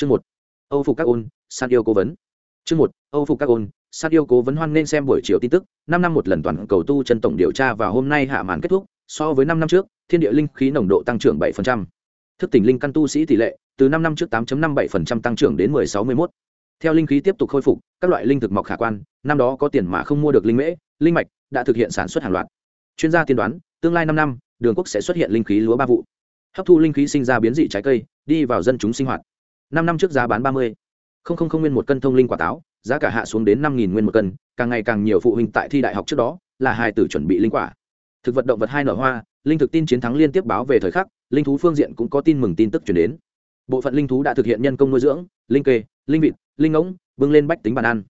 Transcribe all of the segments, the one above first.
chương một, âu phục các ôn, san yêu cố vấn. Chương một, âu phục các ôn, san yêu cố vấn hoan nên xem buổi chiều tin tức. Năm năm một lần toàn cầu tu chân tổng điều tra và hôm nay hạ màn kết thúc, so với năm năm trước, thiên địa linh khí nồng độ tăng trưởng 7%. thức tỉnh linh căn tu sĩ tỷ lệ, từ năm năm trước 8.57% tăng trưởng đến 1061. theo linh khí tiếp tục khôi phục, các loại linh thực mọc khả quan, năm đó có tiền mà không mua được linh mễ, linh mạch đã thực hiện sản xuất hàng loạt. Chuyên gia tiên đoán, tương lai năm năm, đường quốc sẽ xuất hiện linh khí lúa ba vụ. Hấp thu linh khí sinh ra biến dị trái cây, đi vào dân chúng sinh hoạt năm năm trước giá bán ba mươi. Không không không nguyên một cân thông linh quả táo, giá cả hạ xuống đến năm nghìn nguyên một cân, càng ngày càng nhiều phụ huynh tại thi đại học trước đó, là hai tử chuẩn bị linh quả. Thực vật động vật hai nở hoa, linh thực tin chiến thắng liên tiếp báo về thời khắc, linh thú phương diện cũng có tin mừng tin tức chuyển đến. Bộ phận linh thú đã thực hiện nhân công nuôi dưỡng, linh kê, linh vịt, linh ngỗng bưng lên bách tính bàn ăn.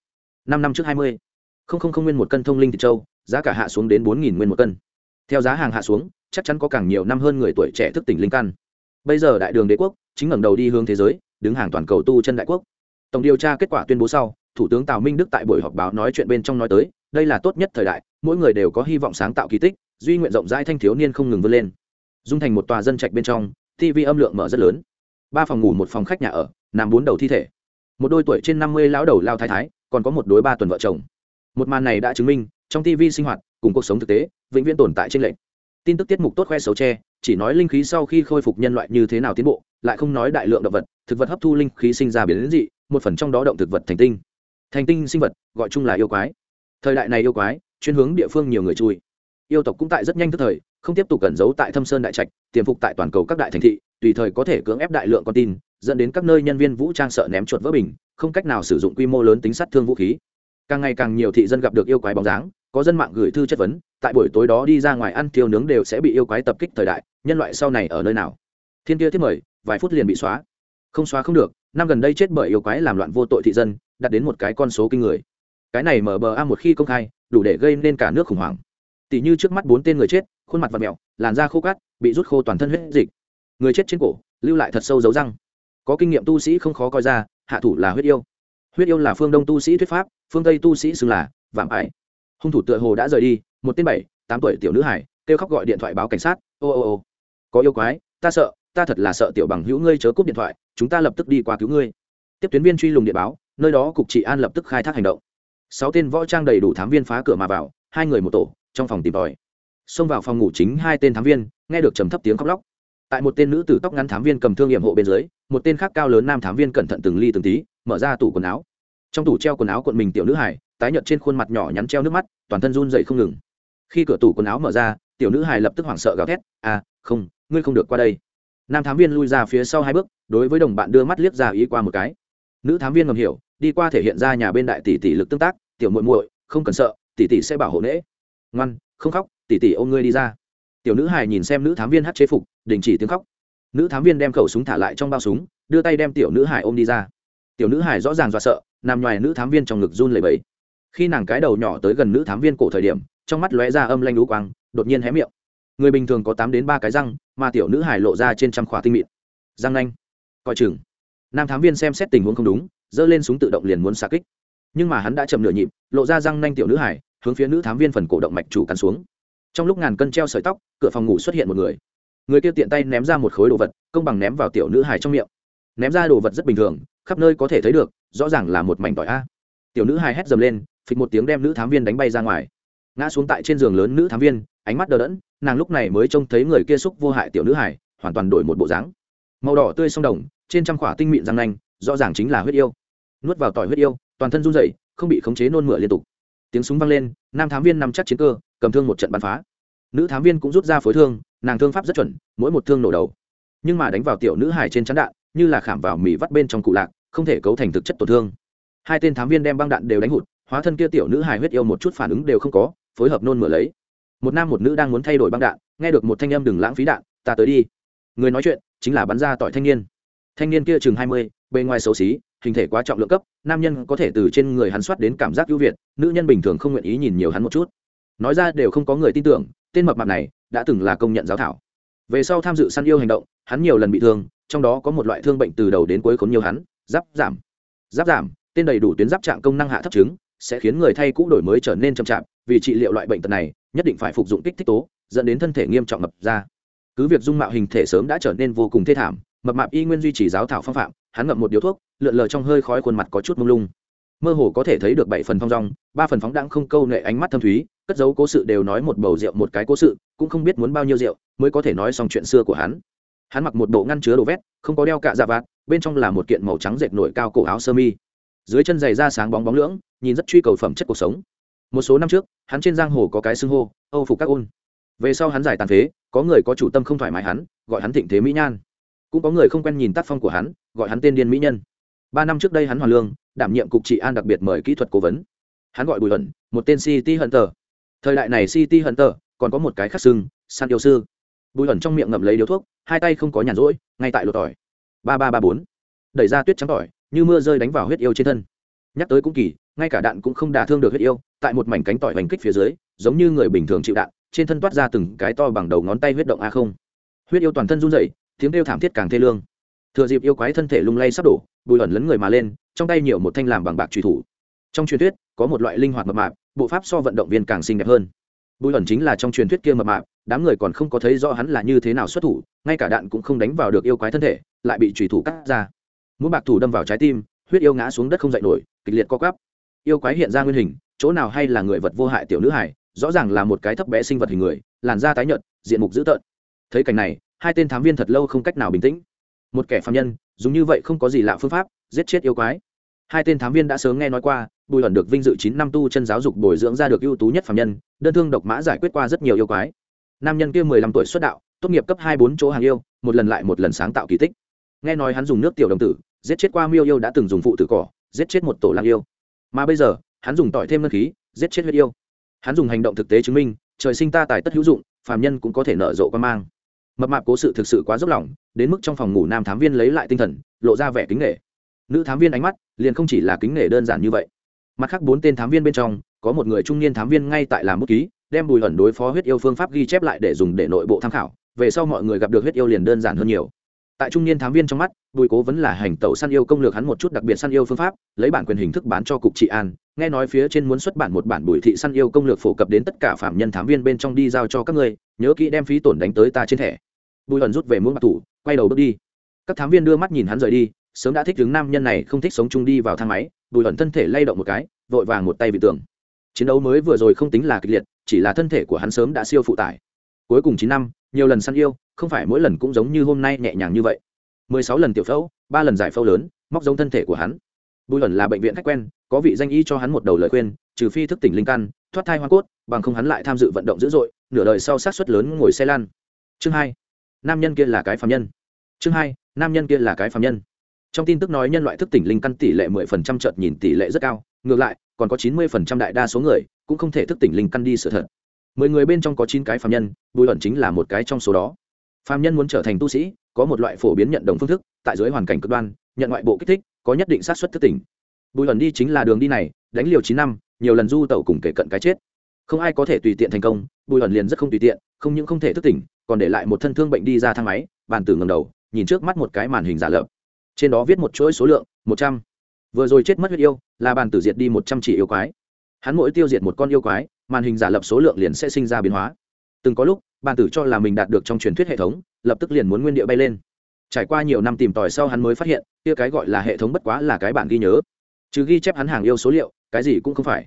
Năm năm trước hai mươi. Không không không nguyên một cân thông linh thịt châu giá cả hạ xuống đến bốn nghìn nguyên một cân. Theo giá hàng hạ xuống, chắc chắn có càng nhiều năm hơn người tuổi trẻ thức tỉnh linh căn bây giờ đại đường đế quốc chính ngẩng đầu đi hướng thế giới, đứng hàng toàn cầu tu chân đại quốc. Tổng điều tra kết quả tuyên bố sau, thủ tướng tào minh đức tại buổi họp báo nói chuyện bên trong nói tới, đây là tốt nhất thời đại, mỗi người đều có hy vọng sáng tạo kỳ tích, duy nguyện rộng rãi thanh thiếu niên không ngừng vươn lên. Dung thành một tòa dân trạch bên trong tv âm lượng mở rất lớn. Ba phòng ngủ, một phòng khách nhà ở, nằm bốn đầu thi thể. Một đôi tuổi trên năm mươi lão đầu lao thái thái, còn có một đối ba tuần vợ chồng. Một màn này đã chứng minh, trong tv sinh hoạt, cùng cuộc sống thực tế, vĩnh viễn tồn tại trên lệnh tin tức tiết mục tốt khoe xấu tre chỉ nói linh khí sau khi khôi phục nhân loại như thế nào tiến bộ, lại không nói đại lượng động vật, thực vật hấp thu linh khí sinh ra biến đến dị, một phần trong đó động thực vật thành tinh. Thành tinh sinh vật, gọi chung là yêu quái. Thời đại này yêu quái, chuyên hướng địa phương nhiều người chui. Yêu tộc cũng tại rất nhanh tức thời, không tiếp tục cẩn giấu tại thâm sơn đại trạch, tiềm phục tại toàn cầu các đại thành thị, tùy thời có thể cưỡng ép đại lượng con tin, dẫn đến các nơi nhân viên vũ trang sợ ném chuột vỡ bình, không cách nào sử dụng quy mô lớn tính sát thương vũ khí. Càng ngày càng nhiều thị dân gặp được yêu quái bóng dáng có dân mạng gửi thư chất vấn, tại buổi tối đó đi ra ngoài ăn thiêu nướng đều sẽ bị yêu quái tập kích thời đại, nhân loại sau này ở nơi nào? Thiên kia thiết mời, vài phút liền bị xóa. Không xóa không được, năm gần đây chết bởi yêu quái làm loạn vô tội thị dân, đạt đến một cái con số kinh người. Cái này mở bờ a một khi công khai, đủ để gây nên cả nước khủng hoảng. Tỷ như trước mắt bốn tên người chết, khuôn mặt và mẹo, làn da khô cát, bị rút khô toàn thân huyết dịch. Người chết trên cổ, lưu lại thật sâu dấu răng. Có kinh nghiệm tu sĩ không khó coi ra, hạ thủ là huyết yêu. Huyết yêu là phương đông tu sĩ thuyết pháp, phương tây tu sĩ xưng là vạm ải hung thủ tựa hồ đã rời đi, một tên bảy, tám tuổi tiểu nữ hải, kêu khóc gọi điện thoại báo cảnh sát, ô ô ô, có yêu quái, ta sợ, ta thật là sợ tiểu bằng hữu ngươi chớ cúp điện thoại, chúng ta lập tức đi qua cứu ngươi. Tiếp tuyến viên truy lùng điện báo, nơi đó cục trị an lập tức khai thác hành động. Sáu tên võ trang đầy đủ thám viên phá cửa mà vào, hai người một tổ, trong phòng tìm tòi. Xông vào phòng ngủ chính hai tên thám viên, nghe được trầm thấp tiếng khóc lóc. Tại một tên nữ tử tóc ngắn thám viên cầm thương nghiệm hộ bên dưới, một tên khác cao lớn nam thám viên cẩn thận từng ly từng tí, mở ra tủ quần áo. Trong tủ treo quần áo quận mình tiểu nữ hải tái nhợt trên khuôn mặt nhỏ nhắn treo nước mắt, toàn thân run dậy không ngừng. Khi cửa tủ quần áo mở ra, tiểu nữ hài lập tức hoảng sợ gào thét à không, ngươi không được qua đây. Nam thám viên lui ra phía sau hai bước, đối với đồng bạn đưa mắt liếc ra ý qua một cái. Nữ thám viên ngầm hiểu, đi qua thể hiện ra nhà bên đại tỷ tỷ lực tương tác, tiểu muội muội, không cần sợ, tỷ tỷ sẽ bảo hộ nễ. Ngoan, không khóc, tỷ tỷ ôm ngươi đi ra. Tiểu nữ hài nhìn xem nữ thám viên hát chế phục, đình chỉ tiếng khóc. Nữ thám viên đem khẩu súng thả lại trong bao súng, đưa tay đem tiểu nữ hải ôm đi ra. Tiểu nữ hải rõ ràng dọa sợ, nằm ngoài nữ thám viên trong ngực run lẩy bẩy khi nàng cái đầu nhỏ tới gần nữ thám viên cổ thời điểm, trong mắt lóe ra âm lanh lũ quang, đột nhiên hé miệng. Người bình thường có tám đến ba cái răng, mà tiểu nữ hải lộ ra trên trăm khỏa tinh mịn. Răng nanh. Coi chừng. Nam thám viên xem xét tình huống không đúng, giơ lên súng tự động liền muốn xa kích. Nhưng mà hắn đã chậm nửa nhịp, lộ ra răng nanh tiểu nữ hải hướng phía nữ thám viên phần cổ động mạch chủ cắn xuống. Trong lúc ngàn cân treo sợi tóc, cửa phòng ngủ xuất hiện một người. Người kia tiện tay ném ra một khối đồ vật, công bằng ném vào tiểu nữ hải trong miệng. Ném ra đồ vật rất bình thường, khắp nơi có thể thấy được, rõ ràng là một mảnh tỏi a. Tiểu nữ hải hét dầm lên phịch một tiếng đem nữ thám viên đánh bay ra ngoài. Ngã xuống tại trên giường lớn nữ thám viên, ánh mắt đờ đẫn, nàng lúc này mới trông thấy người kia xúc vô hại tiểu nữ hải hoàn toàn đổi một bộ dáng. Màu đỏ tươi sông đồng, trên trăm khỏa tinh mịn răng nanh, rõ ràng chính là huyết yêu. Nuốt vào tỏi huyết yêu, toàn thân run rẩy, không bị khống chế nôn mửa liên tục. Tiếng súng vang lên, nam thám viên nằm chắc chiến cơ, cầm thương một trận bắn phá. Nữ thám viên cũng rút ra phối thương, nàng thương pháp rất chuẩn, mỗi một thương nổ đầu. Nhưng mà đánh vào tiểu nữ hải trên chắn đạn, như là khảm vào mì vắt bên trong cụ lạc, không thể cấu thành thực chất tổn thương. Hai tên thám viên đem băng đạn đều đánh hụt hóa thân kia tiểu nữ hài huyết yêu một chút phản ứng đều không có, phối hợp nôn mửa lấy. Một nam một nữ đang muốn thay đổi băng đạn, nghe được một thanh âm đừng lãng phí đạn, ta tới đi. Người nói chuyện chính là bắn ra tỏi thanh niên. Thanh niên kia chừng hai mươi, bề ngoài xấu xí, hình thể quá trọng lượng cấp, nam nhân có thể từ trên người hắn soát đến cảm giác ưu việt, nữ nhân bình thường không nguyện ý nhìn nhiều hắn một chút. Nói ra đều không có người tin tưởng, tên mập mạp này đã từng là công nhận giáo thảo. Về sau tham dự săn yêu hành động, hắn nhiều lần bị thương, trong đó có một loại thương bệnh từ đầu đến cuối khốn nhiều hắn, giáp giảm. Giáp giảm, tên đầy đủ tuyến giáp trạng công năng hạ thấp chứng sẽ khiến người thay cũ đổi mới trở nên chậm chạp, vì trị liệu loại bệnh tật này, nhất định phải phục dụng kích thích tố, dẫn đến thân thể nghiêm trọng ngập ra. Cứ việc dung mạo hình thể sớm đã trở nên vô cùng thê thảm, mập mạp y nguyên duy trì giáo thảo phong phạm, hắn ngậm một điếu thuốc, lượn lờ trong hơi khói khuôn mặt có chút mông lung. Mơ hồ có thể thấy được bảy phần phong dong ba phần phóng đãng không câu nệ ánh mắt thâm thúy, cất dấu cố sự đều nói một bầu rượu một cái cố sự, cũng không biết muốn bao nhiêu rượu mới có thể nói xong chuyện xưa của hắn. Hắn mặc một bộ ngăn chứa đồ vét, không có đeo cạ dạ vạt, bên trong là một kiện màu trắng dệt nổi cao cổ áo sơ mi. Dưới chân giày da sáng bóng bóng lưỡng nhìn rất truy cầu phẩm chất cuộc sống. Một số năm trước, hắn trên giang hồ có cái xưng hô, âu phục các ôn. Về sau hắn giải tàn phế, có người có chủ tâm không thoải mái hắn, gọi hắn thịnh thế mỹ nhan. Cũng có người không quen nhìn tác phong của hắn, gọi hắn tên điên mỹ nhân. Ba năm trước đây hắn hoàn lương, đảm nhiệm cục trị an đặc biệt mời kỹ thuật cố vấn. Hắn gọi bùi hận một tên city hận thời đại này city hận còn có một cái khắc xưng, san yêu sư. Bùi hận trong miệng ngậm lấy điếu thuốc, hai tay không có nhàn rỗi, ngay tại lột tỏi. Ba ba ba bốn. Đẩy ra tuyết trắng tỏi, như mưa rơi đánh vào huyết yêu trên thân. Nhắc tới cũng kỳ ngay cả đạn cũng không đả thương được huyết yêu, tại một mảnh cánh tỏi hoành kích phía dưới, giống như người bình thường chịu đạn, trên thân toát ra từng cái to bằng đầu ngón tay huyết động a không. Huyết yêu toàn thân run rẩy, tiếng kêu thảm thiết càng thê lương. Thừa dịp yêu quái thân thể lung lay sắp đổ, bùi ẩn lấn người mà lên, trong tay nhiều một thanh làm bằng bạc truy thủ. Trong truyền thuyết, có một loại linh hoạt mập mạp, bộ pháp so vận động viên càng xinh đẹp hơn. Bùi ẩn chính là trong truyền thuyết kia mập mạp, đám người còn không có thấy rõ hắn là như thế nào xuất thủ, ngay cả đạn cũng không đánh vào được yêu quái thân thể, lại bị truy thủ cắt ra. Mũi bạc thủ đâm vào trái tim, huyết yêu ngã xuống đất không dậy nổi, kịch liệt co quắp yêu quái hiện ra nguyên hình, chỗ nào hay là người vật vô hại tiểu nữ hải rõ ràng là một cái thấp bé sinh vật hình người, làn da tái nhợt, diện mục dữ tợn. Thấy cảnh này, hai tên thám viên thật lâu không cách nào bình tĩnh. Một kẻ phạm nhân, dùng như vậy không có gì lạ phương pháp, giết chết yêu quái. Hai tên thám viên đã sớm nghe nói qua, bùi ẩn được vinh dự chín năm tu chân giáo dục bồi dưỡng ra được ưu tú nhất phạm nhân, đơn thương độc mã giải quyết qua rất nhiều yêu quái. Nam nhân kia mười lăm tuổi xuất đạo, tốt nghiệp cấp hai bốn chỗ hàng yêu, một lần lại một lần sáng tạo kỳ tích. Nghe nói hắn dùng nước tiểu đồng tử, giết chết qua miêu yêu đã từng dùng phụ tử cỏ, giết chết một tổ lang yêu mà bây giờ, hắn dùng tỏi thêm ngân khí, giết chết huyết yêu. Hắn dùng hành động thực tế chứng minh, trời sinh ta tài tất hữu dụng, phàm nhân cũng có thể nở rộ quan mang. Mập mạp cố sự thực sự quá dốc lòng, đến mức trong phòng ngủ nam thám viên lấy lại tinh thần, lộ ra vẻ kính nghệ nữ thám viên ánh mắt, liền không chỉ là kính nghệ đơn giản như vậy. Mặt khác bốn tên thám viên bên trong, có một người trung niên thám viên ngay tại làm bút ký, đem bùi ẩn đối phó huyết yêu phương pháp ghi chép lại để dùng để nội bộ tham khảo. Về sau mọi người gặp được huyết yêu liền đơn giản hơn nhiều tại trung niên thám viên trong mắt, bùi cố vẫn là hành tẩu săn yêu công lược hắn một chút đặc biệt săn yêu phương pháp, lấy bản quyền hình thức bán cho cục trị an. Nghe nói phía trên muốn xuất bản một bản bùi thị săn yêu công lược phổ cập đến tất cả phạm nhân thám viên bên trong đi giao cho các ngươi, nhớ kỹ đem phí tổn đánh tới ta trên thẻ. Bùi ẩn rút về muỗng mặt thủ quay đầu bước đi. Các thám viên đưa mắt nhìn hắn rời đi, sớm đã thích đứng nam nhân này không thích sống chung đi vào thang máy, bùi ẩn thân thể lay động một cái, vội vàng một tay bị tường. Chiến đấu mới vừa rồi không tính là kịch liệt, chỉ là thân thể của hắn sớm đã siêu phụ tải cuối cùng chín năm, nhiều lần săn yêu, không phải mỗi lần cũng giống như hôm nay nhẹ nhàng như vậy. Mười sáu lần tiểu phẫu, ba lần giải phẫu lớn, móc giống thân thể của hắn. Bùi lần là bệnh viện khách quen, có vị danh y cho hắn một đầu lời khuyên, trừ phi thức tỉnh linh căn, thoát thai hoa cốt, bằng không hắn lại tham dự vận động dữ dội, nửa đời sau sát xuất lớn ngồi xe lan chương hai, nam nhân kia là cái phạm nhân. Chương hai, nam nhân kia là cái phạm nhân. Trong tin tức nói nhân loại thức tỉnh linh căn tỷ lệ mười phần trăm chợt nhìn tỷ lệ rất cao, ngược lại, còn có chín mươi phần trăm đại đa số người cũng không thể thức tỉnh linh căn đi sự thật mười người bên trong có chín cái phạm nhân, bùi ẩn chính là một cái trong số đó. Phạm nhân muốn trở thành tu sĩ, có một loại phổ biến nhận đồng phương thức, tại dưới hoàn cảnh cực đoan, nhận ngoại bộ kích thích, có nhất định sát xuất thức tỉnh. Bùi ẩn đi chính là đường đi này, đánh liều chín năm, nhiều lần du tẩu cùng kể cận cái chết. Không ai có thể tùy tiện thành công, bùi ẩn liền rất không tùy tiện, không những không thể thức tỉnh, còn để lại một thân thương bệnh đi ra thang máy, bàn tử ngầm đầu, nhìn trước mắt một cái màn hình giả lập. Trên đó viết một chuỗi số lượng, một trăm. Vừa rồi chết mất huyết yêu, là bàn tử diệt đi một trăm chỉ yêu quái. Hắn mỗi tiêu diệt một con yêu quái màn hình giả lập số lượng liền sẽ sinh ra biến hóa. Từng có lúc bàn tử cho là mình đạt được trong truyền thuyết hệ thống, lập tức liền muốn nguyên địa bay lên. Trải qua nhiều năm tìm tòi sau hắn mới phát hiện, kia cái gọi là hệ thống bất quá là cái bản ghi nhớ. Chứ ghi chép hắn hàng yêu số liệu, cái gì cũng không phải.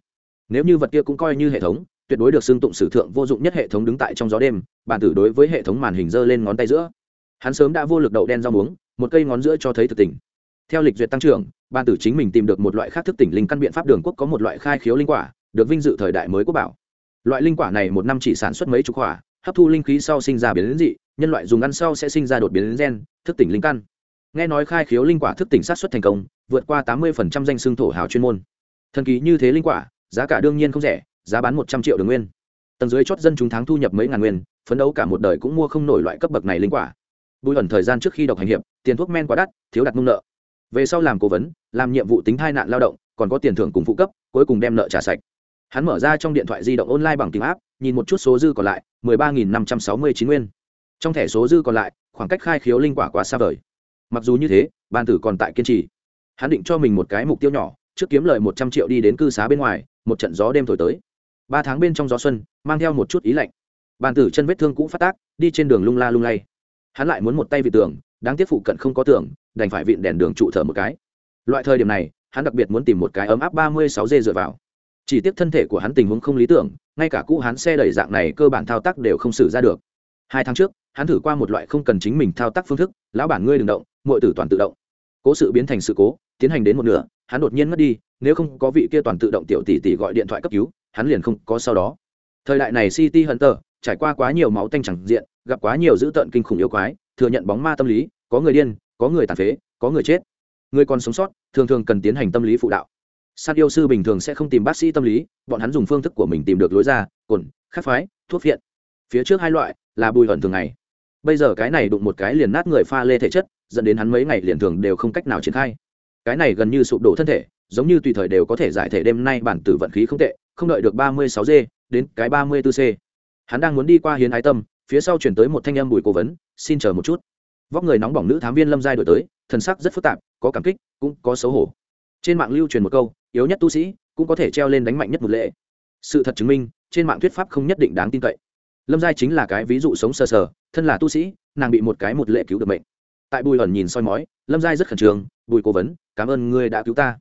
Nếu như vật kia cũng coi như hệ thống, tuyệt đối được xưng tụng sử thượng vô dụng nhất hệ thống đứng tại trong gió đêm, bản tử đối với hệ thống màn hình dơ lên ngón tay giữa. Hắn sớm đã vô lực đậu đen rau muống, một cây ngón giữa cho thấy thực tình. Theo lịch duyệt tăng trưởng, bản tử chính mình tìm được một loại khác thức tỉnh linh căn biện pháp đường quốc có một loại khai khiếu linh quả được vinh dự thời đại mới quốc bảo. Loại linh quả này một năm chỉ sản xuất mấy chục quả, hấp thu linh khí sau sinh ra biến dị, nhân loại dùng ăn sau sẽ sinh ra đột biến gen, thức tỉnh linh căn. Nghe nói khai khiếu linh quả thức tỉnh sát xuất thành công, vượt qua tám mươi danh xương thổ hào chuyên môn. Thần kỳ như thế linh quả, giá cả đương nhiên không rẻ, giá bán một trăm triệu đường nguyên. Tầng dưới chót dân chúng tháng thu nhập mấy ngàn nguyên, phấn đấu cả một đời cũng mua không nổi loại cấp bậc này linh quả. Bùi ẩn thời gian trước khi đọc hành hiệp, tiền thuốc men quá đắt, thiếu đặt mông nợ. Về sau làm cố vấn, làm nhiệm vụ tính thai nạn lao động, còn có tiền thưởng cùng phụ cấp, cuối cùng đem nợ trả sạch hắn mở ra trong điện thoại di động online bằng tiếng áp nhìn một chút số dư còn lại, mười ba nghìn năm trăm sáu mươi chín nguyên. Trong thẻ số dư còn lại, khoảng cách khai khiếu linh quả quá xa vời. Mặc dù như thế ban tử còn tại kiên trì. Hắn định cho mình một cái mục tiêu nhỏ, trước kiếm lời một trăm triệu đi đến cư xá bên ngoài, một trận gió đêm thổi tới. Ba tháng bên trong gió xuân, mang theo một chút ý lạnh. Bàn tử chân vết thương cũ phát tác, đi trên đường lung la lung lay. Hắn lại muốn một tay vị tường, đáng tiếc phụ cận không có tường, đành phải vịn đèn đường trụ thở một cái. Loại thời điểm này, hắn đặc biệt muốn tìm một cái ấm áp ba mươi sáu dê dựa vào chỉ tiếc thân thể của hắn tình huống không lý tưởng, ngay cả cũ hắn xe đẩy dạng này cơ bản thao tác đều không xử ra được. Hai tháng trước, hắn thử qua một loại không cần chính mình thao tác phương thức, lão bản ngươi đừng động mọi tử toàn tự động. Cố sự biến thành sự cố, tiến hành đến một nửa, hắn đột nhiên mất đi, nếu không có vị kia toàn tự động tiểu tỷ tỷ gọi điện thoại cấp cứu, hắn liền không có sau đó. Thời đại này city hunter, trải qua quá nhiều máu tanh chẳng diện, gặp quá nhiều dữ tợn kinh khủng yêu quái, thừa nhận bóng ma tâm lý, có người điên, có người tàn phế, có người chết. Người còn sống sót, thường thường cần tiến hành tâm lý phụ đạo sát yêu sư bình thường sẽ không tìm bác sĩ tâm lý, bọn hắn dùng phương thức của mình tìm được lối ra, cồn, khắc phái, thuốc viện phía trước hai loại là bùi ẩn thường ngày. Bây giờ cái này đụng một cái liền nát người pha lê thể chất, dẫn đến hắn mấy ngày liền thường đều không cách nào triển khai. Cái này gần như sụp đổ thân thể, giống như tùy thời đều có thể giải thể đêm nay bản tử vận khí không tệ, không đợi được ba mươi sáu d đến cái ba mươi 34 c hắn đang muốn đi qua hiến ái tâm, phía sau chuyển tới một thanh âm bùi cố vấn, xin chờ một chút. Vóc người nóng bỏng nữ thám viên lâm giai đổi tới, thần sắc rất phức tạp, có cảm kích, cũng có xấu hổ. Trên mạng lưu truyền một câu yếu nhất tu sĩ cũng có thể treo lên đánh mạnh nhất một lễ. sự thật chứng minh, trên mạng thuyết pháp không nhất định đáng tin cậy. Lâm giai chính là cái ví dụ sống sờ sờ, thân là tu sĩ, nàng bị một cái một lệ cứu được mệnh. Tại bùi ẩn nhìn soi mói, lâm giai rất khẩn trương, bùi cố vấn, cảm ơn ngươi đã cứu ta.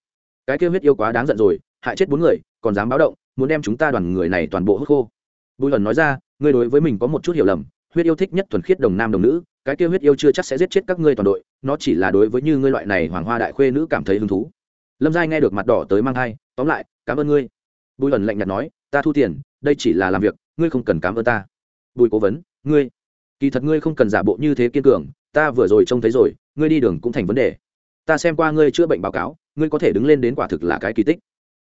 Cái kêu huyết yêu quá đáng giận rồi, hại chết bốn người, còn dám báo động, muốn đem chúng ta đoàn người này toàn bộ hớt khô. Bùi ẩn nói ra, ngươi đối với mình có một chút hiểu lầm, huyết yêu thích nhất thuần khiết đồng nam đồng nữ, cái kêu huyết yêu chưa chắc sẽ giết chết các ngươi toàn đội, nó chỉ là đối với như ngươi loại này hoàng hoa đại khuê nữ cảm thấy hứng thú lâm giai nghe được mặt đỏ tới mang thai, tóm lại, cảm ơn ngươi. Bùi ẩn lạnh nhạt nói, ta thu tiền, đây chỉ là làm việc, ngươi không cần cảm ơn ta. Bùi cố vấn, ngươi, kỳ thật ngươi không cần giả bộ như thế kiên cường, ta vừa rồi trông thấy rồi, ngươi đi đường cũng thành vấn đề. Ta xem qua ngươi chữa bệnh báo cáo, ngươi có thể đứng lên đến quả thực là cái kỳ tích.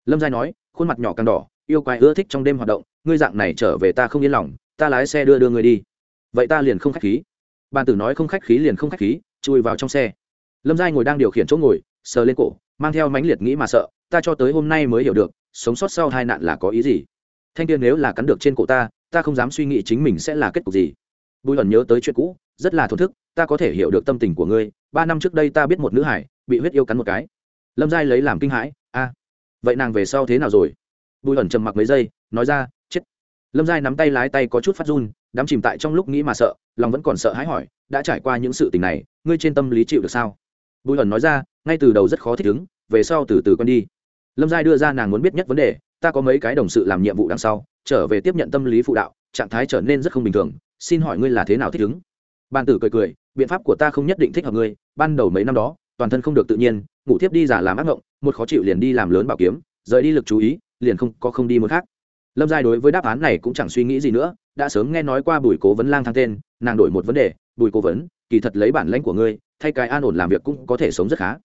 Lâm giai nói, khuôn mặt nhỏ càng đỏ, yêu quái ưa thích trong đêm hoạt động, ngươi dạng này trở về ta không yên lòng, ta lái xe đưa đưa ngươi đi. Vậy ta liền không khách khí. Bàn tử nói không khách khí liền không khách khí, chui vào trong xe. Lâm giai ngồi đang điều khiển chỗ ngồi sờ lên cổ, mang theo mãnh liệt nghĩ mà sợ, ta cho tới hôm nay mới hiểu được, sống sót sau hai nạn là có ý gì. Thanh tiên nếu là cắn được trên cổ ta ta không dám suy nghĩ chính mình sẽ là kết cục gì. Bùi ẩn nhớ tới chuyện cũ, rất là thổn thức, ta có thể hiểu được tâm tình của ngươi, ba năm trước đây ta biết một nữ hải, bị huyết yêu cắn một cái. Lâm giai lấy làm kinh hãi, a, vậy nàng về sau thế nào rồi? Bùi ẩn trầm mặc mấy giây, nói ra, chết. Lâm giai nắm tay lái tay có chút phát run, đắm chìm tại trong lúc nghĩ mà sợ, lòng vẫn còn sợ hãi hỏi, đã trải qua những sự tình này, ngươi trên tâm lý chịu được sao? Bùi ẩn nói ra, ngay từ đầu rất khó thích ứng, về sau từ từ con đi. Lâm giai đưa ra nàng muốn biết nhất vấn đề, ta có mấy cái đồng sự làm nhiệm vụ đằng sau, trở về tiếp nhận tâm lý phụ đạo, trạng thái trở nên rất không bình thường, xin hỏi ngươi là thế nào thích ứng? Ban tử cười cười, biện pháp của ta không nhất định thích hợp ngươi, ban đầu mấy năm đó, toàn thân không được tự nhiên, ngủ tiếp đi giả làm ác ngộng, một khó chịu liền đi làm lớn bảo kiếm, rời đi lực chú ý, liền không có không đi một khác. Lâm giai đối với đáp án này cũng chẳng suy nghĩ gì nữa, đã sớm nghe nói qua bùi cố vấn lang thang tên, nàng đổi một vấn đề, bùi cố vấn kỳ thật lấy bản lãnh của ngươi, thay cái an ổn làm việc cũng có thể sống rất khá.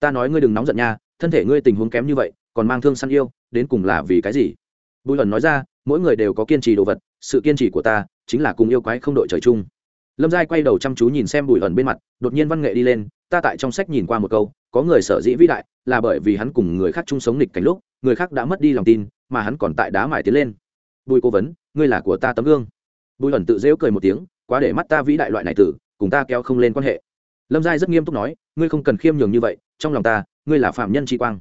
Ta nói ngươi đừng nóng giận nha, thân thể ngươi tình huống kém như vậy, còn mang thương săn yêu, đến cùng là vì cái gì? Bùi lẩn nói ra, mỗi người đều có kiên trì đồ vật, sự kiên trì của ta chính là cùng yêu quái không đội trời chung. Lâm giai quay đầu chăm chú nhìn xem bùi ẩn bên mặt, đột nhiên văn nghệ đi lên, ta tại trong sách nhìn qua một câu, có người sở dĩ vĩ đại là bởi vì hắn cùng người khác chung sống nghịch cảnh lúc, người khác đã mất đi lòng tin, mà hắn còn tại đá mải tiến lên. Bùi cố vấn, ngươi là của ta tấm gương. Bùi ẩn tự dễu cười một tiếng, quá để mắt ta vĩ đại loại này tử cùng ta kéo không lên quan hệ. Lâm giai rất nghiêm túc nói, ngươi không cần khiêm nhường như vậy, trong lòng ta, ngươi là phạm nhân tri quang.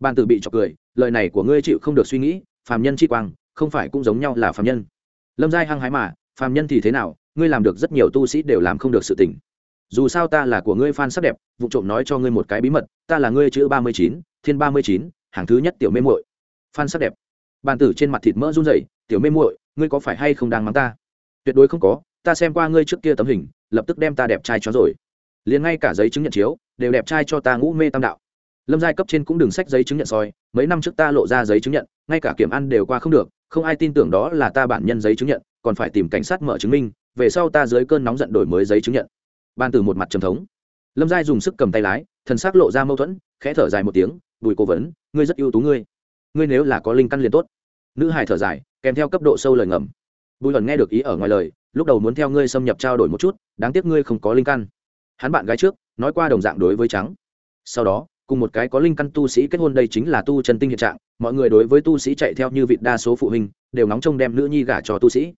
Ban tử bị trọc cười, lời này của ngươi chịu không được suy nghĩ phạm nhân tri quang, không phải cũng giống nhau là phạm nhân. Lâm giai hăng hái mà phạm nhân thì thế nào, ngươi làm được rất nhiều tu sĩ đều làm không được sự tỉnh. dù sao ta là của ngươi f sắc đẹp, vụ trộm nói cho ngươi một cái bí mật, ta là ngươi chữ ba mươi chín, thiên ba mươi chín, hàng thứ nhất tiểu mê muội. F sắc đẹp. Bàn tử trên mặt thịt mỡ run rẩy, tiểu mê muội, ngươi có phải hay không đang mắng ta? Tuyệt đối không có ta xem qua ngươi trước kia tấm hình, lập tức đem ta đẹp trai cho rồi. Liền ngay cả giấy chứng nhận chiếu, đều đẹp trai cho ta ngũ mê tam đạo. Lâm giai cấp trên cũng đừng sách giấy chứng nhận soi, mấy năm trước ta lộ ra giấy chứng nhận, ngay cả kiểm ăn đều qua không được, không ai tin tưởng đó là ta bản nhân giấy chứng nhận, còn phải tìm cảnh sát mở chứng minh, về sau ta dưới cơn nóng giận đổi mới giấy chứng nhận. Ban từ một mặt trầm thống. Lâm giai dùng sức cầm tay lái, thần xác lộ ra mâu thuẫn, khẽ thở dài một tiếng, bùi cố vấn, ngươi rất ưu tú ngươi. Ngươi nếu là có linh căn liền tốt. Nữ hài thở dài, kèm theo cấp độ sâu lời ngầm. Bùi luận nghe được ý ở ngoài lời lúc đầu muốn theo ngươi xâm nhập trao đổi một chút, đáng tiếc ngươi không có linh căn. Hắn bạn gái trước, nói qua đồng dạng đối với trắng. Sau đó, cùng một cái có linh căn tu sĩ kết hôn đây chính là tu chân tinh hiện trạng, mọi người đối với tu sĩ chạy theo như vị đa số phụ huynh, đều nóng trông đem nữ nhi gả cho tu sĩ.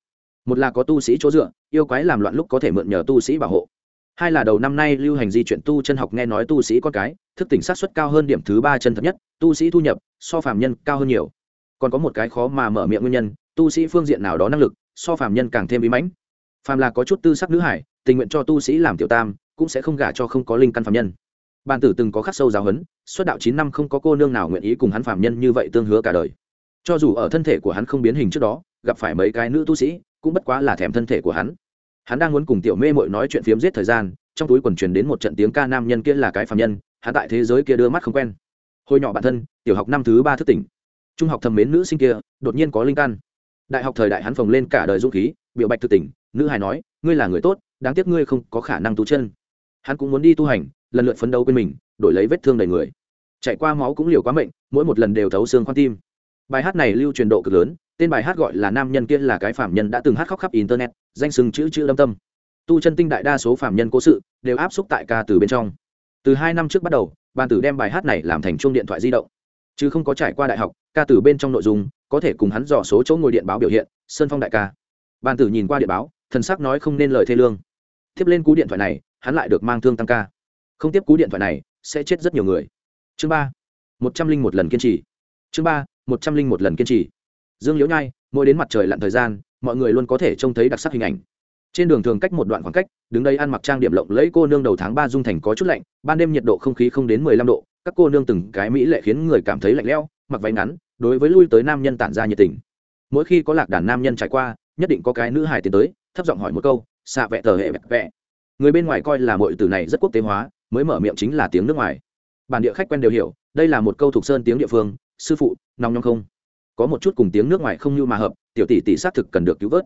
Một là có tu sĩ chỗ dựa, yêu quái làm loạn lúc có thể mượn nhờ tu sĩ bảo hộ. Hai là đầu năm nay lưu hành di chuyển tu chân học nghe nói tu sĩ con cái, thức tỉnh sát xuất cao hơn điểm thứ ba chân thật nhất, tu sĩ thu nhập, so phàm nhân cao hơn nhiều. Còn có một cái khó mà mở miệng nguyên nhân, tu sĩ phương diện nào đó năng lực, so phàm nhân càng thêm bí mãnh phàm là có chút tư sắc nữ hải, tình nguyện cho tu sĩ làm tiểu tam, cũng sẽ không gả cho không có linh căn phạm nhân. Bàn tử từng có khắc sâu giáo huấn, xuất đạo chín năm không có cô nương nào nguyện ý cùng hắn phạm nhân như vậy tương hứa cả đời. Cho dù ở thân thể của hắn không biến hình trước đó, gặp phải mấy cái nữ tu sĩ, cũng bất quá là thèm thân thể của hắn. Hắn đang muốn cùng tiểu mê mội nói chuyện phiếm giết thời gian, trong túi quần truyền đến một trận tiếng ca nam nhân kia là cái phạm nhân, hắn tại thế giới kia đưa mắt không quen. Hồi nhỏ bản thân, tiểu học năm thứ ba thức tỉnh. Trung học thầm mến nữ sinh kia, đột nhiên có linh căn. Đại học thời đại hắn phồng lên cả đời dũng khí biểu bạch thực tình, nữ hài nói ngươi là người tốt đáng tiếc ngươi không có khả năng tu chân. Hắn cũng muốn đi tu hành lần lượt phấn đấu bên mình đổi lấy vết thương đầy người. Chạy qua máu cũng liều quá mệnh mỗi một lần đều thấu xương khoan tim. Bài hát này lưu truyền độ cực lớn tên bài hát gọi là nam nhân kia là cái phạm nhân đã từng hát khóc khắp internet danh sừng chữ chữ lâm tâm. Tu chân tinh đại đa số phạm nhân cố sự đều áp xúc tại ca từ bên trong. Từ hai năm trước bắt đầu bàn tử đem bài hát này làm thành chuông điện thoại di động. Chứ không có trải qua đại học ca từ bên trong nội dung có thể cùng hắn dò số chỗ ngồi điện báo biểu hiện sơn phong đại ca bàn tử nhìn qua điện báo, thần sắc nói không nên lời thê lương. Tiếp lên cú điện thoại này, hắn lại được mang thương tăng ca. Không tiếp cú điện thoại này, sẽ chết rất nhiều người. Chương ba, một trăm linh một lần kiên trì. Chương ba, một trăm linh một lần kiên trì. Dương liễu nhai, mỗi đến mặt trời lặn thời gian, mọi người luôn có thể trông thấy đặc sắc hình ảnh. Trên đường thường cách một đoạn khoảng cách, đứng đây ăn mặc trang điểm lộng lẫy cô nương đầu tháng ba dung thành có chút lạnh, ban đêm nhiệt độ không khí không đến mười lăm độ, các cô nương từng cái mỹ lệ khiến người cảm thấy lạnh lẽo, mặc váy ngắn, đối với lui tới nam nhân tản ra nhiệt tình. Mỗi khi có lạc đàn nam nhân trải qua nhất định có cái nữ hài tiến tới, thấp giọng hỏi một câu, xạ vẹ tờ hệ vẹt vẹ. Người bên ngoài coi là mọi từ này rất quốc tế hóa, mới mở miệng chính là tiếng nước ngoài. Bản địa khách quen đều hiểu, đây là một câu thuộc sơn tiếng địa phương, sư phụ nòng nhong không? Có một chút cùng tiếng nước ngoài không như mà hợp, tiểu tỷ tỷ xác thực cần được cứu vớt.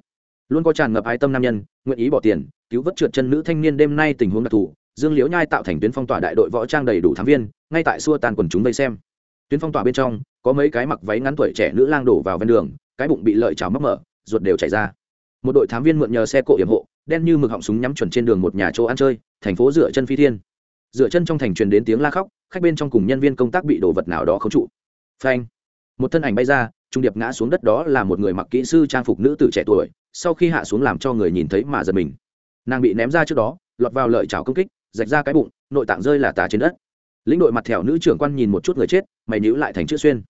Luôn có tràn ngập ái tâm nam nhân, nguyện ý bỏ tiền, cứu vớt trượt chân nữ thanh niên đêm nay tình huống đặc thù, dương liễu nhai tạo thành tuyến phong tỏa đại đội võ trang đầy đủ thám viên, ngay tại xua tàn quần chúng vây xem. Tuyến phong tỏa bên trong, có mấy cái mặc váy ngắn tuổi trẻ nữ lang đổ vào ven đường, cái bụng bị lợi chảo mắc mở ruột đều chảy ra. Một đội thám viên mượn nhờ xe cộ hiểm hộ, đen như mực họng súng nhắm chuẩn trên đường một nhà chỗ ăn chơi, thành phố dựa chân phi thiên. Dựa chân trong thành truyền đến tiếng la khóc, khách bên trong cùng nhân viên công tác bị đồ vật nào đó khống trụ. Phanh. Một thân ảnh bay ra, trung điệp ngã xuống đất đó là một người mặc kỹ sư trang phục nữ tử trẻ tuổi, sau khi hạ xuống làm cho người nhìn thấy mà giật mình. Nàng bị ném ra trước đó, lọt vào lợi chảo công kích, rạch ra cái bụng, nội tạng rơi là tà trên đất. Lĩnh đội mặt thẻo nữ trưởng quan nhìn một chút người chết, mày nhữ lại thành chữ xuyên.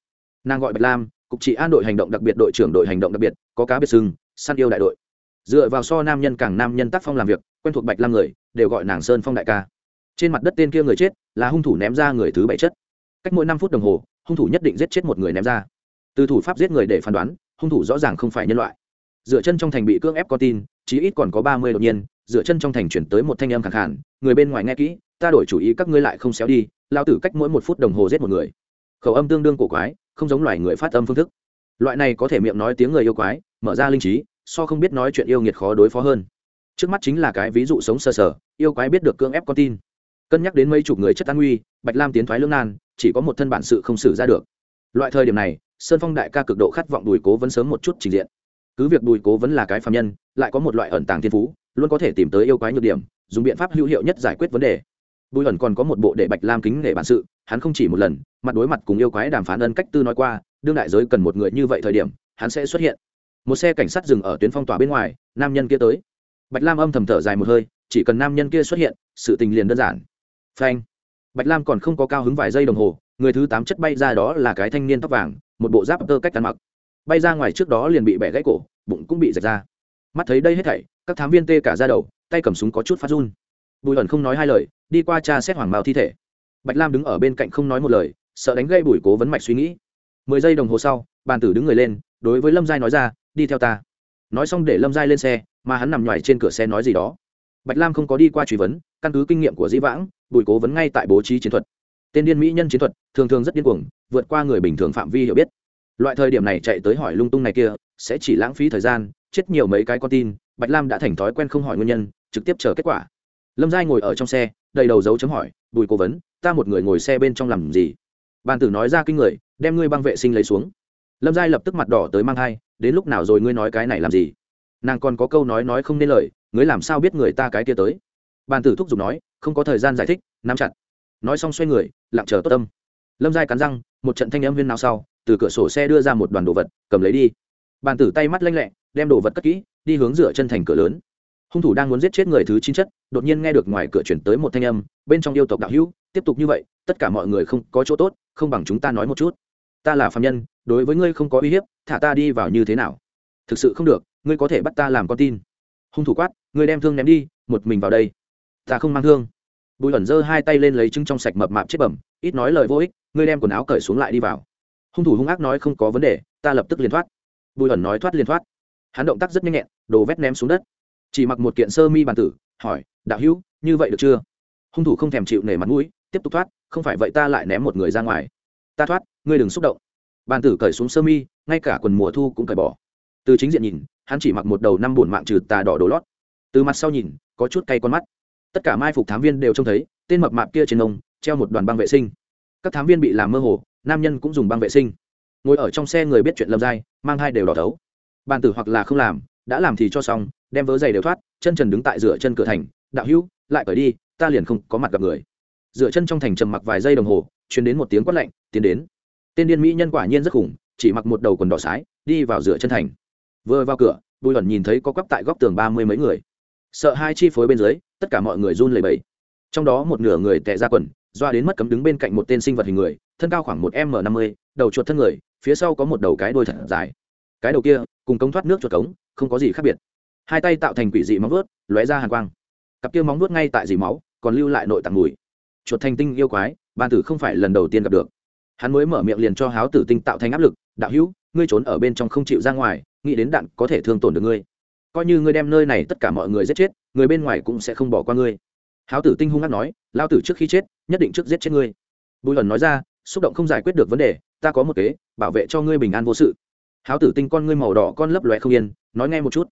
Nàng gọi bạch lam cục trị an đội hành động đặc biệt đội trưởng đội hành động đặc biệt có cá biệt sưng, săn yêu đại đội. Dựa vào so nam nhân càng nam nhân tác phong làm việc quen thuộc bạch lam người đều gọi nàng sơn phong đại ca. Trên mặt đất tên kia người chết là hung thủ ném ra người thứ bảy chất. Cách mỗi năm phút đồng hồ hung thủ nhất định giết chết một người ném ra. Từ thủ pháp giết người để phán đoán hung thủ rõ ràng không phải nhân loại. Dựa chân trong thành bị cưỡng ép con tin chí ít còn có ba mươi đột nhiên dựa chân trong thành chuyển tới một thanh âm khẳng khản người bên ngoài nghe kỹ ta đổi chủ ý các ngươi lại không xéo đi lao tử cách mỗi một phút đồng hồ giết một người khẩu âm tương đương cổ quái, không giống loài người phát âm phương thức. Loại này có thể miệng nói tiếng người yêu quái, mở ra linh trí, so không biết nói chuyện yêu nghiệt khó đối phó hơn. Trước mắt chính là cái ví dụ sống sờ sờ, yêu quái biết được cưỡng ép con tin. Cân nhắc đến mấy chục người chất an nguy, bạch lam tiến thoái lương nan, chỉ có một thân bản sự không xử ra được. Loại thời điểm này, sơn phong đại ca cực độ khát vọng đùi cố vẫn sớm một chút trình diện. Cứ việc đùi cố vẫn là cái phạm nhân, lại có một loại ẩn tàng thiên phú, luôn có thể tìm tới yêu quái nhược điểm, dùng biện pháp hữu hiệu nhất giải quyết vấn đề bùi ẩn còn có một bộ để bạch lam kính nể bản sự, hắn không chỉ một lần, mặt đối mặt cùng yêu quái đàm phán ân cách tư nói qua, đương đại giới cần một người như vậy thời điểm, hắn sẽ xuất hiện. Một xe cảnh sát dừng ở tuyến phong tỏa bên ngoài, nam nhân kia tới. Bạch lam âm thầm thở dài một hơi, chỉ cần nam nhân kia xuất hiện, sự tình liền đơn giản. Phanh. Bạch lam còn không có cao hứng vài giây đồng hồ, người thứ tám chất bay ra đó là cái thanh niên tóc vàng, một bộ giáp tơ cách ăn mặc. Bay ra ngoài trước đó liền bị bẻ gãy cổ, bụng cũng bị rạch ra. Mắt thấy đây hết thảy, các thám viên tê cả ra đầu, tay cầm súng có chút phát run bùi ẩn không nói hai lời, đi qua cha xét hoàng mao thi thể. Bạch lam đứng ở bên cạnh không nói một lời, sợ đánh gây bùi cố vấn mạch suy nghĩ. Mười giây đồng hồ sau, bàn tử đứng người lên, đối với lâm giai nói ra, đi theo ta. Nói xong để lâm giai lên xe, mà hắn nằm ngoài trên cửa xe nói gì đó. Bạch lam không có đi qua truy vấn, căn cứ kinh nghiệm của dĩ vãng, bùi cố vấn ngay tại bố trí chiến thuật. Tên điên mỹ nhân chiến thuật, thường thường rất điên cuồng, vượt qua người bình thường phạm vi hiểu biết. Loại thời điểm này chạy tới hỏi lung tung này kia, sẽ chỉ lãng phí thời gian, chết nhiều mấy cái con tin, bạch lam đã thành thói quen không hỏi nguyên nhân, trực tiếp chờ kết quả lâm giai ngồi ở trong xe, đầy đầu dấu chấm hỏi, bùi cố vấn, ta một người ngồi xe bên trong làm gì? Bàn tử nói ra kinh người, đem ngươi băng vệ sinh lấy xuống. Lâm giai lập tức mặt đỏ tới mang thai, đến lúc nào rồi ngươi nói cái này làm gì? Nàng còn có câu nói nói không nên lời, ngươi làm sao biết người ta cái kia tới? Bàn tử thúc giục nói, không có thời gian giải thích, nắm chặt. Nói xong xoay người, lặng chờ tốt tâm lâm giai cắn răng, một trận thanh âm viên nào sau, từ cửa sổ xe đưa ra một đoàn đồ vật, cầm lấy đi. Bàn tử tay mắt lanh lẹ, đem đồ vật cất kỹ, đi hướng dựa chân thành cửa lớn hung thủ đang muốn giết chết người thứ chín chất, đột nhiên nghe được ngoài cửa chuyển tới một thanh âm, bên trong yêu tộc đạo hữu, tiếp tục như vậy, tất cả mọi người không có chỗ tốt, không bằng chúng ta nói một chút. Ta là phạm nhân, đối với ngươi không có uy hiếp, thả ta đi vào như thế nào? Thực sự không được, ngươi có thể bắt ta làm con tin. Hung thủ quát, ngươi đem thương ném đi, một mình vào đây. Ta không mang thương. Bùi ẩn giơ hai tay lên lấy trứng trong sạch mập mạp chết bẩm, ít nói lời vô ích, ngươi đem quần áo cởi xuống lại đi vào. Hung thủ hung ác nói không có vấn đề, ta lập tức liền thoát. Bùi ẩn nói thoát liền thoát. Hắn động tác rất nhanh nhẹn, đồ vét ném xuống đất chỉ mặc một kiện sơ mi bàn tử, hỏi, đạo hữu, như vậy được chưa? Hung thủ không thèm chịu nể mặt mũi, tiếp tục thoát, không phải vậy ta lại ném một người ra ngoài. Ta thoát, ngươi đừng xúc động. Bàn tử cởi xuống sơ mi, ngay cả quần mùa thu cũng cởi bỏ. Từ chính diện nhìn, hắn chỉ mặc một đầu năm bùn mạng trừ tà đỏ đồ lót. Từ mặt sau nhìn, có chút cay con mắt. Tất cả mai phục thám viên đều trông thấy, tên mập mạp kia trên nông treo một đoàn băng vệ sinh. Các thám viên bị làm mơ hồ, nam nhân cũng dùng băng vệ sinh. Ngồi ở trong xe người biết chuyện lâm dai mang hai đều đỏ thấu. Bàn tử hoặc là không làm, đã làm thì cho xong đem vớ giày đều thoát, chân trần đứng tại giữa chân cửa thành, đạo hữu, lại cởi đi, ta liền không có mặt gặp người. Dựa chân trong thành trầm mặc vài giây đồng hồ chuyển đến một tiếng quát lạnh, tiến đến. Tên điên mỹ nhân quả nhiên rất khủng, chỉ mặc một đầu quần đỏ sái, đi vào dựa chân thành. Vừa vào cửa, bùi luận nhìn thấy có quắp tại góc tường ba mươi mấy người. Sợ hai chi phối bên dưới, tất cả mọi người run lẩy bẩy. Trong đó một nửa người tệ ra quần, doa đến mất cấm đứng bên cạnh một tên sinh vật hình người, thân cao khoảng một m năm mươi, đầu chuột thân người, phía sau có một đầu cái đôi thật dài. Cái đầu kia, cùng cống thoát nước chuột cống, không có gì khác biệt hai tay tạo thành quỷ dị móng vuốt, lóe ra hàn quang. Cặp kia móng vuốt ngay tại dì máu, còn lưu lại nội tạng mùi. Chuột thành tinh yêu quái, ban tử không phải lần đầu tiên gặp được. Hắn mới mở miệng liền cho háo tử tinh tạo thành áp lực, đạo hữu, ngươi trốn ở bên trong không chịu ra ngoài, nghĩ đến đạn có thể thương tổn được ngươi. Coi như ngươi đem nơi này tất cả mọi người giết chết, người bên ngoài cũng sẽ không bỏ qua ngươi. Háo tử tinh hung hát nói, lao tử trước khi chết, nhất định trước giết chết ngươi. Bùi ẩn nói ra, xúc động không giải quyết được vấn đề, ta có một kế, bảo vệ cho ngươi bình an vô sự. Háo tử tinh con ngươi màu đỏ con lấp lóe không yên, nói nghe một chút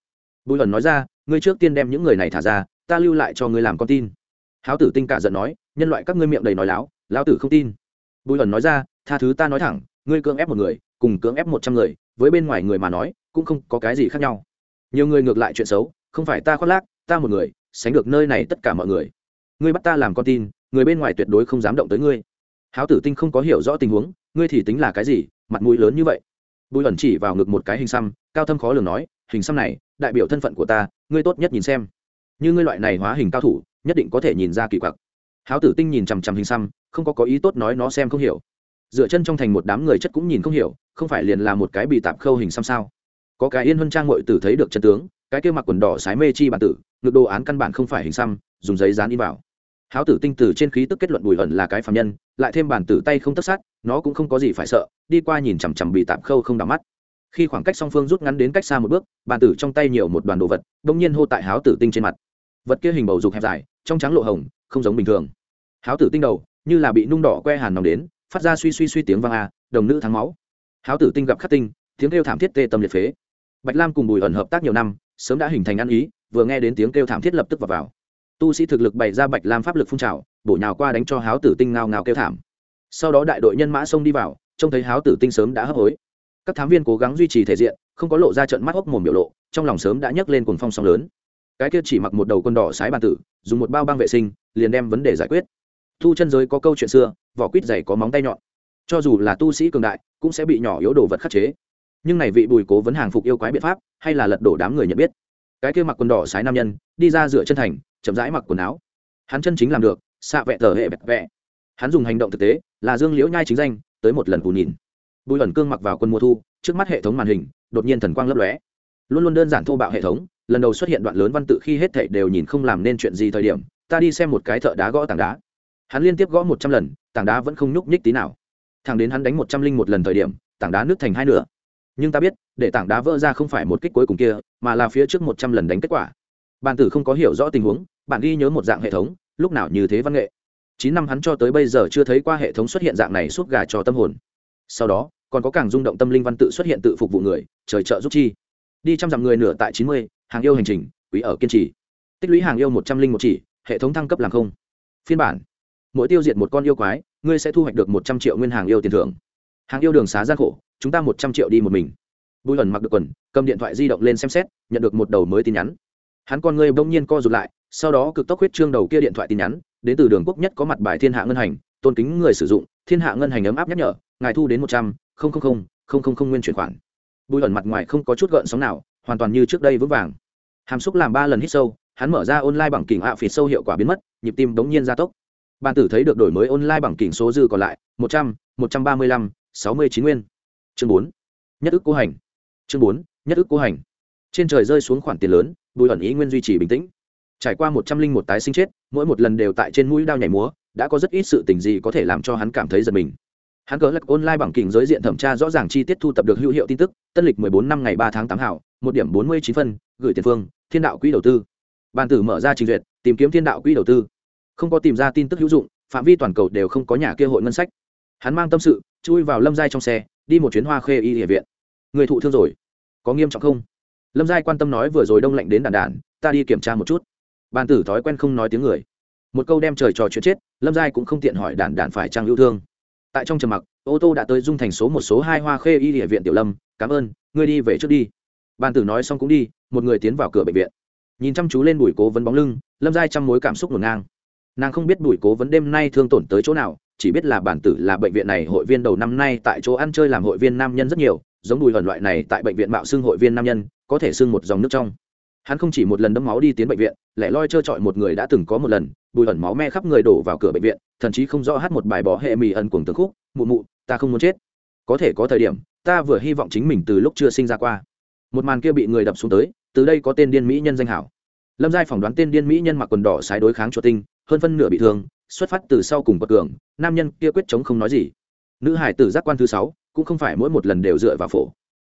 bùi ẩn nói ra, ngươi trước tiên đem những người này thả ra, ta lưu lại cho ngươi làm con tin. Háo tử tinh cả giận nói, nhân loại các ngươi miệng đầy nói láo, lão tử không tin. Bùi ẩn nói ra, tha thứ ta nói thẳng, ngươi cưỡng ép một người, cùng cưỡng ép một trăm người, với bên ngoài người mà nói, cũng không có cái gì khác nhau. Nhiều người ngược lại chuyện xấu, không phải ta khoác lác, ta một người, sánh được nơi này tất cả mọi người. Ngươi bắt ta làm con tin, người bên ngoài tuyệt đối không dám động tới ngươi. Háo tử tinh không có hiểu rõ tình huống, ngươi thì tính là cái gì, mặt mũi lớn như vậy? Bùi ẩn chỉ vào ngực một cái hình xăm, cao thâm khó lường nói, hình xăm này đại biểu thân phận của ta, ngươi tốt nhất nhìn xem. Như ngươi loại này hóa hình cao thủ, nhất định có thể nhìn ra kỳ quặc. Háo tử tinh nhìn chằm chằm hình xăm, không có có ý tốt nói nó xem không hiểu. Dựa chân trong thành một đám người chất cũng nhìn không hiểu, không phải liền là một cái bị tạp khâu hình xăm sao? Có cái yên huân trang ngội tử thấy được chân tướng, cái kia mặc quần đỏ sái mê chi bản tử ngược đồ án căn bản không phải hình xăm, dùng giấy dán in vào. Háo tử tinh từ trên khí tức kết luận bùi ẩn là cái phạm nhân, lại thêm bản tử tay không tất sát, nó cũng không có gì phải sợ, đi qua nhìn chằm chằm bị tạm khâu không đắm mắt khi khoảng cách song phương rút ngắn đến cách xa một bước bàn tử trong tay nhiều một đoàn đồ vật đ ỗ n g nhiên hô tại háo tử tinh trên mặt. Vật kia hình bầu dục hẹp dài trong trắng lộ hồng không giống bình thường. Háo tử tinh đầu như là bị nung đỏ que hàn nòng đến phát ra suy suy suy tiếng vang a đồng nữ thắng máu. Háo tử tinh gặp khắc tinh tiếng kêu thảm thiết tê tâm liệt phế. Bạch lam cùng bùi ẩn hợp tác nhiều năm sớm đã hình thành ăn ý vừa nghe đến tiếng kêu thảm thiết lập tức vào, vào. Tu sĩ thực lực bày ra bạch lam pháp lực phun trào bổ nhào qua đánh cho háo tử tinh ngao ngao kêu thảm. Sau đó đại đội nhân mã xông đi vào trông thấy háo tử tinh sớm đã hấp hối các thám viên cố gắng duy trì thể diện, không có lộ ra trận mắt hốc mồm biểu lộ, trong lòng sớm đã nhấc lên cuồng phong sóng lớn. Cái kia chỉ mặc một đầu con đỏ sái bàn tử, dùng một bao băng vệ sinh, liền đem vấn đề giải quyết. Thu chân giới có câu chuyện xưa, vỏ quýt dày có móng tay nhọn. Cho dù là tu sĩ cường đại, cũng sẽ bị nhỏ yếu đồ vật khắc chế. Nhưng này vị bùi cố vấn hàng phục yêu quái biện pháp, hay là lật đổ đám người nhận biết. Cái kia mặc quần đỏ sái nam nhân, đi ra dựa chân thành, chậm rãi mặc quần áo. Hắn chân chính làm được, xạ vẹ tờ hệ vẹt vẹ. Hắn dùng hành động thực tế, là dương liễu nhai chính danh, tới một lần cù nhìn bùi ẩn cương mặc vào quân mùa thu, trước mắt hệ thống màn hình, đột nhiên thần quang lấp lóe. Luôn luôn đơn giản thô bạo hệ thống, lần đầu xuất hiện đoạn lớn văn tự khi hết thảy đều nhìn không làm nên chuyện gì thời điểm, ta đi xem một cái thợ đá gõ tảng đá. Hắn liên tiếp gõ một trăm lần, tảng đá vẫn không nhúc nhích tí nào. Thằng đến hắn đánh một trăm linh một lần thời điểm, tảng đá nứt thành hai nửa. Nhưng ta biết, để tảng đá vỡ ra không phải một kích cuối cùng kia, mà là phía trước một trăm lần đánh kết quả. Bạn tử không có hiểu rõ tình huống bạn ghi nhớ một dạng hệ thống, lúc nào như thế văn nghệ. Chín năm hắn cho tới bây giờ chưa thấy qua hệ thống xuất hiện dạng này suốt gà cho tâm hồn. Sau đó còn có càng rung động tâm linh văn tự xuất hiện tự phục vụ người, trời trợ giúp chi. Đi trăm dặm người nửa tại chín mươi, hàng yêu hành trình, quý ở kiên trì. Tích lũy hàng yêu một trăm linh một chỉ, hệ thống thăng cấp làm không. Phiên bản. Mỗi tiêu diệt một con yêu quái, ngươi sẽ thu hoạch được một trăm triệu nguyên hàng yêu tiền thưởng. Hàng yêu đường xá gian khổ, chúng ta một trăm triệu đi một mình. Bùi ẩn mặc được quần, cầm điện thoại di động lên xem xét, nhận được một đầu mới tin nhắn. Hắn con ngươi bỗng nhiên co rụt lại, sau đó cực tốc huyết trương đầu kia điện thoại tin nhắn, đến từ đường quốc nhất có mặt bài thiên hạ ngân hành, tôn kính người sử dụng, thiên hạ ngân hành ấm áp nhắc nhở, ngài thu đến một trăm không không không không không không nguyên chuyển khoản. Bùi ẩn mặt ngoài không có chút gợn sóng nào, hoàn toàn như trước đây vững vàng. Hàm xúc làm ba lần hít sâu, hắn mở ra online bằng kỉnh ạ à sâu hiệu quả biến mất, nhịp tim đống nhiên gia tốc. Bàn tử thấy được đổi mới online bằng kỉnh số dư còn lại, một trăm một trăm ba mươi lăm, sáu mươi chín nguyên. Chương bốn, nhất ức cố hành. Chương bốn, nhất ức cố hành. Trên trời rơi xuống khoản tiền lớn, bùi ẩn ý nguyên duy trì bình tĩnh. Trải qua một trăm linh một tái sinh chết, mỗi một lần đều tại trên mũi đao nhảy múa, đã có rất ít sự tình gì có thể làm cho hắn cảm thấy giật mình hắn cờ lắc online bằng kính giới diện thẩm tra rõ ràng chi tiết thu tập được hữu hiệu tin tức, tân lịch 14 năm ngày 3 tháng 8 hảo, một điểm 49 phân, gửi tiền phương, thiên đạo quỹ đầu tư. Ban tử mở ra trình duyệt, tìm kiếm thiên đạo quỹ đầu tư. Không có tìm ra tin tức hữu dụng, phạm vi toàn cầu đều không có nhà kia hội ngân sách. Hắn mang tâm sự, chui vào lâm giai trong xe, đi một chuyến hoa khê y địa viện. Người thụ thương rồi. Có nghiêm trọng không? Lâm giai quan tâm nói vừa rồi đông lạnh đến đàn đàn, ta đi kiểm tra một chút. Ban tử thói quen không nói tiếng người. Một câu đem trời trò chuyện chết, lâm giai cũng không tiện hỏi đàn đàn phải trang yêu thương tại trong trầm mặc, ô tô đã tới dung thành số một số hai hoa khê y địa viện tiểu lâm, cảm ơn, ngươi đi về trước đi. Bàn tử nói xong cũng đi, một người tiến vào cửa bệnh viện. Nhìn chăm chú lên bùi cố vấn bóng lưng, lâm giai trăm mối cảm xúc ngổn ngang. Nàng không biết bùi cố vấn đêm nay thương tổn tới chỗ nào, chỉ biết là bản tử là bệnh viện này hội viên đầu năm nay tại chỗ ăn chơi làm hội viên nam nhân rất nhiều, giống bùi hẩn loại này tại bệnh viện mạo xưng hội viên nam nhân, có thể xưng một dòng nước trong hắn không chỉ một lần đấm máu đi tiến bệnh viện, lẻ loi trơ trọi một người đã từng có một lần, bùi ẩn máu me khắp người đổ vào cửa bệnh viện, thậm chí không rõ hát một bài bỏ hệ mì ẩn cuồng tường khúc, mụ mụ, ta không muốn chết. Có thể có thời điểm, ta vừa hy vọng chính mình từ lúc chưa sinh ra qua. Một màn kia bị người đập xuống tới, từ đây có tên điên mỹ nhân danh hảo. Lâm giai phỏng đoán tên điên mỹ nhân mặc quần đỏ sái đối kháng chuột tinh, hơn phân nửa bị thương, xuất phát từ sau cùng bậc cường, nam nhân kia quyết chống không nói gì. Nữ hải tử giác quan thứ sáu, cũng không phải mỗi một lần đều dựa vào phổ.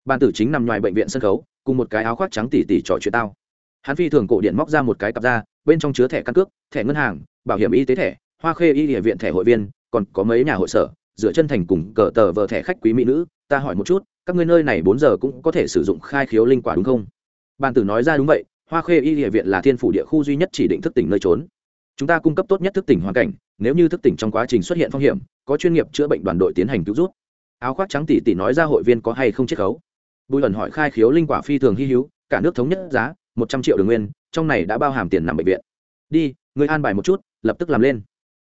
Ban tử chính nằm ngoài bệnh viện sân khấu, cùng một cái áo khoác trắng tỉ tỉ trò chuyện tao hắn phi thường cổ điện móc ra một cái cặp ra bên trong chứa thẻ căn cước, thẻ ngân hàng, bảo hiểm y tế thẻ, hoa khê y địa viện thẻ hội viên, còn có mấy nhà hội sở dựa chân thành cùng cờ tờ vờ thẻ khách quý mỹ nữ. Ta hỏi một chút, các ngươi nơi này bốn giờ cũng có thể sử dụng khai khiếu linh quả đúng không? Ban tử nói ra đúng vậy, hoa khê y địa viện là thiên phủ địa khu duy nhất chỉ định thức tỉnh nơi trốn. Chúng ta cung cấp tốt nhất thức tỉnh hoàn cảnh, nếu như thức tỉnh trong quá trình xuất hiện phong hiểm, có chuyên nghiệp chữa bệnh đoàn đội tiến hành cứu rút áo khoác trắng tỷ tỷ nói ra hội viên có hay không chiết khấu. Bùi ẩn hỏi khai khiếu linh quả phi thường hy hữu, cả nước thống nhất giá một trăm triệu đường nguyên, trong này đã bao hàm tiền nằm bệnh viện. Đi, người an bài một chút, lập tức làm lên.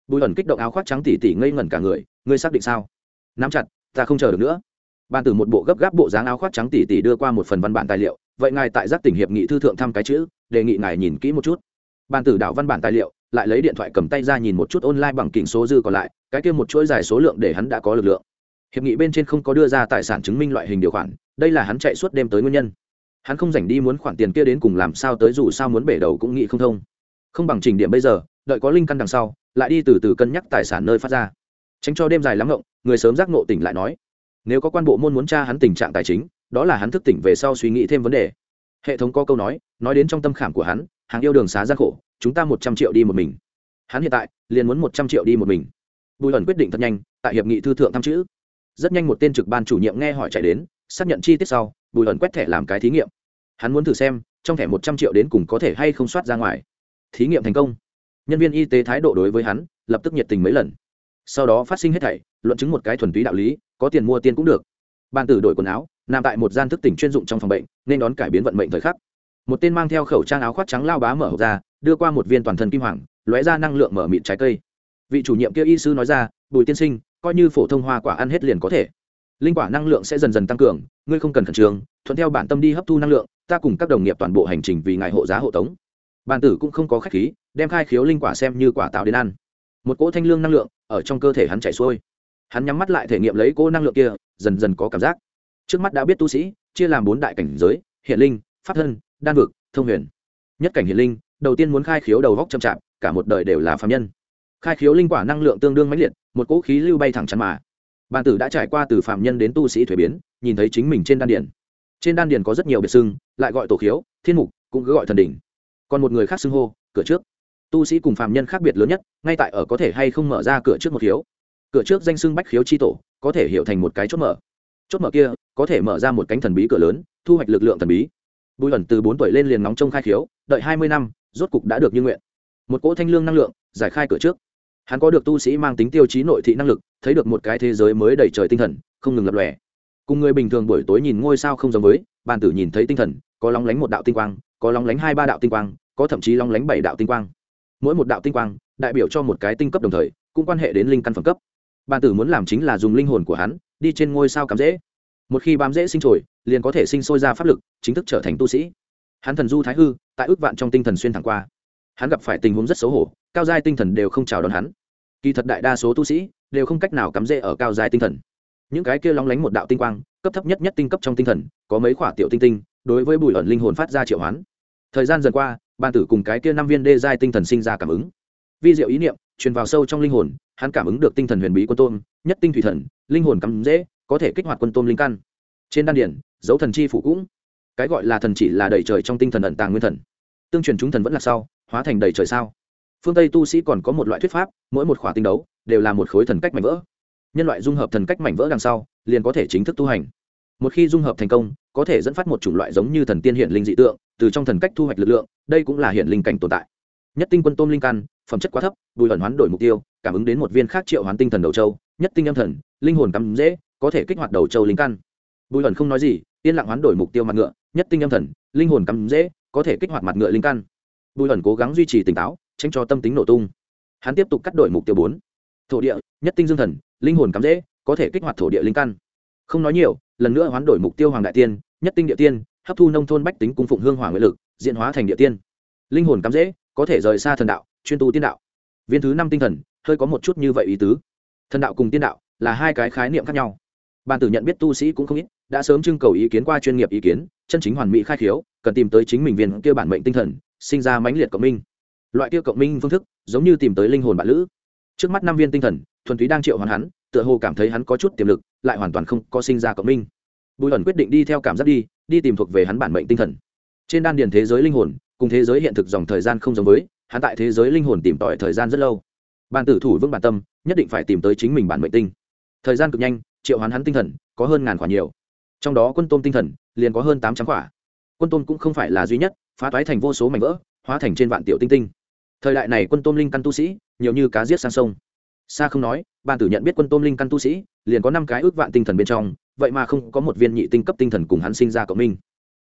Bùi ẩn kích động áo khoác trắng tỉ tỉ ngây ngẩn cả người, ngươi xác định sao? Nắm chặt, ta không chờ được nữa. Ban từ một bộ gấp gáp bộ dáng áo khoác trắng tỉ tỉ đưa qua một phần văn bản tài liệu, vậy ngài tại giác tỉnh hiệp nghị thư thượng thăm cái chữ, đề nghị ngài nhìn kỹ một chút. Ban tử đảo văn bản tài liệu, lại lấy điện thoại cầm tay ra nhìn một chút online bằng kỉnh số dư còn lại, cái kia một chuỗi dài số lượng để hắn đã có lực lượng. Hiệp nghị bên trên không có đưa ra tài sản chứng minh loại hình điều khoản, đây là hắn chạy suốt đêm tới nguyên nhân hắn không dành đi muốn khoản tiền kia đến cùng làm sao tới dù sao muốn bể đầu cũng nghĩ không thông. Không bằng trình điểm bây giờ, đợi có linh căn đằng sau, lại đi từ từ cân nhắc tài sản nơi phát ra. Tránh cho đêm dài lắm ngộng, người sớm giác ngộ tỉnh lại nói, nếu có quan bộ môn muốn tra hắn tình trạng tài chính, đó là hắn thức tỉnh về sau suy nghĩ thêm vấn đề. Hệ thống có câu nói nói đến trong tâm khảm của hắn, hàng yêu đường xá gian khổ, chúng ta một trăm triệu đi một mình. Hắn hiện tại, liền muốn một trăm triệu đi một mình. Bùi ẩn quyết định thật nhanh, tại hiệp nghị thư thượng thăm chữ. Rất nhanh một tên trực ban chủ nhiệm nghe hỏi chạy đến, xác nhận chi tiết sau, bùi ẩn quét thẻ làm cái thí nghiệm hắn muốn thử xem, trong thẻ một trăm triệu đến cùng có thể hay không soát ra ngoài. Thí nghiệm thành công. Nhân viên y tế thái độ đối với hắn, lập tức nhiệt tình mấy lần. Sau đó phát sinh hết thảy, luận chứng một cái thuần túy đạo lý, có tiền mua tiền cũng được. Ban tử đổi quần áo, nằm tại một gian thức tỉnh chuyên dụng trong phòng bệnh, nên đón cải biến vận mệnh thời khắc. Một tên mang theo khẩu trang áo khoác trắng lao bá mở hộp ra, đưa qua một viên toàn thân kim hoàng, lóe ra năng lượng mở mịn trái cây. Vị chủ nhiệm kia y sư nói ra, bùi tiên sinh, coi như phổ thông hoa quả ăn hết liền có thể. Linh quả năng lượng sẽ dần dần tăng cường, ngươi không cần khẩn trương, thuận theo bản tâm đi hấp thu năng lượng ta cùng các đồng nghiệp toàn bộ hành trình vì ngài hộ giá hộ tống. Bàn tử cũng không có khách khí, đem khai khiếu linh quả xem như quả tạo đến ăn. Một cỗ thanh lương năng lượng ở trong cơ thể hắn chảy xuôi. Hắn nhắm mắt lại thể nghiệm lấy cỗ năng lượng kia, dần dần có cảm giác. Trước mắt đã biết tu sĩ, chia làm bốn đại cảnh giới hiện linh, pháp thân, đan vực, thông huyền. Nhất cảnh hiện linh, đầu tiên muốn khai khiếu đầu góc chậm chạp, cả một đời đều là phạm nhân. Khai khiếu linh quả năng lượng tương đương mãnh liệt, một cỗ khí lưu bay thẳng chắn mà. Bàn tử đã trải qua từ phạm nhân đến tu sĩ thuế biến, nhìn thấy chính mình trên đan điển trên đan điền có rất nhiều biệt xưng, lại gọi tổ khiếu, thiên mục, cũng cứ gọi thần đỉnh. Còn một người khác xưng hô, cửa trước. Tu sĩ cùng phạm nhân khác biệt lớn nhất, ngay tại ở có thể hay không mở ra cửa trước một khiếu. Cửa trước danh xưng bách khiếu chi tổ, có thể hiểu thành một cái chốt mở. Chốt mở kia, có thể mở ra một cánh thần bí cửa lớn, thu hoạch lực lượng thần bí. Bùi ẩn từ bốn tuổi lên liền nóng trong khai khiếu, đợi hai mươi năm, rốt cục đã được như nguyện. Một cỗ thanh lương năng lượng, giải khai cửa trước. Hắn có được tu sĩ mang tính tiêu chí nội thị năng lực, thấy được một cái thế giới mới đầy trời tinh thần, không ngừng lập lòe cùng người bình thường buổi tối nhìn ngôi sao không giống với, bàn tử nhìn thấy tinh thần, có lóng lánh một đạo tinh quang, có lóng lánh hai ba đạo tinh quang, có thậm chí lóng lánh bảy đạo tinh quang. Mỗi một đạo tinh quang, đại biểu cho một cái tinh cấp đồng thời, cũng quan hệ đến linh căn phẩm cấp. Bàn tử muốn làm chính là dùng linh hồn của hắn, đi trên ngôi sao cắm dễ một khi bám dễ sinh trồi, liền có thể sinh sôi ra pháp lực, chính thức trở thành tu sĩ. Hắn thần du thái hư, tại ước vạn trong tinh thần xuyên thẳng qua. Hắn gặp phải tình huống rất xấu hổ, cao giai tinh thần đều không chào đón hắn. Kỳ thật đại đa số tu sĩ, đều không cách nào cắm rễ ở cao giai tinh thần những cái kia lóng lánh một đạo tinh quang, cấp thấp nhất nhất tinh cấp trong tinh thần, có mấy khỏa tiểu tinh tinh, đối với bùi ẩn linh hồn phát ra triệu hoán. Thời gian dần qua, bàn tử cùng cái kia năm viên đê giai tinh thần sinh ra cảm ứng. Vi diệu ý niệm, truyền vào sâu trong linh hồn, hắn cảm ứng được tinh thần huyền bí quân tôm, nhất tinh thủy thần, linh hồn cắm dễ, có thể kích hoạt quân tôm linh căn. Trên đan điển dấu thần chi phủ cũng. Cái gọi là thần chỉ là đầy trời trong tinh thần ẩn tàng nguyên thần. Tương truyền chúng thần vẫn là sau, hóa thành đầy trời sao. Phương tây tu sĩ còn có một loại thuyết pháp, mỗi một khỏa tinh đấu đều là một khối thần cách mảnh vỡ nhân loại dung hợp thần cách mảnh vỡ đằng sau, liền có thể chính thức tu hành. Một khi dung hợp thành công, có thể dẫn phát một chủng loại giống như thần tiên hiển linh dị tượng, từ trong thần cách thu hoạch lực lượng, đây cũng là hiển linh cảnh tồn tại. Nhất tinh quân tôm linh căn, phẩm chất quá thấp, bùi ẩn hoán đổi mục tiêu, cảm ứng đến một viên khác triệu hoán tinh thần đầu châu, nhất tinh âm thần, linh hồn cắm dễ, có thể kích hoạt đầu châu linh căn. Bùi ẩn không nói gì, yên lặng hoán đổi mục tiêu mặt ngựa, nhất tinh âm thần, linh hồn cắm dễ, có thể kích hoạt mặt ngựa linh căn. Bùi ẩn cố gắng duy trì tỉnh táo, tránh cho tâm tính nổ tung. Hắn tiếp tục cắt đổi mục tiêu bốn. Thổ địa, nhất tinh dương thần linh hồn cắm dễ có thể kích hoạt thổ địa linh căn. Không nói nhiều, lần nữa hoán đổi mục tiêu hoàng đại tiên, nhất tinh địa tiên, hấp thu nông thôn bách tính cung phụng hương hỏa nguyện lực diện hóa thành địa tiên. Linh hồn cắm dễ có thể rời xa thần đạo, chuyên tu tiên đạo. Viên thứ năm tinh thần, hơi có một chút như vậy ý tứ. Thần đạo cùng tiên đạo là hai cái khái niệm khác nhau. Bàn tử nhận biết tu sĩ cũng không ít, đã sớm trưng cầu ý kiến qua chuyên nghiệp ý kiến, chân chính hoàn mỹ khai khiếu, cần tìm tới chính mình viên kia bản mệnh tinh thần, sinh ra mãnh liệt cộng minh. Loại kia cộng minh phương thức, giống như tìm tới linh hồn bạn lữ trước mắt năm viên tinh thần, thuần túy đang triệu hoàn hắn, tựa hồ cảm thấy hắn có chút tiềm lực, lại hoàn toàn không có sinh ra cộng minh. Bùi ẩn quyết định đi theo cảm giác đi đi tìm thuộc về hắn bản mệnh tinh thần. Trên đan điền thế giới linh hồn, cùng thế giới hiện thực dòng thời gian không giống với, hắn tại thế giới linh hồn tìm tòi thời gian rất lâu. Bàn tử thủ vững bản tâm, nhất định phải tìm tới chính mình bản mệnh tinh. Thời gian cực nhanh, triệu hoán hắn tinh thần, có hơn ngàn quả nhiều. Trong đó quân tôm tinh thần, liền có hơn tám trăm quả quân tôm cũng không phải là duy nhất, phá toái thành vô số mảnh vỡ, hóa thành trên vạn tiểu tinh tinh. Thời đại này quân tôm linh căn tu sĩ nhiều như cá giết sang sông. Xa không nói bàn tử nhận biết quân tôm linh căn tu sĩ liền có năm cái ước vạn tinh thần bên trong vậy mà không có một viên nhị tinh cấp tinh thần cùng hắn sinh ra cộng minh.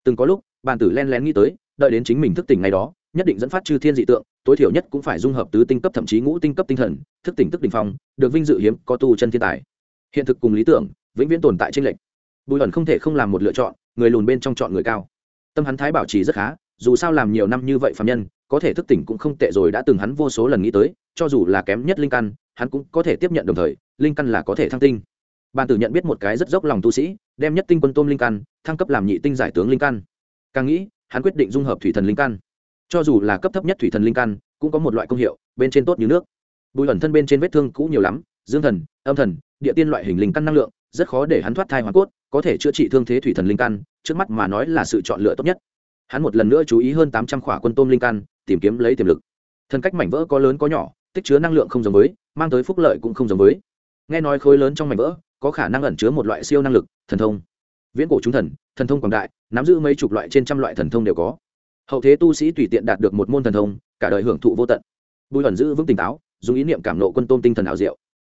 Từng có lúc bàn tử len lén nghĩ tới đợi đến chính mình thức tỉnh ngày đó nhất định dẫn phát chư thiên dị tượng tối thiểu nhất cũng phải dung hợp tứ tinh cấp thậm chí ngũ tinh cấp tinh thần thức tỉnh tức đỉnh phong được vinh dự hiếm có tu chân thiên tài. Hiện thực cùng lý tưởng vĩnh viễn tồn tại trên lệch, bùi ẩn không thể không làm một lựa chọn người lùn bên trong chọn người cao. Tâm hắn thái bảo trì rất khá dù sao làm nhiều năm như vậy phạm nhân, có thể thức tỉnh cũng không tệ rồi đã từng hắn vô số lần nghĩ tới, cho dù là kém nhất linh căn, hắn cũng có thể tiếp nhận đồng thời, linh căn là có thể thăng tinh. Bàn tử nhận biết một cái rất dốc lòng tu sĩ, đem nhất tinh quân tôm linh căn, thăng cấp làm nhị tinh giải tướng linh căn. Càng nghĩ, hắn quyết định dung hợp thủy thần linh căn. Cho dù là cấp thấp nhất thủy thần linh căn, cũng có một loại công hiệu, bên trên tốt như nước. Bùi ẩn thân bên trên vết thương cũ nhiều lắm, dương thần, âm thần, địa tiên loại hình linh căn năng lượng, rất khó để hắn thoát thai hoàn cốt, có thể chữa trị thương thế thủy thần linh căn, trước mắt mà nói là sự chọn lựa tốt nhất hắn một lần nữa chú ý hơn tám trăm khỏa quân tôm linh căn tìm kiếm lấy tiềm lực. Thần cách mảnh vỡ có lớn có nhỏ, tích chứa năng lượng không giống với, mang tới phúc lợi cũng không giống với. Nghe nói khối lớn trong mảnh vỡ, có khả năng ẩn chứa một loại siêu năng lực, thần thông. Viễn cổ chúng thần thần thông quảng đại, nắm giữ mấy chục loại trên trăm loại thần thông đều có. Hậu thế tu sĩ tùy tiện đạt được một môn thần thông, cả đời hưởng thụ vô tận. Bùi ẩn giữ vững tỉnh táo, dùng ý niệm cảm nộ quân tôm tinh thần ảo diệu.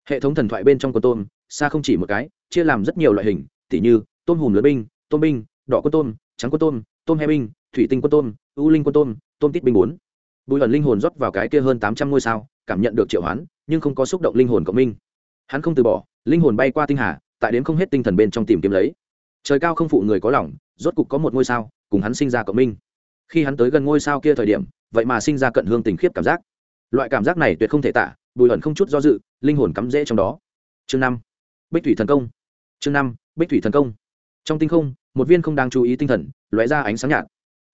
Hệ thống thần thoại bên trong quân tôm, xa không chỉ một cái, chia làm rất nhiều loại hình, tỉ như tôm hùm lớn binh, tôm binh, đỏ quân tôm, trắng quân tôm tôm he binh thủy tinh quân tôm, ưu linh quân tôm tôm tít binh bốn. Bùi ẩn linh hồn rót vào cái kia hơn tám trăm ngôi sao, cảm nhận được triệu hoán, nhưng không có xúc động linh hồn cộng minh hắn không từ bỏ, linh hồn bay qua tinh hà, tại đến không hết tinh thần bên trong tìm kiếm lấy. Trời cao không phụ người có lòng, rốt cục có một ngôi sao, cùng hắn sinh ra cộng minh. Khi hắn tới gần ngôi sao kia thời điểm, vậy mà sinh ra cận hương tình khiếp cảm giác. Loại cảm giác này tuyệt không thể tả, bùi ẩn không chút do dự, linh hồn cắm rễ trong đó. Chương năm. Bích thủy thần công. Chương năm. Bích thủy thần công. Trong tinh không, một viên không đang chú ý tinh thần, lóe ra ánh sáng nhạt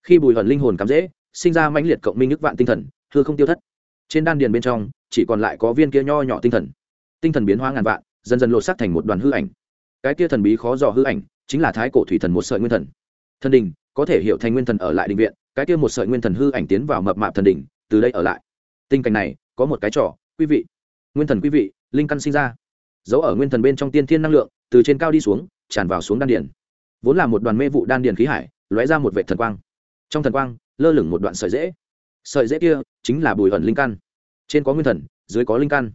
khi bùi hận linh hồn cắm rễ, sinh ra mãnh liệt cộng minh nước vạn tinh thần thưa không tiêu thất. Trên đan điền bên trong, chỉ còn lại có viên kia nho nhỏ tinh thần. Tinh thần biến hóa ngàn vạn, dần dần lột xác thành một đoàn hư ảnh. Cái kia thần bí khó dò hư ảnh, chính là thái cổ thủy thần một sợi nguyên thần. Thần đình, có thể hiểu thành nguyên thần ở lại định viện, cái kia một sợi nguyên thần hư ảnh tiến vào mập mạp thần đình, từ đây ở lại. Tình cảnh này, có một cái trò, quý vị. Nguyên thần quý vị, linh căn sinh ra. Giấu ở nguyên thần bên trong tiên thiên năng lượng, từ trên cao đi xuống, tràn vào xuống đan điền. Vốn là một đoàn mê vụ đan điền khí hải, lóe ra một vệ thần quang trong thần quang, lơ lửng một đoạn sợi dễ sợi dễ kia chính là bùi ẩn linh căn. Trên có nguyên thần, dưới có linh căn.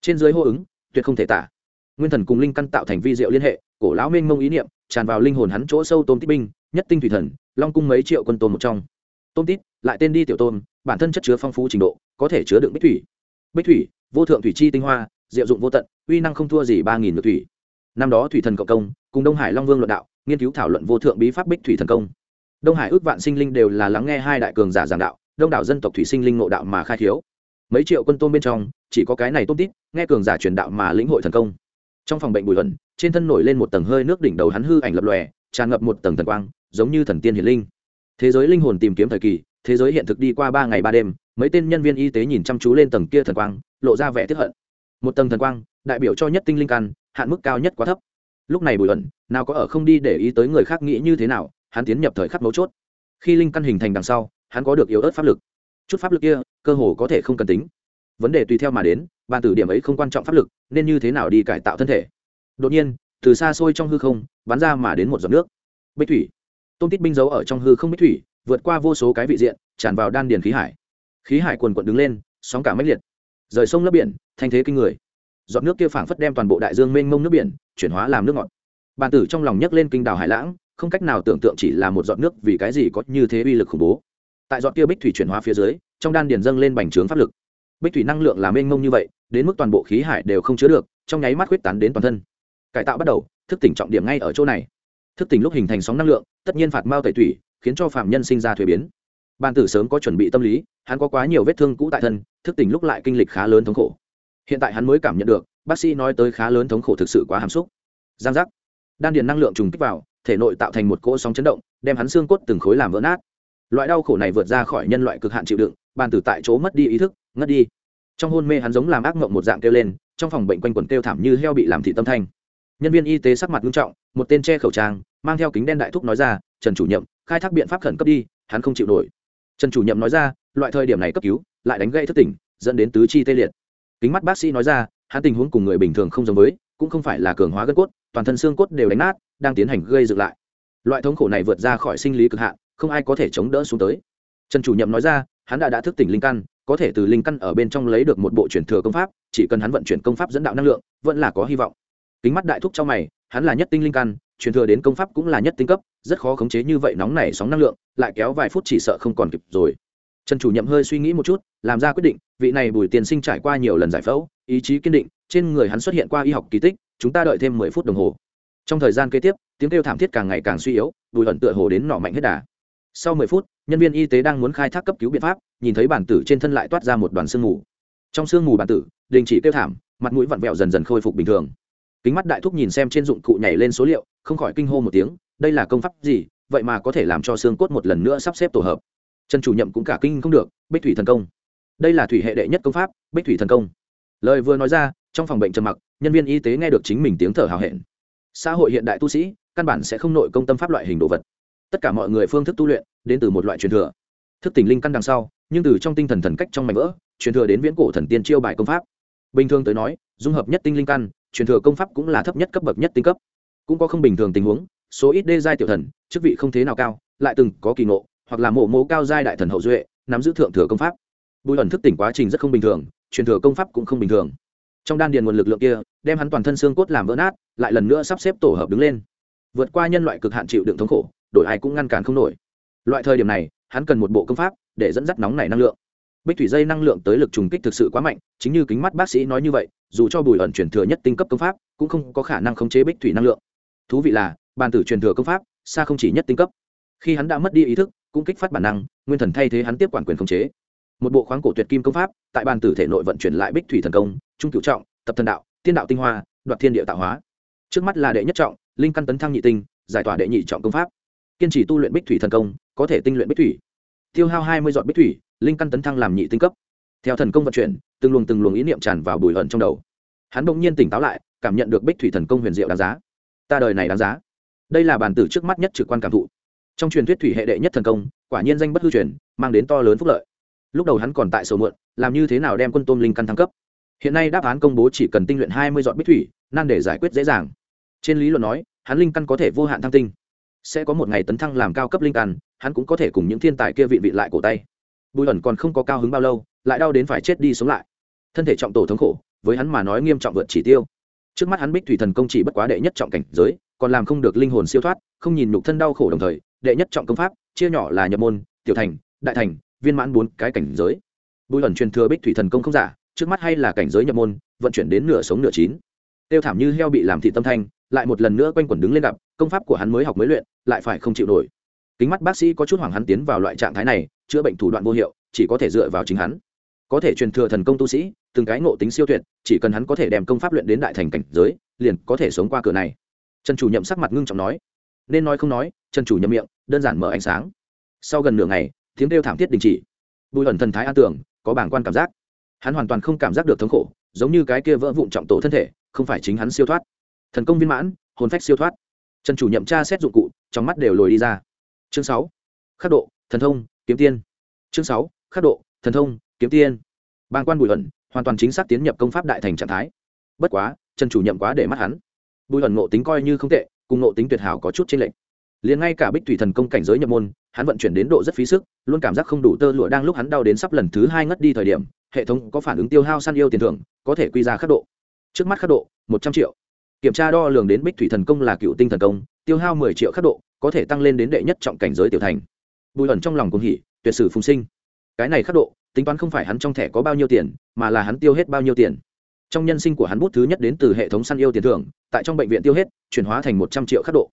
Trên dưới hô ứng, tuyệt không thể tả. Nguyên thần cùng linh căn tạo thành vi diệu liên hệ, cổ lão mênh mông ý niệm tràn vào linh hồn hắn chỗ sâu tôm tít binh, nhất tinh thủy thần, long cung mấy triệu quân tôm một trong. Tôm tít, lại tên đi tiểu tôm, bản thân chất chứa phong phú trình độ, có thể chứa đựng bích thủy. Bích thủy, vô thượng thủy chi tinh hoa, diệu dụng vô tận, uy năng không thua gì ba nghìn ngược thủy. Năm đó thủy thần cộng công, cùng đông hải long vương luận đạo, nghiên cứu thảo luận vô thượng bí pháp bích thủy thần công đông hải ước vạn sinh linh đều là lắng nghe hai đại cường giả giảng đạo, đông đảo dân tộc thủy sinh linh ngộ đạo mà khai thiếu mấy triệu quân tôm bên trong, chỉ có cái này tốt tít, nghe cường giả truyền đạo mà lĩnh hội thần công. Trong phòng bệnh bùi luận trên thân nổi lên một tầng hơi nước đỉnh đầu hắn hư ảnh lập lòe, tràn ngập một tầng thần quang, giống như thần tiên hiền linh. Thế giới linh hồn tìm kiếm thời kỳ, thế giới hiện thực đi qua ba ngày ba đêm, mấy tên nhân viên y tế nhìn chăm chú lên tầng kia thần quang, lộ ra vẻ tiếp hận. Một tầng thần quang, đại biểu cho nhất tinh linh căn, hạn mức cao nhất quá thấp. Lúc này bùi luận nào có ở không đi để ý tới người khác nghĩ như thế nào hắn tiến nhập thời khắc mấu chốt. Khi linh căn hình thành đằng sau, hắn có được yếu ớt pháp lực. Chút pháp lực kia, cơ hồ có thể không cần tính. Vấn đề tùy theo mà đến, bàn tử điểm ấy không quan trọng pháp lực, nên như thế nào đi cải tạo thân thể? Đột nhiên, từ xa xôi trong hư không, bắn ra mà đến một giọt nước. Bích thủy. Tôm tít binh giấu ở trong hư không bích thủy, vượt qua vô số cái vị diện, tràn vào đan điền khí hải. Khí hải quần quận đứng lên, sóng cả mách liệt. Rời sông lấp biển, thanh thế kinh người. Giọt nước kia phảng phất đem toàn bộ đại dương mênh mông nước biển, chuyển hóa làm nước ngọt. Bàn tử trong lòng nhấc lên kinh đảo hải lãng không cách nào tưởng tượng chỉ là một giọt nước vì cái gì có như thế uy lực khủng bố. Tại giọt kia bích thủy chuyển hóa phía dưới, trong đan điền dâng lên bành trướng pháp lực. Bích thủy năng lượng là mênh mông như vậy, đến mức toàn bộ khí hải đều không chứa được, trong nháy mắt huyết tán đến toàn thân. Cải tạo bắt đầu, thức tỉnh trọng điểm ngay ở chỗ này. Thức tỉnh lúc hình thành sóng năng lượng, tất nhiên phạt mao tẩy thủy khiến cho phạm nhân sinh ra thuế biến. Ban tử sớm có chuẩn bị tâm lý, hắn có quá nhiều vết thương cũ tại thân, thức tỉnh lúc lại kinh lịch khá lớn thống khổ. Hiện tại hắn mới cảm nhận được, bác sĩ nói tới khá lớn thống khổ thực sự quá hàm xúc. Giang giác. Đan điền năng lượng trùng kích vào thể nội tạo thành một cỗ sóng chấn động, đem hắn xương cốt từng khối làm vỡ nát. Loại đau khổ này vượt ra khỏi nhân loại cực hạn chịu đựng, bàn tử tại chỗ mất đi ý thức, ngất đi. Trong hôn mê hắn giống làm ác mộng một dạng kêu lên, trong phòng bệnh quanh quần kêu thảm như heo bị làm thị tâm thanh. Nhân viên y tế sắc mặt nghiêm trọng, một tên che khẩu trang, mang theo kính đen đại thúc nói ra, trần chủ nhiệm, khai thác biện pháp khẩn cấp đi, hắn không chịu nổi. Trần chủ nhiệm nói ra, loại thời điểm này cấp cứu, lại đánh gây thất tỉnh, dẫn đến tứ chi tê liệt. Kính mắt bác sĩ nói ra, hắn tình huống cùng người bình thường không giống với, cũng không phải là cường hóa gân cốt, toàn thân xương cốt đều đánh nát đang tiến hành gây dựng lại. Loại thống khổ này vượt ra khỏi sinh lý cực hạn, không ai có thể chống đỡ xuống tới. Trần chủ nhiệm nói ra, hắn đã đã thức tỉnh linh căn, có thể từ linh căn ở bên trong lấy được một bộ truyền thừa công pháp, chỉ cần hắn vận chuyển công pháp dẫn đạo năng lượng, vẫn là có hy vọng. Kính mắt đại thúc cho mày, hắn là nhất tinh linh căn, truyền thừa đến công pháp cũng là nhất tinh cấp, rất khó khống chế như vậy nóng này sóng năng lượng, lại kéo vài phút chỉ sợ không còn kịp rồi. Trần chủ nhiệm hơi suy nghĩ một chút, làm ra quyết định, vị này bùi tiền sinh trải qua nhiều lần giải phẫu, ý chí kiên định, trên người hắn xuất hiện qua y học kỳ tích, chúng ta đợi thêm mười phút đồng hồ trong thời gian kế tiếp, tiếng kêu thảm thiết càng ngày càng suy yếu, bùi ẩn tựa hồ đến nọ mạnh hết đà. Sau mười phút, nhân viên y tế đang muốn khai thác cấp cứu biện pháp, nhìn thấy bản tử trên thân lại toát ra một đoàn sương mù. Trong sương mù bản tử, đình chỉ kêu thảm, mặt mũi vặn vẹo dần dần khôi phục bình thường. Kính mắt đại thúc nhìn xem trên dụng cụ nhảy lên số liệu, không khỏi kinh hô một tiếng, đây là công pháp gì, vậy mà có thể làm cho xương cốt một lần nữa sắp xếp tổ hợp. Trần chủ nhậm cũng cả kinh không được, bích thủy thần công. Đây là thủy hệ đệ nhất công pháp, bích thủy thần công. Lời vừa nói ra, trong phòng bệnh trầm mặc, nhân viên y tế nghe được chính mình tiếng thở hào hẹn xã hội hiện đại tu sĩ, căn bản sẽ không nội công tâm pháp loại hình đồ vật. Tất cả mọi người phương thức tu luyện, đến từ một loại truyền thừa. Thức tỉnh linh căn đằng sau, nhưng từ trong tinh thần thần cách trong mảnh vỡ, truyền thừa đến viễn cổ thần tiên chiêu bài công pháp. Bình thường tới nói, dung hợp nhất tinh linh căn, truyền thừa công pháp cũng là thấp nhất cấp bậc nhất tinh cấp. Cũng có không bình thường tình huống, số ít đê giai tiểu thần, chức vị không thế nào cao, lại từng có kỳ ngộ, hoặc là mộ mố cao giai đại thần hậu duệ, nắm giữ thượng thừa công pháp. Bùi ẩn thức tỉnh quá trình rất không bình thường, truyền thừa công pháp cũng không bình thường trong đan điền nguồn lực lượng kia, đem hắn toàn thân xương cốt làm vỡ nát, lại lần nữa sắp xếp tổ hợp đứng lên. Vượt qua nhân loại cực hạn chịu đựng thống khổ, đổi ai cũng ngăn cản không nổi. Loại thời điểm này, hắn cần một bộ công pháp để dẫn dắt nóng này năng lượng. Bích thủy dây năng lượng tới lực trùng kích thực sự quá mạnh, chính như kính mắt bác sĩ nói như vậy, dù cho bùi ẩn truyền thừa nhất tinh cấp công pháp, cũng không có khả năng khống chế bích thủy năng lượng. Thú vị là, bàn tử truyền thừa công pháp, xa không chỉ nhất tinh cấp. Khi hắn đã mất đi ý thức, cũng kích phát bản năng, nguyên thần thay thế hắn tiếp quản quyền khống chế một bộ khoáng cổ tuyệt kim công pháp, tại bàn tử thể nội vận chuyển lại bích thủy thần công, trung cửu trọng, tập thần đạo, tiên đạo tinh hoa, đoạt thiên địa tạo hóa. Trước mắt là đệ nhất trọng, linh căn tấn thăng nhị tinh, giải tỏa đệ nhị trọng công pháp. Kiên trì tu luyện bích thủy thần công, có thể tinh luyện bích thủy. Tiêu hao hai mươi giọt bích thủy, linh căn tấn thăng làm nhị tinh cấp. Theo thần công vận chuyển, từng luồng từng luồng ý niệm tràn vào bùi ẩn trong đầu. Hắn bỗng nhiên tỉnh táo lại, cảm nhận được bích thủy thần công huyền diệu đáng giá. Ta đời này đáng giá. Đây là bản tử trước mắt nhất trực quan cảm thụ. Trong truyền thuyết thủy hệ đệ nhất thần công, quả nhiên danh bất hư truyền, mang đến to lớn phúc lợi lúc đầu hắn còn tại sầu muộn làm như thế nào đem quân tôm linh căn thăng cấp. Hiện nay đáp án công bố chỉ cần tinh luyện hai mươi dọn bích thủy, nan để giải quyết dễ dàng. Trên lý luận nói, hắn linh căn có thể vô hạn thăng tinh. Sẽ có một ngày tấn thăng làm cao cấp linh căn, hắn cũng có thể cùng những thiên tài kia vị vị lại cổ tay. Bùi ẩn còn không có cao hứng bao lâu, lại đau đến phải chết đi sống lại. Thân thể trọng tổ thống khổ, với hắn mà nói nghiêm trọng vượt chỉ tiêu. Trước mắt hắn bích thủy thần công chỉ bất quá đệ nhất trọng cảnh giới, còn làm không được linh hồn siêu thoát, không nhìn nhục thân đau khổ đồng thời, đệ nhất trọng công pháp, chia nhỏ là nhập môn, tiểu thành, đại thành viên mãn bốn cái cảnh giới. Bùi ẩn truyền thừa bích thủy thần công không giả, trước mắt hay là cảnh giới nhập môn, vận chuyển đến nửa sống nửa chín. Tiêu thảm như heo bị làm thị tâm thanh, lại một lần nữa quanh quẩn đứng lên gặp, công pháp của hắn mới học mới luyện, lại phải không chịu nổi. Kính mắt bác sĩ có chút hoảng hắn tiến vào loại trạng thái này, chữa bệnh thủ đoạn vô hiệu, chỉ có thể dựa vào chính hắn. Có thể truyền thừa thần công tu sĩ, từng cái ngộ tính siêu tuyệt, chỉ cần hắn có thể đem công pháp luyện đến đại thành cảnh giới, liền có thể sống qua cửa này. Trần chủ nhậm sắc mặt ngưng trọng nói. Nên nói không nói, trần chủ nhậm miệng, đơn giản mở ánh sáng. Sau gần nửa ngày tiếng kêu thảm thiết đình chỉ. Bùi ẩn thần thái an tưởng có bảng quan cảm giác. Hắn hoàn toàn không cảm giác được thống khổ, giống như cái kia vỡ vụn trọng tổ thân thể, không phải chính hắn siêu thoát. Thần công viên mãn, hồn phách siêu thoát. Trần chủ nhậm tra xét dụng cụ, trong mắt đều lồi đi ra. Chương sáu, khắc độ, thần thông, kiếm tiên. Chương sáu, khắc độ, thần thông, kiếm tiên. Bang quan bùi ẩn, hoàn toàn chính xác tiến nhập công pháp đại thành trạng thái. Bất quá, trần chủ nhậm quá để mắt hắn. Bùi ẩn ngộ tính coi như không tệ, cùng ngộ tính tuyệt hảo có chút trên lệnh liền ngay cả bích thủy thần công cảnh giới nhập môn, hắn vận chuyển đến độ rất phí sức, luôn cảm giác không đủ tơ lụa đang lúc hắn đau đến sắp lần thứ hai ngất đi thời điểm, hệ thống có phản ứng tiêu hao săn yêu tiền thưởng, có thể quy ra khắc độ. Trước mắt khắc độ, một trăm triệu. Kiểm tra đo lường đến bích thủy thần công là cựu tinh thần công, tiêu hao mười triệu khắc độ, có thể tăng lên đến đệ nhất trọng cảnh giới tiểu thành. Bùi ẩn trong lòng cùng hỉ, tuyệt sử phùng sinh. Cái này khắc độ, tính toán không phải hắn trong thẻ có bao nhiêu tiền, mà là hắn tiêu hết bao nhiêu tiền. Trong nhân sinh của hắn bút thứ nhất đến từ hệ thống săn yêu tiền thưởng, tại trong bệnh viện tiêu hết, chuyển hóa thành một trăm triệu khắc độ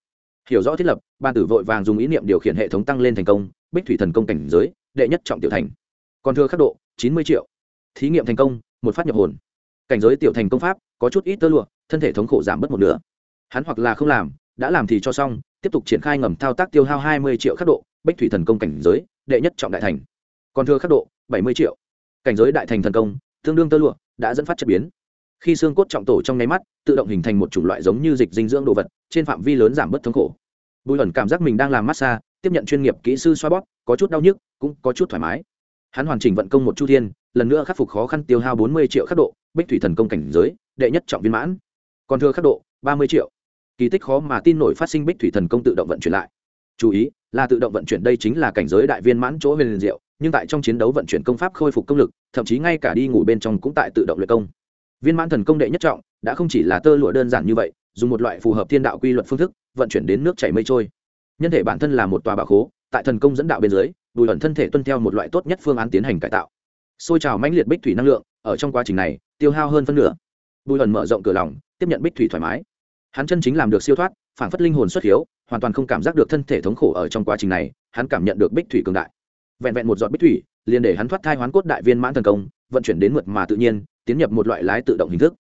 hiểu rõ thiết lập, ban tử vội vàng dùng ý niệm điều khiển hệ thống tăng lên thành công, bích thủy thần công cảnh giới, đệ nhất trọng tiểu thành. Còn thưa khắc độ, chín mươi triệu. Thí nghiệm thành công, một phát nhập hồn. Cảnh giới tiểu thành công pháp, có chút ít tơ lụa, thân thể thống khổ giảm bớt một nửa. Hắn hoặc là không làm, đã làm thì cho xong, tiếp tục triển khai ngầm thao tác tiêu hao hai mươi triệu khắc độ, bích thủy thần công cảnh giới, đệ nhất trọng đại thành. Còn thưa khắc độ, bảy mươi triệu. Cảnh giới đại thành thần công, tương đương tơ lụa, đã dẫn phát chất biến khi xương cốt trọng tổ trong nháy mắt, tự động hình thành một chủng loại giống như dịch dinh dưỡng đồ vật, trên phạm vi lớn giảm bớt thống khổ. Bùi ẩn cảm giác mình đang làm massage, tiếp nhận chuyên nghiệp kỹ sư xoa bóp, có chút đau nhức, cũng có chút thoải mái. Hắn hoàn chỉnh vận công một chu thiên, lần nữa khắc phục khó khăn tiêu hao bốn mươi triệu khắc độ, bích thủy thần công cảnh giới, đệ nhất trọng viên mãn. Còn thừa khắc độ, ba mươi triệu. Kỳ tích khó mà tin nổi phát sinh bích thủy thần công tự động vận chuyển lại. Chú ý, là tự động vận chuyển đây chính là cảnh giới đại viên mãn chỗ huyền liền diệu, nhưng tại trong chiến đấu vận chuyển công pháp khôi phục công lực, thậm chí ngay cả đi ngủ bên trong cũng tại tự động luyện công viên mãn thần công đệ nhất trọng, đã không chỉ là tơ lụa đơn giản như vậy, dùng một loại phù hợp thiên đạo quy luật phương thức, vận chuyển đến nước chảy mây trôi. Nhân thể bản thân là một tòa bạo khố, tại thần công dẫn đạo bên dưới bùi ẩn thân thể tuân theo một loại tốt nhất phương án tiến hành cải tạo. Xôi trào mãnh liệt bích thủy năng lượng, ở trong quá trình này, tiêu hao hơn phân nửa. Bùi ẩn mở rộng cửa lòng, tiếp nhận bích thủy thoải mái. Hắn chân chính làm được siêu thoát, phản phất linh hồn xuất hiếu, hoàn toàn không cảm giác được thân thể thống khổ ở trong quá trình này, hắn cảm nhận được bích thủy cường đại. Vẹn vẹn một giọt bích thủy, liền để hắn thoát thai hoán cốt đại viên mãn thần công, vận chuyển đến mượt mà tự nhiên tiến nhập một loại lái tự động hình thức.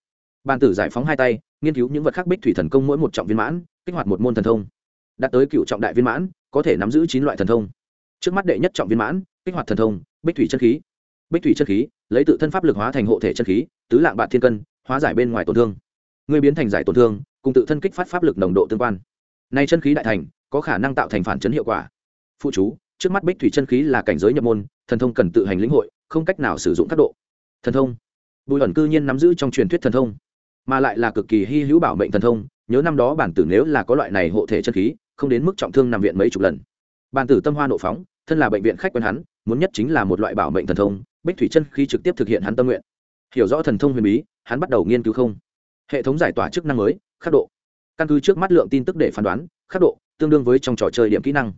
Bàn tử giải phóng hai tay, nghiên cứu những vật khác bích thủy thần công mỗi một trọng viên mãn, kích hoạt một môn thần thông. Đạt tới cựu trọng đại viên mãn, có thể nắm giữ chín loại thần thông. Trước mắt đệ nhất trọng viên mãn, kích hoạt thần thông, bích thủy chân khí. Bích thủy chân khí, lấy tự thân pháp lực hóa thành hộ thể chân khí, tứ lạng bạn thiên cân, hóa giải bên ngoài tổn thương. Người biến thành giải tổn thương, cùng tự thân kích phát pháp lực nồng độ tương quan. Nay chân khí đại thành, có khả năng tạo thành phản chấn hiệu quả. Phụ chú, trước mắt bích thủy chân khí là cảnh giới nhập môn, thần thông cần tự hành lĩnh hội, không cách nào sử dụng các độ. Thần thông bùi ẩn cư nhiên nắm giữ trong truyền thuyết thần thông, mà lại là cực kỳ hy hữu bảo mệnh thần thông, nhớ năm đó bản tử nếu là có loại này hộ thể chân khí, không đến mức trọng thương nằm viện mấy chục lần. Bản tử tâm hoa nộ phóng, thân là bệnh viện khách quen hắn, muốn nhất chính là một loại bảo mệnh thần thông, bích thủy chân khí trực tiếp thực hiện hắn tâm nguyện. Hiểu rõ thần thông huyền bí, hắn bắt đầu nghiên cứu không. Hệ thống giải tỏa chức năng mới, khắc độ. Căn cứ trước mắt lượng tin tức để phán đoán, khắc độ, tương đương với trong trò chơi điểm kỹ năng.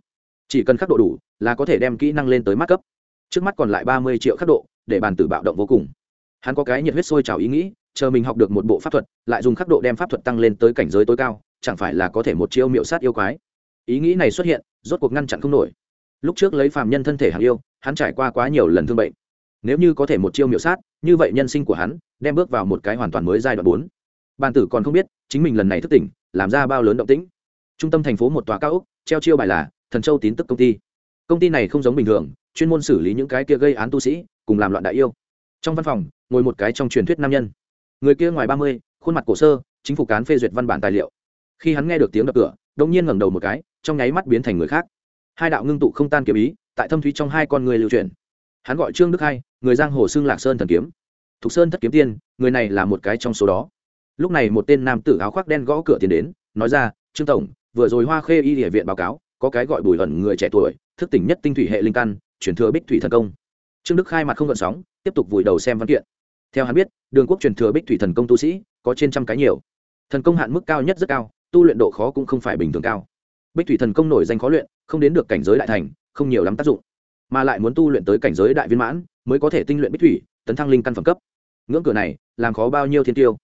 Chỉ cần khắc độ đủ, là có thể đem kỹ năng lên tới mắt cấp. Trước mắt còn lại ba mươi triệu khắc độ, để bàn tử bạo động vô cùng hắn có cái nhiệt huyết sôi trào ý nghĩ, chờ mình học được một bộ pháp thuật, lại dùng khắc độ đem pháp thuật tăng lên tới cảnh giới tối cao, chẳng phải là có thể một chiêu miệu sát yêu quái. Ý nghĩ này xuất hiện, rốt cuộc ngăn chặn không nổi. Lúc trước lấy phàm nhân thân thể hàng yêu, hắn trải qua quá nhiều lần thương bệnh. Nếu như có thể một chiêu miệu sát, như vậy nhân sinh của hắn, đem bước vào một cái hoàn toàn mới giai đoạn bốn. Bàn tử còn không biết, chính mình lần này thức tỉnh, làm ra bao lớn động tĩnh. Trung tâm thành phố một tòa cao ốc, treo chiêu bài là, thần châu tín tức công ty. Công ty này không giống bình thường, chuyên môn xử lý những cái kia gây án tu sĩ, cùng làm loạn đại yêu trong văn phòng, ngồi một cái trong truyền thuyết nam nhân. Người kia ngoài ba mươi, khuôn mặt cổ sơ, chính phủ cán phê duyệt văn bản tài liệu. Khi hắn nghe được tiếng đập cửa đông nhiên ngẩng đầu một cái, trong nháy mắt biến thành người khác. Hai đạo ngưng tụ không tan kiếm ý, tại thâm thúy trong hai con người lưu truyền hắn gọi trương đức hai, người giang hồ xưng lạc sơn thần kiếm. Thục sơn thất kiếm tiên, người này là một cái trong số đó. Lúc này một tên nam tử áo khoác đen gõ cửa tiến đến, nói ra, trương tổng, vừa rồi hoa khê y địa viện báo cáo, có cái gọi bùi ẩn người trẻ tuổi, thức tỉnh nhất tinh thủy hệ linh căn, chuyển thừa bích thủy thần công trương đức khai mặt không gợn sóng, tiếp tục vùi đầu xem văn kiện. Theo hắn biết, đường quốc truyền thừa bích thủy thần công tu sĩ, có trên trăm cái nhiều. Thần công hạn mức cao nhất rất cao, tu luyện độ khó cũng không phải bình thường cao. Bích thủy thần công nổi danh khó luyện, không đến được cảnh giới đại thành, không nhiều lắm tác dụng. Mà lại muốn tu luyện tới cảnh giới đại viên mãn, mới có thể tinh luyện bích thủy, tấn thăng linh căn phẩm cấp. Ngưỡng cửa này, làm khó bao nhiêu thiên tiêu.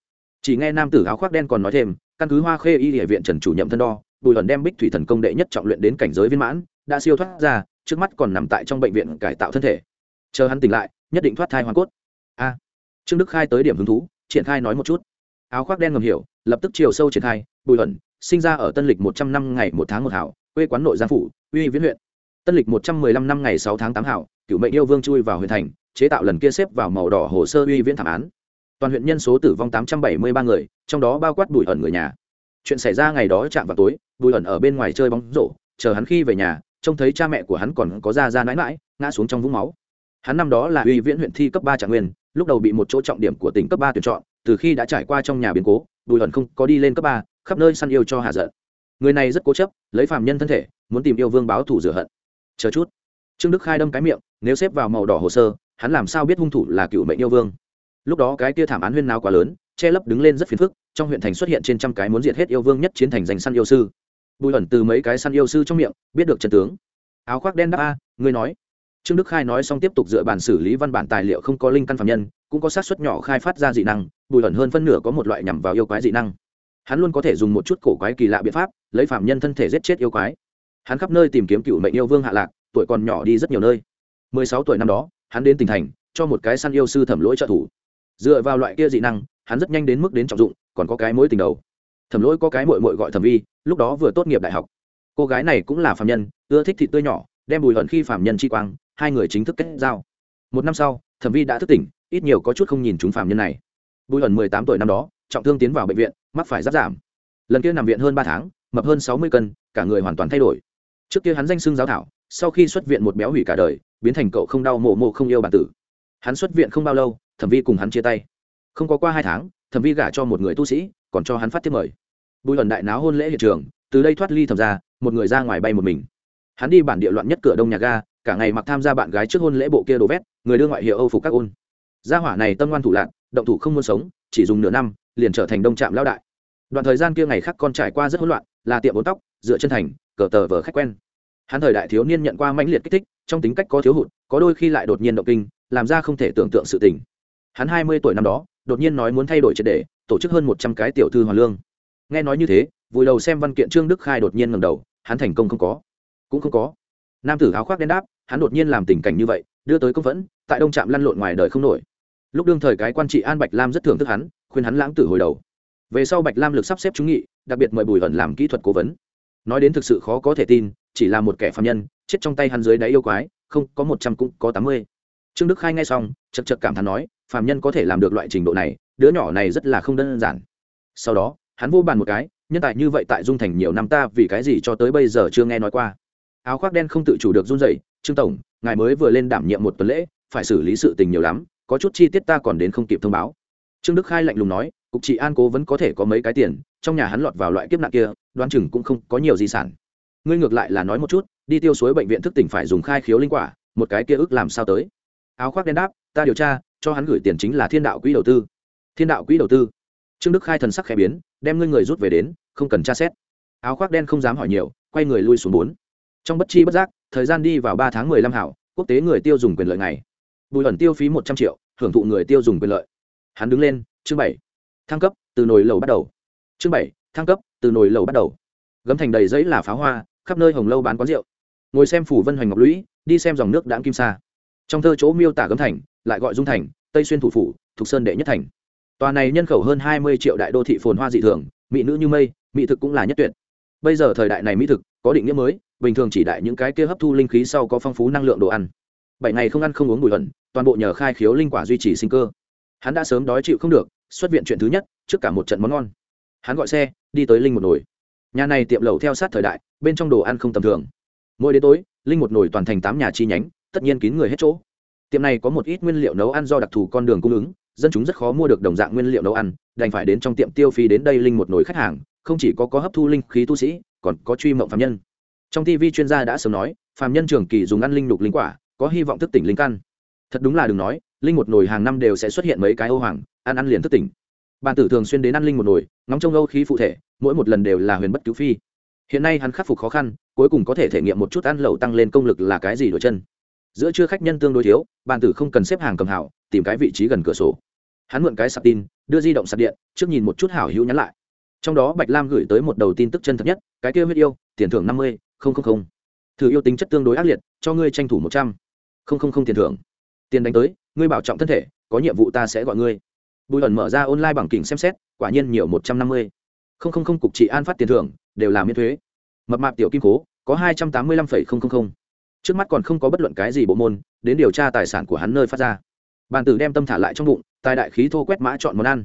Chỉ nghe nam tử áo khoác đen còn nói thêm, căn cứ hoa khê y địa viện trần chủ nhậm thân đo, bùi ẩn đem bích thủy thần công đệ nhất trọng luyện đến cảnh giới viên mãn, đã siêu thoát ra, trước mắt còn nằm tại trong bệnh viện cải tạo thân thể chờ hắn tỉnh lại, nhất định thoát thai hoàn cốt. A. Trương đức khai tới điểm hứng thú, triển khai nói một chút. Áo khoác đen ngầm hiểu, lập tức chiều sâu triển khai, bùi ẩn, sinh ra ở tân lịch một trăm năm ngày một tháng một hảo, quê quán nội giang phủ, uy viễn huyện. Tân lịch một trăm mười lăm năm ngày sáu tháng tám hảo cựu mệnh yêu vương chui vào huyện thành, chế tạo lần kia xếp vào màu đỏ hồ sơ uy viễn thảm án. Toàn huyện nhân số tử vong tám trăm bảy mươi ba người, trong đó bao quát bùi ẩn người nhà. Chuyện xảy ra ngày đó chạm vào tối, bùi ẩn ở bên ngoài chơi bóng rổ, chờ hắn khi về nhà, trông thấy cha mẹ của hắn còn có ra ra mãi mãi ngã xuống trong vũng máu hắn năm đó là uy viễn huyện thi cấp ba trạng nguyên, lúc đầu bị một chỗ trọng điểm của tỉnh cấp ba tuyển chọn, từ khi đã trải qua trong nhà biến cố, bùi hận không có đi lên cấp ba, khắp nơi săn yêu cho hạ giận. Người này rất cố chấp, lấy phàm nhân thân thể, muốn tìm yêu vương báo thủ rửa hận. Chờ chút. Trương đức khai đâm cái miệng, nếu xếp vào màu đỏ hồ sơ, hắn làm sao biết hung thủ là cựu mệnh yêu vương? Lúc đó cái kia thảm án huyên nào quá lớn, che lấp đứng lên rất phiền phức, trong huyện thành xuất hiện trên trăm cái muốn diệt hết yêu vương nhất chiến thành danh săn yêu sư. Bùi ẩn từ mấy cái săn yêu sư trong miệng, biết được trận tướng. Áo khoác đen đáp a, ngươi nói trương đức khai nói xong tiếp tục dựa bàn xử lý văn bản tài liệu không có linh căn phạm nhân, cũng có sát xuất nhỏ khai phát ra dị năng, bùi ẩn hơn phân nửa có một loại nhằm vào yêu quái dị năng. Hắn luôn có thể dùng một chút cổ quái kỳ lạ biện pháp, lấy phạm nhân thân thể giết chết yêu quái. Hắn khắp nơi tìm kiếm cựu mệnh yêu vương hạ lạc, tuổi còn nhỏ đi rất nhiều nơi. Mười sáu tuổi năm đó, hắn đến tỉnh thành, cho một cái săn yêu sư thẩm lỗi trợ thủ. Dựa vào loại kia dị năng, hắn rất nhanh đến mức đến trọng dụng, còn có cái mối tình đầu. Thẩm lỗi có cái mội mội gọi thẩm vi, lúc đó vừa tốt nghiệp đại học. Cô gái này cũng là phạm nhân, ưa thích thịt tươi nhỏ, đem bùi hận khi phạm nhân chi quang hai người chính thức kết giao. Một năm sau, thẩm vi đã thức tỉnh, ít nhiều có chút không nhìn chúng phạm nhân này. Bùi ẩn mười tám tuổi năm đó, trọng thương tiến vào bệnh viện, mắc phải giáp giảm. Lần kia nằm viện hơn ba tháng, mập hơn sáu mươi cân, cả người hoàn toàn thay đổi. Trước kia hắn danh xưng giáo thảo, sau khi xuất viện một béo hủy cả đời, biến thành cậu không đau mộ mộ không yêu bản tử. Hắn xuất viện không bao lâu, thẩm vi cùng hắn chia tay. Không có qua hai tháng, thẩm vi gả cho một người tu sĩ, còn cho hắn phát thiếp mời. Bùi ẩn đại náo hôn lễ hiện trường, từ đây thoát ly thầm ra một người ra ngoài bay một mình. Hắn đi bản địa loạn nhất cửa đông nhà ga cả ngày mặc tham gia bạn gái trước hôn lễ bộ kia đồ vét, người đưa ngoại hiệu âu phục các ôn. Gia hỏa này tâm ngoan thủ lạc, động thủ không muốn sống, chỉ dùng nửa năm, liền trở thành đông trạm lao đại. Đoạn thời gian kia ngày khác con trải qua rất hỗn loạn, là tiệm bốn tóc, dựa chân thành, cờ tờ vờ khách quen. Hắn thời đại thiếu niên nhận qua mãnh liệt kích thích, trong tính cách có thiếu hụt, có đôi khi lại đột nhiên động kinh, làm ra không thể tưởng tượng sự tình. Hắn hai mươi tuổi năm đó, đột nhiên nói muốn thay đổi triệt đề tổ chức hơn một trăm cái tiểu thư hoàn lương. Nghe nói như thế vùi đầu xem văn kiện trương đức khai đột nhiên ngầm đầu, hắn thành công không có. Cũng không có nam tử áo khoác đen đáp, hắn đột nhiên làm tình cảnh như vậy, đưa tới công vẫn tại đông trạm lăn lộn ngoài đời không nổi. Lúc đương thời cái quan trị an bạch lam rất thưởng thức hắn, khuyên hắn lãng tử hồi đầu. Về sau bạch lam lực sắp xếp chúng nghị, đặc biệt mời bùi ẩn làm kỹ thuật cố vấn. Nói đến thực sự khó có thể tin, chỉ là một kẻ phạm nhân, chết trong tay hắn dưới đáy yêu quái, không, có một trăm cũng có tám mươi. Trương đức khai ngay xong, chật chật cảm thán nói phạm nhân có thể làm được loại trình độ này, đứa nhỏ này rất là không đơn giản. Sau đó, hắn vô bàn một cái, nhân tài như vậy tại dung thành nhiều năm ta vì cái gì cho tới bây giờ chưa nghe nói qua áo khoác đen không tự chủ được run rẩy, trương tổng ngài mới vừa lên đảm nhiệm một tuần lễ phải xử lý sự tình nhiều lắm có chút chi tiết ta còn đến không kịp thông báo. Trương đức khai lạnh lùng nói cục trị an cố vẫn có thể có mấy cái tiền trong nhà hắn lọt vào loại kiếp nạn kia đoán chừng cũng không có nhiều di sản. Ngươi ngược lại là nói một chút đi tiêu suối bệnh viện thức tỉnh phải dùng khai khiếu linh quả một cái kia ức làm sao tới. Áo khoác đen đáp ta điều tra cho hắn gửi tiền chính là thiên đạo quỹ đầu tư. Thiên đạo quỹ đầu tư? Trương đức khai thần sắc khẽ biến đem ngươi người rút về đến không cần tra xét. Áo khoác đen không dám hỏi nhiều quay người lui xuống bốn trong bất chi bất giác, thời gian đi vào ba tháng mười lăm hảo, quốc tế người tiêu dùng quyền lợi ngày. Bùi ẩn tiêu phí một trăm triệu, hưởng thụ người tiêu dùng quyền lợi. Hắn đứng lên, chương bảy. Thăng cấp, từ nồi lầu bắt đầu. Chương bảy, thăng cấp, từ nồi lầu bắt đầu. Gấm thành đầy giấy là pháo hoa, khắp nơi hồng lâu bán quán rượu. Ngồi xem phủ vân hoành ngọc lũy, đi xem dòng nước đãng kim sa. Trong thơ chỗ miêu tả gấm thành, lại gọi dung thành, tây xuyên thủ phủ, thục sơn đệ nhất thành. Tòa này nhân khẩu hơn hai mươi triệu đại đô thị phồn hoa dị thường, mỹ nữ như mây, mỹ thực cũng là nhất tuyệt. Bây giờ thời đại này mỹ thực, có định nghĩa mới bình thường chỉ đại những cái kia hấp thu linh khí sau có phong phú năng lượng đồ ăn. Bảy ngày không ăn không uống bụi ẩn, toàn bộ nhờ khai khiếu linh quả duy trì sinh cơ. Hắn đã sớm đói chịu không được, xuất viện chuyện thứ nhất, trước cả một trận món ngon. Hắn gọi xe, đi tới linh một nồi. Nhà này tiệm lẩu theo sát thời đại, bên trong đồ ăn không tầm thường. Mỗi đến tối, linh một nồi toàn thành tám nhà chi nhánh, tất nhiên kín người hết chỗ. Tiệm này có một ít nguyên liệu nấu ăn do đặc thù con đường cung ứng, dân chúng rất khó mua được đồng dạng nguyên liệu nấu ăn, đành phải đến trong tiệm tiêu phí đến đây linh một nồi khách hàng, không chỉ có có hấp thu linh khí tu sĩ, còn có truy mộng phạm nhân trong tv chuyên gia đã sớm nói phạm nhân trường kỳ dùng ăn linh đục linh quả, có hy vọng thức tỉnh linh căn. Thật đúng là đừng nói, linh một nồi hàng năm đều sẽ xuất hiện mấy cái ô hoàng, ăn ăn liền thức tỉnh. Bàn tử thường xuyên đến ăn linh một nồi, ngóng trông âu khí phụ thể, mỗi một lần đều là huyền bất cứu phi. Hiện nay hắn khắc phục khó khăn, cuối cùng có thể thể nghiệm một chút ăn lẩu tăng lên công lực là cái gì đổi chân. Giữa trưa khách nhân tương đối thiếu bàn tử không cần xếp hàng cầm hảo, tìm cái vị trí gần cửa sổ. Hắn mượn cái sạc tin, đưa di động sạc điện, trước nhìn một chút hảo hữu nhắn lại. Trong đó bạch lam gửi tới một đầu tin tức chân thật nhất, cái kia huyết yêu, tiền thưởng năm mươi không không không. Thử yêu tính chất tương đối ác liệt, cho ngươi tranh thủ một trăm. Không không không tiền thưởng. Tiền đánh tới, ngươi bảo trọng thân thể, có nhiệm vụ ta sẽ gọi ngươi. Bùi ẩn mở ra online bằng kỉnh xem xét, quả nhiên nhiều một trăm năm mươi. Không không không cục trị an phát tiền thưởng, đều là miễn thuế. Mập mạp tiểu kim cố, có hai trăm tám mươi lăm phẩy không không không. Trước mắt còn không có bất luận cái gì bộ môn, đến điều tra tài sản của hắn nơi phát ra. Bàn tử đem tâm thả lại trong bụng, tài đại khí thô quét mã chọn món ăn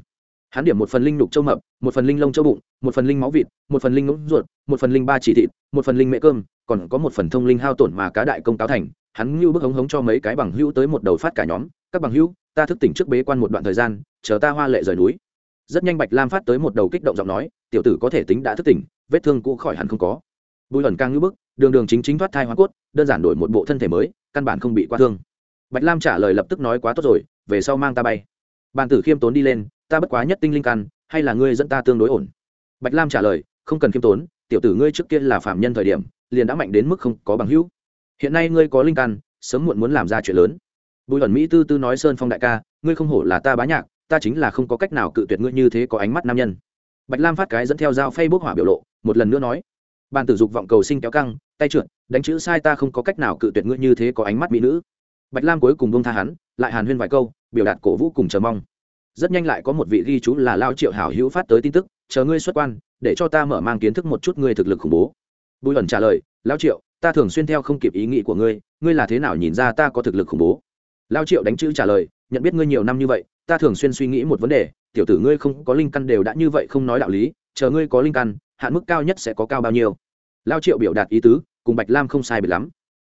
hắn điểm một phần linh lục châu mập, một phần linh lông châu bụng, một phần linh máu vịt, một phần linh ngỗng ruột, một phần linh ba chỉ thịt, một phần linh mẹ cơm, còn có một phần thông linh hao tổn mà cá đại công táo thành. Hắn ngưu bức hống hống cho mấy cái bằng hữu tới một đầu phát cả nhóm. Các bằng hữu, ta thức tỉnh trước bế quan một đoạn thời gian, chờ ta hoa lệ rời núi. Rất nhanh bạch lam phát tới một đầu kích động giọng nói, tiểu tử có thể tính đã thức tỉnh, vết thương cũ khỏi hẳn không có. Bùi ẩn càng ngưu bức, đường đường chính chính thoát thai hoa cốt, đơn giản đổi một bộ thân thể mới, căn bản không bị quá thương. Bạch lam trả lời lập tức nói quá tốt rồi, về sau mang ta bay. Bàn tử khiêm tốn đi lên ta bất quá nhất tinh linh căn, hay là ngươi dẫn ta tương đối ổn? Bạch lam trả lời, không cần khiêm tốn, tiểu tử ngươi trước kia là phạm nhân thời điểm, liền đã mạnh đến mức không có bằng hữu. Hiện nay ngươi có linh căn, sớm muộn muốn làm ra chuyện lớn. Bùi ẩn mỹ tư tư nói sơn phong đại ca, ngươi không hổ là ta bá nhạc, ta chính là không có cách nào cự tuyệt ngươi như thế có ánh mắt nam nhân. Bạch lam phát cái dẫn theo dao phay bốc hỏa biểu lộ, một lần nữa nói, bàn tử dục vọng cầu sinh kéo căng, tay trượt, đánh chữ sai ta không có cách nào cự tuyệt ngươi như thế có ánh mắt mỹ nữ. Bạch lam cuối cùng bông tha hắn, lại hàn huyên vài câu, biểu đạt cổ vũ cùng chờ mong rất nhanh lại có một vị ghi chú là lao triệu hảo hữu phát tới tin tức, chờ ngươi xuất quan, để cho ta mở mang kiến thức một chút ngươi thực lực khủng bố. Bùi ẩn trả lời, lao triệu, ta thường xuyên theo không kịp ý nghĩ của ngươi ngươi là thế nào nhìn ra ta có thực lực khủng bố? Lao triệu đánh chữ trả lời, nhận biết ngươi nhiều năm như vậy, ta thường xuyên suy nghĩ một vấn đề, tiểu tử ngươi không có linh căn đều đã như vậy không nói đạo lý, chờ ngươi có linh căn, hạn mức cao nhất sẽ có cao bao nhiêu? Lao triệu biểu đạt ý tứ, cùng bạch lam không sai biệt lắm.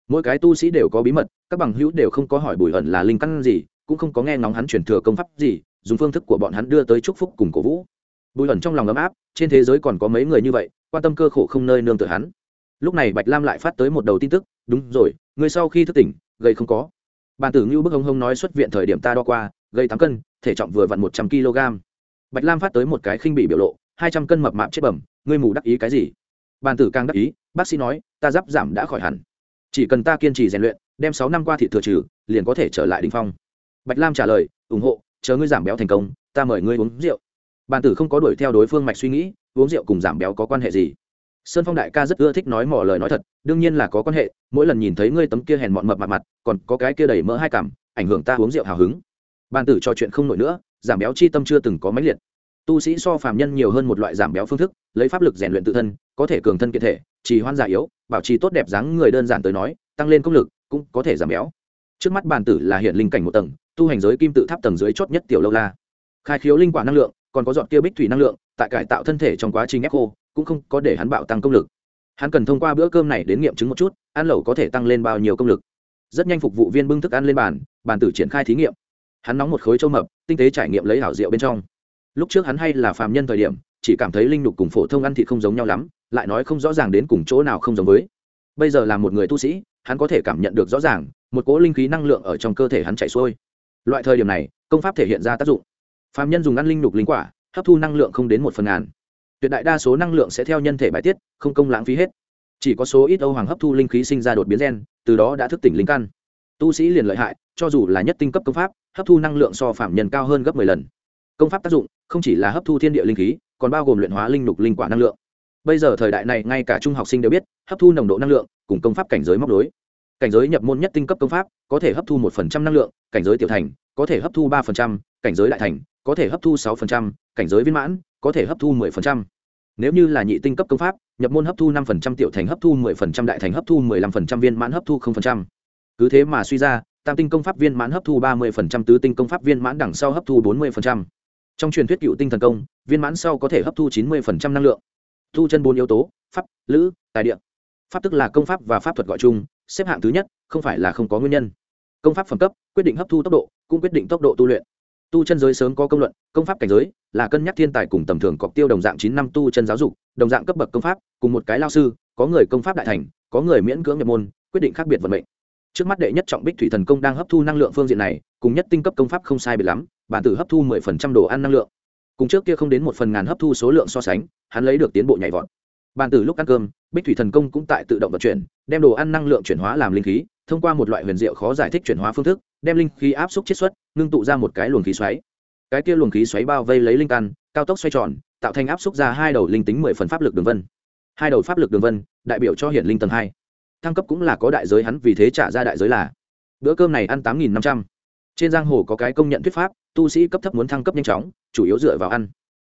Mỗi cái tu sĩ đều có bí mật, các bằng hữu đều không có hỏi bùi ẩn là linh căn gì, cũng không có nghe ngóng hắn truyền thừa công pháp gì dùng phương thức của bọn hắn đưa tới chúc phúc cùng cổ vũ. Bùi ẩn trong lòng ấm áp, trên thế giới còn có mấy người như vậy, quan tâm cơ khổ không nơi nương tựa hắn. Lúc này bạch lam lại phát tới một đầu tin tức, đúng rồi người sau khi thức tỉnh gây không có. Bàn tử ngưu bức hông hông nói xuất viện thời điểm ta đo qua gây tám cân, thể trọng vừa vặn một trăm kg. Bạch lam phát tới một cái khinh bị biểu lộ, hai trăm cân mập mạp chết bẩm, ngươi mù đắc ý cái gì? Bàn tử càng đắc ý, bác sĩ nói, ta giáp giảm đã khỏi hẳn. Chỉ cần ta kiên trì rèn luyện, đem sáu năm qua thị thừa trừ, liền có thể trở lại đình phong. Bạch lam trả lời, ủng hộ chờ ngươi giảm béo thành công, ta mời ngươi uống rượu. Bàn tử không có đuổi theo đối phương mạch suy nghĩ, uống rượu cùng giảm béo có quan hệ gì? Sơn phong đại ca rất ưa thích nói mỏ lời nói thật, đương nhiên là có quan hệ, mỗi lần nhìn thấy ngươi tấm kia hèn mọn mập mặt mặt, còn có cái kia đầy mỡ hai cảm ảnh hưởng ta uống rượu hào hứng. Bàn tử trò chuyện không nổi nữa, giảm béo chi tâm chưa từng có máy liệt. Tu sĩ so phàm nhân nhiều hơn một loại giảm béo phương thức, lấy pháp lực rèn luyện tự thân, có thể cường thân kiện thể, trì hoan giả yếu, bảo trì tốt đẹp dáng người đơn giản tới nói, tăng lên công lực, cũng có thể giảm béo trước mắt bàn tử là hiện linh cảnh một tầng, tu hành giới kim tự tháp tầng dưới chót nhất tiểu lâu la. Khai khiếu linh quả năng lượng, còn có dọn kia bích thủy năng lượng, tại cải tạo thân thể trong quá trình ép khô cũng không có để hắn bạo tăng công lực. Hắn cần thông qua bữa cơm này đến nghiệm chứng một chút, ăn lẩu có thể tăng lên bao nhiêu công lực. Rất nhanh phục vụ viên bưng thức ăn lên bàn bàn tử triển khai thí nghiệm. Hắn nóng một khối trâu mập, tinh tế trải nghiệm lấy hảo rượu bên trong. Lúc trước hắn hay là phàm nhân thời điểm, chỉ cảm thấy linh nhục cùng phổ thông ăn thịt không giống nhau lắm, lại nói không rõ ràng đến cùng chỗ nào không giống với. Bây giờ là một người tu sĩ hắn có thể cảm nhận được rõ ràng, một cỗ linh khí năng lượng ở trong cơ thể hắn chạy xuôi. Loại thời điểm này, công pháp thể hiện ra tác dụng. Phạm nhân dùng ăn linh đục linh quả, hấp thu năng lượng không đến một phần ngàn. Tuyệt đại đa số năng lượng sẽ theo nhân thể bài tiết, không công lãng phí hết. Chỉ có số ít âu hoàng hấp thu linh khí sinh ra đột biến gen, từ đó đã thức tỉnh linh căn. Tu sĩ liền lợi hại, cho dù là nhất tinh cấp công pháp, hấp thu năng lượng so phạm nhân cao hơn gấp mười lần. Công pháp tác dụng, không chỉ là hấp thu thiên địa linh khí, còn bao gồm luyện hóa linh lục linh quả năng lượng bây giờ thời đại này ngay cả trung học sinh đều biết hấp thu nồng độ năng lượng cùng công pháp cảnh giới móc đối cảnh giới nhập môn nhất tinh cấp công pháp có thể hấp thu một phần trăm năng lượng cảnh giới tiểu thành có thể hấp thu ba phần trăm cảnh giới đại thành có thể hấp thu sáu phần trăm cảnh giới viên mãn có thể hấp thu mười phần trăm nếu như là nhị tinh cấp công pháp nhập môn hấp thu năm phần trăm tiểu thành hấp thu mười phần trăm đại thành hấp thu mười lăm phần trăm viên mãn hấp thu không phần trăm cứ thế mà suy ra tam tinh công pháp viên mãn hấp thu ba mươi phần trăm tứ tinh công pháp viên mãn đằng sau hấp thu bốn mươi phần trăm trong truyền thuyết cựu tinh thần công viên mãn sau có thể hấp thu chín mươi phần trăm năng lượng thu chân bốn yếu tố, pháp, lữ, tài địa. Pháp tức là công pháp và pháp thuật gọi chung, xếp hạng thứ nhất, không phải là không có nguyên nhân. Công pháp phẩm cấp, quyết định hấp thu tốc độ, cũng quyết định tốc độ tu luyện. Tu chân giới sớm có công luận, công pháp cảnh giới là cân nhắc thiên tài cùng tầm thường cọc tiêu đồng dạng chín năm tu chân giáo dục, đồng dạng cấp bậc công pháp, cùng một cái lao sư, có người công pháp đại thành, có người miễn cưỡng nhập môn, quyết định khác biệt vận mệnh. Trước mắt đệ nhất trọng bích thủy thần công đang hấp thu năng lượng phương diện này, cùng nhất tinh cấp công pháp không sai biệt lắm, bản tử hấp thu mười phần trăm đồ ăn năng lượng cùng trước kia không đến một phần ngàn hấp thu số lượng so sánh, hắn lấy được tiến bộ nhảy vọt. Bàn tử lúc ăn cơm, bích thủy thần công cũng tại tự động vận chuyển, đem đồ ăn năng lượng chuyển hóa làm linh khí, thông qua một loại huyền diệu khó giải thích chuyển hóa phương thức, đem linh khí áp suất chiết xuất, ngưng tụ ra một cái luồng khí xoáy. Cái kia luồng khí xoáy bao vây lấy linh căn, cao tốc xoay tròn, tạo thành áp suất ra hai đầu linh tính mười phần pháp lực đường vân. Hai đầu pháp lực đường vân, đại biểu cho hiển linh tầng hai. Thăng cấp cũng là có đại giới hắn vì thế trả ra đại giới là, bữa cơm này ăn tám nghìn năm trăm. Trên giang hồ có cái công nhận thuyết pháp tu sĩ cấp thấp muốn thăng cấp nhanh chóng, chủ yếu dựa vào ăn.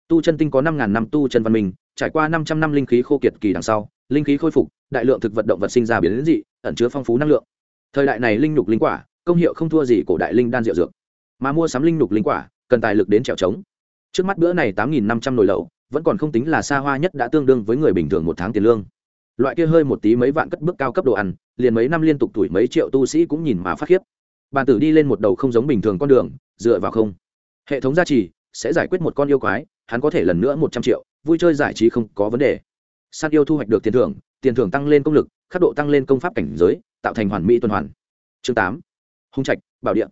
Tu chân tinh có năm ngàn năm tu chân văn minh, trải qua năm trăm năm linh khí khô kiệt kỳ đằng sau, linh khí khôi phục, đại lượng thực vật động vật sinh ra biến dị, ẩn chứa phong phú năng lượng. Thời đại này linh nhục linh quả, công hiệu không thua gì cổ đại linh đan rượu dược. Mà mua sắm linh nhục linh quả, cần tài lực đến trèo trống. Trước mắt bữa này tám nghìn năm trăm nồi lẩu, vẫn còn không tính là xa hoa nhất đã tương đương với người bình thường một tháng tiền lương. Loại kia hơi một tí mấy vạn cất bước cao cấp đồ ăn, liền mấy năm liên tục tuổi mấy triệu tu sĩ cũng nhìn mà phát khiếp bàn tử đi lên một đầu không giống bình thường con đường, dựa vào không. Hệ thống gia trì sẽ giải quyết một con yêu quái, hắn có thể lần nữa một trăm triệu, vui chơi giải trí không có vấn đề. Săn yêu thu hoạch được tiền thưởng tiền thưởng tăng lên công lực, khắc độ tăng lên công pháp cảnh giới, tạo thành hoàn mỹ tuần hoàn. Chương tám, hung trạch, bảo địa.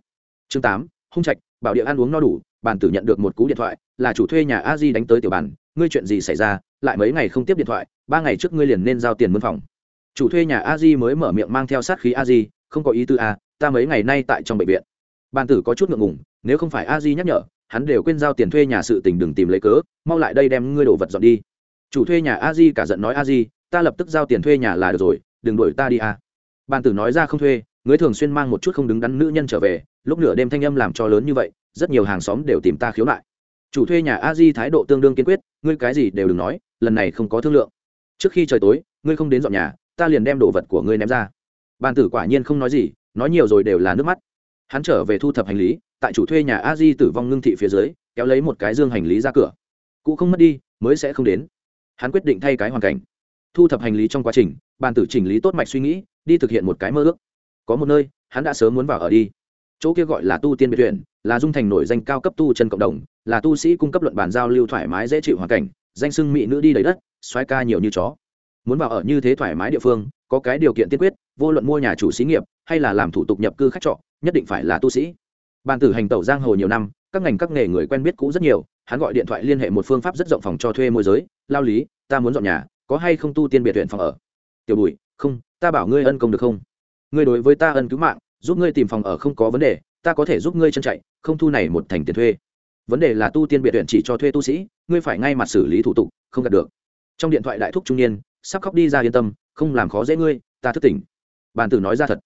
Chương tám, hung trạch, bảo địa ăn uống no đủ, bàn tử nhận được một cú điện thoại, là chủ thuê nhà a di đánh tới tiểu bàn, ngươi chuyện gì xảy ra, lại mấy ngày không tiếp điện thoại, ba ngày trước ngươi liền nên giao tiền mân phòng. Chủ thuê nhà a di mới mở miệng mang theo sát khí a di, không có ý tư a ta mấy ngày nay tại trong bệnh viện. Bàn tử có chút ngượng ngùng, nếu không phải a di nhắc nhở, hắn đều quên giao tiền thuê nhà sự tình đừng tìm lấy cớ, mau lại đây đem ngươi đồ vật dọn đi. Chủ thuê nhà a di cả giận nói a di, ta lập tức giao tiền thuê nhà là được rồi, đừng đuổi ta đi a. Bàn tử nói ra không thuê ngươi thường xuyên mang một chút không đứng đắn nữ nhân trở về, lúc nửa đêm thanh âm làm cho lớn như vậy, rất nhiều hàng xóm đều tìm ta khiếu nại. Chủ thuê nhà a di thái độ tương đương kiên quyết, ngươi cái gì đều đừng nói, lần này không có thương lượng. Trước khi trời tối, ngươi không đến dọn nhà, ta liền đem đồ vật của ngươi ném ra. Bàn tử quả nhiên không nói gì nói nhiều rồi đều là nước mắt. Hắn trở về thu thập hành lý, tại chủ thuê nhà a di tử vong ngưng thị phía dưới, kéo lấy một cái dương hành lý ra cửa. Cụ không mất đi, mới sẽ không đến. Hắn quyết định thay cái hoàn cảnh. Thu thập hành lý trong quá trình, bàn tử chỉnh lý tốt mạch suy nghĩ, đi thực hiện một cái mơ ước. Có một nơi, hắn đã sớm muốn vào ở đi. Chỗ kia gọi là tu tiên biệt thuyền là dung thành nổi danh cao cấp tu chân cộng đồng, là tu sĩ cung cấp luận bàn giao lưu thoải mái dễ chịu hoàn cảnh, danh sưng mỹ nữ đi đầy đất xoái ca nhiều như chó. Muốn vào ở như thế thoải mái địa phương, có cái điều kiện tiên quyết vô luận mua nhà chủ xí nghiệp hay là làm thủ tục nhập cư khách trọ, nhất định phải là tu sĩ. Bàn tử hành tẩu giang hồ nhiều năm, các ngành các nghề người quen biết cũ rất nhiều, hắn gọi điện thoại liên hệ một phương pháp rất rộng phòng cho thuê môi giới, lao lý, ta muốn dọn nhà, có hay không tu tiên biệt viện phòng ở? Tiểu bùi, không, ta bảo ngươi ân công được không? Ngươi đối với ta ân cứu mạng, giúp ngươi tìm phòng ở không có vấn đề, ta có thể giúp ngươi chân chạy, không thu này một thành tiền thuê. Vấn đề là tu tiên biệt viện chỉ cho thuê tu sĩ, ngươi phải ngay mặt xử lý thủ tục, không đạt được. Trong điện thoại đại thúc trung niên, sắp khóc đi ra yên tâm, không làm khó dễ ngươi, ta thức tỉnh bàn tử nói ra thật.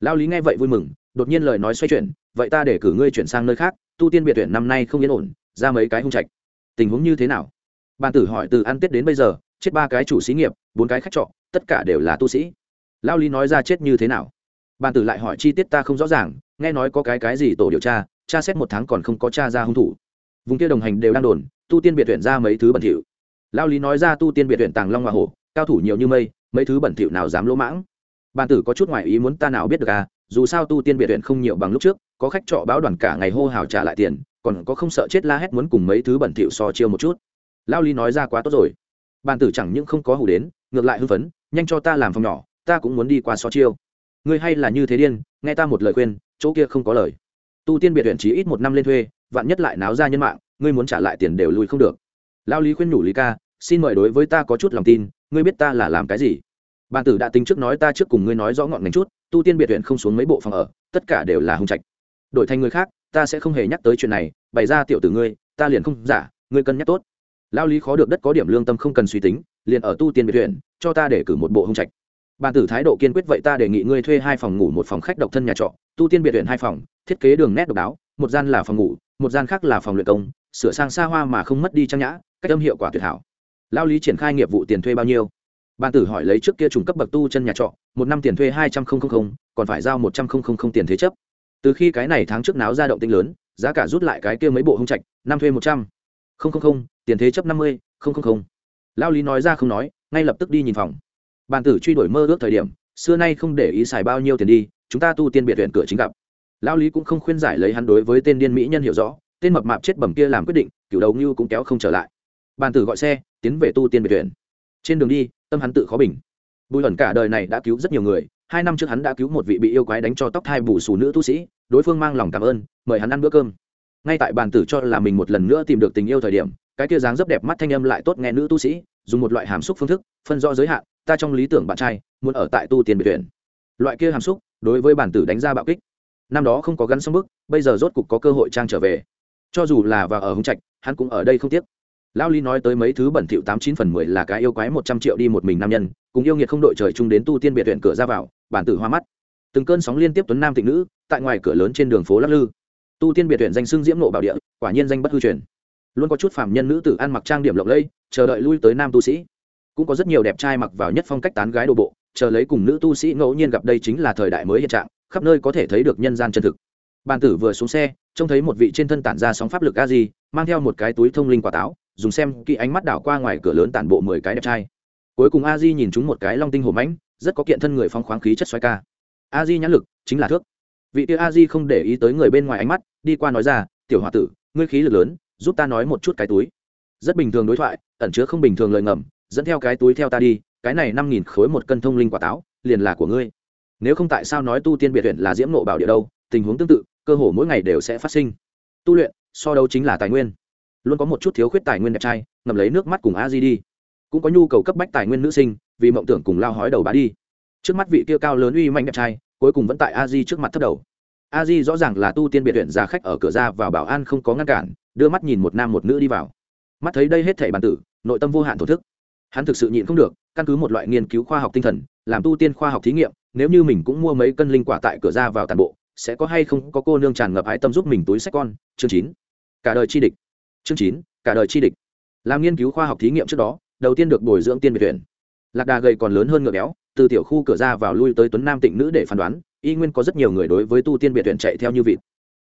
Lao lý nghe vậy vui mừng, đột nhiên lời nói xoay chuyển, vậy ta để cử ngươi chuyển sang nơi khác, tu tiên biệt tuyển năm nay không yên ổn, ra mấy cái hung trạch. Tình huống như thế nào? Bàn tử hỏi từ ăn tết đến bây giờ, chết ba cái chủ xí nghiệp, bốn cái khách trọ, tất cả đều là tu sĩ. Lao lý nói ra chết như thế nào? Bàn tử lại hỏi chi tiết ta không rõ ràng, nghe nói có cái cái gì tổ điều tra tra xét một tháng còn không có tra ra hung thủ. Vùng kia đồng hành đều đang đồn, tu tiên biệt tuyển ra mấy thứ bẩn thỉu. Lao lý nói ra tu tiên biệt tuyển tàng long hoa hổ, cao thủ nhiều như mây, mấy thứ bẩn thỉu nào dám lỗ mãng? Bàn tử có chút ngoại ý muốn ta nào biết được à dù sao tu tiên biệt huyện không nhiều bằng lúc trước, có khách trọ báo đoàn cả ngày hô hào trả lại tiền, còn có không sợ chết la hét muốn cùng mấy thứ bẩn thỉu so chiêu một chút. Lao lý nói ra quá tốt rồi. Bàn tử chẳng những không có hủ đến, ngược lại hưng phấn, nhanh cho ta làm phòng nhỏ, ta cũng muốn đi qua so chiêu. Ngươi hay là như thế điên, nghe ta một lời khuyên, chỗ kia không có lời. Tu tiên biệt huyện chỉ ít một năm lên thuê, vạn nhất lại náo ra nhân mạng, ngươi muốn trả lại tiền đều lùi không được. Lao lý khuyên nhủ lý ca, xin mời đối với ta có chút lòng tin, ngươi biết ta là làm cái gì? Bàn tử đã tính trước nói ta trước cùng ngươi nói rõ ngọn ngành chút, tu tiên biệt huyện không xuống mấy bộ phòng ở, tất cả đều là hung trạch. Đổi thành người khác, ta sẽ không hề nhắc tới chuyện này, bày ra tiểu tử ngươi, ta liền không giả, ngươi cân nhắc tốt. Lao lý khó được đất có điểm lương tâm không cần suy tính, liền ở tu tiên biệt huyện cho ta để cử một bộ hung trạch. Bàn tử thái độ kiên quyết vậy ta đề nghị ngươi thuê hai phòng ngủ một phòng khách độc thân nhà trọ, tu tiên biệt huyện hai phòng, thiết kế đường nét độc đáo, một gian là phòng ngủ, một gian khác là phòng luyện công, sửa sang xa hoa mà không mất đi trang nhã, cách âm hiệu quả tuyệt hảo. Lao lý triển khai nghiệp vụ tiền thuê bao nhiêu? Bàn tử hỏi lấy trước kia trùng cấp bậc tu chân nhà trọ, một năm tiền thuê hai trăm linh còn phải giao một trăm linh tiền thế chấp. Từ khi cái này tháng trước náo ra động tinh lớn, giá cả rút lại cái kia mấy bộ hung trạch, năm thuê một trăm. Linh tiền thế chấp năm mươi lao lý nói ra không nói, ngay lập tức đi nhìn phòng. Bàn tử truy đuổi mơ ước thời điểm, xưa nay không để ý xài bao nhiêu tiền đi, chúng ta tu tiên biệt huyện cửa chính gặp. Lao lý cũng không khuyên giải lấy hắn đối với tên điên mỹ nhân hiểu rõ, tên mập mạp chết bẩm kia làm quyết định cựu đầu như cũng kéo không trở lại. Bàn tử gọi xe, tiến về tu tiên biệt huyện trên đường đi, tâm hắn tự khó bình. Bùi ẩn cả đời này đã cứu rất nhiều người, hai năm trước hắn đã cứu một vị bị yêu quái đánh cho tóc thai bù xù nữ tu sĩ, đối phương mang lòng cảm ơn, mời hắn ăn bữa cơm. Ngay tại bàn tử cho là mình một lần nữa tìm được tình yêu thời điểm, cái kia dáng rất đẹp mắt thanh âm lại tốt nghe nữ tu sĩ, dùng một loại hàm xúc phương thức, phân rõ giới hạn, ta trong lý tưởng bạn trai, muốn ở tại tu tiền biệt tuyển loại kia hàm xúc, đối với bản tử đánh ra bạo kích. Năm đó không có gắn xong bức, bây giờ rốt cục có cơ hội trang trở về. Cho dù là và ở hồng trạch, hắn cũng ở đây không tiếc lao lý nói tới mấy thứ bẩn thỉu tám chín phần mười là cái yêu quái một trăm triệu đi một mình nam nhân, cùng yêu nghiệt không đội trời chung đến tu tiên biệt huyện cửa ra vào, bản tử hoa mắt. Từng cơn sóng liên tiếp tuấn nam tịnh nữ, tại ngoài cửa lớn trên đường phố lắc lư. Tu tiên biệt huyện danh xưng diễm nộ bảo địa, quả nhiên danh bất hư truyền. Luôn có chút phạm nhân nữ tử ăn mặc trang điểm lộng lẫy, chờ đợi lui tới nam tu sĩ. Cũng có rất nhiều đẹp trai mặc vào nhất phong cách tán gái đồ bộ, chờ lấy cùng nữ tu sĩ ngẫu nhiên gặp đây chính là thời đại mới hiện trạng, khắp nơi có thể thấy được nhân gian chân thực. Bàn tử vừa xuống xe, trông thấy một vị trên thân tản ra sóng pháp lực a di, mang theo một cái túi thông linh quả táo dùng xem kỹ ánh mắt đảo qua ngoài cửa lớn tản bộ mười cái đẹp trai. Cuối cùng a di nhìn chúng một cái long tinh hổ mãnh, rất có kiện thân người phong khoáng khí chất xoay ca. A di nhãn lực chính là thước. Vị kia a di không để ý tới người bên ngoài ánh mắt, đi qua nói ra, tiểu h o a tử, ngươi khí lực lớn, giúp ta nói một chút cái túi. Rất bình thường đối thoại, ẩn chứa không bình thường lời ngầm, dẫn theo cái túi theo ta đi, cái này năm nghìn khối một cân thông linh quả táo, liền là của ngươi. Nếu không tại sao nói tu tiên biệt huyện là diễm nộ bảo địa đâu, tình huống tương tự, cơ hồ mỗi ngày đều sẽ phát sinh. Tu luyện, so đâu chính là tài nguyên luôn có một chút thiếu khuyết tài nguyên đẹp trai ngầm lấy nước mắt cùng a di đi. Cũng có nhu cầu cấp bách tài nguyên nữ sinh, vì mộng tưởng cùng lao hói đầu bá đi. Trước mắt vị kia cao lớn uy mạnh đẹp trai, cuối cùng vẫn tại a di trước mặt thất đầu. A di rõ ràng là tu tiên biệt huyện già khách ở cửa ra vào bảo an không có ngăn cản, đưa mắt nhìn một nam một nữ đi vào. Mắt thấy đây hết thảy bản tử, nội tâm vô hạn thổ thức. Hắn thực sự nhịn không được, căn cứ một loại nghiên cứu khoa học tinh thần, làm tu tiên khoa học thí nghiệm, nếu như mình cũng mua mấy cân linh quả tại cửa ra vào tàn bộ, sẽ có hay không có cô nương tràn ngập ái tâm giúp mình túi sách con. Chương chín. Cả đời chi địch chương chín, cả đời chi địch. Làm nghiên cứu khoa học thí nghiệm trước đó, đầu tiên được bồi dưỡng tiên biệt tuyển. Lạc đà gầy còn lớn hơn ngựa béo, từ tiểu khu cửa ra vào lui tới tuấn nam tịnh nữ để phán đoán, y nguyên có rất nhiều người đối với tu tiên biệt tuyển chạy theo như vịt.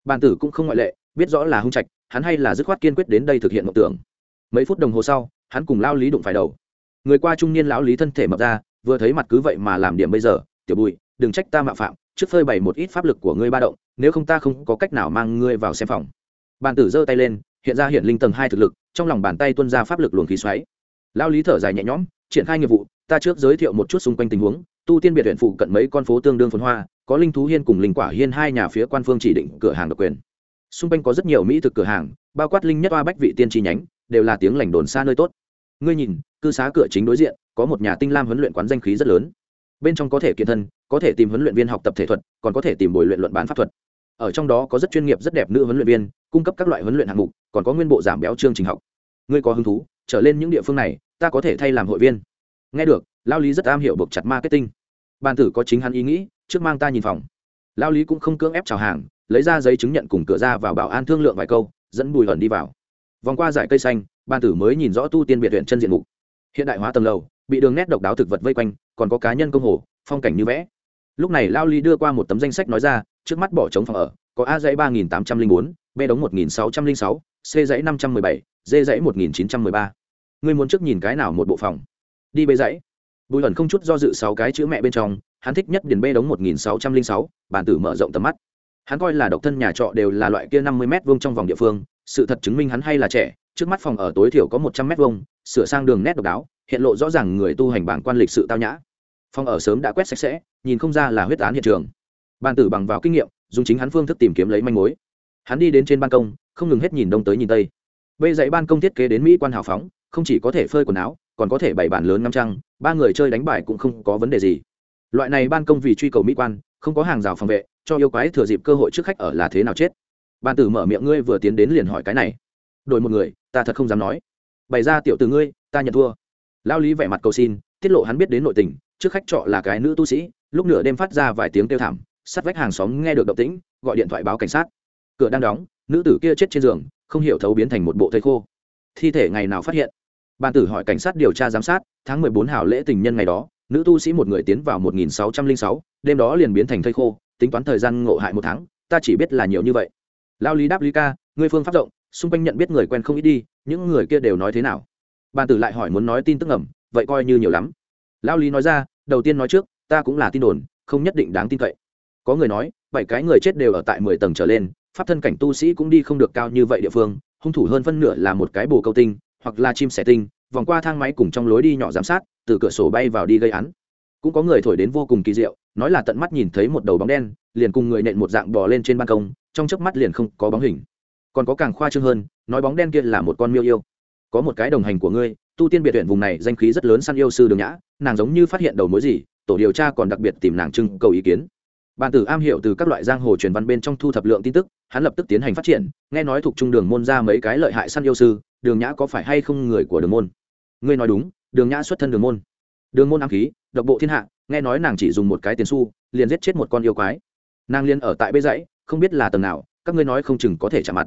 Bàn tử cũng không ngoại lệ, biết rõ là hung trạch, hắn hay là dứt khoát kiên quyết đến đây thực hiện mộng tưởng. Mấy phút đồng hồ sau, hắn cùng lao lý đụng phải đầu. Người qua trung niên lão lý thân thể mập ra, vừa thấy mặt cứ vậy mà làm điểm bây giờ, tiểu bùi, đừng trách ta mạo phạm, trước phơi bày một ít pháp lực của ngươi ba động, nếu không ta không có cách nào mang ngươi vào xem phòng. Bàn tử giơ tay lên hiện ra hiện linh tầng hai thực lực, trong lòng bàn tay tuân ra pháp lực luồng khí xoáy. Lao lý thở dài nhẹ nhõm, triển khai nghiệp vụ, ta trước giới thiệu một chút xung quanh tình huống, tu tiên biệt huyện phụ cận mấy con phố tương đương phồn hoa, có linh thú hiên cùng linh quả hiên hai nhà phía quan phương chỉ định cửa hàng độc quyền. Xung quanh có rất nhiều mỹ thực cửa hàng, bao quát linh nhất oa bách vị tiên chi nhánh, đều là tiếng lành đồn xa nơi tốt. Ngươi nhìn, cư xá cửa chính đối diện, có một nhà tinh lam huấn luyện quán danh khí rất lớn. Bên trong có thể kiện thân, có thể tìm huấn luyện viên học tập thể thuật, còn có thể tìm bồi luyện luận bán pháp thuật ở trong đó có rất chuyên nghiệp, rất đẹp nữ huấn luyện viên, cung cấp các loại huấn luyện hạng mục, còn có nguyên bộ giảm béo chương trình học. Ngươi có hứng thú, trở lên những địa phương này, ta có thể thay làm hội viên. Nghe được, lao lý rất am hiểu buộc chặt marketing. Bàn tử có chính hắn ý nghĩ, trước mang ta nhìn phòng. Lao lý cũng không cưỡng ép chào hàng, lấy ra giấy chứng nhận cùng cửa ra vào bảo an thương lượng vài câu, dẫn bùi hẩn đi vào. Vòng qua dải cây xanh, bàn tử mới nhìn rõ tu tiên biệt huyện chân diện mục. Hiện đại hóa tầng lầu, bị đường nét độc đáo thực vật vây quanh, còn có cá nhân công hồ, phong cảnh như vẽ. Lúc này lao lý đưa qua một tấm danh sách nói ra trước mắt bỏ trống phòng ở, có a dãy ba nghìn tám trăm linh bốn, b đống một nghìn sáu trăm linh sáu, c dãy năm trăm mười bảy, d dãy một nghìn chín trăm mười ba. Ngươi muốn trước nhìn cái nào một bộ phòng? Đi bê dãy. Bùi ẩn không chút do dự sáu cái chữ mẹ bên trong, hắn thích nhất điền bê đống một nghìn sáu trăm linh sáu, bản tử mở rộng tầm mắt. Hắn coi là độc thân nhà trọ đều là loại kia năm mươi m vuông trong vòng địa phương, sự thật chứng minh hắn hay là trẻ, trước mắt phòng ở tối thiểu có một trăm m vuông, sửa sang đường nét độc đáo, hiện lộ rõ ràng người tu hành bảng quan lịch sự tao nhã. Phòng ở sớm đã quét sạch sẽ, nhìn không ra là huyết án hiện trường bàn tử bằng vào kinh nghiệm, dùng chính hắn phương thức tìm kiếm lấy manh mối. Hắn đi đến trên ban công, không ngừng hết nhìn đông tới nhìn tây. Bê dãy ban công thiết kế đến mỹ quan hào phóng, không chỉ có thể phơi quần áo, còn có thể bày bàn lớn năm trăng, ba người chơi đánh bài cũng không có vấn đề gì. Loại này ban công vì truy cầu mỹ quan, không có hàng rào phòng vệ, cho yêu quái thừa dịp cơ hội trước khách ở là thế nào chết? Ban tử mở miệng ngươi vừa tiến đến liền hỏi cái này. Đổi một người, ta thật không dám nói. Bày ra tiểu từ ngươi, ta nhận thua. Lao lý vẻ mặt cầu xin, tiết lộ hắn biết đến nội tình, trước khách trọ là cái nữ tu sĩ, lúc nửa đêm phát ra vài tiếng kêu thảm sát vách hàng xóm nghe được động tĩnh gọi điện thoại báo cảnh sát. Cửa đang đóng nữ tử kia chết trên giường không hiểu thấu biến thành một bộ thây khô. Thi thể ngày nào phát hiện? Ban tử hỏi cảnh sát điều tra giám sát tháng mười bốn hảo lễ tình nhân ngày đó nữ tu sĩ một người tiến vào một nghìn sáu trăm linh sáu đêm đó liền biến thành thây khô tính toán thời gian ngộ hại một tháng ta chỉ biết là nhiều như vậy. Lao lý đáp lý ca ngươi phương pháp rộng xung quanh nhận biết người quen không ít đi những người kia đều nói thế nào? Ban tử lại hỏi muốn nói tin tức ngầm, vậy coi như nhiều lắm. Lao lý nói ra đầu tiên nói trước ta cũng là tin đồn không nhất định đáng tin cậy có người nói, bảy cái người chết đều ở tại mười tầng trở lên, pháp thân cảnh tu sĩ cũng đi không được cao như vậy địa phương, hung thủ hơn phân nửa là một cái bồ câu tinh, hoặc là chim sẻ tinh, vòng qua thang máy cùng trong lối đi nhỏ giám sát, từ cửa sổ bay vào đi gây án. Cũng có người thổi đến vô cùng kỳ diệu, nói là tận mắt nhìn thấy một đầu bóng đen, liền cùng người nện một dạng bò lên trên ban công, trong chớp mắt liền không có bóng hình. Còn có càng khoa trương hơn, nói bóng đen kia là một con miêu yêu. Có một cái đồng hành của ngươi, tu tiên biệt huyện vùng này danh khí rất lớn săn yêu sư đường nhã, nàng giống như phát hiện đầu mối gì, tổ điều tra còn đặc biệt tìm nàng trưng cầu ý kiến bàn tử am hiểu từ các loại giang hồ truyền văn bên trong thu thập lượng tin tức, hắn lập tức tiến hành phát triển, nghe nói thuộc trung đường môn ra mấy cái lợi hại săn yêu sư, đường nhã có phải hay không người của đường môn? Ngươi nói đúng, đường nhã xuất thân đường môn. Đường môn ám khí, độc bộ thiên hạ, nghe nói nàng chỉ dùng một cái tiền xu, liền giết chết một con yêu quái. Nàng liên ở tại bê dãy, không biết là tầng nào, các ngươi nói không chừng có thể chạm mặt.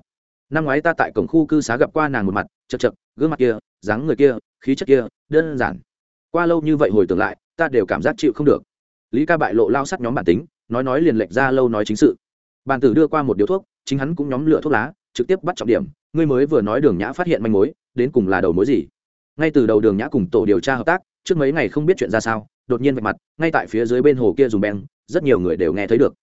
Năm ngoái ta tại cổng khu cư xá gặp qua nàng một mặt, chật chật, gương mặt kia, dáng người kia, khí chất kia, đơn giản. Qua lâu như vậy hồi tưởng lại, ta đều cảm giác chịu không được. Lý ca bại lộ lao sắt nhóm bản tính nói nói liền lệch ra lâu nói chính sự. Bàn tử đưa qua một điếu thuốc, chính hắn cũng nhóm lửa thuốc lá, trực tiếp bắt trọng điểm. Ngươi mới vừa nói đường nhã phát hiện manh mối, đến cùng là đầu mối gì? Ngay từ đầu đường nhã cùng tổ điều tra hợp tác, trước mấy ngày không biết chuyện ra sao, đột nhiên vạch mặt, ngay tại phía dưới bên hồ kia dùng beng, rất nhiều người đều nghe thấy được.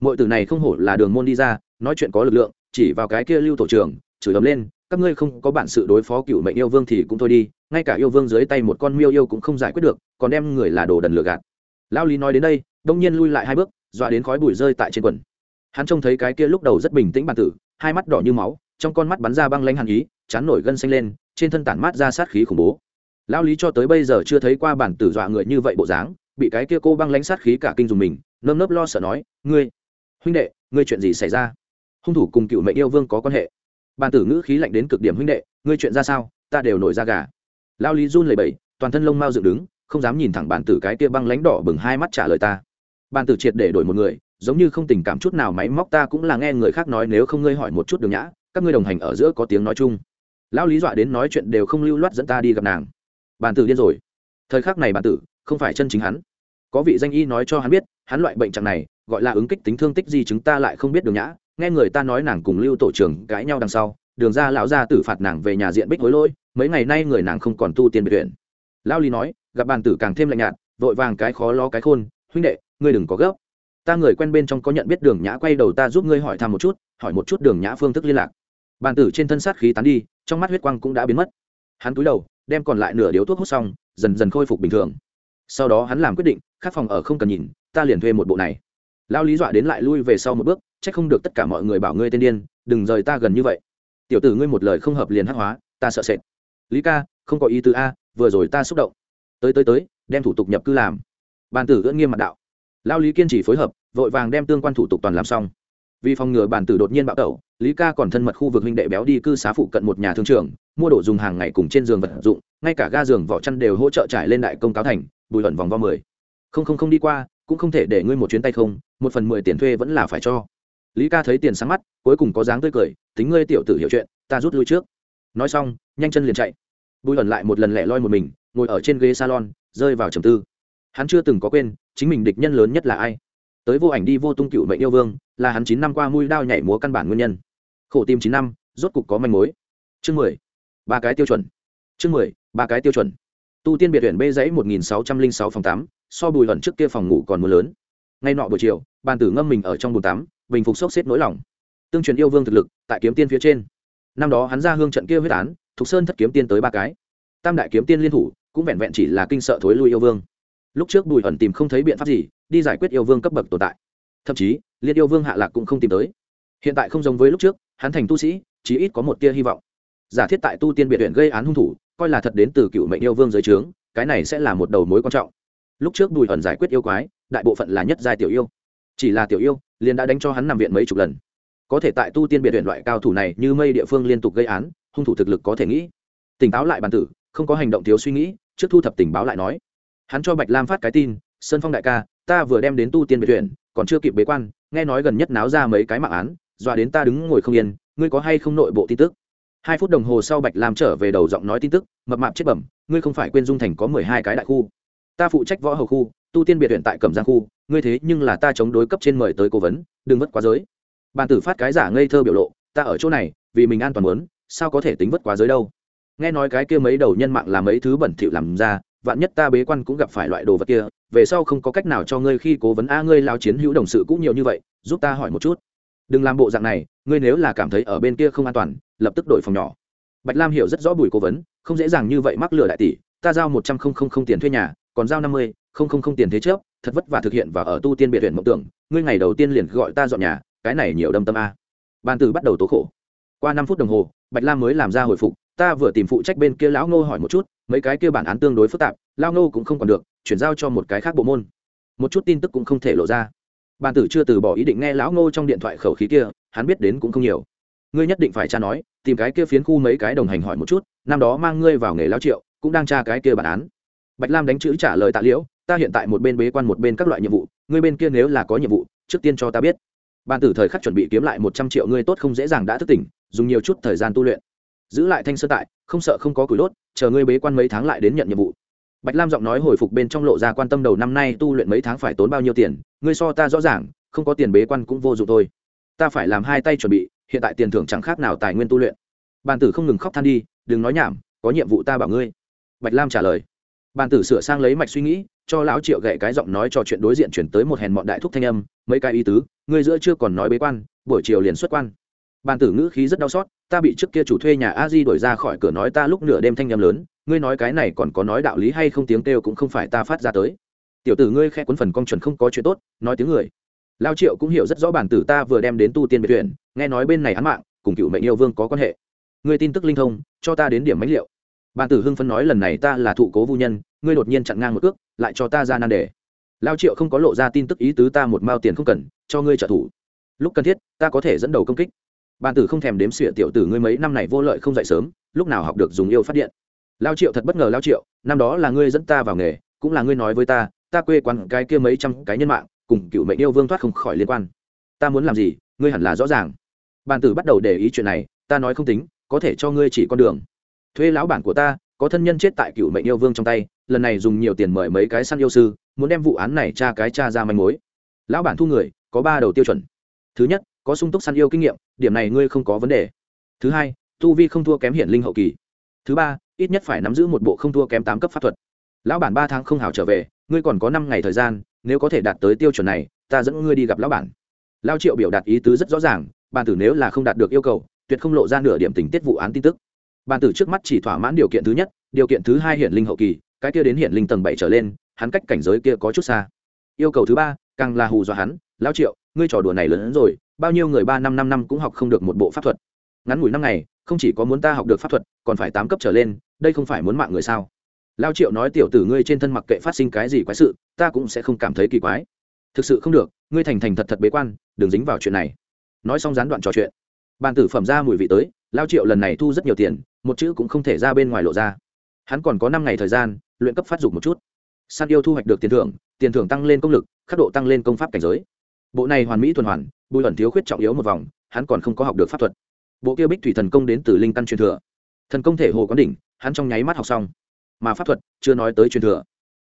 Mọi từ này không hổ là đường môn đi ra, nói chuyện có lực lượng, chỉ vào cái kia lưu tổ trưởng, chửi ấm lên, các ngươi không có bản sự đối phó cựu mệnh yêu vương thì cũng thôi đi, ngay cả yêu vương dưới tay một con miêu yêu cũng không giải quyết được, còn đem người là đồ đần lừa gạt. Lao lý nói đến đây, đông nhiên lui lại hai bước dọa đến khói bụi rơi tại trên quần. Hắn trông thấy cái kia lúc đầu rất bình tĩnh bàn tử, hai mắt đỏ như máu, trong con mắt bắn ra băng lanh hàn ý, chán nổi gân xanh lên, trên thân tản mát ra sát khí khủng bố. Lao lý cho tới bây giờ chưa thấy qua bản tử dọa người như vậy bộ dáng, bị cái kia cô băng lánh sát khí cả kinh dùng mình, nơm nớp lo sợ nói, ngươi, huynh đệ, ngươi chuyện gì xảy ra? Hung thủ cùng cựu mệnh yêu vương có quan hệ? Bản tử ngữ khí lạnh đến cực điểm, huynh đệ, ngươi chuyện ra sao? Ta đều nổi ra gà. Lao lý run lầy bẩy, toàn thân lông mau dựng đứng, không dám nhìn thẳng bản tử cái kia băng lánh đỏ bừng hai mắt trả lời ta bàn tử triệt để đổi một người, giống như không tình cảm chút nào máy móc ta cũng là nghe người khác nói nếu không ngươi hỏi một chút đường nhã, các ngươi đồng hành ở giữa có tiếng nói chung. Lão lý dọa đến nói chuyện đều không lưu loát dẫn ta đi gặp nàng. Bàn tử điên rồi. Thời khắc này bàn tử, không phải chân chính hắn. Có vị danh y nói cho hắn biết, hắn loại bệnh trạng này, gọi là ứng kích tính thương tích gì chúng ta lại không biết đường nhã, nghe người ta nói nàng cùng lưu tổ trưởng cãi nhau đằng sau, đường ra lão ra tử phạt nàng về nhà diện bích hối lỗi, mấy ngày nay người nàng không còn tu tiền biệt viện. Lao lý nói, gặp bàn tử càng thêm lạnh nhạt, vội vàng cái khó lo cái khôn, huynh đệ ngươi đừng có gấp. Ta người quen bên trong có nhận biết đường nhã quay đầu ta giúp ngươi hỏi thăm một chút, hỏi một chút đường nhã phương thức liên lạc. Bàn tử trên thân sát khí tán đi, trong mắt huyết quang cũng đã biến mất. Hắn cúi đầu, đem còn lại nửa điếu thuốc hút xong, dần dần khôi phục bình thường. Sau đó hắn làm quyết định khắc phòng ở không cần nhìn, ta liền thuê một bộ này. Lao lý dọa đến lại lui về sau một bước c h ắ c không được tất cả mọi người bảo ngươi tên điên, đừng rời ta gần như vậy. Tiểu tử ngươi một lời không hợp liền hắc hóa, ta sợ sệt. Lý ca, không có ý tứ a, vừa rồi ta xúc động. Tới tới tới, đem thủ tục nhập cư làm. Bàn tử ưỡn nghiêm mặt đạo lao lý kiên trì phối hợp, vội vàng đem tương quan thủ tục toàn làm xong. Vì phòng ngừa bản tử đột nhiên bạo tẩu, lý ca còn thân mật khu vực huynh đệ béo đi cư xá phụ cận một nhà thương trường, mua đồ dùng hàng ngày cùng trên giường vật dụng, ngay cả ga giường vỏ chăn đều hỗ trợ trải lên đại công cáo thành, bùi hận vòng vo mười. Không không không đi qua, cũng không thể để ngươi một chuyến tay không, một phần mười tiền thuê vẫn là phải cho. Lý ca thấy tiền sáng mắt, cuối cùng có dáng tươi cười, tính ngươi tiểu tử hiểu chuyện, ta rút lui trước. Nói xong, nhanh chân liền chạy. Bùi hận lại một lần lẻ loi một mình, ngồi ở trên ghế salon, rơi vào trầm tư. Hắn chưa từng có quên chính mình địch nhân lớn nhất là ai? Tới vô ảnh đi vô tung cựu mệnh yêu vương, là hắn chín năm qua mũi đao nhảy múa căn bản nguyên nhân. Khổ tim chín năm, rốt cục có manh mối. Chương mười, ba cái tiêu chuẩn. Chương mười, ba cái tiêu chuẩn. Tu tiên biệt huyện bê dãy một nghìn sáu trăm linh sáu phòng tám, so bùi hận trước kia phòng ngủ còn mưa lớn. Ngay nọ buổi chiều, bàn tử ngâm mình ở trong bồn tắm, bình phục sốc xếp nỗi lòng. Tương truyền yêu vương thực lực, tại kiếm tiên phía trên. Năm đó hắn ra hương trận kia huyết án, thục sơn thất kiếm tiên tới ba cái. Tam đại kiếm tiên liên thủ, cũng vẹn vẹn chỉ là kinh sợ thối lui yêu vương lúc trước bùi ẩn tìm không thấy biện pháp gì, đi giải quyết yêu vương cấp bậc tồn tại. Thậm chí, liên yêu vương hạ lạc cũng không tìm tới. Hiện tại không giống với lúc trước, hắn thành tu sĩ, chí ít có một tia hy vọng. Giả thiết tại tu tiên biệt huyện gây án hung thủ, coi là thật đến từ cựu mệnh yêu vương dưới trướng, cái này sẽ là một đầu mối quan trọng. Lúc trước bùi ẩn giải quyết yêu quái, đại bộ phận là nhất giai tiểu yêu. Chỉ là tiểu yêu, liền đã đánh cho hắn nằm viện mấy chục lần. Có thể tại tu tiên biệt huyện loại cao thủ này như mây địa phương liên tục gây án, hung thủ thực lực có thể nghĩ. Tỉnh táo lại bàn tử, không có hành động thiếu suy nghĩ, trước thu thập tình báo lại nói hắn cho bạch lam phát cái tin, sơn phong đại ca, ta vừa đem đến tu tiên biệt thuyền còn chưa kịp bế quan, nghe nói gần nhất náo ra mấy cái mạng án, dọa đến ta đứng ngồi không yên, ngươi có hay không nội bộ tin tức? Hai phút đồng hồ sau bạch lam trở về đầu giọng nói tin tức, mập mạp chết bẩm, ngươi không phải quên dung thành có mười hai cái đại khu. Ta phụ trách võ hầu khu, tu tiên biệt huyện tại cẩm giang khu, ngươi thế nhưng là ta chống đối cấp trên mời tới cố vấn, đừng mất quá giới. Bàn tử phát cái giả ngây thơ biểu lộ, ta ở chỗ này, vì mình an toàn muốn, sao có thể tính vất quá giới đâu? Nghe nói cái kia mấy đầu nhân mạng là mấy thứ bẩn thỉu làm ra vạn nhất ta bế quan cũng gặp phải loại đồ vật kia, về sau không có cách nào cho ngươi khi cố vấn a ngươi lao chiến hữu đồng sự cũng nhiều như vậy, giúp ta hỏi một chút. Đừng làm bộ dạng này, ngươi nếu là cảm thấy ở bên kia không an toàn, lập tức đổi phòng nhỏ. Bạch lam hiểu rất rõ bùi cố vấn, không dễ dàng như vậy mắc lừa đại tỷ, ta giao một trăm không không không tiền thuê nhà, còn giao năm mươi không không không tiền thế trước, thật vất vả thực hiện và ở tu tiên biệt huyện mộng tưởng, ngươi ngày đầu tiên liền gọi ta dọn nhà, cái này nhiều đâm tâm a. Ban từ bắt đầu tố khổ. Qua năm phút đồng hồ, bạch lam mới làm ra hồi phục ta vừa tìm phụ trách bên kia lão ngô hỏi một chút, mấy cái kia bản án tương đối phức tạp lao ngô cũng không còn được, chuyển giao cho một cái khác bộ môn. Một chút tin tức cũng không thể lộ ra. Bàn tử chưa từ bỏ ý định nghe lão ngô trong điện thoại khẩu khí kia, hắn biết đến cũng không nhiều. Ngươi nhất định phải tra nói, tìm cái kia phiến khu mấy cái đồng hành hỏi một chút, năm đó mang ngươi vào nghề lao triệu, cũng đang tra cái kia bản án. Bạch lam đánh chữ trả lời tạ liễu, ta hiện tại một bên bế quan một bên các loại nhiệm vụ, ngươi bên kia nếu là có nhiệm vụ, trước tiên cho ta biết. Ban tử thời khắc chuẩn bị kiếm lại một trăm triệu ngươi tốt không dễ dàng đã thức tỉnh, dùng nhiều chút thời gian tu luyện giữ lại thanh sơ tại, không sợ không có củi đốt, chờ ngươi bế quan mấy tháng lại đến nhận nhiệm vụ. Bạch lam giọng nói hồi phục bên trong lộ ra quan tâm đầu năm nay tu luyện mấy tháng phải tốn bao nhiêu tiền, ngươi so ta rõ ràng, không có tiền bế quan cũng vô dụng thôi. Ta phải làm hai tay chuẩn bị, hiện tại tiền thưởng chẳng khác nào tài nguyên tu luyện. Bàn tử không ngừng khóc than đi, đừng nói nhảm, có nhiệm vụ ta bảo ngươi. Bạch lam trả lời. Bàn tử sửa sang lấy mạch suy nghĩ, cho lão triệu gậy cái giọng nói cho chuyện đối diện chuyển tới một hèn mọn đại thúc thanh âm, mấy cái ý tứ, ngươi giữa chưa còn nói bế quan, buổi chiều liền xuất quan. Bàn tử ngữ khí rất đau xót ta bị trước kia chủ thuê nhà a di đổi ra khỏi cửa nói ta lúc nửa đêm thanh âm lớn, ngươi nói cái này còn có nói đạo lý hay không tiếng kêu cũng không phải ta phát ra tới. Tiểu tử ngươi khe cuốn phần con chuẩn không có chuyện tốt, nói tiếng người. Lao triệu cũng hiểu rất rõ bản tử ta vừa đem đến tu tiên biệt tuyển nghe nói bên này án mạng, cùng cựu mệnh yêu vương có quan hệ. Ngươi tin tức linh thông, cho ta đến điểm mánh liệu bản tử hưng phân nói lần này ta là thụ cố vô nhân, ngươi đột nhiên chặn ngang một cước, lại cho ta ra nan đề. Lao triệu không có lộ ra tin tức ý tứ ta một mao tiền không cần, cho ngươi trợ thủ. Lúc cần thiết, ta có thể dẫn đầu công kích bàn tử không thèm đếm xỉa tiểu tử ngươi mấy năm này vô lợi không dậy sớm, lúc nào học được dùng yêu phát điện. Lao triệu thật bất ngờ, lao triệu, năm đó là ngươi dẫn ta vào nghề, cũng là ngươi nói với ta ta quê quán cái kia mấy trăm cái nhân mạng, cùng cựu mệnh yêu vương thoát không khỏi liên quan. Ta muốn làm gì, ngươi hẳn là rõ ràng. Bàn tử bắt đầu để ý chuyện này, ta nói không tính, có thể cho ngươi chỉ con đường. Thuê lão bản của ta, có thân nhân chết tại cựu mệnh yêu vương trong tay, lần này dùng nhiều tiền mời mấy cái săn yêu sư, muốn đem vụ án này tra cái tra ra manh mối. Lão bản thu người, có ba đầu tiêu chuẩn. Thứ nhất có sung túc săn yêu kinh nghiệm, điểm này ngươi không có vấn đề. Thứ hai, tu vi không thua kém hiển linh hậu kỳ. Thứ ba, ít nhất phải nắm giữ một bộ không thua kém tám cấp pháp thuật. Lão bản ba tháng không hào trở về, ngươi còn có năm ngày thời gian, nếu có thể đạt tới tiêu chuẩn này, ta dẫn ngươi đi gặp lão bản. Lao triệu biểu đạt ý tứ rất rõ ràng bàn tử nếu là không đạt được yêu cầu, tuyệt không lộ ra nửa điểm tình tiết vụ án tin tức. Bàn tử trước mắt chỉ thỏa mãn điều kiện thứ nhất, điều kiện thứ hai hiện linh hậu kỳ, cái kia đến hiện linh tầng bảy trở lên, hắn cách cảnh giới kia có chút xa. Yêu cầu thứ ba, càng là hù dọa hắn, lao triệu, ngươi trò đùa này lớn hơn rồi bao nhiêu người ba năm năm năm cũng học không được một bộ pháp thuật. Ngắn ngủi năm ngày, không chỉ có muốn ta học được pháp thuật, còn phải tám cấp trở lên, đây không phải muốn mạng người sao? Lao triệu nói tiểu tử ngươi trên thân mặc kệ phát sinh cái gì quái sự, ta cũng sẽ không cảm thấy kỳ quái. Thực sự không được, ngươi thành thành thật thật bế quan, đừng dính vào chuyện này. Nói xong gián đoạn trò chuyện, bàn tử phẩm ra mùi vị tới, lao triệu lần này thu rất nhiều tiền, một chữ cũng không thể ra bên ngoài lộ ra. Hắn còn có năm ngày thời gian, luyện cấp phát dục một chút. San yêu thu hoạch được tiền thưởng tiền thưởng tăng lên công lực, khắc độ tăng lên công pháp cảnh giới bộ này hoàn mỹ tuần hoàn, bùi ẩn thiếu khuyết trọng yếu một vòng, hắn còn không có học được pháp thuật. Bộ kia bích thủy thần công đến từ linh căn truyền thừa. Thần công thể hồ quán đỉnh, hắn trong nháy mắt học xong. Mà pháp thuật, chưa nói tới truyền thừa.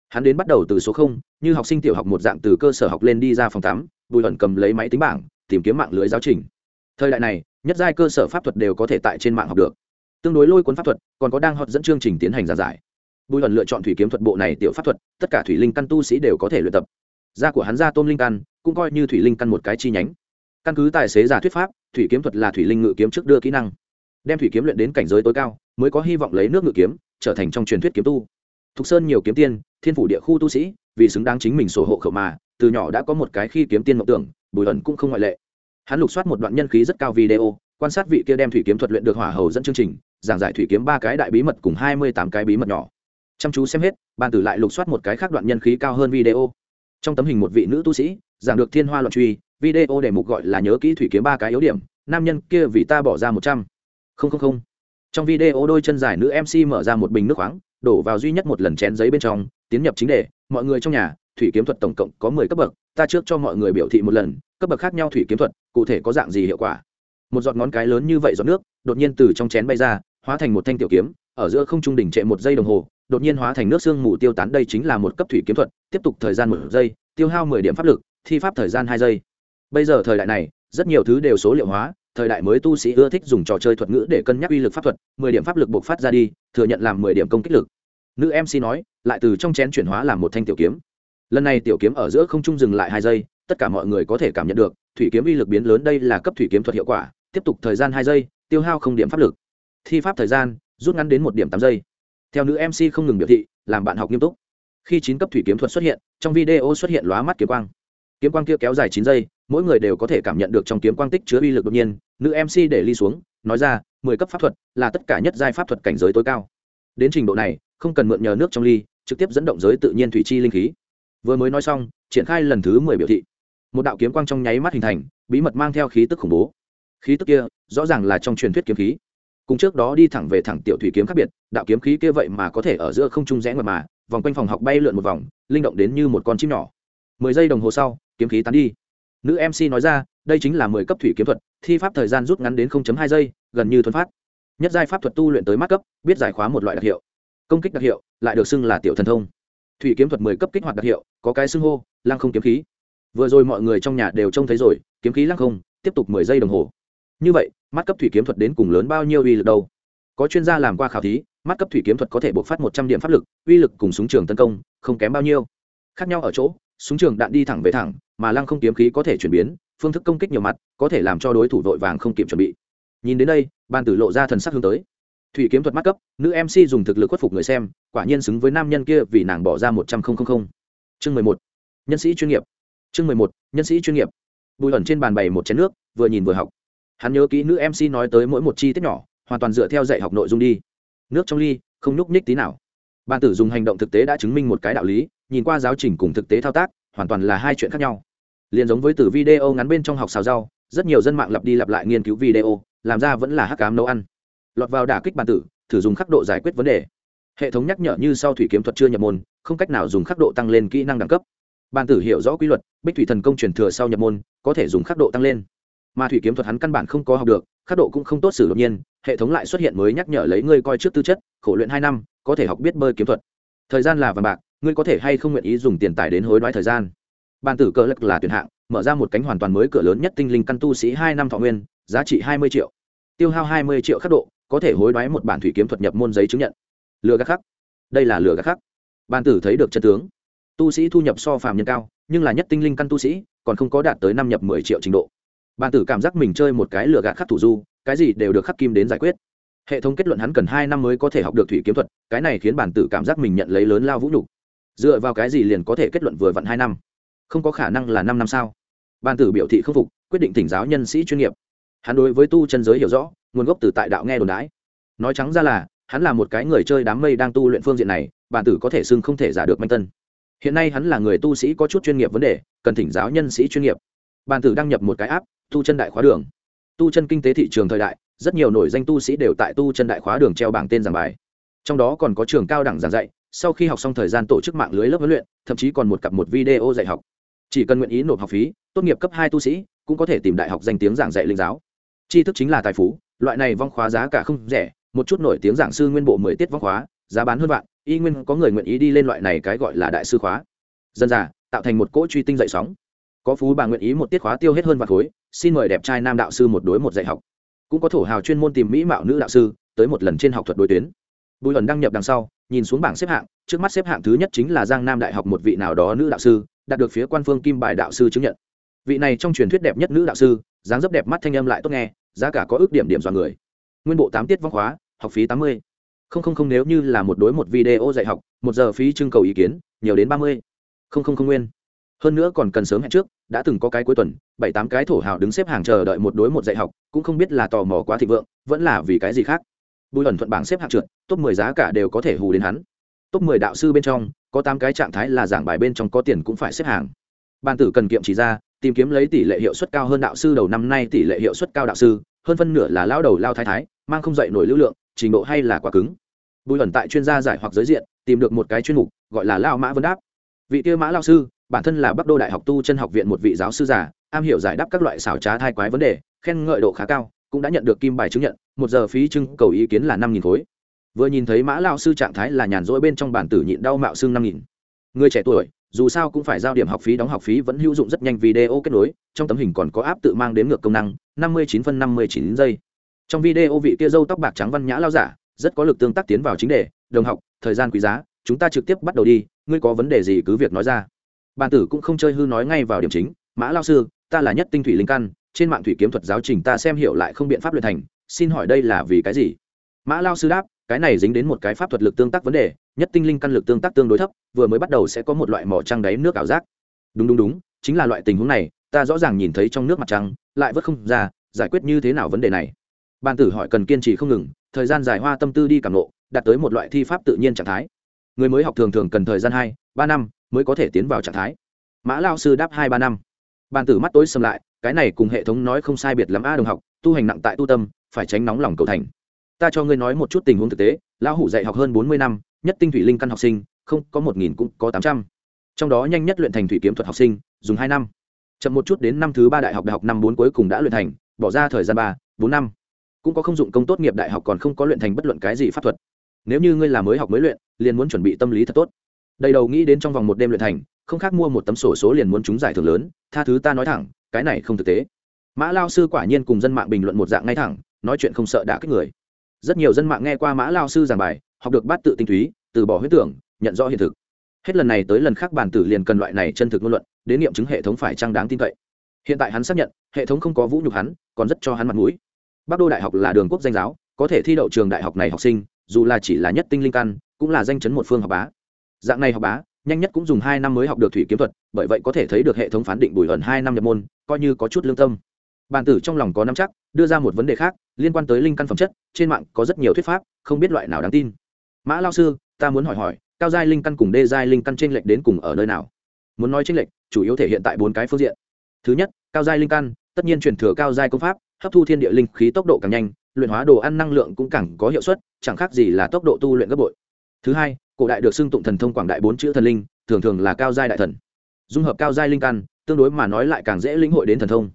Hắn đến bắt đầu từ số không, như học sinh tiểu học một dạng từ cơ sở học lên đi ra phòng tắm bùi ẩn cầm lấy máy tính bảng, tìm kiếm mạng lưới giáo trình. Thời đại này, nhất giai cơ sở pháp thuật đều có thể tại trên mạng học được. Tương đối lôi cuốn pháp thuật, còn có đang học dẫn chương trình tiến hành giảng giải. Bùi ẩn lựa chọn thủy kiếm thuật bộ này tiểu pháp thuật, tất cả thủy linh căn tu sĩ đều có thể luyện tập. Da của hắn ra tôn linh căn cũng coi như thủy linh căn một cái chi nhánh. Căn cứ tài xế giả thuyết pháp, thủy kiếm thuật là thủy linh ngự kiếm trước đưa kỹ năng. Đem thủy kiếm luyện đến cảnh giới tối cao, mới có hy vọng lấy nước ngự kiếm, trở thành trong truyền thuyết kiếm tu. Thục sơn nhiều kiếm tiên, thiên phủ địa khu tu sĩ, vì xứng đáng chính mình sổ hộ khẩu mà, từ nhỏ đã có một cái khi kiếm tiên mộng tưởng, bùi ẩn cũng không ngoại lệ. Hắn lục soát một đoạn nhân khí rất cao video, quan sát vị kia đem thủy kiếm thuật luyện được hỏa hầu dẫn chương trình, giảng giải thủy kiếm ba cái đại bí mật cùng hai mươi tám cái bí mật nhỏ. Chăm chú xem hết, ban tử lại lục soát một cái khác đoạn nhân khí cao hơn video. Trong tấm hình một vị nữ tu sĩ giảng được thiên hoa loạn truy, video đề mục gọi là nhớ kỹ thủy kiếm ba cái yếu điểm, nam nhân kia vì ta bỏ ra một trăm. Không không không. Trong video đôi chân dài nữ mc mở ra một bình nước khoáng, đổ vào duy nhất một lần chén giấy bên trong, tiến nhập chính đề, mọi người trong nhà, thủy kiếm thuật tổng cộng có mười cấp bậc, ta trước cho mọi người biểu thị một lần, cấp bậc khác nhau thủy kiếm thuật, cụ thể có dạng gì hiệu quả. Một giọt ngón cái lớn như vậy giọt nước, đột nhiên từ trong chén bay ra, hóa thành một thanh tiểu kiếm, ở giữa không trung đỉnh trệ một giây đồng hồ, đột nhiên hóa thành nước sương mù tiêu tán, đây chính là một cấp thủy kiếm thuật, tiếp tục thời gian một giây, tiêu hao mười điểm pháp lực thi pháp thời gian hai giây. Bây giờ thời đại này, rất nhiều thứ đều số liệu hóa, thời đại mới tu sĩ ưa thích dùng trò chơi thuật ngữ để cân nhắc uy lực pháp thuật, mười điểm pháp lực buộc phát ra đi, thừa nhận làm mười điểm công kích lực. Nữ mc nói, lại từ trong chén chuyển hóa làm một thanh tiểu kiếm. Lần này tiểu kiếm ở giữa không trung dừng lại hai giây, tất cả mọi người có thể cảm nhận được, thủy kiếm uy lực biến lớn đây là cấp thủy kiếm thuật hiệu quả, tiếp tục thời gian hai giây, tiêu hao không điểm pháp lực. Thi pháp thời gian, rút ngắn đến một điểm tám giây. Theo nữ mc không ngừng biểu thị, làm bạn học nghiêm túc. Khi chín cấp thủy kiếm thuật xuất hiện, trong video xuất hiện lóa mắt kiếm quang kiếm quang kia kéo dài chín giây, mỗi người đều có thể cảm nhận được trong kiếm quang tích chứa uy lực đột nhiên, nữ mc để ly xuống, nói ra, mười cấp pháp thuật là tất cả nhất giai pháp thuật cảnh giới tối cao. Đến trình độ này, không cần mượn nhờ nước trong ly, trực tiếp dẫn động giới tự nhiên thủy chi linh khí. Vừa mới nói xong, triển khai lần thứ mười biểu thị. Một đạo kiếm quang trong nháy mắt hình thành, bí mật mang theo khí tức khủng bố. Khí tức kia, rõ ràng là trong truyền thuyết kiếm khí. Cùng trước đó đi thẳng về thẳng tiểu thủy kiếm khác biệt, đạo kiếm khí kia vậy mà có thể ở giữa không trung rẽ ngoài mà, vòng quanh phòng học bay lượn một vòng, linh động đến như một con chim nhỏ mười giây đồng hồ sau, kiếm khí tán đi. Nữ mc nói ra, đây chính là mười cấp thủy kiếm thuật, thi pháp thời gian rút ngắn đến 0.2 giây, gần như thuần phát. Nhất giai pháp thuật tu luyện tới mắt cấp, biết giải khóa một loại đặc hiệu. Công kích đặc hiệu, lại được xưng là tiểu thần thông. Thủy kiếm thuật mười cấp kích hoạt đặc hiệu, có cái xưng hô, lăng không kiếm khí. Vừa rồi mọi người trong nhà đều trông thấy rồi, kiếm khí lăng không, tiếp tục mười giây đồng hồ. Như vậy, mắt cấp thủy kiếm thuật đến cùng lớn bao nhiêu uy lực đâu? Có chuyên gia làm qua khảo thí, mắt cấp thủy kiếm thuật có thể bộc phát một trăm điểm pháp lực, uy lực cùng súng trường tấn công, không kém bao nhiêu. Khác nhau ở chỗ súng trường đạn đi thẳng về thẳng, mà lăng không kiếm khí có thể chuyển biến, phương thức công kích nhiều mặt, có thể làm cho đối thủ vội vàng không kịp chuẩn bị. Nhìn đến đây ban tử lộ ra thần sắc hướng tới. Thủy kiếm thuật mắt cấp, nữ mc dùng thực lực khuất phục người xem, quả nhiên xứng với nam nhân kia vì nàng bỏ ra một trăm linh chương mười một. Nhân sĩ chuyên nghiệp. Chương mười một, nhân sĩ chuyên nghiệp. Bùi ẩn trên bàn bày một chén nước, vừa nhìn vừa học. Hắn nhớ kỹ nữ mc nói tới mỗi một chi tiết nhỏ, hoàn toàn dựa theo dạy học nội dung đi. Nước trong ly, không nhúc nhích tí nào ban tử dùng hành động thực tế đã chứng minh một cái đạo lý, nhìn qua giáo trình cùng thực tế thao tác, hoàn toàn là hai chuyện khác nhau. Liền giống với từ video ngắn bên trong học xào rau, rất nhiều dân mạng lặp đi lặp lại nghiên cứu video, làm ra vẫn là hắc cám nấu ăn. Lọt vào đả kích bàn tử, thử dùng khắc độ giải quyết vấn đề. Hệ thống nhắc nhở như sau thủy kiếm thuật chưa nhập môn, không cách nào dùng khắc độ tăng lên kỹ năng đẳng cấp. Bàn tử hiểu rõ quy luật, bích thủy thần công truyền thừa sau nhập môn, có thể dùng khắc độ tăng lên. Mà thủy kiếm thuật hắn căn bản không có học được, khắc độ cũng không tốt xử đột nhiên, hệ thống lại xuất hiện mới nhắc nhở lấy ngươi coi trước tư chất, khổ luyện hai năm có thể học biết bơi kiếm thuật. Thời gian là vàng bạc, ngươi có thể hay không nguyện ý dùng tiền tài đến hối đoái thời gian? Bàn tử cờ lật là tuyển hạng, mở ra một cánh hoàn toàn mới cửa lớn nhất tinh linh căn tu sĩ hai năm thọ nguyên, giá trị hai mươi triệu. Tiêu hao hai mươi triệu khắc độ, có thể hối đoái một bản thủy kiếm thuật nhập môn giấy chứng nhận. Lừa gạt khắc. Đây là lừa gạt khắc. Bàn tử thấy được chân tướng. Tu sĩ thu nhập so phàm nhân cao, nhưng là nhất tinh linh căn tu sĩ, còn không có đạt tới năm nhập mười triệu trình độ. Bàn tử cảm giác mình chơi một cái lừa gạt khắc thủ du, cái gì đều được khắc kim đến giải quyết hệ thống kết luận hắn cần hai năm mới có thể học được thủy kiếm thuật cái này khiến bản tử cảm giác mình nhận lấy lớn lao vũ nhục. Dựa vào cái gì liền có thể kết luận vừa vặn hai năm? Không có khả năng là năm năm sao? Bản tử biểu thị khâm phục quyết định thỉnh giáo nhân sĩ chuyên nghiệp. Hắn đối với tu chân giới hiểu rõ nguồn gốc từ tại đạo nghe đồn đái nói trắng ra là hắn là một cái người chơi đám mây đang tu luyện phương diện này bản tử có thể xưng không thể giả được manh tân. Hiện nay hắn là người tu sĩ có chút chuyên nghiệp vấn đề cần thỉnh giáo nhân sĩ chuyên nghiệp. Bản tử đăng nhập một cái app, tu chân đại khóa đường. Tu chân kinh tế thị trường thời đại rất nhiều nổi danh tu sĩ đều tại tu chân đại khóa đường treo bảng tên giảng bài. Trong đó còn có trường cao đẳng giảng dạy, sau khi học xong thời gian tổ chức mạng lưới lớp huấn luyện, thậm chí còn một cặp một video dạy học. Chỉ cần nguyện ý nộp học phí, tốt nghiệp cấp hai tu sĩ, cũng có thể tìm đại học danh tiếng giảng dạy linh giáo. Tri thức chính là tài phú, loại này vong khóa giá cả không rẻ, một chút nổi tiếng giảng sư nguyên bộ mười tiết vong khóa, giá bán hơn vạn, y nguyên có người nguyện ý đi lên loại này cái gọi là đại sư khóa. Dân già, tạo thành một cỗ truy tinh dậy sóng. Có phú bà nguyện ý một tiết khóa tiêu hết hơn vạn khối, xin mời đẹp trai nam đạo sư một đối một dạy học cũng có thổ hào chuyên môn tìm mỹ mạo nữ đạo sư, tới một lần trên học thuật đối tuyến. Bùi ẩn đăng nhập đằng sau, nhìn xuống bảng xếp hạng, trước mắt xếp hạng thứ nhất chính là giang nam đại học một vị nào đó nữ đạo sư, đạt được phía quan phương kim bài đạo sư chứng nhận. Vị này trong truyền thuyết đẹp nhất nữ đạo sư, dáng dấp đẹp mắt thanh âm lại tốt nghe, giá cả có ước điểm điểm dọn người. Nguyên bộ tám tiết văn hóa học phí tám mươi. Không không không, nếu như là một đối một video dạy học, một giờ phí trưng cầu ý kiến, nhiều đến ba mươi. Không không không nguyên hơn nữa còn cần sớm hẹn trước, đã từng có cái cuối tuần, bảy tám cái thổ hào đứng xếp hàng chờ đợi một đối một dạy học, cũng không biết là tò mò quá thịnh vượng, vẫn là vì cái gì khác. Bùi ẩn thuận bảng xếp hạng trượt, top mười giá cả đều có thể hù đến hắn. Top mười đạo sư bên trong, có tám cái trạng thái là giảng bài bên trong có tiền cũng phải xếp hàng. Ban tử cần kiệm chỉ ra, tìm kiếm lấy tỷ lệ hiệu suất cao hơn đạo sư đầu năm nay tỷ lệ hiệu suất cao đạo sư, hơn phân nửa là lao đầu lao thái thái, mang không dậy nổi lưu lượng, trình độ hay là quá cứng. Bùi ẩn tại chuyên gia giải hoặc giới diện, tìm được một cái chuyên mục, gọi là lao mã vân đáp. Vị tiêu mã lao sư bản thân là bắc đô đại học tu chân học viện một vị giáo sư già, am hiểu giải đáp các loại xảo trá thai quái vấn đề, khen ngợi độ khá cao, cũng đã nhận được kim bài chứng nhận, một giờ phí trưng cầu ý kiến là năm nghìn khối. Vừa nhìn thấy mã lao sư trạng thái là nhàn rỗi bên trong bản tử nhịn đau mạo xương năm nghìn. Người trẻ tuổi, dù sao cũng phải giao điểm học phí đóng học phí vẫn hữu dụng rất nhanh video kết nối, trong tấm hình còn có áp tự mang đến ngược công năng, năm mươi chín phân năm mươi chín giây. Trong video vị kia dâu tóc bạc trắng văn nhã lao giả, rất có lực tương tác tiến vào chính đề, đồng học, thời gian quý giá, chúng ta trực tiếp bắt đầu đi, ngươi có vấn đề gì cứ việc nói ra bàn tử cũng không chơi hư nói ngay vào điểm chính mã lao sư ta là nhất tinh thủy linh căn trên mạng thủy kiếm thuật giáo trình ta xem hiểu lại không biện pháp luyện thành xin hỏi đây là vì cái gì? Mã lao sư đáp cái này dính đến một cái pháp thuật lực tương tác vấn đề nhất tinh linh căn lực tương tác tương đối thấp vừa mới bắt đầu sẽ có một loại mỏ trăng đáy nước ảo giác. Đúng đúng đúng chính là loại tình huống này ta rõ ràng nhìn thấy trong nước mặt trăng lại vớt không ra giải quyết như thế nào vấn đề này? Ban tử hỏi cần kiên trì không ngừng thời gian dài hoa tâm tư đi cảm lộ, đạt tới một loại thi pháp tự nhiên trạng thái. Người mới học thường thường cần thời gian hai ba năm mới có thể tiến vào trạng thái. Mã lao sư đáp hai ba năm. Bàn tử mắt tối xâm lại, cái này cùng hệ thống nói không sai biệt lắm a đồng học, tu hành nặng tại tu tâm, phải tránh nóng lòng cầu thành. Ta cho ngươi nói một chút tình huống thực tế, lão hủ dạy học hơn bốn mươi năm, nhất tinh thủy linh căn học sinh, không, có một nghìn cũng có tám trăm. Trong đó nhanh nhất luyện thành thủy kiếm thuật học sinh, dùng hai năm. Chậm một chút đến năm thứ ba đại học đại học năm bốn cuối cùng đã luyện thành, bỏ ra thời gian ba, bốn năm. Cũng có không dụng công tốt nghiệp đại học còn không có luyện thành bất luận cái gì pháp thuật. Nếu như ngươi là mới học mới luyện, liền muốn chuẩn bị tâm lý thật tốt đầy đầu nghĩ đến trong vòng một đêm luyện thành, không khác mua một tấm sổ số liền muốn chúng giải thưởng lớn, tha thứ ta nói thẳng, cái này không thực tế. Mã lao sư quả nhiên cùng dân mạng bình luận một dạng ngay thẳng, nói chuyện không sợ đã kích người. Rất nhiều dân mạng nghe qua mã lao sư giảng bài, học được bát tự tinh túy, từ bỏ huyết tưởng, nhận rõ hiện thực. Hết lần này tới lần khác bản tử liền cần loại này chân thực ngôn luận, đến nghiệm chứng hệ thống phải chăng đáng tin cậy. Hiện tại hắn xác nhận, hệ thống không có vũ nhục hắn, còn rất cho hắn mặt mũi. Bắc đô đại học là đường quốc danh giáo, có thể thi đậu trường đại học này học sinh, dù là chỉ là nhất tinh linh căn, cũng là danh chấn một phương học bá dạng này học bá, nhanh nhất cũng dùng hai năm mới học được thủy kiếm thuật, bởi vậy có thể thấy được hệ thống phán định bùi ẩn hai năm nhập môn, coi như có chút lương tâm. Bàn tử trong lòng có nắm chắc, đưa ra một vấn đề khác, liên quan tới linh căn phẩm chất, trên mạng có rất nhiều thuyết pháp, không biết loại nào đáng tin. Mã lao sư, ta muốn hỏi hỏi, cao giai linh căn cùng đê giai linh căn t r ê n lệch đến cùng ở nơi nào? Muốn nói t r ê n lệch, chủ yếu thể hiện tại bốn cái phương diện. Thứ nhất, cao giai linh căn, tất nhiên truyền thừa cao giai công pháp, hấp thu thiên địa linh khí tốc độ càng nhanh, luyện hóa đồ ăn năng lượng cũng càng có hiệu suất, chẳng khác gì là tốc độ tu luyện gấp bội. Thứ hai cổ đại được xưng tụng thần thông quảng đại bốn chữ thần linh, thường thường là cao giai đại thần. Dung hợp cao giai linh căn, tương đối mà nói lại càng dễ lĩnh hội đến thần thông.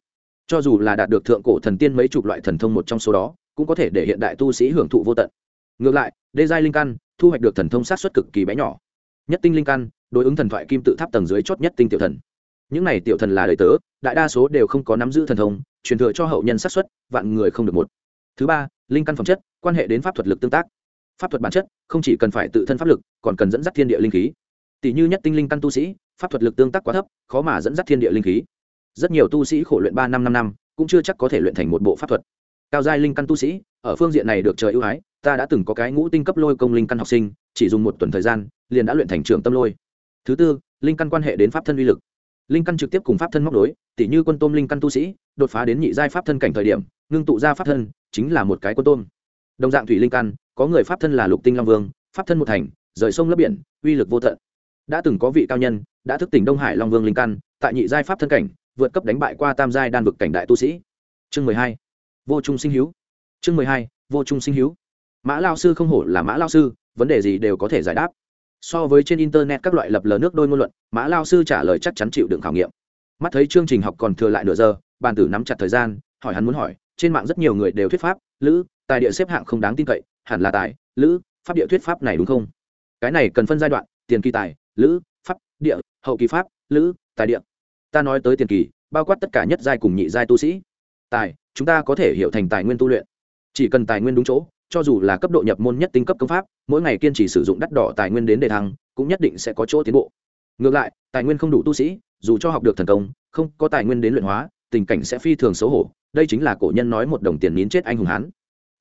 Cho dù là đạt được thượng cổ thần tiên mấy chục loại thần thông một trong số đó, cũng có thể để hiện đại tu sĩ hưởng thụ vô tận. Ngược lại, đê giai linh căn thu hoạch được thần thông sát xuất cực kỳ bé nhỏ. Nhất tinh linh căn, đối ứng thần thoại kim tự tháp tầng dưới chót nhất tinh tiểu thần. Những này tiểu thần là đời tớ, đại đa số đều không có nắm giữ thần thông, truyền thừa cho hậu nhân sát xuất, vạn người không được một. Thứ ba, linh căn phẩm chất, quan hệ đến pháp thuật lực tương tác pháp thuật bản chất, không chỉ cần phải tự thân pháp lực, còn cần dẫn dắt thiên địa linh khí. Tỷ như nhất tinh linh căn tu sĩ, pháp thuật lực tương tác quá thấp, khó mà dẫn dắt thiên địa linh khí. Rất nhiều tu sĩ khổ luyện ba năm năm năm, cũng chưa chắc có thể luyện thành một bộ pháp thuật. Cao giai linh căn tu sĩ, ở phương diện này được trời ưu ái, ta đã từng có cái ngũ tinh cấp lôi công linh căn học sinh, chỉ dùng một tuần thời gian, liền đã luyện thành trường tâm lôi. Thứ tư, linh căn quan hệ đến pháp thân uy lực. Linh căn trực tiếp cùng pháp thân móc đối tỷ như quân tôm linh căn tu sĩ, đột phá đến nhị giai pháp thân cảnh thời điểm, ngưng tụ ra pháp thân, chính là một cái quân tôm. Đồng dạng thủy linh căn có người pháp thân là lục tinh long vương, pháp thân một thành, rời sông lấp biển, uy lực vô tận. Đã từng có vị cao nhân, đã thức tỉnh đông hải long vương linh căn, tại nhị giai pháp thân cảnh, vượt cấp đánh bại qua tam giai đan vực cảnh đại tu sĩ. Chương mười hai, vô trung sinh hiếu chương mười hai, vô trung sinh hiếu mã lao sư không hổ là mã lao sư, vấn đề gì đều có thể giải đáp. So với trên internet các loại lập lờ nước đôi ngôn luận, mã lao sư trả lời chắc chắn chịu đựng khảo nghiệm. Mắt thấy chương trình học còn thừa lại nửa giờ, bàn tử nắm chặt thời gian, hỏi hắn muốn hỏi, trên mạng rất nhiều người đều thuyết pháp, lữ, tài địa xếp hạng không đáng tin cậy hẳn là tài, lữ, pháp địa thuyết pháp này đúng không? Cái này cần phân giai đoạn, tiền kỳ tài, lữ, pháp địa, hậu kỳ pháp, lữ, tài địa. Ta nói tới tiền kỳ, bao quát tất cả nhất giai cùng nhị giai tu sĩ. Tài, chúng ta có thể hiểu thành tài nguyên tu luyện. Chỉ cần tài nguyên đúng chỗ, cho dù là cấp độ nhập môn nhất tinh cấp công pháp, mỗi ngày kiên trì sử dụng đắt đỏ tài nguyên đến đề thăng, cũng nhất định sẽ có chỗ tiến bộ. Ngược lại, tài nguyên không đủ tu sĩ, dù cho học được thần công, không có tài nguyên đến luyện hóa, tình cảnh sẽ phi thường xấu hổ. Đây chính là cổ nhân nói một đồng tiền nín chết anh hùng hán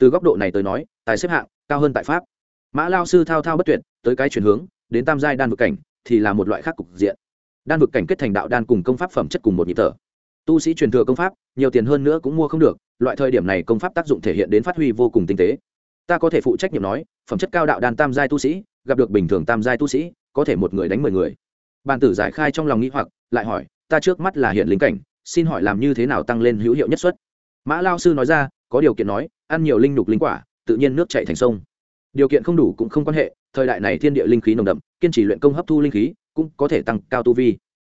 từ góc độ này tới nói, tài xếp hạng cao hơn tại pháp. Mã lao sư thao thao bất tuyệt, tới cái chuyển hướng, đến tam giai đan vực cảnh, thì là một loại khác cục diện. Đan vực cảnh kết thành đạo đan cùng công pháp phẩm chất cùng một nhịp thở. Tu sĩ truyền thừa công pháp, nhiều tiền hơn nữa cũng mua không được, loại thời điểm này công pháp tác dụng thể hiện đến phát huy vô cùng tinh tế. Ta có thể phụ trách nhiệm nói, phẩm chất cao đạo đan tam giai tu sĩ, gặp được bình thường tam giai tu sĩ, có thể một người đánh mười người. Bàn tử giải khai trong lòng nghĩ hoặc, lại hỏi, ta trước mắt là hiện lính cảnh, xin hỏi làm như thế nào tăng lên hữu hiệu nhất suất mã lao sư nói ra, có điều kiện nói ăn nhiều linh đục linh quả, tự nhiên nước chạy thành sông. Điều kiện không đủ cũng không quan hệ, thời đại này thiên địa linh khí nồng đậm, kiên trì luyện công hấp thu linh khí, cũng có thể tăng cao tu vi.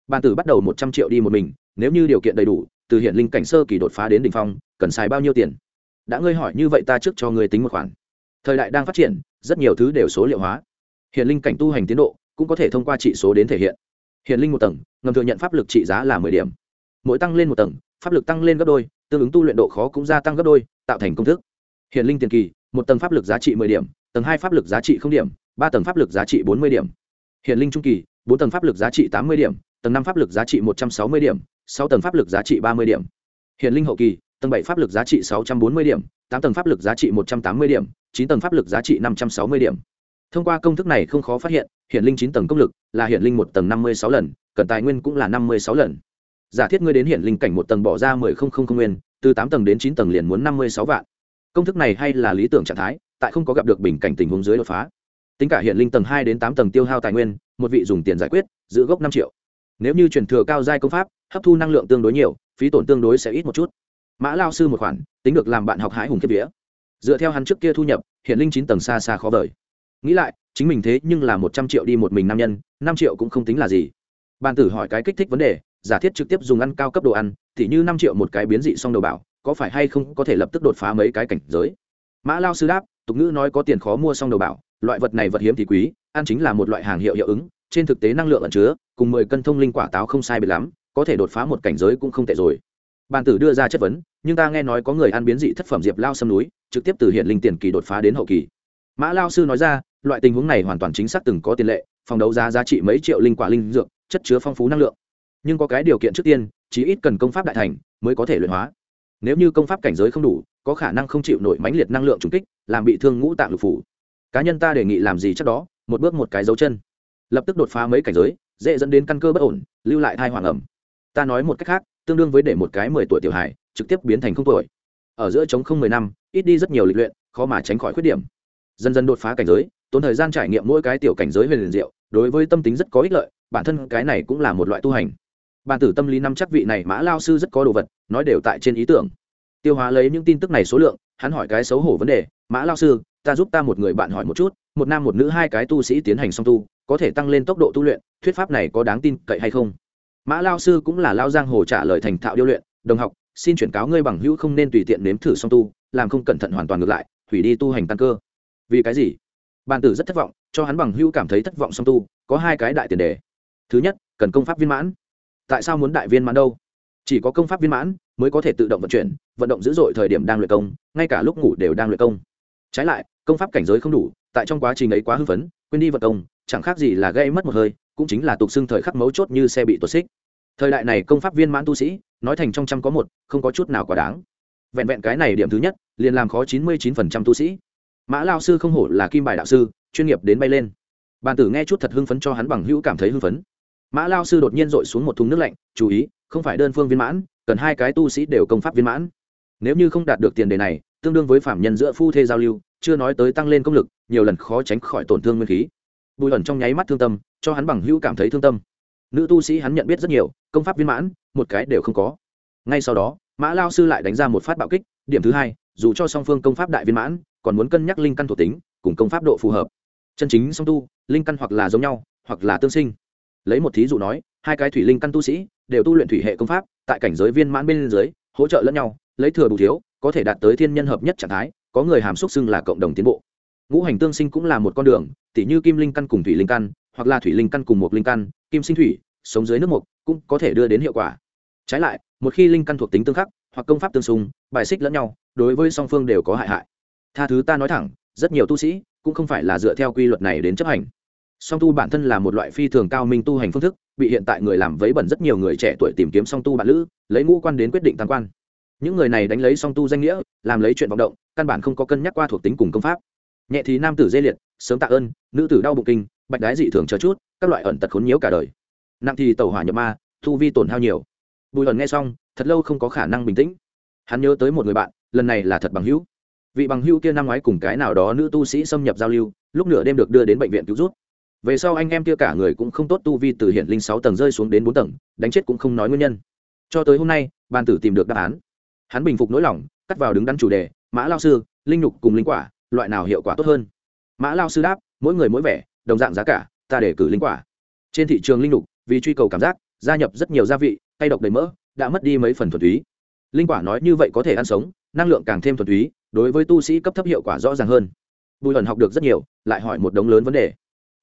Bàn tử bắt đầu một trăm triệu đi một mình, nếu như điều kiện đầy đủ, từ hiện linh cảnh sơ kỳ đột phá đến đ ỉ n h phong, cần xài bao nhiêu tiền? Đã ngươi hỏi như vậy ta trước cho ngươi tính một khoản. Thời đại đang phát triển, rất nhiều thứ đều số liệu hóa. Hiện linh cảnh tu hành tiến độ, cũng có thể thông qua trị số đến thể hiện. Hiện linh một tầng, ngầm thừa nhận pháp lực trị giá là mười điểm. Mỗi tăng lên một tầng, pháp lực tăng lên gấp đôi tương ứng tu luyện độ khó cũng gia tăng gấp đôi, tạo thành công thức. Hiện linh tiền kỳ, một tầng pháp lực giá trị mười điểm, tầng hai pháp lực giá trị không điểm, ba tầng pháp lực giá trị bốn mươi điểm. Hiện linh trung kỳ, bốn tầng pháp lực giá trị tám mươi điểm, tầng năm pháp lực giá trị một trăm sáu mươi điểm, sáu tầng pháp lực giá trị ba mươi điểm. Hiện linh hậu kỳ, tầng bảy pháp lực giá trị sáu trăm bốn mươi điểm, tám tầng pháp lực giá trị một trăm tám mươi điểm, chín tầng pháp lực giá trị năm trăm sáu mươi điểm. Thông qua công thức này không khó phát hiện hiện linh chín tầng công lực là hiện linh một tầng năm mươi sáu lần cần tài nguyên cũng là năm mươi sáu lần giả thiết ngươi đến hiện linh cảnh một tầng bỏ ra mười không không không nguyên, từ tám tầng đến chín tầng liền muốn năm mươi sáu vạn. Công thức này hay là lý tưởng trạng thái, tại không có gặp được bình cảnh tình huống dưới đột phá. Tính cả hiện linh tầng hai đến tám tầng tiêu hao tài nguyên, một vị dùng tiền giải quyết, giữ gốc năm triệu. Nếu như truyền thừa cao giai công pháp, hấp thu năng lượng tương đối nhiều, phí tổn tương đối sẽ ít một chút. Mã lao sư một khoản, tính được làm bạn học hái hùng kiếp vía. Dựa theo hắn trước kia thu nhập, hiện linh chín tầng xa xa khó vời. Nghĩ lại, chính mình thế nhưng là một trăm triệu đi một mình nam nhân, năm triệu cũng không tính là gì. Bàn tử hỏi cái kích thích vấn đề giả thiết trực tiếp dùng ăn cao cấp đồ ăn thì như năm triệu một cái biến dị xong đầu bảo, có phải hay không có thể lập tức đột phá mấy cái cảnh giới? Mã lao sư đáp, tục ngữ nói có tiền khó mua xong đầu bảo, loại vật này vật hiếm thì quý, ăn chính là một loại hàng hiệu hiệu ứng, trên thực tế năng lượng ẩn chứa, cùng mười cân thông linh quả táo không sai biệt lắm, có thể đột phá một cảnh giới cũng không tệ rồi. Bàn tử đưa ra chất vấn, nhưng ta nghe nói có người ăn biến dị thất phẩm diệp lao xâm núi, trực tiếp từ hiện linh tiền kỳ đột phá đến hậu kỳ. Mã lao sư nói ra, loại tình huống này hoàn toàn chính xác từng có tiền lệ, phòng đấu giá giá trị mấy triệu linh quả linh dược, chất chứa phong phú năng lượng nhưng có cái điều kiện trước tiên, chí ít cần công pháp đại thành mới có thể luyện hóa. Nếu như công pháp cảnh giới không đủ, có khả năng không chịu nổi mãnh liệt năng lượng trùng kích, làm bị thương ngũ tạng lục phủ. Cá nhân ta đề nghị làm gì chắc đó, một bước một cái dấu chân. Lập tức đột phá mấy cảnh giới, dễ dẫn đến căn cơ bất ổn, lưu lại thai hoàng ẩm. Ta nói một cách khác, tương đương với để một cái mười tuổi tiểu hài trực tiếp biến thành không tuổi. Ở giữa chống không mười năm, ít đi rất nhiều lịch luyện, khó mà tránh khỏi khuyết điểm. Dần dần đột phá cảnh giới, tốn thời gian trải nghiệm mỗi cái tiểu cảnh giới huyền liền diệu, đối với tâm tính rất có ích lợi, bản thân cái này cũng là một loại tu hành bàn tử tâm lý năm chắc vị này mã lao sư rất có đồ vật, nói đều tại trên ý tưởng. Tiêu hóa lấy những tin tức này số lượng, hắn hỏi cái xấu hổ vấn đề, mã lao sư, ta giúp ta một người bạn hỏi một chút, một nam một nữ hai cái tu sĩ tiến hành song tu, có thể tăng lên tốc độ tu luyện, thuyết pháp này có đáng tin cậy hay không? Mã lao sư cũng là lao giang hồ trả lời thành thạo điêu luyện, đồng học, xin chuyển cáo ngươi bằng hữu không nên tùy tiện nếm thử song tu, làm không cẩn thận hoàn toàn ngược lại, hủy đi tu hành tăng cơ. Vì cái gì? Bàn tử rất thất vọng, cho hắn bằng hữu cảm thấy thất vọng song tu, có hai cái đại tiền đề. Thứ nhất, cần công pháp viên mãn tại sao muốn đại viên mãn đâu? Chỉ có công pháp viên mãn mới có thể tự động vận chuyển, vận động dữ dội thời điểm đang luyện công, ngay cả lúc ngủ đều đang luyện công. Trái lại, công pháp cảnh giới không đủ, tại trong quá trình ấy quá hưng phấn, quên đi vận công, chẳng khác gì là gây mất một hơi, cũng chính là tục xưng thời khắc mấu chốt như xe bị tuột xích. Thời đại này công pháp viên mãn tu sĩ, nói thành trong trăm có một, không có chút nào quá đáng. Vẹn vẹn cái này điểm thứ nhất, liền làm khó chín mươi chín phần trăm tu sĩ. Mã lao sư không hổ là kim bài đạo sư, chuyên nghiệp đến bay lên. Bàn tử nghe chút thật hưng phấn cho hắn bằng hữu cảm thấy hưng phấn mã lao sư đột nhiên dội xuống một thùng nước lạnh, chú ý, không phải đơn phương viên mãn, cần hai cái tu sĩ đều công pháp viên mãn. Nếu như không đạt được tiền đề này, tương đương với phạm nhân giữa phu thê giao lưu, chưa nói tới tăng lên công lực, nhiều lần khó tránh khỏi tổn thương nguyên khí. Bùi ẩn trong nháy mắt thương tâm, cho hắn bằng hữu cảm thấy thương tâm. Nữ tu sĩ hắn nhận biết rất nhiều, công pháp viên mãn, một cái đều không có. Ngay sau đó, mã lao sư lại đánh ra một phát bạo kích, điểm thứ hai, dù cho song phương công pháp đại viên mãn, còn muốn cân nhắc linh căn thuộc tính, cùng công pháp độ phù hợp. Chân chính song tu, linh căn hoặc là giống nhau, hoặc là tương sinh lấy một thí dụ nói, hai cái thủy linh căn tu sĩ đều tu luyện thủy hệ công pháp, tại cảnh giới viên mãn bên dưới, hỗ trợ lẫn nhau, lấy thừa bù thiếu, có thể đạt tới thiên nhân hợp nhất trạng thái, có người hàm xúc xưng là cộng đồng tiến bộ. Ngũ hành tương sinh cũng là một con đường, tỉ như kim linh căn cùng thủy linh căn, hoặc là thủy linh căn cùng một linh căn, kim sinh thủy, sống dưới nước mục cũng có thể đưa đến hiệu quả. Trái lại, một khi linh căn thuộc tính tương khắc, hoặc công pháp tương xung, bài xích lẫn nhau, đối với song phương đều có hại hại. Tha thứ ta nói thẳng, rất nhiều tu sĩ cũng không phải là dựa theo quy luật này đến chấp hành song tu bản thân là một loại phi thường cao minh tu hành phương thức, bị hiện tại người làm vấy bẩn rất nhiều người trẻ tuổi tìm kiếm song tu bạn lữ, lấy ngũ quan đến quyết định tam quan. Những người này đánh lấy song tu danh nghĩa, làm lấy chuyện vọng động, căn bản không có cân nhắc qua thuộc tính cùng công pháp. Nhẹ thì nam tử dê liệt, sớm tạ ơn, nữ tử đau bụng kinh, bạch đái dị thường chờ chút, các loại ẩn tật khốn nhiễu cả đời. Nặng thì tàu hỏa nhập ma thu vi tổn hao nhiều. Bùi ẩn nghe xong, thật lâu không có khả năng bình tĩnh. Hắn nhớ tới một người bạn, lần này là thật bằng hữu. Vị bằng hữu kia năm ngoái cùng cái nào đó nữ tu sĩ xâm nhập giao lưu, lúc nửa đêm được đưa đến bệnh viện cứu rút về sau anh em kia cả người cũng không tốt, tu vi từ hiện linh sáu tầng rơi xuống đến bốn tầng, đánh chết cũng không nói nguyên nhân. Cho tới hôm nay ban tử tìm được đáp án. Hắn bình phục nỗi lòng, cắt vào đứng đắn chủ đề, mã lao sư, linh nhục cùng linh quả, loại nào hiệu quả tốt hơn? Mã lao sư đáp, mỗi người mỗi vẻ, đồng dạng giá cả, ta để cử linh quả. Trên thị trường linh nhục, vì truy cầu cảm giác, gia nhập rất nhiều gia vị, tay độc đầy mỡ, đã mất đi mấy phần thuần túy. Linh quả nói như vậy có thể ăn sống, năng lượng càng thêm thuần túy, đối với tu sĩ cấp thấp hiệu quả rõ ràng hơn. Bùi ẩn học được rất nhiều, lại hỏi một đống lớn vấn đề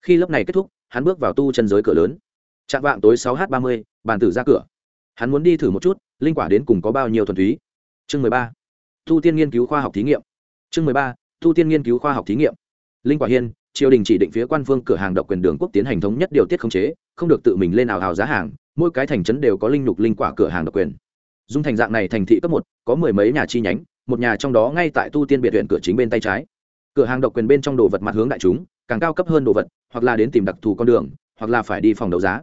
khi lớp này kết thúc, hắn bước vào tu chân giới cửa lớn. Chạm vạng tối sáu h ba mươi, bàn tử ra cửa. Hắn muốn đi thử một chút, linh quả đến cùng có bao nhiêu thuần túy. Chương mười ba. Tu tiên nghiên cứu khoa học thí nghiệm. Chương mười ba. Tu tiên nghiên cứu khoa học thí nghiệm. Linh quả hiên, triều đình chỉ định phía quan phương cửa hàng độc quyền đường quốc tiến hành thống nhất điều tiết khống chế, không được tự mình lên ảo hào giá hàng, mỗi cái thành trấn đều có linh lục linh quả cửa hàng độc quyền. Dung thành dạng này thành thị cấp một, có mười mấy nhà chi nhánh, một nhà trong đó ngay tại tu tiên biệt huyện cửa chính bên tay trái. Cửa hàng độc quyền bên trong đồ vật mặt hướng đại chúng, càng cao cấp hơn đồ vật hoặc là đến tìm đặc thù con đường hoặc là phải đi phòng đấu giá.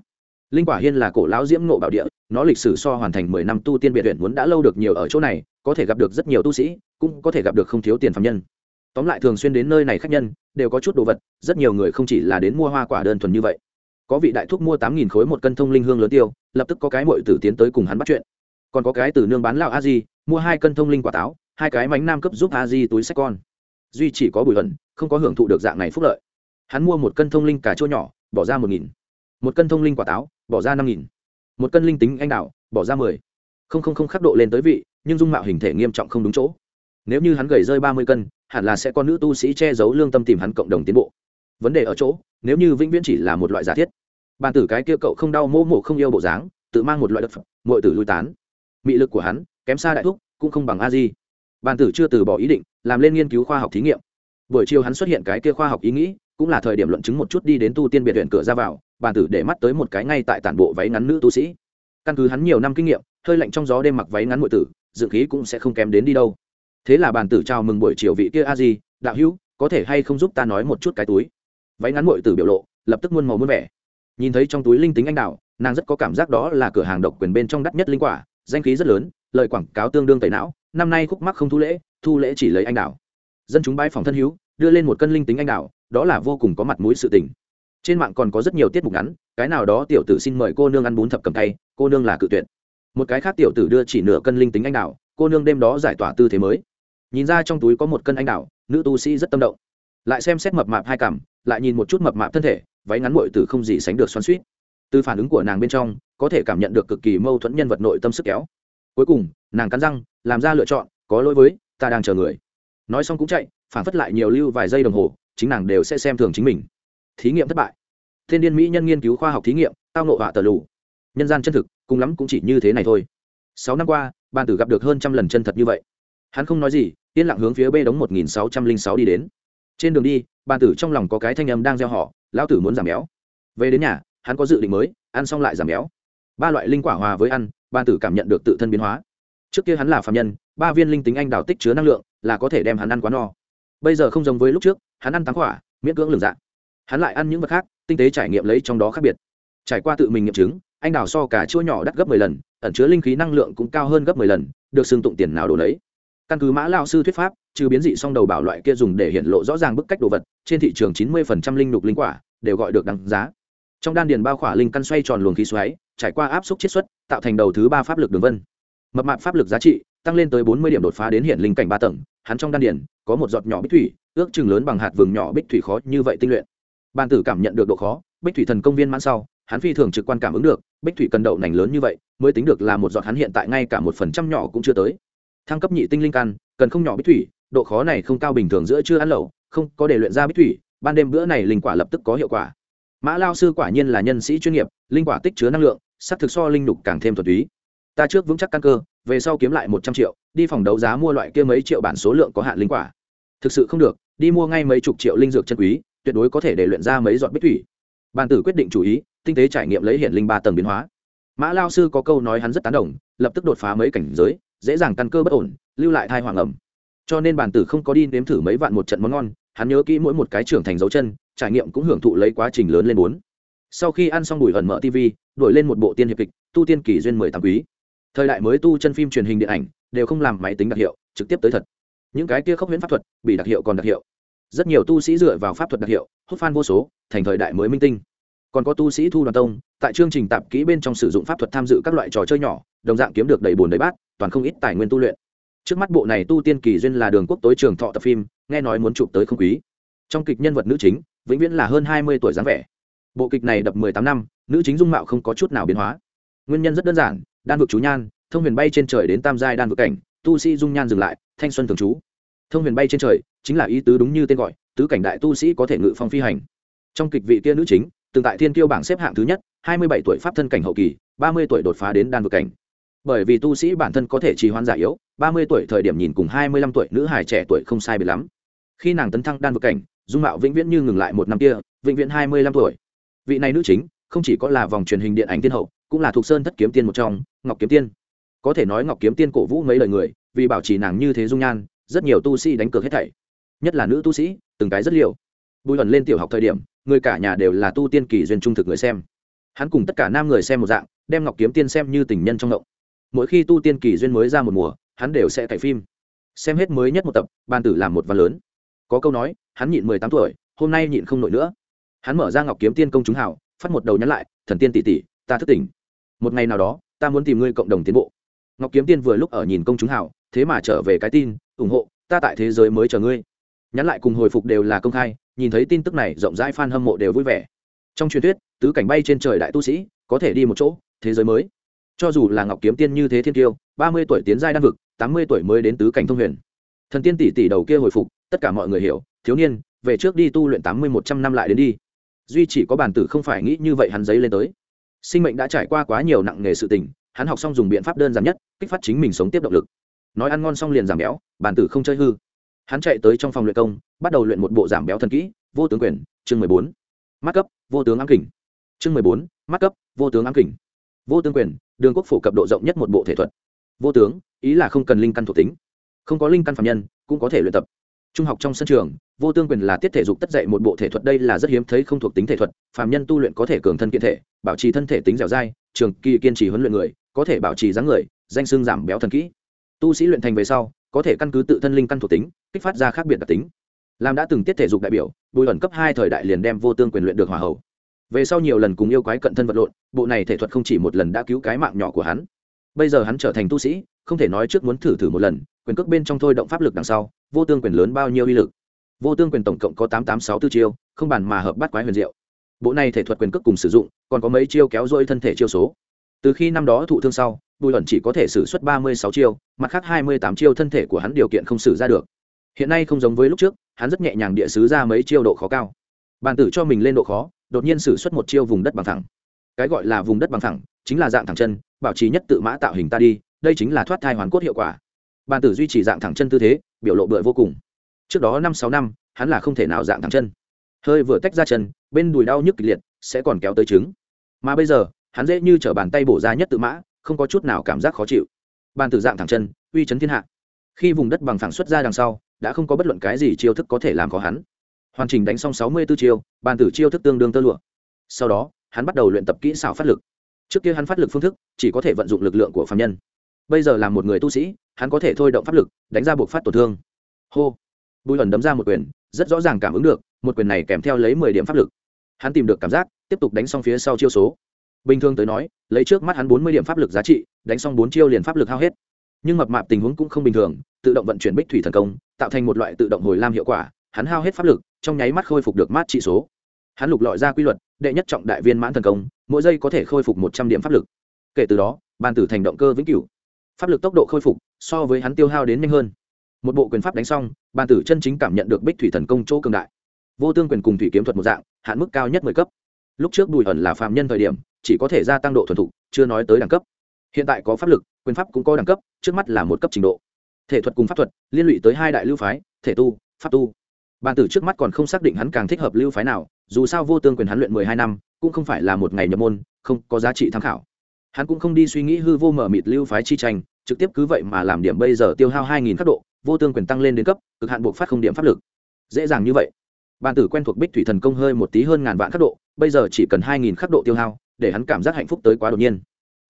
Linh quả hiên là cổ lão diễm ngộ bảo địa nó lịch sử so hoàn thành mười năm tu tiên biệt huyện muốn đã lâu được nhiều ở chỗ này có thể gặp được rất nhiều tu sĩ cũng có thể gặp được không thiếu tiền phạm nhân. Tóm lại thường xuyên đến nơi này khách nhân đều có chút đồ vật rất nhiều người không chỉ là đến mua hoa quả đơn thuần như vậy. Có vị đại thúc mua tám nghìn khối một cân thông linh hương lớn tiêu lập tức có cái mội tử tiến tới cùng hắn bắt chuyện. Còn có cái từ nương bán lão a di mua hai cân thông linh quả táo hai cái mánh nam cấp giúp a di túi sách con. Duy chỉ có bùi hận, không có hưởng thụ được dạng này phúc lợi hắn mua một cân thông linh cà chua nhỏ, bỏ ra một nghìn. Một cân thông linh quả táo, bỏ ra năm nghìn. Một cân linh tính anh đạo bỏ ra mười. Không không không khắc độ lên tới vị, nhưng dung mạo hình thể nghiêm trọng không đúng chỗ. Nếu như hắn gầy rơi ba mươi cân, hẳn là sẽ có nữ tu sĩ che giấu lương tâm tìm hắn cộng đồng tiến bộ. Vấn đề ở chỗ, nếu như vĩnh viễn chỉ là một loại giả thiết, bàn tử cái kia cậu không đau mô mộ không yêu bộ dáng, tự mang một loại đất phẩm mọi tử lui tán. Mị lực của hắn, kém xa đại thúc, cũng không bằng a di. Bàn tử chưa từ bỏ ý định, làm lên nghiên cứu khoa học thí nghiệm. Buổi chiều hắn xuất hiện cái kia khoa học ý nghĩ cũng là thời điểm luận chứng một chút đi đến tu tiên biệt huyện cửa ra vào, bàn tử để mắt tới một cái ngay tại tản bộ váy ngắn nữ tu sĩ. Căn cứ hắn nhiều năm kinh nghiệm, hơi lạnh trong gió đêm mặc váy ngắn muội tử, dự khí cũng sẽ không kém đến đi đâu. Thế là bàn tử chào mừng buổi chiều vị kia a di, đạo hữu, có thể hay không giúp ta nói một chút cái túi? Váy ngắn muội tử biểu lộ, lập tức muôn màu muôn vẻ. Nhìn thấy trong túi linh tính anh đạo nàng rất có cảm giác đó là cửa hàng độc quyền bên trong đắt nhất linh quả, danh khí rất lớn, lời quảng cáo tương đương tẩy não, năm nay khúc mắc không thu lễ thu lễ chỉ lấy anh đào. Dân chúng bãi phòng thân hữu, đưa lên một cân linh tính anh đào đó là vô cùng có mặt mũi sự tình. Trên mạng còn có rất nhiều tiết mục ngắn cái nào đó tiểu tử xin mời cô nương ăn bún thập cầm tay cô nương là cự tuyệt. Một cái khác tiểu tử đưa chỉ nửa cân linh tính anh đào, cô nương đêm đó giải tỏa tư thế mới. Nhìn ra trong túi có một cân anh đào, nữ tu sĩ rất tâm động. Lại xem xét mập mạp hai cằm lại nhìn một chút mập mạp thân thể váy ngắn bội từ không gì sánh được xoắn suýt từ phản ứng của nàng bên trong có thể cảm nhận được cực kỳ mâu thuẫn nhân vật nội tâm sức kéo. Cuối cùng nàng cắn răng làm ra lựa chọn có lỗi với ta đang chờ người. Nói xong cũng chạy phản phất lại nhiều lưu vài giây đồng hồ chính nàng đều sẽ xem thường chính mình. Thí nghiệm thất bại. Thiên điên mỹ nhân nghiên cứu khoa học thí nghiệm, tao nộ họa tờ lù. Nhân gian chân thực, cùng lắm cũng chỉ như thế này thôi. Sáu năm qua ban tử gặp được hơn trăm lần chân thật như vậy. Hắn không nói gì, yên lặng hướng phía b đống một nghìn sáu trăm linh sáu đi đến. Trên đường đi ban tử trong lòng có cái thanh âm đang gieo họ, lão tử muốn giảm béo. Về đến nhà, hắn có dự định mới, ăn xong lại giảm béo. Ba loại linh quả hòa với ăn ban tử cảm nhận được tự thân biến hóa. Trước kia hắn là phạm nhân, ba viên linh tính anh đào tích chứa năng lượng, là có thể đem hắn ăn quá no bây giờ không giống với lúc trước, hắn ăn tám quả miễn cưỡng lường dạng. Hắn lại ăn những vật khác, tinh tế trải nghiệm lấy trong đó khác biệt. Trải qua tự mình nghiệm chứng, anh đào so cả chua nhỏ đắt gấp mười lần, ẩn chứa linh khí năng lượng cũng cao hơn gấp mười lần, được xưng tụng tiền nào đồ lấy. Căn cứ mã lao sư thuyết pháp, trừ biến dị song đầu bảo loại kia dùng để hiện lộ rõ ràng bức cách đồ vật, trên thị trường chín mươi phần trăm linh lục linh quả đều gọi được đăng giá. Trong đan điền bao khỏa linh căn xoay tròn luồng khí xoáy, trải qua áp suất chiết xuất, tạo thành đầu thứ ba pháp lực đường vân. Mập mạp pháp lực giá trị tăng lên tới bốn mươi điểm đột phá đến hiện linh cảnh ba tầng, hắn trong đan điền có một giọt nhỏ bích thủy, ước chừng lớn bằng hạt vừng nhỏ bích thủy khó như vậy tinh luyện. Ban tử cảm nhận được độ khó, bích thủy thần công viên mãn sau, hắn phi thường trực quan cảm ứng được, bích thủy cần đậu nành lớn như vậy, mới tính được là một giọt hắn hiện tại ngay cả một phần trăm nhỏ cũng chưa tới. Thăng cấp nhị tinh linh căn, cần không nhỏ bích thủy, độ khó này không cao bình thường giữa chưa ăn lẩu, không có để luyện ra bích thủy, ban đêm bữa này linh quả lập tức có hiệu quả. Mã lao sư quả nhiên là nhân sĩ chuyên nghiệp, linh quả tích chứa năng lượng sắc thực so linh nhục càng thêm thuật túy. Ta trước vững chắc căn cơ về sau kiếm lại một trăm triệu, đi phòng đấu giá mua loại kia mấy triệu bản số lượng có hạn linh quả. Thực sự không được, đi mua ngay mấy chục triệu linh dược chân quý, tuyệt đối có thể để luyện ra mấy giọt bích thủy. Bàn tử quyết định chủ ý, tinh tế trải nghiệm lấy hiển linh ba tầng biến hóa. Mã lao sư có câu nói hắn rất tán đồng, lập tức đột phá mấy cảnh giới, dễ dàng căn cơ bất ổn, lưu lại thai hoàng ẩm. Cho nên bàn tử không có đi nếm thử mấy vạn một trận món ngon, hắn nhớ kỹ mỗi một cái trưởng thành dấu chân, trải nghiệm cũng hưởng thụ lấy quá trình lớn lên bốn. Sau khi ăn xong bùi ẩn mở tv đổi lên một bộ tiên hiệp kịch, tu tiên kỷ duyên mười tám quý thời đại mới tu chân phim truyền hình điện ảnh đều không làm máy tính đặc hiệu, trực tiếp tới thật. Những cái kia khốc huyễn pháp thuật, bị đặc hiệu còn đặc hiệu. Rất nhiều tu sĩ dựa vào pháp thuật đặc hiệu, hút fan vô số, thành thời đại mới minh tinh. Còn có tu sĩ thu đoàn tông, tại chương trình tạp kỹ bên trong sử dụng pháp thuật tham dự các loại trò chơi nhỏ, đồng dạng kiếm được đầy bùn đầy bát, toàn không ít tài nguyên tu luyện. Trước mắt bộ này tu tiên kỳ duyên là đường quốc tối trường thọ tập phim, nghe nói muốn chụp tới không quý. Trong kịch nhân vật nữ chính, vĩnh viễn là hơn hai mươi tuổi dáng vẻ. Bộ kịch này đập mười tám năm, nữ chính dung mạo không có chút nào biến hóa. Nguyên nhân rất đơn giản đan vực chú nhan, thông huyền bay trên trời đến tam giai đan vực cảnh, tu sĩ dung nhan dừng lại, thanh xuân thường trú. Thông huyền bay trên trời chính là ý tứ đúng như tên gọi, tứ cảnh đại tu sĩ có thể ngự phong phi hành. Trong kịch vị kia nữ chính, từng tại thiên tiêu bảng xếp hạng thứ nhất, hai mươi bảy tuổi pháp thân cảnh hậu kỳ, ba mươi tuổi đột phá đến đan vực cảnh. Bởi vì tu sĩ bản thân có thể trì hoãn giả yếu, ba mươi tuổi thời điểm nhìn cùng hai mươi lăm tuổi nữ hài trẻ tuổi không sai biệt lắm. Khi nàng tấn thăng đan vực cảnh, dung mạo vĩnh viễn như ngừng lại một năm kia, vĩnh viễn hai mươi lăm tuổi. Vị này nữ chính, không chỉ có là vòng truyền hình điện ảnh tiên hậu cũng là thuộc sơn thất kiếm tiên một trong, ngọc kiếm tiên. Có thể nói ngọc kiếm tiên cổ vũ mấy lời người, vì bảo trì nàng như thế dung nhan, rất nhiều tu sĩ đánh cược hết thảy. Nhất là nữ tu sĩ, từng cái rất liều. Bùi ẩn lên tiểu học thời điểm, người cả nhà đều là tu tiên kỳ duyên trung thực người xem. Hắn cùng tất cả nam người xem một dạng, đem ngọc kiếm tiên xem như tình nhân trong động. Mỗi khi tu tiên kỳ duyên mới ra một mùa, hắn đều sẽ cải phim. Xem hết mới nhất một tập ban tử làm một văn lớn. Có câu nói, hắn nhịn mười tám tuổi, hôm nay nhịn không nổi nữa. Hắn mở ra ngọc kiếm tiên công chúng hảo phát một đầu nhắn lại, thần tiên tỷ tỷ, ta thức tỉnh một ngày nào đó, ta muốn tìm ngươi cộng đồng tiến bộ. Ngọc kiếm tiên vừa lúc ở nhìn công chúng hảo thế mà trở về cái tin, ủng hộ, ta tại thế giới mới chờ ngươi. Nhắn lại cùng hồi phục đều là công khai, nhìn thấy tin tức này, rộng rãi f a n hâm mộ đều vui vẻ. Trong truyền thuyết, tứ cảnh bay trên trời đại tu sĩ, có thể đi một chỗ, thế giới mới. Cho dù là ngọc kiếm tiên như thế thiên tiêu ba mươi tuổi tiến giai đan vực, tám mươi tuổi mới đến tứ cảnh thông huyền. Thần tiên tỷ tỷ đầu kia hồi phục, tất cả mọi người hiểu, thiếu niên, về trước đi tu luyện tám mươi một trăm năm lại đến đi. Duy chỉ có bản tử không phải nghĩ như vậy hắn giấy lên tới sinh mệnh đã trải qua quá nhiều nặng nghề sự tình, hắn học xong dùng biện pháp đơn giản nhất, kích phát chính mình sống tiếp động lực. Nói ăn ngon xong liền giảm béo bản tử không chơi hư. Hắn chạy tới trong phòng luyện công, bắt đầu luyện một bộ giảm béo thần kỹ, vô tướng quyền, chương mười bốn. Mắt cấp, vô tướng ám kình. Chương mười bốn, mắt cấp, vô tướng ám kình. Vô tướng quyền, đường quốc phổ cập độ rộng nhất một bộ thể thuật. Vô tướng, ý là không cần linh căn thuộc tính. Không có linh căn phạm nhân, cũng có thể luyện tập trung học trong sân trường, vô tương quyền là tiết thể dục tất dạy một bộ thể thuật đây là rất hiếm thấy không thuộc tính thể thuật phạm nhân tu luyện có thể cường thân kiện thể, bảo trì thân thể tính dẻo dai, trường kỳ kiên trì huấn luyện người, có thể bảo trì dáng người, danh xương giảm béo thần kỹ. Tu sĩ luyện thành về sau, có thể căn cứ tự thân linh căn thuộc tính, kích phát ra khác biệt đặc tính. Làm đã từng tiết thể dục đại biểu, bùi ẩn cấp hai thời đại liền đem vô tương quyền luyện được hòa hậu. Về sau nhiều lần cùng yêu quái cận thân vật lộn, bộ này thể thuật không chỉ một lần đã cứu cái mạng nhỏ của hắn. Bây giờ hắn trở thành tu sĩ, không thể nói trước muốn thử thử một lần quyền cước bên trong thôi động pháp lực đằng sau, vô tương quyền lớn bao nhiêu uy lực. Vô tương quyền tổng cộng có tám tám sáu tư chiêu, không bàn mà hợp bắt quái huyền diệu. Bộ này thể thuật quyền cước cùng sử dụng, còn có mấy chiêu kéo dôi thân thể chiêu số. Từ khi năm đó thụ thương sau, bùi luận chỉ có thể xử suất ba mươi sáu chiêu, mặt khác hai mươi tám chiêu thân thể của hắn điều kiện không xử ra được. Hiện nay không giống với lúc trước, hắn rất nhẹ nhàng địa sứ ra mấy chiêu độ khó cao. Bàn tử cho mình lên độ khó, đột nhiên xử suất một chiêu vùng đất bằng thẳng. Cái gọi là vùng đất bằng thẳng, chính là dạng thẳng chân, bảo trì nhất tự mã tạo hình ta đi, đây chính là thoát thai hoàn cốt hiệu quả bàn tử duy trì dạng thẳng chân tư thế, biểu lộ bựa vô cùng. Trước đó năm sáu năm, hắn là không thể nào dạng thẳng chân. Hơi vừa tách ra chân, bên đùi đau nhức kịch liệt, sẽ còn kéo tới trứng. Mà bây giờ, hắn dễ như t r ở bàn tay bổ ra nhất tự mã, không có chút nào cảm giác khó chịu. Bàn tử dạng thẳng chân, uy chấn thiên hạ. Khi vùng đất bằng thẳng xuất ra đằng sau, đã không có bất luận cái gì chiêu thức có thể làm khó hắn. Hoàn chỉnh đánh xong sáu mươi b ố chiêu, bàn tử chiêu thức tương đương tơ lụa. Sau đó, hắn bắt đầu luyện tập kỹ xảo phát lực. Trước kia hắn phát lực phương thức, chỉ có thể vận dụng lực lượng của phạm nhân. Bây giờ là một người tu sĩ hắn có thể thôi động pháp lực, đánh ra buộc phát tổn thương. Hô. Bùi ẩn đấm ra một quyền, rất rõ ràng cảm ứng được, một quyền này kèm theo lấy mười điểm pháp lực. Hắn tìm được cảm giác, tiếp tục đánh xong phía sau chiêu số. Bình thường tới nói, lấy trước mắt hắn bốn mươi điểm pháp lực giá trị, đánh xong bốn chiêu liền pháp lực hao hết. Nhưng mập mạp tình huống cũng không bình thường, tự động vận chuyển bích thủy thần công, tạo thành một loại tự động hồi lam hiệu quả, hắn hao hết pháp lực, trong nháy mắt khôi phục được mát trị số. Hắn lục lọi ra quy luật, đệ nhất trọng đại viên mãn thần công, mỗi giây có thể khôi phục một trăm điểm pháp lực. Kể từ đó bàn tử thành động cơ vĩnh cửu pháp lực tốc độ khôi phục so với hắn tiêu hao đến nhanh hơn. Một bộ quyền pháp đánh xong, bàn tử chân chính cảm nhận được bích thủy thần công chỗ cường đại. Vô tương quyền cùng thủy kiếm thuật một dạng, hạn mức cao nhất mười cấp. Lúc trước bùi ẩn là phạm nhân thời điểm, chỉ có thể gia tăng độ thuần thục, chưa nói tới đẳng cấp. Hiện tại có pháp lực, quyền pháp cũng có đẳng cấp, trước mắt là một cấp trình độ. Thể thuật cùng pháp thuật liên lụy tới hai đại lưu phái, thể tu, pháp tu. Bàn tử trước mắt còn không xác định hắn càng thích hợp lưu phái nào, dù sao vô tương quyền hắn luyện mười hai năm, cũng không phải là một ngày nhập môn, không có giá trị tham khảo hắn cũng không đi suy nghĩ hư vô mở mịt lưu phái chi tranh, trực tiếp cứ vậy mà làm điểm bây giờ tiêu hao hai nghìn khắc độ, vô tương quyền tăng lên đến cấp, cực hạn buộc phát không điểm pháp lực. Dễ dàng như vậy. Bàn tử quen thuộc bích thủy thần công hơi một tí hơn ngàn vạn khắc độ, bây giờ chỉ cần hai nghìn khắc độ tiêu hao, để hắn cảm giác hạnh phúc tới quá đột nhiên.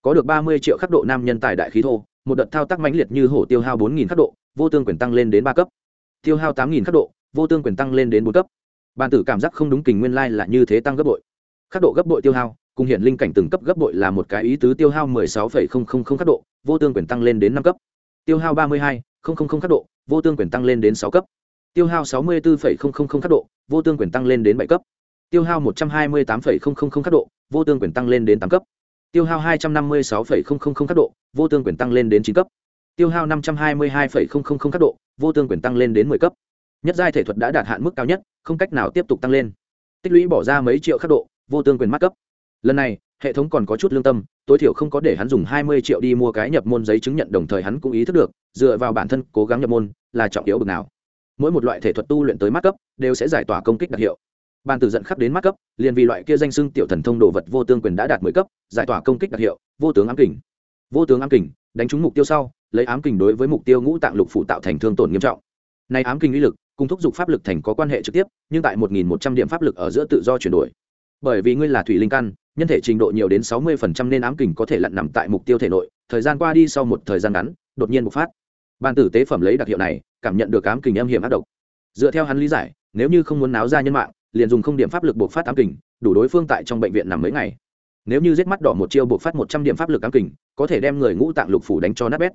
Có được ba mươi triệu khắc độ nam nhân tài đại khí thô, một đợt thao tác mãnh liệt như hổ tiêu hao bốn nghìn khắc độ, vô tương quyền tăng lên đến ba cấp. Tiêu hao tám nghìn khắc độ, vô tương quyền tăng lên đến bốn cấp. Bàn tử cảm giác không đúng kình nguyên lai là như thế tăng gấp bội. Khắc độ gấp bội tiêu hao cùng hiện linh cảnh từng cấp gấp bội là một cái ý tứ tiêu hao mười sáu phẩy không không không khắc độ vô tương quyền tăng lên đến năm cấp tiêu hao ba mươi hai không không không khắc độ vô tương quyền tăng lên đến sáu cấp tiêu hao sáu mươi bốn phẩy không không không khắc độ vô tương quyền tăng lên đến bảy cấp tiêu hao một trăm hai mươi tám phẩy không không không khắc độ vô tương quyền tăng lên đến tám cấp tiêu hao hai trăm năm mươi sáu phẩy không không không khắc độ vô tương quyền tăng lên đến chín cấp tiêu hao năm trăm hai mươi hai phẩy không không không khắc độ vô tương quyền tăng lên đến mười cấp nhất giai thể thuật đã đạt hạn mức cao nhất không cách nào tiếp tục tăng lên tích lũy bỏ ra mấy triệu khắc độ vô tương quyền mắc cấp lần này, hệ thống còn có chút lương tâm, tối thiểu không có để hắn dùng hai mươi triệu đi mua cái nhập môn giấy chứng nhận, đồng thời hắn cũng ý thức được, dựa vào bản thân cố gắng nhập môn là trọng yếu bực nào. Mỗi một loại thể thuật tu luyện tới mắt cấp, đều sẽ giải tỏa công kích đặc hiệu. Ban từ giận khắc đến mắt cấp, liền vì loại kia danh xưng tiểu thần thông đồ vật vô tương quyền đã đạt mười cấp, giải tỏa công kích đặc hiệu, vô tướng ám kình. Vô tướng ám kình, đánh trúng mục tiêu sau, lấy ám kình đối với mục tiêu ngũ tạng lục phụ tạo thành thương tổn nghiêm trọng. Nay ám kình uy lực, cùng thúc giục pháp lực thành có quan hệ trực tiếp, nhưng tại một nghìn một trăm điểm pháp lực ở giữa tự do chuyển đổi. Bởi vì ngươi là thủy linh căn nhân thể trình độ nhiều đến sáu mươi phần trăm nên ám kình có thể lặn nằm tại mục tiêu thể nội, thời gian qua đi sau một thời gian ngắn, đột nhiên bộc phát. Ban tử tế phẩm lấy đặc hiệu này, cảm nhận được ám kình âm hiểm ác độc. Dựa theo hắn lý giải, nếu như không muốn náo ra nhân mạng, liền dùng không điểm pháp lực bộc phát ám kình, đủ đối phương tại trong bệnh viện nằm mấy ngày. Nếu như giết mắt đỏ một chiêu bộc phát một trăm điểm pháp lực ám kình, có thể đem người ngũ tạng lục phủ đánh cho nát bét.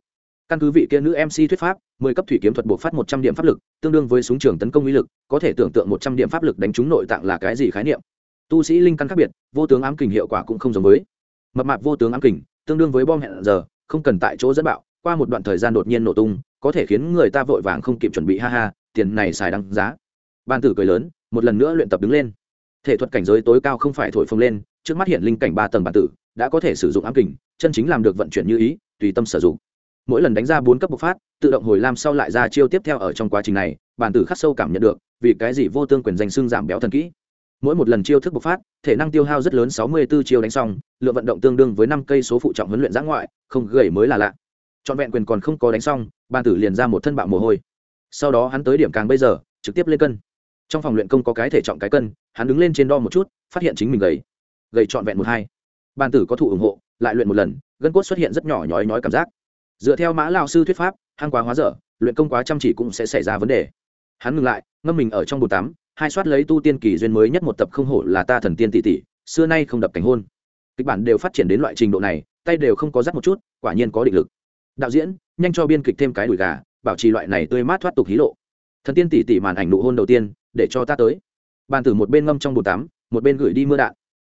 Căn cứ vị kia nữ mc thuyết pháp, mười cấp thủy kiếm thuật bộc phát một trăm điểm pháp lực, tương đương với súng trường tấn công uy lực, có thể tưởng tượng một trăm điểm pháp lực đánh trúng nội tạng là cái gì khái niệm tu sĩ linh căn khác biệt, vô tướng ám kình hiệu quả cũng không giống với. Mập mạp vô tướng ám kình, tương đương với bom hẹn giờ, không cần tại chỗ dẫn bạo, qua một đoạn thời gian đột nhiên nổ tung, có thể khiến người ta vội vàng không kịp chuẩn bị, ha ha, tiền này xài đăng giá. Ban tử cười lớn, một lần nữa luyện tập đứng lên. Thể thuật cảnh giới tối cao không phải thổi phồng lên, trước mắt hiện linh cảnh ba tầng bản tử, đã có thể sử dụng ám kình, chân chính làm được vận chuyển như ý, tùy tâm sử dụng. Mỗi lần đánh ra bốn cấp bộc phát, tự động hồi lam sau lại ra chiêu tiếp theo ở trong quá trình này, bản tử khắc sâu cảm nhận được, vì cái gì vô tương quyền danh xưng giảm béo thần kỹ mỗi một lần chiêu thức bộc phát, thể năng tiêu hao rất lớn, sáu mươi 64 chiêu đánh xong lượng vận động tương đương với năm cây số phụ trọng huấn luyện giã ngoại, không gầy mới là lạ. Trọn vẹn quyền còn không có đánh xong ban tử liền ra một thân bạo mồ hôi. Sau đó hắn tới điểm càng bây giờ, trực tiếp lên cân. Trong phòng luyện công có cái thể trọng cái cân, hắn đứng lên trên đo một chút, phát hiện chính mình gầy. Gầy trọn vẹn một hai. Ban tử có thụ ủng hộ, lại luyện một lần, gân cốt xuất hiện rất nhỏ nhói nhói cảm giác. Dựa theo mã lao sư thuyết pháp, hang quá hóa dở, luyện công quá chăm chỉ cũng sẽ xảy ra vấn đề. Hắn ngừng lại, ngâm mình ở trong bồn tắm hai soát lấy tu tiên kỳ duyên mới nhất một tập không hổ là ta thần tiên tỷ tỷ, xưa nay không đập cảnh hôn. Kịch bản đều phát triển đến loại trình độ này, tay đều không có rắc một chút, quả nhiên có định lực. Đạo diễn, nhanh cho biên kịch thêm cái đùi gà, bảo trì loại này tươi mát thoát tục hí lộ. Thần tiên tỷ tỷ màn ảnh nụ hôn đầu tiên, để cho ta tới. Bàn tử một bên ngâm trong bồn tắm, một bên gửi đi mưa đạn.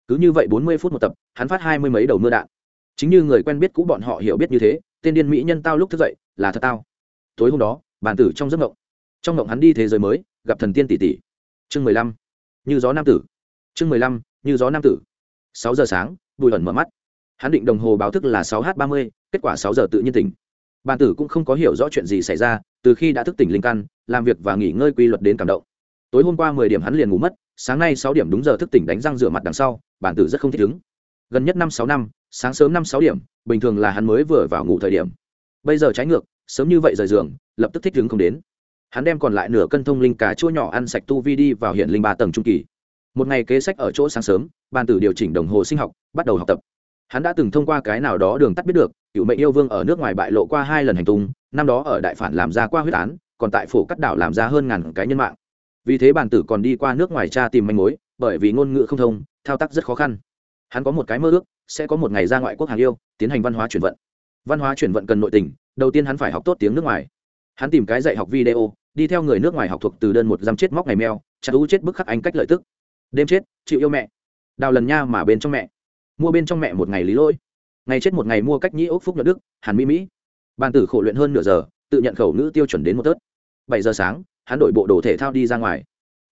Cứ như vậy bốn mươi phút một tập, hắn phát hai mươi mấy đầu mưa đạn. Chính như người quen biết cũ bọn họ hiểu biết như thế, tên điên mỹ nhân tao lúc thức dậy, là thật tao. Tối hôm đó, bàn tử trong giấc mộng. Trong mộng hắn đi thế giới mới, gặp thần tiên tỷ tỷ chương mười lăm, như gió nam tử. Chương mười lăm, như gió nam tử. Sáu giờ sáng, bùi ẩn mở mắt. Hắn định đồng hồ báo thức là sáu h ba mươi, kết quả sáu giờ tự nhiên tỉnh. Bàn tử cũng không có hiểu rõ chuyện gì xảy ra, từ khi đã thức tỉnh linh căn, làm việc và nghỉ ngơi quy luật đến cảm động. Tối hôm qua mười điểm hắn liền ngủ mất, sáng nay sáu điểm đúng giờ thức tỉnh đánh răng rửa mặt đằng sau, bản tử rất không thích ứng. Gần nhất năm sáu năm, sáng sớm năm sáu điểm, bình thường là hắn mới vừa vào ngủ thời điểm. Bây giờ trái ngược, sớm như vậy rời giường, lập tức thích ứng không đến hắn đem còn lại nửa cân thông linh cá chua nhỏ ăn sạch tu vi đi vào hiện linh ba tầng trung kỳ. Một ngày kế sách ở chỗ sáng sớm ban tử điều chỉnh đồng hồ sinh học, bắt đầu học tập. Hắn đã từng thông qua cái nào đó đường tắt biết được, cựu mệnh yêu vương ở nước ngoài bại lộ qua hai lần hành tung, năm đó ở đại phản làm ra qua huyết án, còn tại phủ cắt đảo làm ra hơn ngàn cái nhân mạng. Vì thế bản tử còn đi qua nước ngoài tra tìm manh mối, bởi vì ngôn ngữ không thông, thao tác rất khó khăn. Hắn có một cái mơ ước, sẽ có một ngày ra ngoại quốc hàng yêu, tiến hành văn hóa chuyển vận. Văn hóa chuyển vận cần nội tình, đầu tiên hắn phải học tốt tiếng nước ngoài. Hắn tìm cái dạy học video đi theo người nước ngoài học thuộc từ đơn một dăm chết móc ngày meo chặt ú chết bức khắc anh cách lợi tức. Đêm chết, chịu yêu mẹ. Đào lần nha mà bên trong mẹ. Mua bên trong mẹ một ngày lý lỗi. Ngày chết một ngày mua cách nhĩ ốc phúc nhuận đức, hàn mỹ mỹ. Bàn tử khổ luyện hơn nửa giờ, tự nhận khẩu ngữ tiêu chuẩn đến một tớt. Bảy giờ sáng, hắn đổi bộ đồ thể thao đi ra ngoài.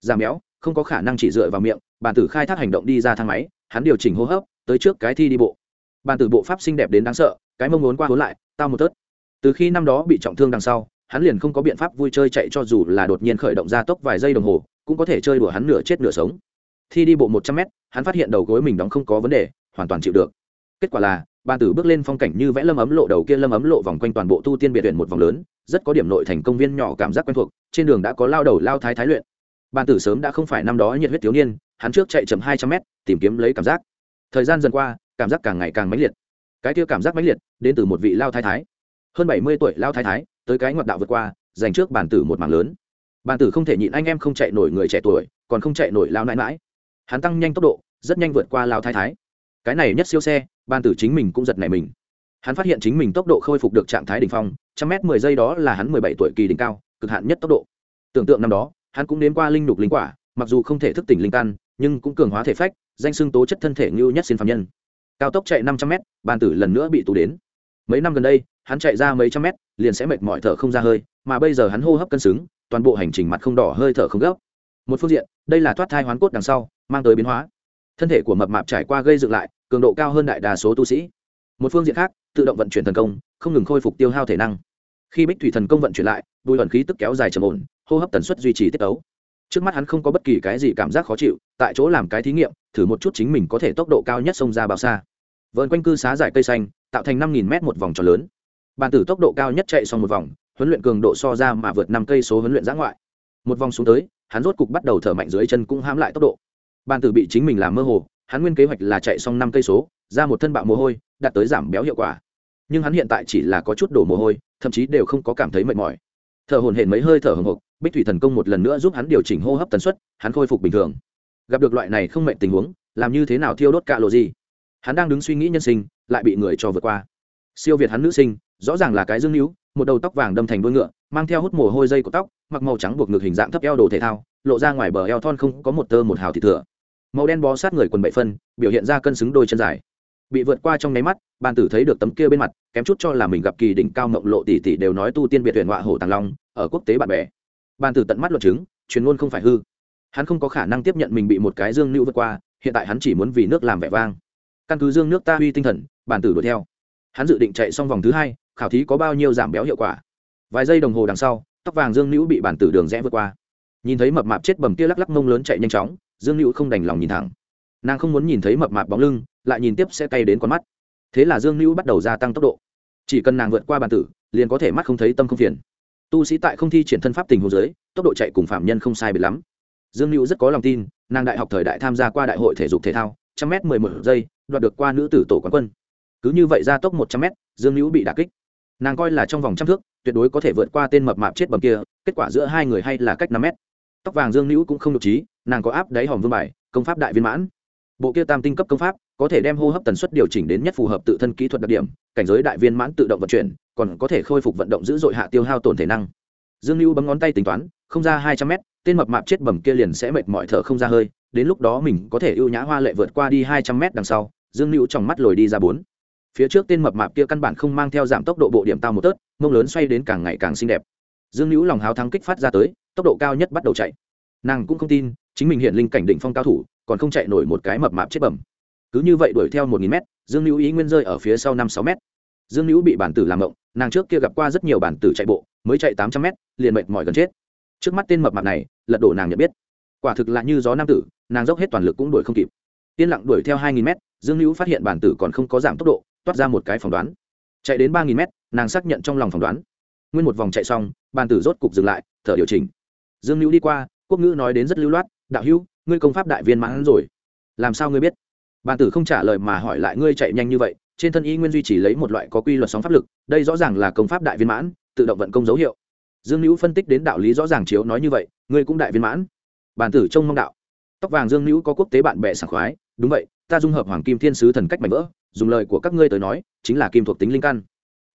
Giảm béo không có khả năng chỉ dựa vào miệng, bàn tử khai thác hành động đi ra thang máy, hắn điều chỉnh hô hấp, tới trước cái thi đi bộ. Bàn tử bộ pháp xinh đẹp đến đáng sợ, cái mông muốn qua hốn lại, tao một tớt. Từ khi năm đó bị trọng thương đằng sau hắn liền không có biện pháp vui chơi chạy cho dù là đột nhiên khởi động ra tốc vài giây đồng hồ, cũng có thể chơi đùa hắn nửa chết nửa sống. Thi đi bộ một trăm mét, hắn phát hiện đầu gối mình đóng không có vấn đề, hoàn toàn chịu được. Kết quả là ban tử bước lên phong cảnh như vẽ lâm ấm lộ đầu kia lâm ấm lộ vòng quanh toàn bộ tu tiên biệt viện một vòng lớn, rất có điểm nội thành công viên nhỏ cảm giác quen thuộc, trên đường đã có lao đầu lao thái thái luyện. Ban tử sớm đã không phải năm đó nhiệt huyết thiếu niên, hắn trước chạy chậm hai trăm mét, tìm kiếm lấy cảm giác. Thời gian dần qua, cảm giác càng ngày càng mãnh liệt. Cái kia cảm giác mãnh liệt, đến từ một vị lao thái thái hơn bảy mươi tuổi lao thái thái, tới cái ngoặt đạo vượt qua dành trước bản tử một mảng lớn. Bản tử không thể nhịn anh em không chạy nổi người trẻ tuổi, còn không chạy nổi lao nãi mãi. Hắn tăng nhanh tốc độ, rất nhanh vượt qua lao thái thái. Cái này nhất siêu xe ban tử chính mình cũng giật nảy mình. Hắn phát hiện chính mình tốc độ khôi phục được trạng thái đ ỉ n h phong, trăm mét mười giây đó là hắn mười bảy tuổi kỳ đỉnh cao, cực hạn nhất tốc độ. Tưởng tượng năm đó, hắn cũng đến qua linh đục linh quả, mặc dù không thể thức tỉnh linh căn, nhưng cũng cường hóa thể phách, danh xưng tố chất thân thể ngưu nhất xin phạm nhân. Cao tốc chạy năm trăm mét ban tử lần nữa bị tù đến. Mấy năm gần đây hắn chạy ra mấy trăm mét, liền sẽ mệt mỏi thở không ra hơi, mà bây giờ hắn hô hấp cân xứng, toàn bộ hành trình mặt không đỏ hơi thở không gấp. Một phương diện, đây là thoát thai hoán cốt đằng sau, mang tới biến hóa. Thân thể của mập mạp trải qua gây dựng lại, cường độ cao hơn đại đa số tu sĩ. Một phương diện khác, tự động vận chuyển thần công, không ngừng khôi phục tiêu hao thể năng. Khi bích thủy thần công vận chuyển lại, bùi ẩn khí tức kéo dài trầm ổn, hô hấp tần suất duy trì tiết tấu. Trước mắt hắn không có bất kỳ cái gì cảm giác khó chịu, tại chỗ làm cái thí nghiệm, thử một chút chính mình có thể tốc độ cao nhất xông ra bao xa. Vợn quanh cư xá giải cây xanh, tạo thành năm nghìn m một vòng tròn lớn bàn tử tốc độ cao nhất chạy xong một vòng, huấn luyện cường độ so ra mà vượt năm cây số huấn luyện giã ngoại. Một vòng xuống tới, hắn rốt cục bắt đầu thở mạnh dưới chân cũng hãm lại tốc độ. Bàn tử bị chính mình làm mơ hồ, hắn nguyên kế hoạch là chạy xong năm cây số, ra một thân bạo mồ hôi, đạt tới giảm béo hiệu quả. Nhưng hắn hiện tại chỉ là có chút đổ mồ hôi, thậm chí đều không có cảm thấy mệt mỏi. Thở hồn hển mấy hơi thở hồng hộc, bích thủy thần công một lần nữa giúp hắn điều chỉnh hô hấp tần suất, hắn khôi phục bình thường. Gặp được loại này không mệnh tình huống, làm như thế nào thiêu đốt cạ lộ gì? Hắn đang đứng suy nghĩ nhân sinh, lại bị người cho vượt qua. Siêu việt hắn nữ sinh rõ ràng là cái dương níu, một đầu tóc vàng đâm thành đuôi ngựa, mang theo hút mồ hôi dây của tóc, mặc màu trắng buộc ngực hình dạng thấp eo đồ thể thao, lộ ra ngoài bờ eo thon không có một tơ một hào thịt thừa. Màu đen bó sát người quần bậy phân, biểu hiện ra cân xứng đôi chân dài. Bị vượt qua trong nháy mắt, bàn tử thấy được tấm kia bên mặt, kém chút cho là mình gặp kỳ đỉnh cao mộng lộ tỷ tỷ đều nói tu tiên biệt tuyển họa hổ tàng long, ở quốc tế bạn bè. Bàn tử tận mắt luận chứng, truyền ngôn không phải hư. Hắn không có khả năng tiếp nhận mình bị một cái dương nữ vượt qua, hiện tại hắn chỉ muốn vì nước làm vẻ vang. Căn cứ dương nước ta huy tinh thần, bàn tử đuổi theo. Hắn dự định chạy xong vòng thứ hai khảo thí có bao nhiêu giảm béo hiệu quả. Vài giây đồng hồ đằng sau, tóc vàng dương nữ bị bản tử đường rẽ vượt qua. Nhìn thấy mập mạp chết bầm kia lắc lắc mông lớn chạy nhanh chóng, dương nữ không đành lòng nhìn thẳng. Nàng không muốn nhìn thấy mập mạp bóng lưng, lại nhìn tiếp sẽ cay đến con mắt. Thế là dương nữ bắt đầu gia tăng tốc độ. Chỉ cần nàng vượt qua bản tử, liền có thể mắt không thấy tâm không phiền. Tu sĩ tại không thi triển thân pháp tình hồ dưới, tốc độ chạy cùng phạm nhân không sai biệt lắm. Dương nữ rất có lòng tin, nàng đại học thời đại tham gia qua đại hội thể dục thể thao, trăm m mười một giây, đoạt được qua nữ tử tổ quán quân. Cứ như vậy ra tốc một trăm m dương nữ bị đà kích nàng coi là trong vòng trăm thước, tuyệt đối có thể vượt qua tên mập mạp chết bầm kia, kết quả giữa hai người hay là cách năm mét. Tóc vàng dương nữ cũng không được trí, nàng có áp đáy hòm vương bài, công pháp đại viên mãn. Bộ kia tam tinh cấp công pháp, có thể đem hô hấp tần suất điều chỉnh đến nhất phù hợp tự thân kỹ thuật đặc điểm, cảnh giới đại viên mãn tự động vận chuyển, còn có thể khôi phục vận động dữ dội hạ tiêu hao tổn thể năng. Dương lưu bấm ngón tay tính toán, không ra hai trăm mét, tên mập mạp chết bầm kia liền sẽ mệt mỏi thở không ra hơi, đến lúc đó mình có thể ưu nhã hoa lệ vượt qua đi hai trăm mét đằng sau, dương lưu trong mắt lồi đi ra bốn phía trước tên mập mạp kia căn bản không mang theo giảm tốc độ bộ điểm tao một tớt mông lớn xoay đến càng ngày càng xinh đẹp. Dương hữu lòng háo thắng kích phát ra tới tốc độ cao nhất bắt đầu chạy. Nàng cũng không tin chính mình hiện linh cảnh định phong cao thủ còn không chạy nổi một cái mập mạp chết bẩm. Cứ như vậy đuổi theo một nghìn mét dương hữu ý nguyên rơi ở phía sau năm sáu mét. Dương hữu bị bản tử làm mộng, nàng trước kia gặp qua rất nhiều bản tử chạy bộ mới chạy tám trăm mét liền mệt mỏi gần chết. Trước mắt tên mập mạp này lật đổ nàng nhận biết. Quả thực là như gió nam tử nàng dốc hết toàn lực cũng đuổi không kịp. Yên lặng đuổi theo hai nghìn mét dương hữu phát hiện bản tử còn không có giảm tốc độ toát ra một cái phỏng đoán. Chạy đến ba nghìn mét, nàng xác nhận trong lòng phỏng đoán. Nguyên một vòng chạy xong, bàn tử rốt cục dừng lại, thở điều chỉnh. Dương lưu đi qua, quốc ngữ nói đến rất lưu loát, đạo hữu, ngươi công pháp đại viên mãn rồi. Làm sao ngươi biết? Bàn tử không trả lời mà hỏi lại, ngươi chạy nhanh như vậy, trên thân y nguyên duy chỉ lấy một loại có quy luật sóng pháp lực, đây rõ ràng là công pháp đại viên mãn, tự động vận công dấu hiệu. Dương hữu phân tích đến đạo lý rõ ràng chiếu nói như vậy, ngươi cũng đại viên mãn. Bàn tử trông mong đạo, tóc vàng dương hữu có quốc tế bạn bè sảng khoái, đúng vậy, ta dung hợp hoàng kim thiên sứ thần cách mạnh vỡ dùng lời của các ngươi tới nói, chính là kim thuộc tính linh căn.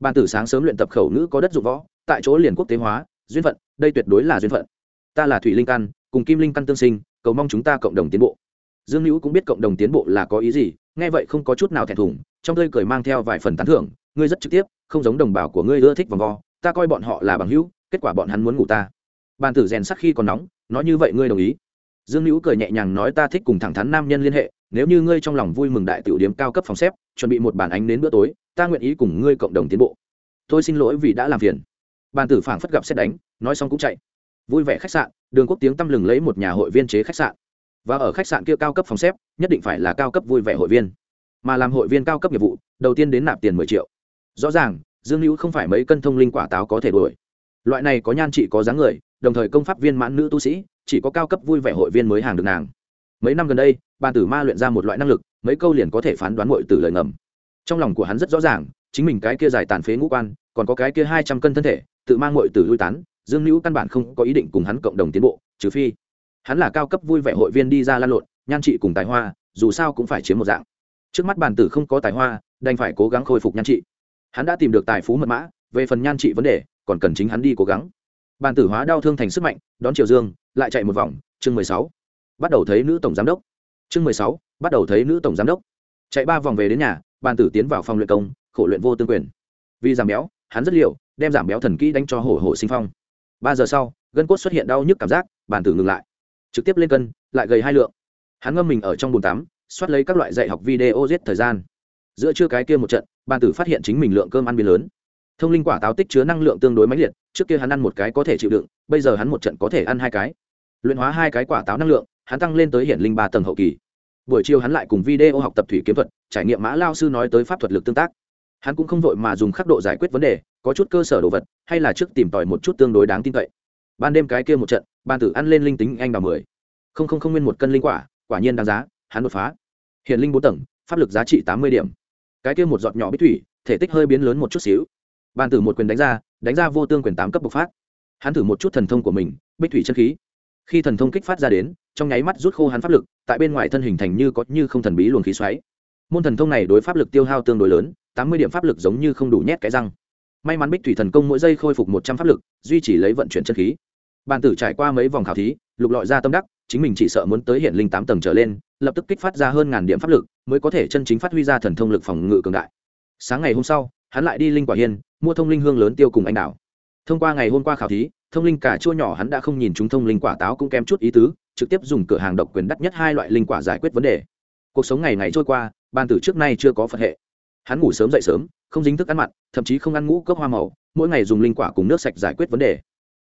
Ban tử sáng sớm luyện tập khẩu ngữ có đất dụng võ, tại chỗ liền quốc tế hóa, duyên phận, đây tuyệt đối là duyên phận. Ta là thủy linh căn, cùng kim linh căn tương sinh, cầu mong chúng ta cộng đồng tiến bộ. Dương hữu cũng biết cộng đồng tiến bộ là có ý gì, nghe vậy không có chút nào thẹn thùng, trong tươi cười mang theo vài phần tán thưởng, ngươi rất trực tiếp, không giống đồng bào của ngươi ưa thích vòng vo, ta coi bọn họ là bằng hữu, kết quả bọn hắn muốn ngủ ta. Bàn tử rèn sắc khi còn nóng, nói như vậy ngươi đồng ý dương hữu cười nhẹ nhàng nói ta thích cùng thẳng thắn nam nhân liên hệ, nếu như ngươi trong lòng vui mừng đại tiểu điếm cao cấp phòng xếp, chuẩn bị một bàn ánh đến bữa tối, ta nguyện ý cùng ngươi cộng đồng tiến bộ. Tôi xin lỗi vì đã làm phiền. Bàn tử phảng phất gặp xét đánh, nói xong cũng chạy. Vui vẻ khách sạn, đường quốc tiếng tăm lừng lấy một nhà hội viên chế khách sạn. Và ở khách sạn kia cao cấp phòng xếp, nhất định phải là cao cấp vui vẻ hội viên. Mà làm hội viên cao cấp nghiệp vụ, đầu tiên đến nạp tiền mười triệu. Rõ ràng, dương hữu không phải mấy cân thông linh quả táo có thể đuổi. Loại này có nhan trị có dáng người, đồng thời công pháp viên mãn nữ tu sĩ chỉ có cao cấp vui vẻ hội viên mới hàng được nàng. Mấy năm gần đây bàn tử ma luyện ra một loại năng lực, mấy câu liền có thể phán đoán mọi từ lời ngầm. Trong lòng của hắn rất rõ ràng, chính mình cái kia dài tàn phế ngũ quan, còn có cái kia hai trăm cân thân thể, tự mang mọi từ lui tán, dương hữu căn bản không có ý định cùng hắn cộng đồng tiến bộ, trừ phi hắn là cao cấp vui vẻ hội viên đi ra lan lộn, nhan trị cùng tài hoa, dù sao cũng phải chiếm một dạng. Trước mắt bàn tử không có tài hoa, đành phải cố gắng khôi phục nhan trị. Hắn đã tìm được tài phú mật mã, về phần nhan trị vấn đề, còn cần chính hắn đi cố gắng bàn tử hóa đau thương thành sức mạnh, đón triều dương, lại chạy một vòng, chương mười sáu. Bắt đầu thấy nữ tổng giám đốc. Chương mười sáu, bắt đầu thấy nữ tổng giám đốc. Chạy ba vòng về đến nhà, bàn tử tiến vào phòng luyện công, khổ luyện vô tương quyền. Vì giảm béo, hắn rất liệu đem giảm béo thần kỹ đánh cho hổ hổ sinh phong. Ba giờ sau, gân cốt xuất hiện đau nhức cảm giác, bàn tử ngừng lại. Trực tiếp lên cân, lại gầy hai lượng. Hắn ngâm mình ở trong bồn tắm xoát lấy các loại dạy học video giết thời gian. Giữa trưa cái kia một trận, bàn tử phát hiện chính mình lượng cơm ăn biến lớn thông linh quả táo tích chứa năng lượng tương đối mãnh liệt, trước kia hắn ăn một cái có thể chịu đựng, bây giờ hắn một trận có thể ăn hai cái. Luyện hóa hai cái quả táo năng lượng, hắn tăng lên tới hiển linh ba tầng hậu kỳ. Buổi chiều hắn lại cùng video học tập thủy kiếm thuật, trải nghiệm mã lao sư nói tới pháp thuật lực tương tác. Hắn cũng không vội mà dùng khắc độ giải quyết vấn đề, có chút cơ sở đồ vật, hay là trước tìm tòi một chút tương đối đáng tin cậy. Ban đêm cái kia một trận, ban tử ăn lên linh tính anh đào mười. Không không không nguyên một cân linh quả quả nhiên đáng giá, hắn đột phá. Hiện linh bốn tầng, pháp lực giá trị tám mươi điểm. Cái kia một giọt nhỏ bích thủy, thể tích hơi biến lớn một chút xíu ban tử một quyền đánh ra đánh ra vô tương quyền tám cấp bộc phát. Hắn thử một chút thần thông của mình, bích thủy chân khí. Khi thần thông kích phát ra đến, trong nháy mắt rút khô hắn pháp lực, tại bên ngoài thân hình thành như có như không thần bí luồng khí xoáy. Môn thần thông này đối pháp lực tiêu hao tương đối lớn, tám mươi điểm pháp lực giống như không đủ nhét cái răng. May mắn bích thủy thần công mỗi giây khôi phục một trăm pháp lực, duy trì lấy vận chuyển chân khí. Bàn tử trải qua mấy vòng khảo thí, lục lọi ra tâm đắc, chính mình chỉ sợ muốn tới hiện linh tám tầng trở lên, lập tức kích phát ra hơn ngàn điểm pháp lực, mới có thể chân chính phát huy ra thần thông lực phòng ngự cường đại. Sáng ngày hôm sau, hắn lại đi linh quả hiên mua thông linh hương lớn tiêu cùng anh đảo thông qua ngày hôm qua khảo thí, thông linh cả chua nhỏ hắn đã không nhìn chúng thông linh quả táo cũng kém chút ý tứ, trực tiếp dùng cửa hàng độc quyền đắt nhất hai loại linh quả giải quyết vấn đề. Cuộc sống ngày ngày trôi qua ban tử trước nay chưa có phật hệ. Hắn ngủ sớm dậy sớm, không dính thức ăn mặn, thậm chí không ăn ngũ cốc hoa màu, mỗi ngày dùng linh quả cùng nước sạch giải quyết vấn đề.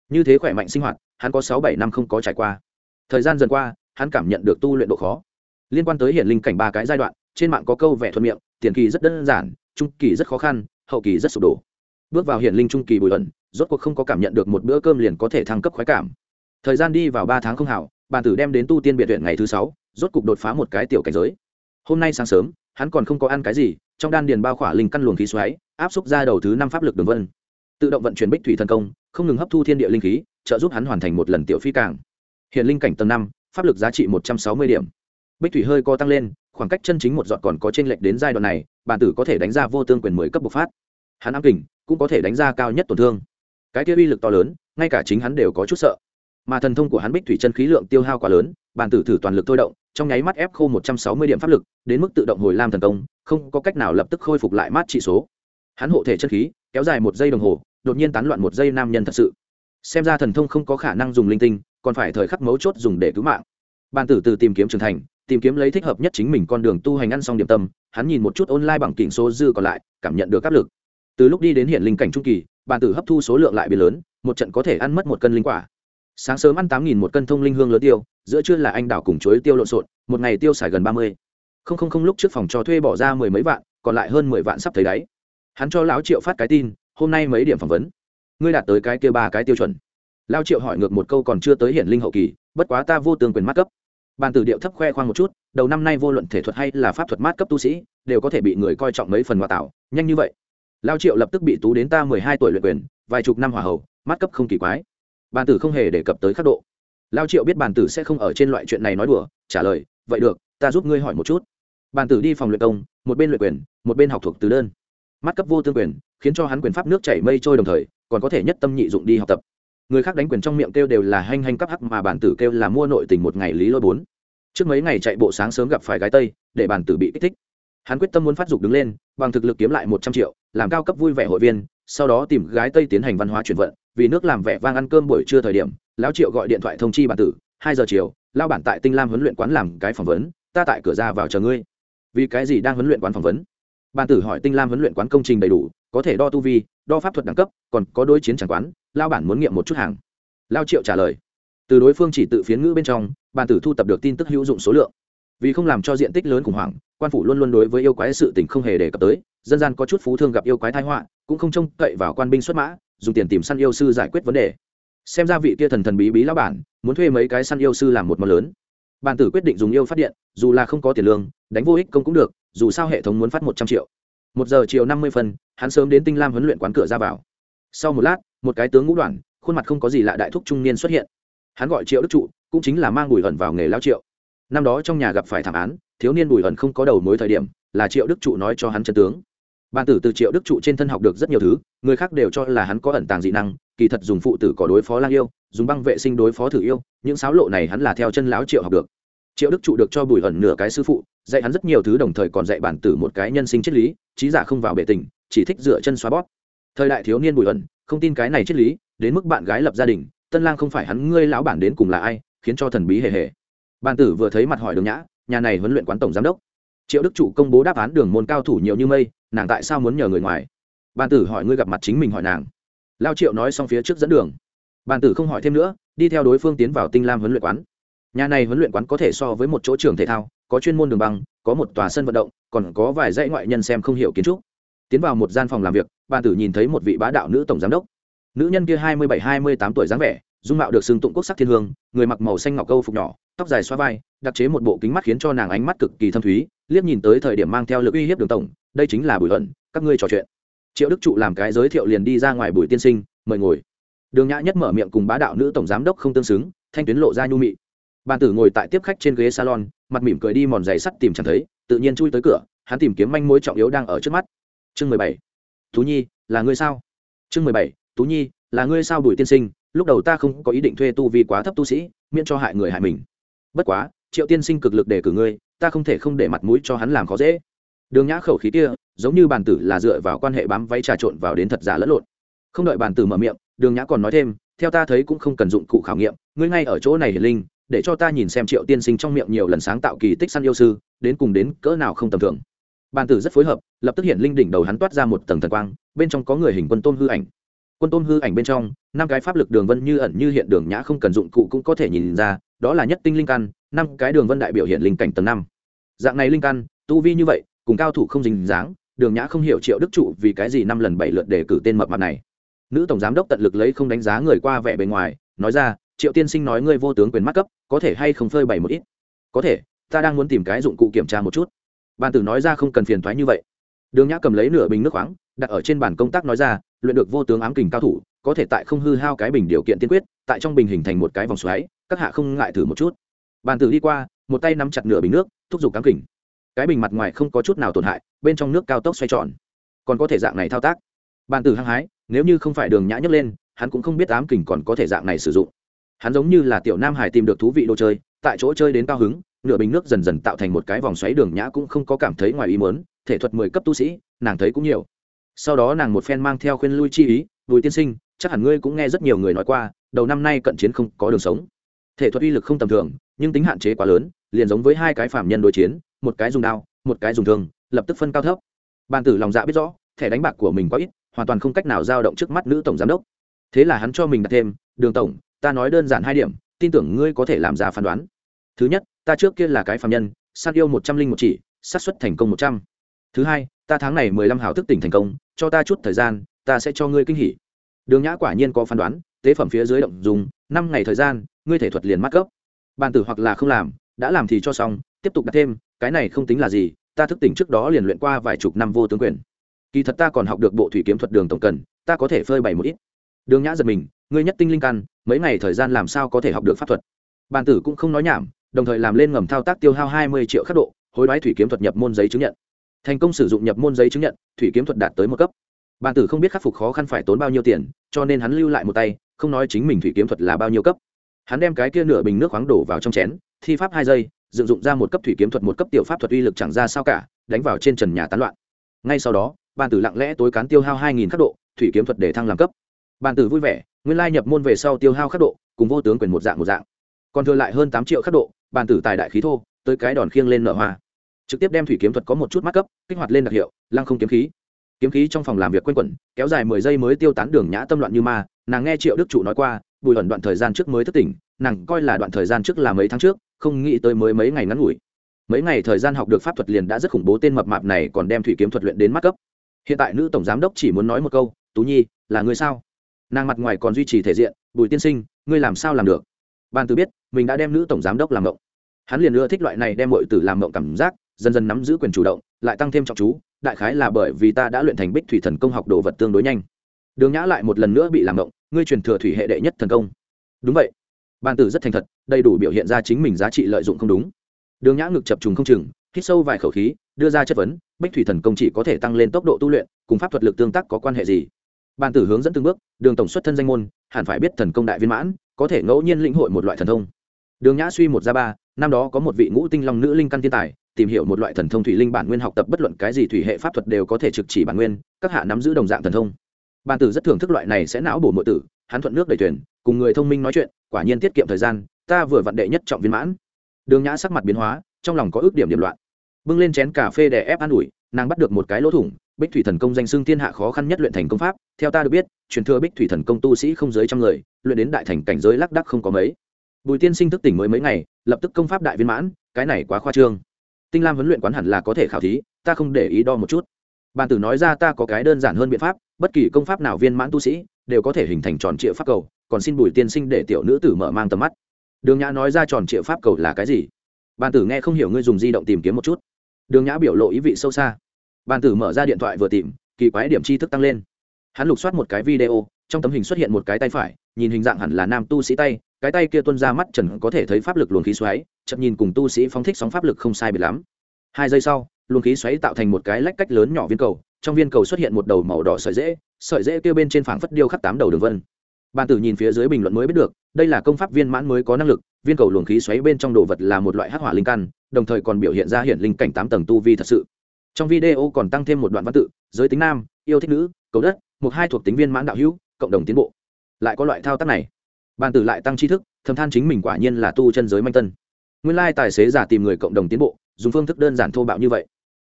Như thế khỏe mạnh sinh hoạt, hắn có sáu bảy năm không có trải qua. Thời gian dần qua, hắn cảm nhận được tu luyện độ khó. Liên quan tới hiện linh cảnh ba cái giai đoạn, trên mạng có câu vẻ thuận miệng, tiền kỳ rất đơn giản, trung kỳ rất khó khăn, hậu kỳ rất sụp đổ bước vào hiển linh trung kỳ bùi ẩn, rốt cuộc không có cảm nhận được một bữa cơm liền có thể thăng cấp khoái cảm. Thời gian đi vào ba tháng không hảo, bàn tử đem đến tu tiên biệt viện ngày thứ sáu, rốt cục đột phá một cái tiểu cảnh giới. Hôm nay sáng sớm, hắn còn không có ăn cái gì, trong đan điền bao khỏa linh căn luồng khí xoáy, áp xúc ra đầu thứ năm pháp lực đường vân. Tự động vận chuyển bích thủy thần công, không ngừng hấp thu thiên địa linh khí, trợ giúp hắn hoàn thành một lần tiểu phi cảng. hiện linh cảnh tầng năm, pháp lực giá trị một trăm sáu mươi điểm. Bích thủy hơi co tăng lên, khoảng cách chân chính một dọn còn có trên lệch đến giai đoạn này bản tử có thể đánh ra vô tương quyền mười cấp bộc phát. Hắn ám kình cũng có thể đánh ra cao nhất tổn thương. Cái kia uy lực to lớn, ngay cả chính hắn đều có chút sợ. Mà thần thông của hắn bích thủy chân khí lượng tiêu hao quá lớn bản tử thử toàn lực thôi động, trong nháy mắt ép khô một trăm sáu mươi điểm pháp lực, đến mức tự động hồi lam thần công, không có cách nào lập tức khôi phục lại mát trị số. Hắn hộ thể chân khí, kéo dài một giây đồng hồ, đột nhiên tán loạn một giây nam nhân thật sự. Xem ra thần thông không có khả năng dùng linh tinh, còn phải thời khắc mấu chốt dùng để cứu mạng. Bàn tử từ tìm kiếm trưởng thành, tìm kiếm lấy thích hợp nhất chính mình con đường tu hành ăn xong điểm tâm, hắn nhìn một chút online bằng kỉnh số dư còn lại, cảm nhận được áp lực từ lúc đi đến hiện linh cảnh trung kỳ bàn tử hấp thu số lượng lại biến lớn, một trận có thể ăn mất một cân linh quả. Sáng sớm ăn tám nghìn một cân thông linh hương lớn tiêu, giữa trưa là anh đảo cùng chuối tiêu lộn xộn, một ngày tiêu xài gần ba mươi. Không không không lúc trước phòng cho thuê bỏ ra mười mấy vạn, còn lại hơn mười vạn sắp thấy đáy. Hắn cho lão triệu phát cái tin, hôm nay mấy điểm phỏng vấn. Ngươi đạt tới cái kia ba cái tiêu chuẩn. Lao triệu hỏi ngược một câu còn chưa tới hiển linh hậu kỳ, bất quá ta vô tương quyền mát cấp. Bàn tử điệu thấp khoe khoang một chút, đầu năm nay vô luận thể thuật hay là pháp thuật mát cấp tu sĩ, đều có thể bị người coi trọng mấy phần hòa tạo, nhanh như vậy lao triệu lập tức bị tú đến ta mười hai tuổi luyện quyền, vài chục năm hòa hậu mắt cấp không kỳ quái. Bàn tử không hề đề cập tới khắc độ. Lao triệu biết bàn tử sẽ không ở trên loại chuyện này nói đùa, trả lời, vậy được, ta giúp ngươi hỏi một chút. Bàn tử đi phòng luyện công, một bên luyện quyền, một bên học thuộc từ đơn. Mắt cấp vô tương quyền, khiến cho hắn quyền pháp nước chảy mây trôi đồng thời, còn có thể nhất tâm nhị dụng đi học tập. Người khác đánh quyền trong miệng kêu đều là hanh hanh cấp hắc mà bản tử kêu là mua nội tình một ngày lý lôi bốn. Trước mấy ngày chạy bộ sáng sớm gặp phải gái tây, để bản tử bị kích thích. Hắn quyết tâm muốn phát dục đứng lên, bằng thực lực kiếm lại một trăm triệu làm cao cấp vui vẻ hội viên, sau đó tìm gái tây tiến hành văn hóa chuyển vận, vì nước làm vẻ vang ăn cơm buổi trưa thời điểm, lão triệu gọi điện thoại thông chi bản tử, hai giờ chiều lao bản tại tinh lam huấn luyện quán làm cái phỏng vấn, ta tại cửa ra vào chờ ngươi. Vì cái gì đang huấn luyện quán phỏng vấn? Bản tử hỏi tinh lam huấn luyện quán công trình đầy đủ, có thể đo tu vi, đo pháp thuật đẳng cấp, còn có đối chiến chẳng quán lao bản muốn nghiệm một chút hàng. Lao triệu trả lời. Từ đối phương chỉ tự phiến ngữ bên trong, bản tử thu tập được tin tức hữu dụng số lượng. Vì không làm cho diện tích lớn khủng hoảng, quan phủ luôn luôn đối với yêu quái sự tình không hề đề cập tới dân gian có chút phú thương gặp yêu quái thái họa, cũng không trông cậy vào quan binh xuất mã, dùng tiền tìm săn yêu sư giải quyết vấn đề. Xem ra vị kia thần thần bí bí lão bản, muốn thuê mấy cái săn yêu sư làm một món lớn. Bản tử quyết định dùng yêu phát điện, dù là không có tiền lương, đánh vô ích công cũng được, dù sao hệ thống muốn phát một trăm triệu. Một giờ chiều năm mươi phân, hắn sớm đến tinh lam huấn luyện quán cửa ra vào. Sau một lát, một cái tướng ngũ đoàn, khuôn mặt không có gì lạ đại thúc trung niên xuất hiện. Hắn gọi triệu đức trụ, cũng chính là mang bùi hận vào nghề lao triệu. Năm đó trong nhà gặp phải thảm án, thiếu niên bùi hận không có đầu mối thời điểm, là triệu đức trụ nói cho hắn chân tướng bàn tử từ triệu đức trụ trên thân học được rất nhiều thứ, người khác đều cho là hắn có ẩn tàng dị năng, kỳ thật dùng phụ tử có đối phó lang yêu, dùng băng vệ sinh đối phó thử yêu, những sáo lộ này hắn là theo chân lão triệu học được. Triệu đức trụ được cho bùi ẩn nửa cái sư phụ, dạy hắn rất nhiều thứ đồng thời còn dạy bản tử một cái nhân sinh triết lý, trí giả không vào bể tình, chỉ thích dựa chân xóa bót thời đại thiếu niên bùi ẩn, không tin cái này triết lý, đến mức bạn gái lập gia đình, tân lang không phải hắn, ngươi lão bản đến cùng là ai, khiến cho thần bí hề hề. Bản tử vừa thấy mặt hỏi đường nhã, nhà này huấn luyện quán tổng giám đốc triệu đức Chủ công bố đáp án đường môn cao thủ nhiều như mây, nàng tại sao muốn nhờ người ngoài? Bàn tử hỏi ngươi gặp mặt chính mình hỏi nàng. Lao triệu nói xong phía trước dẫn đường. Bàn tử không hỏi thêm nữa, đi theo đối phương tiến vào tinh lam huấn luyện quán. Nhà này huấn luyện quán có thể so với một chỗ trường thể thao, có chuyên môn đường băng, có một tòa sân vận động, còn có vài dãy ngoại nhân xem không hiểu kiến trúc. Tiến vào một gian phòng làm việc, bàn tử nhìn thấy một vị bá đạo nữ tổng giám đốc. Nữ nhân kia hai mươi bảy, hai mươi tám tuổi dáng vẻ dung mạo được xưng tụng quốc sắc thiên hương người mặc màu xanh ngọc câu phục nhỏ tóc dài xoa vai đặc chế một bộ kính mắt khiến cho nàng ánh mắt cực kỳ thâm thúy liếc nhìn tới thời điểm mang theo lực uy hiếp đường tổng đây chính là bùi luận, các ngươi trò chuyện. Triệu đức trụ làm cái giới thiệu liền đi ra ngoài bùi tiên sinh mời ngồi. Đường nhã nhất mở miệng cùng bá đạo nữ tổng giám đốc không tương xứng thanh tuyến lộ ra nhu mị. Bàn tử ngồi tại tiếp khách trên ghế salon mặt mỉm cười đi mòn giày sắt tìm chẳng thấy tự nhiên chui tới cửa hắn tìm kiếm manh mối trọng yếu đang ở trước mắt. Chương mười bảy. Tú nhi là ngươi sao? Chương mười bảy. Tú nhi là ngươi sao bùi tiên sinh? Lúc đầu ta không có ý định thuê tu vi quá thấp tu sĩ, miễn cho hại người hại mình. Bất quá, triệu tiên sinh cực lực để cử ngươi, ta không thể không để mặt mũi cho hắn làm khó dễ. Đường nhã khẩu khí kia, giống như bàn tử là dựa vào quan hệ bám váy trà trộn vào đến thật giả lẫn lộn. Không đợi bàn tử mở miệng, đường nhã còn nói thêm, theo ta thấy cũng không cần dụng cụ khảo nghiệm, ngươi ngay ở chỗ này hiển linh, để cho ta nhìn xem triệu tiên sinh trong miệng nhiều lần sáng tạo kỳ tích săn yêu sư, đến cùng đến cỡ nào không tầm thường. Bàn tử rất phối hợp, lập tức hiện linh đỉnh đầu hắn toát ra một tầng thần quang, bên trong có người hình quân tôn hư ảnh quân tôn hư ảnh bên trong, năm cái pháp lực đường vân như ẩn như hiện đường nhã không cần dụng cụ cũng có thể nhìn ra, đó là nhất tinh linh căn, năm cái đường vân đại biểu hiện linh cảnh tầng năm. Dạng này linh căn, tu vi như vậy, cùng cao thủ không dính dáng, đường nhã không hiểu triệu đức trụ vì cái gì năm lần bảy lượt để cử tên mập mặt này. Nữ tổng giám đốc tận lực lấy không đánh giá người qua vẻ bề ngoài, nói ra, triệu tiên sinh nói ngươi vô tướng quyền mắt cấp, có thể hay không phơi bày một ít? Có thể, ta đang muốn tìm cái dụng cụ kiểm tra một chút. Bàn tử nói ra không cần phiền thoái như vậy đường nhã cầm lấy nửa bình nước khoáng, đặt ở trên bàn công tác nói ra, luyện được vô tướng ám kình cao thủ, có thể tại không hư hao cái bình điều kiện tiên quyết, tại trong bình hình thành một cái vòng xoáy, các hạ không ngại thử một chút. Bàn tử đi qua, một tay nắm chặt nửa bình nước, thúc giục ám kình. Cái bình mặt ngoài không có chút nào tổn hại, bên trong nước cao tốc xoay tròn. Còn có thể dạng này thao tác. Bàn tử hăng hái, nếu như không phải đường nhã nhấc lên, hắn cũng không biết ám kình còn có thể dạng này sử dụng. Hắn giống như là tiểu nam hải tìm được thú vị đồ chơi, tại chỗ chơi đến cao hứng nửa bình nước dần dần tạo thành một cái vòng xoáy đường nhã cũng không có cảm thấy ngoài ý mớn thể thuật mười cấp tu sĩ, nàng thấy cũng nhiều. Sau đó nàng một phen mang theo khuyên lui chi ý, bùi tiên sinh, chắc hẳn ngươi cũng nghe rất nhiều người nói qua, đầu năm nay cận chiến không có đường sống. Thể thuật uy lực không tầm thường, nhưng tính hạn chế quá lớn, liền giống với hai cái phạm nhân đối chiến, một cái dùng đao, một cái dùng thương, lập tức phân cao thấp. Bàn tử lòng dạ biết rõ, thẻ đánh bạc của mình quá ít, hoàn toàn không cách nào giao động trước mắt nữ tổng giám đốc. Thế là hắn cho mình đặt thêm, đường tổng, ta nói đơn giản hai điểm, tin tưởng ngươi có thể làm ra phán đoán. Thứ nhất ta trước kia là cái phạm nhân sát yêu một trăm linh một chỉ sát xuất thành công một trăm. Thứ hai, ta tháng này mười lăm hào thức tỉnh thành công, cho ta chút thời gian, ta sẽ cho ngươi kinh hỉ. Đường nhã quả nhiên có phán đoán, tế phẩm phía dưới động dùng, năm ngày thời gian, ngươi thể thuật liền mắc cấp bàn tử hoặc là không làm, đã làm thì cho xong, tiếp tục đặt thêm, cái này không tính là gì, ta thức tỉnh trước đó liền luyện qua vài chục năm vô tướng quyền. Kỳ thật ta còn học được bộ thủy kiếm thuật đường tổng cần, ta có thể phơi bày một ít. Đường nhã giật mình, ngươi nhất tinh linh căn, mấy ngày thời gian làm sao có thể học được pháp thuật? Bàn tử cũng không nói nhảm đồng thời làm lên ngầm thao tác tiêu hao hai mươi triệu khắc độ, hối đoái thủy kiếm thuật nhập môn giấy chứng nhận. Thành công sử dụng nhập môn giấy chứng nhận, thủy kiếm thuật đạt tới một cấp. Bàn tử không biết khắc phục khó khăn phải tốn bao nhiêu tiền, cho nên hắn lưu lại một tay, không nói chính mình thủy kiếm thuật là bao nhiêu cấp. Hắn đem cái kia nửa bình nước khoáng đổ vào trong chén, thi pháp hai giây, dựng dụng ra một cấp thủy kiếm thuật, một cấp tiểu pháp thuật uy lực chẳng ra sao cả, đánh vào trên trần nhà tán loạn. Ngay sau đó bàn tử lặng lẽ tối cán tiêu hao hai nghìn khắc độ, thủy kiếm thuật để thăng làm cấp. Bàn tử vui vẻ, nguyên lai nhập môn về sau tiêu hao khắc độ, cùng vô tướng quyền một dạng một dạng. Còn thừa lại hơn tám triệu khắc độ bàn tử tài đại khí thô, tới cái đòn khiêng lên nở hoa. Trực tiếp đem thủy kiếm thuật có một chút mắc cấp, kích hoạt lên đặc hiệu, lăng không kiếm khí. Kiếm khí trong phòng làm việc q u a n quẩn, kéo dài mười giây mới tiêu tán đường nhã tâm loạn như ma, nàng nghe triệu đức chủ nói qua, bùi ẩn đoạn thời gian trước mới thất tỉnh, nàng coi là đoạn thời gian trước là mấy tháng trước, không nghĩ tới mới mấy ngày ngắn ngủi. Mấy ngày thời gian học được pháp thuật liền đã rất khủng bố tên mập mạp này còn đem thủy kiếm thuật luyện đến mắt cấp. Hiện tại nữ tổng giám đốc chỉ muốn nói một câu, tú nhi, là người sao? Nàng mặt ngoài còn duy trì thể diện, bùi tiên sinh, ngươi làm sao làm được? Ban tử biết mình đã đem nữ tổng giám đốc làm mộng hắn liền ưa thích loại này đem mọi tử làm mộng cảm giác, dần dần nắm giữ quyền chủ động, lại tăng thêm trọng chú, đại khái là bởi vì ta đã luyện thành bích thủy thần công học đồ vật tương đối nhanh. Đường nhã lại một lần nữa bị làm mộng ngươi truyền thừa thủy hệ đệ nhất thần công. Đúng vậy. Ban tử rất thành thật, đầy đủ biểu hiện ra chính mình giá trị lợi dụng không đúng. Đường nhã ngực chập trùng không chừng, hít sâu vài khẩu khí, đưa ra chất vấn, bích thủy thần công chỉ có thể tăng lên tốc độ tu luyện, cùng pháp thuật lực tương tác có quan hệ gì? Ban tử hướng dẫn từng bước, đường tổng xuất thân danh môn, hẳn phải biết thần công đại viên mãn, có thể ngẫu nhiên lĩnh hội một loại thần thông đường nhã suy một ra ba, năm đó có một vị ngũ tinh long nữ linh căn thiên tài, tìm hiểu một loại thần thông thủy linh bản nguyên học tập bất luận cái gì thủy hệ pháp thuật đều có thể trực chỉ bản nguyên, các hạ nắm giữ đồng dạng thần thông. Bản tử rất thưởng thức loại này sẽ não bổ nội tử, hắn thuận nước đầy thuyền, cùng người thông minh nói chuyện, quả nhiên tiết kiệm thời gian, ta vừa vặn đệ nhất trọng viên mãn. Đường nhã sắc mặt biến hóa, trong lòng có ước điểm điểm loạn. Bưng lên chén cà phê để ép an ủi, nàng bắt được một cái lỗ thủng, bích thủy thần công danh xưng thiên hạ khó khăn nhất luyện thành công pháp, theo ta được biết, truyền thừa bích thủy thần công tu sĩ không dưới trăm người, luyện đến đại thành cảnh giới lác đắc không có mấy bùi tiên sinh thức tỉnh mới mấy ngày, lập tức công pháp đại viên mãn, cái này quá khoa trương. Tinh lam huấn luyện quán hẳn là có thể khảo thí, ta không để ý đo một chút. Bàn tử nói ra ta có cái đơn giản hơn biện pháp, bất kỳ công pháp nào viên mãn tu sĩ đều có thể hình thành tròn trịa pháp cầu, còn xin bùi tiên sinh để tiểu nữ tử mở mang tầm mắt. Đường nhã nói ra tròn trịa pháp cầu là cái gì? Bàn tử nghe không hiểu ngươi dùng di động tìm kiếm một chút. Đường nhã biểu lộ ý vị sâu xa. Bàn tử mở ra điện thoại vừa tìm, kỳ quái điểm tri thức tăng lên. Hắn lục soát một cái video, trong tấm hình xuất hiện một cái tay phải, nhìn hình dạng hẳn là nam tu sĩ tay cái tay kia tuân ra mắt trần có thể thấy pháp lực luồng khí xoáy chậm nhìn cùng tu sĩ phóng thích sóng pháp lực không sai biệt lắm. Hai giây sau, luồng khí xoáy tạo thành một cái lách cách lớn nhỏ viên cầu, trong viên cầu xuất hiện một đầu màu đỏ sợi dễ sợi dễ kia bên trên phảng phất điêu khắc tám đầu đường vân. Bàn tử nhìn phía dưới bình luận mới biết được, đây là công pháp viên mãn mới có năng lực, viên cầu luồng khí xoáy bên trong đồ vật là một loại hắc hỏa linh căn, đồng thời còn biểu hiện ra hiện linh cảnh tám tầng tu vi thật sự. Trong video còn tăng thêm một đoạn văn tự, giới tính nam, yêu thích nữ, cầu đất, một hai thuộc tính viên mãn đạo hữu, cộng đồng tiến bộ. Lại có loại thao tác này bàn tử lại tăng tri thức, thầm than chính mình quả nhiên là tu chân giới manh tân. Nguyên lai tài xế giả tìm người cộng đồng tiến bộ, dùng phương thức đơn giản thô bạo như vậy.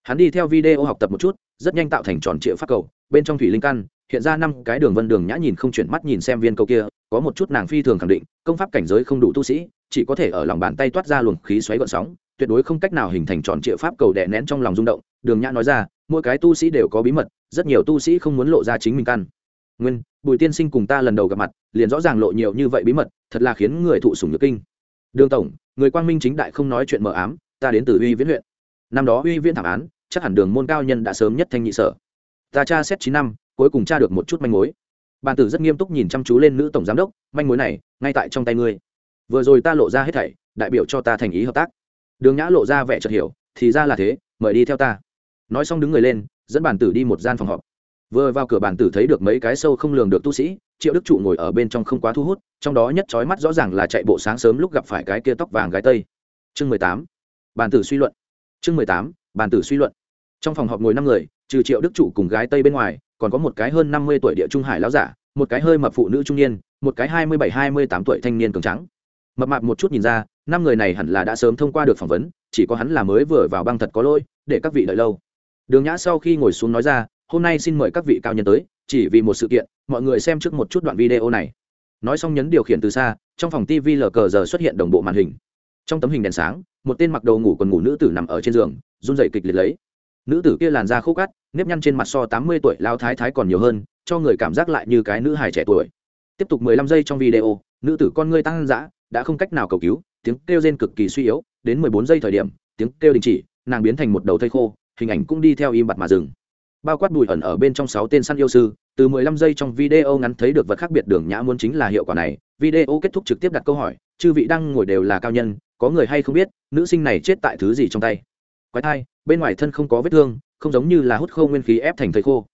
Hắn đi theo video học tập một chút, rất nhanh tạo thành tròn triệu phát cầu, bên trong thủy linh căn, hiện ra năm cái đường vân đường nhã nhìn không chuyển mắt nhìn xem viên cầu kia, có một chút nàng phi thường khẳng định, công pháp cảnh giới không đủ tu sĩ, chỉ có thể ở lòng bàn tay toát ra luồng khí xoáy gọn sóng, tuyệt đối không cách nào hình thành tròn triệu pháp cầu đè nén trong lòng rung động. Đường nhã nói ra, mỗi cái tu sĩ đều có bí mật, rất nhiều tu sĩ không muốn lộ ra chính mình căn nguyên, bùi tiên sinh cùng ta lần đầu gặp mặt, liền rõ ràng lộ nhiều như vậy bí mật, thật là khiến người thụ sủng nhược kinh. Đường tổng, người quang minh chính đại không nói chuyện mờ ám, ta đến từ uy viễn huyện. Năm đó uy viễn thảm án, chắc hẳn đường môn cao nhân đã sớm nhất thanh nhị sở. Ta tra xét chín năm, cuối cùng tra được một chút manh mối. Bàn tử rất nghiêm túc nhìn chăm chú lên nữ tổng giám đốc, manh mối này, ngay tại trong tay ngươi. Vừa rồi ta lộ ra hết thảy, đại biểu cho ta thành ý hợp tác. Đường nhã lộ ra vẻ chợt hiểu, thì ra là thế, mời đi theo ta. Nói xong đứng người lên, dẫn bàn tử đi một gian phòng họp vừa vào cửa bản tử thấy được mấy cái sâu không lường được tu sĩ, triệu đức trụ ngồi ở bên trong không quá thu hút, trong đó nhất trói mắt rõ ràng là chạy bộ sáng sớm lúc gặp phải cái kia tóc vàng gái tây. Chương mười tám bản tử suy luận. Chương mười tám bản tử suy luận. Trong phòng họp ngồi năm người, trừ triệu đức trụ cùng gái tây bên ngoài, còn có một cái hơn năm mươi tuổi địa trung hải lão giả, một cái hơi mập phụ nữ trung niên, một cái hai mươi bảy, hai mươi tám tuổi thanh niên cường trắng mập mạp một chút nhìn ra, năm người này hẳn là đã sớm thông qua được phỏng vấn, chỉ có hắn là mới vừa vào băng thật có lỗi, để các vị đợi lâu. Đường nhã sau khi ngồi xuống nói ra hôm nay xin mời các vị cao nhân tới, chỉ vì một sự kiện, mọi người xem trước một chút đoạn video này. Nói xong nhấn điều khiển từ xa, trong phòng tv lờ cờ giờ xuất hiện đồng bộ màn hình. Trong tấm hình đèn sáng, một tên mặc đầu ngủ còn ngủ nữ tử nằm ở trên giường, run rẩy kịch liệt lấy. Nữ tử kia làn da khô cắt nếp nhăn trên mặt so tám mươi tuổi lao thái thái còn nhiều hơn, cho người cảm giác lại như cái nữ hài trẻ tuổi. Tiếp tục mười lăm giây trong video, nữ tử con ngươi tăng dã, đã không cách nào cầu cứu, tiếng kêu rên cực kỳ suy yếu, đến mười bốn giây thời điểm, tiếng kêu đình chỉ, nàng biến thành một đầu thây khô, hình ảnh cũng đi theo im bặt mà dừng bao quát bùi ẩn ở bên trong sáu tên săn yêu sư, từ mười lăm giây trong video ngắn thấy được vật khác biệt đường nhã muốn chính là hiệu quả này. Video kết thúc trực tiếp đặt câu hỏi, chư vị đang ngồi đều là cao nhân, có người hay không biết, nữ sinh này chết tại thứ gì trong tay? Quái thai, bên ngoài thân không có vết thương, không giống như là hút khô nguyên khí ép thành thầy khô.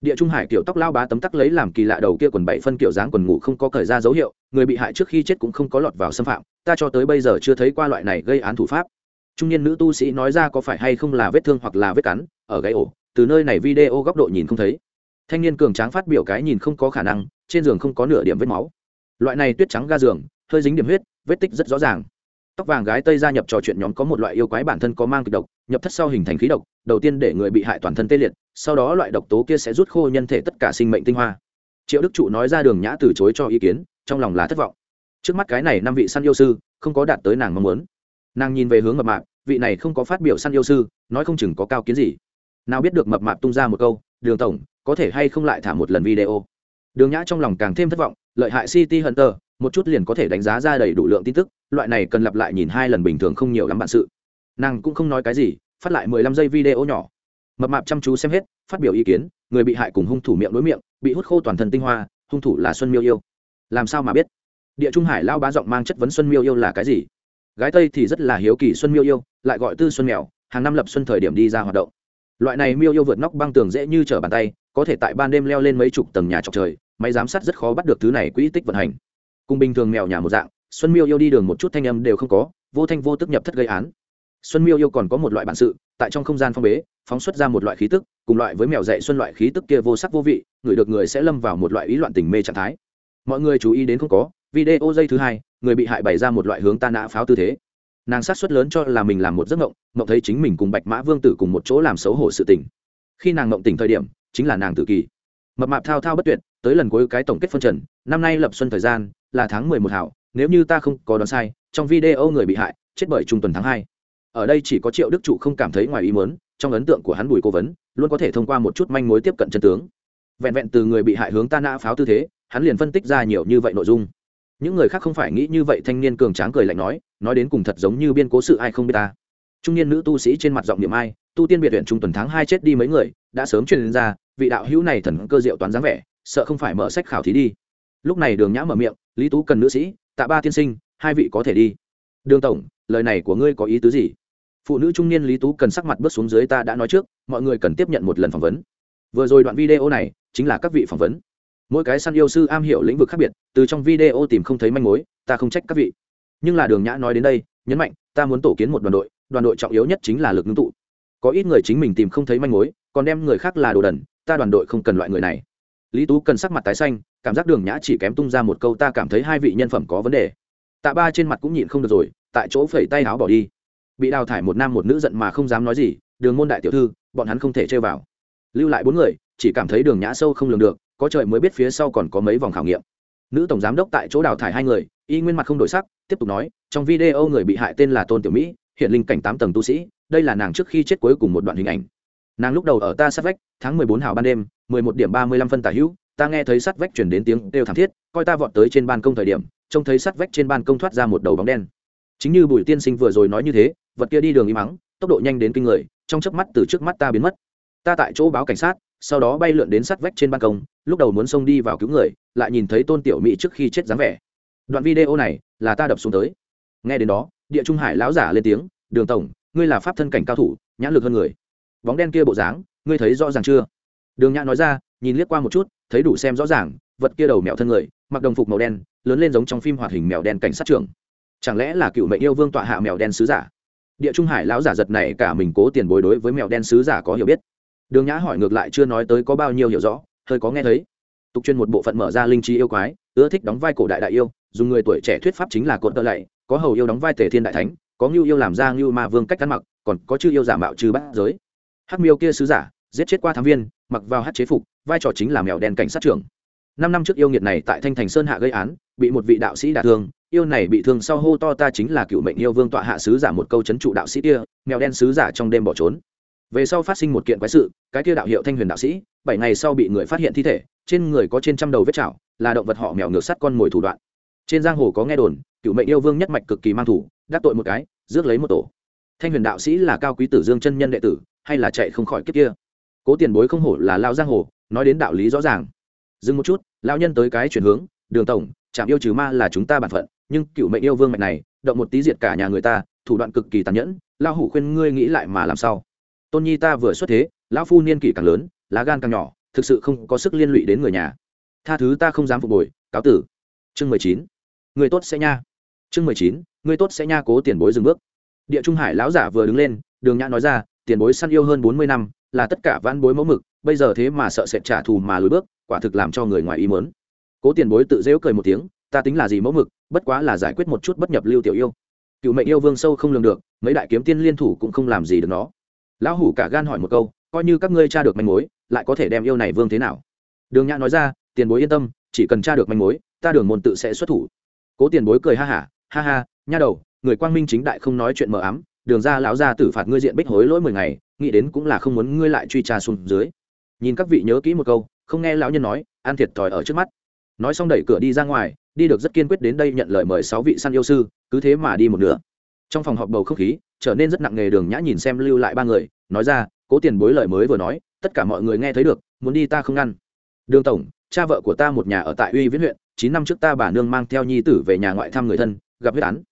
Địa trung hải kiểu tóc lao bá tấm tắc lấy làm kỳ lạ đầu kia quần bảy phân kiểu dáng quần ngủ không có cởi ra dấu hiệu, người bị hại trước khi chết cũng không có lọt vào xâm phạm, ta cho tới bây giờ chưa thấy qua loại này gây án thủ pháp. Trung niên nữ tu sĩ nói ra có phải hay không là vết thương hoặc là vết cắn, ở gáy ổ từ nơi này video góc độ nhìn không thấy. Thanh niên cường tráng phát biểu cái nhìn không có khả năng, trên giường không có nửa điểm vết máu. Loại này tuyết trắng ga giường, hơi dính điểm huyết, vết tích rất rõ ràng. Tóc vàng gái tây gia nhập trò chuyện nhóm có một loại yêu quái bản thân có mang kịch độc, nhập thất sau hình thành khí độc, đầu tiên để người bị hại toàn thân tê liệt, sau đó loại độc tố kia sẽ rút khô nhân thể tất cả sinh mệnh tinh hoa. Triệu đức trụ nói ra đường nhã từ chối cho ý kiến, trong lòng là thất vọng. Trước mắt cái này năm vị săn yêu sư, không có đạt tới nàng mong muốn. Nàng nhìn về hướng mập mạp, vị này không có phát biểu săn yêu sư, nói không chừng có cao kiến gì nào biết được mập mạp tung ra một câu, đường tổng, có thể hay không lại thả một lần video? Đường nhã trong lòng càng thêm thất vọng, lợi hại city hunter, một chút liền có thể đánh giá ra đầy đủ lượng tin tức, loại này cần lặp lại nhìn hai lần bình thường không nhiều lắm bạn sự. Nàng cũng không nói cái gì, phát lại mười lăm giây video nhỏ. Mập mạp chăm chú xem hết, phát biểu ý kiến, người bị hại cùng hung thủ miệng đối miệng, bị hút khô toàn thân tinh hoa, hung thủ là xuân miêu yêu. Làm sao mà biết? Địa trung hải lao bá giọng mang chất vấn xuân miêu yêu là cái gì? Gái tây thì rất là hiếu kỳ xuân miêu yêu, lại gọi tư xuân mèo, hàng năm lập xuân thời điểm đi ra hoạt động loại này miêu yêu vượt nóc băng tường dễ như trở bàn tay, có thể tại ban đêm leo lên mấy chục tầng nhà trọc trời, máy giám sát rất khó bắt được thứ này quỹ tích vận hành. Cùng bình thường mèo nhà một dạng, xuân miêu yêu đi đường một chút thanh âm đều không có, vô thanh vô tức nhập thất gây án. Xuân miêu yêu còn có một loại bản sự, tại trong không gian phong bế, phóng xuất ra một loại khí tức, cùng loại với mèo dạy xuân loại khí tức kia vô sắc vô vị, người được người sẽ lâm vào một loại ý loạn tình mê trạng thái. Mọi người chú ý đến không có, video dây thứ hai, người bị hại bày ra một loại hướng ta nã pháo tư thế nàng sát xuất lớn cho là mình làm một giấc mộng mộng thấy chính mình cùng bạch mã vương tử cùng một chỗ làm xấu hổ sự tình. Khi nàng mộng tỉnh thời điểm, chính là nàng tự kỳ mập mạp thao thao bất tuyệt, tới lần cuối cái tổng kết phân trần, năm nay lập xuân thời gian, là tháng mười một hảo, nếu như ta không có đoán sai, trong video người bị hại, chết bởi trung tuần tháng hai. Ở đây chỉ có triệu đức trụ không cảm thấy ngoài ý muốn, trong ấn tượng của hắn bùi cố vấn, luôn có thể thông qua một chút manh mối tiếp cận chân tướng. Vẹn vẹn từ người bị hại hướng ta nã pháo tư thế, hắn liền phân tích ra nhiều như vậy nội dung. Những người khác không phải nghĩ như vậy, thanh niên cường tráng cười lạnh nói nói đến cùng thật giống như biên cố sự ai không biết ta. Trung niên nữ tu sĩ trên mặt giọng niệm ai, tu tiên biệt huyện trung tuần tháng hai chết đi mấy người, đã sớm truyền ra, vị đạo hữu này thần cơ diệu toán dáng vẻ, sợ không phải mở sách khảo thí đi. Lúc này đường nhã mở miệng, lý tú cần nữ sĩ, tạ ba tiên sinh, hai vị có thể đi. Đường tổng, lời này của ngươi có ý tứ gì? Phụ nữ trung niên lý tú cần sắc mặt bước xuống dưới ta đã nói trước, mọi người cần tiếp nhận một lần phỏng vấn. Vừa rồi đoạn video này chính là các vị phỏng vấn. Mỗi cái săn yêu sư am hiểu lĩnh vực khác biệt, từ trong video tìm không thấy manh mối, ta không trách các vị nhưng là đường nhã nói đến đây, nhấn mạnh, ta muốn tổ kiến một đoàn đội đoàn đội trọng yếu nhất chính là lực ngưng tụ. Có ít người chính mình tìm không thấy manh mối, còn đem người khác là đồ đần, ta đoàn đội không cần loại người này. Lý tú cần sắc mặt tái xanh, cảm giác đường nhã chỉ kém tung ra một câu ta cảm thấy hai vị nhân phẩm có vấn đề. Tạ ba trên mặt cũng nhịn không được rồi, tại chỗ phẩy tay áo bỏ đi. Bị đào thải một nam một nữ giận mà không dám nói gì, đường môn đại tiểu thư, bọn hắn không thể chơi vào. Lưu lại bốn người, chỉ cảm thấy đường nhã sâu không lường được, có trời mới biết phía sau còn có mấy vòng khảo nghiệm nữ tổng giám đốc tại chỗ đào thải hai người, y nguyên mặt không đổi sắc, tiếp tục nói, trong video người bị hại tên là tôn tiểu mỹ, hiện linh cảnh tám tầng tu sĩ, đây là nàng trước khi chết cuối cùng một đoạn hình ảnh. Nàng lúc đầu ở ta sát vách, tháng mười bốn hào ban đêm, mười một điểm ba mươi lăm phân tả hữu, ta nghe thấy sát vách chuyển đến tiếng đều thảm thiết, coi ta vọt tới trên ban công thời điểm, trông thấy sát vách trên ban công thoát ra một đầu bóng đen. Chính như bùi tiên sinh vừa rồi nói như thế, vật kia đi đường im mắng tốc độ nhanh đến kinh người, trong chớp mắt từ trước mắt ta biến mất. Ta tại chỗ báo cảnh sát sau đó bay lượn đến sát vách trên ban công, lúc đầu muốn xông đi vào cứu người, lại nhìn thấy tôn tiểu mỹ trước khi chết dáng vẻ. Đoạn video này là ta đập xuống tới. Nghe đến đó, địa trung hải lão giả lên tiếng, đường tổng, ngươi là pháp thân cảnh cao thủ, nhãn lực hơn người. Bóng đen kia bộ dáng, ngươi thấy rõ ràng chưa? Đường nhã nói ra, nhìn liếc qua một chút, thấy đủ xem rõ ràng, vật kia đầu mèo thân người, mặc đồng phục màu đen, lớn lên giống trong phim hoạt hình mèo đen cảnh sát trưởng. Chẳng lẽ là cựu mệnh yêu vương tọa hạ mèo đen sứ giả? Địa trung hải lão giả giật này cả mình cố tiền bối đối với mèo đen sứ giả có hiểu biết đường nhã hỏi ngược lại chưa nói tới có bao nhiêu hiểu rõ, hơi có nghe thấy. Tục chuyên một bộ phận mở ra linh trí yêu quái, ưa thích đóng vai cổ đại đại yêu, dùng người tuổi trẻ thuyết pháp chính là cột tơ lạy, có hầu yêu đóng vai tề thiên đại thánh, có ngưu yêu làm ra ngưu ma vương cách ăn mặc, còn có chư yêu giả mạo trừ bát giới. Hắc miêu kia sứ giả, giết chết qua thám viên, mặc vào hát chế phục, vai trò chính là mèo đen cảnh sát trưởng. Năm năm trước yêu nghiệt này tại thanh thành sơn hạ gây án, bị một vị đạo sĩ đả thương, yêu này bị thương sau hô to ta chính là cựu mệnh yêu vương tọa hạ sứ giả một câu chấn trụ đạo sĩ kia, mèo đen sứ giả trong đêm bỏ trốn về sau phát sinh một kiện quái sự, cái kia đạo hiệu thanh huyền đạo sĩ, bảy ngày sau bị người phát hiện thi thể, trên người có trên trăm đầu vết chảo, là động vật họ mèo ngược sắt con mồi thủ đoạn. Trên giang hồ có nghe đồn, cựu mệnh yêu vương nhất mạch cực kỳ mang thủ, đắc tội một cái, rước lấy một tổ. Thanh huyền đạo sĩ là cao quý tử dương chân nhân đệ tử, hay là chạy không khỏi kiếp kia? Cố tiền bối không hổ là lao giang hồ, nói đến đạo lý rõ ràng. Dừng một chút lao nhân tới cái chuyển hướng, đường tổng chạm yêu trừ ma là chúng ta bản phận, nhưng cựu mệnh yêu vương mạch này, động một tí diệt cả nhà người ta, thủ đoạn cực kỳ tàn nhẫn lao hủ khuyên ngươi nghĩ lại mà làm sao? Tôn nhi ta vừa xuất thế, lão phu niên kỷ càng lớn, lá gan càng nhỏ, thực sự không có sức liên lụy đến người nhà. Tha thứ ta không dám phục hồi cáo tử. Chương mười chín. Người tốt sẽ nha. Chương mười chín, người tốt sẽ nha, cố tiền bối dừng bước. Địa trung hải lão giả vừa đứng lên, đường nhã nói ra, tiền bối săn yêu hơn bốn mươi năm, là tất cả vãn bối mẫu mực, bây giờ thế mà sợ sệt trả thù mà lùi bước, quả thực làm cho người ngoài ý mớn cố tiền bối tự dễu cười một tiếng, ta tính là gì mẫu mực, bất quá là giải quyết một chút bất nhập lưu tiểu yêu. Cựu mệnh yêu vương sâu không lường được, mấy đại kiếm tiên liên thủ cũng không làm gì được nó lão hủ cả gan hỏi một câu, coi như các ngươi tra được manh mối, lại có thể đem yêu này vương thế nào? Đường nhã nói ra, tiền bối yên tâm, chỉ cần tra được manh mối, ta đường môn tự sẽ xuất thủ. Cố tiền bối cười ha hả, ha ha, nha đầu, người quang minh chính đại không nói chuyện mờ ám, đường ra lão ra tử phạt ngươi diện bích hối lỗi mười ngày, nghĩ đến cũng là không muốn ngươi lại truy tra xuống dưới. Nhìn các vị nhớ kỹ một câu, không nghe lão nhân nói, ăn thiệt thòi ở trước mắt. Nói xong đẩy cửa đi ra ngoài, đi được rất kiên quyết đến đây nhận lời mời sáu vị săn yêu sư, cứ thế mà đi một nửa. Trong phòng họp bầu không khí trở nên rất nặng nề đường nhã nhìn xem lưu lại ba người, nói ra, cố tiền bối lời mới vừa nói, tất cả mọi người nghe thấy được, muốn đi ta không ngăn. Đường tổng, cha vợ của ta một nhà ở tại uy viễn huyện, chín năm trước ta bà nương mang theo nhi tử về nhà ngoại thăm người thân, gặp huyết án.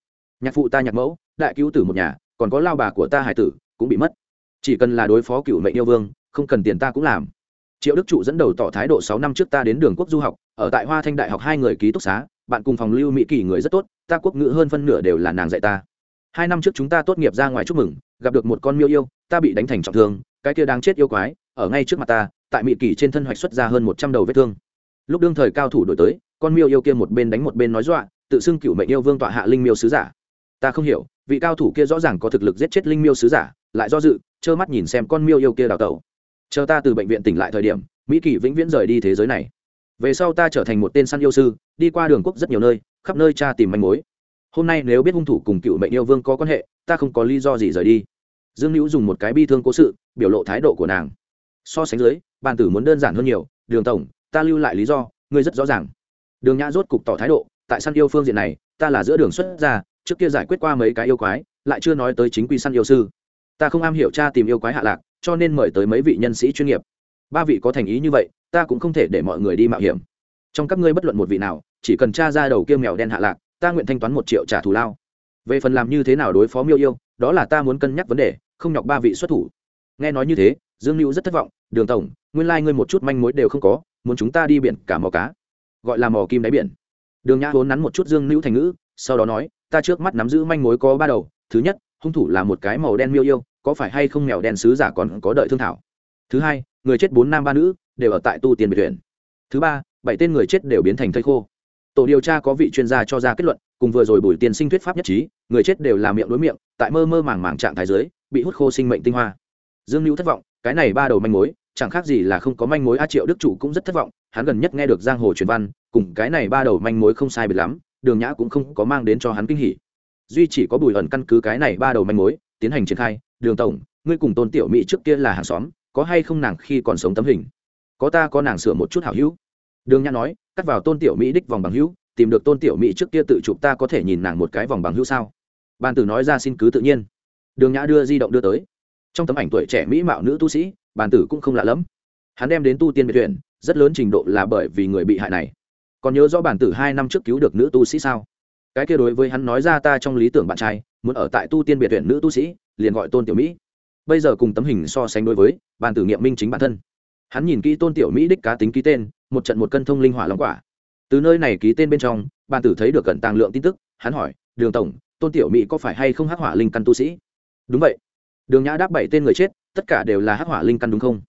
Nhạc phụ ta nhạc mẫu, đại cứu tử một nhà, còn có lao bà của ta hải tử, cũng bị mất. Chỉ cần là đối phó cựu mệnh yêu vương, không cần tiền ta cũng làm. Triệu đức trụ dẫn đầu tỏ thái độ sáu năm trước ta đến đường quốc du học, ở tại hoa thanh đại học hai người ký túc xá, bạn cùng phòng lưu mỹ kỳ người rất tốt, ta quốc ngữ hơn phân nửa đều là nàng dạy ta hai năm trước chúng ta tốt nghiệp ra ngoài chúc mừng, gặp được một con miêu yêu, ta bị đánh thành trọng thương, cái kia đáng chết yêu quái, ở ngay trước mặt ta, tại mỹ kỳ trên thân hoạch xuất ra hơn một trăm đầu vết thương. Lúc đương thời cao thủ đổi tới, con miêu yêu kia một bên đánh một bên nói dọa, tự xưng cựu mệnh yêu vương tọa hạ linh miêu sứ giả. Ta không hiểu, vị cao thủ kia rõ ràng có thực lực giết chết linh miêu sứ giả, lại do dự, trơ mắt nhìn xem con miêu yêu kia đào tẩu. Chờ ta từ bệnh viện tỉnh lại thời điểm mỹ kỳ vĩnh viễn rời đi thế giới này. Về sau ta trở thành một tên săn yêu sư, đi qua đường quốc rất nhiều nơi, khắp nơi cha tìm manh mối hôm nay nếu biết hung thủ cùng cựu mệnh yêu vương có quan hệ, ta không có lý do gì rời đi. Dương hữu dùng một cái bi thương cố sự, biểu lộ thái độ của nàng. So sánh dưới, bàn tử muốn đơn giản hơn nhiều, đường tổng, ta lưu lại lý do, ngươi rất rõ ràng. Đường nhã rốt cục tỏ thái độ, tại săn yêu phương diện này, ta là giữa đường xuất ra trước kia giải quyết qua mấy cái yêu quái, lại chưa nói tới chính quy săn yêu sư. Ta không am hiểu cha tìm yêu quái hạ lạc, cho nên mời tới mấy vị nhân sĩ chuyên nghiệp. Ba vị có thành ý như vậy, ta cũng không thể để mọi người đi mạo hiểm. Trong các ngươi bất luận một vị nào, chỉ cần cha ra đầu kia mèo đen hạ lạc ta nguyện thanh toán một triệu trả thù lao. Về phần làm như thế nào đối phó miêu yêu, đó là ta muốn cân nhắc vấn đề, không nhọc ba vị xuất thủ. Nghe nói như thế, dương lưu rất thất vọng, đường tổng, nguyên lai、like、ngươi một chút manh mối đều không có, muốn chúng ta đi biển cả mò cá. Gọi là mò kim đáy biển. Đường nhã vốn nắn một chút dương lưu thành ngữ, sau đó nói, ta trước mắt nắm giữ manh mối có ba đầu, thứ nhất, hung thủ là một cái màu đen miêu yêu, có phải hay không mèo đen sứ giả còn có đợi thương thảo? Thứ hai, người chết bốn nam ba nữ đều ở tại tu tiền biệt thuyền thứ ba, bảy tên người chết đều biến thành thây khô tổ điều tra có vị chuyên gia cho ra kết luận, cùng vừa rồi bùi tiền sinh thuyết pháp nhất trí, người chết đều là miệng đối miệng, tại mơ mơ màng màng trạng thái dưới, bị hút khô sinh mệnh tinh hoa. Dương lưu thất vọng, cái này ba đầu manh mối, chẳng khác gì là không có manh mối a triệu đức chủ cũng rất thất vọng, hắn gần nhất nghe được giang hồ truyền văn, cùng cái này ba đầu manh mối không sai biệt lắm, đường nhã cũng không có mang đến cho hắn kinh hỉ. Duy chỉ có bùi ẩn căn cứ cái này ba đầu manh mối, tiến hành triển khai, đường tổng, ngươi cùng tôn tiểu mỹ trước kia là hàng xóm, có hay không nàng khi còn sống tấm hình? Có ta có nàng sửa một chút hảo hữu? Đường nhã nói cắt vào tôn tiểu mỹ đích vòng bằng hữu, tìm được tôn tiểu mỹ trước kia tự chụp ta có thể nhìn nàng một cái vòng bằng hữu sao? Ban tử nói ra xin cứ tự nhiên. Đường nhã đưa di động đưa tới. Trong tấm ảnh tuổi trẻ mỹ mạo nữ tu sĩ bàn tử cũng không lạ lẫm. Hắn đem đến tu tiên biệt tuyển rất lớn trình độ là bởi vì người bị hại này. Còn nhớ rõ bản tử hai năm trước cứu được nữ tu sĩ sao? Cái kia đối với hắn nói ra ta trong lý tưởng bạn trai, muốn ở tại tu tiên biệt tuyển nữ tu sĩ, liền gọi tôn tiểu mỹ. Bây giờ cùng tấm hình so sánh đối với bàn tử nghiệm minh chính bản thân hắn nhìn kỹ tôn tiểu mỹ đích cá tính ký tên, một trận một cân thông linh hỏa long quả. Từ nơi này ký tên bên trong bàn tử thấy được cận tàng lượng tin tức, hắn hỏi, đường tổng, tôn tiểu mỹ có phải hay không hắc hỏa linh căn tu sĩ? Đúng vậy. Đường nhã đáp bảy tên người chết, tất cả đều là hắc hỏa linh căn đúng không?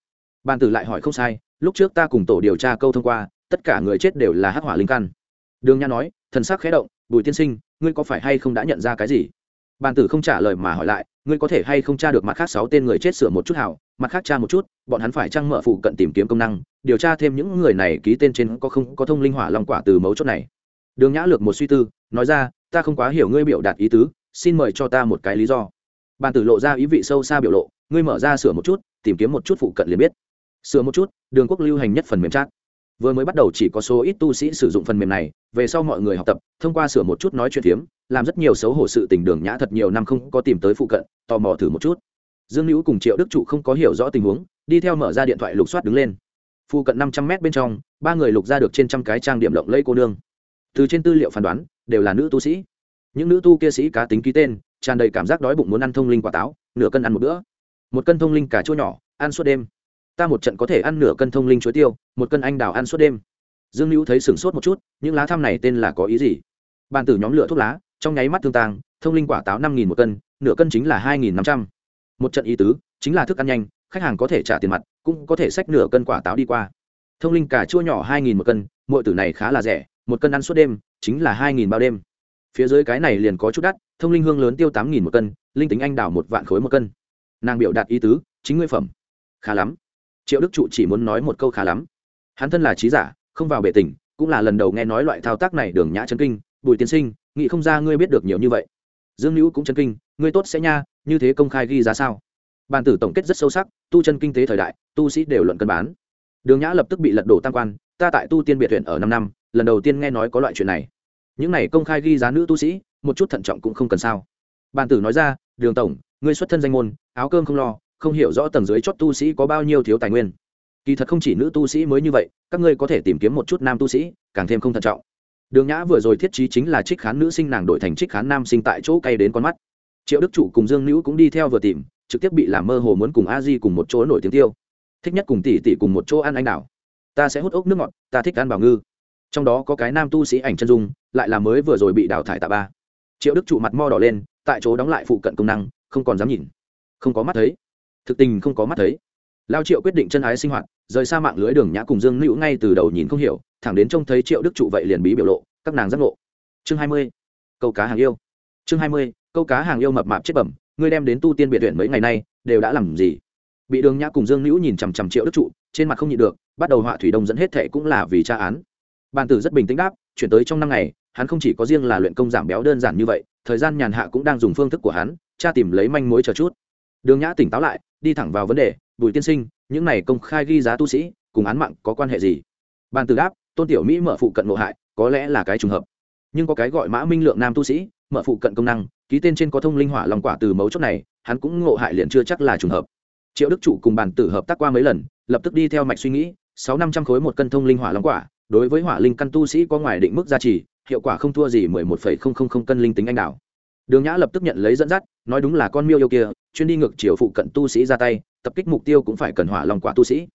Bàn tử lại hỏi, không sai, lúc trước ta cùng tổ điều tra câu thông qua, tất cả người chết đều là hắc hỏa linh căn. Đường nhã nói, thần sắc khẽ động, bùi tiên sinh, ngươi có phải hay không đã nhận ra cái gì? Bàn tử không trả lời mà hỏi lại, ngươi có thể hay không tra được mặt khác sáu tên người chết sửa một chút hảo mặt khác tra một chút, bọn hắn phải trăng mở phụ cận tìm kiếm công năng, điều tra thêm những người này ký tên trên có không, có thông linh hỏa long quả từ mấu chốt này. Đường nhã lược một suy tư, nói ra, ta không quá hiểu ngươi biểu đạt ý tứ, xin mời cho ta một cái lý do. Bàn tử lộ ra ý vị sâu xa biểu lộ, ngươi mở ra sửa một chút, tìm kiếm một chút phụ cận liền biết. Sửa một chút, đường quốc lưu hành nhất phần mềm chat. Vừa mới bắt đầu chỉ có số ít tu sĩ sử dụng phần mềm này, về sau mọi người học tập, thông qua sửa một chút nói chuyện phiếm, làm rất nhiều xấu hổ sự tình đường nhã thật nhiều năm không có tìm tới phụ cận, tò mò thử một chút dương hữu cùng triệu đức trụ không có hiểu rõ tình huống, đi theo mở ra điện thoại lục soát đứng lên. Phụ cận năm trăm mét bên trong, ba người lục ra được trên trăm cái trang điểm lộng lẫy cô nương. Từ trên tư liệu phán đoán, đều là nữ tu sĩ. Những nữ tu kia sĩ cá tính ký tên, tràn đầy cảm giác đói bụng muốn ăn thông linh quả táo, nửa cân ăn một bữa. Một cân thông linh cà chua nhỏ, ăn suốt đêm. Ta một trận có thể ăn nửa cân thông linh chuối tiêu, một cân anh đào ăn suốt đêm. Dương hữu thấy sửng sốt một chút, những lá thăm này tên là có ý gì? Bàn tử nhóm lửa thuốc lá, trong nháy mắt thương tàng thông linh quả táo năm nghìn một cân, nửa cân chính là hai nghìn năm trăm một trận ý tứ, chính là thức ăn nhanh, khách hàng có thể trả tiền mặt, cũng có thể xách nửa cân quả táo đi qua. Thông linh cà chua nhỏ hai nghìn một cân mọi tử này khá là rẻ, một cân ăn suốt đêm, chính là hai nghìn bao đêm. Phía dưới cái này liền có chút đắt, thông linh hương lớn tiêu tám nghìn một cân, linh tính anh đào một vạn khối một cân. Nàng biểu đạt ý tứ, chính ngươi phẩm. Khá lắm. Triệu đức trụ chỉ muốn nói một câu khá lắm. Hắn thân là trí giả, không vào bệ tỉnh, cũng là lần đầu nghe nói loại thao tác này đường nhã chân kinh, bùi tiên sinh, nghĩ không ra ngươi biết được nhiều như vậy. Dương hữu cũng chân kinh, ngươi tốt sẽ nha như thế công khai ghi giá sao? Bàn tử tổng kết rất sâu sắc, tu chân kinh tế thời đại, tu sĩ đều luận cân bán. Đường nhã lập tức bị lật đổ tam quan, ta tại tu tiên biệt huyện ở năm năm, lần đầu tiên nghe nói có loại chuyện này. Những này công khai ghi giá nữ tu sĩ, một chút thận trọng cũng không cần sao. Bàn tử nói ra, đường tổng, ngươi xuất thân danh môn, áo cơm không lo, không hiểu rõ tầng dưới chót tu sĩ có bao nhiêu thiếu tài nguyên. Kỳ thật không chỉ nữ tu sĩ mới như vậy, các ngươi có thể tìm kiếm một chút nam tu sĩ, càng thêm không thận trọng. Đường nhã vừa rồi thiết trí chính là trích khán nữ sinh nàng đổi thành trích khán nam sinh tại chỗ cay đến con mắt triệu đức chủ cùng dương nữ cũng đi theo vừa tìm, trực tiếp bị làm mơ hồ muốn cùng a di cùng một chỗ nổi tiếng tiêu. Thích nhất cùng tỷ tỷ cùng một chỗ ăn anh đào ta sẽ hút ốc nước ngọt, ta thích ăn bảo ngư. Trong đó có cái nam tu sĩ ảnh chân dung, lại là mới vừa rồi bị đào thải tạ ba. Triệu đức trụ mặt mo đỏ lên, tại chỗ đóng lại phụ cận công năng, không còn dám nhìn. Không có mắt thấy. Thực tình không có mắt thấy. Lao triệu quyết định chân ái sinh hoạt, rời xa mạng lưới đường nhã cùng dương nữ ngay từ đầu nhìn không hiểu, thẳng đến trông thấy triệu đức trụ vậy liền bí biểu lộ, các nàng giác ngộ. Chương hai mươi. Câu cá hàng yêu. Chương hai mươi câu cá hàng yêu mập mạp chết bẩm, ngươi đem đến tu tiên biệt viện mấy ngày nay, đều đã làm gì? Bị đường nhã cùng dương nữ nhìn chằm chằm triệu đức trụ, trên mặt không nhịn được, bắt đầu họa thủy đông dẫn hết thệ cũng là vì tra án. Bàn tử rất bình tĩnh đáp, chuyển tới trong năm ngày, hắn không chỉ có riêng là luyện công giảm béo đơn giản như vậy, thời gian nhàn hạ cũng đang dùng phương thức của hắn, tra tìm lấy manh mối chờ chút. Đường nhã tỉnh táo lại, đi thẳng vào vấn đề, bùi tiên sinh, những này công khai ghi giá tu sĩ, cùng án mạng có quan hệ gì? Bàn tử đáp, tôn tiểu mỹ mở phụ cận ngộ hại, có lẽ là cái trùng hợp. Nhưng có cái gọi mã minh lượng nam tu sĩ, mở phụ cận công năng ký tên trên có thông linh hỏa lòng quả từ mấu chốt này, hắn cũng ngộ hại liền chưa chắc là trùng hợp. Triệu đức trụ cùng bàn tử hợp tác qua mấy lần, lập tức đi theo mạch suy nghĩ, sáu năm trăm khối một cân thông linh hỏa long quả, đối với hỏa linh căn tu sĩ có ngoài định mức gia trì, hiệu quả không thua gì mười một phẩy không không không cân linh tính anh đảo. Đường nhã lập tức nhận lấy dẫn dắt, nói đúng là con miêu yêu kia, chuyên đi ngược chiều phụ cận tu sĩ ra tay, tập kích mục tiêu cũng phải cần hỏa lòng quả tu sĩ.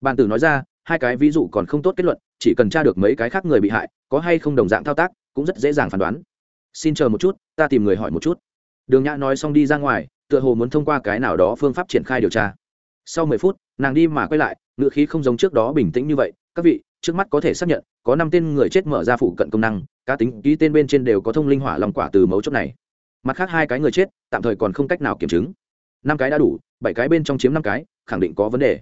Bàn tử nói ra, hai cái ví dụ còn không tốt kết luận, chỉ cần tra được mấy cái khác người bị hại, có hay không đồng dạng thao tác, cũng rất dễ dàng phán đoán xin chờ một chút, ta tìm người hỏi một chút. Đường nhã nói xong đi ra ngoài, tựa hồ muốn thông qua cái nào đó phương pháp triển khai điều tra. Sau mười phút, nàng đi mà quay lại, ngựa khí không giống trước đó bình tĩnh như vậy. Các vị, trước mắt có thể xác nhận, có năm tên người chết mở ra phụ cận công năng, cá tính, ký tên bên trên đều có thông linh hỏa lòng quả từ mấu chốt này. Mặt khác hai cái người chết, tạm thời còn không cách nào kiểm chứng. Năm cái đã đủ, bảy cái bên trong chiếm năm cái, khẳng định có vấn đề.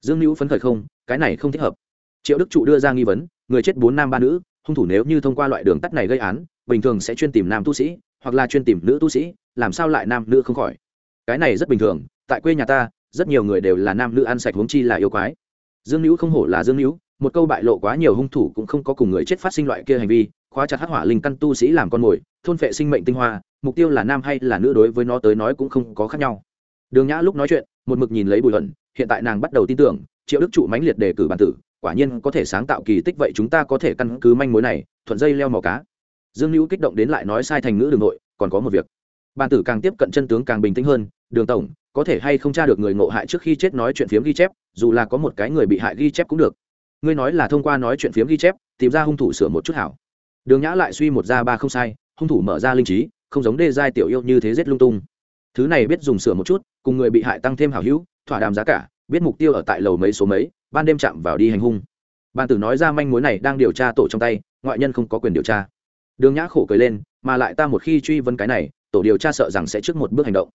Dương hữu phấn khởi không, cái này không thích hợp. Triệu đức trụ đưa ra nghi vấn, người chết bốn nam ba nữ hung thủ nếu như thông qua loại đường tắt này gây án, bình thường sẽ chuyên tìm nam tu sĩ, hoặc là chuyên tìm nữ tu sĩ, làm sao lại nam nữ không khỏi? Cái này rất bình thường, tại quê nhà ta, rất nhiều người đều là nam nữ ăn sạch huống chi là yêu quái. Dương hữu không hổ là dương hữu một câu bại lộ quá nhiều hung thủ cũng không có cùng người chết phát sinh loại kia hành vi, khóa chặt hắc hỏa linh căn tu sĩ làm con mồi, thôn phệ sinh mệnh tinh hoa, mục tiêu là nam hay là nữ đối với nó tới nói cũng không có khác nhau. Đường nhã lúc nói chuyện, một mực nhìn lấy bùi luận hiện tại nàng bắt đầu tin tưởng, triệu đức trụ mãnh liệt đề cử bản tử quả nhiên có thể sáng tạo kỳ tích vậy chúng ta có thể căn cứ manh mối này, thuận dây leo màu cá. Dương hữu kích động đến lại nói sai thành ngữ đường nội, còn có một việc. Bàn tử càng tiếp cận chân tướng càng bình tĩnh hơn, đường tổng, có thể hay không tra được người ngộ hại trước khi chết nói chuyện phiếm ghi chép, dù là có một cái người bị hại ghi chép cũng được. Ngươi nói là thông qua nói chuyện phiếm ghi chép, tìm ra hung thủ sửa một chút hảo. Đường nhã lại suy một ra ba không sai, hung thủ mở ra linh trí, không giống đê giai tiểu yêu như thế rét lung tung. Thứ này biết dùng sửa một chút, cùng người bị hại tăng thêm hảo hữu, thỏa đàm giá cả biết mục tiêu ở tại lầu mấy số mấy, ban đêm chạm vào đi hành hung. Ban tử nói ra manh mối này đang điều tra tổ trong tay, ngoại nhân không có quyền điều tra. Đường nhã khổ cười lên, mà lại ta một khi truy vấn cái này, tổ điều tra sợ rằng sẽ trước một bước hành động.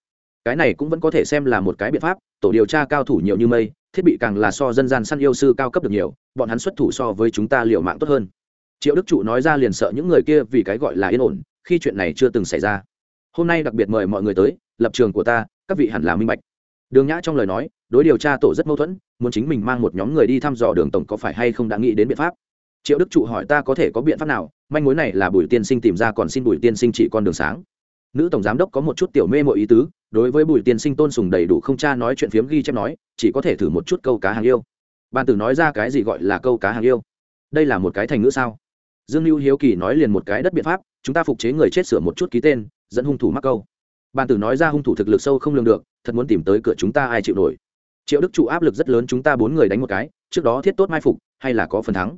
Cái này cũng vẫn có thể xem là một cái biện pháp, tổ điều tra cao thủ nhiều như mây, thiết bị càng là so dân gian săn yêu sư cao cấp được nhiều, bọn hắn xuất thủ so với chúng ta liệu mạng tốt hơn. Triệu đức trụ nói ra liền sợ những người kia vì cái gọi là yên ổn, khi chuyện này chưa từng xảy ra. Hôm nay đặc biệt mời mọi người tới, lập trường của ta, các vị hẳn là minh bạch đường nhã trong lời nói, đối điều tra tổ rất mâu thuẫn, muốn chính mình mang một nhóm người đi thăm dò đường tổng có phải hay không đã nghĩ đến biện pháp. Triệu đức trụ hỏi ta có thể có biện pháp nào, manh mối này là bùi tiên sinh tìm ra còn xin bùi tiên sinh chỉ con đường sáng. Nữ tổng giám đốc có một chút tiểu mê mọi ý tứ, đối với bùi tiên sinh tôn sùng đầy đủ không cha nói chuyện phiếm ghi chép nói, chỉ có thể thử một chút câu cá hàng yêu. Ban tử nói ra cái gì gọi là câu cá hàng yêu? Đây là một cái thành ngữ sao? Dương lưu hiếu kỳ nói liền một cái đất biện pháp, chúng ta phục chế người chết sửa một chút ký tên, dẫn hung thủ mắc câu ban tử nói ra hung thủ thực lực sâu không lường được, thật muốn tìm tới cửa chúng ta ai chịu nổi. Triệu đức trụ áp lực rất lớn chúng ta bốn người đánh một cái, trước đó thiết tốt mai phục, hay là có phần thắng.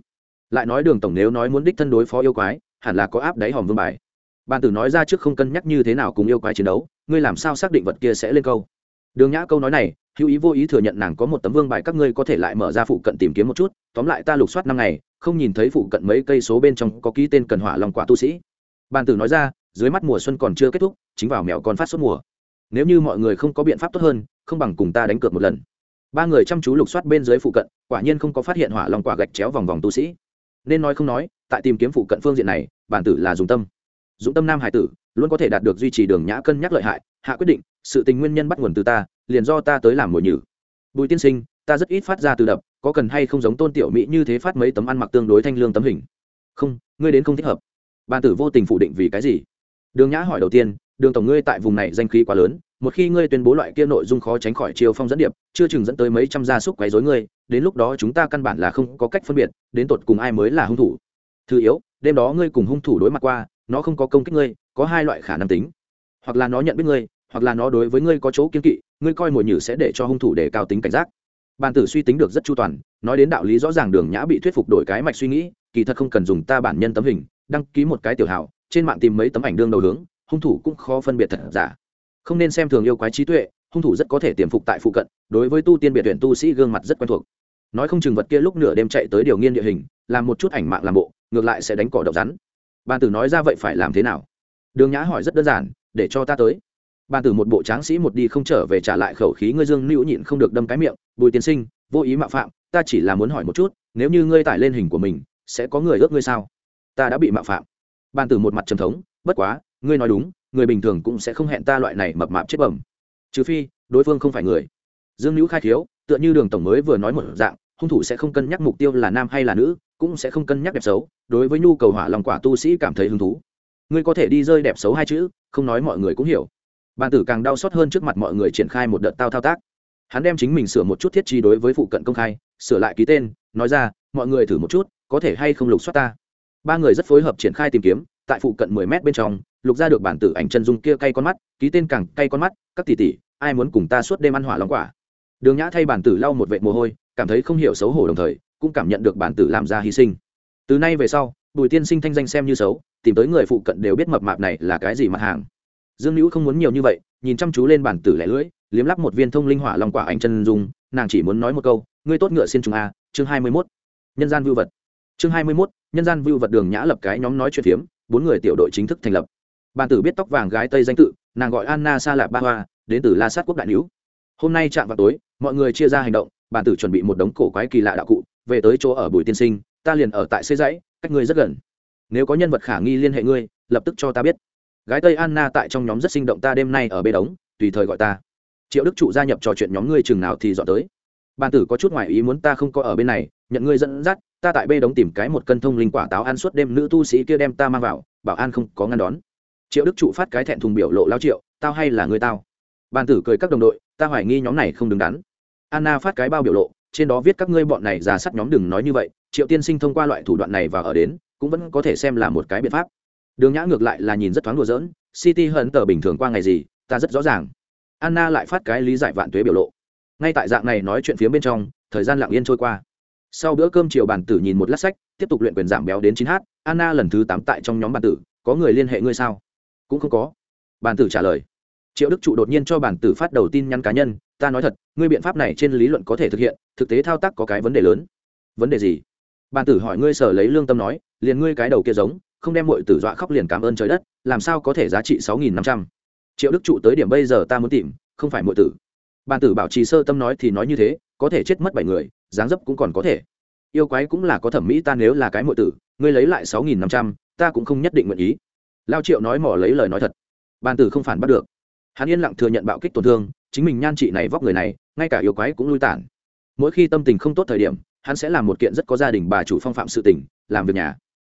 Lại nói đường tổng nếu nói muốn đích thân đối phó yêu quái, hẳn là có áp đáy hòm vương bài. Ban tử nói ra trước không cân nhắc như thế nào cùng yêu quái chiến đấu, ngươi làm sao xác định vật kia sẽ lên câu? Đường nhã câu nói này, hữu ý vô ý thừa nhận nàng có một tấm vương bài các ngươi có thể lại mở ra phụ cận tìm kiếm một chút, tóm lại ta lục soát năm ngày, không nhìn thấy phụ cận mấy cây số bên trong có ký tên cần hỏa lòng quả tu sĩ. Ban tử nói ra, dưới mắt mùa xuân còn chưa kết thúc chính vào mèo con phát suốt mùa. Nếu như mọi người không có biện pháp tốt hơn, không bằng cùng ta đánh cược một lần. Ba người chăm chú lục soát bên dưới phụ cận, quả nhiên không có phát hiện hỏa lòng quả gạch chéo vòng vòng tu sĩ. Nên nói không nói, tại tìm kiếm phụ cận phương diện này, bản tử là dùng tâm. Dũng tâm nam hải tử, luôn có thể đạt được duy trì đường nhã cân nhắc lợi hại, hạ quyết định, sự tình nguyên nhân bắt nguồn từ ta, liền do ta tới làm mồi nhử. Bùi tiên sinh, ta rất ít phát ra từ đập, có cần hay không giống tôn tiểu mỹ như thế phát mấy tấm ăn mặc tương đối thanh lương tấm hình? Không, ngươi đến không thích hợp. Bàn tử vô tình phủ định vì cái gì? Đường nhã hỏi đầu tiên đường tổng ngươi tại vùng này danh khí quá lớn, một khi ngươi tuyên bố loại kia nội dung khó tránh khỏi chiều phong dẫn điệp, chưa chừng dẫn tới mấy trăm gia súc quấy dối ngươi, đến lúc đó chúng ta căn bản là không có cách phân biệt, đến tột cùng ai mới là hung thủ. Thứ yếu, đêm đó ngươi cùng hung thủ đối mặt qua, nó không có công kích ngươi, có hai loại khả năng tính. Hoặc là nó nhận biết ngươi, hoặc là nó đối với ngươi có chỗ kiên kỵ, ngươi coi mồi nhử sẽ để cho hung thủ để cao tính cảnh giác. Bàn tử suy tính được rất chu toàn, nói đến đạo lý rõ ràng đường nhã bị thuyết phục đổi cái mạch suy nghĩ, kỳ thật không cần dùng ta bản nhân tấm hình, đăng ký một cái tiểu hảo trên mạng tìm mấy tấm ảnh đương đầu hướng hung thủ cũng khó phân biệt thật giả. Không nên xem thường yêu quái trí tuệ, hung thủ rất có thể tiềm phục tại phụ cận, đối với tu tiên biệt tuyển tu sĩ gương mặt rất quen thuộc. Nói không chừng vật kia lúc nửa đêm chạy tới điều nghiên địa hình, làm một chút ảnh mạng làm bộ, ngược lại sẽ đánh cỏ độc rắn. Bàn tử nói ra vậy phải làm thế nào? Đường nhã hỏi rất đơn giản, để cho ta tới. Bàn tử một bộ tráng sĩ một đi không trở về trả lại khẩu khí, ngươi dương lưu nhịn không được đâm cái miệng, bùi tiên sinh, vô ý mạo phạm, ta chỉ là muốn hỏi một chút, nếu như ngươi tải lên hình của mình, sẽ có người ước ngươi sao? Ta đã bị mạo phạm. Bàn tử một mặt trầm thống, bất quá ngươi nói đúng, người bình thường cũng sẽ không hẹn ta loại này mập mạp chết bẩm. Trừ phi, đối phương không phải người. Dương nữ khai thiếu tựa như đường tổng mới vừa nói một dạng, hung thủ sẽ không cân nhắc mục tiêu là nam hay là nữ, cũng sẽ không cân nhắc đẹp xấu, đối với nhu cầu hỏa lòng quả tu sĩ cảm thấy hứng thú. Ngươi có thể đi rơi đẹp xấu hai chữ, không nói mọi người cũng hiểu. Bàn tử càng đau xót hơn trước mặt mọi người triển khai một đợt tao thao tác. Hắn đem chính mình sửa một chút thiết trí đối với phụ cận công khai, sửa lại ký tên, nói ra, mọi người thử một chút, có thể hay không lục soát ta? Ba người rất phối hợp triển khai tìm kiếm, tại phụ cận mười mét bên trong lục ra được bản tử ảnh chân dung kia cay con mắt ký tên càng cay con mắt các tỷ tỷ ai muốn cùng ta suốt đêm ăn hỏa long quả? Đường nhã thay bản tử lau một vệ mồ hôi cảm thấy không hiểu xấu hổ đồng thời cũng cảm nhận được bản tử làm ra hy sinh. Từ nay về sau bùi tiên sinh thanh danh xem như xấu tìm tới người phụ cận đều biết mập mạp này là cái gì mặt hàng. Dương hữu không muốn nhiều như vậy nhìn chăm chú lên bản tử lẻ lưỡi liếm lắp một viên thông linh hỏa long quả ảnh chân dung nàng chỉ muốn nói một câu ngươi tốt ngựa xin chúng a chương hai mươi 21. nhân gian vưu vật. Chương hai mươi 21, nhân gian vưu vật đường nhã lập cái nhóm nói chuyện phiếm bốn người tiểu đội chính thức thành lập bàn tử biết tóc vàng gái tây danh tự, nàng gọi anna sa lạp ba hoa, đến từ la sát quốc đại nữ hôm nay chạm vào tối, mọi người chia ra hành động, bàn tử chuẩn bị một đống cổ quái kỳ lạ đạo cụ, về tới chỗ ở bùi tiên sinh, ta liền ở tại xây dãy, cách ngươi rất gần. Nếu có nhân vật khả nghi liên hệ ngươi, lập tức cho ta biết. Gái tây anna tại trong nhóm rất sinh động ta đêm nay ở bê đống, tùy thời gọi ta. Triệu đức trụ gia nhập trò chuyện nhóm ngươi chừng nào thì dọn tới. Bàn tử có chút ngoài ý muốn ta không có ở bên này, nhận ngươi dẫn dắt, ta tại bê đống tìm cái một cân thông linh quả táo ăn suốt đêm nữ tu sĩ kia đem ta mang vào, bảo an không có ngăn đón triệu đức trụ phát cái thẹn thùng biểu lộ lao triệu, tao hay là người tao? Bàn tử cười các đồng đội, ta hoài nghi nhóm này không đứng đắn. Anna phát cái bao biểu lộ, trên đó viết các ngươi bọn này giả sắt nhóm đừng nói như vậy, triệu tiên sinh thông qua loại thủ đoạn này và ở đến, cũng vẫn có thể xem là một cái biện pháp. Đường nhã ngược lại là nhìn rất thoáng đùa giỡn, city hận tờ bình thường qua ngày gì, ta rất rõ ràng. Anna lại phát cái lý giải vạn tuế biểu lộ. Ngay tại dạng này nói chuyện phía bên trong, thời gian lặng yên trôi qua. Sau bữa cơm chiều bàn tử nhìn một lát sách, tiếp tục luyện quyền giảm béo đến chín h anna lần thứ tám tại trong nhóm bàn tử, có người liên hệ ngươi sao? Cũng không có. Bàn tử trả lời. Triệu đức trụ đột nhiên cho bàn tử phát đầu tin nhắn cá nhân, ta nói thật, ngươi biện pháp này trên lý luận có thể thực hiện, thực tế thao tác có cái vấn đề lớn. Vấn đề gì? Bàn tử hỏi ngươi sở lấy lương tâm nói, liền ngươi cái đầu kia giống, không đem mọi tử dọa khóc liền cảm ơn trời đất, làm sao có thể giá trị sáu nghìn năm trăm? Triệu đức trụ tới điểm bây giờ ta muốn tìm, không phải mọi tử. Bàn tử bảo trì sơ tâm nói thì nói như thế, có thể chết mất bảy người, dáng dấp cũng còn có thể. Yêu quái cũng là có thẩm mỹ ta nếu là cái mọi tử, ngươi lấy lại sáu nghìn năm trăm, ta cũng không nhất định nguyện ý lao triệu nói mỏ lấy lời nói thật. Bàn tử không phản bắt được. Hắn yên lặng thừa nhận bạo kích tổn thương, chính mình nhan trị này vóc người này, ngay cả yêu quái cũng lui tản. Mỗi khi tâm tình không tốt thời điểm, hắn sẽ làm một kiện rất có gia đình bà chủ phong phạm sự tình, làm việc nhà.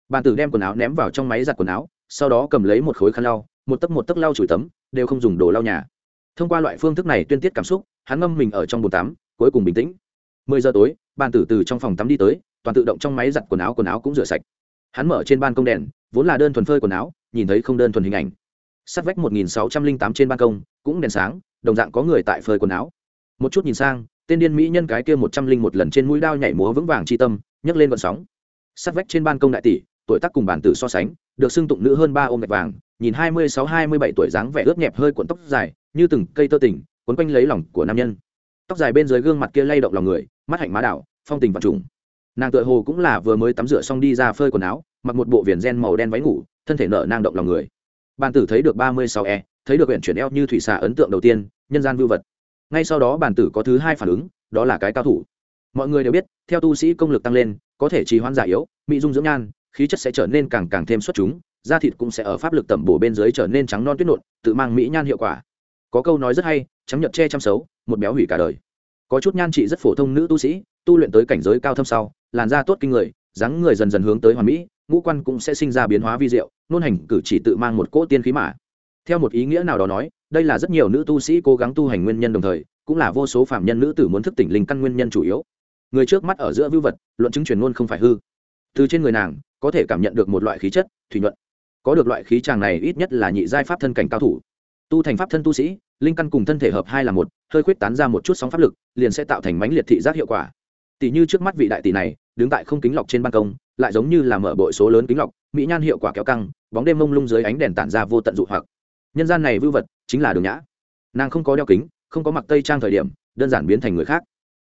Bàn tử đem quần áo ném vào trong máy giặt quần áo, sau đó cầm lấy một khối khăn lau, một tấc một tấc lau chùi tấm, đều không dùng đồ lau nhà. Thông qua loại phương thức này tuyên tiết cảm xúc, hắn ngâm mình ở trong bồn tắm, cuối cùng bình tĩnh. Mười giờ tối, bàn tử từ trong phòng tắm đi tới, toàn tự động trong máy giặt quần áo quần áo cũng rửa sạch. Hắn mở trên ban công đèn, vốn là đơn thuần phơi quần áo nhìn thấy không đơn thuần hình ảnh. Sắt vách một nghìn sáu trăm linh tám trên ban công, cũng đèn sáng, đồng dạng có người tại phơi quần áo. Một chút nhìn sang, tên điên mỹ nhân cái kia một trăm linh một lần trên mũi đao nhảy múa vững vàng chi tâm, nhấc lên vận sóng. Sắt vách trên ban công đại tỷ, tuổi tác cùng bản tử so sánh, được xưng tụng nữ hơn ba ôm gạch vàng, nhìn hai mươi sáu hai mươi bảy tuổi dáng vẻ ướt nhẹp hơi cuộn tóc dài, như từng cây tơ tỉnh quấn quanh lấy lòng của nam nhân. Tóc dài bên dưới gương mặt kia lay động lòng người, mắt hạnh má đảo, phong tình và trùng. Nàng tựa hồ cũng là vừa mới tắm rửa xong đi ra phơi quần áo, mặc một bộ viền gen màu đen váy ngủ thân thể nợ nang động lòng người. Bàn tử thấy được ba mươi sáu e thấy được huyện chuyển eo như thủy xà ấn tượng đầu tiên, nhân gian vưu vật. Ngay sau đó bàn tử có thứ hai phản ứng, đó là cái cao thủ. Mọi người đều biết, theo tu sĩ công lực tăng lên, có thể trì hoãn giả yếu, mỹ dung dưỡng nhan, khí chất sẽ trở nên càng càng thêm xuất chúng, da thịt cũng sẽ ở pháp lực tẩm bổ bên dưới trở nên trắng non tuyết nộn, tự mang mỹ nhan hiệu quả. Có câu nói rất hay, trắng nhật che chăm xấu, một béo hủy cả đời. Có chút nhan trị rất phổ thông nữ tu sĩ, tu luyện tới cảnh giới cao thâm sau, làn da tốt kinh người, dáng người dần dần hướng tới hoàn mỹ ngũ quan cũng sẽ sinh ra biến hóa vi diệu, nôn hành cử chỉ tự mang một cỗ tiên khí mà. theo một ý nghĩa nào đó nói, đây là rất nhiều nữ tu sĩ cố gắng tu hành nguyên nhân đồng thời, cũng là vô số phạm nhân nữ tử muốn thức tỉnh linh căn nguyên nhân chủ yếu. Người trước mắt ở giữa vưu vật, luận chứng truyền ngôn không phải hư. Từ trên người nàng, có thể cảm nhận được một loại khí chất, thủy nhuận. Có được loại khí tràng này ít nhất là nhị giai pháp thân cảnh cao thủ. Tu thành pháp thân tu sĩ, linh căn cùng thân thể hợp hai là một, hơi khuyết tán ra một chút sóng pháp lực, liền sẽ tạo thành mánh liệt thị giác hiệu quả tỷ như trước mắt vị đại tỷ này, đứng tại không kính lọc trên ban công, lại giống như là mở bội số lớn kính lọc, mỹ nhan hiệu quả kéo căng, bóng đêm mông lung dưới ánh đèn tản ra vô tận dụ hoặc. Nhân gian này vưu vật, chính là đường nhã. Nàng không có đeo kính, không có mặc tây trang thời điểm, đơn giản biến thành người khác.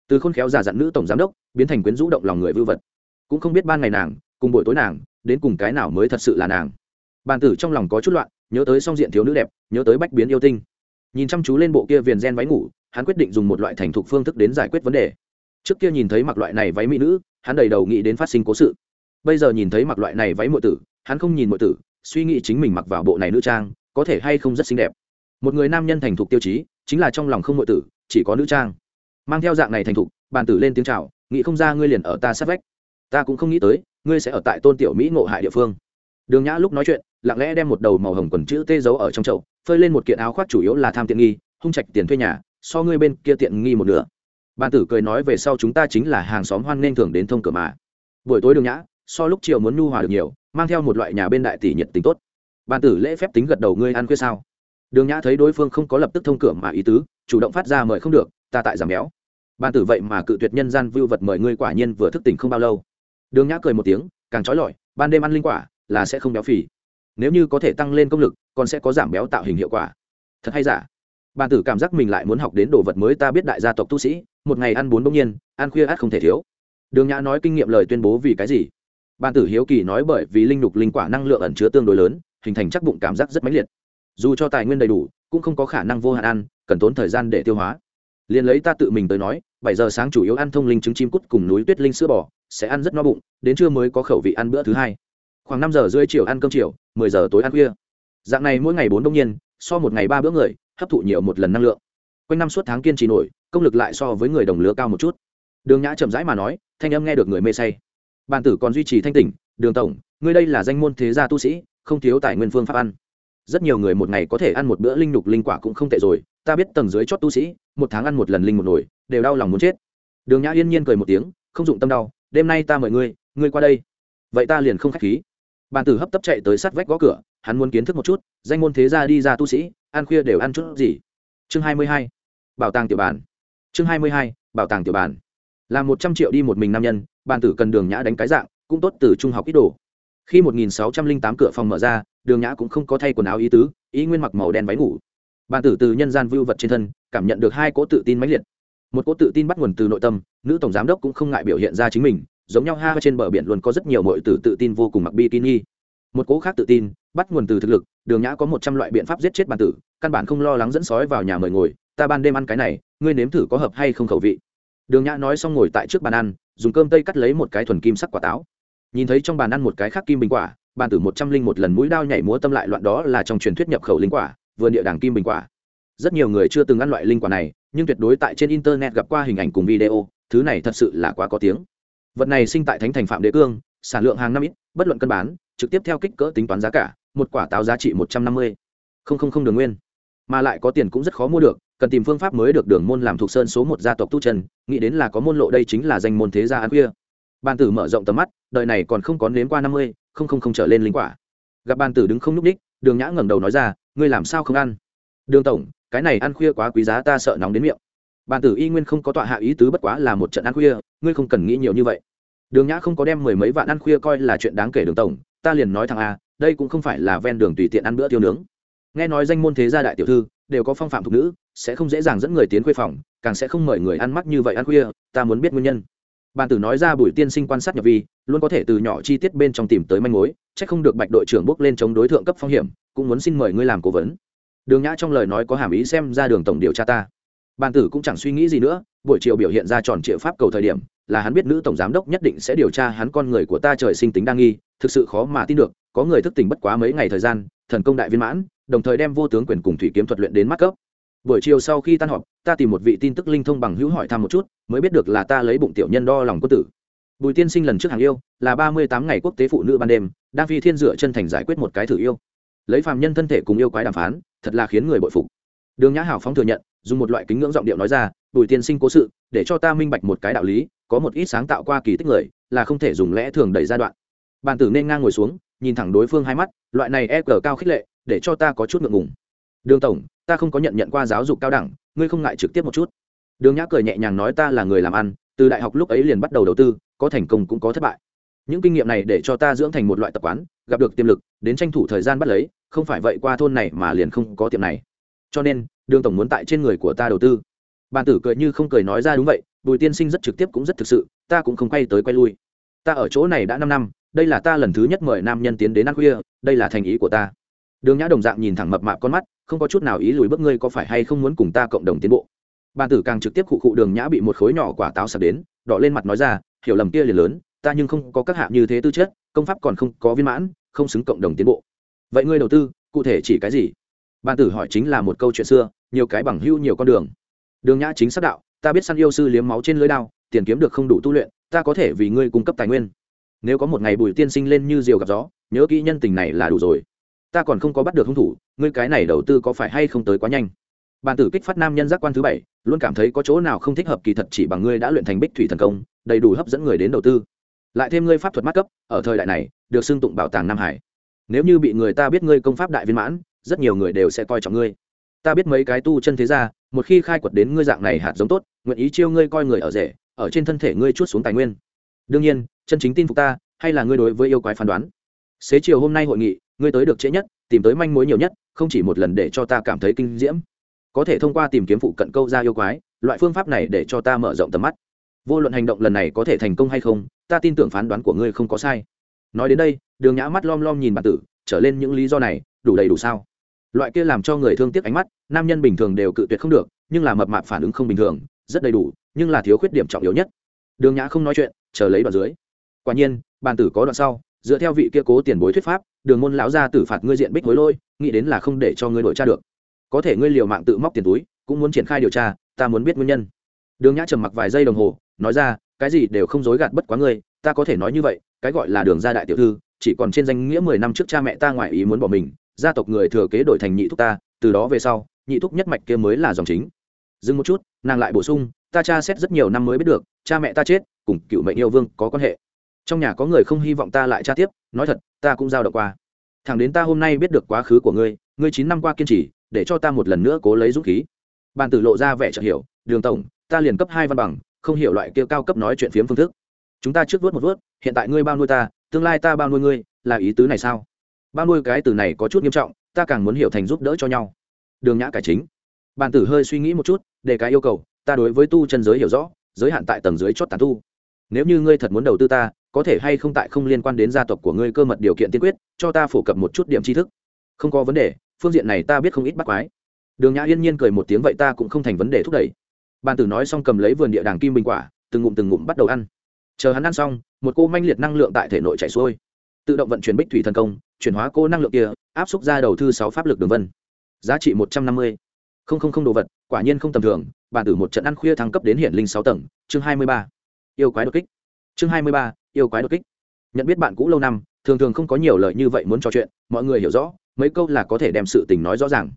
Từ khôn khéo già dặn nữ tổng giám đốc, biến thành quyến rũ động lòng người vưu vật. Cũng không biết ban ngày nàng, cùng buổi tối nàng, đến cùng cái nào mới thật sự là nàng. Bàn tử trong lòng có chút loạn, nhớ tới song diện thiếu nữ đẹp, nhớ tới bách biến yêu tinh. Nhìn chăm chú lên bộ kia viền gen váy ngủ, hắn quyết định dùng một loại thành thục phương thức đến giải quyết vấn đề trước kia nhìn thấy mặc loại này váy mỹ nữ, hắn đầy đầu nghĩ đến phát sinh cố sự. Bây giờ nhìn thấy mặc loại này váy mượn tử, hắn không nhìn mượn tử, suy nghĩ chính mình mặc vào bộ này nữ trang, có thể hay không rất xinh đẹp. Một người nam nhân thành thục tiêu chí, chính là trong lòng không mượn tử, chỉ có nữ trang. Mang theo dạng này thành thục, bàn tử lên tiếng chào, nghĩ không ra ngươi liền ở ta sát vách. Ta cũng không nghĩ tới, ngươi sẽ ở tại tôn tiểu mỹ ngộ hại địa phương. Đường nhã lúc nói chuyện, lặng lẽ đem một đầu màu hồng quần chữ tê giấu ở trong chậu, phơi lên một kiện áo khoác chủ yếu là tham tiện nghi, hung trạch tiền thuê nhà, so ngươi bên kia tiện nghi một nửa bàn tử cười nói về sau chúng ta chính là hàng xóm hoan nên thường đến thông cửa mà. Buổi tối đường nhã, so lúc chiều muốn nhu hòa được nhiều, mang theo một loại nhà bên đại tỷ nhiệt tình tốt. Bàn tử lễ phép tính gật đầu ngươi ăn khuya sao? Đường nhã thấy đối phương không có lập tức thông cửa mà ý tứ, chủ động phát ra mời không được, ta tại giảm béo. Ban tử vậy mà cự tuyệt nhân gian vưu vật mời ngươi quả nhiên vừa thức tỉnh không bao lâu. Đường nhã cười một tiếng, càng trói lọi, ban đêm ăn linh quả là sẽ không béo phì. Nếu như có thể tăng lên công lực, còn sẽ có giảm béo tạo hình hiệu quả. Thật hay giả? Ban tử cảm giác mình lại muốn học đến đồ vật mới, ta biết đại gia tộc tu sĩ một ngày ăn bốn bỗng nhiên, ăn khuya át không thể thiếu. Đường nhã nói kinh nghiệm lời tuyên bố vì cái gì? Ban tử hiếu kỳ nói bởi vì linh lục linh quả năng lượng ẩn chứa tương đối lớn, hình thành chắc bụng cảm giác rất mãnh liệt. Dù cho tài nguyên đầy đủ, cũng không có khả năng vô hạn ăn, cần tốn thời gian để tiêu hóa. Liền lấy ta tự mình tới nói, bảy giờ sáng chủ yếu ăn thông linh trứng chim cút cùng núi tuyết linh sữa bò, sẽ ăn rất no bụng, đến trưa mới có khẩu vị ăn bữa thứ hai. Khoảng năm giờ rưỡi chiều ăn cơm chiều, mười giờ tối ăn khuya. Dạng này mỗi ngày bốn đông nhiên, so một ngày ba bữa người, hấp thụ nhiều một lần năng lượng quanh năm suốt tháng kiên trì nổi, công lực lại so với người đồng lứa cao một chút. Đường nhã chậm rãi mà nói, thanh âm nghe được người mê say. Bàn tử còn duy trì thanh tỉnh, đường tổng, ngươi đây là danh môn thế gia tu sĩ, không thiếu tài nguyên phương pháp ăn. Rất nhiều người một ngày có thể ăn một bữa linh đục linh quả cũng không tệ rồi, ta biết tầng dưới chót tu sĩ, một tháng ăn một lần linh một nồi, đều đau lòng muốn chết. Đường nhã yên nhiên cười một tiếng, không dụng tâm đau, đêm nay ta mời ngươi ngươi qua đây. Vậy ta liền không k h á c h khí. Bàn tử hấp tấp chạy tới sát vách gõ cửa, hắn muốn kiến thức một chút, danh môn thế gia đi ra tu sĩ, ăn khuya đều ăn chút gì. Chương hai mươi hai bảo tàng tiểu bản chương hai mươi hai, bảo tàng tiểu bản là một trăm triệu đi một mình nam nhân, bàn tử cần đường nhã đánh cái dạng, cũng tốt từ trung học ít đồ. Khi một nghìn sáu trăm linh tám cửa phòng mở ra, đường nhã cũng không có thay quần áo ý tứ, ý nguyên mặc màu đen váy ngủ. Bàn tử từ nhân gian vưu vật trên thân, cảm nhận được hai cỗ tự tin mãnh liệt. Một cỗ tự tin bắt nguồn từ nội tâm, nữ tổng giám đốc cũng không ngại biểu hiện ra chính mình, giống nhau ha trên bờ biển luôn có rất nhiều mọi tử tự tin vô cùng mặc bikini. Một cỗ khác tự tin, bắt nguồn từ thực lực, đường nhã có một trăm loại biện pháp giết chết bàn tử, căn bản không lo lắng dẫn sói vào nhà mời ngồi ta ban đêm ăn cái này, ngươi nếm thử có hợp hay không khẩu vị. Đường nhã nói xong ngồi tại trước bàn ăn, dùng cơm tây cắt lấy một cái thuần kim sắc quả táo. Nhìn thấy trong bàn ăn một cái khác kim bình quả, bàn tử một trăm linh một lần mũi đao nhảy múa tâm lại loạn đó là trong truyền thuyết nhập khẩu linh quả, vườn địa đàng kim bình quả. Rất nhiều người chưa từng ăn loại linh quả này, nhưng tuyệt đối tại trên internet gặp qua hình ảnh cùng video, thứ này thật sự là quá có tiếng. Vật này sinh tại thánh thành phạm đế cương, sản lượng hàng năm ít, bất luận cân bán, trực tiếp theo kích cỡ tính toán giá cả, một quả táo giá trị một trăm năm mươi. Không không không đường nguyên. Mà lại có tiền cũng rất khó mua được cần tìm phương pháp mới được đường môn làm thuộc sơn số một gia tộc tu trần nghĩ đến là có môn lộ đây chính là danh môn thế gia ăn khuya. Bàn tử mở rộng tầm mắt, đời này còn không có nếm qua năm mươi, không không không trở lên linh quả. Gặp bàn tử đứng không n ú c ních đường nhã ngẩng đầu nói ra, ngươi làm sao không ăn? Đường tổng, cái này ăn khuya quá quý giá, ta sợ nóng đến miệng. Bàn tử y nguyên không có tọa hạ ý tứ bất quá là một trận ăn khuya, ngươi không cần nghĩ nhiều như vậy. Đường nhã không có đem mười mấy vạn ăn khuya coi là chuyện đáng kể đường tổng, ta liền nói thằng a à, đây cũng không phải là ven đường tùy tiện ăn bữa tiêu nướng. Nghe nói danh môn thế gia đại tiểu thư đều có phong phạm thục nữ sẽ không dễ dàng dẫn người tiến khuê phòng, càng sẽ không mời người ăn mắc như vậy ăn khuya, ta muốn biết nguyên nhân. Bàn tử nói ra buổi tiên sinh quan sát nhập vi, luôn có thể từ nhỏ chi tiết bên trong tìm tới manh mối c h ắ c không được bạch đội trưởng bước lên chống đối tượng cấp phong hiểm, cũng muốn xin mời ngươi làm cố vấn. Đường nhã trong lời nói có hàm ý xem ra đường tổng điều tra ta. Bàn tử cũng chẳng suy nghĩ gì nữa, buổi chiều biểu hiện ra tròn triệu pháp cầu thời điểm, là hắn biết nữ tổng giám đốc nhất định sẽ điều tra hắn con người của ta trời sinh tính đa nghi, thực sự khó mà tin được, có người thức tỉnh bất quá mấy ngày thời gian, thần công đại viên mãn, đồng thời đem vô tướng quyền cùng thủy kiếm thuật luyện đến mắt cấp buổi chiều sau khi tan họp, ta tìm một vị tin tức linh thông bằng hữu hỏi thăm một chút, mới biết được là ta lấy bụng tiểu nhân đo lòng quân tử. Bùi tiên sinh lần trước hàng yêu, là ba mươi tám ngày quốc tế phụ nữ ban đêm, đang phi thiên dựa chân thành giải quyết một cái thử yêu. Lấy phàm nhân thân thể cùng yêu quái đàm phán, thật là khiến người bội phục. Đường nhã hảo phóng thừa nhận, dùng một loại kính ngưỡng giọng điệu nói ra, bùi tiên sinh cố sự, để cho ta minh bạch một cái đạo lý, có một ít sáng tạo qua kỳ tích người, là không thể dùng lẽ thường đẩy giai đoạn. Bàn tử nên ngang ngồi xuống, nhìn thẳng đối phương hai mắt, loại này e cờ cao khích lệ, để cho ta có chút ngượng ngùng. Đường tổng ta không có nhận nhận qua giáo dục cao đẳng, ngươi không ngại trực tiếp một chút. Đường nhã cười nhẹ nhàng nói ta là người làm ăn, từ đại học lúc ấy liền bắt đầu đầu tư, có thành công cũng có thất bại. Những kinh nghiệm này để cho ta dưỡng thành một loại tập quán, gặp được tiềm lực, đến tranh thủ thời gian bắt lấy, không phải vậy qua thôn này mà liền không có tiệm này. Cho nên, đường tổng muốn tại trên người của ta đầu tư. Bàn tử cười như không cười nói ra đúng vậy, bùi tiên sinh rất trực tiếp cũng rất thực sự, ta cũng không quay tới quay lui. Ta ở chỗ này đã năm năm, đây là ta lần thứ nhất mời nam nhân tiến đến ăn khuya, đây là thành ý của ta. Đường nhã đồng dạng nhìn thẳng mập mạp con mắt không có chút nào ý lùi bước ngươi có phải hay không muốn cùng ta cộng đồng tiến bộ? Bàn tử càng trực tiếp khụ khụ đường nhã bị một khối nhỏ quả táo sập đến, đỏ lên mặt nói ra, hiểu lầm kia liền lớn, ta nhưng không có các hạ như thế tư chất, công pháp còn không có viên mãn, không xứng cộng đồng tiến bộ. Vậy ngươi đầu tư, cụ thể chỉ cái gì? Bàn tử hỏi chính là một câu chuyện xưa, nhiều cái bằng hưu nhiều con đường. Đường nhã chính xác đạo, ta biết săn yêu sư liếm máu trên lưới đao, tiền kiếm được không đủ tu luyện, ta có thể vì ngươi cung cấp tài nguyên. Nếu có một ngày bùi tiên sinh lên như diều gặp gió, nhớ kỹ nhân tình này là đủ rồi. Ta còn không có bắt được hung thủ ngươi cái này đầu tư có phải hay không tới quá nhanh? Bàn tử kích phát nam nhân giác quan thứ bảy, luôn cảm thấy có chỗ nào không thích hợp kỳ thật chỉ bằng ngươi đã luyện thành bích thủy thần công, đầy đủ hấp dẫn người đến đầu tư. Lại thêm ngươi pháp thuật mắt cấp, ở thời đại này, được xưng tụng bảo tàng nam hải. Nếu như bị người ta biết ngươi công pháp đại viên mãn, rất nhiều người đều sẽ coi trọng ngươi. Ta biết mấy cái tu chân thế gia, một khi khai quật đến ngươi dạng này hạt giống tốt, nguyện ý chiêu ngươi coi người ở rể, ở trên thân thể ngươi chút xuống tài nguyên. Đương nhiên, chân chính tin phục ta, hay là ngươi đối với yêu quái phán đoán. Xế chiều hôm nay hội nghị, ngươi tới được trễ nhất, tìm tới manh mối nhiều nhất không chỉ một lần để cho ta cảm thấy kinh diễm, có thể thông qua tìm kiếm phụ cận câu ra yêu quái, loại phương pháp này để cho ta mở rộng tầm mắt. Vô luận hành động lần này có thể thành công hay không, ta tin tưởng phán đoán của ngươi không có sai. Nói đến đây, đường nhã mắt lom lom nhìn bản tử, trở lên những lý do này, đủ đầy đủ sao? Loại kia làm cho người thương tiếc ánh mắt, nam nhân bình thường đều cự tuyệt không được, nhưng là mập mạp phản ứng không bình thường, rất đầy đủ, nhưng là thiếu khuyết điểm trọng yếu nhất. Đường nhã không nói chuyện, chờ lấy đoạn dưới. Quả nhiên bàn tử có đoạn sau, dựa theo vị kia cố tiền bối thuyết pháp đường môn lão ra tử phạt ngươi diện bích hối lôi, nghĩ đến là không để cho ngươi đổi tra được. Có thể ngươi liều mạng tự móc tiền túi, cũng muốn triển khai điều tra, ta muốn biết nguyên nhân. Đường nhã trầm mặc vài giây đồng hồ, nói ra, cái gì đều không dối gạt bất quá ngươi, ta có thể nói như vậy, cái gọi là đường gia đại tiểu thư, chỉ còn trên danh nghĩa mười năm trước cha mẹ ta ngoại ý muốn bỏ mình, gia tộc người thừa kế đổi thành nhị thúc ta, từ đó về sau, nhị thúc nhất mạch kia mới là dòng chính. Dừng một chút, nàng lại bổ sung, ta cha xét rất nhiều năm mới biết được, cha mẹ ta chết, cùng cựu mệnh yêu vương có quan hệ trong nhà có người không hy vọng ta lại tra tiếp, nói thật, ta cũng giao động qua. Thằng đến ta hôm nay biết được quá khứ của ngươi ngươi chín năm qua kiên trì, để cho ta một lần nữa cố lấy dũng khí. Bàn tử lộ ra vẻ chợt hiểu, đường tổng, ta liền cấp hai văn bằng, không hiểu loại kia cao cấp nói chuyện phiếm phương thức. Chúng ta trước vớt một vớt hiện tại ngươi bao nuôi ta, tương lai ta bao nuôi ngươi, là ý tứ này sao? Bao nuôi cái từ này có chút nghiêm trọng, ta càng muốn hiểu thành giúp đỡ cho nhau. Đường nhã cải chính. Bàn tử hơi suy nghĩ một chút, để cái yêu cầu, ta đối với tu chân giới hiểu rõ, giới hạn tại tầng dưới chót tàn tu nếu như ngươi thật muốn đầu tư ta, có thể hay không tại không liên quan đến gia tộc của ngươi cơ mật điều kiện tiên quyết, cho ta phổ cập một chút điểm tri thức. Không có vấn đề, phương diện này ta biết không ít bắt quái. Đường nhã yên nhiên cười một tiếng vậy ta cũng không thành vấn đề thúc đẩy. Bàn tử nói xong cầm lấy vườn địa đàng kim bình quả, từng ngụm từng ngụm bắt đầu ăn. Chờ hắn ăn xong, một cô manh liệt năng lượng tại thể nội chảy xuôi. Tự động vận chuyển bích thủy thần công, chuyển hóa cô năng lượng kia, áp xúc ra đầu thư sáu pháp lực đường vân. Giá trị một trăm năm mươi. Không không không đồ vật, quả nhiên không tầm thường. Bàn tử một trận ăn khuya thăng cấp đến hiển linh sáu tầng, chương hai mươi ba yêu quái đột kích. Chương hai mươi ba, yêu quái đột kích. Nhận biết bạn cũ lâu năm, thường thường không có nhiều lời như vậy muốn trò chuyện, mọi người hiểu rõ, mấy câu là có thể đem sự tình nói rõ ràng.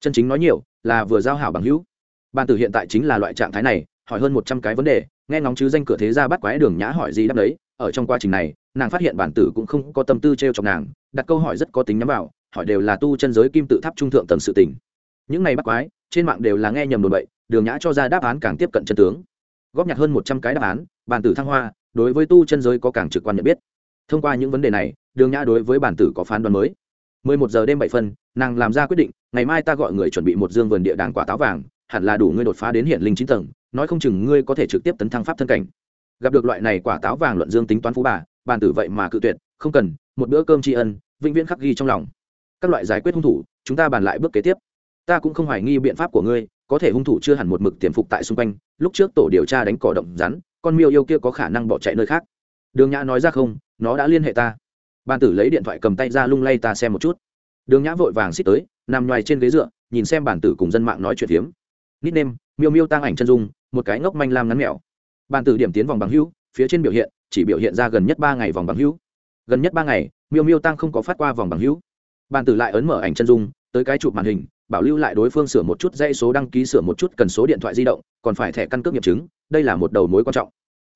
Chân chính nói nhiều, là vừa giao hảo bằng hữu. Bàn tử hiện tại chính là loại trạng thái này, hỏi hơn một trăm cái vấn đề, nghe ngóng chứ danh cửa thế ra bắt quái đường nhã hỏi gì đáp đấy, ở trong quá trình này, nàng phát hiện bản tử cũng không có tâm tư t r e o chọc nàng, đặt câu hỏi rất có tính nhắm vào, hỏi đều là tu chân giới kim tự tháp trung thượng tầng sự tình. Những này bắt quái, trên mạng đều là nghe nhầm đồn bậy, đường nhã cho ra đáp án càng tiếp cận chân tướng. Góp nhặt hơn một trăm cái đáp án bản tử thăng hoa, đối với tu chân giới có càng trực quan nhận biết. Thông qua những vấn đề này, đường nhã đối với bản tử có phán đoán mới. Mười một giờ đêm bảy phân, nàng làm ra quyết định, ngày mai ta gọi người chuẩn bị một dương vườn địa đàng quả táo vàng, hẳn là đủ ngươi đột phá đến hiện linh chín tầng, nói không chừng ngươi có thể trực tiếp tấn thăng pháp thân cảnh. Gặp được loại này quả táo vàng luận dương tính toán phú bà bàn tử vậy mà cự tuyệt, không cần, một bữa cơm tri ân, vĩnh viễn khắc ghi trong lòng. Các loại giải quyết hung thủ, chúng ta bàn lại bước kế tiếp. Ta cũng không hoài nghi biện pháp của ngươi có thể hung thủ chưa hẳn một mực tiềm phục tại xung quanh, lúc trước tổ điều tra đánh cỏ động rắn, con miêu yêu kia có khả năng bỏ chạy nơi khác. Đường nhã nói ra không, nó đã liên hệ ta. Bàn tử lấy điện thoại cầm tay ra lung lay ta xem một chút. Đường nhã vội vàng xích tới, nằm ngoài trên ghế dựa, nhìn xem bản tử cùng dân mạng nói chuyện phiếm. Nít nêm miêu miêu tăng ảnh chân dung, một cái ngốc manh lam ngắn mèo bàn tử điểm tiến vòng bằng hữu, phía trên biểu hiện, chỉ biểu hiện ra gần nhất ba ngày vòng bằng hữu. Gần nhất ba ngày, miêu miêu tăng không có phát qua vòng bằng hữu. Bàn tử lại ấn mở ảnh chân dung tới cái chụp màn hình, bảo lưu lại đối phương sửa một chút dây số đăng ký, sửa một chút cần số điện thoại di động, còn phải thẻ căn cước nghiệm chứng, đây là một đầu mối quan trọng.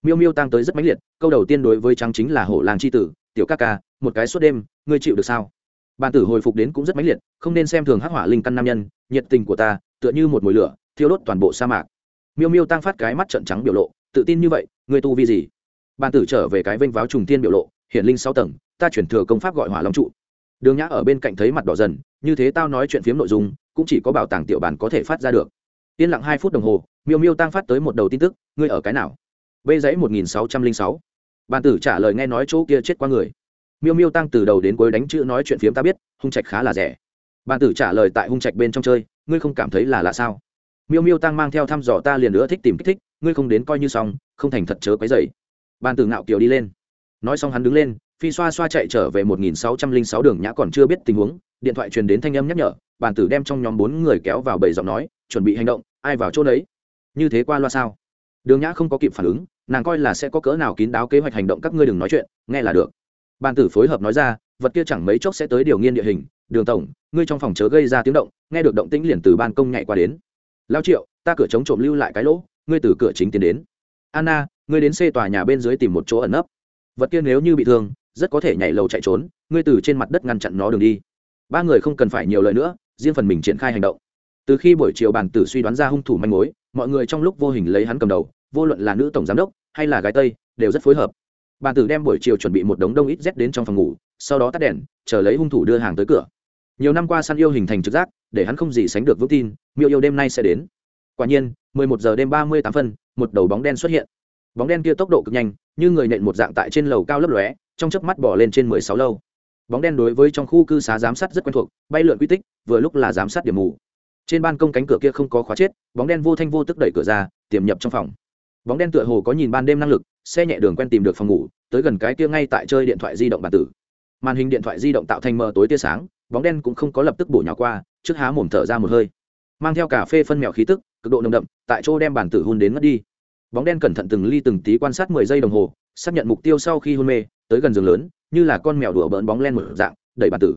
Miêu miêu tăng tới rất mãnh liệt, câu đầu tiên đối với trắng chính là hổ làng c h i tử, tiểu ca ca, một cái suốt đêm, ngươi chịu được sao? Bàn tử hồi phục đến cũng rất mãnh liệt, không nên xem thường hắc hỏa linh căn nam nhân, nhiệt tình của ta, tựa như một mồi lửa, thiêu đốt toàn bộ sa mạc. Miêu miêu tăng phát cái mắt trận trắng biểu lộ, tự tin như vậy, ngươi tu vi gì? Bàn tử trở về cái vênh váo trùng tiên biểu lộ, hiển linh sáu tầng, ta chuyển thừa công pháp gọi hỏa long trụ. Đường nhã ở bên cạnh thấy mặt đỏ dần như thế tao nói chuyện phiếm nội dung, cũng chỉ có bảo tàng tiểu bản có thể phát ra được. Yên lặng hai phút đồng hồ, miêu miêu tăng phát tới một đầu tin tức, ngươi ở cái nào? B dãy một nghìn sáu trăm linh sáu. Bàn tử trả lời nghe nói chỗ kia chết qua người. Miêu miêu tăng từ đầu đến cuối đánh chữ nói chuyện phiếm ta biết, hung trạch khá là rẻ. Bàn tử trả lời tại hung trạch bên trong chơi, ngươi không cảm thấy là lạ sao? Miêu miêu tăng mang theo thăm dò ta liền nữa thích tìm kích thích, ngươi không đến coi như xong, không thành thật chớ quấy dày bàn tử ngạo kiều đi lên. Nói xong hắn đứng lên phi xoa xoa chạy trở về một nghìn sáu trăm linh sáu đường nhã còn chưa biết tình huống, điện thoại truyền đến thanh âm nhắc nhở, bàn tử đem trong nhóm bốn người kéo vào bầy giọng nói, chuẩn bị hành động, ai vào chỗ đấy như thế qua loa sao? Đường nhã không có kịp phản ứng, nàng coi là sẽ có cỡ nào kín đáo kế hoạch hành động các ngươi đừng nói chuyện, nghe là được. Bàn tử phối hợp nói ra, vật kia chẳng mấy chốc sẽ tới điều nghiên địa hình, đường tổng, ngươi trong phòng chớ gây ra tiếng động, nghe được động tĩnh liền từ ban công nhảy qua đến. Lao triệu, ta cửa chống trộm lưu lại cái lỗ, ngươi từ cửa chính tiến đến. Anna, ngươi đến xê tòa nhà bên dưới tìm một chỗ ẩn nấp. Vật kia nếu như bị thương rất có thể nhảy lầu chạy trốn, ngươi từ trên mặt đất ngăn chặn nó đường đi. Ba người không cần phải nhiều lời nữa, riêng phần mình triển khai hành động. Từ khi buổi chiều bàn tử suy đoán ra hung thủ manh mối, mọi người trong lúc vô hình lấy hắn cầm đầu, vô luận là nữ tổng giám đốc hay là gái tây, đều rất phối hợp. Bàn tử đem buổi chiều chuẩn bị một đống đông ít rét đến trong phòng ngủ, sau đó tắt đèn, chờ lấy hung thủ đưa hàng tới cửa. Nhiều năm qua săn yêu hình thành trực giác, để hắn không gì sánh được vững tin, miêu yêu đêm nay sẽ đến. Quả nhiên 11 giờ đêm 38 phân, một đầu bóng đen xuất hiện. Bóng đen kia tốc độ cực nhanh, như người nện một dạng tại trên lầu cao lấp lóe trong chớp mắt bỏ lên trên 16 lâu. Bóng đen đối với trong khu cư xá giám sát rất quen thuộc, bay lượn quy tích, vừa lúc là giám sát điểm mù. Trên ban công cánh cửa kia không có khóa chết, bóng đen vô thanh vô tức đẩy cửa ra, tiềm nhập trong phòng. Bóng đen tựa hồ có nhìn ban đêm năng lực, xe nhẹ đường quen tìm được phòng ngủ, tới gần cái kia ngay tại chơi điện thoại di động bản tử. Màn hình điện thoại di động tạo thành mờ tối tia sáng, bóng đen cũng không có lập tức bổ nhào qua, trước há mồm thở ra một hơi. Mang theo cà phê phân mèo khí tức, cực độ nồng đậm, tại chỗ đem bản tử hôn đến ngất đi. Bóng đen cẩn thận từng ly từng tí quan sát mười giây đồng hồ, xác nhận mục tiêu sau khi hôn mê tới gần giường lớn, như là con mèo đùa bỡn bóng len một dạng, đẩy bàn tử.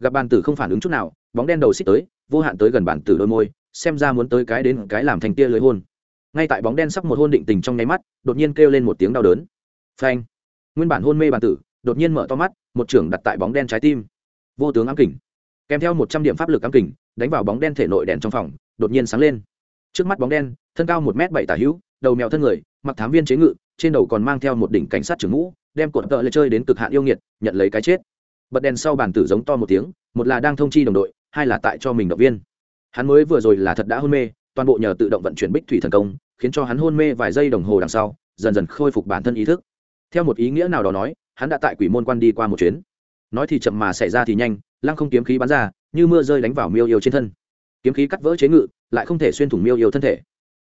Gặp bàn tử không phản ứng chút nào, bóng đen đầu xích tới, vô hạn tới gần bàn tử đôi môi, xem ra muốn tới cái đến cái làm thành tia lưới hôn. Ngay tại bóng đen sắp một hôn định tình trong nháy mắt, đột nhiên kêu lên một tiếng đau đớn. Phanh! Nguyên bản hôn mê bàn tử, đột nhiên mở to mắt, một trưởng đặt tại bóng đen trái tim. Vô tướng ám kình. Kèm theo một trăm điểm pháp lực ám kình, đánh vào bóng đen thể nội đèn trong phòng, đột nhiên sáng lên. Trước mắt bóng đen, thân cao một m bảy tả hữu, đầu mèo thân người, mặc thám viên chế ngự, trên đầu còn mang theo một đỉnh cảnh sát trưởng ngũ đem cột tợ lệ chơi đến cực hạn yêu nghiệt, nhận lấy cái chết. Bật đèn sau bàn tử giống to một tiếng, một là đang thông chi đồng đội, hai là tại cho mình động viên. Hắn mới vừa rồi là thật đã hôn mê, toàn bộ nhờ tự động vận chuyển bích thủy thần công, khiến cho hắn hôn mê vài giây đồng hồ đằng sau, dần dần khôi phục bản thân ý thức. Theo một ý nghĩa nào đó nói, hắn đã tại quỷ môn quan đi qua một chuyến. Nói thì chậm mà xảy ra thì nhanh, lăng không kiếm khí bắn ra, như mưa rơi đánh vào miêu yêu trên thân. Kiếm khí cắt vỡ chế ngự, lại không thể xuyên thủng miêu yêu thân thể.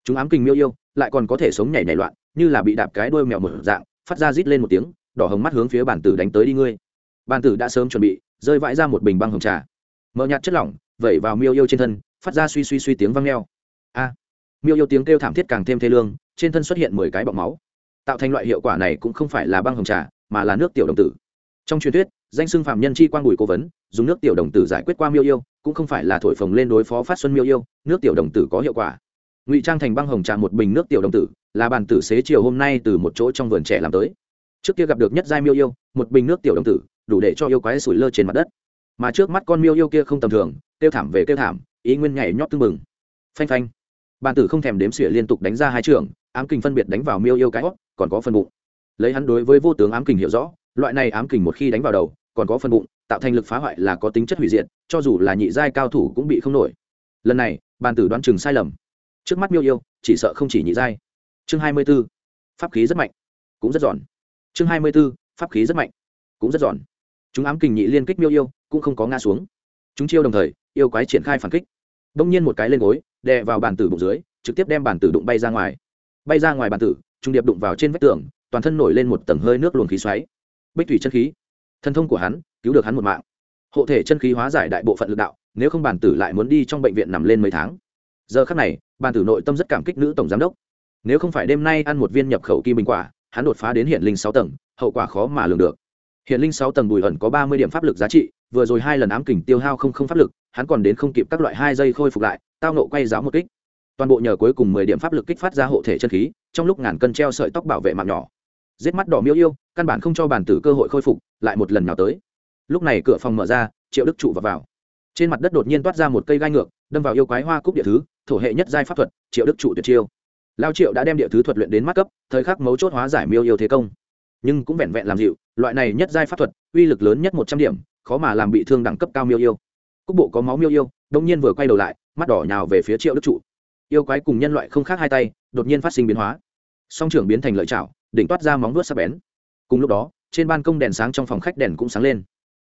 Chúng ám kình miêu yêu, lại còn có thể sống nhảy nhảy loạn, như là bị đạp cái đuôi mèo một dạng phát ra rít lên một tiếng, đỏ hồng mắt hướng phía bản tử đánh tới đi ngươi. Bản tử đã sớm chuẩn bị, rơi vãi ra một bình băng hồng trà. Mở nhạt chất lỏng, vẩy vào miêu yêu trên thân, phát ra suy suy suy tiếng văng neo. A! Miêu yêu tiếng kêu thảm thiết càng thêm thê lương, trên thân xuất hiện mười cái bọc máu. Tạo thành loại hiệu quả này cũng không phải là băng hồng trà, mà là nước tiểu đồng tử. Trong truyền thuyết, danh xưng phạm nhân chi quang bùi cố vấn, dùng nước tiểu đồng tử giải quyết qua miêu yêu, cũng không phải là thổi phồng lên đối phó phát xuân miêu yêu, nước tiểu đồng tử có hiệu quả. Ngụy trang thành băng hồng trà một bình nước tiểu đồng tử là bàn tử xế chiều hôm nay từ một chỗ trong vườn trẻ làm tới. Trước kia gặp được nhất giai miêu yêu, một bình nước tiểu đồng tử, đủ để cho yêu quái sủi lơ trên mặt đất. Mà trước mắt con miêu yêu kia không tầm thường, kêu thảm về kêu thảm, ý nguyên nhảy nhót tưng mừng phanh phanh. Bàn tử không thèm đếm xỉa liên tục đánh ra hai trường, ám kình phân biệt đánh vào miêu yêu cái hót còn có phân bụng. Lấy hắn đối với vô tướng ám kình hiểu rõ, loại này ám kình một khi đánh vào đầu, còn có phân bụng, tạo thành lực phá hoại là có tính chất hủy diệt, cho dù là nhị giai cao thủ cũng bị không nổi. Lần này bàn tử đoán chừng sai lầm. Trước mắt miêu yêu, chỉ sợ không chỉ nhị giai chương hai mươi b ố pháp khí rất mạnh, cũng rất giòn. Chương hai mươi b ố pháp khí rất mạnh, cũng rất giòn. Chúng ám kình nhị liên kích miêu yêu, cũng không có ngã xuống. Chúng chiêu đồng thời, yêu quái triển khai phản kích. Đông nhiên một cái lên gối, đè vào bàn tử bụng dưới, trực tiếp đem bàn tử đụng bay ra ngoài. Bay ra ngoài bàn tử, trung điệp đụng vào trên vách tường, toàn thân nổi lên một tầng hơi nước luồng khí xoáy. Bích thủy chân khí. Thân thông của hắn, cứu được hắn một mạng. Hộ thể chân khí hóa giải đại bộ phận lực đạo, nếu không bàn tử lại muốn đi trong bệnh viện nằm lên mấy tháng. Giờ khắc này bàn tử nội tâm rất cảm kích nữ tổng giám đốc nếu không phải đêm nay ăn một viên nhập khẩu kim bình quả hắn đột phá đến hiện linh sáu tầng hậu quả khó mà lường được. Hiện linh sáu tầng bùi ẩn có ba mươi điểm pháp lực giá trị vừa rồi hai lần ám kình tiêu hao không không pháp lực hắn còn đến không kịp các loại hai giây khôi phục lại tao nộ quay giáo một kích. Toàn bộ nhờ cuối cùng mười điểm pháp lực kích phát ra hộ thể chân khí trong lúc ngàn cân treo sợi tóc bảo vệ mạng nhỏ. Giết mắt đỏ miêu yêu căn bản không cho bản tử cơ hội khôi phục lại một lần nào tới. Lúc này cửa phòng mở ra triệu đức trụ vào, vào. trên mặt đất đột nhiên toát ra một cây gai ngược đâm vào yêu quái hoa cúc địa thứ thổ hệ nhất giai pháp thuật triệu đức trụ tuyệt chiêu lao triệu đã đem địa thứ thuật luyện đến mắt cấp, thời khắc mấu chốt hóa giải miêu yêu thế công. Nhưng cũng vẹn vẹn làm dịu, loại này nhất giai pháp thuật, uy lực lớn nhất một trăm điểm, khó mà làm bị thương đẳng cấp cao miêu yêu. Cúc bộ có máu miêu yêu đông nhiên vừa quay đầu lại, mắt đỏ nhào về phía triệu đức trụ. Yêu quái cùng nhân loại không khác hai tay, đột nhiên phát sinh biến hóa. Song trưởng biến thành lợi chảo đỉnh toát ra móng vuốt sắc bén. Cùng lúc đó, trên ban công đèn sáng trong phòng khách đèn cũng sáng lên.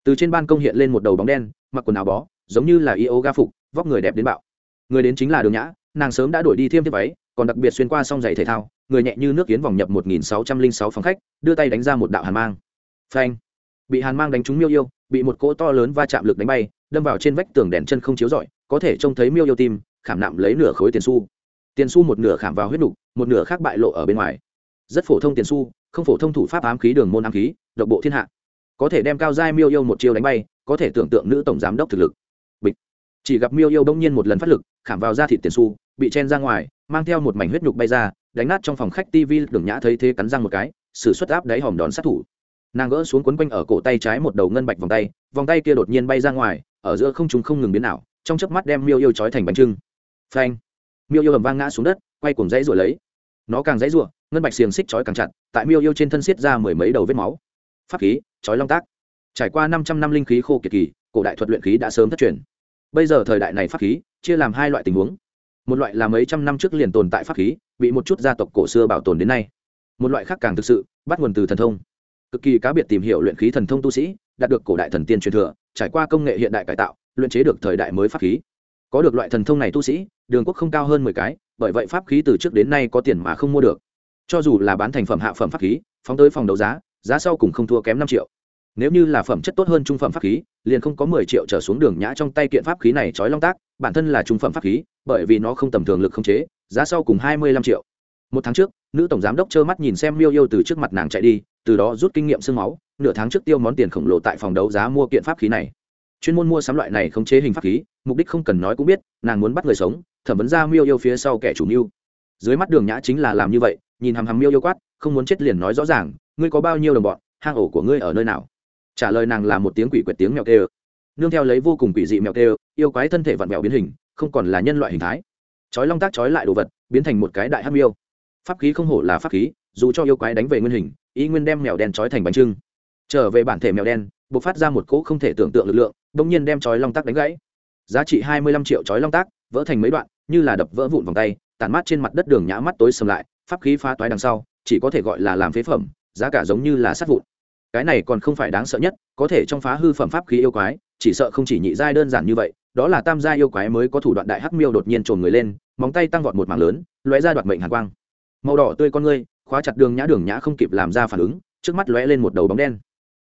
Từ trên ban công hiện lên một đầu bóng đen, mặc quần áo bó, giống như là yoga phục, vóc người đẹp đến bạo. Người đến chính là đường nhã, nàng sớm đã đổi đi thêm tiếp váy còn đặc biệt xuyên qua song giày thể thao, người nhẹ như nước kiến vòng nhập một nghìn sáu trăm linh sáu phòng khách, đưa tay đánh ra một đạo hàn mang. Phanh! Bị hàn mang đánh trúng miêu yêu, bị một cỗ to lớn va chạm lực đánh bay, đâm vào trên vách tường đèn chân không chiếu rọi, có thể trông thấy miêu yêu tim, khảm nạm lấy nửa khối tiền xu. Tiền xu một nửa khảm vào huyết nục, một nửa khác bại lộ ở bên ngoài. Rất phổ thông tiền xu, không phổ thông thủ pháp ám khí, đường môn ám khí, độc bộ thiên hạ. Có thể đem cao giai miêu yêu một chiêu đánh bay, có thể tưởng tượng nữ tổng giám đốc thực lực. Bịch! Chỉ gặp miêu yêu đông nhiên một lần phát lực, khảm vào da thịt tiền xu bị chen ra ngoài mang theo một mảnh huyết nhục bay ra đánh nát trong phòng khách tv đường nhã thấy thế cắn răng một cái sử xuất áp đáy hòm đón sát thủ. Nàng gỡ xuống quấn quanh ở cổ tay trái một đầu ngân bạch vòng tay vòng tay kia đột nhiên bay ra ngoài ở giữa không chúng không ngừng biến nào, trong chớp mắt đem miêu yêu trói thành bánh trưng. Phanh! Miêu yêu ầm vang ngã xuống đất quay cuồng dãy rồi lấy. Nó càng dãy rủa ngân bạch xiềng xích chói càng chặt tại miêu yêu trên thân xiết ra mười mấy đầu vết máu. Pháp khí chói long tác. Trải qua năm trăm năm linh khí khô kiệt kỳ cổ đại thuật luyện khí đã sớm thất truyền. Bây giờ thời đại này pháp khí chia làm hai loại tình huống một loại là mấy trăm năm trước liền tồn tại pháp khí, bị một chút gia tộc cổ xưa bảo tồn đến nay. Một loại khác càng thực sự, bắt nguồn từ thần thông. Cực kỳ cá biệt tìm hiểu luyện khí thần thông tu sĩ, đạt được cổ đại thần tiên truyền thừa, trải qua công nghệ hiện đại cải tạo, luyện chế được thời đại mới pháp khí. Có được loại thần thông này tu sĩ, đường quốc không cao hơn mười cái, bởi vậy pháp khí từ trước đến nay có tiền mà không mua được. Cho dù là bán thành phẩm hạ phẩm pháp khí, phóng tới phòng đấu giá giá sau cùng không thua kém năm triệu. Nếu như là phẩm chất tốt hơn trung phẩm pháp khí, liền không có mười triệu trở xuống đường nhã trong tay kiện pháp khí này trói long tác, bản thân là trung phẩm pháp khí bởi vì nó không tầm thường lực không chế, giá sau cùng hai mươi lăm triệu. Một tháng trước, nữ tổng giám đốc trơ mắt nhìn xem miêu yêu từ trước mặt nàng chạy đi, từ đó rút kinh nghiệm sương máu, nửa tháng trước tiêu món tiền khổng lồ tại phòng đấu giá mua kiện pháp khí này. Chuyên môn mua sắm loại này không chế hình pháp khí, mục đích không cần nói cũng biết, nàng muốn bắt người sống, thẩm vấn ra miêu yêu phía sau kẻ chủ mưu. Dưới mắt đường nhã chính là làm như vậy, nhìn hằm hằm miêu yêu quát, không muốn chết liền nói rõ ràng, ngươi có bao nhiêu đồng bọn, hang ổ của ngươi ở nơi nào? Trả lời nàng là một tiếng quỷ quyệt tiếng mèo kêu. Nương theo lấy vô cùng quỷ dị mèo kêu, yêu quái thân thể vặn vẹo biến hình không còn là nhân loại hình thái. Chói long tác chói lại đồ vật, biến thành một cái đại hắc miêu. Pháp khí không hổ là pháp khí, dù cho yêu quái đánh về nguyên hình ý nguyên đem mèo đen chói thành bánh trưng. Trở về bản thể mèo đen buộc phát ra một cỗ không thể tưởng tượng lực lượng bỗng nhiên đem chói long tác đánh gãy. Giá trị hai mươi lăm triệu chói long tác, vỡ thành mấy đoạn, như là đập vỡ vụn vòng tay, tản mát trên mặt đất đường nhã mắt tối sầm lại, pháp khí phá toái đằng sau, chỉ có thể gọi là làm phế phẩm, giá cả giống như là sát vụn. Cái này còn không phải đáng sợ nhất, có thể trong phá hư phẩm pháp khí yêu quái, chỉ sợ không chỉ nhị giai đơn giản như vậy đó là tam gia yêu quái mới có thủ đoạn đại hắc miêu đột nhiên trồn người lên, móng tay tăng vọt một mảng lớn, lóe ra đoạt mệnh hàn quang. Màu đỏ tươi con ngươi, khóa chặt đường nhã đường nhã không kịp làm ra phản ứng, trước mắt lóe lên một đầu bóng đen.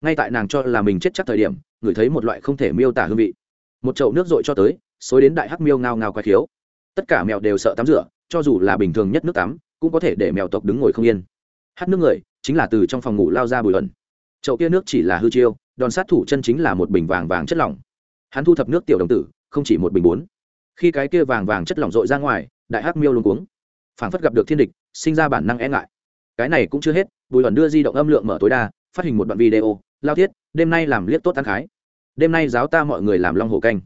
Ngay tại nàng cho là mình chết chắc thời điểm, ngửi thấy một loại không thể miêu tả hương vị. Một chậu nước dội cho tới, xối đến đại hắc miêu ngao ngao quái khiếu. Tất cả mèo đều sợ tắm rửa, cho dù là bình thường nhất nước tắm, cũng có thể để mèo tộc đứng ngồi không yên. Hát nước người, chính là từ trong phòng ngủ lao ra bùi ẩn. Chậu kia nước chỉ là hư chiêu, đòn sát thủ chân chính là một bình vàng vàng chất lỏng hắn thu thập nước tiểu đồng tử, không chỉ một bình bốn. Khi cái kia vàng vàng chất lỏng rội ra ngoài, đại hắc miêu luôn cuống. Phảng phất gặp được thiên địch, sinh ra bản năng e ngại. Cái này cũng chưa hết, bùi ẩn đưa di động âm lượng mở tối đa, phát hình một đoạn video, lao thiết, đêm nay làm liếc tốt ăn khái. Đêm nay giáo ta mọi người làm long hồ canh.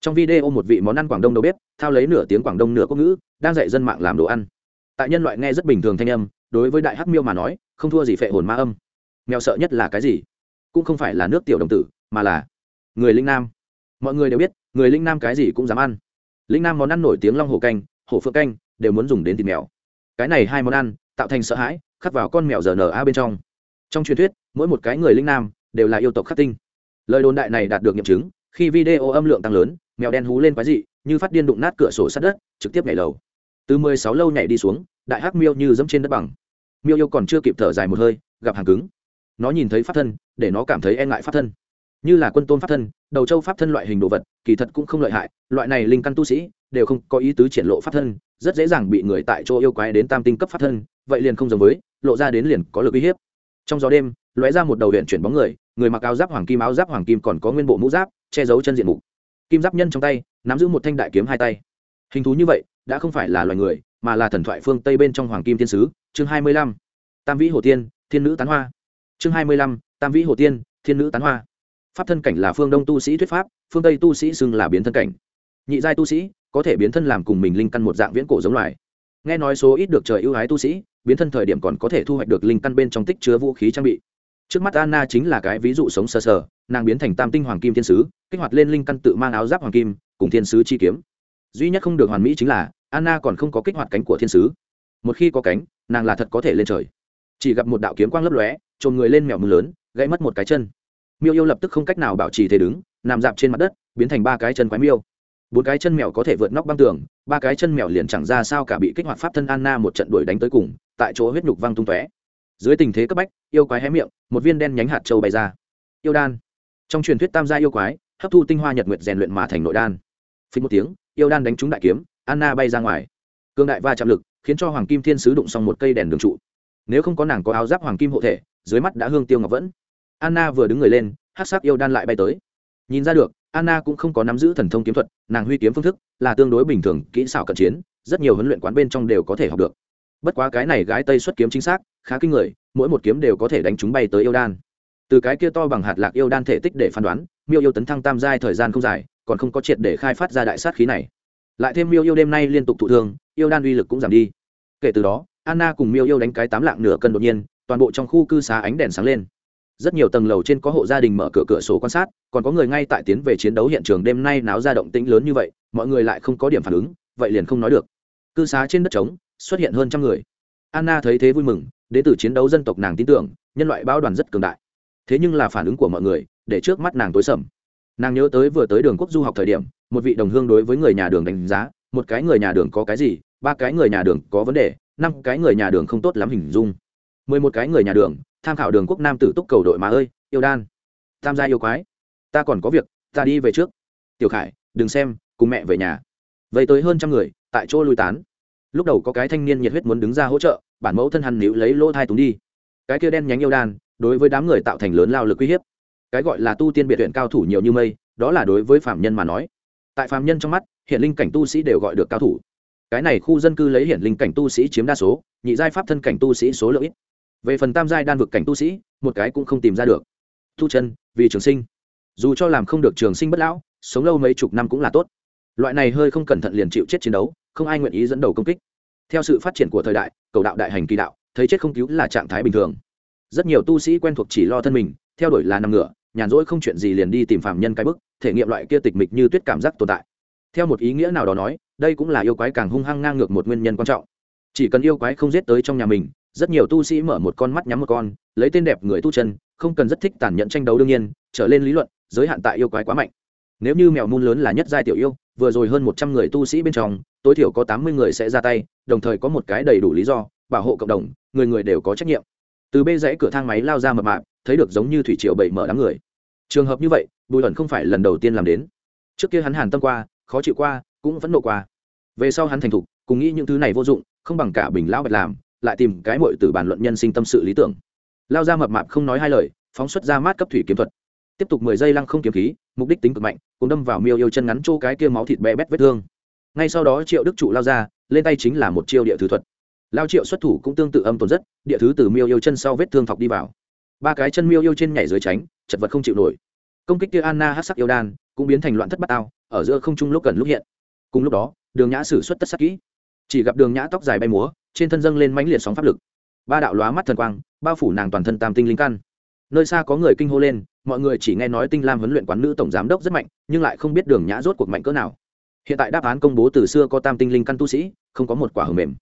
Trong video một vị món ăn quảng đông đầu bếp, thao lấy nửa tiếng quảng đông nửa quốc ngữ, đang dạy dân mạng làm đồ ăn. Tại nhân loại nghe rất bình thường thanh âm, đối với đại hắc miêu mà nói, không thua gì phệ hồn ma âm. Mèo sợ nhất là cái gì? Cũng không phải là nước tiểu đồng tử, mà là người linh nam mọi người đều biết, người linh nam cái gì cũng dám ăn. Linh nam món ăn nổi tiếng long hồ canh hổ phượng canh, đều muốn dùng đến thịt mèo. Cái này hai món ăn, tạo thành sợ hãi, khắc vào con mèo rna bên trong. Trong truyền thuyết, mỗi một cái người linh nam đều là yêu tộc khắc tinh. Lời đồn đại này đạt được nghiệm chứng, khi video âm lượng tăng lớn, mèo đen hú lên quái dị, như phát điên đụng nát cửa sổ sát đất, trực tiếp nhảy lầu. Từ mười sáu lâu nhảy đi xuống, đại hắc miêu như dẫm trên đất bằng. Miêu yêu còn chưa kịp thở dài một hơi, gặp hàng cứng. Nó nhìn thấy pháp thân, để nó cảm thấy e ngại pháp thân như là quân tôn pháp thân, đầu châu pháp thân loại hình đồ vật, kỳ thật cũng không lợi hại, loại này linh căn tu sĩ, đều không có ý tứ triển lộ pháp thân, rất dễ dàng bị người tại chỗ yêu quái đến tam tinh cấp pháp thân, vậy liền không giống với, lộ ra đến liền có lực uy hiếp. Trong gió đêm, lóe ra một đầu huyện chuyển bóng người người mặc áo giáp hoàng kim, áo giáp hoàng kim còn có nguyên bộ mũ giáp, che giấu chân diện mục. Kim giáp nhân trong tay, nắm giữ một thanh đại kiếm hai tay. Hình thú như vậy, đã không phải là loài người, mà là thần thoại phương tây bên trong hoàng kim thiên sứ, chương hai mươi lăm. Tam vĩ hồ tiên, thiên nữ tán hoa. Chương hai mươi lăm, tam vĩ hồ tiên, thiên nữ tán hoa pháp thân cảnh là phương đông tu sĩ thuyết pháp, phương tây tu sĩ xưng là biến thân cảnh. Nhị giai tu sĩ có thể biến thân làm cùng mình linh căn một dạng viễn cổ giống loài. Nghe nói số ít được trời ưu ái tu sĩ, biến thân thời điểm còn có thể thu hoạch được linh căn bên trong tích chứa vũ khí trang bị. Trước mắt anna chính là cái ví dụ sống sờ sờ, nàng biến thành tam tinh hoàng kim thiên sứ, kích hoạt lên linh căn tự mang áo giáp hoàng kim, cùng thiên sứ chi kiếm. Duy nhất không được hoàn mỹ chính là, anna còn không có kích hoạt cánh của thiên sứ. Một khi có cánh, nàng là thật có thể lên trời. Chỉ gặp một đạo kiếm quang lấp lóe trồn người lên mèo mưa lớn, gãy mất một cái chân miêu yêu lập tức không cách nào bảo trì thể đứng, nằm dạp trên mặt đất, biến thành ba cái chân quái miêu. Bốn cái chân mèo có thể vượt nóc băng tường, ba cái chân mèo liền chẳng ra sao cả bị kích hoạt pháp thân anna một trận đuổi đánh tới cùng, tại chỗ huyết nhục văng tung tóe. Dưới tình thế cấp bách, yêu quái hé miệng, một viên đen nhánh hạt châu bay ra. Yêu đan. Trong truyền thuyết tam gia yêu quái, hấp thu tinh hoa nhật nguyệt rèn luyện mà thành nội đan. Phí một tiếng, yêu đan đánh trúng đại kiếm, anna bay ra ngoài. Cương đại va chạm lực, khiến cho hoàng kim thiên sứ đụng xong một cây đèn đường trụ. Nếu không có nàng có áo giáp hoàng kim hộ thể, dưới mắt đã hương tiêu ngọc vẫn anna vừa đứng người lên hát sắc yêu đan lại bay tới. Nhìn ra được, anna cũng không có nắm giữ thần thông kiếm thuật, nàng huy kiếm phương thức là tương đối bình thường, kỹ xảo cận chiến, rất nhiều huấn luyện quán bên trong đều có thể học được. Bất quá cái này gái tây xuất kiếm chính xác, khá kinh người, mỗi một kiếm đều có thể đánh chúng bay tới yêu đan. Từ cái kia to bằng hạt lạc yêu đan thể tích để phán đoán, miêu yêu tấn thăng tam giai thời gian không dài, còn không có triệt để khai phát ra đại sát khí này. Lại thêm miêu yêu đêm nay liên tục thụ thương, yêu đan uy lực cũng giảm đi. Kể từ đó, anna cùng miêu yêu đánh cái tám lạng nửa cân đột nhiên, toàn bộ trong khu cư xá ánh đèn sáng lên rất nhiều tầng lầu trên có hộ gia đình mở cửa cửa sổ quan sát, còn có người ngay tại tiến về chiến đấu hiện trường đêm nay náo ra động tĩnh lớn như vậy, mọi người lại không có điểm phản ứng, vậy liền không nói được. Cư xá trên đất trống, xuất hiện hơn trăm người. Anna thấy thế vui mừng, đến từ chiến đấu dân tộc nàng tin tưởng, nhân loại bao đoàn rất cường đại. Thế nhưng là phản ứng của mọi người, để trước mắt nàng tối sầm. Nàng nhớ tới vừa tới đường quốc du học thời điểm, một vị đồng hương đối với người nhà đường đánh giá, một cái người nhà đường có cái gì, ba cái người nhà đường có vấn đề, năm cái người nhà đường không tốt lắm hình dung. Mười một cái người nhà đường tham khảo đường quốc nam tử túc cầu đội mà ơi, yêu đan. Tam gia yêu quái. Ta còn có việc, ta đi về trước. Tiểu khải, đừng xem, cùng mẹ về nhà. Vậy tới hơn trăm người, tại chỗ lui tán. Lúc đầu có cái thanh niên nhiệt huyết muốn đứng ra hỗ trợ, bản mẫu thân hắn níu lấy lỗ thai túng đi. Cái kia đen nhánh yêu đan, đối với đám người tạo thành lớn lao lực uy hiếp. Cái gọi là tu tiên biệt huyện cao thủ nhiều như mây, đó là đối với phạm nhân mà nói. Tại phạm nhân trong mắt, hiện linh cảnh tu sĩ đều gọi được cao thủ. Cái này khu dân cư lấy hiện linh cảnh tu sĩ chiếm đa số, nhị giai pháp thân cảnh tu sĩ số lượng ít về phần tam giai đan vực cảnh tu sĩ, một cái cũng không tìm ra được. Thu chân, vì trường sinh. Dù cho làm không được trường sinh bất lão, sống lâu mấy chục năm cũng là tốt. Loại này hơi không cẩn thận liền chịu chết chiến đấu, không ai nguyện ý dẫn đầu công kích. Theo sự phát triển của thời đại, cầu đạo đại hành kỳ đạo, thấy chết không cứu là trạng thái bình thường. Rất nhiều tu sĩ quen thuộc chỉ lo thân mình, theo đuổi là nằm ngửa, nhàn rỗi không chuyện gì liền đi tìm phạm nhân cái bức, thể nghiệm loại kia tịch mịch như tuyết cảm giác tồn tại. Theo một ý nghĩa nào đó nói, đây cũng là yêu quái càng hung hăng ngang ngược một nguyên nhân quan trọng. Chỉ cần yêu quái không giết tới trong nhà mình rất nhiều tu sĩ mở một con mắt nhắm một con, lấy tên đẹp người tu chân, không cần rất thích tàn nhẫn tranh đấu đương nhiên, trở lên lý luận, giới hạn tại yêu quái quá mạnh. Nếu như mèo mun lớn là nhất giai tiểu yêu, vừa rồi hơn một trăm người tu sĩ bên trong, tối thiểu có tám mươi người sẽ ra tay, đồng thời có một cái đầy đủ lý do, bảo hộ cộng đồng, người người đều có trách nhiệm. Từ bê dãy cửa thang máy lao ra mập mạp, thấy được giống như thủy triều bậy mở đám người. Trường hợp như vậy, bùi ẩn không phải lần đầu tiên làm đến. Trước kia hắn hàn tâm qua, khó chịu qua, cũng vẫn nộ qua. Về sau hắn thành thục, cùng nghĩ những thứ này vô dụng, không bằng cả bình lão bạch làm lại tìm cái mội từ bản luận nhân sinh tâm sự lý tưởng. Lao ra mập mạp không nói hai lời, phóng xuất ra mát cấp thủy kiếm thuật. Tiếp tục mười giây lăng không kiếm khí, mục đích tính cực mạnh cũng đâm vào miêu yêu chân ngắn chỗ cái kia máu thịt bé bét vết thương. Ngay sau đó triệu đức trụ lao ra, lên tay chính là một chiêu địa thứ thuật. Lao triệu xuất thủ cũng tương tự âm tồn rất, địa thứ từ miêu yêu chân sau vết thương thọc đi vào. Ba cái chân miêu yêu trên nhảy dưới tránh, chật vật không chịu nổi. Công kích kia anna hát sắc yêu đan, cũng biến thành loạn thất bát ao, ở giữa không trung lúc cần lúc hiện. Cùng lúc đó, đường nhã sử xuất tất sắc kỹ. Chỉ gặp đường nhã tóc dài bay múa trên thân dâng lên mãnh liệt sóng pháp lực. Ba đạo lóa mắt thần quang bao phủ nàng toàn thân tam tinh linh căn. Nơi xa có người kinh hô lên, mọi người chỉ nghe nói tinh lam huấn luyện quán nữ tổng giám đốc rất mạnh, nhưng lại không biết đường nhã rốt cuộc mạnh cỡ nào. Hiện tại đáp án công bố từ xưa có tam tinh linh căn tu sĩ, không có một quả hở mềm.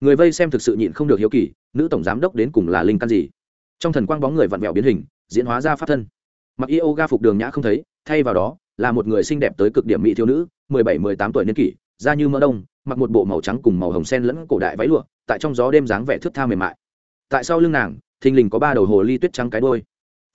Người vây xem thực sự nhịn không được hiếu kỳ, nữ tổng giám đốc đến cùng là linh căn gì? Trong thần quang bóng người vặn vẹo biến hình, diễn hóa ra pháp thân. Mặc yoga phục đường nhã không thấy, thay vào đó, là một người xinh đẹp tới cực điểm mỹ thiếu nữ, mười bảy, mười tám tuổi niên kỷ, da như mỡ đông mặc một bộ màu trắng cùng màu hồng sen lẫn cổ đại váy lụa, tại trong gió đêm dáng vẻ thước tha mềm mại. Tại sau lưng nàng, thình lình có ba đầu hồ ly tuyết trắng cái đôi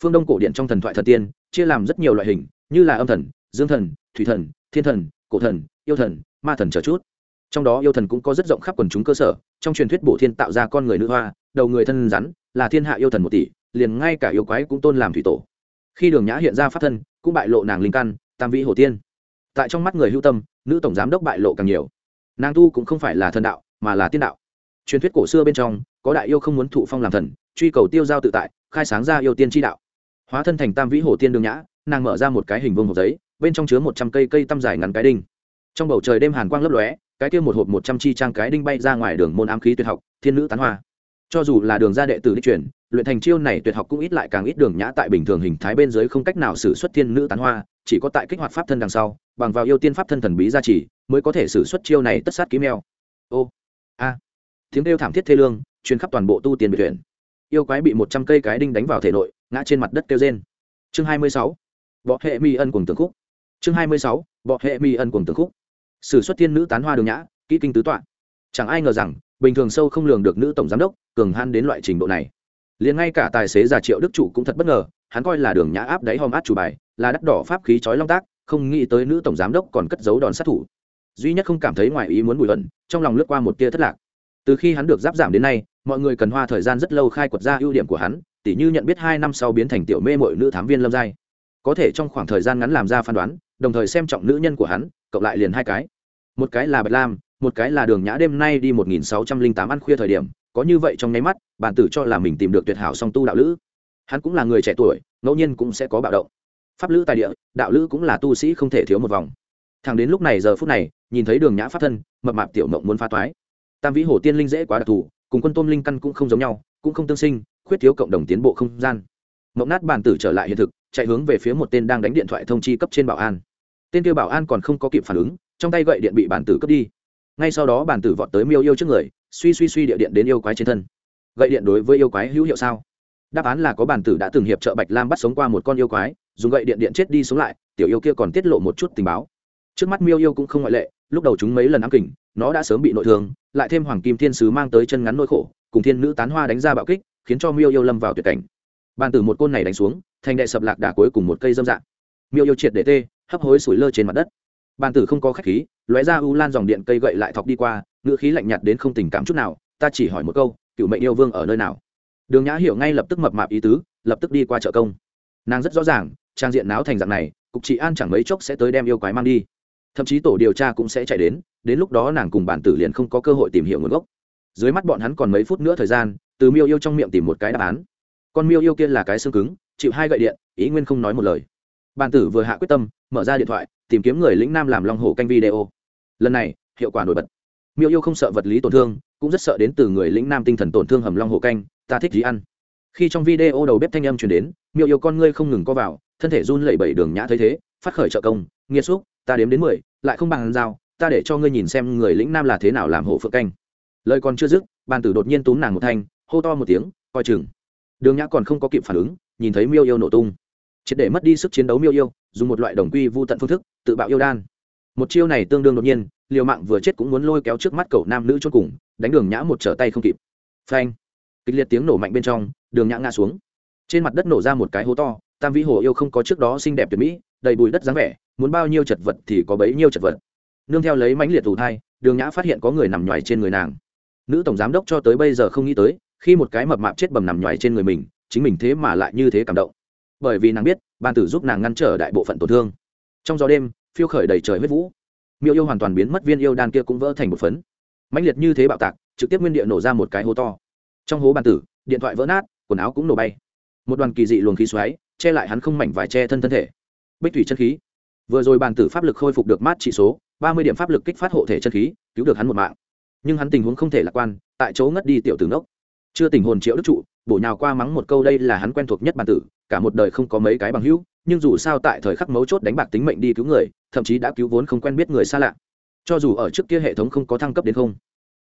phương đông cổ điện trong thần thoại thần tiên, chia làm rất nhiều loại hình, như là âm thần, dương thần, thủy thần, thiên thần, cổ thần, yêu thần, ma thần chờ chút. Trong đó yêu thần cũng có rất rộng khắp quần chúng cơ sở, trong truyền thuyết bổ thiên tạo ra con người nữ hoa, đầu người thân rắn, là thiên hạ yêu thần một tỷ, liền ngay cả yêu quái cũng tôn làm thủy tổ. Khi đường nhã hiện ra phát thân, cũng bại lộ nàng linh căn, tam vĩ hồ tiên. Tại trong mắt người hưu tâm, nữ tổng giám đốc bại lộ càng nhiều nàng tu cũng không phải là thần đạo, mà là tiên đạo. Truyền thuyết cổ xưa bên trong, có đại yêu không muốn thụ phong làm thần, truy cầu tiêu giao tự tại, khai sáng ra yêu tiên tri đạo. Hóa thân thành tam vĩ hồ tiên đường nhã, nàng mở ra một cái hình vương hộp giấy, bên trong chứa một trăm cây cây tăm dài ngắn cái đinh. Trong bầu trời đêm hàn quang lấp lóe, cái kia một hộp một trăm chi trang cái đinh bay ra ngoài đường môn ám khí tuyệt học, thiên nữ tán hoa. Cho dù là đường ra đệ tử đi chuyển, luyện thành chiêu này tuyệt học cũng ít lại càng ít đường nhã tại bình thường hình thái bên dưới không cách nào xử xuất thiên nữ tán hoa, chỉ có tại kích hoạt pháp thân đằng sau bằng vào yêu tiên pháp thân thần bí gia trì, mới có thể xử xuất chiêu này tất sát ký mèo. Ô, a, tiếng kêu thảm thiết thê lương, truyền khắp toàn bộ tu tiền biệt thuyền yêu quái bị một trăm cây cái đinh đánh vào thể nội, ngã trên mặt đất kêu rên. Chương hai mươi sáu, bọ hệ mi ân cùng tường khúc. Chương hai mươi sáu, bọ hệ mi ân cùng tường khúc. Sử xuất thiên nữ tán hoa đường nhã, kỹ kinh tứ tọa chẳng ai ngờ rằng, bình thường sâu không lường được nữ tổng giám đốc, cường han đến loại trình độ này. Liền ngay cả tài xế già triệu đức chủ cũng thật bất ngờ, hắn coi là đường nhã áp đáy hòm át chủ bài, là đắt đỏ pháp khí chói long tác không nghĩ tới nữ tổng giám đốc còn cất giấu đòn sát thủ. Duy nhất không cảm thấy ngoài ý muốn bùi ẩn trong lòng lướt qua một tia thất lạc. Từ khi hắn được giáp giảm đến nay, mọi người cần hoa thời gian rất lâu khai quật ra ưu điểm của hắn, tỉ như nhận biết hai năm sau biến thành tiểu mê mội nữ thám viên lâm giai. Có thể trong khoảng thời gian ngắn làm ra phán đoán, đồng thời xem trọng nữ nhân của hắn, cộng lại liền hai cái. Một cái là bạch lam, một cái là đường nhã đêm nay đi một nghìn sáu trăm linh tám ăn khuya thời điểm, có như vậy trong nháy mắt, bản tử cho là mình tìm được tuyệt hảo song tu đạo lữ. Hắn cũng là người trẻ tuổi, ngẫu nhiên cũng sẽ có bạo động pháp lữ tài địa, đạo lữ cũng là tu sĩ không thể thiếu một vòng. Thằng đến lúc này giờ phút này, nhìn thấy đường nhã phát thân, mập mạp tiểu mộng muốn phá toái. Tam vĩ hồ tiên linh dễ quá đặc thù, cùng quân tôm linh căn cũng không giống nhau, cũng không tương sinh, khuyết thiếu cộng đồng tiến bộ không gian. Mộng nát bàn tử trở lại hiện thực, chạy hướng về phía một tên đang đánh điện thoại thông chi cấp trên bảo an. Tên kêu bảo an còn không có kịp phản ứng, trong tay gậy điện bị bản tử cướp đi. Ngay sau đó bản tử vọt tới miêu yêu trước người, suy suy suy địa điện đến yêu quái trên thân. Gậy điện đối với yêu quái hữu hiệu sao? Đáp án là có bản tử đã từng hiệp trợ bạch lam bắt sống qua một con yêu quái dùng gậy điện điện chết đi sống lại, tiểu yêu kia còn tiết lộ một chút tình báo. Trước mắt miêu yêu cũng không ngoại lệ, lúc đầu chúng mấy lần ám kình, nó đã sớm bị nội thương, lại thêm hoàng kim thiên sứ mang tới chân ngắn nỗi khổ, cùng thiên nữ tán hoa đánh ra bạo kích, khiến cho miêu yêu lâm vào tuyệt cảnh. Bàn tử một côn này đánh xuống, thành đệ sập lạc đà cuối cùng một cây dâm dạng. Miêu yêu triệt để tê, hấp hối sủi lơ trên mặt đất. Bàn tử không có khách khí, lóe ra u lan dòng điện cây gậy lại thọc đi qua ngựa khí lạnh nhạt đến không tình cảm chút nào, ta chỉ hỏi một câu, cựu mệnh yêu vương ở nơi nào? Đường nhã hiểu ngay lập tức mập mạp ý tứ, lập tức đi qua chợ công nàng rất rõ ràng, trang diện náo thành dạng này, cục trị an chẳng mấy chốc sẽ tới đem yêu quái mang đi. Thậm chí tổ điều tra cũng sẽ chạy đến đến lúc đó nàng cùng bản tử liền không có cơ hội tìm hiểu nguồn gốc. Dưới mắt bọn hắn còn mấy phút nữa thời gian, từ miêu yêu trong miệng tìm một cái đáp án. Con miêu yêu kia là cái xương cứng, chịu hai gậy điện, ý nguyên không nói một lời. Bản tử vừa hạ quyết tâm, mở ra điện thoại, tìm kiếm người lĩnh nam làm long hổ canh video. Lần này, hiệu quả nổi bật. Miêu yêu không sợ vật lý tổn thương, cũng rất sợ đến từ người lĩnh nam tinh thần tổn thương hầm long hổ canh, ta thích gì ăn? Khi trong video đầu bếp thanh âm truyền đến, miêu yêu con ngươi không ngừng co vào, thân thể run lẩy bẩy đường nhã thấy thế, phát khởi trợ công, nghiệt xúc, ta đếm đến mười, lại không bằng dao ta để cho ngươi nhìn xem người lĩnh nam là thế nào làm hổ phượng canh. Lời còn chưa dứt, bàn tử đột nhiên túm nàng một thanh, hô to một tiếng, coi chừng. Đường nhã còn không có kịp phản ứng, nhìn thấy miêu yêu nổ tung. Triệt để mất đi sức chiến đấu miêu yêu, dùng một loại đồng quy vô tận phương thức, tự bạo yêu đan. Một chiêu này tương đương đột nhiên, liều mạng vừa chết cũng muốn lôi kéo trước mắt cậu nam nữ chốt cùng, đánh đường nhã một trở tay không kịp. Phanh. Kịch liệt tiếng nổ mạnh bên trong đường nhã ngã xuống. Trên mặt đất nổ ra một cái hố to, tam vĩ hồ yêu không có trước đó xinh đẹp tuyệt mỹ, đầy bụi đất dáng vẻ, muốn bao nhiêu chật vật thì có bấy nhiêu chật vật. Nương theo lấy mãnh liệt thủ thai, đường nhã phát hiện có người nằm nhoài trên người nàng. Nữ tổng giám đốc cho tới bây giờ không nghĩ tới, khi một cái mập mạp chết bầm nằm nhoài trên người mình, chính mình thế mà lại như thế cảm động. Bởi vì nàng biết, ban tử giúp nàng ngăn trở đại bộ phận tổn thương. Trong gió đêm, phiêu khởi đầy trời huyết vũ. Miêu yêu hoàn toàn biến mất, viên yêu đan kia cũng vỡ thành một phấn. Mãnh liệt như thế bạo tạc, trực tiếp nguyên địa nổ ra một cái hố to. Trong hố bàn tử, điện thoại vỡ nát quần áo cũng nổ bay. Một đoàn kỳ dị luồng khí xoáy, che lại hắn không mảnh vải che thân thân thể. Bích thủy chân khí. Vừa rồi bàn tử pháp lực khôi phục được mát trị số, ba mươi điểm pháp lực kích phát hộ thể chân khí, cứu được hắn một mạng. Nhưng hắn tình huống không thể lạc quan, tại chỗ ngất đi tiểu tử ngốc. Chưa tình hồn triệu đức trụ, bổ nhào qua mắng một câu đây là hắn quen thuộc nhất bàn tử, cả một đời không có mấy cái bằng hữu, nhưng dù sao tại thời khắc mấu chốt đánh bạc tính mệnh đi cứu người, thậm chí đã cứu vốn không quen biết người xa lạ. Cho dù ở trước kia hệ thống không có thăng cấp đến không.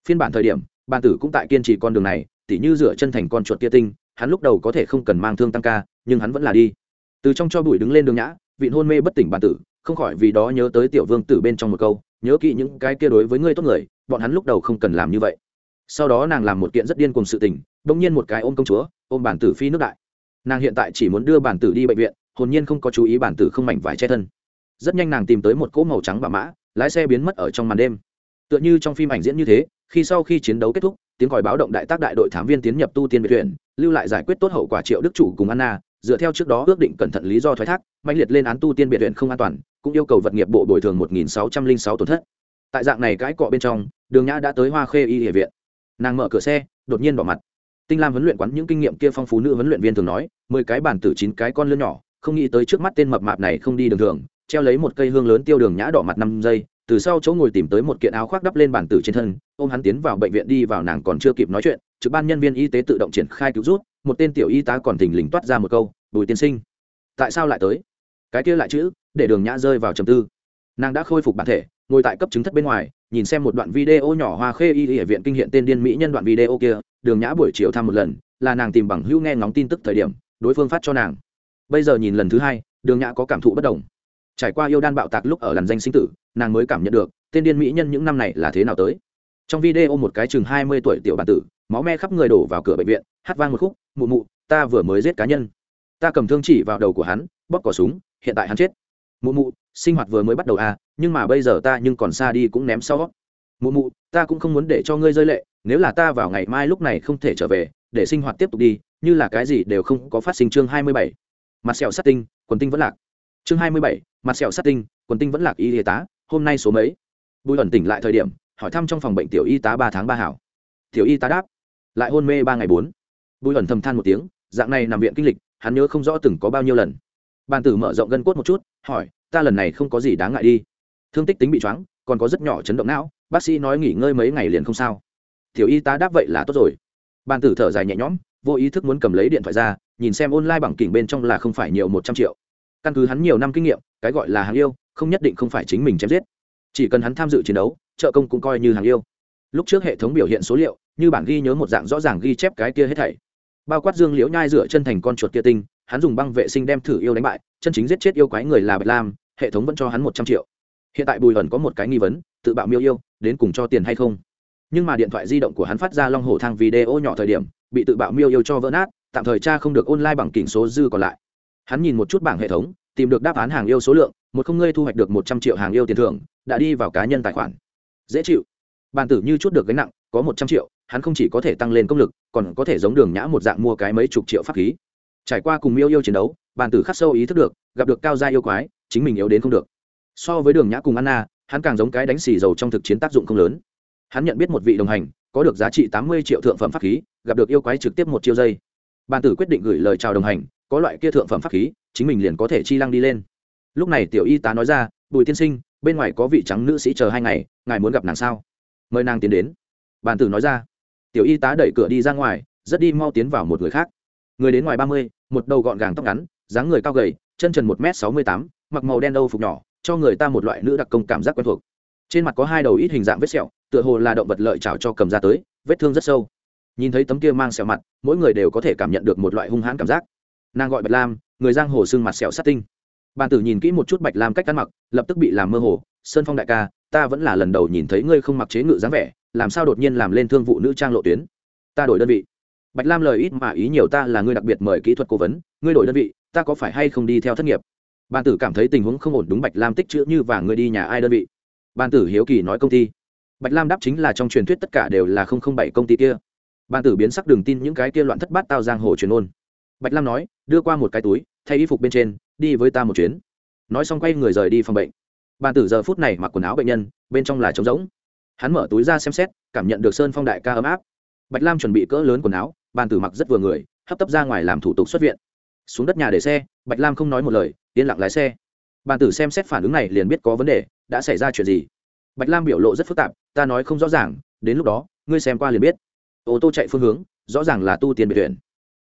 Phiên bản thời điểm, bàn tử cũng tại kiên trì con đường này, tỉ như dựa chân thành con chuột kia tinh hắn lúc đầu có thể không cần mang thương tăng ca, nhưng hắn vẫn là đi. Từ trong cho bụi đứng lên đường nhã, vịn hôn mê bất tỉnh bản tử, không khỏi vì đó nhớ tới tiểu vương tử bên trong một câu, nhớ kỹ những cái kia đối với ngươi tốt người, bọn hắn lúc đầu không cần làm như vậy. Sau đó nàng làm một kiện rất điên cùng sự tình, bỗng nhiên một cái ôm công chúa, ôm bản tử phi nước đại. Nàng hiện tại chỉ muốn đưa bản tử đi bệnh viện, hồn nhiên không có chú ý bản tử không mảnh vải che thân. Rất nhanh nàng tìm tới một cỗ màu trắng và mã, lái xe biến mất ở trong màn đêm. Tựa như trong phim ảnh diễn như thế, khi sau khi chiến đấu kết thúc tiếng còi báo động đại tác đại đội thám viên tiến nhập tu tiên biệt viện lưu lại giải quyết tốt hậu quả triệu đức chủ cùng anna, dựa theo trước đó ước định cẩn thận lý do thoái thác mạnh liệt lên án tu tiên biệt viện không an toàn, cũng yêu cầu vật nghiệp bộ bồi thường một nghìn sáu trăm linh sáu tổn thất. Tại dạng này cãi cọ bên trong, đường nhã đã tới hoa khê y địa viện. Nàng mở cửa xe, đột nhiên bỏ mặt. Tinh lam huấn luyện quán những kinh nghiệm kia phong phú nữ huấn luyện viên thường nói, mười cái bản tử chín cái con lươn nhỏ, không nghĩ tới trước mắt tên mập mạp này không đi đường thường, treo lấy một cây hương lớn tiêu đường nhã đỏ mặt năm giây từ sau chỗ ngồi tìm tới một kiện áo khoác đắp lên bản tử trên thân, ôm hắn tiến vào bệnh viện đi vào nàng còn chưa kịp nói chuyện, trực ban nhân viên y tế tự động triển khai cứu rút một tên tiểu y tá còn thình lình toát ra một câu, bùi tiên sinh, tại sao lại tới? Cái kia lại chữ, để đường nhã rơi vào trầm tư. Nàng đã khôi phục bản thể, ngồi tại cấp chứng thất bên ngoài, nhìn xem một đoạn video nhỏ hoa khê y y ở viện kinh hiện tên điên mỹ nhân đoạn video kia, đường nhã buổi chiều thăm một lần, là nàng tìm bằng hữu nghe ngóng tin tức thời điểm, đối phương phát cho nàng. Bây giờ nhìn lần thứ hai, đường nhã có cảm thụ bất đồng trải qua yêu đan bạo tạc lúc ở làn danh sinh tử, nàng mới cảm nhận được, tên điên mỹ nhân những năm này là thế nào tới. Trong video một cái chừng hai mươi tuổi tiểu bản tử, máu me khắp người đổ vào cửa bệnh viện, hát vang một khúc, mụ mụ, ta vừa mới giết cá nhân. Ta cầm thương chỉ vào đầu của hắn, bóp cỏ súng, hiện tại hắn chết. Mụ mụ, sinh hoạt vừa mới bắt đầu à nhưng mà bây giờ ta nhưng còn xa đi cũng ném sau. Mụ mụ, ta cũng không muốn để cho ngươi rơi lệ, nếu là ta vào ngày mai lúc này không thể trở về, để sinh hoạt tiếp tục đi, như là cái gì đều không có phát sinh chương hai mươi bảy. Mặt sẹo sát tinh, quần tinh vẫn lạc. Chương hai mươi bảy mặt sẹo sát tinh, quần tinh vẫn lạc y y tá, hôm nay số mấy? Bùi ẩn tỉnh lại thời điểm, hỏi thăm trong phòng bệnh tiểu y tá ba tháng ba hảo. Tiểu y tá đáp, lại hôn mê ba ngày bốn. Bùi ẩn thầm than một tiếng, dạng này nằm viện kinh lịch, hắn nhớ không rõ từng có bao nhiêu lần. Bàn tử mở rộng gân cốt một chút, hỏi, ta lần này không có gì đáng ngại đi. Thương tích tính bị choáng, còn có rất nhỏ chấn động não, bác sĩ nói nghỉ ngơi mấy ngày liền không sao. Tiểu y tá đáp vậy là tốt rồi. Bàn tử thở dài nhẹ nhõm, vô ý thức muốn cầm lấy điện thoại ra, nhìn xem online bằng kỉnh bên trong là không phải nhiều một trăm triệu. Căn cứ hắn nhiều năm kinh nghiệm cái gọi là hàng yêu, không nhất định không phải chính mình chém giết. Chỉ cần hắn tham dự chiến đấu, trợ công cũng coi như hàng yêu. Lúc trước hệ thống biểu hiện số liệu, như bản ghi nhớ một dạng rõ ràng ghi chép cái kia hết thảy. Bao quát dương liễu nhai rửa chân thành con chuột kia tinh, hắn dùng băng vệ sinh đem thử yêu đánh bại, chân chính giết chết yêu quái người là bạch lam, hệ thống vẫn cho hắn một trăm triệu. Hiện tại bùi ẩn có một cái nghi vấn, tự bạo miêu yêu, đến cùng cho tiền hay không? Nhưng mà điện thoại di động của hắn phát ra long hổ thang video nhỏ thời điểm, bị tự bạo miêu yêu cho vỡ nát, tạm thời cha không được online bằng kỉnh số dư còn lại. Hắn nhìn một chút bảng hệ thống tìm được đáp án hàng yêu số lượng, một không ngươi thu hoạch được một trăm triệu hàng yêu tiền thưởng, đã đi vào cá nhân tài khoản. Dễ chịu. Bàn tử như chút được gánh nặng, có một trăm triệu, hắn không chỉ có thể tăng lên công lực, còn có thể giống đường nhã một dạng mua cái mấy chục triệu pháp khí. Trải qua cùng yêu yêu chiến đấu bàn tử khắc sâu ý thức được, gặp được cao gia yêu quái, chính mình yếu đến không được. So với đường nhã cùng anna, hắn càng giống cái đánh xì dầu trong thực chiến tác dụng không lớn. Hắn nhận biết một vị đồng hành, có được giá trị tám mươi triệu thượng phẩm pháp khí, gặp được yêu quái trực tiếp một chiêu dây. Bàn tử quyết định gửi lời chào đồng hành, có loại kia thượng phẩm pháp khí chính mình liền có thể chi lăng đi lên. Lúc này tiểu y tá nói ra, bùi tiên sinh, bên ngoài có vị trắng nữ sĩ chờ hai ngày, ngài muốn gặp nàng sao? Mời nàng tiến đến. Bàn tử nói ra. Tiểu y tá đẩy cửa đi ra ngoài, rất đi mau tiến vào một người khác. Người đến ngoài ba mươi, một đầu gọn gàng tóc ngắn, dáng người cao gầy, chân trần một m sáu mươi tám, mặc màu đen đâu phục nhỏ, cho người ta một loại nữ đặc công cảm giác quen thuộc. Trên mặt có hai đầu ít hình dạng vết sẹo, tựa hồ là động vật lợi chảo cho cầm ra tới, vết thương rất sâu. Nhìn thấy tấm kia mang sẹo mặt, mỗi người đều có thể cảm nhận được một loại hung hãn cảm giác. Nàng gọi bạch lam người giang hồ xương mặt sẹo sát tinh. Bàn tử nhìn kỹ một chút bạch lam cách ăn mặc, lập tức bị làm mơ hồ, sơn phong đại ca, ta vẫn là lần đầu nhìn thấy ngươi không mặc chế ngự dáng vẻ, làm sao đột nhiên làm lên thương vụ nữ trang lộ tuyến? Ta đổi đơn vị. Bạch lam lời ít mà ý nhiều ta là ngươi đặc biệt mời kỹ thuật cố vấn, ngươi đổi đơn vị, ta có phải hay không đi theo thất nghiệp? Bàn tử cảm thấy tình huống không ổn đúng bạch lam tích chữ như và ngươi đi nhà ai đơn vị? Bàn tử hiếu kỳ nói công ty. Bạch lam đáp chính là trong truyền thuyết tất cả đều là không không bảy công ty kia. Bàn tử biến sắc đường tin những cái kia loạn thất bát tao giang hồ truyền ôn bạch lam nói, đưa qua một cái túi, thay y phục bên trên, đi với ta một chuyến. Nói xong quay người rời đi phòng bệnh. Bàn tử giờ phút này mặc quần áo bệnh nhân, bên trong là trống rỗng. Hắn mở túi ra xem xét, cảm nhận được sơn phong đại ca ấm áp. Bạch lam chuẩn bị cỡ lớn quần áo, bàn tử mặc rất vừa người, hấp tấp ra ngoài làm thủ tục xuất viện. Xuống đất nhà để xe, bạch lam không nói một lời, yên lặng lái xe. Bàn tử xem xét phản ứng này liền biết có vấn đề, đã xảy ra chuyện gì. Bạch lam biểu lộ rất phức tạp, ta nói không rõ ràng, đến lúc đó, ngươi xem qua liền biết. Ô tô chạy phương hướng, rõ ràng là tu tiền biệt tuyển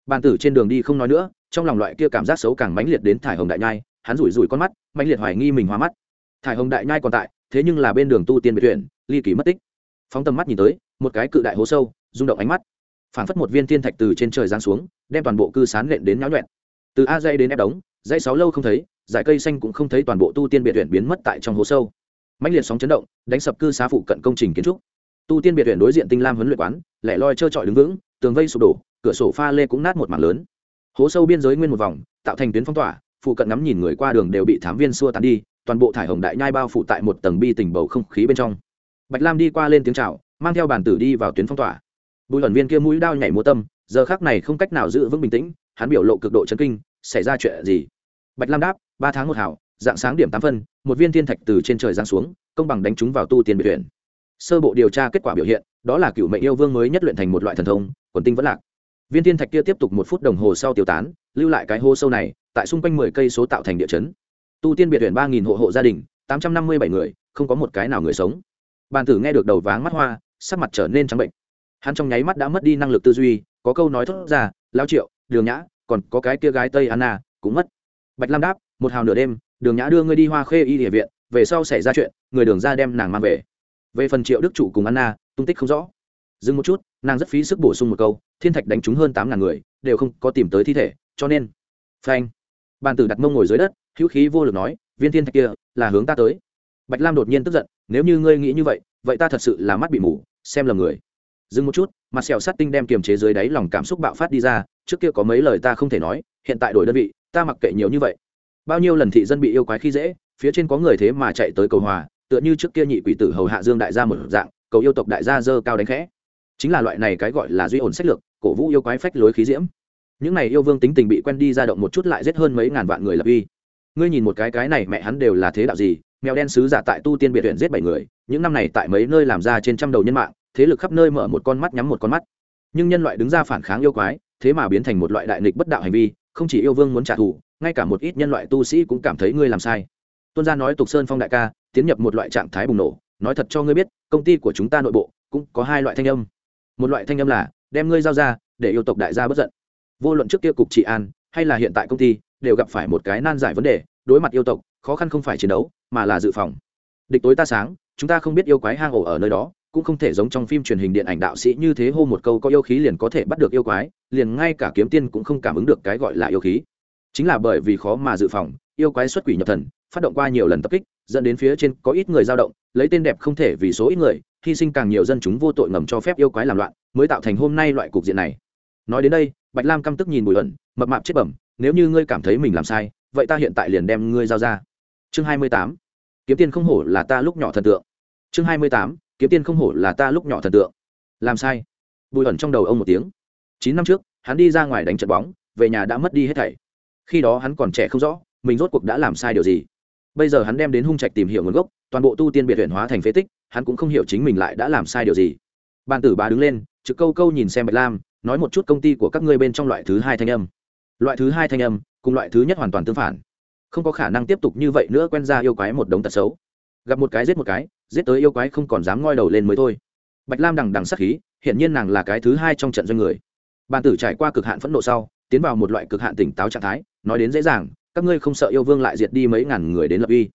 bàn tử trên đường đi không nói nữa, trong lòng loại kia cảm giác xấu càng mãnh liệt đến thải hồng đại nhai, hắn rủi rủi con mắt, mãnh liệt hoài nghi mình hoa mắt. Thải hồng đại nhai còn tại, thế nhưng là bên đường tu tiên biệt tuyển ly kỳ mất tích. Phóng tầm mắt nhìn tới, một cái cự đại hố sâu, rung động ánh mắt. Phảng phất một viên thiên thạch từ trên trời giáng xuống, đem toàn bộ cư sán lện đến nháo nhuẹn từ a dây đến ép đống, dãy sáu lâu không thấy, dải cây xanh cũng không thấy toàn bộ tu tiên biệt tuyển biến mất tại trong hố sâu. Mãnh liệt sóng chấn động, đánh sập cư xá phụ cận công trình kiến trúc. Tu tiên biệt tuyển đối diện tinh lam huấn luyện quán, lẻ loi trơ trọi đứng vững, tường vây sụp đổ cửa sổ pha lê cũng nát một mảng lớn. Hố sâu biên giới nguyên một vòng, tạo thành tuyến phong tỏa, phụ cận ngắm nhìn người qua đường đều bị thám viên xua tán đi, toàn bộ thải hồng đại nhai bao phủ tại một tầng bi tình bầu không khí bên trong. Bạch lam đi qua lên tiếng chào, mang theo bàn tử đi vào tuyến phong tỏa. Bùi ẩn viên kia mũi đao nhảy múa tâm, giờ khác này không cách nào giữ vững bình tĩnh, hắn biểu lộ cực độ chấn kinh, xảy ra chuyện gì? Bạch lam đáp, ba tháng một hảo, dạng sáng điểm tám phân, một viên thiên thạch từ trên trời giáng xuống, công bằng đánh trúng vào tu tiên biệt tuyển sơ bộ điều tra kết quả biểu hiện, đó là cựu mệnh yêu vương mới nhất luyện thành một loại thần thông, quần tinh vẫn lạc viên thiên thạch kia tiếp tục một phút đồng hồ sau tiêu tán, lưu lại cái hô sâu này, tại xung quanh mười cây số tạo thành địa chấn. Tu tiên biệt huyện ba nghìn hộ hộ gia đình, tám trăm năm mươi bảy người, không có một cái nào người sống. Bàn tử nghe được đầu váng mắt hoa, sắc mặt trở nên trắng bệnh. Hắn trong nháy mắt đã mất đi năng lực tư duy, có câu nói thốt ra lao triệu, đường nhã, còn có cái kia gái tây anna, cũng mất. Bạch lam đáp, một hào nửa đêm, đường nhã đưa ngươi đi hoa khê y địa viện, về sau xảy ra chuyện, người đường ra đem nàng mang về. Về phần triệu đức chủ cùng anna, tung tích không rõ dừng một chút, nàng rất phí sức bổ sung một câu, thiên thạch đánh trúng hơn tám ngàn người, đều không có tìm tới thi thể, cho nên, phanh, bàn tử đặt mông ngồi dưới đất, hữu khí vô lực nói, viên thiên thạch kia, là hướng ta tới. Bạch lam đột nhiên tức giận, nếu như ngươi nghĩ như vậy vậy ta thật sự là mắt bị mù, xem lầm người. Dừng một chút, mặt sẹo sát tinh đem kiềm chế dưới đáy lòng cảm xúc bạo phát đi ra, trước kia có mấy lời ta không thể nói, hiện tại đổi đơn vị, ta mặc kệ nhiều như vậy. Bao nhiêu lần thị dân bị yêu quái khi dễ, phía trên có người thế mà chạy tới cầu hòa, tựa như trước kia nhị quỷ tử hầu hạ dương đại gia một dạng, cầu yêu tộc đại gia dơ cao đánh khẽ chính là loại này cái gọi là duy ổn sách lược, cổ vũ yêu quái phách lối khí diễm. Những này yêu vương tính tình bị quen đi ra động một chút lại giết hơn mấy ngàn vạn người lập uy. Ngươi nhìn một cái cái này mẹ hắn đều là thế đạo gì, mèo đen sứ giả tại tu tiên biệt huyện giết bảy người, những năm này tại mấy nơi làm ra trên trăm đầu nhân mạng, thế lực khắp nơi mở một con mắt nhắm một con mắt. Nhưng nhân loại đứng ra phản kháng yêu quái, thế mà biến thành một loại đại nghịch bất đạo hành vi, không chỉ yêu vương muốn trả thù, ngay cả một ít nhân loại tu sĩ cũng cảm thấy ngươi làm sai. Tuân gia nói tục sơn phong đại ca, tiến nhập một loại trạng thái bùng nổ, nói thật cho ngươi biết, công ty của chúng ta nội bộ cũng có hai loại thanh âm một loại thanh âm là, đem ngươi giao ra, để yêu tộc đại gia bất giận. Vô luận trước kia cục trị an, hay là hiện tại công ty, đều gặp phải một cái nan giải vấn đề, đối mặt yêu tộc, khó khăn không phải chiến đấu, mà là dự phòng. Địch tối ta sáng, chúng ta không biết yêu quái hang ổ ở nơi đó, cũng không thể giống trong phim truyền hình điện ảnh đạo sĩ như thế hô một câu có yêu khí liền có thể bắt được yêu quái, liền ngay cả kiếm tiên cũng không cảm ứng được cái gọi là yêu khí. Chính là bởi vì khó mà dự phòng, yêu quái xuất quỷ nhập thần, phát động qua nhiều lần tập kích, dẫn đến phía trên có ít người dao động, lấy tên đẹp không thể vì số ít người hy sinh càng nhiều dân chúng vô tội ngầm cho phép yêu quái làm loạn, mới tạo thành hôm nay loại cục diện này. Nói đến đây, bạch lam căm tức nhìn bùi ẩn, mập mạp chết bẩm, nếu như ngươi cảm thấy mình làm sai, vậy ta hiện tại liền đem ngươi giao ra. Chương hai mươi tám, kiếm tiên không hổ là ta lúc nhỏ thần tượng. Chương hai mươi tám, kiếm tiên không hổ là ta lúc nhỏ thần tượng. Làm sai. Bùi ẩn trong đầu ông một tiếng. Chín năm trước, hắn đi ra ngoài đánh trận bóng, về nhà đã mất đi hết thảy. Khi đó hắn còn trẻ không rõ, mình rốt cuộc đã làm sai điều gì bây giờ hắn đem đến hung trạch tìm hiểu nguồn gốc, toàn bộ tu tiên biệt huyện hóa thành phế tích, hắn cũng không hiểu chính mình lại đã làm sai điều gì. Ban tử bà đứng lên, trực câu câu nhìn xem bạch lam, nói một chút công ty của các ngươi bên trong loại thứ hai thanh âm. Loại thứ hai thanh âm, cùng loại thứ nhất hoàn toàn tương phản. Không có khả năng tiếp tục như vậy nữa quen ra yêu quái một đống tật xấu. Gặp một cái giết một cái, giết tới yêu quái không còn dám ngoi đầu lên mới thôi. Bạch lam đằng đằng sắc khí hiện nhiên nàng là cái thứ hai trong trận doanh người. Bàn tử trải qua cực hạn phẫn nộ sau, tiến vào một loại cực hạn tỉnh táo trạng thái, nói đến dễ dàng các ngươi không sợ yêu vương lại diệt đi mấy ngàn người đến lập uy?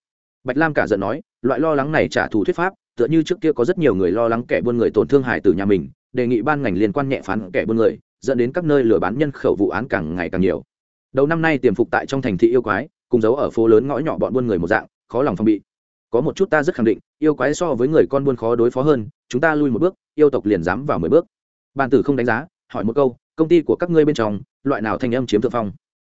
Bạch lam cả giận nói, loại lo lắng này trả thù thuyết pháp, tựa như trước kia có rất nhiều người lo lắng kẻ buôn người tổn thương hải từ nhà mình, đề nghị ban ngành liên quan nhẹ phán kẻ buôn người, dẫn đến các nơi lừa bán nhân khẩu vụ án càng ngày càng nhiều. Đầu năm nay tiềm phục tại trong thành thị yêu quái, cùng giấu ở phố lớn ngõ nhỏ bọn buôn người một dạng, khó lòng phòng bị. Có một chút ta rất khẳng định, yêu quái so với người con buôn khó đối phó hơn, chúng ta lui một bước, yêu tộc liền dám vào mười bước. Bàn tử không đánh giá, hỏi một câu, công ty của các ngươi bên trong, loại nào thanh âm chiếm thượng phong?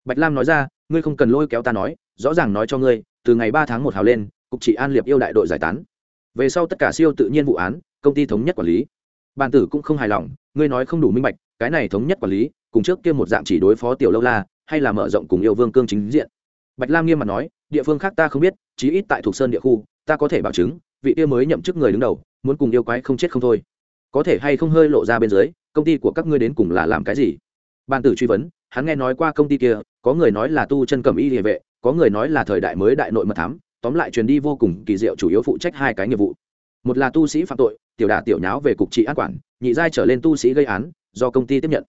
Bạch lam nói ra ngươi không cần lôi kéo ta nói, rõ ràng nói cho ngươi, từ ngày ba tháng một hào lên, cục trị an liệp yêu đại đội giải tán. Về sau tất cả siêu tự nhiên vụ án, công ty thống nhất quản lý. Bàn tử cũng không hài lòng, ngươi nói không đủ minh bạch, cái này thống nhất quản lý, cùng trước kia một dạng chỉ đối phó tiểu lâu la, hay là mở rộng cùng yêu vương cương chính diện. Bạch lam nghiêm mặt nói, địa phương khác ta không biết, chí ít tại thuộc sơn địa khu, ta có thể bảo chứng, vị kia mới nhậm chức người đứng đầu, muốn cùng yêu quái không chết không thôi. Có thể hay không hơi lộ ra bên dưới, công ty của các ngươi đến cùng là làm cái gì? Bàn tử truy vấn, hắn nghe nói qua công ty kia có người nói là tu chân cầm y địa vệ, có người nói là thời đại mới đại nội mật thám, tóm lại truyền đi vô cùng kỳ diệu chủ yếu phụ trách hai cái nghiệp vụ. Một là tu sĩ phạm tội, tiểu đả tiểu nháo về cục trị an quản, nhị giai trở lên tu sĩ gây án, do công ty tiếp nhận.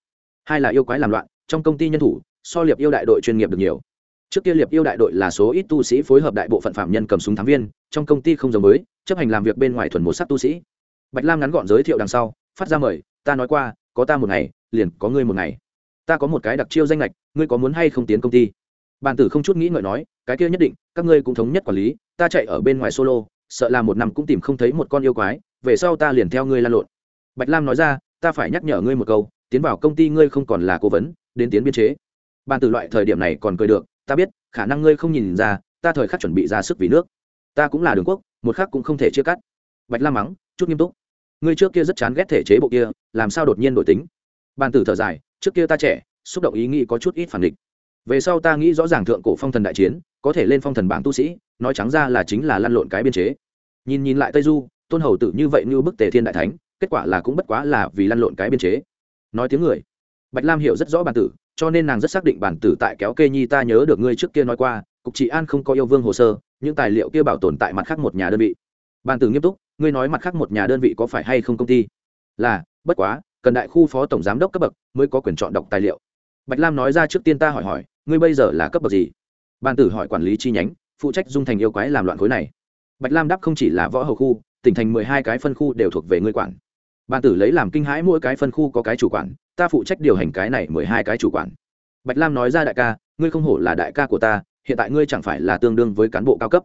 Hai là yêu quái làm loạn, trong công ty nhân thủ, so liệp yêu đại đội chuyên nghiệp được nhiều. Trước kia liệp yêu đại đội là số ít tu sĩ phối hợp đại bộ phận phạm nhân cầm súng thám viên, trong công ty không giống mới, chấp hành làm việc bên ngoài thuần một sắc tu sĩ. Bạch lam ngắn gọn giới thiệu đằng sau, phát ra mời, ta nói qua, có ta một ngày, liền có ngươi một ngày. Ta có một cái đặc chiêu danh lệch ngươi có muốn hay không tiến công ty? Bàn tử không chút nghĩ ngợi nói, cái kia nhất định, các ngươi cũng thống nhất quản lý, ta chạy ở bên ngoài solo, sợ là một năm cũng tìm không thấy một con yêu quái, về sau ta liền theo ngươi lan lộn. Bạch lam nói ra, ta phải nhắc nhở ngươi một câu, tiến vào công ty ngươi không còn là cố vấn, đến tiến biên chế. Bàn tử loại thời điểm này còn cười được, ta biết, khả năng ngươi không nhìn ra, ta thời khắc chuẩn bị ra sức vì nước. Ta cũng là đường quốc, một khắc cũng không thể chia cắt. Bạch lam mắng, chút nghiêm túc. Ngươi trước kia rất chán ghét thể chế bộ kia, làm sao đột nhiên đổi tính? Bàn tử thở dài, trước kia ta trẻ xúc động ý nghĩ có chút ít phản địch. Về sau ta nghĩ rõ ràng thượng cổ phong thần đại chiến, có thể lên phong thần bảng tu sĩ, nói trắng ra là chính là lăn lộn cái biên chế. Nhìn nhìn lại tây du, tôn hầu tử như vậy như bức tề thiên đại thánh, kết quả là cũng bất quá là vì lăn lộn cái biên chế. Nói tiếng người. Bạch lam hiểu rất rõ bản tử, cho nên nàng rất xác định bản tử tại kéo kê nhi ta nhớ được ngươi trước kia nói qua, cục trị an không có yêu vương hồ sơ, những tài liệu kia bảo tồn tại mặt khác một nhà đơn vị. Bản tử nghiêm túc, ngươi nói mặt khác một nhà đơn vị có phải hay không công ty? Là, bất quá, cần đại khu phó tổng giám đốc cấp bậc mới có quyền chọn đọc tài liệu bạch lam nói ra trước tiên ta hỏi hỏi, ngươi bây giờ là cấp bậc gì? Ban tử hỏi quản lý chi nhánh, phụ trách dung thành yêu quái làm loạn khối này. Bạch lam đáp không chỉ là võ hầu khu, tỉnh thành mười hai cái phân khu đều thuộc về ngươi quản. Ban tử lấy làm kinh hãi mỗi cái phân khu có cái chủ quản, ta phụ trách điều hành cái này mười hai cái chủ quản. Bạch lam nói ra đại ca, ngươi không hổ là đại ca của ta, hiện tại ngươi chẳng phải là tương đương với cán bộ cao cấp.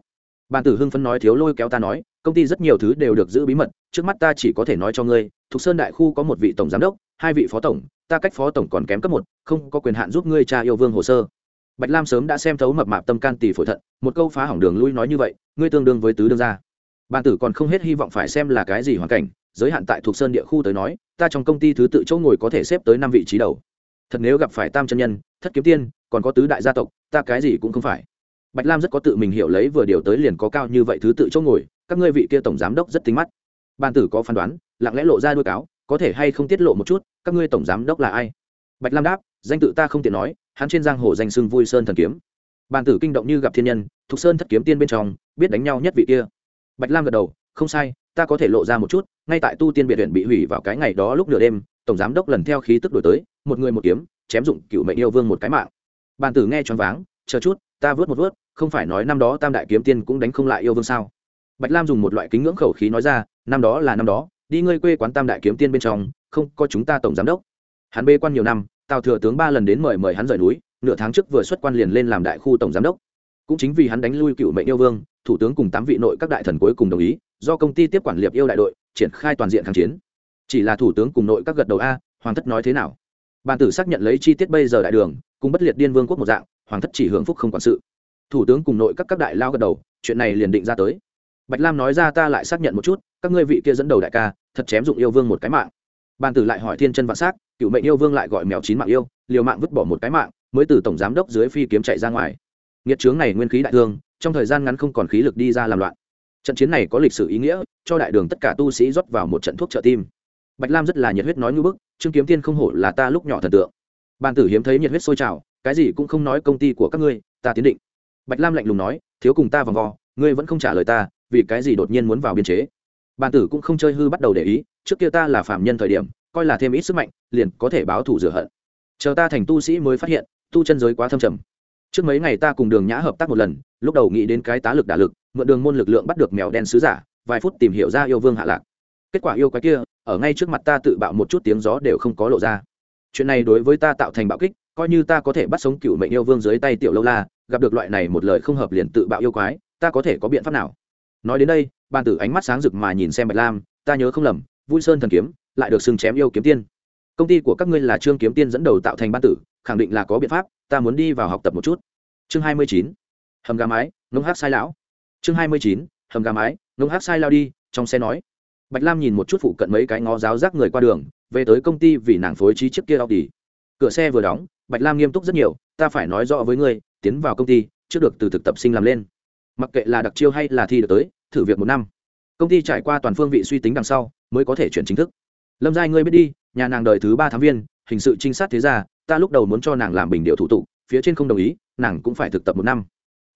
Ban tử hưng phấn nói thiếu lôi kéo ta nói, công ty rất nhiều thứ đều được giữ bí mật, trước mắt ta chỉ có thể nói cho ngươi, thục sơn đại khu có một vị tổng giám đốc, hai vị phó tổng ta cách phó tổng còn kém cấp một, không có quyền hạn giúp ngươi cha yêu vương hồ sơ. Bạch lam sớm đã xem thấu mập mạp tâm can tỷ phổi thận, một câu phá hỏng đường lui nói như vậy, ngươi tương đương với tứ đương gia. Ban tử còn không hết hy vọng phải xem là cái gì hoàn cảnh, giới hạn tại thuộc sơn địa khu tới nói, ta trong công ty thứ tự chỗ ngồi có thể xếp tới năm vị trí đầu. Thật nếu gặp phải tam chân nhân, thất kiếm tiên, còn có tứ đại gia tộc, ta cái gì cũng không phải. Bạch lam rất có tự mình hiểu lấy vừa điều tới liền có cao như vậy thứ tự chỗ ngồi, các ngươi vị kia tổng giám đốc rất tính mắt. Ban tử có phán đoán, lặng lẽ lộ ra đuôi cáo có thể hay không tiết lộ một chút, các ngươi tổng giám đốc là ai? Bạch lam đáp, danh tự ta không tiện nói, hắn trên giang hồ danh xưng vui sơn thần kiếm. Bàn tử kinh động như gặp thiên nhân, thục sơn thất kiếm tiên bên trong, biết đánh nhau nhất vị kia. Bạch lam gật đầu, không sai, ta có thể lộ ra một chút, ngay tại tu tiên biệt viện bị hủy vào cái ngày đó lúc nửa đêm, tổng giám đốc lần theo khí tức đổi tới, một người một kiếm, chém dụng cựu mệnh yêu vương một cái mạng. Bàn tử nghe choáng váng, chờ chút, ta vớt một vớt, không phải nói năm đó tam đại kiếm tiên cũng đánh không lại yêu vương sao? Bạch lam dùng một loại kính ngưỡng khẩu khí nói ra, năm đó là năm đó đi ngươi quê quán tam đại kiếm tiên bên trong, không có chúng ta tổng giám đốc. Hắn bê quan nhiều năm, tào thừa tướng ba lần đến mời mời hắn rời núi, nửa tháng trước vừa xuất quan liền lên làm đại khu tổng giám đốc. Cũng chính vì hắn đánh lui cựu mệnh yêu vương, thủ tướng cùng tám vị nội các đại thần cuối cùng đồng ý, do công ty tiếp quản liệp yêu đại đội, triển khai toàn diện kháng chiến. Chỉ là thủ tướng cùng nội các gật đầu a, hoàng thất nói thế nào? Bàn tử xác nhận lấy chi tiết bây giờ đại đường, cùng bất liệt điên vương quốc một dạng, hoàng thất chỉ hưởng phúc không quản sự. Thủ tướng cùng nội các các đại lao gật đầu, chuyện này liền định ra tới bạch lam nói ra ta lại xác nhận một chút, các ngươi vị kia dẫn đầu đại ca, thật chém dụng yêu vương một cái mạng. Bàn tử lại hỏi thiên chân vạn s á c cựu mệnh yêu vương lại gọi mèo chín mạng yêu, liều mạng vứt bỏ một cái mạng, mới từ tổng giám đốc dưới phi kiếm chạy ra ngoài. Nghiệt trướng này nguyên khí đại thương, trong thời gian ngắn không còn khí lực đi ra làm loạn. Trận chiến này có lịch sử ý nghĩa, cho đại đường tất cả tu sĩ rót vào một trận thuốc trợ tim. Bạch lam rất là nhiệt huyết nói ngư bức, trương kiếm tiên không hổ là ta lúc nhỏ thần tượng. Bàn tử hiếm thấy nhiệt huyết sôi trào, cái gì cũng không nói công ty của các ngươi, ta tiến định. Bạch lam lạnh lùng nói, thiếu cùng ta vòng vo, ngươi vẫn không trả lời ta vì cái gì đột nhiên muốn vào biên chế? Bàn tử cũng không chơi hư bắt đầu để ý, trước kia ta là phạm nhân thời điểm, coi là thêm ít sức mạnh, liền có thể báo thủ rửa hận. Chờ ta thành tu sĩ mới phát hiện, tu chân giới quá thâm trầm. Trước mấy ngày ta cùng đường nhã hợp tác một lần, lúc đầu nghĩ đến cái tá lực đả lực, mượn đường môn lực lượng bắt được mèo đen sứ giả, vài phút tìm hiểu ra yêu vương hạ lạc. Kết quả yêu quái kia, ở ngay trước mặt ta tự bạo một chút tiếng gió đều không có lộ ra. Chuyện này đối với ta tạo thành bạo kích, coi như ta có thể bắt sống cựu mệnh yêu vương dưới tay tiểu lâu la, gặp được loại này một lời không hợp liền tự bạo yêu quái, ta có thể có biện pháp nào? Nói đến đây, bàn tử ánh mắt sáng rực mà nhìn xem bạch lam, ta nhớ không lầm, vui sơn thần kiếm lại được xưng chém yêu kiếm tiên. Công ty của các ngươi là trương kiếm tiên dẫn đầu tạo thành ban tử, khẳng định là có biện pháp, ta muốn đi vào học tập một chút. Chương hai mươi chín, hầm gà mái, ngông hát sai lão. Chương hai mươi chín, hầm gà mái, ngông hát sai lao đi, trong xe nói. Bạch lam nhìn một chút phụ cận mấy cái ngó giáo rác người qua đường, về tới công ty vì nàng phối trí chiếc kia đau đi cửa xe vừa đóng, bạch lam nghiêm túc rất nhiều, ta phải nói rõ với ngươi, tiến vào công ty chưa được từ thực tập sinh làm lên. Mặc kệ là đặc chiêu hay là thi được tới thử việc một năm. Công ty trải qua toàn phương vị suy tính đằng sau, mới có thể chuyển chính thức. Lâm giai, ngươi biết đi, nhà nàng đời thứ ba thám viên, hình sự trinh sát thế ra ta lúc đầu muốn cho nàng làm bình điệu thủ tục, phía trên không đồng ý, nàng cũng phải thực tập một năm.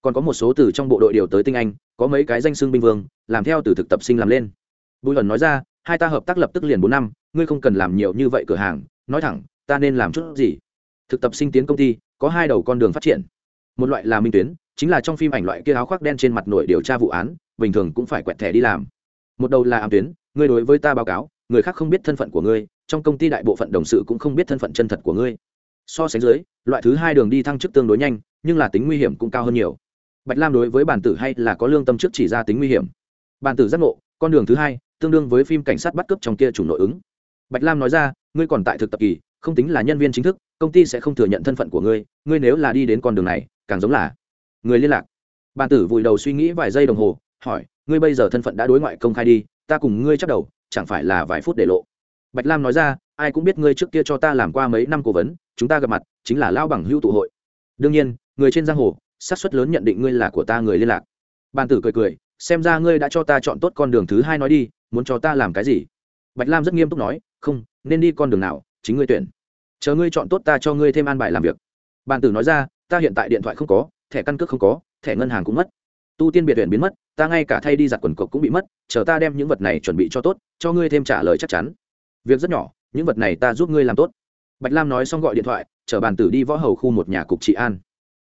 Còn có một số từ trong bộ đội điều tới tinh anh, có mấy cái danh xưng binh vương, làm theo từ thực tập sinh làm lên. Bùi ẩn nói ra, hai ta hợp tác lập tức liền bốn năm, ngươi không cần làm nhiều như vậy cửa hàng, nói thẳng, ta nên làm chút gì? Thực tập sinh tiến công ty, có hai đầu con đường phát triển. Một loại là minh tuyến, chính là trong phim ảnh loại kia áo khoác đen trên mặt nổi điều tra vụ án bình thường cũng phải quẹt thẻ đi làm. Một đầu là ám tuyến, ngươi đối với ta báo cáo, người khác không biết thân phận của ngươi, trong công ty đại bộ phận đồng sự cũng không biết thân phận chân thật của ngươi. So sánh dưới, loại thứ hai đường đi thăng chức tương đối nhanh, nhưng là tính nguy hiểm cũng cao hơn nhiều. Bạch lam đối với bản tử hay là có lương tâm trước chỉ ra tính nguy hiểm. Bản tử giác ngộ, con đường thứ hai, tương đương với phim cảnh sát bắt cướp trong kia chủ nội ứng. Bạch lam nói ra, ngươi còn tại thực tập kỳ, không tính là nhân viên chính thức, công ty sẽ không thừa nhận thân phận của ngươi ngươi nếu là đi đến con đường này, càng giống là người liên lạc. Bản tử vùi đầu suy nghĩ vài giây đồng hồ hỏi, ngươi bây giờ thân phận đã đối ngoại công khai đi, ta cùng ngươi chắc đầu, chẳng phải là vài phút để lộ? Bạch lam nói ra, ai cũng biết ngươi trước kia cho ta làm qua mấy năm cố vấn, chúng ta gặp mặt chính là lao bằng hưu tụ hội. Đương nhiên, người trên giang hồ sát suất lớn nhận định ngươi là của ta người liên lạc. Bàn tử cười cười, xem ra ngươi đã cho ta chọn tốt con đường thứ hai nói đi, muốn cho ta làm cái gì? Bạch lam rất nghiêm túc nói, không, nên đi con đường nào, chính ngươi tuyển. Chờ ngươi chọn tốt ta cho ngươi thêm an bài làm việc. Bàn tử nói ra, ta hiện tại điện thoại không có, thẻ căn cước không có, thẻ ngân hàng cũng mất tu tiên biệt huyện biến mất, ta ngay cả thay đi giặt quần cộc cũng bị mất, chờ ta đem những vật này chuẩn bị cho tốt, cho ngươi thêm trả lời chắc chắn. Việc rất nhỏ, những vật này ta giúp ngươi làm tốt. Bạch lam nói xong gọi điện thoại, chở bàn tử đi võ hầu khu một nhà cục trị an.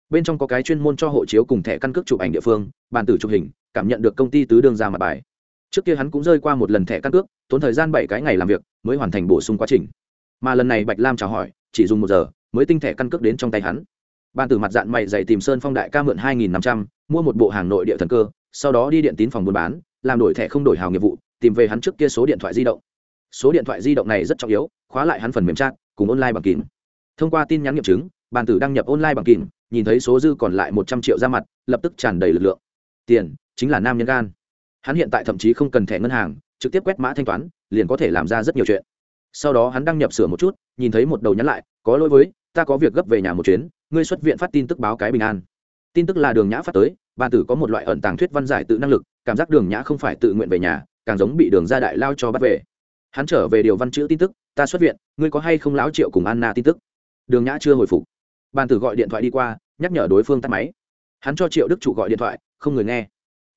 Bên trong có cái chuyên môn cho hộ chiếu cùng thẻ căn cước chụp ảnh địa phương, bàn tử chụp hình, cảm nhận được công ty tứ đương ra mặt bài. Trước kia hắn cũng rơi qua một lần thẻ căn cước, tốn thời gian bảy cái ngày làm việc, mới hoàn thành bổ sung quá trình. Mà lần này bạch lam chào hỏi, chỉ dùng một giờ, mới tinh thẻ căn cước đến trong tay hắn. Bàn tử mặt dạng mày dạy tìm sơn phong đại ca mượn hai nghìn năm trăm mua một bộ hàng nội địa thần cơ, sau đó đi điện tín phòng buôn bán, làm đổi thẻ không đổi hào nghiệp vụ, tìm về hắn trước kia số điện thoại di động. Số điện thoại di động này rất trọng yếu, khóa lại hắn phần mềm chat, cùng online bằng kín thông qua tin nhắn nghiệm chứng, bàn tử đăng nhập online bằng kín nhìn thấy số dư còn lại một trăm triệu ra mặt, lập tức tràn đầy lực lượng. Tiền, chính là nam nhân gan. Hắn hiện tại thậm chí không cần thẻ ngân hàng, trực tiếp quét mã thanh toán, liền có thể làm ra rất nhiều chuyện. Sau đó hắn đăng nhập sửa một chút, nhìn thấy một đầu nhắn lại, có lỗi với, ta có việc gấp về nhà một chuyến, ngươi xuất viện phát tin tức báo cái bình an tin tức là đường nhã phát tới bàn tử có một loại ẩn tàng thuyết văn giải tự năng lực, cảm giác đường nhã không phải tự nguyện về nhà, càng giống bị đường ra đại lao cho bắt về. Hắn trở về điều văn chữ tin tức, ta xuất viện, ngươi có hay không lão triệu cùng anna tin tức? Đường nhã chưa hồi phục. Bàn tử gọi điện thoại đi qua, nhắc nhở đối phương tắt máy. Hắn cho triệu đức chủ gọi điện thoại, không người nghe.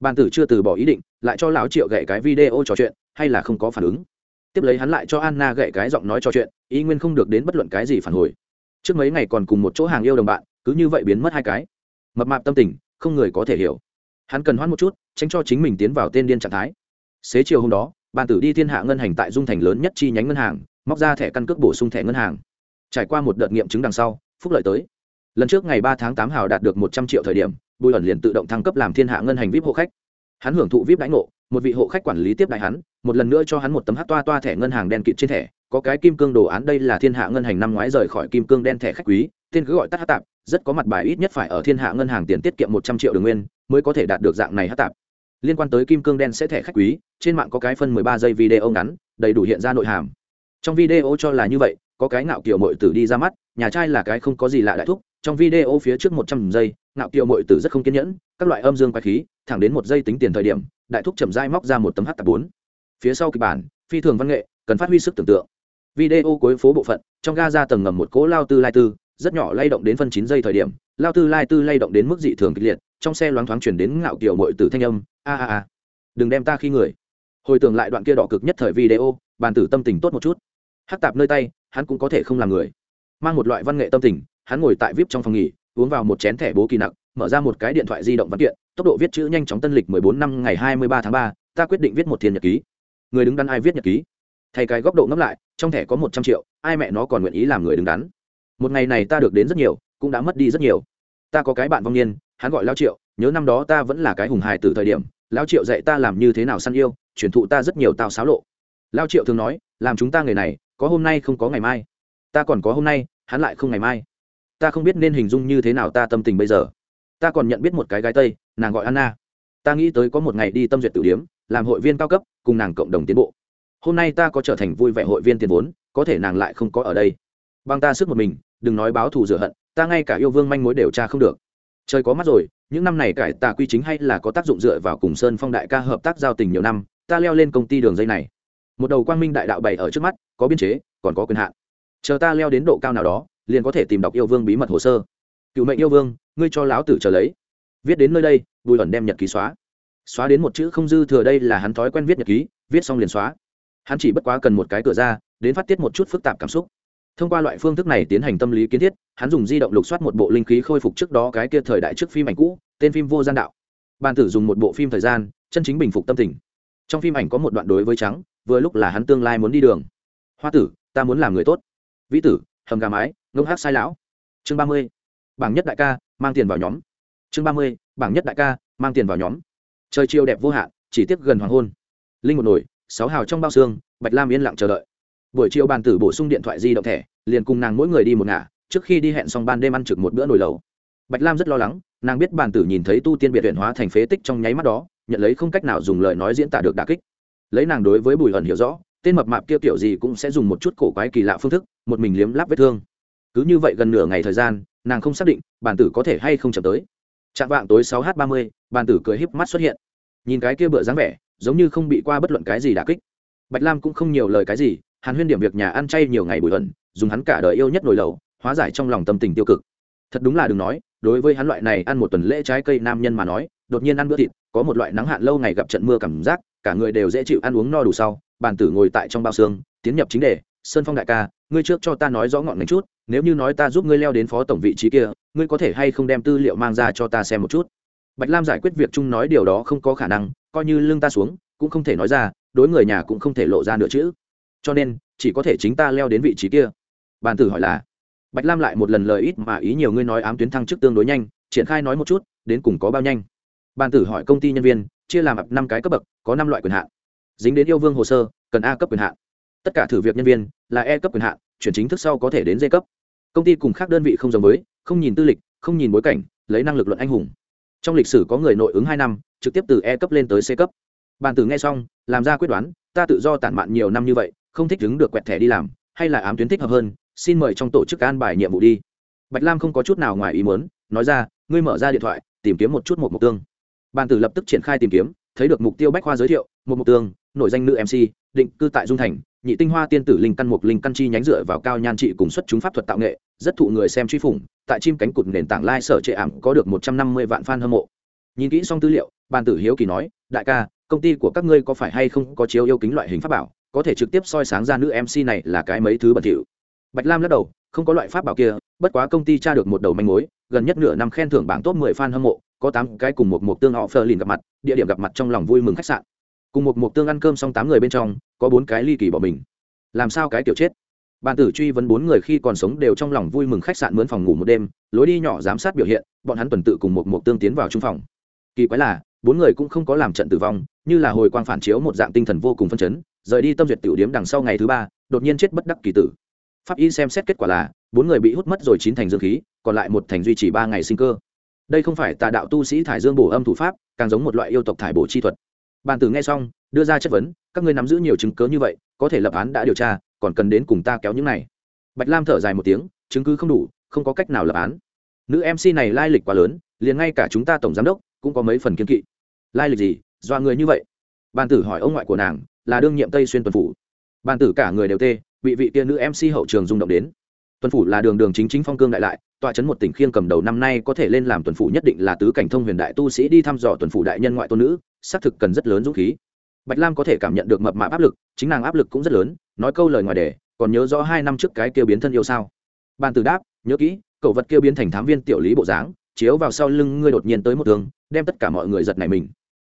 Bàn tử chưa từ bỏ ý định, lại cho lão triệu gậy cái video trò chuyện, hay là không có phản ứng. Tiếp lấy hắn lại cho anna gậy cái giọng nói trò chuyện, ý nguyên không được đến bất luận cái gì phản hồi. Trước mấy ngày còn cùng một chỗ hàng yêu đồng bạn, cứ như vậy biến mất hai cái mập mạp tâm tình, không người có thể hiểu. Hắn cần hoãn một chút, tránh cho chính mình tiến vào tên điên trạng thái. Xế chiều hôm đó, bàn tử đi thiên hạ ngân hành tại dung thành lớn nhất chi nhánh ngân hàng, móc ra thẻ căn cước bổ sung thẻ ngân hàng. Trải qua một đợt nghiệm chứng đằng sau, phúc lợi tới. Lần trước ngày ba tháng tám hào đạt được một trăm triệu thời điểm, bùi ẩn liền tự động thăng cấp làm thiên hạ ngân hành vip hộ khách. Hắn hưởng thụ vip đãi ngộ, một vị hộ khách quản lý tiếp đại hắn, một lần nữa cho hắn một tấm hát toa toa thẻ ngân hàng đen kịt trên thẻ, có cái kim cương đồ án đây là thiên hạ ngân hành năm ngoái rời khỏi kim cương đen thẻ khách quý, tên cứ gọi tắt hát tạp rất có mặt bài ít nhất phải ở thiên hạ ngân hàng tiền tiết kiệm một trăm triệu đường nguyên mới có thể đạt được dạng này hát tạp. Liên quan tới kim cương đen sẽ thẻ khách quý, trên mạng có cái phân mười ba giây video ngắn, đầy đủ hiện ra nội hàm. Trong video cho là như vậy, có cái ngạo kiểu mội tử đi ra mắt, nhà trai là cái không có gì lạ đại thúc, trong video phía trước một trăm giây, ngạo kiểu mội tử rất không kiên nhẫn, các loại âm dương quái khí, thẳng đến một giây tính tiền thời điểm, đại thúc chậm dai móc ra một tấm h tạp bốn. Phía sau kịch bản, phi thường văn nghệ, cần phát huy sức tưởng tượng. Video cuối phố bộ phận, trong ga ra tầng ngầm một cố lao tư lai tư rất nhỏ lay động đến phân chín giây thời điểm lao tư lai tư lay động đến mức dị thường kịch liệt trong xe loáng thoáng chuyển đến ngạo kiểu mội tử thanh âm a a a đừng đem ta khi người. Hồi tưởng lại đoạn kia đỏ cực nhất thời video bàn tử tâm tình tốt một chút. Hắc tạp nơi tay hắn cũng có thể không làm người. Mang một loại văn nghệ tâm tình hắn ngồi tại vip trong phòng nghỉ uống vào một chén thẻ bố kỳ nặng mở ra một cái điện thoại di động văn kiện tốc độ viết chữ nhanh chóng tân lịch 14 năm ngày 23 tháng ba, ta quyết định viết một thiên nhật ký. Người đứng đắn ai viết nhật ký? Thay cái góc độ ngấp lại trong thẻ có một trăm triệu ai mẹ nó còn nguyện ý làm người đứng đắn? Một ngày này ta được đến rất nhiều, cũng đã mất đi rất nhiều. Ta có cái bạn vong niên, hắn gọi lao triệu, nhớ năm đó ta vẫn là cái hùng hài từ thời điểm, lao triệu dạy ta làm như thế nào săn yêu, truyền thụ ta rất nhiều tao xáo lộ. Lao triệu thường nói, làm chúng ta người này, có hôm nay không có ngày mai. Ta còn có hôm nay, hắn lại không ngày mai. Ta không biết nên hình dung như thế nào ta tâm tình bây giờ. Ta còn nhận biết một cái gái tây, nàng gọi anna. Ta nghĩ tới có một ngày đi tâm duyệt tử điếm, làm hội viên cao cấp, cùng nàng cộng đồng tiến bộ. Hôm nay ta có trở thành vui vẻ hội viên tiền vốn, có thể nàng lại không có ở đây bằng ta sức một mình, đừng nói báo thù rửa hận, ta ngay cả yêu vương manh mối đều tra không được. Trời có mắt rồi, những năm này cải tà quy chính hay là có tác dụng dựa vào cùng sơn phong đại ca hợp tác giao tình nhiều năm, ta leo lên công ty đường dây này. Một đầu quang minh đại đạo bày ở trước mắt, có biên chế, còn có quyền hạn. Chờ ta leo đến độ cao nào đó, liền có thể tìm đọc yêu vương bí mật hồ sơ. Cựu mệnh yêu vương, ngươi cho láo tử chờ lấy. Viết đến nơi đây, bùi ẩn đem nhật ký xóa. Xóa đến một chữ không dư thừa đây là hắn thói quen viết nhật ký, viết xong liền xóa. Hắn chỉ bất quá cần một cái cửa ra, đến phát tiết một chút phức tạp cảm xúc thông qua loại phương thức này tiến hành tâm lý kiến thiết, hắn dùng di động lục soát một bộ linh khí khôi phục trước đó cái kia thời đại trước phim ảnh cũ, tên phim vô gian đạo. Ban tử dùng một bộ phim thời gian, chân chính bình phục tâm tình. Trong phim ảnh có một đoạn đối với trắng, vừa lúc là hắn tương lai muốn đi đường. Hoa tử, ta muốn làm người tốt. Vĩ tử, hầm gà mái, ngông hát sai lão. Chương ba mươi, bảng nhất đại ca, mang tiền vào nhóm. Chương ba mươi, bảng nhất đại ca, mang tiền vào nhóm. Trời chiều đẹp vô hạn, chỉ tiếp gần hoàng hôn. Linh một nổi sáu hào trong bao xương, bạch lam yên lặng chờ đợi buổi chiều bàn tử bổ sung điện thoại di động thẻ, liền cùng nàng mỗi người đi một ngả, trước khi đi hẹn xong ban đêm ăn trực một bữa nồi lầu bạch lam rất lo lắng, nàng biết bàn tử nhìn thấy tu tiên biệt huyện hóa thành phế tích trong nháy mắt đó, nhận lấy không cách nào dùng lời nói diễn tả được đà kích. Lấy nàng đối với bùi ẩn hiểu rõ, tên mập mạp kia kiểu gì cũng sẽ dùng một chút cổ quái kỳ lạ phương thức, một mình liếm láp vết thương. Cứ như vậy gần nửa ngày thời gian, nàng không xác định bàn tử có thể hay không chậm tới. Chạm vạng tối sáu h ba mươi, bàn tử cười híp mắt xuất hiện. Nhìn cái kia bựa dáng vẻ, giống như không bị qua bất luận cái gì đà kích. Bạch lam cũng không nhiều lời cái gì hàn huyên điểm việc nhà ăn chay nhiều ngày bùi ẩn, dùng hắn cả đời yêu nhất nồi lầu hóa giải trong lòng tâm tình tiêu cực. Thật đúng là đừng nói, đối với hắn loại này ăn một tuần lễ trái cây nam nhân mà nói, đột nhiên ăn bữa thịt, có một loại nắng hạn lâu ngày gặp trận mưa cảm giác, cả người đều dễ chịu ăn uống no đủ sau, bàn tử ngồi tại trong bao xương, tiến nhập chính đề, sơn phong đại ca, ngươi trước cho ta nói rõ ngọn ngành chút, nếu như nói ta giúp ngươi leo đến phó tổng vị trí kia, ngươi có thể hay không đem tư liệu mang ra cho ta xem một chút? Bạch lam giải quyết việc chung nói điều đó không có khả năng, coi như lưng ta xuống, cũng không thể nói ra, đối người nhà cũng không thể lộ ra nữa chứ cho nên chỉ có thể chính ta leo đến vị trí kia. Bàn tử hỏi là, bạch lam lại một lần lời ít mà ý nhiều ngươi nói ám tuyến thăng chức tương đối nhanh, triển khai nói một chút, đến cùng có bao nhanh? Bàn tử hỏi công ty nhân viên, chia làm ập năm cái cấp bậc, có năm loại quyền hạn. Dính đến yêu vương hồ sơ, cần a cấp quyền hạn. Tất cả thử việc nhân viên là e cấp quyền hạn, chuyển chính thức sau có thể đến d cấp. Công ty cùng khác đơn vị không giống với, không nhìn tư lịch, không nhìn bối cảnh, lấy năng lực luận anh hùng. Trong lịch sử có người nội ứng hai năm, trực tiếp từ e cấp lên tới c cấp. Bàn tử nghe xong, làm ra quyết đoán, ta tự do tản mạn nhiều năm như vậy không thích đứng được quẹt thẻ đi làm, hay là ám tuyến thích hợp hơn, xin mời trong tổ chức an bài nhiệm vụ đi. Bạch lam không có chút nào ngoài ý muốn, nói ra, ngươi mở ra điện thoại, tìm kiếm một chút một mục tương. Bàn tử lập tức triển khai tìm kiếm, thấy được mục tiêu bách khoa giới thiệu, một mục tương nội danh nữ mc định cư tại dung thành, nhị tinh hoa tiên tử linh căn mục linh căn chi nhánh dựa vào cao nhan trị cùng xuất chúng pháp thuật tạo nghệ, rất thụ người xem truy phủng, tại chim cánh cụt nền tảng lai sở trệ ảm có được một trăm năm mươi vạn fan hâm mộ. Nhìn kỹ xong tư liệu ban tử hiếu kỳ nói, đại ca, công ty của các ngươi có phải hay không có chiếu yêu kính loại hình pháp bảo? Có thể trực tiếp soi sáng ra nữ mc này là cái mấy thứ bẩn thỉu. Bạch lam lắc đầu, không có loại pháp bảo kia, bất quá công ty tra được một đầu manh mối, gần nhất nửa năm khen thưởng bảng top 10 fan hâm mộ, có tám cái cùng một một tương họ phờ lìn gặp mặt, địa điểm gặp mặt trong lòng vui mừng khách sạn. Cùng một một tương ăn cơm xong tám người bên trong, có bốn cái ly kỳ bỏ mình. Làm sao cái kiểu chết? Bàn tử truy vấn bốn người khi còn sống đều trong lòng vui mừng khách sạn mướn phòng ngủ một đêm, lối đi nhỏ giám sát biểu hiện, bọn hắn tuần tự cùng một một tương tiến vào trung phòng. Kỳ quái là, bốn người cũng không có làm trận tử vong, như là hồi quang phản chiếu một dạng tinh thần vô cùng phân chấn rời đi tâm duyệt tiểu điếm đằng sau ngày thứ ba, đột nhiên chết bất đắc kỳ tử. Pháp y xem xét kết quả là, bốn người bị hút mất rồi chín thành dương khí, còn lại một thành duy trì ba ngày sinh cơ. Đây không phải tà đạo tu sĩ thải dương bổ âm thủ pháp, càng giống một loại yêu tộc thải bổ chi thuật. Bàn tử nghe xong, đưa ra chất vấn, các ngươi nắm giữ nhiều chứng cớ như vậy, có thể lập án đã điều tra, còn cần đến cùng ta kéo những này. Bạch lam thở dài một tiếng, chứng cứ không đủ, không có cách nào lập án. Nữ mc này lai lịch quá lớn, liền ngay cả chúng ta tổng giám đốc cũng có mấy phần kiên kỵ. Lai lịch gì? Dọa người như vậy. Bàn tử hỏi ông ngoại của nàng là đương nhiệm tây xuyên tuần phủ. Bàn tử cả người đều tê, bị vị kia nữ mc hậu trường rung động đến. Tuần phủ là đường đường chính chính phong cương đại lại, tọa chấn một tỉnh khiêng cầm đầu năm nay có thể lên làm tuần phủ nhất định là tứ cảnh thông huyền đại tu sĩ đi thăm dò tuần phủ đại nhân ngoại tôn nữ, xác thực cần rất lớn dũng khí. Bạch lam có thể cảm nhận được mập mạp áp lực, chính nàng áp lực cũng rất lớn, nói câu lời ngoài đề còn nhớ rõ hai năm trước cái kia biến thân yêu sao? Bàn tử đáp, nhớ kỹ, cậu vật kia biến thành thám viên tiểu lý bộ dáng, chiếu vào sau lưng ngươi đột nhiên tới một tường đem tất cả mọi người giật này mình.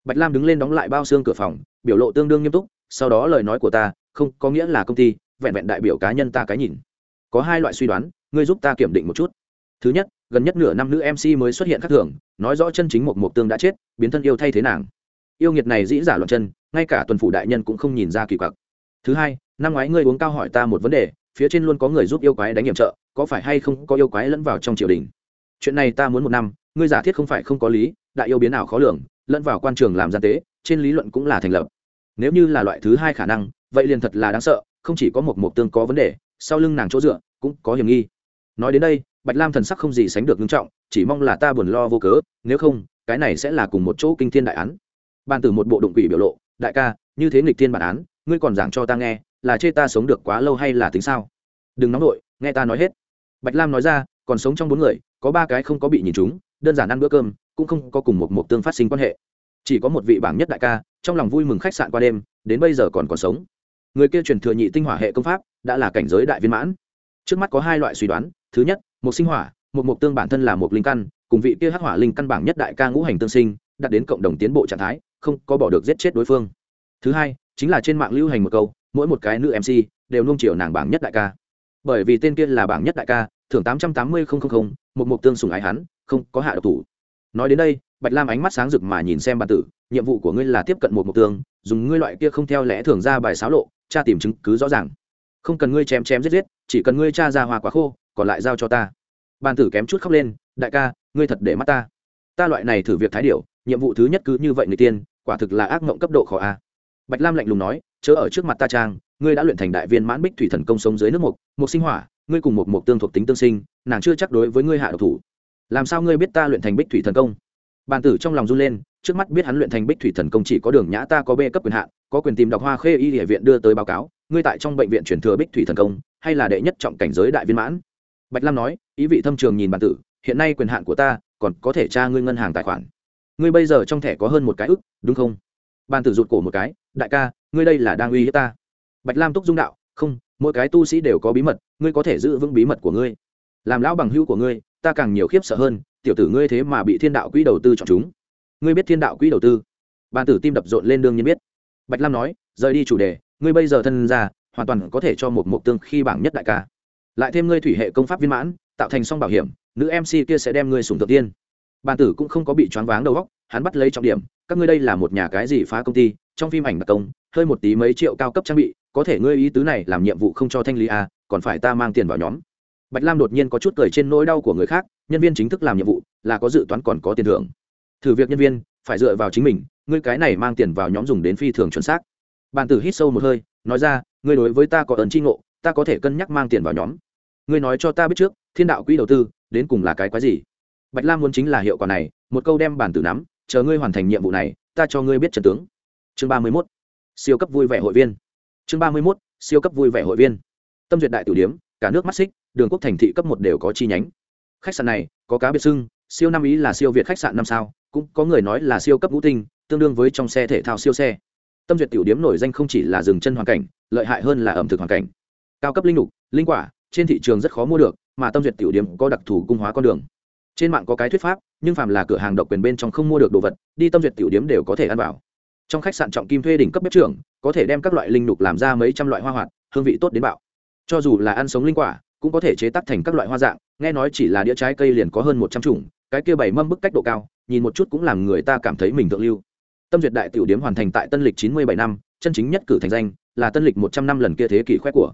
Bạch lam đứng lên đóng lại bao xương cửa phòng, biểu lộ tương đương nghiêm túc sau đó lời nói của ta, không, có nghĩa là công ty, vẹn vẹn đại biểu cá nhân ta cái nhìn. Có hai loại suy đoán, ngươi giúp ta kiểm định một chút. Thứ nhất, gần nhất nửa năm nữ mc mới xuất hiện khác thường, nói rõ chân chính một mộc tương đã chết, biến thân yêu thay thế nàng. Yêu nghiệt này dĩ giả loạn chân, ngay cả tuần phủ đại nhân cũng không nhìn ra kỳ quặc. Thứ hai, năm ngoái ngươi uống cao hỏi ta một vấn đề, phía trên luôn có người giúp yêu quái đánh nhiệm trợ, có phải hay không có yêu quái lẫn vào trong triều đình? Chuyện này ta muốn một năm, ngươi giả thiết không phải không có lý, đại yêu biến ảo khó lường, lẫn vào quan trường làm gian tế, trên lý luận cũng là thành lập nếu như là loại thứ hai khả năng, vậy liền thật là đáng sợ, không chỉ có một mộc tương có vấn đề, sau lưng nàng chỗ dựa cũng có hiểm nghi. Nói đến đây, bạch lam thần sắc không gì sánh được nghiêm trọng, chỉ mong là ta buồn lo vô cớ, nếu không, cái này sẽ là cùng một chỗ kinh thiên đại án. Ban từ một bộ đụng quỷ biểu lộ, đại ca, như thế nghịch thiên bản án, ngươi còn giảng cho ta nghe, là chê ta sống được quá lâu hay là tính sao? Đừng nóng vội nghe ta nói hết. Bạch lam nói ra, còn sống trong bốn người, có ba cái không có bị nhìn chúng đơn giản ăn bữa cơm, cũng không có cùng một mục tương phát sinh quan hệ. Chỉ có một vị bảng nhất đại ca trong lòng vui mừng khách sạn qua đêm, đến bây giờ còn còn sống. Người kia truyền thừa nhị tinh hỏa hệ công pháp, đã là cảnh giới đại viên mãn. Trước mắt có hai loại suy đoán, thứ nhất, một sinh hỏa, một mục tương bản thân là một linh căn, cùng vị kia hắc hỏa linh căn bảng nhất đại ca ngũ hành tương sinh, đạt đến cộng đồng tiến bộ trạng thái, không có bỏ được giết chết đối phương. Thứ hai, chính là trên mạng lưu hành một câu, mỗi một cái nữ mc đều nung chiều nàng bảng nhất đại ca. Bởi vì tên kia là bảng nhất đại ca, thưởng tám trăm tám mươi một mục tương sùng ái hắn, không có hạ độc thủ. Nói đến đây, bạch lam ánh mắt sáng rực mà nhìn xem bản tử nhiệm vụ của ngươi là tiếp cận một mục tương dùng ngươi loại kia không theo lẽ thường ra bài xáo lộ, tra tìm chứng cứ rõ ràng. Không cần ngươi chém chém giết giết, chỉ cần ngươi cha ra hoa quá khô, còn lại giao cho ta. Bàn tử kém chút khóc lên, đại ca, ngươi thật để mắt ta. Ta loại này thử việc thái điệu nhiệm vụ thứ nhất cứ như vậy người tiên, quả thực là ác mộng cấp độ khó a. Bạch lam lạnh lùng nói, chớ ở trước mặt ta trang, ngươi đã luyện thành đại viên mãn bích thủy thần công sống dưới nước mục mục sinh hỏa, ngươi cùng một mục tương thuộc tính tương sinh, nàng chưa chắc đối với ngươi hạ độc thủ. Làm sao ngươi biết ta luyện thành bích thủy thần công? Bàn tử trong lòng run lên, trước mắt biết hắn luyện thành bích thủy thần công chỉ có đường nhã ta có b cấp quyền hạn, có quyền tìm đọc hoa khê y địa viện đưa tới báo cáo, ngươi tại trong bệnh viện truyền thừa bích thủy thần công, hay là đệ nhất trọng cảnh giới đại viên mãn? Bạch lam nói, ý vị thâm trường nhìn bàn tử, hiện nay quyền hạn của ta, còn có thể tra ngươi ngân hàng tài khoản. Ngươi bây giờ trong thẻ có hơn một cái ức, đúng không? Bàn tử rụt cổ một cái, đại ca, ngươi đây là đang uy hiếp ta. Bạch lam túc dung đạo, không, mỗi cái tu sĩ đều có bí mật, ngươi có thể giữ vững bí mật của ngươi. Làm lão bằng hữu của ngươi, ta càng nhiều khiếp sợ hơn tiểu tử ngươi thế mà bị thiên đạo quỹ đầu tư chọn chúng. Ngươi biết thiên đạo quỹ đầu tư? Bàn tử tim đập rộn lên đương nhiên biết. Bạch lam nói rời đi chủ đề ngươi bây giờ thân ra hoàn toàn có thể cho một mục tương khi bảng nhất đại ca. Lại thêm ngươi thủy hệ công pháp viên mãn tạo thành song bảo hiểm nữ mc kia sẽ đem ngươi sùng tự tiên. Bàn tử cũng không có bị choáng váng đầu óc hắn bắt lấy trọng điểm các ngươi đây là một nhà cái gì phá công ty trong phim ảnh đặc công hơi một tí mấy triệu cao cấp trang bị có thể ngươi ý tứ này làm nhiệm vụ không cho thanh lý à, còn phải ta mang tiền vào nhóm. Bạch lam đột nhiên có chút cười trên nỗi đau của người khác nhân viên chính thức làm nhiệm vụ là có dự toán còn có tiền thưởng. Thử việc nhân viên, phải dựa vào chính mình, ngươi cái này mang tiền vào nhóm dùng đến phi thường chuẩn xác. Bàn tử hít sâu một hơi, nói ra, ngươi đối với ta có ơn tri ngộ, ta có thể cân nhắc mang tiền vào nhóm. Ngươi nói cho ta biết trước, thiên đạo quỹ đầu tư, đến cùng là cái quái gì? Bạch lam muốn chính là hiệu quả này, một câu đem bàn tử nắm, chờ ngươi hoàn thành nhiệm vụ này, ta cho ngươi biết trần tướng. Chương ba mươi mốt, siêu cấp vui vẻ hội viên. Chương ba mươi mốt, siêu cấp vui vẻ hội viên. Tâm duyệt đại tử điếm, cả nước mắt xích, đường quốc thành thị cấp một đều có chi nhánh khách sạn này, có cá biệt xưng, siêu năm ý là siêu việt khách sạn năm sao, cũng có người nói là siêu cấp ngũ tinh, tương đương với trong xe thể thao siêu xe. Tâm duyệt tiểu điếm nổi danh không chỉ là dừng chân hoàn cảnh, lợi hại hơn là ẩm thực hoàn cảnh. Cao cấp linh lục, linh quả, trên thị trường rất khó mua được, mà tâm duyệt tiểu điếm có đặc thù cung hóa con đường. Trên mạng có cái thuyết pháp, nhưng phàm là cửa hàng độc quyền bên trong không mua được đồ vật, đi tâm duyệt tiểu điếm đều có thể ăn vào. Trong khách sạn trọng kim thuê đỉnh cấp bếp trưởng, có thể đem các loại linh lục làm ra mấy trăm loại hoa hoạt, hương vị tốt đến bạo. Cho dù là ăn sống linh quả cũng có thể chế tác thành các loại hoa dạng, nghe nói chỉ là đĩa trái cây liền có hơn một trăm chủng, cái kia bảy mâm bức cách độ cao, nhìn một chút cũng làm người ta cảm thấy mình thượng lưu. Tâm duyệt đại tiểu điếm hoàn thành tại tân lịch chín mươi bảy năm, chân chính nhất cử thành danh, là tân lịch một trăm năm lần kia thế kỷ khoe của.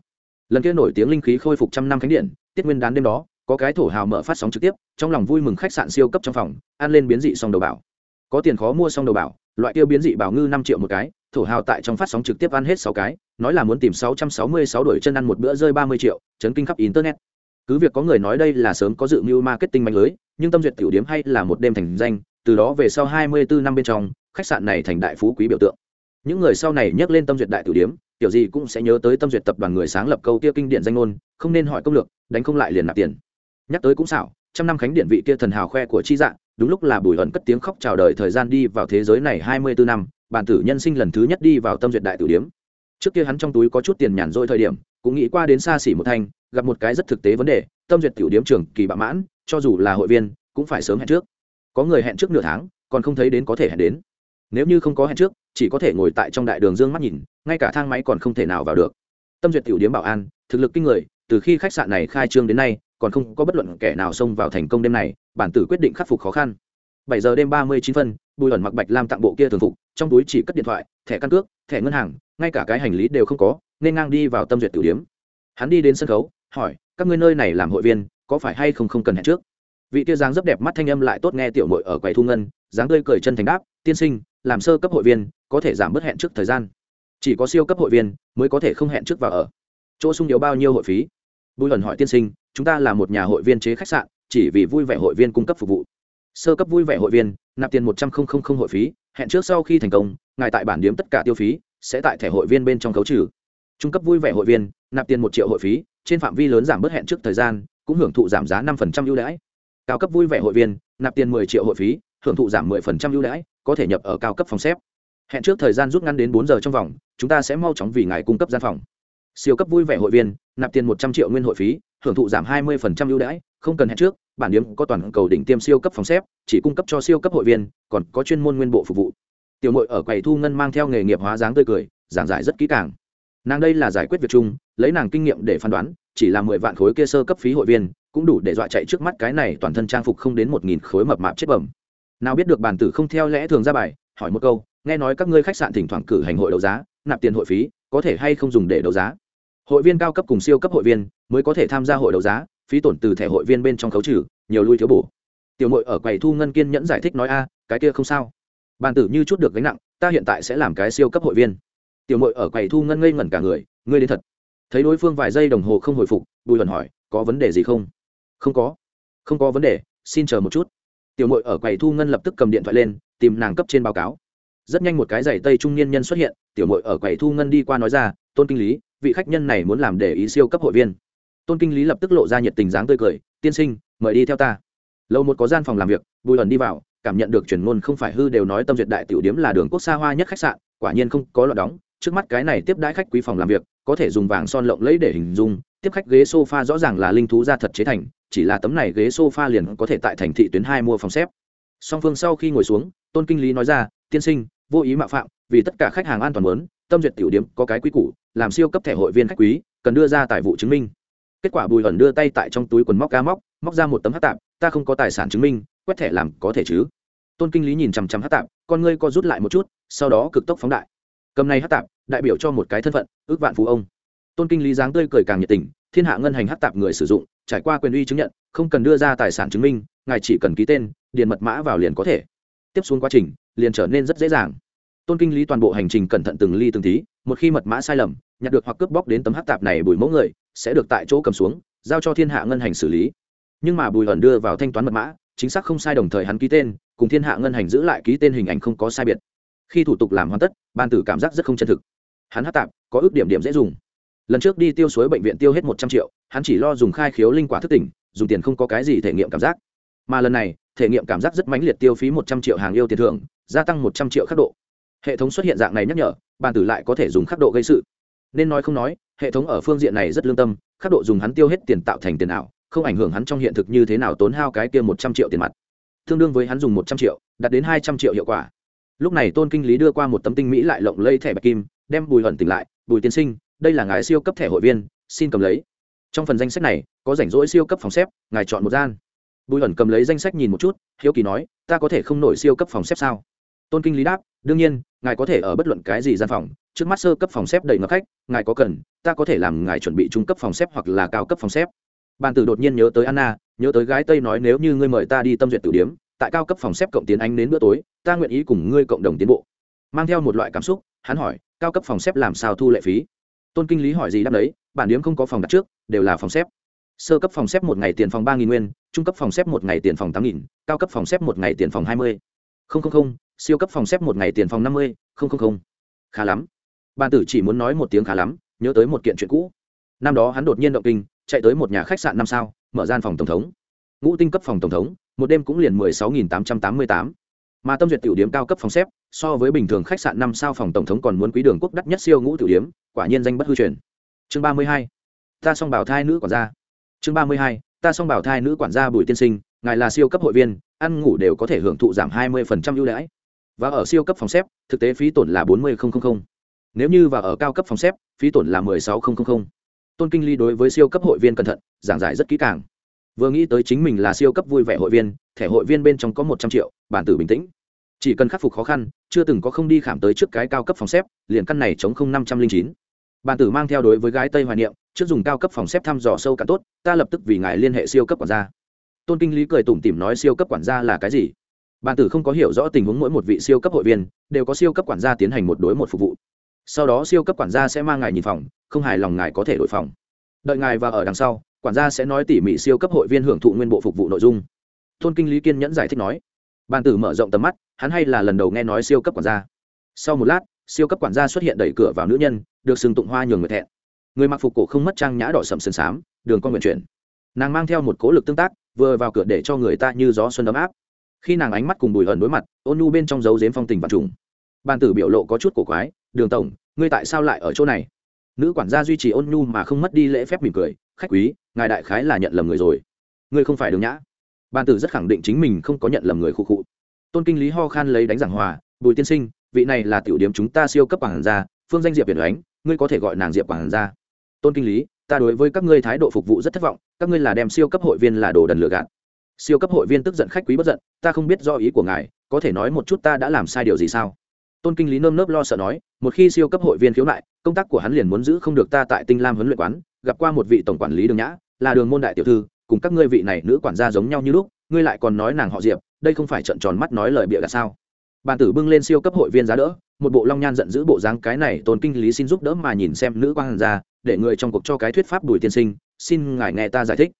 Lần kia nổi tiếng linh khí khôi phục trăm năm khánh điện, tiết nguyên đán đêm đó, có cái thổ hào mở phát sóng trực tiếp, trong lòng vui mừng khách sạn siêu cấp trong phòng, ăn lên biến dị song đầu bảo. Có tiền khó mua song đầu bảo, loại tiêu biến dị bảo ngư năm triệu một cái thổ hào tại trong phát sóng trực tiếp ăn hết sáu cái, nói là muốn tìm sáu trăm sáu mươi sáu đổi chân ăn một bữa rơi ba mươi triệu, chấn kinh khắp internet. Cứ việc có người nói đây là sớm có dự mưu marketing mạnh lưới, nhưng tâm duyệt tiểu điếm hay là một đêm thành danh, từ đó về sau hai mươi bốn năm bên trong, khách sạn này thành đại phú quý biểu tượng. Những người sau này nhắc lên tâm duyệt đại tiểu điếm, tiểu gì cũng sẽ nhớ tới tâm duyệt tập đoàn người sáng lập câu kia kinh điển danh ngôn, không nên hỏi công lược, đánh không lại liền nạp tiền. Nhắc tới cũng xảo, trăm năm khánh điện vị kia thần hào khoe của chi dạng, đúng lúc là bùi hận cất tiếng khóc chào đời thời gian đi vào thế giới này hai mươi bốn năm bản tử nhân sinh lần thứ nhất đi vào tâm duyệt đại tử điếm. Trước kia hắn trong túi có chút tiền nhàn rỗi thời điểm, cũng nghĩ qua đến xa xỉ một thanh, gặp một cái rất thực tế vấn đề, tâm duyệt tiểu điếm trường kỳ bạ mãn, cho dù là hội viên, cũng phải sớm hẹn trước. Có người hẹn trước nửa tháng, còn không thấy đến có thể hẹn đến. Nếu như không có hẹn trước, chỉ có thể ngồi tại trong đại đường dương mắt nhìn, ngay cả thang máy còn không thể nào vào được. Tâm duyệt tiểu điếm bảo an, thực lực kinh người, từ khi khách sạn này khai trương đến nay, còn không có bất luận kẻ nào xông vào thành công đêm này, bản tử quyết định khắc phục khó khăn. Bảy giờ đêm ba mươi chín phân, bùi ẩn mặc bạch lam tặng bộ kia thường phục trong túi chỉ cất điện thoại, thẻ căn cước, thẻ ngân hàng, ngay cả cái hành lý đều không có, nên ngang đi vào tâm duyệt tử điếm hắn đi đến sân khấu, hỏi, các ngươi nơi này làm hội viên, có phải hay không không cần hẹn trước? Vị tia dáng rất đẹp mắt thanh âm lại tốt nghe tiểu mội ở quầy thu ngân, dáng tươi cười chân thành đáp, tiên sinh, làm sơ cấp hội viên, có thể giảm bớt hẹn trước thời gian. Chỉ có siêu cấp hội viên, mới có thể không hẹn trước vào ở. Chỗ sung yếu bao nhiêu hội phí? Bùi ẩn hỏi tiên sinh, chúng ta là một nhà hội viên chế khách sạn, chỉ vì vui vẻ hội viên cung cấp phục vụ. Sơ cấp vui vẻ hội viên, nạp tiền một trăm linh hội phí hẹn trước sau khi thành công, ngài tại bản điếm tất cả tiêu phí sẽ tại thẻ hội viên bên trong khấu trừ. Trung cấp vui vẻ hội viên, nạp tiền một triệu hội phí, trên phạm vi lớn giảm bớt hẹn trước thời gian, cũng hưởng thụ giảm giá năm ưu đãi. Cao cấp vui vẻ hội viên, nạp tiền 10 triệu hội phí, hưởng thụ giảm 10% ưu đãi, có thể nhập ở cao cấp phòng xếp. Hẹn trước thời gian rút ngắn đến bốn giờ trong vòng, chúng ta sẽ mau chóng vì ngài cung cấp gian phòng. Siêu cấp vui vẻ hội viên, nạp tiền một trăm triệu nguyên hội phí, hưởng thụ giảm hai mươi ưu đãi, không cần hẹn trước bản điếm có toàn cầu đỉnh tiêm siêu cấp phòng xếp, chỉ cung cấp cho siêu cấp hội viên, còn có chuyên môn nguyên bộ phục vụ. Tiểu muội ở quầy thu ngân mang theo nghề nghiệp hóa dáng tươi cười, giảng giải rất kỹ càng. Nàng đây là giải quyết việc chung, lấy nàng kinh nghiệm để phán đoán, chỉ là mười vạn khối kia sơ cấp phí hội viên, cũng đủ để dọa chạy trước mắt cái này toàn thân trang phục không đến một nghìn khối mập mạp chết bẩm. Nào biết được bản tử không theo lẽ thường ra bài, hỏi một câu, nghe nói các ngươi khách sạn thỉnh thoảng cử hành hội đấu giá, nạp tiền hội phí, có thể hay không dùng để đấu giá? Hội viên cao cấp cùng siêu cấp hội viên mới có thể tham gia hội đấu giá phí tổn từ thẻ hội viên bên trong khấu trừ, nhiều lui thiếu bổ. Tiểu mội ở quầy thu ngân kiên nhẫn giải thích nói, a, cái kia không sao. Bàn tử như chút được gánh nặng, ta hiện tại sẽ làm cái siêu cấp hội viên. Tiểu mội ở quầy thu ngân ngây ngẩn cả người, ngươi đến thật. Thấy đối phương vài giây đồng hồ không hồi phục, bùi luận hỏi, có vấn đề gì không? Không có. Không có vấn đề, xin chờ một chút. Tiểu mội ở quầy thu ngân lập tức cầm điện thoại lên, tìm nàng cấp trên báo cáo. Rất nhanh một cái giày tây trung niên nhân xuất hiện, tiểu mội ở quầy thu ngân đi qua nói ra, tôn kinh lý, vị khách nhân này muốn làm để ý siêu cấp hội viên tôn kinh lý lập tức lộ ra nhiệt tình dáng tươi cười, tiên sinh, mời đi theo ta. Lâu một có gian phòng làm việc, bùi ẩn đi vào, cảm nhận được chuyển ngôn không phải hư đều nói tâm duyệt đại tiểu điếm là đường quốc xa hoa nhất khách sạn, quả nhiên không có loạt đóng. Trước mắt cái này tiếp đãi khách quý phòng làm việc, có thể dùng vàng son lộng lẫy để hình dung, tiếp khách ghế sofa rõ ràng là linh thú ra thật chế thành, chỉ là tấm này ghế sofa liền có thể tại thành thị tuyến hai mua phòng xếp. Song phương sau khi ngồi xuống, tôn kinh lý nói ra, tiên sinh, vô ý mạo phạm, vì tất cả khách hàng an toàn muốn, tâm duyệt tiểu điếm có cái quý củ, làm siêu cấp thẻ hội viên khách quý, cần đưa ra tài vụ chứng minh kết quả bùi ẩn đưa tay tại trong túi quần móc ca móc móc ra một tấm hát tạp, ta không có tài sản chứng minh, quét thẻ làm có thể chứ? Tôn kinh lý nhìn chằm chằm hát tạp, con ngươi co rút lại một chút, sau đó cực tốc phóng đại. Cầm này hát tạp, đại biểu cho một cái thân phận, ước vạn phú ông. Tôn kinh lý dáng tươi cười càng nhiệt tình, thiên hạ ngân hành hát tạp người sử dụng, trải qua quyền uy chứng nhận, không cần đưa ra tài sản chứng minh, ngài chỉ cần ký tên điền mật mã vào liền có thể. Tiếp xuống quá trình, liền trở nên rất dễ dàng tôn kinh lý toàn bộ hành trình cẩn thận từng ly từng tí, một khi mật mã sai lầm, nhặt được hoặc cướp bóc đến tấm hát tạp này bùi mẫu người, sẽ được tại chỗ cầm xuống, giao cho thiên hạ ngân hành xử lý. Nhưng mà bùi ẩn đưa vào thanh toán mật mã, chính xác không sai đồng thời hắn ký tên, cùng thiên hạ ngân hành giữ lại ký tên hình ảnh không có sai biệt. Khi thủ tục làm hoàn tất, ban tử cảm giác rất không chân thực. Hắn hát tạp, có ước điểm điểm dễ dùng. Lần trước đi tiêu suối bệnh viện tiêu hết một trăm triệu, hắn chỉ lo dùng khai khiếu linh quả thức tỉnh, dùng tiền không có cái gì thể nghiệm cảm giác. Mà lần này, thể nghiệm cảm giác rất mãnh liệt tiêu phí một trăm triệu hàng yêu tiền thưởng, gia tăng một trăm triệu khắc độ hệ thống xuất hiện dạng này nhắc nhở, bàn tử lại có thể dùng khắc độ gây sự. Nên nói không nói, hệ thống ở phương diện này rất lương tâm, khắc độ dùng hắn tiêu hết tiền tạo thành tiền ảo, không ảnh hưởng hắn trong hiện thực như thế nào tốn hao cái kia một trăm triệu tiền mặt. Tương đương với hắn dùng một trăm triệu, đạt đến hai trăm triệu hiệu quả. Lúc này tôn kinh lý đưa qua một tấm tinh mỹ lại lộng lây thẻ bạch kim, đem bùi hẩn tỉnh lại, bùi tiên sinh, đây là ngài siêu cấp thẻ hội viên, xin cầm lấy. Trong phần danh sách này, có rảnh rỗi siêu cấp phòng xếp, ngài chọn một gian. Bùi hẩn cầm lấy danh sách nhìn một chút, hiếu kỳ nói, ta có thể không nổi siêu cấp phòng xếp sao? Tôn kinh lý đáp, đương nhiên ngài có thể ở bất luận cái gì gian phòng, trước mắt sơ cấp phòng xếp đầy ngập khách, ngài có cần, ta có thể làm ngài chuẩn bị trung cấp phòng xếp hoặc là cao cấp phòng xếp. Bàn tử đột nhiên nhớ tới anna, nhớ tới gái tây nói nếu như ngươi mời ta đi tâm duyệt tử điếm, tại cao cấp phòng xếp cộng tiến anh đến bữa tối, ta nguyện ý cùng ngươi cộng đồng tiến bộ. Mang theo một loại cảm xúc, hắn hỏi, cao cấp phòng xếp làm sao thu lệ phí? Tôn kinh lý hỏi gì đáp đấy, bản điếm không có phòng đặt trước, đều là phòng xếp. Sơ cấp phòng xếp một ngày tiền phòng ba nghìn nguyên, trung cấp phòng xếp một ngày tiền phòng tám nghìn, cao cấp phòng xếp một ngày tiền phòng hai mươi. Không không không siêu cấp phòng xếp một ngày tiền phòng năm mươi, không không không. Khá lắm. Ban tử chỉ muốn nói một tiếng khá lắm, nhớ tới một kiện chuyện cũ. Năm đó hắn đột nhiên động kinh, chạy tới một nhà khách sạn năm sao, mở gian phòng tổng thống. Ngũ tinh cấp phòng tổng thống, một đêm cũng liền mười sáu nghìn tám trăm tám mươi tám. Mà tâm duyệt tiểu điếm cao cấp phòng xếp, so với bình thường khách sạn năm sao phòng tổng thống còn muốn quý đường quốc đắt nhất siêu ngũ tiểu điếm quả nhiên danh bất hư truyền. Chương ba mươi hai. Ta xong bảo thai nữ quản gia. Chương ba mươi hai. Ta xong bảo thai nữ quản gia bùi tiên sinh, ngài là siêu cấp hội viên, ăn ngủ đều có thể hưởng thụ giảm hai mươi ưu đãi và ở siêu cấp phòng xếp, thực tế phí tổn là bốn mươi nếu như và ở cao cấp phòng xếp, phí tổn là mười sáu tôn kinh ly đối với siêu cấp hội viên cẩn thận, giảng giải rất kỹ càng. Vừa nghĩ tới chính mình là siêu cấp vui vẻ hội viên, thẻ hội viên bên trong có một trăm triệu, bản tử bình tĩnh. Chỉ cần khắc phục khó khăn, chưa từng có không đi khảm tới trước cái cao cấp phòng xếp, liền căn này chống không năm trăm linh chín. Bản tử mang theo đối với gái tây hoài niệm, trước dùng cao cấp phòng xếp thăm dò sâu cả tốt, ta lập tức vì ngài liên hệ siêu cấp quản gia. Tôn kinh lý cười tủm tỉm nói siêu cấp quản gia là cái gì? Bàn tử không có hiểu rõ tình huống mỗi một vị siêu cấp hội viên, đều có siêu cấp quản gia tiến hành một đối một phục vụ. Sau đó siêu cấp quản gia sẽ mang ngài nhìn phòng, không hài lòng ngài có thể đổi phòng. Đợi ngài và ở đằng sau, quản gia sẽ nói tỉ mỉ siêu cấp hội viên hưởng thụ nguyên bộ phục vụ nội dung. Thôn kinh lý kiên nhẫn giải thích nói, bàn tử mở rộng tầm mắt, hắn hay là lần đầu nghe nói siêu cấp quản gia. Sau một lát, siêu cấp quản gia xuất hiện đẩy cửa vào nữ nhân, được sừng tụng hoa nhường người thẹn. Người mặc phục cổ không mất trang nhã đỏ sầm sườn xám, đường con nguyện chuyển. Nàng mang theo một cố lực tương tác, vừa vào cửa để cho người ta như gió xuân ấm áp khi nàng ánh mắt cùng bùi ẩn đối mặt ôn nhu bên trong dấu dếm phong tình và trùng. Bàn tử biểu lộ có chút cổ quái đường tổng ngươi tại sao lại ở chỗ này? Nữ quản gia duy trì ôn nhu mà không mất đi lễ phép mỉm cười khách quý ngài đại khái là nhận lầm người rồi. Ngươi không phải đường nhã. Bàn tử rất khẳng định chính mình không có nhận lầm người khu cụ tôn kinh lý ho khan lấy đánh giảng hòa bùi tiên sinh vị này là tiểu điểm chúng ta siêu cấp quản gia phương danh diệp việt Ánh, ngươi có thể gọi nàng diệp quản gia. Tôn kinh lý ta đối với các ngươi thái độ phục vụ rất thất vọng các ngươi là đem siêu cấp hội viên là đồ đần lừa gạt siêu cấp hội viên tức giận khách quý bất giận, ta không biết do ý của ngài, có thể nói một chút ta đã làm sai điều gì sao? Tôn kinh lý nơm nớp lo sợ nói, một khi siêu cấp hội viên khiếu nại, công tác của hắn liền muốn giữ không được ta tại tinh lam huấn luyện quán, gặp qua một vị tổng quản lý đường nhã, là đường môn đại tiểu thư, cùng các ngươi vị này nữ quản gia giống nhau như lúc, ngươi lại còn nói nàng họ diệp, đây không phải trận tròn mắt nói lời bịa gạt sao? Bàn tử bưng lên siêu cấp hội viên giá đỡ, một bộ long nhan giận dữ bộ dáng, cái này tôn kinh lý xin giúp đỡ mà nhìn xem nữ quản gia, để người trong cuộc cho cái thuyết pháp đùi tiên sinh, xin ngài nghe ta giải thích.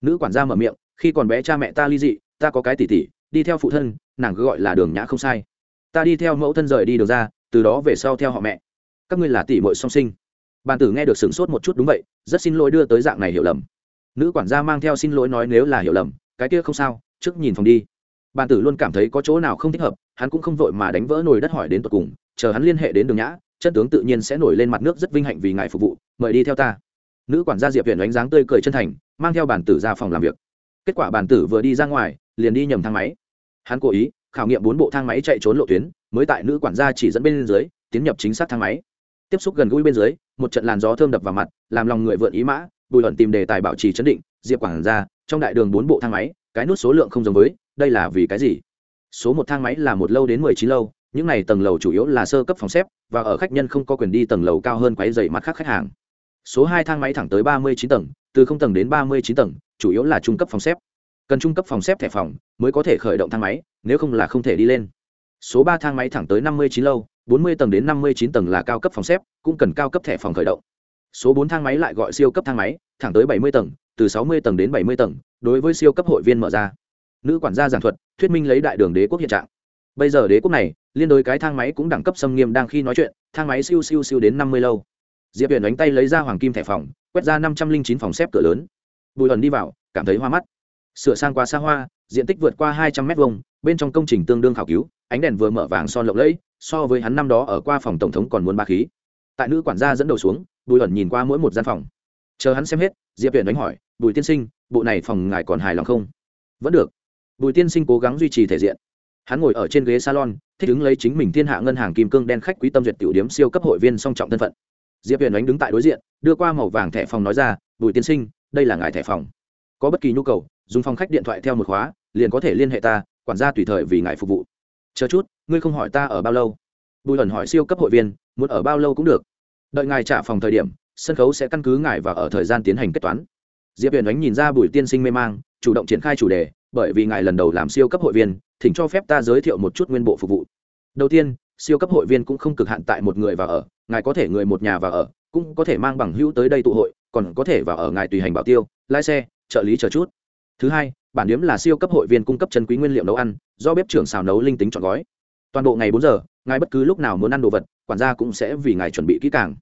Nữ quản gia mở miệng khi còn bé cha mẹ ta ly dị, ta có cái tỷ tỷ, đi theo phụ thân, nàng cứ gọi là đường nhã không sai. Ta đi theo mẫu thân rời đi đường ra, từ đó về sau theo họ mẹ. Các ngươi là tỷ muội song sinh. Bàn tử nghe được sửng sốt một chút đúng vậy, rất xin lỗi đưa tới dạng này hiểu lầm. Nữ quản gia mang theo xin lỗi nói nếu là hiểu lầm, cái kia không sao, trước nhìn phòng đi. Bàn tử luôn cảm thấy có chỗ nào không thích hợp, hắn cũng không vội mà đánh vỡ nồi đất hỏi đến tột cùng, chờ hắn liên hệ đến đường nhã, chân tướng tự nhiên sẽ nổi lên mặt nước rất vinh hạnh vì ngài phục vụ, mời đi theo ta. Nữ quản gia diệp huyện đánh dáng tươi cười chân thành, mang theo bản tử ra phòng làm việc kết quả bản tử vừa đi ra ngoài, liền đi nhầm thang máy. Hắn cố ý khảo nghiệm bốn bộ thang máy chạy trốn lộ tuyến, mới tại nữ quản gia chỉ dẫn bên dưới, tiến nhập chính xác thang máy. Tiếp xúc gần gũi bên dưới, một trận làn gió thơm đập vào mặt, làm lòng người vượn ý mã, bùi luận tìm đề tài bảo trì chấn định, diệp quản gia, trong đại đường bốn bộ thang máy, cái nút số lượng không giống với, đây là vì cái gì? Số một thang máy là một lâu đến mười chín lâu, những này tầng lầu chủ yếu là sơ cấp phòng xếp, và ở khách nhân không có quyền đi tầng lầu cao hơn quấy dày mặt khác khách hàng. Số hai thang máy thẳng tới ba mươi chín tầng, từ không tầng đến ba mươi chín tầng chủ yếu là trung cấp phòng xếp. Cần trung cấp phòng xếp thẻ phòng mới có thể khởi động thang máy, nếu không là không thể đi lên. Số ba thang máy thẳng tới năm mươi chín lâu, bốn mươi tầng đến năm mươi chín tầng là cao cấp phòng xếp, cũng cần cao cấp thẻ phòng khởi động. Số bốn thang máy lại gọi siêu cấp thang máy, thẳng tới bảy mươi tầng, từ sáu mươi tầng đến bảy mươi tầng, đối với siêu cấp hội viên mở ra. Nữ quản gia giảng thuật, thuyết minh lấy đại đường đế quốc hiện trạng. Bây giờ đế quốc này, liên đối cái thang máy cũng đẳng cấp xâm nghiêm đang khi nói chuyện, thang máy siêu siêu siêu đến năm mươi lâu. Diệp huyền đánh tay lấy ra hoàng kim thẻ phòng, quét ra năm trăm linh chín phòng xếp cửa lớn bùi ẩn đi vào, cảm thấy hoa mắt. Sửa sang qua xa hoa, diện tích vượt qua hai trăm mét vuông, bên trong công trình tương đương khảo cứu, ánh đèn vừa mở vàng son lộng lẫy, so với hắn năm đó ở qua phòng tổng thống còn muốn ba khí. Tại nữ quản gia dẫn đầu xuống, bùi ẩn nhìn qua mỗi một gian phòng. Chờ hắn xem hết, diệp viện đánh hỏi, bùi tiên sinh, bộ này phòng ngài còn hài lòng không? Vẫn được. Bùi tiên sinh cố gắng duy trì thể diện. Hắn ngồi ở trên ghế salon, thích ứng lấy chính mình thiên hạ ngân hàng kim cương đen khách quý tâm duyệt tiểu điếm siêu cấp hội viên song trọng thân phận. Diệp huyền đánh đứng tại đối diện, đưa qua màu vàng thẻ phòng nói ra, bùi tiên sinh đây là ngài thẻ phòng. Có bất kỳ nhu cầu, dùng phòng khách điện thoại theo một khóa, liền có thể liên hệ ta, quản gia tùy thời vì ngài phục vụ. Chờ chút, ngươi không hỏi ta ở bao lâu. Bùi ẩn hỏi siêu cấp hội viên, muốn ở bao lâu cũng được. Đợi ngài trả phòng thời điểm, sân khấu sẽ căn cứ ngài và ở thời gian tiến hành kết toán. Diệp huyền Ánh nhìn ra bùi tiên sinh mê mang, chủ động triển khai chủ đề, bởi vì ngài lần đầu làm siêu cấp hội viên, thỉnh cho phép ta giới thiệu một chút nguyên bộ phục vụ. Đầu tiên, siêu cấp hội viên cũng không cực hạn tại một người và ở, ngài có thể người một nhà và ở, cũng có thể mang bằng hữu tới đây tụ hội còn có thể vào ở ngài tùy hành bảo tiêu, lái xe, trợ lý chờ chút. Thứ hai, bản điếm là siêu cấp hội viên cung cấp chân quý nguyên liệu nấu ăn, do bếp trưởng xào nấu linh tính chọn gói. Toàn bộ ngày bốn giờ, ngài bất cứ lúc nào muốn ăn đồ vật, quản gia cũng sẽ vì ngài chuẩn bị kỹ càng.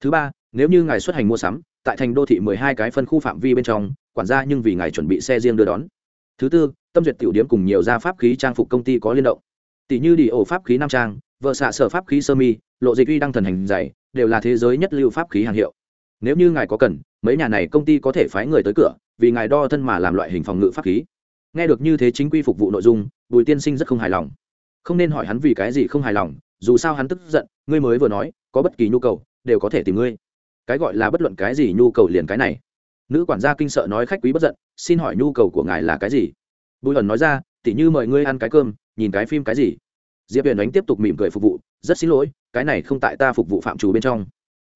Thứ ba, nếu như ngài xuất hành mua sắm, tại thành đô thị mười hai cái phân khu phạm vi bên trong, quản gia nhưng vì ngài chuẩn bị xe riêng đưa đón. Thứ tư, tâm duyệt tiểu điếm cùng nhiều gia pháp khí trang phục công ty có liên động. Tỷ như đi ổ pháp khí nam trang vợ xạ sở pháp khí sơ mi, lộ dịch uy đăng thần hành dày đều là thế giới nhất lưu pháp khí hàng hiệu nếu như ngài có cần, mấy nhà này công ty có thể phái người tới cửa, vì ngài đo thân mà làm loại hình phòng ngự pháp khí. Nghe được như thế chính quy phục vụ nội dung, bùi tiên sinh rất không hài lòng. Không nên hỏi hắn vì cái gì không hài lòng, dù sao hắn tức giận, ngươi mới vừa nói, có bất kỳ nhu cầu, đều có thể tìm ngươi. Cái gọi là bất luận cái gì nhu cầu liền cái này. Nữ quản gia kinh sợ nói khách quý bất giận, xin hỏi nhu cầu của ngài là cái gì? Bùi ẩn nói ra, tỉ như mời ngươi ăn cái cơm, nhìn cái phim cái gì? Diệp huyền đánh tiếp tục mỉm cười phục vụ, rất xin lỗi, cái này không tại ta phục vụ phạm trù bên trong.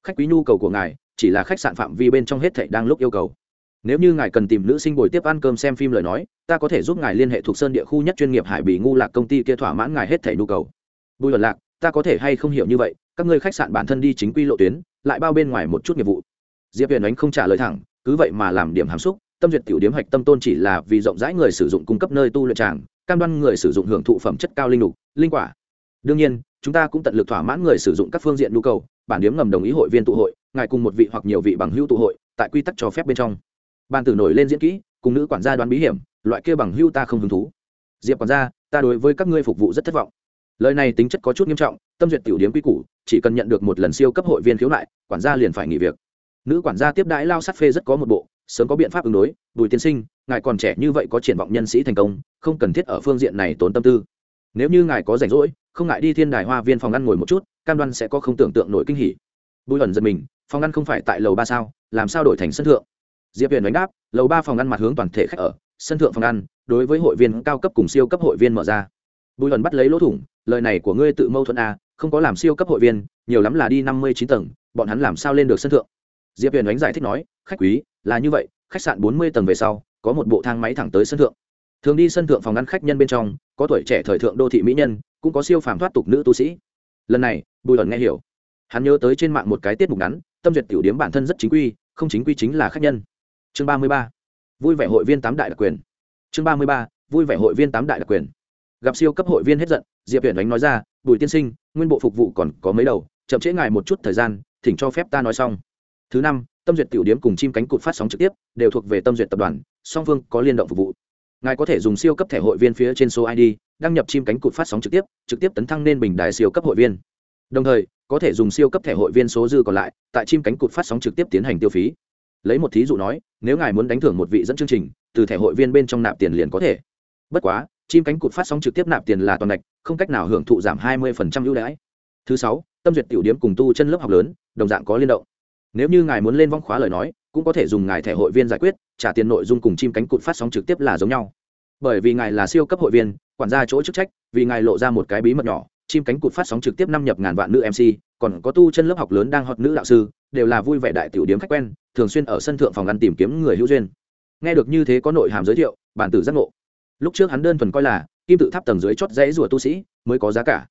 Khách quý nhu cầu của ngài chỉ là khách sạn phạm vi bên trong hết thảy đang lúc yêu cầu. Nếu như ngài cần tìm nữ sinh buổi tiếp ăn cơm xem phim lời nói, ta có thể giúp ngài liên hệ thuộc sơn địa khu nhất chuyên nghiệp hải bì ngu lạc công ty kia thỏa mãn ngài hết thảy nhu cầu. Bùi ẩn lạc, ta có thể hay không hiểu như vậy, các ngươi khách sạn bản thân đi chính quy lộ tuyến, lại bao bên ngoài một chút nghiệp vụ. Diệp huyền ánh không trả lời thẳng, cứ vậy mà làm điểm hàm xúc, tâm duyệt tiểu điếm hạch tâm tôn chỉ là vì rộng rãi người sử dụng cung cấp nơi tu luyện tràng, cam đoan người sử dụng hưởng thụ phẩm chất cao linh lục, linh quả. Đương nhiên, chúng ta cũng tận lực thỏa mãn người sử dụng các phương diện nhu cầu bản điếm ngầm đồng ý hội viên tụ hội, ngài cùng một vị hoặc nhiều vị bằng hữu tụ hội, tại quy tắc cho phép bên trong. Ban tử nổi lên diễn kỹ, cùng nữ quản gia đoán bí hiểm, loại kia bằng hữu ta không hứng thú. Diệp quản gia, ta đối với các ngươi phục vụ rất thất vọng. Lời này tính chất có chút nghiêm trọng, tâm duyệt tiểu điếm quy củ, chỉ cần nhận được một lần siêu cấp hội viên khiếu nại, quản gia liền phải nghỉ việc. Nữ quản gia tiếp đãi lao sát phê rất có một bộ, sớm có biện pháp ứng đối, bùi tiên sinh, ngài còn trẻ như vậy có triển vọng nhân sĩ thành công, không cần thiết ở phương diện này tốn tâm tư nếu như ngài có rảnh rỗi không ngại đi thiên đài hoa viên phòng ăn ngồi một chút cam đoan sẽ có không tưởng tượng nổi kinh hỉ. Bùi ẩn giật mình phòng ăn không phải tại lầu ba sao làm sao đổi thành sân thượng? Diệp huyền đánh đáp lầu ba phòng ăn mặt hướng toàn thể khách ở sân thượng phòng ăn đối với hội viên cao cấp cùng siêu cấp hội viên mở ra. Bùi ẩn bắt lấy lỗ thủng lời này của ngươi tự mâu thuẫn à, không có làm siêu cấp hội viên nhiều lắm là đi năm mươi chín tầng bọn hắn làm sao lên được sân thượng? Diệp huyền đánh giải thích nói khách quý là như vậy khách sạn bốn mươi tầng về sau có một bộ thang máy thẳng tới sân thượng thường đi sân thượng phòng ngăn khách nhân bên trong, có tuổi trẻ thời thượng đô thị mỹ nhân, cũng có siêu phàm thoát tục nữ tu sĩ. Lần này, bùi ẩn nghe hiểu. Hắn nhớ tới trên mạng một cái tiết mục ngắn, tâm duyệt tiểu điếm bản thân rất chính quy, không chính quy chính là khách nhân. Chương ba mươi ba. Vui vẻ hội viên tám đại đặc quyền. Chương ba mươi ba. Vui vẻ hội viên tám đại đặc quyền. Gặp siêu cấp hội viên hết giận, diệp huyền đánh nói ra, bùi tiên sinh, nguyên bộ phục vụ còn có mấy đầu, chậm trễ ngài một chút thời gian, thỉnh cho phép ta nói xong. Thứ năm, tâm duyệt tiểu điếm cùng chim cánh cụt phát sóng trực tiếp, đều thuộc về tâm duyệt tập đoàn, song phương có liên động phục vụ ngài có thể dùng siêu cấp thẻ hội viên phía trên số id đăng nhập chim cánh cụt phát sóng trực tiếp trực tiếp tấn thăng lên bình đài siêu cấp hội viên. Đồng thời, có thể dùng siêu cấp thẻ hội viên số dư còn lại, tại chim cánh cụt phát sóng trực tiếp tiến hành tiêu phí. Lấy một thí dụ nói, nếu ngài muốn đánh thưởng một vị dẫn chương trình, từ thẻ hội viên bên trong nạp tiền liền có thể. Bất quá, chim cánh cụt phát sóng trực tiếp nạp tiền là toàn ngạch, không cách nào hưởng thụ giảm hai mươi ưu đãi. Thứ sáu, tâm duyệt tiểu điểm cùng tu chân lớp học lớn, đồng dạng có liên động. Nếu như ngài muốn lên vong khóa lời nói cũng có thể dùng ngài thẻ hội viên giải quyết, trả tiền nội dung cùng chim cánh cụt phát sóng trực tiếp là giống nhau. Bởi vì ngài là siêu cấp hội viên, quản gia chỗ chức trách, vì ngài lộ ra một cái bí mật nhỏ, chim cánh cụt phát sóng trực tiếp năm nhập ngàn vạn nữ mc còn có tu chân lớp học lớn đang hot nữ đạo sư, đều là vui vẻ đại tiểu điếm khách quen, thường xuyên ở sân thượng phòng ăn tìm kiếm người hữu duyên. Nghe được như thế có nội hàm giới thiệu, bản tử giác ngộ. Lúc trước hắn đơn thuần coi là, kim tự tháp tầng dưới chót dãy rùa tu sĩ, mới có giá cả.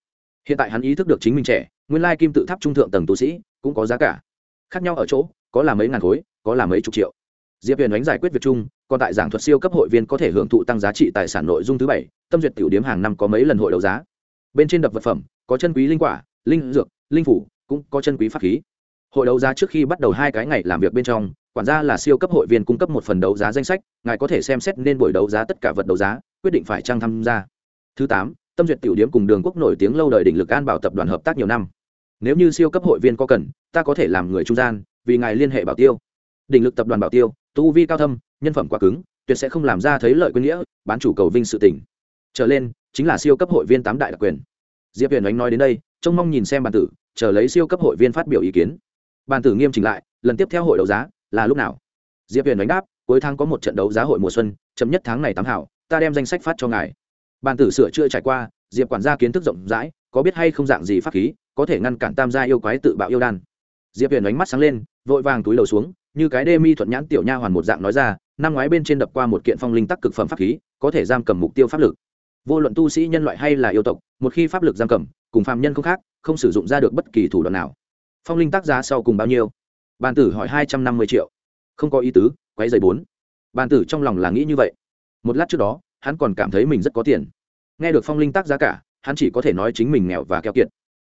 Hiện tại hắn ý thức được chính mình trẻ, nguyên lai kim tự tháp trung thượng tầng tu sĩ, cũng có giá cả. Khác nhau ở chỗ, có là mấy ngàn khối có là mấy chục triệu. Diệp huyền đánh giải quyết việc chung, còn tại giảng thuật siêu cấp hội viên có thể hưởng thụ tăng giá trị tài sản nội dung thứ bảy, tâm duyệt tiểu điếm hàng năm có mấy lần hội đấu giá. Bên trên đập vật phẩm, có chân quý linh quả, linh dược, linh phủ, cũng có chân quý pháp khí. Hội đấu giá trước khi bắt đầu hai cái ngày làm việc bên trong, quản gia là siêu cấp hội viên cung cấp một phần đấu giá danh sách, ngài có thể xem xét nên buổi đấu giá tất cả vật đấu giá, quyết định phải trang tham gia. Thứ tám, tâm duyệt tiểu điếm cùng đường quốc nổi tiếng lâu đời đỉnh lực an bảo tập đoàn hợp tác nhiều năm. Nếu như siêu cấp hội viên có cần, ta có thể làm người trung gian, vì ngài liên hệ bảo tiêu đỉnh lực tập đoàn bảo tiêu, tu vi cao thâm, nhân phẩm quả cứng, tuyệt sẽ không làm ra thấy lợi quyền nghĩa, bán chủ cầu vinh sự tỉnh trở lên, chính là siêu cấp hội viên tám đại đặc quyền. Diệp huyền ánh nói đến đây, trông mong nhìn xem bàn tử, chờ lấy siêu cấp hội viên phát biểu ý kiến. Bàn tử nghiêm chỉnh lại, lần tiếp theo hội đấu giá là lúc nào? Diệp huyền đánh đáp, cuối tháng có một trận đấu giá hội mùa xuân, chậm nhất tháng này tám hảo, ta đem danh sách phát cho ngài. Bàn tử sửa chữa trải qua, diệp quản gia kiến thức rộng rãi, có biết hay không dạng gì pháp khí, có thể ngăn cản tam gia yêu quái tự bạo yêu đan. Diệp huyền ánh mắt sáng lên, vội vàng túi đầu xuống như cái đê mi thuận nhãn tiểu nha hoàn một dạng nói ra, năm ngoái bên trên đập qua một kiện phong linh tắc cực phẩm pháp khí, có thể giam cầm mục tiêu pháp lực. Vô luận tu sĩ nhân loại hay là yêu tộc, một khi pháp lực giam cầm, cùng phàm nhân không khác, không sử dụng ra được bất kỳ thủ đoạn nào. Phong linh tác giá sau cùng bao nhiêu? Bàn tử hỏi hai trăm năm mươi triệu. Không có ý tứ quáy dày bốn. Bàn tử trong lòng là nghĩ như vậy. Một lát trước đó, hắn còn cảm thấy mình rất có tiền. Nghe được phong linh tác giá cả, hắn chỉ có thể nói chính mình nghèo và keo kiệt.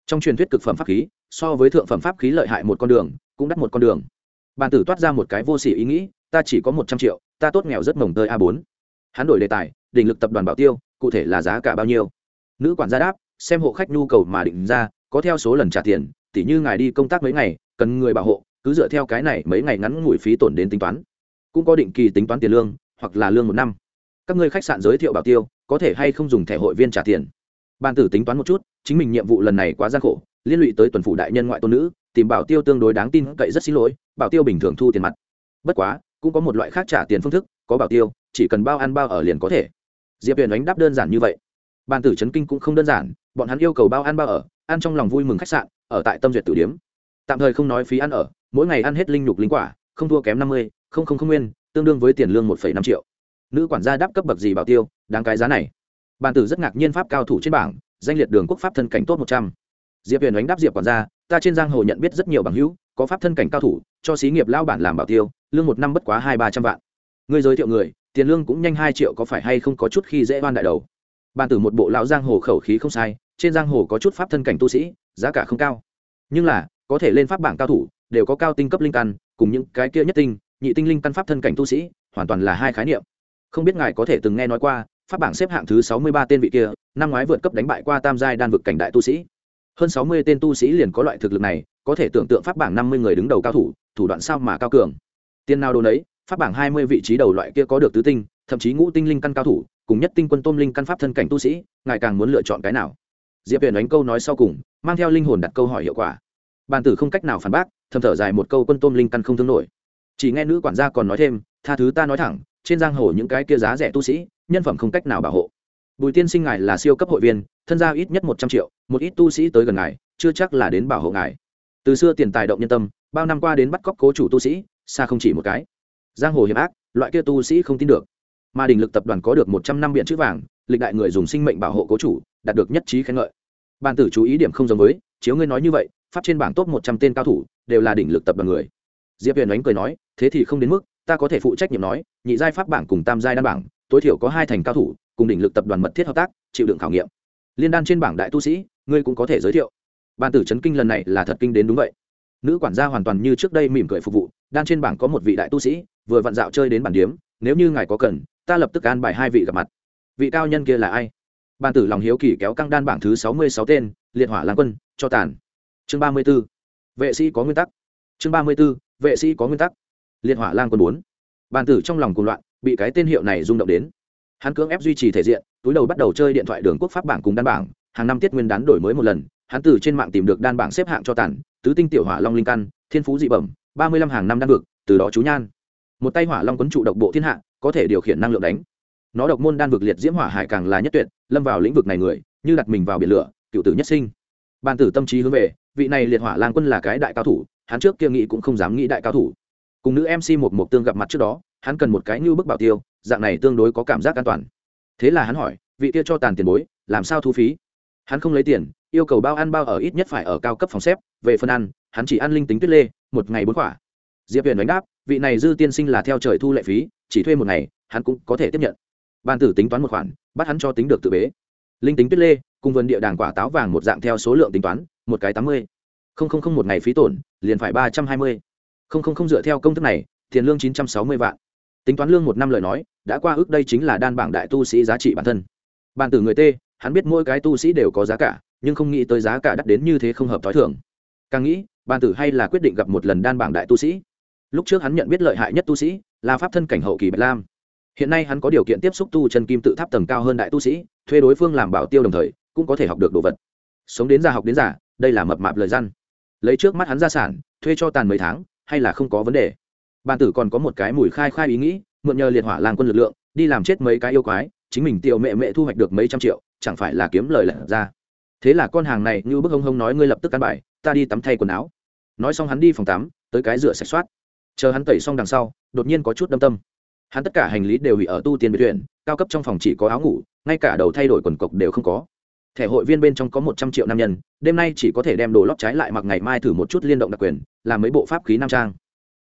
Trong truyền thuyết cực phẩm pháp khí, so với thượng phẩm pháp khí lợi hại một con đường, cũng đắt một con đường bàn tử toát ra một cái vô s ỉ ý nghĩ, ta chỉ có một trăm triệu, ta tốt nghèo rất mồng tơi a bốn. Hắn đổi đề tài, đỉnh lực tập đoàn bảo tiêu, cụ thể là giá cả bao nhiêu? Nữ quản gia đáp, xem hộ khách nhu cầu mà định ra, có theo số lần trả tiền, tỉ như ngài đi công tác mấy ngày, cần người bảo hộ, cứ dựa theo cái này mấy ngày ngắn ngủi phí tổn đến tính toán. Cũng có định kỳ tính toán tiền lương, hoặc là lương một năm. Các ngươi khách sạn giới thiệu bảo tiêu, có thể hay không dùng thẻ hội viên trả tiền? Bàn tử tính toán một chút, chính mình nhiệm vụ lần này quá gian khổ, liên lụy tới tuần phủ đại nhân ngoại tôn nữ tìm bảo tiêu tương đối đáng tin cậy rất xin lỗi, bảo tiêu bình thường thu tiền mặt. Bất quá, cũng có một loại khác trả tiền phương thức, có bảo tiêu, chỉ cần bao ăn bao ở liền có thể. Diệp huyền đánh đáp đơn giản như vậy. Ban tử chấn kinh cũng không đơn giản, bọn hắn yêu cầu bao ăn bao ở, ăn trong lòng vui mừng khách sạn, ở tại tâm duyệt tử điếm. Tạm thời không nói phí ăn ở, mỗi ngày ăn hết linh nhục linh quả, không thua kém năm mươi, không không không nguyên, tương đương với tiền lương một năm triệu. Nữ quản gia đáp cấp bậc gì bảo tiêu, đáng cái giá này. Bàn tử rất ngạc nhiên pháp cao thủ trên bảng, danh liệt đường quốc pháp thân cảnh tốt một trăm. Diệp huyền đánh đáp diệp quản gia ta trên giang hồ nhận biết rất nhiều bằng hữu, có pháp thân cảnh cao thủ, cho xí nghiệp lao bản làm bảo tiêu, lương một năm bất quá hai ba trăm vạn. Người giới thiệu người, tiền lương cũng nhanh hai triệu có phải hay không có chút khi dễ oan đại đầu? Bàn tử một bộ lão giang hồ khẩu khí không sai, trên giang hồ có chút pháp thân cảnh tu sĩ, giá cả không cao. Nhưng là, có thể lên pháp bảng cao thủ, đều có cao tinh cấp linh căn, cùng những cái kia nhất tinh, nhị tinh linh căn pháp thân cảnh tu sĩ, hoàn toàn là hai khái niệm. Không biết ngài có thể từng nghe nói qua, pháp bảng xếp hạng thứ sáu mươi ba tên vị kia, năm ngoái vượt cấp đánh bại qua tam giai đan vực cảnh đại tu sĩ hơn sáu mươi tên tu sĩ liền có loại thực lực này có thể tưởng tượng pháp bảng năm mươi người đứng đầu cao thủ thủ đoạn sao mà cao cường. Tiên nào đồ nấy, pháp bảng hai mươi vị trí đầu loại kia có được tứ tinh thậm chí ngũ tinh linh căn cao thủ cùng nhất tinh quân tôm linh căn pháp thân cảnh tu sĩ ngài càng muốn lựa chọn cái nào? Diệp huyền đánh câu nói sau cùng mang theo linh hồn đặt câu hỏi hiệu quả. Bàn tử không cách nào phản bác thầm thở dài một câu quân tôm linh căn không thương nổi. Chỉ nghe nữ quản gia còn nói thêm tha thứ ta nói thẳng trên giang hồ những cái kia giá rẻ tu sĩ nhân phẩm không cách nào bảo hộ. Bùi tiên sinh ngài là siêu cấp hội viên thân gia ít nhất một trăm triệu, một ít tu sĩ tới gần ngài, chưa chắc là đến bảo hộ ngài. Từ xưa tiền tài động nhân tâm, bao năm qua đến bắt cóc cố chủ tu sĩ, xa không chỉ một cái. Giang hồ hiểm ác, loại kia tu sĩ không tin được. Mà đình lực tập đoàn có được một trăm năm biện chữ vàng, lịch đại người dùng sinh mệnh bảo hộ cố chủ, đạt được nhất trí khen ngợi. Ban tử chú ý điểm không giống với, chiếu ngươi nói như vậy, pháp trên bảng top một trăm tên cao thủ, đều là đỉnh lực tập đoàn người. Diệp huyền ánh cười nói, thế thì không đến mức, ta có thể phụ trách nhiệm nói, nhị giai pháp bảng cùng tam giai đan bảng, tối thiểu có hai thành cao thủ, cùng đỉnh lực tập đoàn mật thiết hợp tác, chịu đựng khảo nghiệm liên đan trên bảng đại tu sĩ, ngươi cũng có thể giới thiệu. Ban tử chấn kinh lần này là thật kinh đến đúng vậy. Nữ quản gia hoàn toàn như trước đây mỉm cười phục vụ, đan trên bảng có một vị đại tu sĩ, vừa vặn dạo chơi đến bản điếm, nếu như ngài có cần, ta lập tức an bài hai vị gặp mặt. Vị cao nhân kia là ai? Ban tử lòng hiếu kỳ kéo căng đan bảng thứ sáu mươi sáu tên, liệt hỏa lang quân, cho tàn. Chương ba mươi b ố vệ sĩ có nguyên tắc. Chương ba mươi b ố vệ sĩ có nguyên tắc. Liệt hỏa lang quân bốn. Ban tử trong lòng cùng loạn, bị cái tên hiệu này rung động đến. Hắn cưỡng ép duy trì thể diện túi đầu bắt đầu chơi điện thoại đường quốc pháp bảng cùng đan bảng, hàng năm tiết nguyên đán đổi mới một lần, hắn từ trên mạng tìm được đan bảng xếp hạng cho tàn, tứ tinh tiểu hỏa long linh căn, thiên phú dị bẩm, ba mươi lăm hàng năm đan vực, từ đó chú nhan. Một tay hỏa long quấn trụ độc bộ thiên hạ, có thể điều khiển năng lượng đánh. Nó độc môn đan vực liệt diễm hỏa hải càng là nhất tuyệt, lâm vào lĩnh vực này người, như đặt mình vào biển lửa, cựu tử nhất sinh. Ban tử tâm trí hướng về, vị này liệt hỏa lang quân là cái đại cao thủ, hắn trước kia nghĩ cũng không dám nghĩ đại cao thủ. Cùng nữ mc một mộc tương gặp mặt trước đó, hắn cần một cái như bức bảo tiêu, dạng này tương đối có cảm giác an toàn thế là hắn hỏi, vị kia cho tàn tiền bối, làm sao thu phí? Hắn không lấy tiền, yêu cầu bao ăn bao ở ít nhất phải ở cao cấp phòng xếp, về phần ăn, hắn chỉ ăn linh tính tuyết lê, một ngày bốn quả. Diệp huyền đánh đáp, vị này dư tiên sinh là theo trời thu lệ phí, chỉ thuê một ngày, hắn cũng có thể tiếp nhận. Ban tử tính toán một khoản, bắt hắn cho tính được tự bế. Linh tính tuyết lê, cùng vườn địa đàng quả táo vàng một dạng theo số lượng tính toán, một cái tám mươi. Không không không một ngày phí tổn, liền phải ba trăm hai mươi. Không không không dựa theo công thức này, tiền lương chín trăm sáu mươi vạn. Tính toán lương một năm lời nói đã qua ước đây chính là đan bảng đại tu sĩ giá trị bản thân. Bàn tử người t hắn biết mỗi cái tu sĩ đều có giá cả, nhưng không nghĩ tới giá cả đắt đến như thế không hợp t h o i thường. Càng nghĩ bàn tử hay là quyết định gặp một lần đan bảng đại tu sĩ. Lúc trước hắn nhận biết lợi hại nhất tu sĩ là pháp thân cảnh hậu kỳ bạch lam. Hiện nay hắn có điều kiện tiếp xúc tu chân kim tự tháp tầng cao hơn đại tu sĩ, thuê đối phương làm bảo tiêu đồng thời, cũng có thể học được đồ vật. Sống đến già học đến giả đây là mập mạp lời răn lấy trước mắt hắn ra sản, thuê cho tàn mấy tháng, hay là không có vấn đề. Bàn tử còn có một cái mùi khai khai ý nghĩ mượn nhờ liệt hỏa lang quân lực lượng, đi làm chết mấy cái yêu quái, chính mình tiểu mẹ mẹ thu hoạch được mấy trăm triệu, chẳng phải là kiếm lời lật ra. Thế là con hàng này như bức hông hông nói ngươi lập tức căn bài, ta đi tắm thay quần áo. Nói xong hắn đi phòng tắm, tới cái rửa sạch soát. Chờ hắn tẩy xong đằng sau, đột nhiên có chút đâm tâm. Hắn tất cả hành lý đều hủy ở tu tiên biệt thuyền, cao cấp trong phòng chỉ có áo ngủ, ngay cả đầu thay đổi quần cộc đều không có. Thẻ hội viên bên trong có một trăm triệu nam nhân, đêm nay chỉ có thể đem đồ lót trái lại mặc ngày mai thử một chút liên động đặc quyền, làm mấy bộ pháp khí nam trang.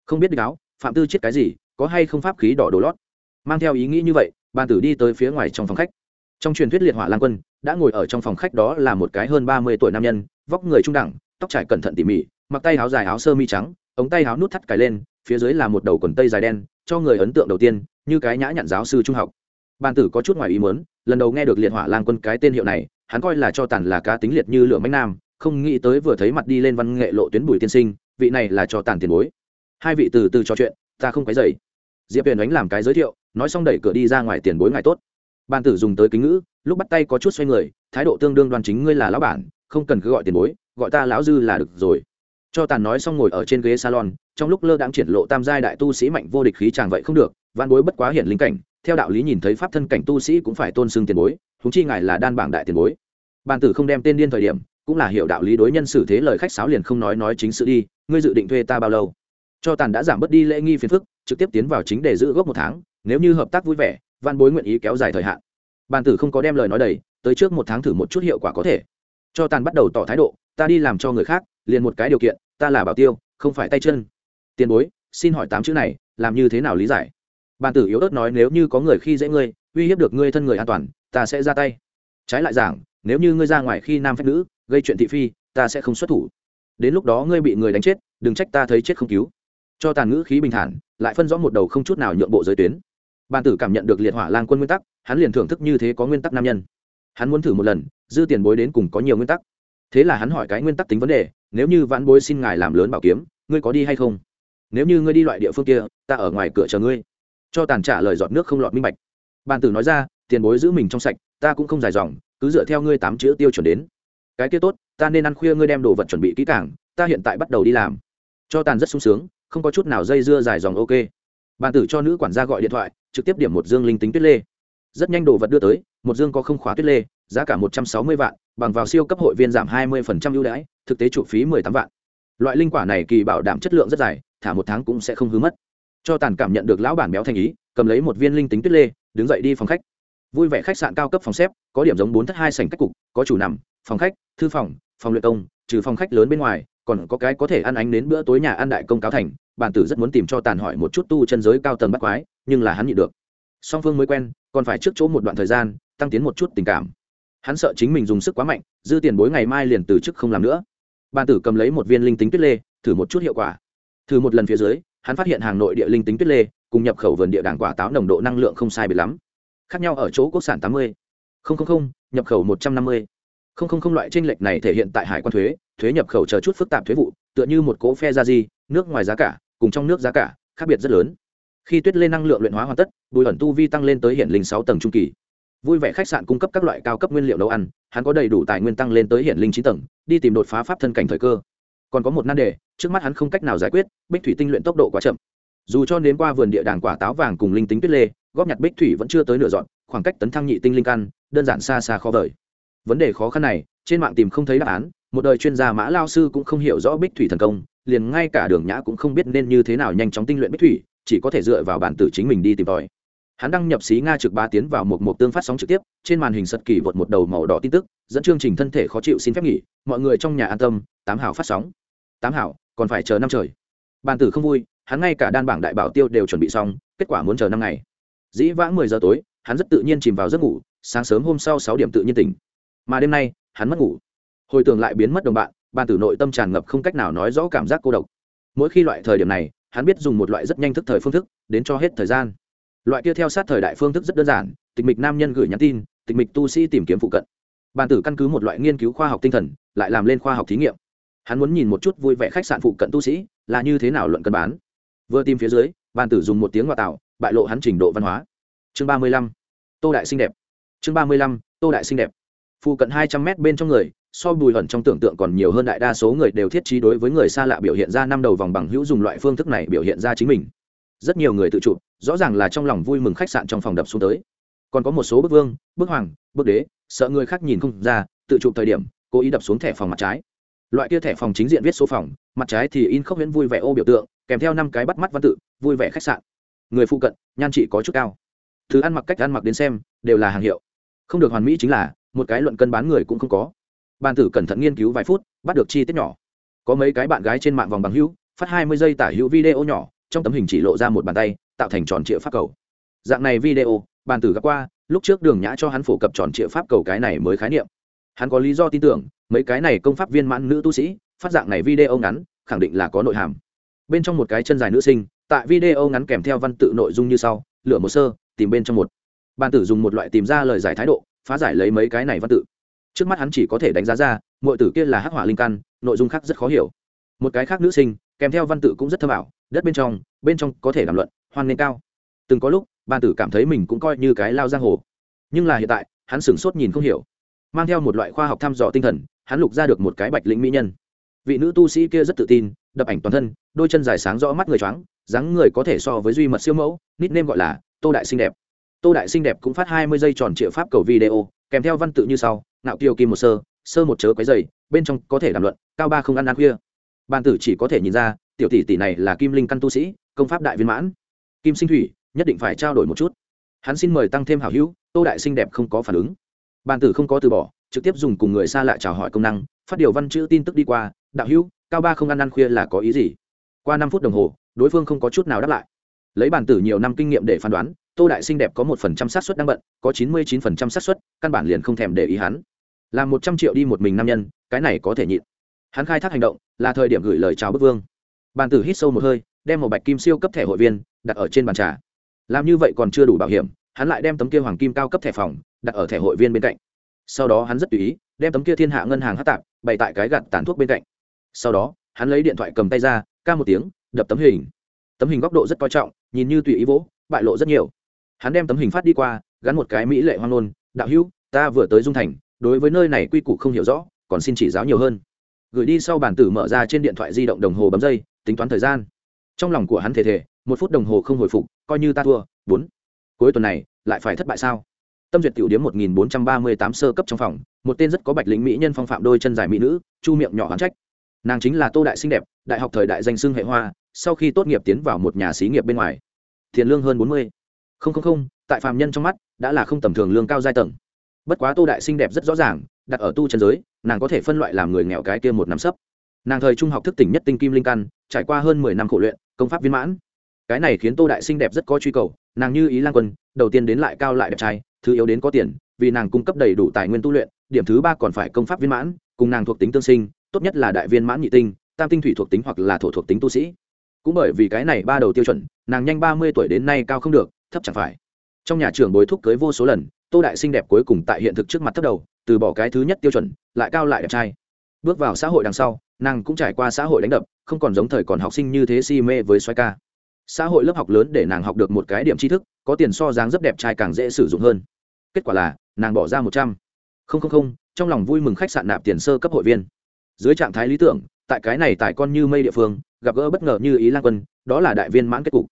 Không biết áo, phạm tư chết cái gì có hay không pháp khí đỏ đồ lót? Mang theo ý nghĩ như vậy, bàn tử đi tới phía ngoài trong phòng khách. Trong truyền thuyết liệt hỏa lan quân, đã ngồi ở trong phòng khách đó là một cái hơn ba mươi tuổi nam nhân, vóc người trung đẳng, tóc trải cẩn thận tỉ mỉ, mặc tay áo dài áo sơ mi trắng, ống tay áo nút thắt cài lên, phía dưới là một đầu quần tây dài đen, cho người ấn tượng đầu tiên, như cái nhã nhặn giáo sư trung học. Bàn tử có chút ngoài ý muốn, lần đầu nghe được liệt hỏa lan quân cái tên hiệu này, hắn coi là cho tàn là cá tính liệt như lửa mánh nam, không nghĩ tới vừa thấy mặt đi lên văn nghệ lộ tuyến bùi tiên sinh, vị này là cho tàn tiền bối. Hai vị từ từ trò chuyện, ta không cái dày diệp huyền đánh làm cái giới thiệu, nói xong đẩy cửa đi ra ngoài tiền bối ngài tốt. Ban tử dùng tới kính ngữ, lúc bắt tay có chút xoay người, thái độ tương đương đoàn chính ngươi là lão bản, không cần cứ gọi tiền bối, gọi ta lão dư là được rồi. Cho tàn nói xong ngồi ở trên ghế salon, trong lúc lơ đãng triển lộ tam giai đại tu sĩ mạnh vô địch khí chàng vậy không được, văn bối bất quá hiện linh cảnh, theo đạo lý nhìn thấy pháp thân cảnh tu sĩ cũng phải tôn xưng tiền bối thúng chi ngài là đan bảng đại tiền bối. Bàn tử không đem tên điên thời điểm, cũng là hiểu đạo lý đối nhân xử thế lời khách sáo liền không nói nói chính sự đi, ngươi dự định thuê ta bao lâu? Cho tàn đã giảm bớt đi lễ nghi phiền phức, trực tiếp tiến vào chính để giữ gốc một tháng, nếu như hợp tác vui vẻ, văn bối nguyện ý kéo dài thời hạn. Bàn tử không có đem lời nói đầy, tới trước một tháng thử một chút hiệu quả có thể. Cho tàn bắt đầu tỏ thái độ, ta đi làm cho người khác, liền một cái điều kiện, ta là bảo tiêu, không phải tay chân. Tiền bối, xin hỏi tám chữ này, làm như thế nào lý giải? Bàn tử yếu ớt nói nếu như có người khi dễ ngươi, uy hiếp được ngươi thân người an toàn, ta sẽ ra tay. Trái lại giảng, nếu như ngươi ra ngoài khi nam phép nữ, gây chuyện thị phi, ta sẽ không xuất thủ. Đến lúc đó ngươi bị người đánh chết, đừng trách ta thấy chết không cứu cho tàn ngữ khí bình thản, lại phân rõ một đầu không chút nào nhượng bộ giới tuyến. Bàn tử cảm nhận được liệt hỏa lang quân nguyên tắc, hắn liền thưởng thức như thế có nguyên tắc nam nhân. Hắn muốn thử một lần, dư tiền bối đến cùng có nhiều nguyên tắc. Thế là hắn hỏi cái nguyên tắc tính vấn đề, nếu như vãn bối xin ngài làm lớn bảo kiếm, ngươi có đi hay không? Nếu như ngươi đi loại địa phương kia, ta ở ngoài cửa chờ ngươi. Cho tàn trả lời giọt nước không lọt minh bạch. Bàn tử nói ra, tiền bối giữ mình trong sạch, ta cũng không dài dòng, cứ dựa theo ngươi tám chữ tiêu chuẩn đến. Cái kia tốt, ta nên ăn khuya ngươi đem đồ vật chuẩn bị kỹ càng, ta hiện tại bắt đầu đi làm. Cho tàn rất sung sướng không có chút nào dây dưa dài dòng ok. Bàn tử cho nữ quản gia gọi điện thoại, trực tiếp điểm một dương linh tính tuyết lê. Rất nhanh đồ vật đưa tới, một dương có không khóa tuyết lê, giá cả một trăm sáu mươi vạn, bằng vào siêu cấp hội viên giảm hai mươi phần trăm ưu đãi, thực tế trụ phí mười tám vạn. Loại linh quả này kỳ bảo đảm chất lượng rất dài, thả một tháng cũng sẽ không hư mất. Cho tàn cảm nhận được lão bản béo thành ý, cầm lấy một viên linh tính tuyết lê, đứng dậy đi phòng khách. Vui vẻ khách sạn cao cấp phòng xếp, có điểm giống bốn thất hai sảnh cách cục, có chủ nằm, phòng khách, thư phòng phòng luyện công, trừ phòng khách lớn bên ngoài còn có cái có thể ăn ánh đến bữa tối nhà ăn đại công cáo thành, bản tử rất muốn tìm cho tàn hỏi một chút tu chân giới cao tầng bắt quái, nhưng là hắn nhịn được. Song phương mới quen, còn phải trước chỗ một đoạn thời gian, tăng tiến một chút tình cảm. Hắn sợ chính mình dùng sức quá mạnh, dư tiền bối ngày mai liền từ chức không làm nữa. Bản tử cầm lấy một viên linh tính tuyết lê, thử một chút hiệu quả. Thử một lần phía dưới, hắn phát hiện hàng nội địa linh tính tuyết lê, cùng nhập khẩu vườn địa đàng quả táo nồng độ năng lượng không sai biệt lắm. Khác nhau ở chỗ quốc sản tám mươi. Nhập khẩu một trăm năm mươi không không không loại tranh lệch này thể hiện tại hải quan thuế thuế nhập khẩu chờ chút phức tạp thuế vụ, tựa như một cỗ phe ra di nước ngoài giá cả, cùng trong nước giá cả, khác biệt rất lớn. Khi tuyết lên năng lượng luyện hóa hoàn tất, bùi ẩn tu vi tăng lên tới hiện linh sáu tầng trung kỳ. Vui vẻ khách sạn cung cấp các loại cao cấp nguyên liệu nấu ăn, hắn có đầy đủ tài nguyên tăng lên tới hiện linh chín tầng, đi tìm đột phá pháp thân cảnh thời cơ. Còn có một nan đề, trước mắt hắn không cách nào giải quyết, bích thủy tinh luyện tốc độ quá chậm. Dù cho đến qua vườn địa đàng quả táo vàng cùng linh tính tuyết lê, góp nhặt bích thủy vẫn chưa tới nửa dọn, khoảng cách tấn thăng nhị tinh linh căn, đơn giản xa xa khó vời vấn đề khó khăn này, trên mạng tìm không thấy đáp án, một đời chuyên gia mã lao sư cũng không hiểu rõ bích thủy thần công, liền ngay cả đường nhã cũng không biết nên như thế nào nhanh chóng tinh luyện bích thủy, chỉ có thể dựa vào bản tử chính mình đi tìm tòi. Hắn đăng nhập xí nga trực ba tiến vào một mục tương phát sóng trực tiếp, trên màn hình sật kỳ vượt một đầu màu đỏ tin tức, dẫn chương trình thân thể khó chịu xin phép nghỉ, mọi người trong nhà an tâm, tám hảo phát sóng. Tám hảo còn phải chờ năm trời. Bản tử không vui, hắn ngay cả đan bảng đại bảo tiêu đều chuẩn bị xong, kết quả muốn chờ năm ngày. Dĩ vãng mười giờ tối, hắn rất tự nhiên chìm vào giấc ngủ, sáng sớm hôm sau sáu điểm tự nhiên tỉnh mà đêm nay, hắn mất ngủ. Hồi tưởng lại biến mất đồng bạn, bàn tử nội tâm tràn ngập không cách nào nói rõ cảm giác cô độc. Mỗi khi loại thời điểm này, hắn biết dùng một loại rất nhanh thức thời phương thức, đến cho hết thời gian. Loại kia theo sát thời đại phương thức rất đơn giản, tịch mịch nam nhân gửi nhắn tin, tịch mịch tu sĩ tìm kiếm phụ cận. Bàn tử căn cứ một loại nghiên cứu khoa học tinh thần, lại làm lên khoa học thí nghiệm. Hắn muốn nhìn một chút vui vẻ khách sạn phụ cận tu sĩ, là như thế nào luận cân bán. Vừa tìm phía dưới, bàn tử dùng một tiếng ngoại tạo, bại lộ hắn trình độ văn hóa. Chương ba mươi lăm, tô đại xinh đẹp. Chương ba mươi lăm, tô đại xinh đẹp phụ cận hai trăm mét bên trong người, so bùi hận trong tưởng tượng còn nhiều hơn đại đa số người đều thiết trí đối với người xa lạ biểu hiện ra năm đầu vòng bằng hữu dùng loại phương thức này biểu hiện ra chính mình. Rất nhiều người tự chụp, rõ ràng là trong lòng vui mừng khách sạn trong phòng đập xuống tới. Còn có một số bức vương, bức hoàng, bức đế, sợ người khác nhìn không ra, tự chụp thời điểm, cố ý đập xuống thẻ phòng mặt trái. Loại kia thẻ phòng chính diện viết số phòng, mặt trái thì in khốc huyễn vui vẻ ô biểu tượng, kèm theo năm cái bắt mắt văn tự, vui vẻ khách sạn. Người phụ cận, nhan trị có chút cao. Thứ ăn mặc cách ăn mặc đến xem, đều là hàng hiệu. Không được hoàn mỹ chính là một cái luận cân bán người cũng không có. Bàn tử cẩn thận nghiên cứu vài phút, bắt được chi tiết nhỏ. Có mấy cái bạn gái trên mạng vòng bằng hữu, phát hai mươi giây tả hữu video nhỏ, trong tấm hình chỉ lộ ra một bàn tay, tạo thành tròn triệu pháp cầu. Dạng này video, bàn tử gặp qua, lúc trước đường nhã cho hắn phổ cập tròn triệu pháp cầu cái này mới khái niệm. Hắn có lý do tin tưởng, mấy cái này công pháp viên mãn nữ tu sĩ, phát dạng này video ngắn, khẳng định là có nội hàm. Bên trong một cái chân dài nữ sinh, tại video ngắn kèm theo văn tự nội dung như sau, lựa một sơ, tìm bên trong một. Bàn tử dùng một loại tìm ra lời giải thái độ phá giải lấy mấy cái này văn tự. Trước mắt hắn chỉ có thể đánh giá ra mọi tử kia là hắc hỏa linh căn, nội dung khác rất khó hiểu. Một cái khác nữ sinh, kèm theo văn tự cũng rất thơ bảo đất bên trong bên trong có thể làm luận, hoan nghênh cao. Từng có lúc bàn tử cảm thấy mình cũng coi như cái lao giang hồ. Nhưng là hiện tại, hắn sửng sốt nhìn không hiểu. Mang theo một loại khoa học thăm dò tinh thần, hắn lục ra được một cái bạch lĩnh mỹ nhân. Vị nữ tu sĩ kia rất tự tin, đập ảnh toàn thân, đôi chân dài sáng rõ mắt người choáng, dáng người có thể so với duy mật siêu mẫu nít nêm gọi là tô đại xinh đẹp tô đại xinh đẹp cũng phát hai mươi giây tròn triệu pháp cầu video, kèm theo văn tự như sau nạo kiều kim một sơ sơ một chớ quái dày bên trong có thể đàm luận, cao ba không ăn ăn khuya. Bàn tử chỉ có thể nhìn ra, tiểu tỷ tỷ này là kim linh căn tu sĩ, công pháp đại viên mãn. Kim sinh thủy, nhất định phải trao đổi một chút. Hắn xin mời tăng thêm hảo hữu, tô đại xinh đẹp không có phản ứng. Bàn tử không có từ bỏ, trực tiếp dùng cùng người xa lạ chào hỏi công năng, phát điều văn chữ tin tức đi qua, đạo hữu, cao ba không ăn ăn khuya là có ý gì? Qua năm phút đồng hồ, đối phương không có chút nào đáp lại. Lấy bàn tử nhiều năm kinh nghiệm để phán đoán tô đại sinh đẹp có một phần trăm xác suất đang bận, có chín mươi chín phần trăm xác suất, căn bản liền không thèm để ý hắn. Làm một trăm triệu đi một mình nam nhân, cái này có thể nhịn. Hắn khai thác hành động, là thời điểm gửi lời chào bức vương. Bàn tử hít sâu một hơi, đem một bạch kim siêu cấp thẻ hội viên, đặt ở trên bàn trà. Làm như vậy còn chưa đủ bảo hiểm, hắn lại đem tấm kia hoàng kim cao cấp thẻ phòng, đặt ở thẻ hội viên bên cạnh. Sau đó hắn rất tùy ý, đem tấm kia thiên hạ ngân hàng hát tạp, bày tại cái gạt tàn thuốc bên cạnh. Sau đó, hắn lấy điện thoại cầm tay ra, ca một tiếng, đập tấm hình. Tấm hình góc độ rất coi trọng, nhìn như tùy ý vỗ, bại lộ rất nhiều hắn đem tấm hình phát đi qua, gắn một cái mỹ lệ hoang nôn đạo hữu, ta vừa tới dung thành, đối với nơi này quy củ không hiểu rõ, còn xin chỉ giáo nhiều hơn. Gửi đi sau bản tử mở ra trên điện thoại di động đồng hồ bấm dây, tính toán thời gian. Trong lòng của hắn thể thể một phút đồng hồ không hồi phục, coi như ta thua, bốn. Cuối tuần này, lại phải thất bại sao? Tâm duyệt tiểu điếm một nghìn bốn trăm ba mươi tám sơ cấp trong phòng, một tên rất có bạch lĩnh mỹ nhân phong phạm đôi chân dài mỹ nữ, chu miệng nhỏ hắn trách. Nàng chính là tô đại xinh đẹp, đại học thời đại danh xưng hệ hoa, sau khi tốt nghiệp tiến vào một nhà xí nghiệp bên ngoài. Tiền lương hơn bốn mươi không không không, tại phàm nhân trong mắt, đã là không tầm thường lương cao giai tầng. Bất quá tô đại xinh đẹp rất rõ ràng, đặt ở tu chân giới, nàng có thể phân loại làm người nghèo cái kia một năm sấp. Nàng thời trung học thức tỉnh nhất tinh kim linh căn, trải qua hơn mười năm khổ luyện, công pháp viên mãn. Cái này khiến tô đại xinh đẹp rất có truy cầu, nàng như ý lan quân, đầu tiên đến lại cao lại đẹp trai, thứ yếu đến có tiền, vì nàng cung cấp đầy đủ tài nguyên tu luyện, điểm thứ ba còn phải công pháp viên mãn, cùng nàng thuộc tính tương sinh, tốt nhất là đại viên mãn nhị tinh, tam tinh thủy thuộc tính hoặc là thổ thuộc tính tu sĩ. Cũng bởi vì cái này ba đầu tiêu chuẩn, nàng nhanh ba mươi tuổi đến nay cao không được thấp chẳng phải. Trong nhà trường bối thúc cưới vô số lần, tô đại xinh đẹp cuối cùng tại hiện thực trước mặt thấp đầu, từ bỏ cái thứ nhất tiêu chuẩn, lại cao lại đẹp trai. Bước vào xã hội đằng sau, nàng cũng trải qua xã hội đánh đập, không còn giống thời còn học sinh như thế si mê với xoay ca. Xã hội lớp học lớn để nàng học được một cái điểm tri thức, có tiền so dáng rất đẹp trai càng dễ sử dụng hơn. Kết quả là, nàng bỏ ra một trăm. Linh trong lòng vui mừng khách sạn nạp tiền sơ cấp hội viên. Dưới trạng thái lý tưởng, tại cái này tại con như mây địa phương, gặp gỡ bất ngờ như ý lan quân, đó là đại viên mãn kết cục.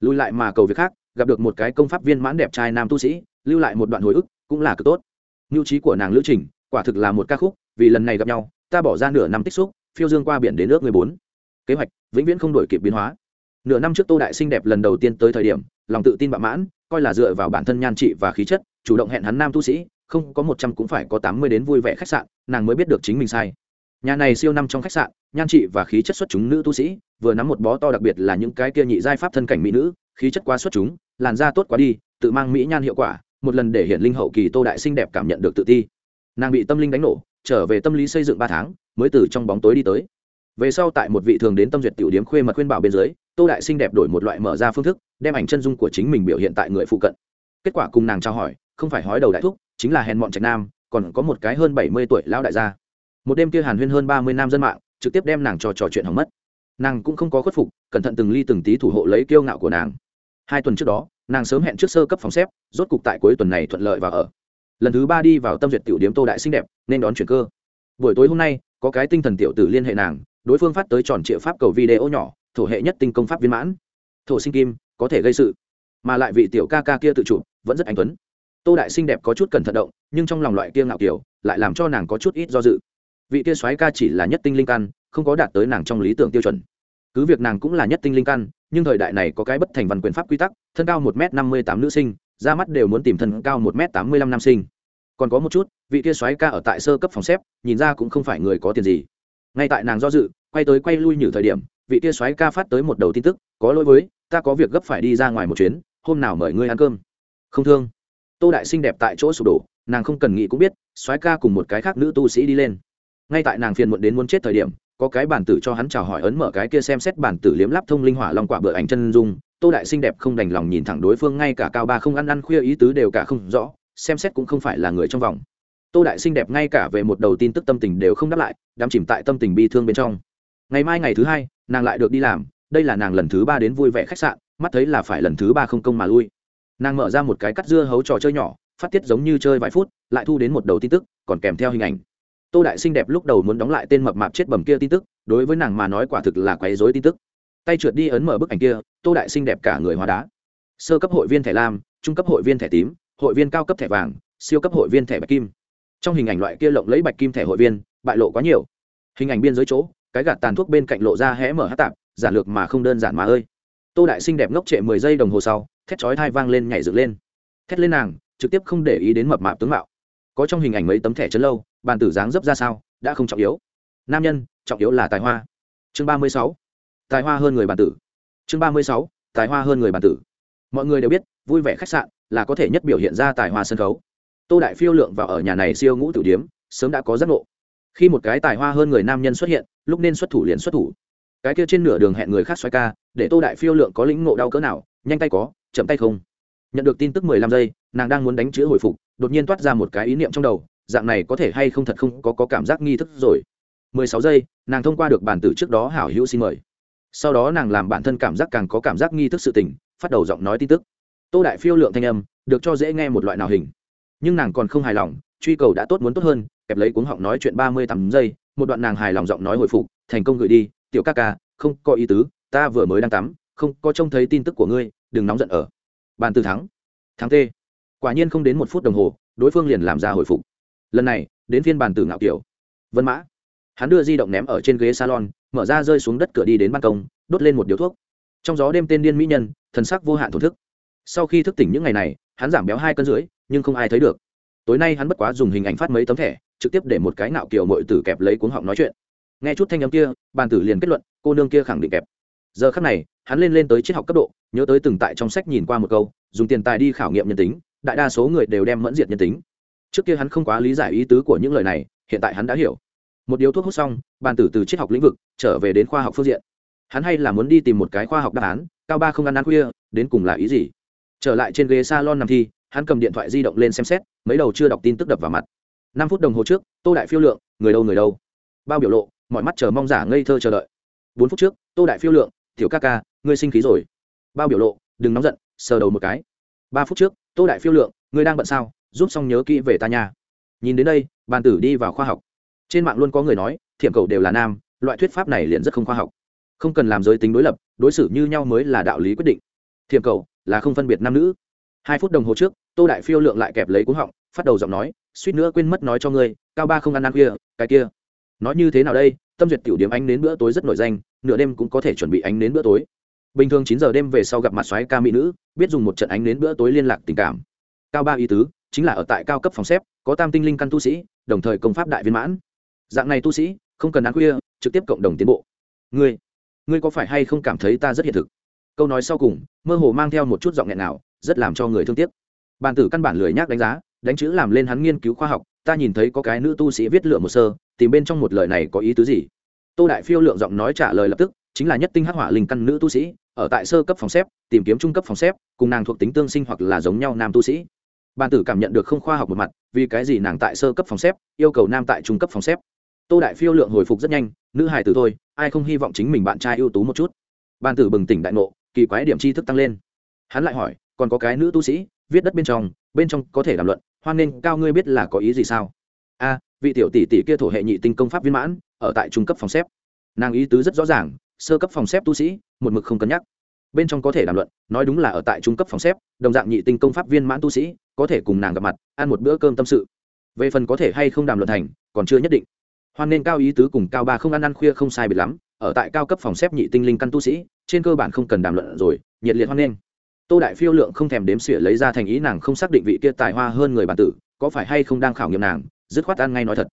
Lùi lại mà cầu việc khác gặp được một cái công pháp viên mãn đẹp trai nam tu sĩ, lưu lại một đoạn hồi ức, cũng là cực tốt. Mưu trí của nàng lữ trình, quả thực là một ca khúc, vì lần này gặp nhau, ta bỏ ra nửa năm tích xúc, phiêu dương qua biển đến nước người bốn. Kế hoạch, vĩnh viễn không đổi kịp biến hóa. Nửa năm trước tô đại xinh đẹp lần đầu tiên tới thời điểm, lòng tự tin bạo mãn, coi là dựa vào bản thân nhan trị và khí chất, chủ động hẹn hắn nam tu sĩ, không có một trăm cũng phải có tám mươi đến vui vẻ khách sạn, nàng mới biết được chính mình sai nhà này siêu năm trong khách sạn, nhan trị và khí chất xuất chúng nữ tu sĩ, vừa nắm một bó to đặc biệt là những cái kia nhị giai pháp thân cảnh mỹ nữ, khí chất quá xuất chúng, làn da tốt quá đi, tự mang mỹ nhan hiệu quả, một lần để hiện linh hậu kỳ tô đại xinh đẹp cảm nhận được tự ti. Nàng bị tâm linh đánh nổ, trở về tâm lý xây dựng ba tháng, mới từ trong bóng tối đi tới. Về sau tại một vị thường đến tâm duyệt tiểu điếm khuê mật khuyên bảo bên dưới, tô đại xinh đẹp đổi một loại mở ra phương thức, đem ảnh chân dung của chính mình biểu hiện tại người phụ cận. Kết quả cùng nàng trao hỏi, không phải hói đầu đại thúc, chính là hèn mọn trạch nam, còn có một cái hơn bảy mươi tuổi lão đại gia một đêm kia hàn huyên hơn ba mươi năm dân mạng trực tiếp đem nàng trò trò chuyện hỏng mất. Nàng cũng không có khuất phục, cẩn thận từng ly từng tí thủ hộ lấy kiêu ngạo của nàng. Hai tuần trước đó, nàng sớm hẹn trước sơ cấp phòng xếp, rốt cục tại cuối tuần này thuận lợi và ở. Lần thứ ba đi vào tâm duyệt tiểu điếm tô đại xinh đẹp, nên đón chuyển cơ. Buổi tối hôm nay, có cái tinh thần tiểu tử liên hệ nàng, đối phương phát tới tròn triệu pháp cầu video nhỏ, thổ hệ nhất tinh công pháp viên mãn. Thổ sinh kim, có thể gây sự. Mà lại vị tiểu ca ca kia tự chủ, vẫn rất anh tuấn. Tô đại xinh đẹp có chút cẩn thận động, nhưng trong lòng loại kia ngạo kiểu, lại làm cho nàng có chút ít do dự vị kia soái ca chỉ là nhất tinh linh căn, không có đạt tới nàng trong lý tưởng tiêu chuẩn. Cứ việc nàng cũng là nhất tinh linh căn, nhưng thời đại này có cái bất thành văn quyền pháp quy tắc, thân cao một m năm mươi tám nữ sinh ra mắt đều muốn tìm thân cao một m tám mươi lăm nam sinh. Còn có một chút, vị kia soái ca ở tại sơ cấp phòng xếp, nhìn ra cũng không phải người có tiền gì. Ngay tại nàng do dự, quay tới quay lui nhử thời điểm, vị kia soái ca phát tới một đầu tin tức, có lỗi với, ta có việc gấp phải đi ra ngoài một chuyến, hôm nào mời ngươi ăn cơm. Không thương. Tô đại sinh đẹp tại chỗ sụp đổ, nàng không cần nghĩ cũng biết, soái ca cùng một cái khác nữ tu sĩ đi lên ngay tại nàng phiền muộn đến muốn chết thời điểm, có cái bản tử cho hắn chào hỏi ấn mở cái kia xem xét bản tử liếm lắp thông linh hỏa long quả bựa ảnh chân dung. Tô đại xinh đẹp không đành lòng nhìn thẳng đối phương, ngay cả cao ba không ăn ăn khuya ý tứ đều cả không rõ, xem xét cũng không phải là người trong vòng. Tô đại xinh đẹp ngay cả về một đầu tin tức tâm tình đều không đáp lại, đắm chìm tại tâm tình bi thương bên trong. Ngày mai ngày thứ hai, nàng lại được đi làm, đây là nàng lần thứ ba đến vui vẻ khách sạn, mắt thấy là phải lần thứ ba không công mà lui. Nàng mở ra một cái cắt dưa hấu trò chơi nhỏ, phát tiết giống như chơi vài phút, lại thu đến một đầu tin tức, còn kèm theo hình ảnh tô đại xinh đẹp lúc đầu muốn đóng lại tên mập mạp chết bầm kia tin tức, đối với nàng mà nói quả thực là quấy dối tin tức. Tay trượt đi ấn mở bức ảnh kia, tô đại xinh đẹp cả người hóa đá. Sơ cấp hội viên thẻ lam, trung cấp hội viên thẻ tím, hội viên cao cấp thẻ vàng, siêu cấp hội viên thẻ bạch kim. Trong hình ảnh loại kia lộng lấy bạch kim thẻ hội viên, bại lộ quá nhiều. Hình ảnh biên giới chỗ, cái gạt tàn thuốc bên cạnh lộ ra hé mở hát tạp, giản lược mà không đơn giản mà ơi. Tô đại xinh đẹp ngốc trệ mười giây đồng hồ sau, thét chói thai vang lên nhảy dựng lên. Thét lên nàng, trực tiếp không để ý đến mập mạp tướng mạo. Có trong hình ảnh mấy tấm thẻ chấn lâu bàn tử dáng dấp ra sao, đã không trọng yếu. Nam nhân, trọng yếu là tài hoa. Chương ba mươi sáu, tài hoa hơn người bàn tử. Chương ba mươi sáu, tài hoa hơn người bàn tử. Mọi người đều biết, vui vẻ khách sạn là có thể nhất biểu hiện ra tài hoa sân khấu. Tô đại phiêu lượng vào ở nhà này siêu ngũ tử điếm, sớm đã có giác ngộ. Khi một cái tài hoa hơn người nam nhân xuất hiện, lúc nên xuất thủ liền xuất thủ. Cái kia trên nửa đường hẹn người khác xoay ca, để tô đại phiêu lượng có lĩnh ngộ đau cỡ nào, nhanh tay có, chậm tay không. Nhận được tin tức mười lăm giây, nàng đang muốn đánh chữ hồi phục, đột nhiên toát ra một cái ý niệm trong đầu dạng này có thể hay không thật không có, có cảm giác nghi thức rồi. Mười sáu giây nàng thông qua được bản tử trước đó hảo hữu xin mời. Sau đó nàng làm bản thân cảm giác càng có cảm giác nghi thức sự tình phát đầu giọng nói tin tức. Tô đại phiêu lượng thanh âm được cho dễ nghe một loại nào hình. Nhưng nàng còn không hài lòng truy cầu đã tốt muốn tốt hơn kẹp lấy cuống họng nói chuyện ba mươi tám giây một đoạn nàng hài lòng giọng nói hồi phục thành công gửi đi tiểu ca ca không có ý tứ ta vừa mới đang tắm không có trông thấy tin tức của ngươi đừng nóng giận ở. Bàn từ thắng. Thắng t quả nhiên không đến một phút đồng hồ đối phương liền làm ra hồi phục lần này, đến phiên bàn tử ngạo kiểu. Vân mã. Hắn đưa di động ném ở trên ghế salon, mở ra rơi xuống đất cửa đi đến ban công, đốt lên một điếu thuốc. Trong gió đêm tên điên mỹ nhân, thần sắc vô hạn thổn thức. Sau khi thức tỉnh những ngày này, hắn giảm béo hai cân rưỡi, nhưng không ai thấy được. Tối nay hắn bất quá dùng hình ảnh phát mấy tấm thẻ, trực tiếp để một cái nạo kiểu mội tử kẹp lấy cuống họng nói chuyện. Nghe chút thanh âm kia, bàn tử liền kết luận, cô nương kia khẳng định kẹp. Giờ khắc này, hắn lên lên tới triết học cấp độ, nhớ tới từng tại trong sách nhìn qua một câu, dùng tiền tài đi khảo nghiệm nhân tính, đại đa số người đều đem mẫn diệt nhân tính trước kia hắn không quá lý giải ý tứ của những lời này, hiện tại hắn đã hiểu. Một điếu thuốc hút xong, bàn tử từ triết học lĩnh vực trở về đến khoa học phương diện. Hắn hay là muốn đi tìm một cái khoa học đáp án, cao ba không ăn ăn khuya, đến cùng là ý gì? Trở lại trên ghế s a lon nằm thi, hắn cầm điện thoại di động lên xem xét, mấy đầu chưa đọc tin tức đập vào mặt. Năm phút đồng hồ trước, tô đại phiêu lượng, người đâu người đâu? Bao biểu lộ, mọi mắt chờ mong giả ngây thơ chờ đợi. Bốn phút trước, tô đại phiêu lượng, tiểu ca ca, ngươi sinh khí rồi. Bao biểu lộ, đừng nóng giận, sờ đầu một cái. Ba phút trước, tô đại phiêu lượng, ngươi đang bận sao? Giúp xong nhớ kỹ về ta nha. nhìn đến đây, bàn tử đi vào khoa học. Trên mạng luôn có người nói, thiểm cầu đều là nam, loại thuyết pháp này liền rất không khoa học. Không cần làm giới tính đối lập, đối xử như nhau mới là đạo lý quyết định. Thiểm cầu là không phân biệt nam nữ. Hai phút đồng hồ trước, tô đại phiêu lượng lại kẹp lấy cuống họng, phát đầu giọng nói, suýt nữa quên mất nói cho ngươi, cao ba không ăn ăn kia cái kia. Nói như thế nào đây? Tâm duyệt tiểu điểm ánh đến bữa tối rất nổi danh, nửa đêm cũng có thể chuẩn bị ánh đến bữa tối. Bình thường chín giờ đêm về sau gặp mặt xoáy ca mỹ nữ, biết dùng một trận ánh đến bữa tối liên lạc tình cảm. Cao ba ý tứ chính là ở tại cao cấp phòng xếp, có tam tinh linh căn tu sĩ, đồng thời công pháp đại viên mãn. Dạng này tu sĩ, không cần ăn khuya, trực tiếp cộng đồng tiến bộ. Ngươi ngươi có phải hay không cảm thấy ta rất hiện thực? Câu nói sau cùng, mơ hồ mang theo một chút giọng nghẹn nào rất làm cho người thương tiếc. Bàn tử căn bản lười nhác đánh giá, đánh chữ làm lên hắn nghiên cứu khoa học, ta nhìn thấy có cái nữ tu sĩ viết lựa một sơ, tìm bên trong một lời này có ý tứ gì? Tô đại phiêu lượng giọng nói trả lời lập tức, chính là nhất tinh hắc hỏa linh căn nữ tu sĩ, ở tại sơ cấp phòng xếp, tìm kiếm trung cấp phòng xếp, cùng nàng thuộc tính tương sinh hoặc là giống nhau nam tu sĩ bàn tử cảm nhận được không khoa học một mặt, vì cái gì nàng tại sơ cấp phòng xếp, yêu cầu nam tại trung cấp phòng xếp. Tô đại phiêu lượng hồi phục rất nhanh, nữ hài tử thôi, ai không hy vọng chính mình bạn trai ưu tú một chút. Bàn tử bừng tỉnh đại ngộ, kỳ quái điểm tri thức tăng lên. Hắn lại hỏi, còn có cái nữ tu sĩ, viết đất bên trong bên trong có thể làm luận, hoan nghênh cao ngươi biết là có ý gì sao? A, vị tiểu tỷ tỷ kia thổ hệ nhị tinh công pháp viên mãn, ở tại trung cấp phòng xếp. Nàng ý tứ rất rõ ràng, sơ cấp phòng xếp tu sĩ, một mực không cân nhắc bên trong có thể đàm luận, nói đúng là ở tại trung cấp phòng xếp, đồng dạng nhị tinh công pháp viên mãn tu sĩ, có thể cùng nàng gặp mặt, ăn một bữa cơm tâm sự. Về phần có thể hay không đàm luận thành, còn chưa nhất định. Hoan nên cao ý tứ cùng cao ba không ăn ăn khuya không sai biệt lắm, ở tại cao cấp phòng xếp nhị tinh linh căn tu sĩ, trên cơ bản không cần đàm luận rồi, nhiệt liệt hoan nghênh tô đại phiêu lượng không thèm đếm xỉa lấy ra thành ý nàng không xác định vị kia tài hoa hơn người bản tử, có phải hay không đang khảo nghiệm nàng, dứt khoát ăn ngay nói thật.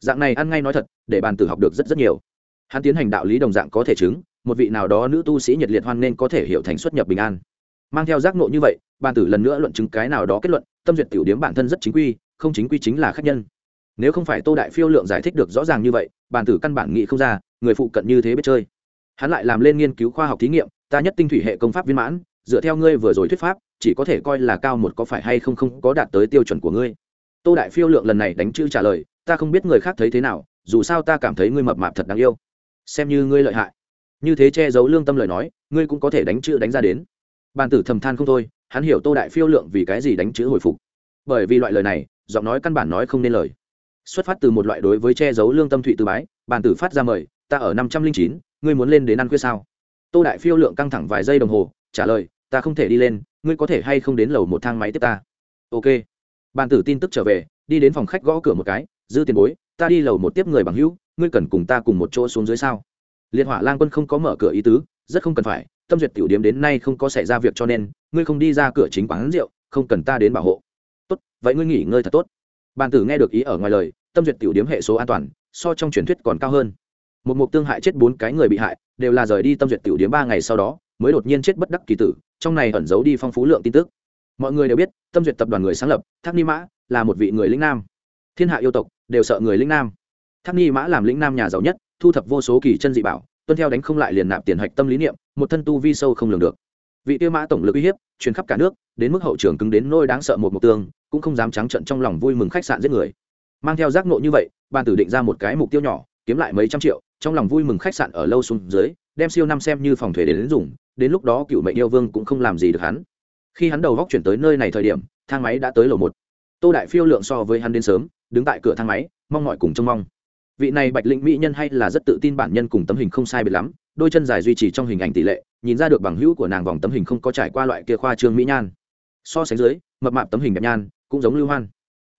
Dạng này ăn ngay nói thật, để bản tử học được rất rất nhiều. Hắn tiến hành đạo lý đồng dạng có thể chứng một vị nào đó nữ tu sĩ nhiệt liệt hoan nên có thể hiểu thành xuất nhập bình an. Mang theo giác nộ như vậy, bàn tử lần nữa luận chứng cái nào đó kết luận, tâm duyệt tiểu điếm bản thân rất chính quy, không chính quy chính là khách nhân. Nếu không phải tô đại phiêu lượng giải thích được rõ ràng như vậy, bàn tử căn bản nghĩ không ra, người phụ cận như thế biết chơi. Hắn lại làm lên nghiên cứu khoa học thí nghiệm, ta nhất tinh thủy hệ công pháp viên mãn, dựa theo ngươi vừa rồi thuyết pháp, chỉ có thể coi là cao một có phải hay không không có đạt tới tiêu chuẩn của ngươi. Tô đại phiêu lượng lần này đánh chữ trả lời, ta không biết người khác thấy thế nào, dù sao ta cảm thấy ngươi mập mạp thật đáng yêu. Xem như ngươi lợi hại như thế che giấu lương tâm lời nói, ngươi cũng có thể đánh chữ đánh ra đến. Bàn tử thầm than không thôi, hắn hiểu tô đại phiêu lượng vì cái gì đánh chữ hồi phục. Bởi vì loại lời này, giọng nói căn bản nói không nên lời. Xuất phát từ một loại đối với che giấu lương tâm thụy từ bái, bàn tử phát ra mời, ta ở năm trăm linh chín, ngươi muốn lên đến ăn khuya sao? Tô đại phiêu lượng căng thẳng vài giây đồng hồ, trả lời, ta không thể đi lên, ngươi có thể hay không đến lầu một thang máy tiếp ta? Ok. Bàn tử tin tức trở về, đi đến phòng khách gõ cửa một cái, dư tiền bối, ta đi lầu một tiếp người bằng hữu, ngươi cần cùng ta cùng một chỗ xuống dưới sao? Liệt hỏa lang quân không có mở cửa ý tứ, rất không cần phải, tâm duyệt tiểu điếm đến nay không có xảy ra việc cho nên, ngươi không đi ra cửa chính quán rượu, không cần ta đến bảo hộ. Tốt, vậy ngươi nghỉ ngơi thật tốt. Bàn tử nghe được ý ở ngoài lời, tâm duyệt tiểu điếm hệ số an toàn, so trong truyền thuyết còn cao hơn. Một mục tương hại chết bốn cái người bị hại, đều là rời đi tâm duyệt tiểu điếm ba ngày sau đó, mới đột nhiên chết bất đắc kỳ tử, trong này ẩn giấu đi phong phú lượng tin tức. Mọi người đều biết, tâm duyệt tập đoàn người sáng lập, thác ni mã, là một vị người lĩnh nam. Thiên hạ yêu tộc, đều sợ người lĩnh nam. Thác ni mã làm lĩnh nam nhà giàu nhất thu thập vô số kỳ chân dị bảo tuân theo đánh không lại liền nạp tiền hạch tâm lý niệm một thân tu vi sâu không lường được. Vị tiêu mã tổng lực uy hiếp truyền khắp cả nước đến mức hậu trường cứng đến nôi đáng sợ một mục tương cũng không dám trắng trận trong lòng vui mừng khách sạn giết người. Mang theo giác nộ như vậy ban tử định ra một cái mục tiêu nhỏ kiếm lại mấy trăm triệu trong lòng vui mừng khách sạn ở lâu xuống dưới đem siêu năm xem như phòng thuế đến, dùng đến lúc đó cựu mệnh yêu vương cũng không làm gì được hắn. Khi hắn đầu góc chuyển tới nơi này thời điểm thang máy đã tới lầu một. Tô đại phiêu lượng so với hắn đến sớm đứng tại cửa thang máy mong mọi cùng trông mong vị này bạch lĩnh mỹ nhân hay là rất tự tin bản nhân cùng tấm hình không sai biệt lắm, đôi chân dài duy trì trong hình ảnh tỷ lệ, nhìn ra được bằng hữu của nàng vòng tấm hình không có trải qua loại kia khoa trương mỹ nhan. So sánh dưới, mập mạp tấm hình đẹp nhan, cũng giống lưu hoan.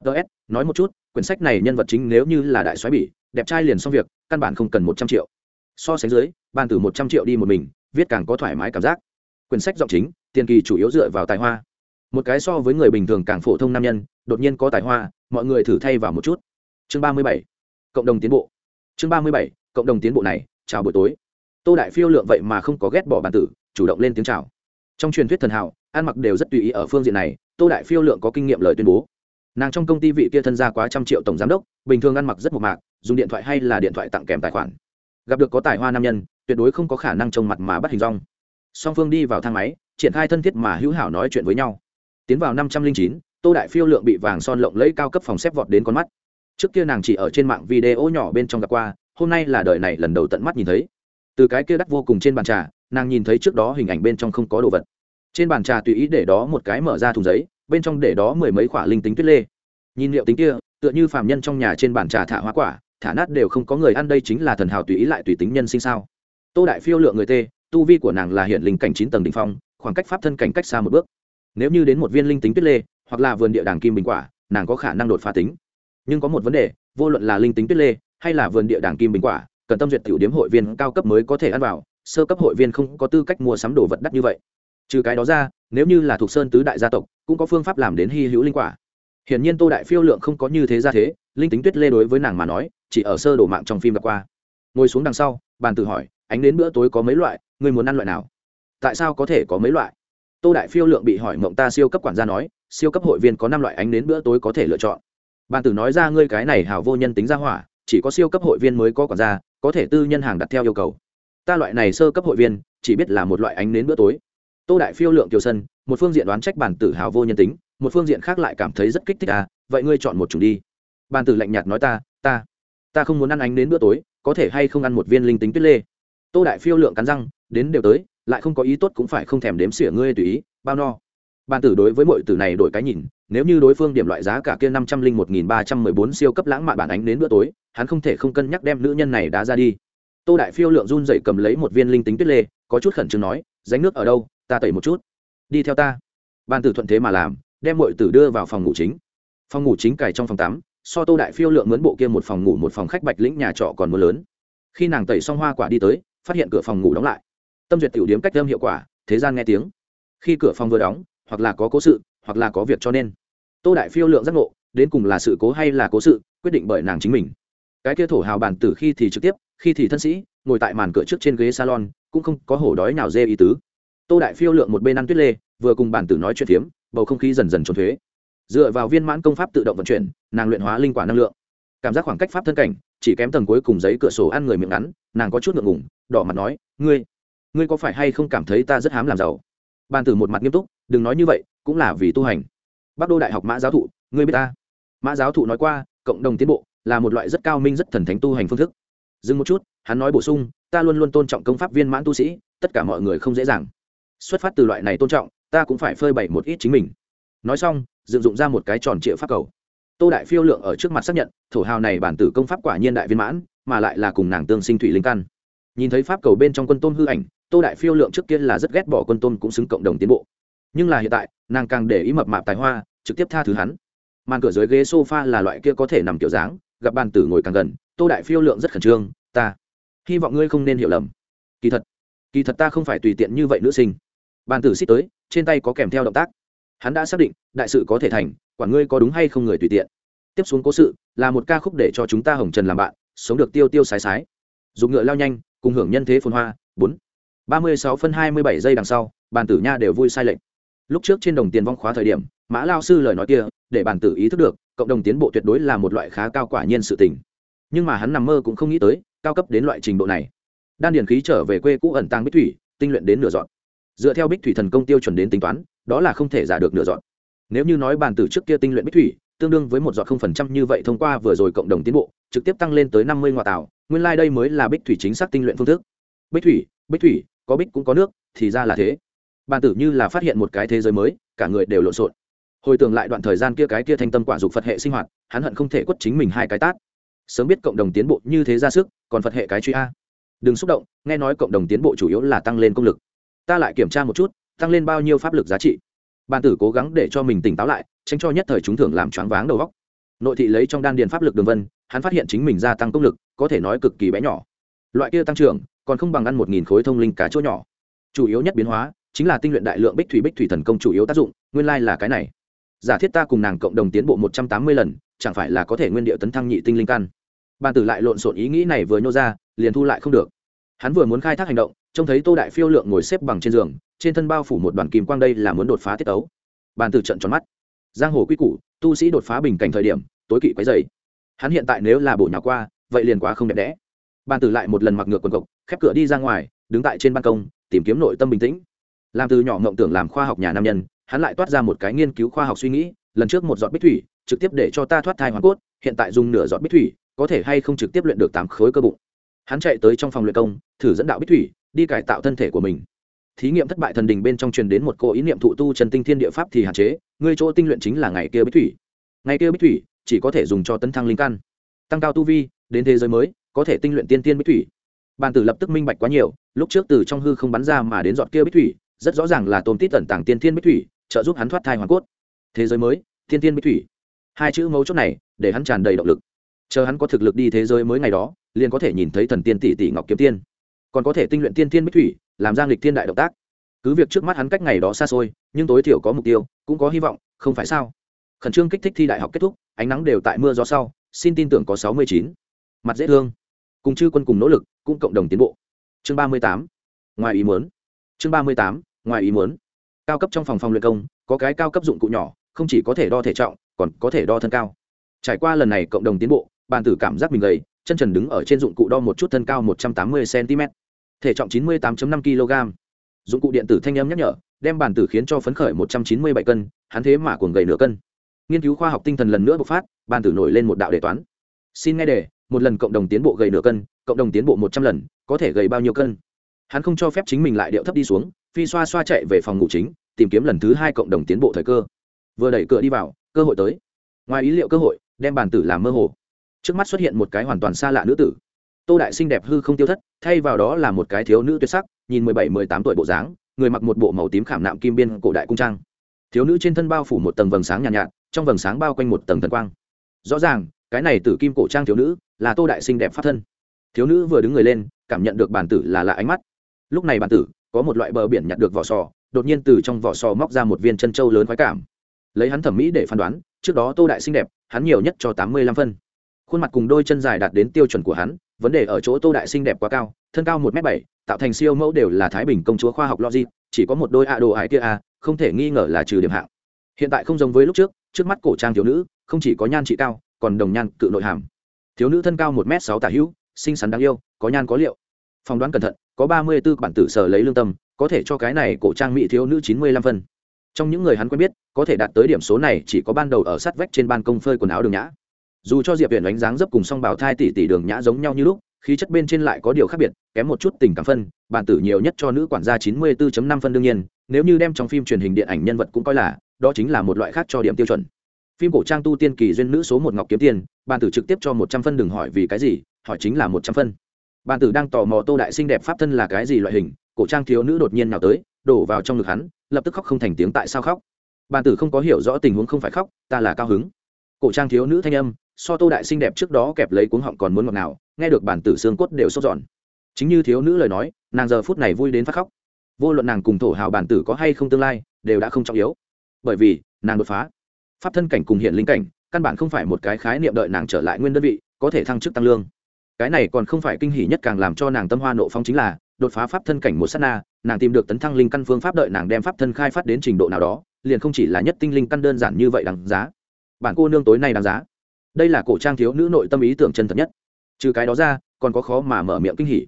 Ts nói một chút, quyển sách này nhân vật chính nếu như là đại soái bỉ, đẹp trai liền xong việc, căn bản không cần một trăm triệu. So sánh dưới ban từ một trăm triệu đi một mình, viết càng có thoải mái cảm giác. Quyển sách giọng chính, tiền kỳ chủ yếu dựa vào tài hoa. Một cái so với người bình thường càng phổ thông nam nhân, đột nhiên có tài hoa, mọi người thử thay vào một chút. Chương ba mươi bảy cộng đồng tiến bộ. Chương ba mươi bảy, cộng đồng tiến bộ này, chào buổi tối. Tô đại phiêu lượng vậy mà không có ghét bỏ bản tử, chủ động lên tiếng chào. Trong truyền thuyết thần hảo, ăn mặc đều rất tùy ý ở phương diện này, tô đại phiêu lượng có kinh nghiệm lời tuyên bố. Nàng trong công ty vị kia thân gia quá trăm triệu tổng giám đốc, bình thường ăn mặc rất mộc mạc, dùng điện thoại hay là điện thoại tặng kèm tài khoản. Gặp được có tài hoa nam nhân, tuyệt đối không có khả năng trông mặt mà bắt hình rong. Song phương đi vào thang máy, triển khai thân thiết mà hữu hảo nói chuyện với nhau. Tiến vào năm trăm linh chín, tô đại phiêu lượng bị vàng son lộng lẫy cao cấp phòng xếp vọt đến con mắt trước kia nàng chỉ ở trên mạng video nhỏ bên trong gặp qua, hôm nay là đời này lần đầu tận mắt nhìn thấy. Từ cái kia đắt vô cùng trên bàn trà, nàng nhìn thấy trước đó hình ảnh bên trong không có đồ vật. Trên bàn trà tùy ý để đó một cái mở ra thùng giấy, bên trong để đó mười mấy quả linh tính tuyết lê. Nhìn liệu tính kia, tựa như phàm nhân trong nhà trên bàn trà thả hoa quả, thả nát đều không có người ăn đây chính là thần hào tùy ý lại tùy tính nhân sinh sao. Tô đại phiêu lượng người tê, tu vi của nàng là hiện linh cảnh chín tầng đ ỉ n h phong, khoảng cách pháp thân cảnh cách xa một bước. Nếu như đến một viên linh tính tuyết lê, hoặc là vườn địa đàng kim bình quả, nàng có khả năng đột phá tính nhưng có một vấn đề, vô luận là linh tính tuyết lê, hay là vườn địa đàng kim bình quả, cần tâm duyệt tiểu điếm hội viên cao cấp mới có thể ăn vào, sơ cấp hội viên không có tư cách mua sắm đồ vật đắt như vậy. Trừ cái đó ra, nếu như là thuộc sơn tứ đại gia tộc, cũng có phương pháp làm đến hy hữu linh quả. Hiển nhiên tô đại phiêu lượng không có như thế ra thế, linh tính tuyết lê đối với nàng mà nói, chỉ ở sơ đồ mạng trong phim đã qua. Ngồi xuống đằng sau, bàn tự hỏi, ánh đến bữa tối có mấy loại, ngươi muốn ăn loại nào? Tại sao có thể có mấy loại? Tô đại phiêu lượng bị hỏi mộng ta siêu cấp quản gia nói, siêu cấp hội viên có năm loại ánh đến bữa tối có thể lựa chọn bàn tử nói ra ngươi cái này hảo vô nhân tính ra hỏa, chỉ có siêu cấp hội viên mới có quản gia, có thể tư nhân hàng đặt theo yêu cầu. Ta loại này sơ cấp hội viên, chỉ biết là một loại ánh nến bữa tối. Tô đại phiêu lượng kiều sân, một phương diện đoán trách bản tử hào vô nhân tính, một phương diện khác lại cảm thấy rất kích thích à vậy ngươi chọn một chủng đi. Bàn tử lạnh nhạt nói ta ta ta không muốn ăn ánh đến bữa tối, có thể hay không ăn một viên linh tính tuyết lê. Tô đại phiêu lượng cắn răng, đến đều tới, lại không có ý tốt cũng phải không thèm đếm xỉa ngươi tùy ý, bao no bàn tử đối với mọi tử này đổi cái nhìn, nếu như đối phương điểm loại giá cả kia năm trăm linh một nghìn ba trăm mười bốn siêu cấp lãng mạn bản ánh đến bữa tối, hắn không thể không cân nhắc đem nữ nhân này đá ra đi. Tô đại phiêu lượng run dậy cầm lấy một viên linh tính tuyết lê, có chút khẩn trương nói "Dánh nước ở đâu, ta tẩy một chút. Đi theo ta. Bàn tử thuận thế mà làm, đem mọi tử đưa vào phòng ngủ chính. Phòng ngủ chính cài trong phòng tắm, so tô đại phiêu lượng mướn bộ kia một phòng ngủ một phòng khách bạch lĩnh nhà trọ còn mưa lớn. Khi nàng tẩy xong hoa quả đi tới, phát hiện cửa phòng ngủ đóng lại. Tâm duyệt tiểu điếm cách âm hiệu quả, thế gian nghe tiếng. Khi cửa phòng vừa đóng hoặc là có cố sự, hoặc là có việc cho nên. Tô đại phiêu lượng giác ngộ, đến cùng là sự cố hay là cố sự, quyết định bởi nàng chính mình. Cái kia thổ hào bản tử khi thì trực tiếp, khi thì thân sĩ, ngồi tại màn cửa trước trên ghế salon, cũng không có hổ đói nào dê ý tứ. Tô đại phiêu lượng một bên ăn tuyết lê, vừa cùng bản tử nói chuyện phiếm, bầu không khí dần dần trốn thuế. Dựa vào viên mãn công pháp tự động vận chuyển, nàng luyện hóa linh quả năng lượng. Cảm giác khoảng cách pháp thân cảnh, chỉ kém tầng cuối cùng giấy cửa sổ ăn người miệng ngắn, nàng có chút ngượng ngủng đỏ mặt nói, ngươi ngươi có phải hay không cảm thấy ta rất hám làm giàu? Bàn tử một mặt nghiêm túc, đừng nói như vậy, cũng là vì tu hành. Bắc đô đại học mã giáo thụ, ngươi biết ta? Mã giáo thụ nói qua, cộng đồng tiến bộ là một loại rất cao minh, rất thần thánh tu hành phương thức. Dừng một chút, hắn nói bổ sung, ta luôn luôn tôn trọng công pháp viên mãn tu sĩ, tất cả mọi người không dễ dàng. Xuất phát từ loại này tôn trọng, ta cũng phải phơi bày một ít chính mình. Nói xong, dựng dụng ra một cái tròn triệu pháp cầu. Tô đại phiêu lượng ở trước mặt xác nhận, thổ hào này bản tử công pháp quả nhiên đại viên mãn, mà lại là cùng nàng tương sinh thủy linh căn. Nhìn thấy pháp cầu bên trong quân tôn hư ảnh tô đại phiêu lượng trước kia là rất ghét bỏ quân tôn cũng xứng cộng đồng tiến bộ. Nhưng là hiện tại, nàng càng để ý mập mạp tài hoa, trực tiếp tha thứ hắn. Màn cửa dưới ghế sofa là loại kia có thể nằm kiểu dáng, gặp bàn tử ngồi càng gần, tô đại phiêu lượng rất khẩn trương, ta, hy vọng ngươi không nên hiểu lầm. Kỳ thật kỳ thật ta không phải tùy tiện như vậy nữ sinh. Bàn tử xích tới, trên tay có kèm theo động tác. Hắn đã xác định, đại sự có thể thành, quản ngươi có đúng hay không người tùy tiện. Tiếp xuống cố sự, là một ca khúc để cho chúng ta hồng trần làm bạn, sống được tiêu tiêu sái sái. Dùng ngựa lao nhanh, cùng hưởng nhân thế phồn hoa, bốn ba mươi sáu phân hai mươi bảy giây đằng sau, bàn tử nha đều vui sai lệnh. lúc trước trên đồng tiền vong khóa thời điểm, mã lao sư lời nói kia, để bàn tử ý thức được, cộng đồng tiến bộ tuyệt đối là một loại khá cao quả nhiên sự tình. Nhưng mà hắn nằm mơ cũng không nghĩ tới, cao cấp đến loại trình độ này. Đan điển khí trở về quê cũ ẩn tàng bích thủy, tinh luyện đến nửa dọn. Dựa theo bích thủy thần công tiêu chuẩn đến tính toán, đó là không thể giả được nửa dọn. Nếu như nói bàn tử trước kia tinh luyện bích thủy, tương đương với một dọn không phần trăm như vậy thông qua vừa rồi cộng đồng tiến bộ, trực tiếp tăng lên tới năm mươi ngoại tảo, nguyên lai đây mới là bích thủy chính xác tinh luyện phương thức bích thủy bích thủy, có bích cũng có nước, thì ra là thế. Bàn tử như là phát hiện một cái thế giới mới, cả người đều lộn xộn. Hồi tưởng lại đoạn thời gian kia cái kia thanh tâm quả dục phật hệ sinh hoạt, hắn hận không thể quất chính mình hai cái tát. Sớm biết cộng đồng tiến bộ như thế ra sức, còn phật hệ cái truy a. Đừng xúc động, nghe nói cộng đồng tiến bộ chủ yếu là tăng lên công lực. Ta lại kiểm tra một chút, tăng lên bao nhiêu pháp lực giá trị. Bàn tử cố gắng để cho mình tỉnh táo lại, tránh cho nhất thời chúng thường làm choáng váng đầu góc nội thị lấy trong đan điền pháp lực đường vân, hắn phát hiện chính mình gia tăng công lực, có thể nói cực kỳ bé nhỏ. Loại kia tăng trưởng còn không bằng ăn một nghìn khối thông linh cá chỗ nhỏ. Chủ yếu nhất biến hóa chính là tinh luyện đại lượng bích thủy bích thủy thần công chủ yếu tác dụng, nguyên lai là cái này. Giả thiết ta cùng nàng cộng đồng tiến bộ một trăm tám mươi lần, chẳng phải là có thể nguyên điệu tấn thăng nhị tinh linh căn? Bàn tử lại lộn xộn ý nghĩ này vừa nhô ra, liền thu lại không được. Hắn vừa muốn khai thác hành động, trông thấy tô đại phiêu lượng ngồi xếp bằng trên giường, trên thân bao phủ một đoàn kim quang đây là muốn đột phá tiết tấu. Bàn tử trận tròn mắt. Giang hồ quy củ, tu sĩ đột phá bình cảnh thời điểm, tối kỵ quấy dày hắn hiện tại nếu là bổ nhà qua, vậy liền quá không đẹp đẽ bàn tử lại một lần mặc ngược quần cộc, khép cửa đi ra ngoài, đứng tại trên ban công, tìm kiếm nội tâm bình tĩnh. Làm từ nhỏ mộng tưởng làm khoa học nhà nam nhân, hắn lại toát ra một cái nghiên cứu khoa học suy nghĩ, lần trước một giọt bích thủy, trực tiếp để cho ta thoát thai hoàn cốt, hiện tại dùng nửa giọt bích thủy, có thể hay không trực tiếp luyện được tám khối cơ bụng. Hắn chạy tới trong phòng luyện công, thử dẫn đạo bích thủy, đi cải tạo thân thể của mình. Thí nghiệm thất bại thần đình bên trong truyền đến một cô ý niệm thụ tu chân tinh thiên địa pháp thì hạn chế, ngươi chỗ tinh luyện chính là ngày kia bích thủy. Ngày kia bích thủy chỉ có thể dùng cho tấn thăng linh căn, tăng cao tu vi, đến thế giới mới có thể tinh luyện tiên tiên bích thủy. Bàn tử lập tức minh bạch quá nhiều, lúc trước từ trong hư không bắn ra mà đến giọt kia bích thủy, rất rõ ràng là tôm tít tẩn tàng tiên tiên bích thủy, trợ giúp hắn thoát thai hoàn cốt. Thế giới mới, tiên tiên bích thủy. Hai chữ mấu chốt này, để hắn tràn đầy động lực. Chờ hắn có thực lực đi thế giới mới ngày đó, liền có thể nhìn thấy thần tiên tỷ tỷ ngọc kiếm tiên. Còn có thể tinh luyện tiên tiên bích thủy, làm giang lịch thiên đại động tác. Cứ việc trước mắt hắn cách ngày đó xa xôi, nhưng tối thiểu có mục tiêu, cũng có hy vọng, không phải sao? Khẩn trương kích thích thi đại học kết thúc, ánh nắng đều tại mưa gió sau, xin tin tưởng có sáu mươi chín. Mặt dễ thương cùng chư quân cùng nỗ lực, cũng cộng đồng tiến bộ. Chương ba mươi tám, ngoài ý muốn. Chương ba mươi tám, ngoài ý muốn. Cao cấp trong phòng phòng luyện công, có cái cao cấp dụng cụ nhỏ, không chỉ có thể đo thể trọng, còn có thể đo thân cao. Trải qua lần này cộng đồng tiến bộ, bàn tử cảm giác mình gầy, chân trần đứng ở trên dụng cụ đo một chút thân cao một trăm tám mươi cm thể trọng chín mươi 98 năm kg dụng cụ điện tử thanh âm nhắc nhở, đem bàn tử khiến cho phấn khởi một trăm chín mươi bảy cân, hắn thế mà cuồng gầy nửa cân. Nghiên cứu khoa học tinh thần lần nữa bộc phát, bàn tử nổi lên một đạo đề toán. Xin nghe đề một lần cộng đồng tiến bộ gầy nửa cân cộng đồng tiến bộ một trăm lần có thể gầy bao nhiêu cân? Hắn không cho phép chính mình lại điệu thấp đi xuống phi xoa xoa chạy về phòng ngủ chính tìm kiếm lần thứ hai cộng đồng tiến bộ thời cơ. Vừa đẩy cửa đi vào cơ hội tới. Ngoài ý liệu cơ hội đem bản tử làm mơ hồ. Trước mắt xuất hiện một cái hoàn toàn xa lạ nữ tử. Tô đại xinh đẹp hư không tiêu thất thay vào đó là một cái thiếu nữ tuyệt sắc nhìn mười bảy mười tám tuổi bộ dáng người mặc một bộ màu tím khảm nạm kim biên cổ đại cung trang. Thiếu nữ trên thân bao phủ một tầng vầng sáng nhàn nhạt, nhạt trong vầng sáng bao quanh một tầng thần quang. Rõ ràng cái này tử kim cổ trang thiếu nữ là tô đại sinh đẹp pháp thân. Thiếu nữ vừa đứng người lên, cảm nhận được bản tử là lạ ánh mắt. Lúc này bản tử, có một loại bờ biển nhặt được vỏ sò, đột nhiên từ trong vỏ sò móc ra một viên chân trâu lớn khoái cảm. Lấy hắn thẩm mỹ để phán đoán, trước đó tô đại sinh đẹp, hắn nhiều nhất cho tám mươi lăm phân. Khuôn mặt cùng đôi chân dài đạt đến tiêu chuẩn của hắn, vấn đề ở chỗ tô đại sinh đẹp quá cao, thân cao một m bảy, tạo thành siêu mẫu đều là thái bình công chúa khoa học logic, chỉ có một đôi a đồ ải kia a, không thể nghi ngờ là trừ điểm hạng. Hiện tại không giống với lúc trước trước mắt cổ trang thiếu nữ, không chỉ có nhan trị cao, còn đồng nhan cự nội hàm thiếu nữ thân cao một m sáu tả hữu, xinh xắn đáng yêu, có nhan có liệu. Phỏng đoán cẩn thận, có ba mươi b ố bản tử sở lấy lương tâm, có thể cho cái này cổ trang mỹ thiếu nữ chín mươi lăm phân. Trong những người hắn quen biết, có thể đạt tới điểm số này chỉ có ban đầu ở sát vách trên ban công phơi quần áo đường nhã. Dù cho diệp viện đánh dáng dấp cùng song bảo thai tỷ tỷ đường nhã giống nhau như lúc, khí chất bên trên lại có điều khác biệt, kém một chút tình cảm phân, bản tử nhiều nhất cho nữ quản gia chín mươi 94 năm phân đương nhiên, nếu như đem trong phim truyền hình điện ảnh nhân vật cũng coi là, đó chính là một loại khác cho điểm tiêu chuẩn phim cổ trang tu tiên kỳ duyên nữ số một ngọc kiếm tiền bản tử trực tiếp cho một trăm phân đừng hỏi vì cái gì, hỏi chính là một trăm phân. Bản tử đang tò mò tô đại sinh đẹp pháp thân là cái gì loại hình, cổ trang thiếu nữ đột nhiên nào tới, đổ vào trong ngực hắn, lập tức khóc không thành tiếng tại sao khóc. Bản tử không có hiểu rõ tình huống không phải khóc, ta là cao hứng. Cổ trang thiếu nữ thanh âm, so tô đại sinh đẹp trước đó kẹp lấy cuống họng còn muốn ngọt nào nghe được bản tử xương cốt đều sốt giòn chính như thiếu nữ lời nói, nàng giờ phút này vui đến phát khóc. Vô luận nàng cùng thổ hào bản tử có hay không tương lai, đều đã không trọng yếu. Bởi vì, nàng đột phá pháp thân cảnh cùng hiện linh cảnh, căn bản không phải một cái khái niệm đợi nàng trở lại nguyên đơn vị, có thể thăng chức tăng lương. Cái này còn không phải kinh hỉ nhất càng làm cho nàng tâm hoa nộ phong chính là, đột phá pháp thân cảnh một s á t na, nàng tìm được tấn thăng linh căn phương pháp đợi nàng đem pháp thân khai phát đến trình độ nào đó, liền không chỉ là nhất tinh linh căn đơn giản như vậy đáng giá. Bản cô nương tối nay đáng giá. Đây là cổ trang thiếu nữ nội tâm ý tưởng chân thật nhất. Trừ cái đó ra, còn có khó mà mở miệng kinh hỉ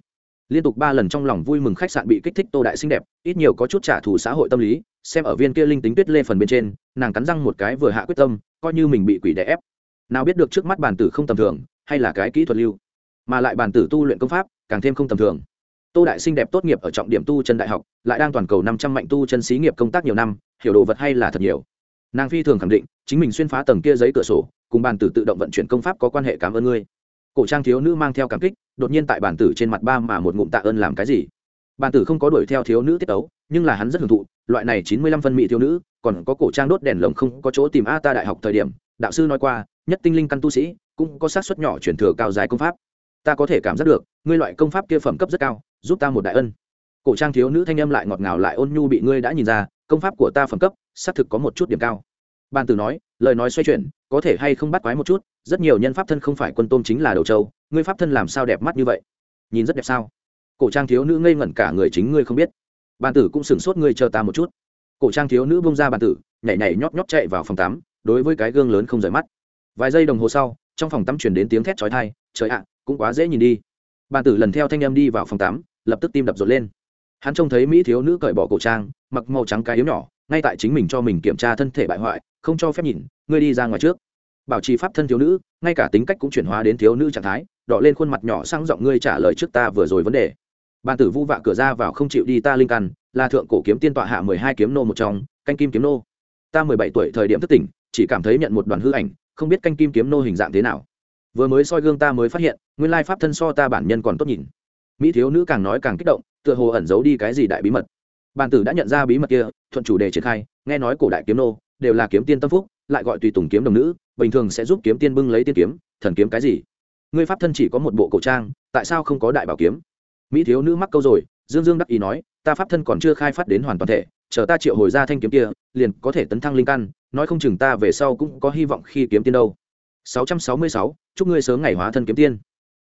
liên tục ba lần trong lòng vui mừng khách sạn bị kích thích tô đại xinh đẹp, ít nhiều có chút trả thù xã hội tâm lý, xem ở viên kia linh tính tuyết lê phần bên trên, nàng cắn răng một cái vừa hạ quyết tâm, coi như mình bị quỷ đè ép. Nào biết được trước mắt bản tử không tầm thường, hay là cái kỹ thuật lưu. Mà lại bản tử tu luyện công pháp, càng thêm không tầm thường. Tô đại xinh đẹp tốt nghiệp ở trọng điểm tu chân đại học, lại đang toàn cầu năm trăm mạnh tu chân xí nghiệp công tác nhiều năm, hiểu đồ vật hay là thật nhiều. Nàng phi thường khẳng định, chính mình xuyên phá tầng kia giấy cửa sổ, cùng bàn tử tự động vận chuyển công pháp có quan hệ cảm ơn ngươi cổ trang thiếu nữ mang theo cảm kích, đột nhiên tại bản tử trên mặt ba mà một ngụm tạ ơn làm cái gì? Bản tử không có đuổi theo thiếu nữ tiết tấu, nhưng là hắn rất hưởng thụ, loại này chín mươi lăm phân mỹ thiếu nữ, còn có cổ trang đốt đèn lồng không có chỗ tìm a ta đại học thời điểm, đạo sư nói qua, nhất tinh linh căn tu sĩ, cũng có sát xuất nhỏ chuyển thừa cao dài công pháp. Ta có thể cảm giác được, ngươi loại công pháp kia phẩm cấp rất cao, giúp ta một đại ân. Cổ trang thiếu nữ thanh âm lại ngọt ngào lại ôn nhu bị ngươi đã nhìn ra, công pháp của ta phẩm cấp, xác thực có một chút điểm cao. Bàn tử nói, lời nói xoay chuyển, có thể hay không bắt quái một chút rất nhiều nhân pháp thân không phải quân tôm chính là đầu trâu, ngươi pháp thân làm sao đẹp mắt như vậy? Nhìn rất đẹp sao? Cổ trang thiếu nữ ngây ngẩn cả người chính ngươi không biết. Bàn tử cũng sửng sốt ngươi chờ ta một chút. Cổ trang thiếu nữ bông ra bàn tử, nhảy nhảy nhóp nhóp chạy vào phòng tắm, đối với cái gương lớn không rời mắt. Vài giây đồng hồ sau, trong phòng tắm chuyển đến tiếng thét trói thai trời ạ, cũng quá dễ nhìn đi. Bàn tử lần theo thanh em đi vào phòng tắm, lập tức tim đập rộn lên. Hắn trông thấy mỹ thiếu nữ cởi bỏ cổ trang, mặc màu trắng cái yếu nhỏ, ngay tại chính mình cho mình kiểm tra thân thể bại hoại, không cho phép nhìn, ngươi đi ra ngoài trước bảo trì pháp thân thiếu nữ, ngay cả tính cách cũng chuyển hóa đến thiếu nữ trạng thái, đỏ lên khuôn mặt nhỏ sang giọng ngươi trả lời trước ta vừa rồi vấn đề. Bàn tử vu vạ cửa ra vào không chịu đi ta linh căn, là thượng cổ kiếm tiên tọa hạ mười hai kiếm nô một trong, canh kim kiếm nô. Ta mười bảy tuổi thời điểm thức tỉnh, chỉ cảm thấy nhận một đoàn hư ảnh, không biết canh kim kiếm nô hình dạng thế nào. Vừa mới soi gương ta mới phát hiện, nguyên lai pháp thân so ta bản nhân còn tốt nhìn. Mỹ thiếu nữ càng nói càng kích động, tựa hồ ẩn giấu đi cái gì đại bí mật. Bàn tử đã nhận ra bí mật kia, thuận chủ đề triển khai, nghe nói cổ đại kiếm nô, đều là kiếm tiên tâm phúc, lại gọi tùy tùng kiếm đồng nữ bình thường sẽ giúp kiếm tiên bưng lấy tiên kiếm thần kiếm cái gì? Ngươi pháp thân chỉ có một bộ cổ trang tại sao không có đại bảo kiếm? Mỹ thiếu nữ mắc câu rồi dương dương đắc ý nói ta pháp thân còn chưa khai phát đến hoàn toàn thể chờ ta triệu hồi ra thanh kiếm kia liền có thể tấn thăng linh căn nói không chừng ta về sau cũng có hy vọng khi kiếm tiên đâu. 666, chúc ngươi sớm ngày hóa thân kiếm tiên.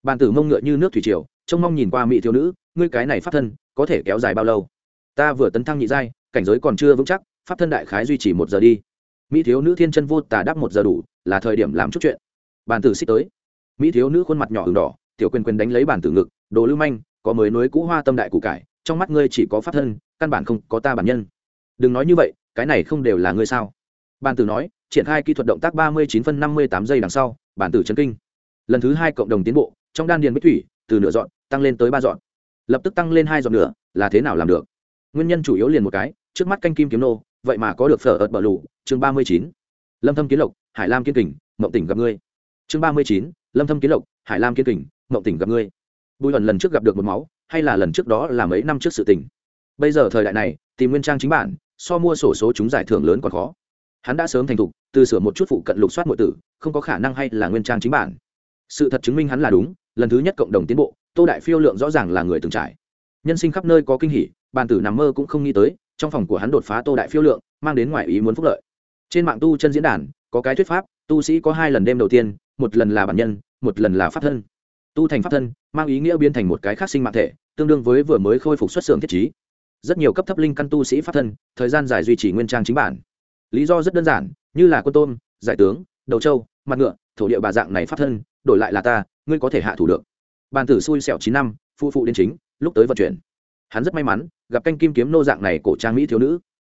Bàn tử mông ngựa như nước thủy triều trông mong nhìn qua mỹ thiếu nữ ngươi cái này pháp thân có thể kéo dài bao lâu? Ta vừa tấn thăng nhị giai cảnh giới còn chưa vững chắc pháp thân đại khái duy trì một giờ đi. Mỹ thiếu nữ thiên chân vô tà đáp một giờ đủ là thời điểm làm chút chuyện. Bàn tử xích tới. Mỹ thiếu nữ khuôn mặt nhỏ h đỏ, tiểu quyền quyền đánh lấy bàn tử ngực, đồ lưu manh, có mới nối cũ hoa tâm đại cụ cải, trong mắt ngươi chỉ có pháp thân, căn bản không có ta bản nhân. Đừng nói như vậy, cái này không đều là ngươi sao? Bàn tử nói, triển khai kỹ thuật động tác ba mươi chín phân năm mươi tám giây đằng sau bản tử chấn kinh. Lần thứ hai cộng đồng tiến bộ, trong đan điền bích thủy, từ nửa dọn, tăng lên tới ba dọn. Lập tức tăng lên hai dọn nửa, là thế nào làm được? Nguyên nhân chủ yếu liền một cái, trước mắt canh kim kiếm nô, vậy mà có được phở ợt bờ lù, chương ba mươi chín lâm thâm kiến lộc, hải lam kiên kình, mộng tỉnh gặp ngươi. Chương ba mươi chín, lâm thâm kiến lộc, hải lam kiên kình, mộng tỉnh gặp ngươi. Bùi ẩn lần trước gặp được một máu, hay là lần trước đó là mấy năm trước sự tình. Bây giờ thời đại này, tìm nguyên trang chính bản, so mua sổ số chúng giải thưởng lớn còn khó. Hắn đã sớm thành thục, từ sửa một chút phụ cận lục soát mọi tử, không có khả năng hay là nguyên trang chính bản. Sự thật chứng minh hắn là đúng, lần thứ nhất cộng đồng tiến bộ, tô đại phiêu lượng rõ ràng là người từng trải. Nhân sinh khắp nơi có kinh hỉ, bàn tử nằm mơ cũng không nghĩ tới, trong phòng của hắn đột phá tô đại phiêu lượng, mang đến ngoài ý muốn phúc lợi trên mạng tu chân diễn đàn, có cái thuyết pháp, tu sĩ có hai lần đêm đầu tiên, một lần là bản nhân, một lần là pháp thân. Tu thành pháp thân, mang ý nghĩa biến thành một cái khác sinh mạng thể, tương đương với vừa mới khôi phục xuất xưởng thiết trí. Rất nhiều cấp thấp linh căn tu sĩ pháp thân, thời gian dài duy trì nguyên trang chính bản. Lý do rất đơn giản, như là quân tôm, giải tướng, đầu trâu, mặt ngựa, thổ địa bà dạng này pháp thân, đổi lại là ta, ngươi có thể hạ thủ được. Bàn tử xui xẻo chín năm phụ phụ đến chính, lúc tới vận chuyển. Hắn rất may mắn, gặp canh kim kiếm nô dạng này cổ trang mỹ thiếu nữ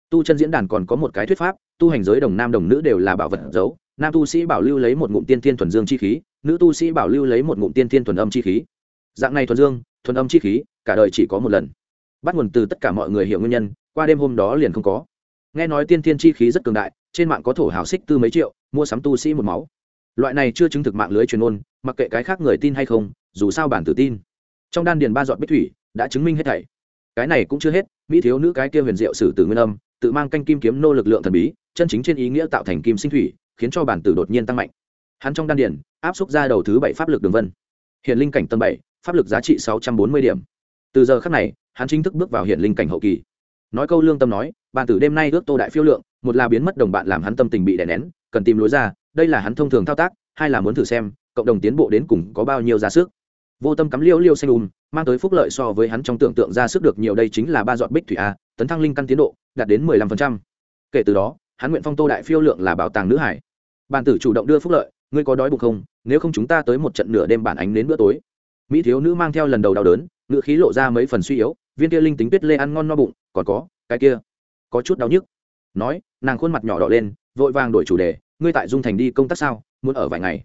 tu chân diễn đàn còn có một cái thuyết pháp, tu hành giới đồng nam đồng nữ đều là bảo vật giấu. Nam tu sĩ bảo lưu lấy một ngụm tiên thiên thuần dương chi khí, nữ tu sĩ bảo lưu lấy một ngụm tiên thiên thuần âm chi khí. Dạng này thuần dương, thuần âm chi khí, cả đời chỉ có một lần. Bắt nguồn từ tất cả mọi người hiểu nguyên nhân, qua đêm hôm đó liền không có. Nghe nói tiên thiên chi khí rất cường đại, trên mạng có thổ hào xích tư mấy triệu, mua sắm tu sĩ một máu. Loại này chưa chứng thực mạng lưới truyền ôn mặc kệ cái khác người tin hay không, dù sao bản tự tin. Trong đan điền ba Dọn bích thủy, đã chứng minh hết thảy. Cái này cũng chưa hết, mỹ thiếu nữ cái kia huyền diệu sử từ nguyên âm tự mang canh kim kiếm nô lực lượng thần bí, chân chính trên ý nghĩa tạo thành kim sinh thủy, khiến cho bản tử đột nhiên tăng mạnh. Hắn trong đan điền, áp xúc ra đầu thứ bảy pháp lực đường vân. Hiện linh cảnh tầng bảy, pháp lực giá trị sáu trăm bốn mươi điểm. Từ giờ khắc này, hắn chính thức bước vào hiện linh cảnh hậu kỳ. Nói câu lương tâm nói, bản tử đêm nay ước tô đại phiêu lượng, một là biến mất đồng bạn làm hắn tâm tình bị đè nén, cần tìm lối ra, đây là hắn thông thường thao tác, hai là muốn thử xem, cộng đồng tiến bộ đến cùng có bao nhiêu ra sức. Vô tâm cắm liêu liêu xanh um mang tới phúc lợi so với hắn trong tưởng tượng ra sức được nhiều đây chính là ba dọn bích thủy a, tấn thăng linh căn tiến độ đạt đến mười lăm phần trăm. Kể từ đó, hắn nguyện phong tô đại phiêu lượng là bảo tàng nữ hải. Bàn tử chủ động đưa phúc lợi, ngươi có đói bụng không? Nếu không chúng ta tới một trận nửa đêm bản ánh đến bữa tối. Mỹ thiếu nữ mang theo lần đầu đau đớn ngựa khí lộ ra mấy phần suy yếu, viên kia linh tính tuyết lê ăn ngon no bụng, còn có, cái kia, có chút đau nhức. Nói, nàng khuôn mặt nhỏ đỏ lên, vội vàng đổi chủ đề, ngươi tại dung thành đi công tác sao, muốn ở vài ngày.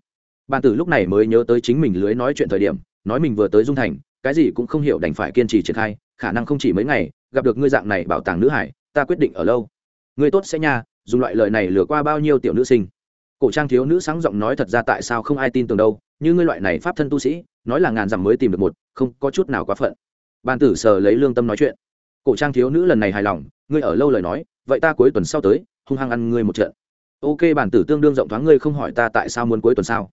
Bàn tử lúc này mới nhớ tới chính mình lưới nói chuyện thời điểm, nói mình vừa tới dung thành, cái gì cũng không hiểu đành phải kiên trì triển khai, khả năng không chỉ mấy ngày, gặp được ngươi dạng này bảo tàng nữ hải ta quyết định ở lâu. Ngươi tốt sẽ nha, dùng loại lời này lừa qua bao nhiêu tiểu nữ sinh. Cổ trang thiếu nữ sáng giọng nói thật ra tại sao không ai tin tưởng đâu, như ngươi loại này pháp thân tu sĩ, nói là ngàn dặm mới tìm được một, không có chút nào quá phận. Ban tử sờ lấy lương tâm nói chuyện. Cổ trang thiếu nữ lần này hài lòng, ngươi ở lâu lời nói, vậy ta cuối tuần sau tới, hung hăng ăn ngươi một trận. Ok bản tử tương đương rộng thoáng ngươi không hỏi ta tại sao muốn cuối tuần sau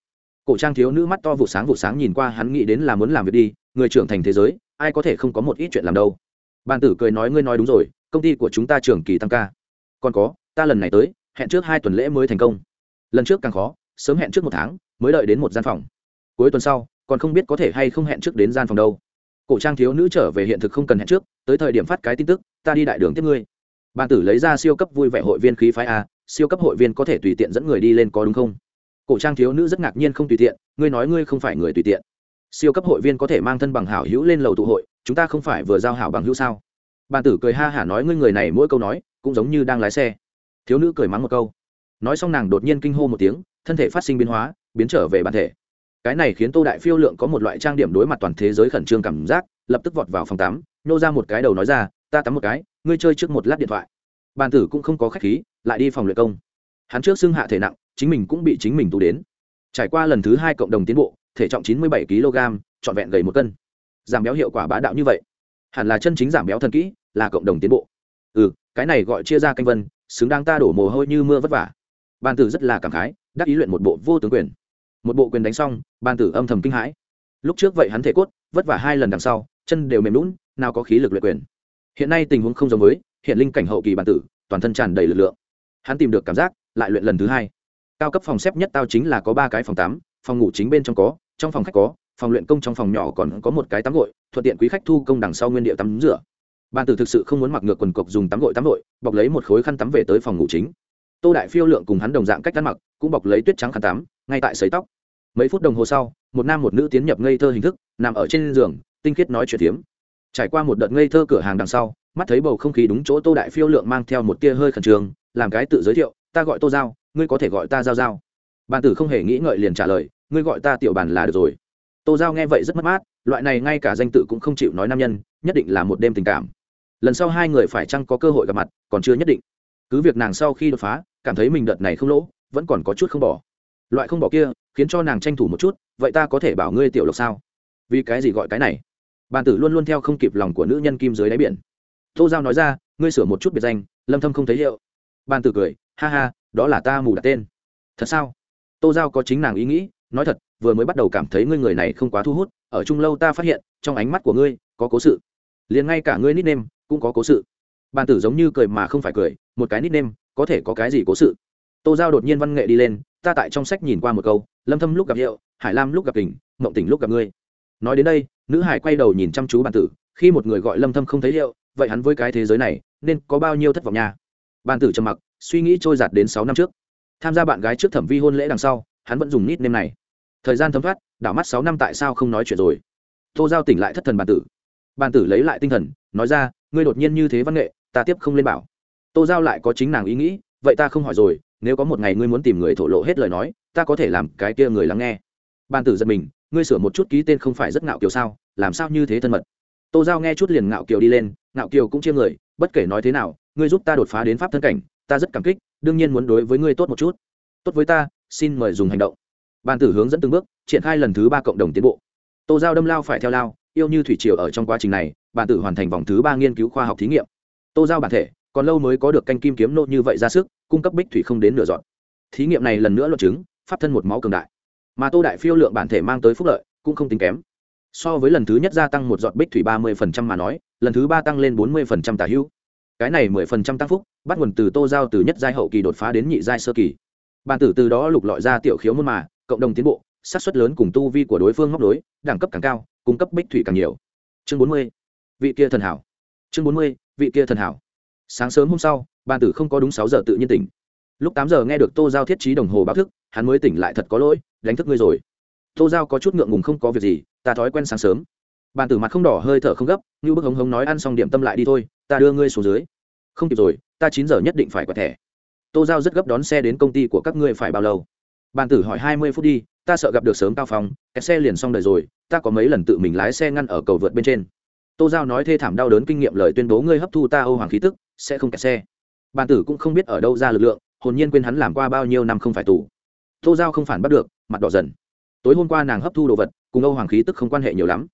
cổ trang thiếu nữ mắt to vụ sáng vụ sáng nhìn qua hắn nghĩ đến là muốn làm việc đi, người trưởng thành thế giới, ai có thể không có một ít chuyện làm đâu. Bản tử cười nói ngươi nói đúng rồi công ty của chúng ta trưởng kỳ tăng ca. Còn có, ta lần này tới, hẹn trước hai tuần lễ mới thành công. Lần trước càng khó, sớm hẹn trước một tháng, mới đợi đến một gian phòng. Cuối tuần sau, còn không biết có thể hay không hẹn trước đến gian phòng đâu. Cổ trang thiếu nữ trở về hiện thực không cần hẹn trước, tới thời điểm phát cái tin tức, ta đi đại đường tiếp ngươi. Bàn tử lấy ra siêu cấp vui vẻ hội viên khí phái a, siêu cấp hội viên có thể tùy tiện dẫn người đi lên có đúng không? Cổ trang thiếu nữ rất ngạc nhiên không tùy tiện, ngươi nói ngươi không phải người tùy tiện. Siêu cấp hội viên có thể mang thân bằng hảo hữu lên lầu tụ hội, chúng ta không phải vừa giao hảo bằng hữu sao? Bàn tử cười ha hả nói ngươi người này mỗi câu nói, cũng giống như đang lái xe. Thiếu nữ cười mắng một câu. Nói xong nàng đột nhiên kinh hô một tiếng, thân thể phát sinh biến hóa, biến trở về bản thể. Cái này khiến tô đại phiêu lượng có một loại trang điểm đối mặt toàn thế giới khẩn trương cảm giác, lập tức vọt vào phòng tắm, nhô ra một cái đầu nói ra, ta tắm một cái, ngươi chơi trước một lát điện thoại. Bàn tử cũng không có khách khí, lại đi phòng luyện công. Hắn trước xưng hạ thể nặng, chính mình cũng bị chính mình tù đến. Trải qua lần thứ hai cộng đồng tiến bộ, thể trọng chín mươi bảy kg trọn vẹn gầy một cân. Giảm béo hiệu quả bá đạo như vậy. Hẳn là chân chính giảm béo thần kỹ là cộng đồng tiến bộ. Ừ cái này gọi chia ra canh vân, xứng đáng ta đổ mồ hôi như mưa vất vả. Ban tử rất là cảm khái, đắc ý luyện một bộ vô tướng quyền. Một bộ quyền đánh xong, ban tử âm thầm kinh hãi. Lúc trước vậy hắn thể cốt, vất vả hai lần đằng sau, chân đều mềm lún nào có khí lực luyện quyền. Hiện nay tình huống không giống với, hiện linh cảnh hậu kỳ ban tử, toàn thân tràn đầy lực lượng. Hắn tìm được cảm giác, lại luyện lần thứ hai. Cao cấp phòng xếp nhất tao chính là có ba cái phòng tắm phòng ngủ chính bên trong có, trong phòng khách có, phòng luyện công trong phòng nhỏ còn có một cái tắm gội, thuận tiện quý khách thu công đằng sau nguyên địa tắm rửa. Bàn tử thực sự không muốn mặc ngược quần cộc dùng tắm gội tắm gội, bọc lấy một khối khăn tắm về tới phòng ngủ chính. Tô đại phiêu lượng cùng hắn đồng dạng cách ăn mặc, cũng bọc lấy tuyết trắng khăn tắm, ngay tại sấy tóc. Mấy phút đồng hồ sau, một nam một nữ tiến nhập ngây thơ hình thức, nằm ở trên giường, tinh khiết nói chuyện tiếm trải qua một đợt ngây thơ cửa hàng đằng sau, mắt thấy bầu không khí đúng chỗ tô đại phiêu lượng mang theo một tia hơi khẩn trương, làm cái tự giới thiệu, ta gọi tô giao, ngươi có thể gọi ta giao giao. Bàn tử không hề nghĩ ngợi liền trả lời, ngươi gọi ta tiểu bàn là được rồi. Tô giao nghe vậy rất mất mát, loại này ngay cả danh tự cũng không chịu nói nam nhân, nhất định là một đêm tình cảm lần sau hai người phải chăng có cơ hội gặp mặt, còn chưa nhất định. Cứ việc nàng sau khi đột phá, cảm thấy mình đợt này không lỗ, vẫn còn có chút không bỏ. Loại không bỏ kia, khiến cho nàng tranh thủ một chút, vậy ta có thể bảo ngươi tiểu lộc sao? Vì cái gì gọi cái này? Bàn tử luôn luôn theo không kịp lòng của nữ nhân kim dưới đáy biển. Tô giao nói ra, ngươi sửa một chút biệt danh, lâm thâm không thấy hiệu. Bàn tử cười, ha ha, đó là ta mù đặt tên. Thật sao? Tô giao có chính nàng ý nghĩ, nói thật, vừa mới bắt đầu cảm thấy ngươi người này không quá thu hút, ở chung lâu ta phát hiện, trong ánh mắt của ngươi, có cố sự. Liền ngay cả ngươi nít nêm cũng có cố sự. Bàn tử giống như cười mà không phải cười, một cái nít nêm có thể có cái gì cố sự? Tô giao đột nhiên văn nghệ đi lên, ta tại trong sách nhìn qua một câu, lâm thâm lúc gặp hiệu hải lam lúc gặp tình mộng tỉnh lúc gặp ngươi. Nói đến đây, nữ hải quay đầu nhìn chăm chú bàn tử, khi một người gọi lâm thâm không thấy hiệu vậy hắn với cái thế giới này, nên có bao nhiêu thất vọng nha? Bàn tử trầm mặc, suy nghĩ trôi giạt đến 6 năm trước. Tham gia bạn gái trước thẩm vi hôn lễ đằng sau, hắn vẫn dùng nít nêm này. Thời gian thấm thoát, đảo mắt 6 năm tại sao không nói chuyện rồi? Tô giao tỉnh lại thất thần bàn tử. Bàn tử lấy lại tinh thần, nói ra ngươi đột nhiên như thế văn nghệ, ta tiếp không lên bảo. Tô giao lại có chính nàng ý nghĩ, vậy ta không hỏi rồi, nếu có một ngày ngươi muốn tìm người thổ lộ hết lời nói, ta có thể làm cái kia người lắng nghe. Ban tử giật mình, ngươi sửa một chút ký tên không phải rất ngạo kiều sao, làm sao như thế thân mật? Tô giao nghe chút liền ngạo kiều đi lên, ngạo kiều cũng chia người, bất kể nói thế nào, ngươi giúp ta đột phá đến pháp thân cảnh, ta rất cảm kích, đương nhiên muốn đối với ngươi tốt một chút. Tốt với ta, xin mời dùng hành động. Ban tử hướng dẫn từng bước, triển khai lần thứ ba cộng đồng tiến bộ. Tô giao đâm lao phải theo lao, yêu như thủy triều ở trong quá trình này bản tử hoàn thành vòng thứ ba nghiên cứu khoa học thí nghiệm. Tô giao bản thể, còn lâu mới có được canh kim kiếm nộ như vậy ra sức, cung cấp bích thủy không đến nửa dọn thí nghiệm này lần nữa luận chứng, pháp thân một máu cường đại. Mà tô đại phiêu lượng bản thể mang tới phúc lợi, cũng không tính kém. So với lần thứ nhất gia tăng một giọt bích thủy ba mươi phần trăm mà nói, lần thứ ba tăng lên bốn mươi phần trăm tả hữu. Cái này mười phần trăm tăng phúc, bắt nguồn từ tô giao từ nhất giai hậu kỳ đột phá đến nhị giai sơ kỳ. Bản tử từ đó lục lọi ra tiểu khiếu môn mà, cộng đồng tiến bộ sát xuất lớn cùng tu vi của đối phương móc đối đẳng cấp càng cao, cung cấp bích thủy càng nhiều. Chương bốn mươi vị kia thần hảo. Chương bốn mươi, vị kia thần hảo. Sáng sớm hôm sau ban tử không có đúng sáu giờ tự nhiên tỉnh. Lúc tám giờ nghe được tô giao thiết trí đồng hồ báo thức, hắn mới tỉnh lại thật có lỗi, đánh thức ngươi rồi. Tô giao có chút ngượng ngùng không có việc gì, ta thói quen sáng sớm. Bàn tử mặt không đỏ, hơi thở không gấp, như bức hống hống nói ăn xong điểm tâm lại đi thôi, ta đưa ngươi xuống dưới. Không kịp rồi, ta chín giờ nhất định phải quẹt thẻ. Tô giao rất gấp đón xe đến công ty của các ngươi phải bao lâu? Bàn tử hỏi hai mươi phút đi, ta sợ gặp được sớm cao phòng kẹt xe liền xong đời rồi, ta có mấy lần tự mình lái xe ngăn ở cầu vượt bên trên tô giao nói thê thảm đau đớn kinh nghiệm lời tuyên bố ngươi hấp thu ta âu hoàng khí tức, sẽ không kẹt xe. Bàn tử cũng không biết ở đâu ra lực lượng, hồn nhiên quên hắn làm qua bao nhiêu năm không phải tù. Tô giao không phản bắt được, mặt đỏ dần. Tối hôm qua nàng hấp thu đồ vật, cùng âu hoàng khí tức không quan hệ nhiều lắm.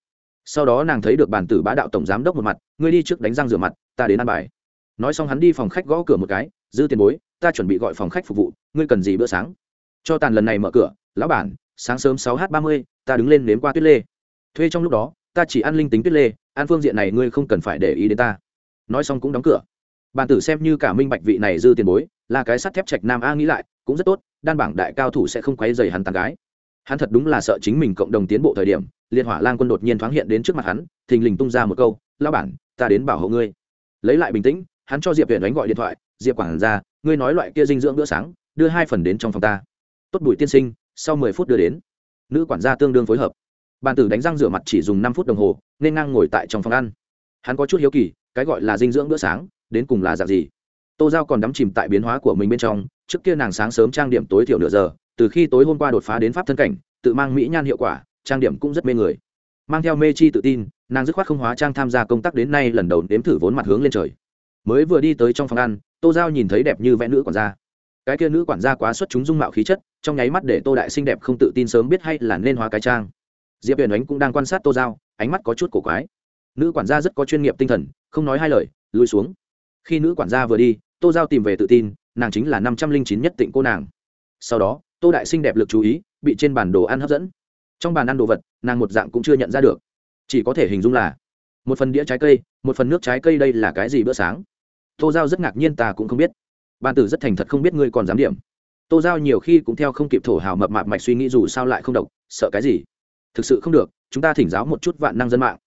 Sau đó nàng thấy được bàn tử bá đạo tổng giám đốc một mặt, ngươi đi trước đánh răng rửa mặt, ta đến ăn bài. Nói xong hắn đi phòng khách gõ cửa một cái, dư tiền bối, ta chuẩn bị gọi phòng khách phục vụ, ngươi cần gì bữa sáng? Cho tàn lần này mở cửa, lão bản, sáng sớm sáu h ba mươi, ta đứng lên nếm qua tuyết lê. Thuê trong lúc đó ta chỉ ăn linh tính tuyết lê, ăn phương diện này ngươi không cần phải để ý đến ta. Nói xong cũng đóng cửa. Bàn tử xem như cả minh bạch vị này dư tiền bối, là cái sắt thép trạch nam a nghĩ lại, cũng rất tốt, đan bảng đại cao thủ sẽ không quấy dày hắn tàn gái. Hắn thật đúng là sợ chính mình cộng đồng tiến bộ thời điểm, liên hỏa lang quân đột nhiên thoáng hiện đến trước mặt hắn, thình lình tung ra một câu lao bản, ta đến bảo hộ ngươi. Lấy lại bình tĩnh, hắn cho diệp huyện đánh gọi điện thoại, diệp quảng ra ngươi nói loại kia dinh dưỡng bữa sáng, đưa hai phần đến trong phòng ta. Tốt bụi tiên sinh, sau mười phút đưa đến. Nữ quản gia tương đương phối hợp bàn tử đánh răng rửa mặt chỉ dùng năm phút đồng hồ, nên ngang ngồi tại trong phòng ăn. Hắn có chút hiếu kỳ, cái gọi là dinh dưỡng bữa sáng, đến cùng là dạng gì? Tô giao còn đắm chìm tại biến hóa của mình bên trong, trước kia nàng sáng sớm trang điểm tối thiểu nửa giờ, từ khi tối hôm qua đột phá đến pháp thân cảnh, tự mang mỹ nhan hiệu quả, trang điểm cũng rất mê người. Mang theo mê chi tự tin, nàng dứt khoát không hóa trang tham gia công tác đến nay lần đầu đếm thử vốn mặt hướng lên trời. Mới vừa đi tới trong phòng ăn, tô giao nhìn thấy đẹp như vẽ nữ quản gia. Cái kia nữ quản gia quá xuất chúng dung mạo khí chất, trong nháy mắt để tô đại xinh đẹp không tự tin sớm biết hay là nên hóa cái trang diệp huyền ánh cũng đang quan sát tô giao, ánh mắt có chút cổ quái. Nữ quản gia rất có chuyên nghiệp tinh thần, không nói hai lời, lùi xuống. Khi nữ quản gia vừa đi, tô giao tìm về tự tin, nàng chính là năm trăm linh chín nhất tịnh cô nàng. Sau đó, tô đại xinh đẹp lực chú ý, bị trên bản đồ ăn hấp dẫn. Trong bàn ăn đồ vật, nàng một dạng cũng chưa nhận ra được. Chỉ có thể hình dung là, một phần đĩa trái cây, một phần nước trái cây đây là cái gì bữa sáng? Tô giao rất ngạc nhiên, ta cũng không biết. Ban tử rất thành thật không biết ngươi còn dám điểm. Tô giao nhiều khi cũng theo không kịp thổ hào mập mạp mạch suy nghĩ dù sao lại không độc, sợ cái gì? Thực sự không được, chúng ta thỉnh giáo một chút vạn năng dân mạng.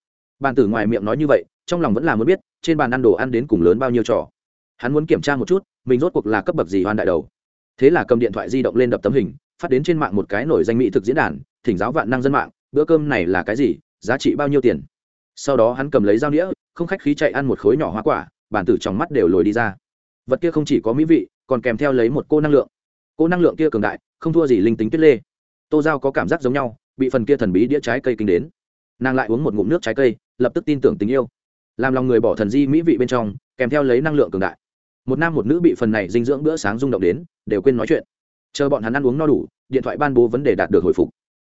Bàn tử ngoài miệng nói như vậy, trong lòng vẫn là muốn biết, trên bàn ăn đồ ăn đến cùng lớn bao nhiêu trò. Hắn muốn kiểm tra một chút, mình rốt cuộc là cấp bậc gì hoan đại đầu. Thế là cầm điện thoại di động lên đập tấm hình, phát đến trên mạng một cái nổi danh mỹ thực diễn đàn, thỉnh giáo vạn năng dân mạng, bữa cơm này là cái gì, giá trị bao nhiêu tiền. Sau đó hắn cầm lấy dao đĩa không khách khí chạy ăn một khối nhỏ hoa quả bản tử trong mắt đều lồi đi ra. Vật kia không chỉ có mỹ vị, còn kèm theo lấy một cô năng lượng. Cô năng lượng kia cường đại, không thua gì linh tính tuyết lê. Tô giao có cảm giác giống nhau bị phần kia thần bí đĩa trái cây kinh đến. Nàng lại uống một ngụm nước trái cây, lập tức tin tưởng tình yêu. Làm lòng người bỏ thần di mỹ vị bên trong, kèm theo lấy năng lượng cường đại. Một nam một nữ bị phần này dinh dưỡng bữa sáng rung động đến, đều quên nói chuyện. Chờ bọn hắn ăn uống no đủ, điện thoại ban bố vấn đề đạt được hồi phục.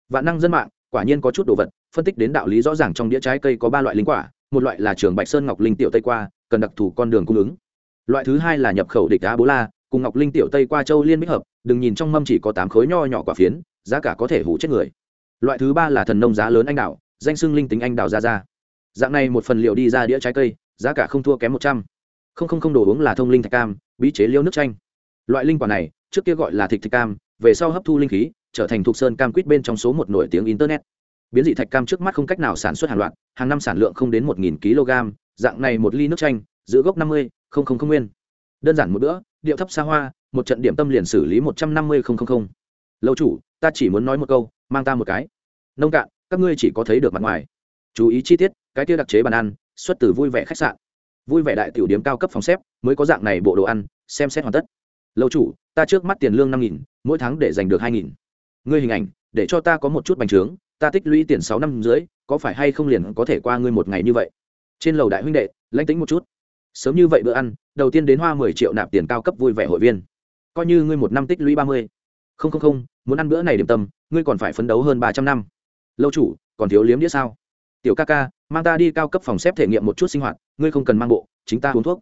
Vạn năng dân mạng, quả nhiên có chút đồ vật, phân tích đến đạo lý rõ ràng trong đĩa trái cây có ba loại linh quả, một loại là trường bạch sơn ngọc linh tiểu tây qua, cần đặc thù con đường cung ứng. Loại thứ hai là nhập khẩu địch đá bố la, cùng ngọc linh tiểu tây qua châu liên bích hợp, đừng nhìn trong mâm chỉ có tám khối nho nhỏ quả phiến, giá cả có thể hủ chết người loại thứ ba là thần nông giá lớn anh đào danh xưng linh tính anh đào ra ra dạng này một phần liệu đi ra đĩa trái cây, giá cả không thua kém một trăm. Không không không đồ uống là thông linh thạch cam, bí chế liêu nước chanh. Loại linh quả này, trước kia gọi là thịt thạch cam, về sau hấp thu linh khí, trở thành thuộc sơn cam quýt bên trong số một nổi tiếng internet. Biến dị thạch cam trước mắt không cách nào sản xuất hàng loạt, hàng năm sản lượng không đến một kg, dạng này một ly nước chanh, giữ gốc năm mươi, không không không nguyên. Đơn giản một bữa, điệu thấp xa hoa, một trận điểm tâm liền xử lý một trăm năm mươi không không không. Lâu chủ, ta chỉ muốn nói một câu mang ta một cái. Nông cạn, các ngươi chỉ có thấy được mặt ngoài. Chú ý chi tiết, cái kia đặc chế bàn ăn, xuất từ vui vẻ khách sạn. Vui vẻ đại tiểu điếm cao cấp phòng xếp, mới có dạng này bộ đồ ăn, xem xét hoàn tất. Lâu chủ, ta trước mắt tiền lương năm nghìn, mỗi tháng để giành được hai nghìn. Ngươi hình ảnh, để cho ta có một chút bành trướng, ta tích lũy tiền sáu năm dưới, có phải hay không liền có thể qua ngươi một ngày như vậy? Trên lầu đại huynh đệ, lãnh tính một chút. Sớm như vậy bữa ăn, đầu tiên đến hoa mười triệu nạp tiền cao cấp vui vẻ hội viên. Coi như ngươi một năm tích lũy ba mươi. Không không không, muốn ăn bữa này điểm tâm ngươi còn phải phấn đấu hơn ba trăm năm. Lâu chủ, còn thiếu liếm đĩa sao? Tiểu ca ca, mang ta đi cao cấp phòng xếp thể nghiệm một chút sinh hoạt, ngươi không cần mang bộ, chính ta uống thuốc.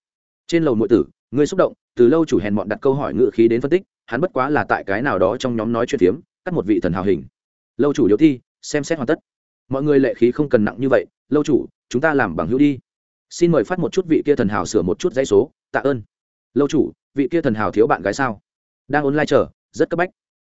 Trên lầu nội tử, ngươi xúc động, từ lâu chủ hèn mọn đặt câu hỏi ngự khí đến phân tích, hắn bất quá là tại cái nào đó trong nhóm nói chuyện phiếm, cắt một vị thần hào hình. Lâu chủ điếu thi, xem xét hoàn tất. Mọi người lệ khí không cần nặng như vậy, lâu chủ, chúng ta làm bằng hữu đi. Xin mời phát một chút vị kia thần hào sửa một chút dãy số, tạ ơn. Lâu chủ, vị kia thần hào thiếu bạn gái sao? Đang online chờ, rất cấp bách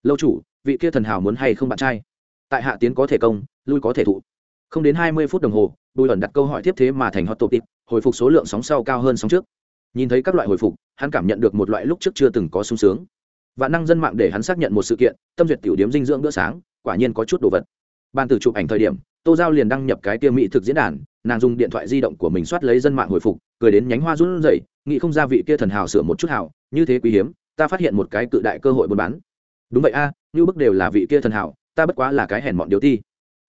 lâu chủ, vị kia thần hào muốn hay không bạn trai? Tại hạ tiến có thể công, lui có thể thụ. Không đến hai mươi phút đồng hồ, bùi ẩn đặt câu hỏi tiếp thế mà thành hot topic, hồi phục số lượng sóng sau cao hơn sóng trước. Nhìn thấy các loại hồi phục, hắn cảm nhận được một loại lúc trước chưa từng có sung sướng. Và năng dân mạng để hắn xác nhận một sự kiện, tâm duyệt tiểu điếm dinh dưỡng bữa sáng, quả nhiên có chút đồ vật. Ban từ chụp ảnh thời điểm, tô giao liền đăng nhập cái tiêu mỹ thực diễn đàn, nàng dùng điện thoại di động của mình soát lấy dân mạng hồi phục, cười đến nhánh hoa run rẩy, nghĩ không ra vị kia thần hào sửa một chút hào, như thế quý hiếm, ta phát hiện một cái cự đại cơ hội buôn bán đúng vậy a, như bức đều là vị kia thần hảo, ta bất quá là cái hèn mọn điều ti.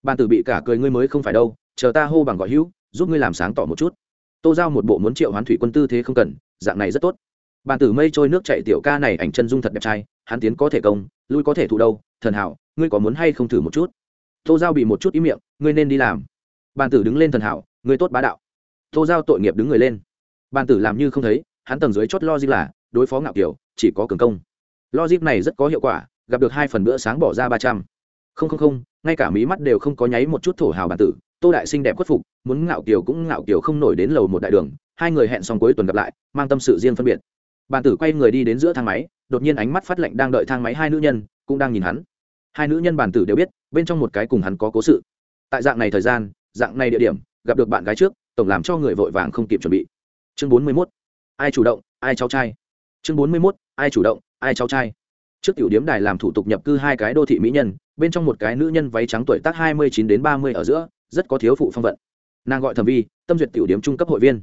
Ban tử bị cả cười ngươi mới không phải đâu, chờ ta hô bằng gọi hữu, giúp ngươi làm sáng tỏ một chút. Tô giao một bộ muốn triệu hoán thủy quân tư thế không cần, dạng này rất tốt. Bàn tử mây trôi nước chạy tiểu ca này ảnh chân dung thật đẹp trai, hắn tiến có thể công, lui có thể thụ đâu, thần hảo, ngươi có muốn hay không thử một chút? Tô giao bị một chút ý miệng, ngươi nên đi làm. Bàn tử đứng lên thần hảo, ngươi tốt bá đạo. Tô giao tội nghiệp đứng người lên. Bàn tử làm như không thấy, hắn tầng dưới chót lo gì là, đối phó ngạo kiểu, chỉ có cường công logic này rất có hiệu quả, gặp được hai phần bữa sáng bỏ ra ba trăm. Không không không, ngay cả mí mắt đều không có nháy một chút thổ hào bản tử, tô đại sinh đẹp khuất phục, muốn ngạo kiều cũng ngạo kiều không nổi đến lầu một đại đường, hai người hẹn xong cuối tuần gặp lại, mang tâm sự riêng phân biệt. Bản tử quay người đi đến giữa thang máy, đột nhiên ánh mắt phát lệnh đang đợi thang máy hai nữ nhân, cũng đang nhìn hắn. Hai nữ nhân bản tử đều biết, bên trong một cái cùng hắn có cố sự. Tại dạng này thời gian, dạng này địa điểm, gặp được bạn gái trước, tổng làm cho người vội vàng không kịp chuẩn bị. Chương bốn mươi mốt, ai chủ động, ai cháu trai? Chương bốn mươi mốt, ai chủ động ai cháu trai? Trước tiểu điếm đài làm thủ tục nhập cư hai cái đô thị mỹ nhân, bên trong một cái nữ nhân váy trắng tuổi tác hai mươi chín đến ba mươi ở giữa, rất có thiếu phụ phong vận. Nàng gọi thẩm vi, tâm duyệt tiểu điếm trung cấp hội viên.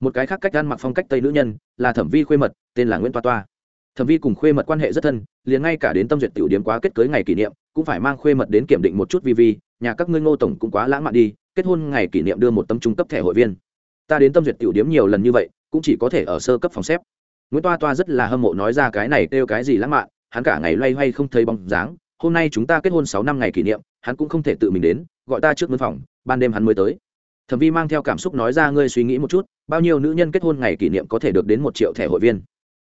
Một cái khác cách ăn mặc phong cách tây nữ nhân, là thẩm vi khuê mật, tên là nguyễn toa toa. Thẩm vi cùng khuê mật quan hệ rất thân, liền ngay cả đến tâm duyệt tiểu điếm quá kết cưới ngày kỷ niệm, cũng phải mang khuê mật đến kiểm định một chút vi vi, nhà các ngươi ngô tổng cũng quá lãng mạn đi, kết hôn ngày kỷ niệm đưa một tâm trung cấp thẻ hội viên. Ta đến tâm duyệt tiểu điếm nhiều lần như vậy, cũng chỉ có thể ở sơ cấp phòng xếp nguyễn toa toa rất là hâm mộ nói ra cái này kêu cái gì lãng mạn, hắn cả ngày loay hoay không thấy bóng dáng. Hôm nay chúng ta kết hôn sáu năm ngày kỷ niệm, hắn cũng không thể tự mình đến, gọi ta trước mân phòng, ban đêm hắn mới tới. Thẩm vi mang theo cảm xúc nói ra, ngươi suy nghĩ một chút, bao nhiêu nữ nhân kết hôn ngày kỷ niệm có thể được đến một triệu thẻ hội viên?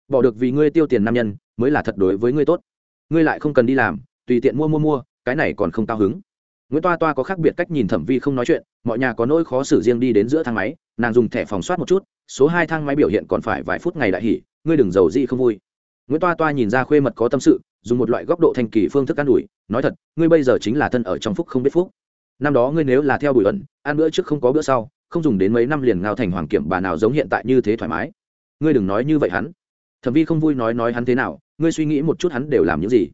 Bỏ được vì ngươi tiêu tiền nam nhân, mới là thật đối với ngươi tốt. Ngươi lại không cần đi làm, tùy tiện mua mua mua, cái này còn không cao hứng. Nguyễn toa toa có khác biệt cách nhìn thẩm vi không nói chuyện, mọi nhà có nỗi khó xử riêng đi đến giữa thang máy, nàng dùng thẻ phòng soát một chút, số hai thang máy biểu hiện còn phải vài phút ngày đại hỉ ngươi đừng giàu gì không vui. Nguyễn toa toa nhìn ra khuê mật có tâm sự, dùng một loại góc độ thanh kỳ phương thức an ủi, nói thật, ngươi bây giờ chính là thân ở trong phúc không biết phúc. Năm đó ngươi nếu là theo bùi ẩn, ăn bữa trước không có bữa sau, không dùng đến mấy năm liền ngao thành hoàng kiểm bà nào giống hiện tại như thế thoải mái. Ngươi đừng nói như vậy hắn. Thẩm vi không vui nói nói hắn thế nào, ngươi suy nghĩ một chút hắn đều làm những gì.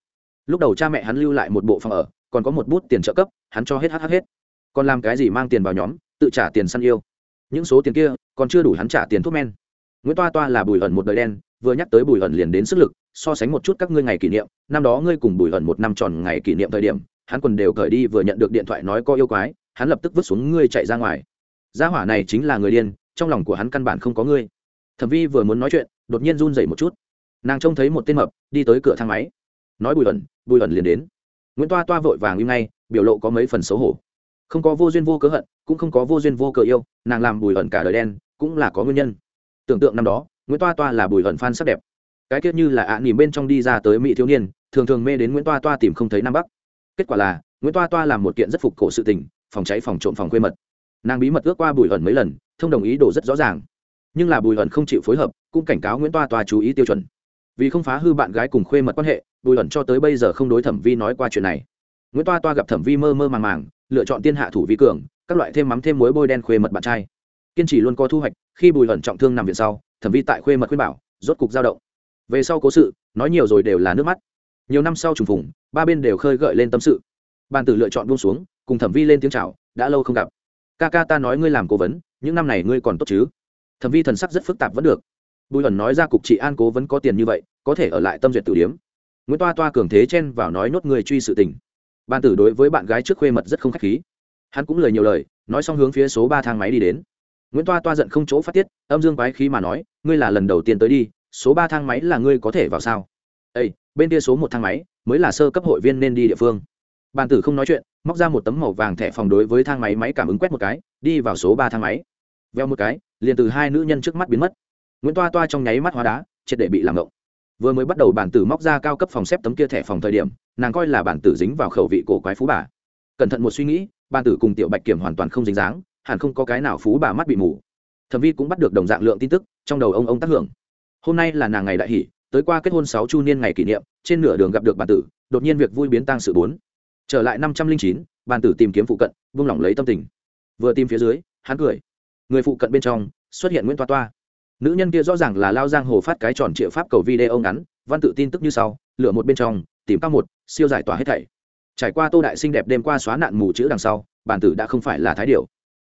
Lúc đầu cha mẹ hắn lưu lại một bộ phòng ở, còn có một bút tiền trợ cấp, hắn cho hết hh hết. Còn làm cái gì mang tiền vào nhóm, tự trả tiền săn yêu. Những số tiền kia, còn chưa đủ hắn trả tiền thuốc men nguyễn toa toa là bùi ẩn một đời đen, vừa nhắc tới bùi ẩn liền đến sức lực, so sánh một chút các ngươi ngày kỷ niệm, năm đó ngươi cùng bùi ẩn một năm tròn ngày kỷ niệm thời điểm, hắn quần đều cởi đi vừa nhận được điện thoại nói có yêu quái, hắn lập tức vứt xuống ngươi chạy ra ngoài. Gia hỏa này chính là người điên, trong lòng của hắn căn bản không có ngươi. Thẩm vi vừa muốn nói chuyện, đột nhiên run dậy một chút. Nàng trông thấy một tên mập, đi tới cửa thang máy. Nói bùi ẩn bùi ẩn liền đến. Nguyễn toa toa vội vàng im ngay, biểu lộ có mấy phần xấu hổ. Không có vô duyên vô cớ hận, cũng không có vô duyên vô cớ yêu, nàng làm bùi ẩn cả đời đen, cũng là có nguyên nhân tưởng tượng năm đó, nguyễn toa toa là bùi ẩn phan sắc đẹp. Cái kết như là ạ à nỉm bên trong đi ra tới mỹ thiếu niên, thường thường mê đến nguyễn toa toa tìm không thấy nam bắc. Kết quả là, nguyễn toa toa làm một kiện rất phục cổ sự tình, phòng cháy, phòng trộm, phòng quê mật. Nàng bí mật ước qua bùi ẩn mấy lần, thông đồng ý đồ rất rõ ràng. Nhưng là bùi ẩn không chịu phối hợp, cũng cảnh cáo nguyễn toa toa chú ý tiêu chuẩn. Vì không phá hư bạn gái cùng khuê mật quan hệ, bùi ẩn cho tới bây giờ không đối thẩm vi nói qua chuyện này. Nguyễn toa toa gặp thẩm vi mơ mơ màng màng, lựa chọn tiên hạ thủ vi cường, các loại thêm mắm thêm muối bôi đen khuê mật bạn trai. Kiên trì luôn có thu hoạch khi bùi hận trọng thương nằm viện sau, thẩm vi tại khuê mật khuyên bảo, rốt cục giao động. Về sau cố sự, nói nhiều rồi đều là nước mắt. Nhiều năm sau trùng phùng, ba bên đều khơi gợi lên tâm sự. Bàn tử lựa chọn buông xuống, cùng thẩm vi lên tiếng c h à o đã lâu không gặp. Ca ca ta nói ngươi làm cố vấn, những năm này ngươi còn tốt chứ? Thẩm vi thần sắc rất phức tạp vẫn được. Bùi ẩn nói ra cục trị an cố vấn có tiền như vậy, có thể ở lại tâm duyệt tử điếm. Nguyễn toa toa cường thế chen vào nói nốt người truy sự tình. Ban tử đối với bạn gái trước khuê mật rất không k h á c h khí. Hắn cũng lời nhiều lời, nói xong hướng phía số ba thang máy đi đến nguyễn toa toa giận không chỗ phát tiết, âm dương quái khí mà nói, ngươi là lần đầu tiên tới đi, số ba thang máy là ngươi có thể vào sao? Ây bên kia số một thang máy mới là sơ cấp hội viên nên đi địa phương. Bàn tử không nói chuyện, móc ra một tấm màu vàng thẻ phòng đối với thang máy máy cảm ứng quét một cái, đi vào số ba thang máy. Veo một cái, liền từ hai nữ nhân trước mắt biến mất. Nguyễn toa toa trong nháy mắt hóa đá, triệt để bị làm ngộng. Vừa mới bắt đầu bản tử móc ra cao cấp phòng xếp tấm kia thẻ phòng thời điểm, nàng coi là bản tử dính vào khẩu vị cổ quái phú bà. Cẩn thận một suy nghĩ bản tử cùng tiểu bạch kiểm hoàn toàn không dính dáng hẳn không có cái nào phú bà mắt bị mù. Thẩm vi cũng bắt được đồng dạng lượng tin tức, trong đầu ông ông tác hưởng. Hôm nay là nàng ngày đại hỷ, tới qua kết hôn sáu chu niên ngày kỷ niệm, trên nửa đường gặp được bản tử, đột nhiên việc vui biến tăng sự bốn. Trở lại năm trăm linh chín, bản tử tìm kiếm phụ cận vung lỏng lấy tâm tình. Vừa tìm phía dưới, hắn cười. Người phụ cận bên trong, xuất hiện nguyễn toa toa. Nữ nhân kia rõ ràng là lao giang hồ phát cái tròn triệu pháp cầu video ngắn, văn tự tin tức như sau lựa một bên trong, tìm các một, siêu giải tỏa hết thảy. Trải qua tô đại sinh đẹp đêm qua xóa nạn mù chữ đằng sau, bản tử đã không phải là thái điệu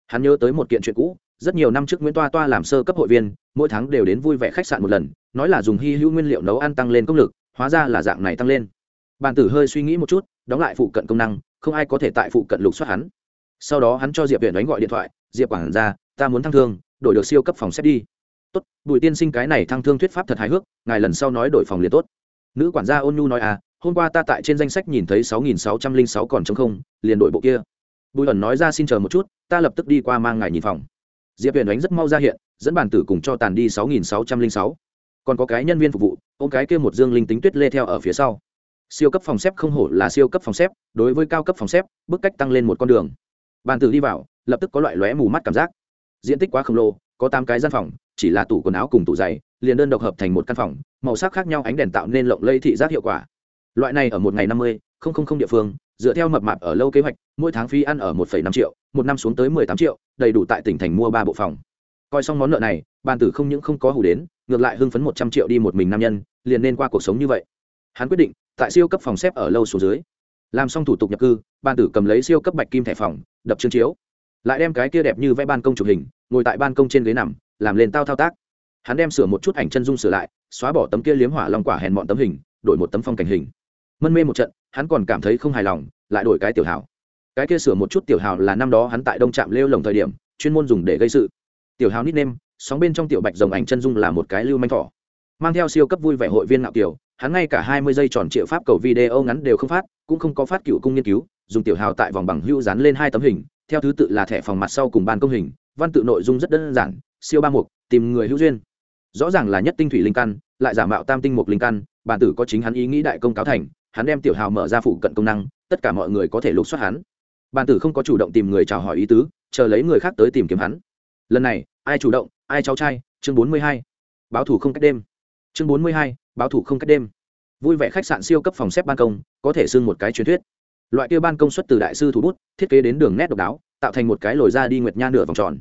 hắn nhớ tới một kiện chuyện cũ, rất nhiều năm trước nguyễn toa toa làm sơ cấp hội viên, mỗi tháng đều đến vui vẻ khách sạn một lần, nói là dùng hy hữu nguyên liệu nấu ăn tăng lên công lực, hóa ra là dạng này tăng lên. Bàn tử hơi suy nghĩ một chút, đóng lại phụ cận công năng, không ai có thể tại phụ cận lục soát hắn. Sau đó hắn cho diệp viện đánh gọi điện thoại, diệp quản ra ta muốn thăng thương, đổi được siêu cấp phòng xếp đi. Tốt, bùi tiên sinh cái này thăng thương thuyết pháp thật hài hước, ngài lần sau nói đổi phòng liền tốt. Nữ quản gia ôn nhu nói à hôm qua ta tại trên danh sách nhìn thấy sáu nghìn sáu trăm linh sáu còn t không, liền đổi bộ kia bùi ẩn nói ra xin chờ một chút, ta lập tức đi qua mang ngài nhìn phòng. Diệp huyền đánh rất mau ra hiện, dẫn bàn tử cùng cho tàn đi sáu nghìn sáu trăm linh sáu. Còn có cái nhân viên phục vụ ô cái kia một dương linh tính tuyết lê theo ở phía sau. Siêu cấp phòng xếp không hổ là siêu cấp phòng xếp, đối với cao cấp phòng xếp, bức cách tăng lên một con đường. Bàn tử đi vào, lập tức có loại lóe mù mắt cảm giác. Diện tích quá khổng lồ, có tám cái gian phòng, chỉ là tủ quần áo cùng tủ giày, liền đơn độc hợp thành một căn phòng, màu sắc khác nhau ánh đèn tạo nên lộng lây thị giác hiệu quả. Loại này ở một ngày năm mươi, không không không địa phương dựa theo mập mạp ở lâu kế hoạch, mỗi tháng phí ăn ở một năm triệu, một năm xuống tới mười tám triệu, đầy đủ tại tỉnh thành mua ba bộ phòng. Coi xong món nợ này, bàn tử không những không có hủ đến, ngược lại hưng phấn một trăm triệu đi một mình nam nhân, liền nên qua cuộc sống như vậy. Hắn quyết định, tại siêu cấp phòng xếp ở lâu xuống dưới. Làm xong thủ tục nhập cư, bàn tử cầm lấy siêu cấp bạch kim thẻ phòng, đập chương chiếu. Lại đem cái kia đẹp như vẽ ban công chụp hình, ngồi tại ban công trên ghế nằm, làm lên tao thao tác. Hắn đem sửa một chút ảnh chân dung sửa lại, xóa bỏ tấm kia liếm hỏa long quả hèn bọn tấm hình, đổi một tấm phong cảnh hình. Mân mê một trận hắn còn cảm thấy không hài lòng lại đổi cái tiểu hào. Cái kia sửa một chút tiểu hào là năm đó hắn tại đông trạm lêu lồng thời điểm chuyên môn dùng để gây sự. Tiểu hào nít nêm sóng bên trong tiểu bạch rồng ảnh chân dung là một cái lưu manh thỏ. Mang theo siêu cấp vui vẻ hội viên ngạo kiều, hắn ngay cả hai mươi giây tròn triệu pháp cầu video ngắn đều không phát cũng không có phát cựu cung nghiên cứu dùng tiểu hào tại vòng bằng hưu dán lên hai tấm hình theo thứ tự là thẻ phòng mặt sau cùng ban công hình văn tự nội dung rất đơn giản siêu ba mục tìm người hữu duyên. Rõ ràng là nhất tinh thủy linh căn lại giả mạo tam tinh mục linh căn bản tử có chính hắn ý nghĩ đại công cáo thành hắn đem tiểu hào mở ra phụ cận công năng, tất cả mọi người có thể lục soát hắn. Bàn tử không có chủ động tìm người chào hỏi ý tứ, chờ lấy người khác tới tìm kiếm hắn. Lần này, ai chủ động, ai cháu trai, chương bốn mươi hai. Báo thủ không cách đêm. Chương bốn mươi hai, báo thủ không cách đêm. Vui vẻ khách sạn siêu cấp phòng xếp ban công, có thể xưng một cái truyền thuyết. Loại kia ban công xuất từ đại sư thủ bút, thiết kế đến đường nét độc đáo, tạo thành một cái lồi ra đi nguyệt nha nửa vòng tròn.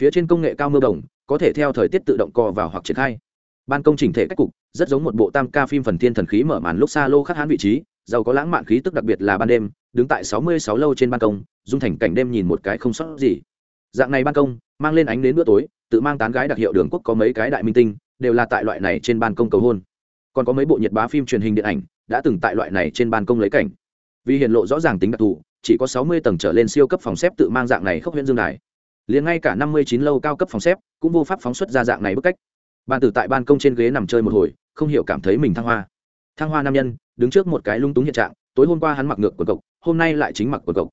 Phía trên công nghệ cao mưa đồng có thể theo thời tiết tự động co vào hoặc triển khai ban công chỉnh thể cách cục, rất giống một bộ tam ca phim phần thiên thần khí mở màn lúc xa lô khắc hãn vị trí, giàu có lãng mạn khí tức đặc biệt là ban đêm, đứng tại sáu mươi sáu lâu trên ban công, dung thành cảnh đêm nhìn một cái không sót gì. Dạng này ban công, mang lên ánh đến bữa tối, tự mang tán gái đặc hiệu đường quốc có mấy cái đại minh tinh, đều là tại loại này trên ban công cầu hôn. Còn có mấy bộ nhiệt bá phim truyền hình điện ảnh, đã từng tại loại này trên ban công lấy cảnh. Vì hiện lộ rõ ràng tính đặc thù, chỉ có sáu mươi tầng trở lên siêu cấp phòng xếp tự mang dạng này khốc huyện dương đài. Liền ngay cả năm mươi chín lâu cao cấp phòng xếp, cũng vô pháp phóng xuất ra dạng này bức cách bàn tử tại ban công trên ghế nằm chơi một hồi, không hiểu cảm thấy mình thăng hoa. Thăng hoa nam nhân, đứng trước một cái lung túng hiện trạng, tối hôm qua hắn mặc ngược quần cộc, hôm nay lại chính mặc quần cộc.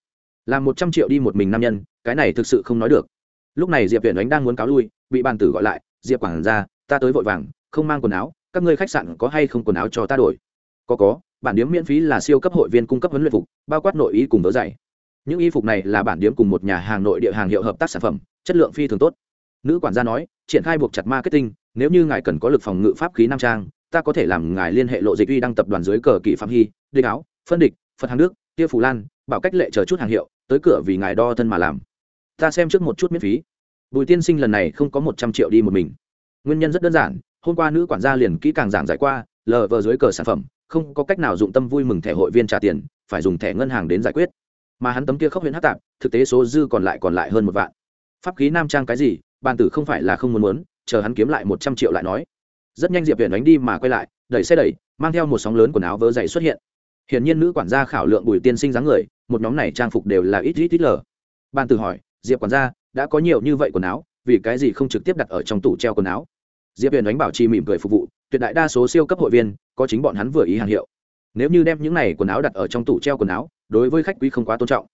Làm một trăm triệu đi một mình nam nhân, cái này thực sự không nói được. Lúc này diệp viện đánh đang muốn cáo lui, bị bàn tử gọi lại, diệp quản ra ta tới vội vàng, không mang quần áo, các ngươi khách sạn có hay không quần áo cho ta đổi? Có có, bản điếm miễn phí là siêu cấp hội viên cung cấp huấn luyện phục, bao quát nội y cùng vớ dày. Những y phục này là bản điếm cùng một nhà hàng nội địa hàng hiệu hợp tác sản phẩm, chất lượng phi thường tốt. Nữ quản gia nói triển khai buộc chặt marketing, nếu như ngài cần có lực phòng ngự pháp khí nam trang, ta có thể làm ngài liên hệ lộ dịch uy đăng tập đoàn dưới cờ kỳ phạm hy đê áo, phân địch, phật hàng nước tia phù lan, bảo cách lệ chờ chút hàng hiệu, tới cửa vì ngài đo thân mà làm. Ta xem trước một chút miễn phí. Bùi tiên sinh lần này không có một trăm triệu đi một mình. Nguyên nhân rất đơn giản, hôm qua nữ quản gia liền kỹ càng giảng giải qua, lờ vờ dưới cờ sản phẩm, không có cách nào dụng tâm vui mừng thẻ hội viên trả tiền, phải dùng thẻ ngân hàng đến giải quyết. Mà hắn tấm kia khốc huyện hát tạp, thực tế số dư còn lại còn lại hơn một vạn. Pháp khí nam trang cái gì bàn tử không phải là không muốn muốn, chờ hắn kiếm lại một trăm triệu lại nói. Rất nhanh diệp viện đánh đi mà quay lại, đẩy xe đẩy, mang theo một sóng lớn quần áo vớ dày xuất hiện. Hiển nhiên nữ quản gia khảo lượng bùi tiên sinh dáng người, một nhóm này trang phục đều là ít ít ít lờ. Ban tử hỏi, diệp quản gia, đã có nhiều như vậy quần áo, vì cái gì không trực tiếp đặt ở trong tủ treo quần áo? Diệp huyền đánh bảo trì mỉm cười phục vụ, tuyệt đại đa số siêu cấp hội viên, có chính bọn hắn vừa ý hàng hiệu. Nếu như đem những này quần áo đặt ở trong tủ treo quần áo, đối với khách quý không quá tôn trọng.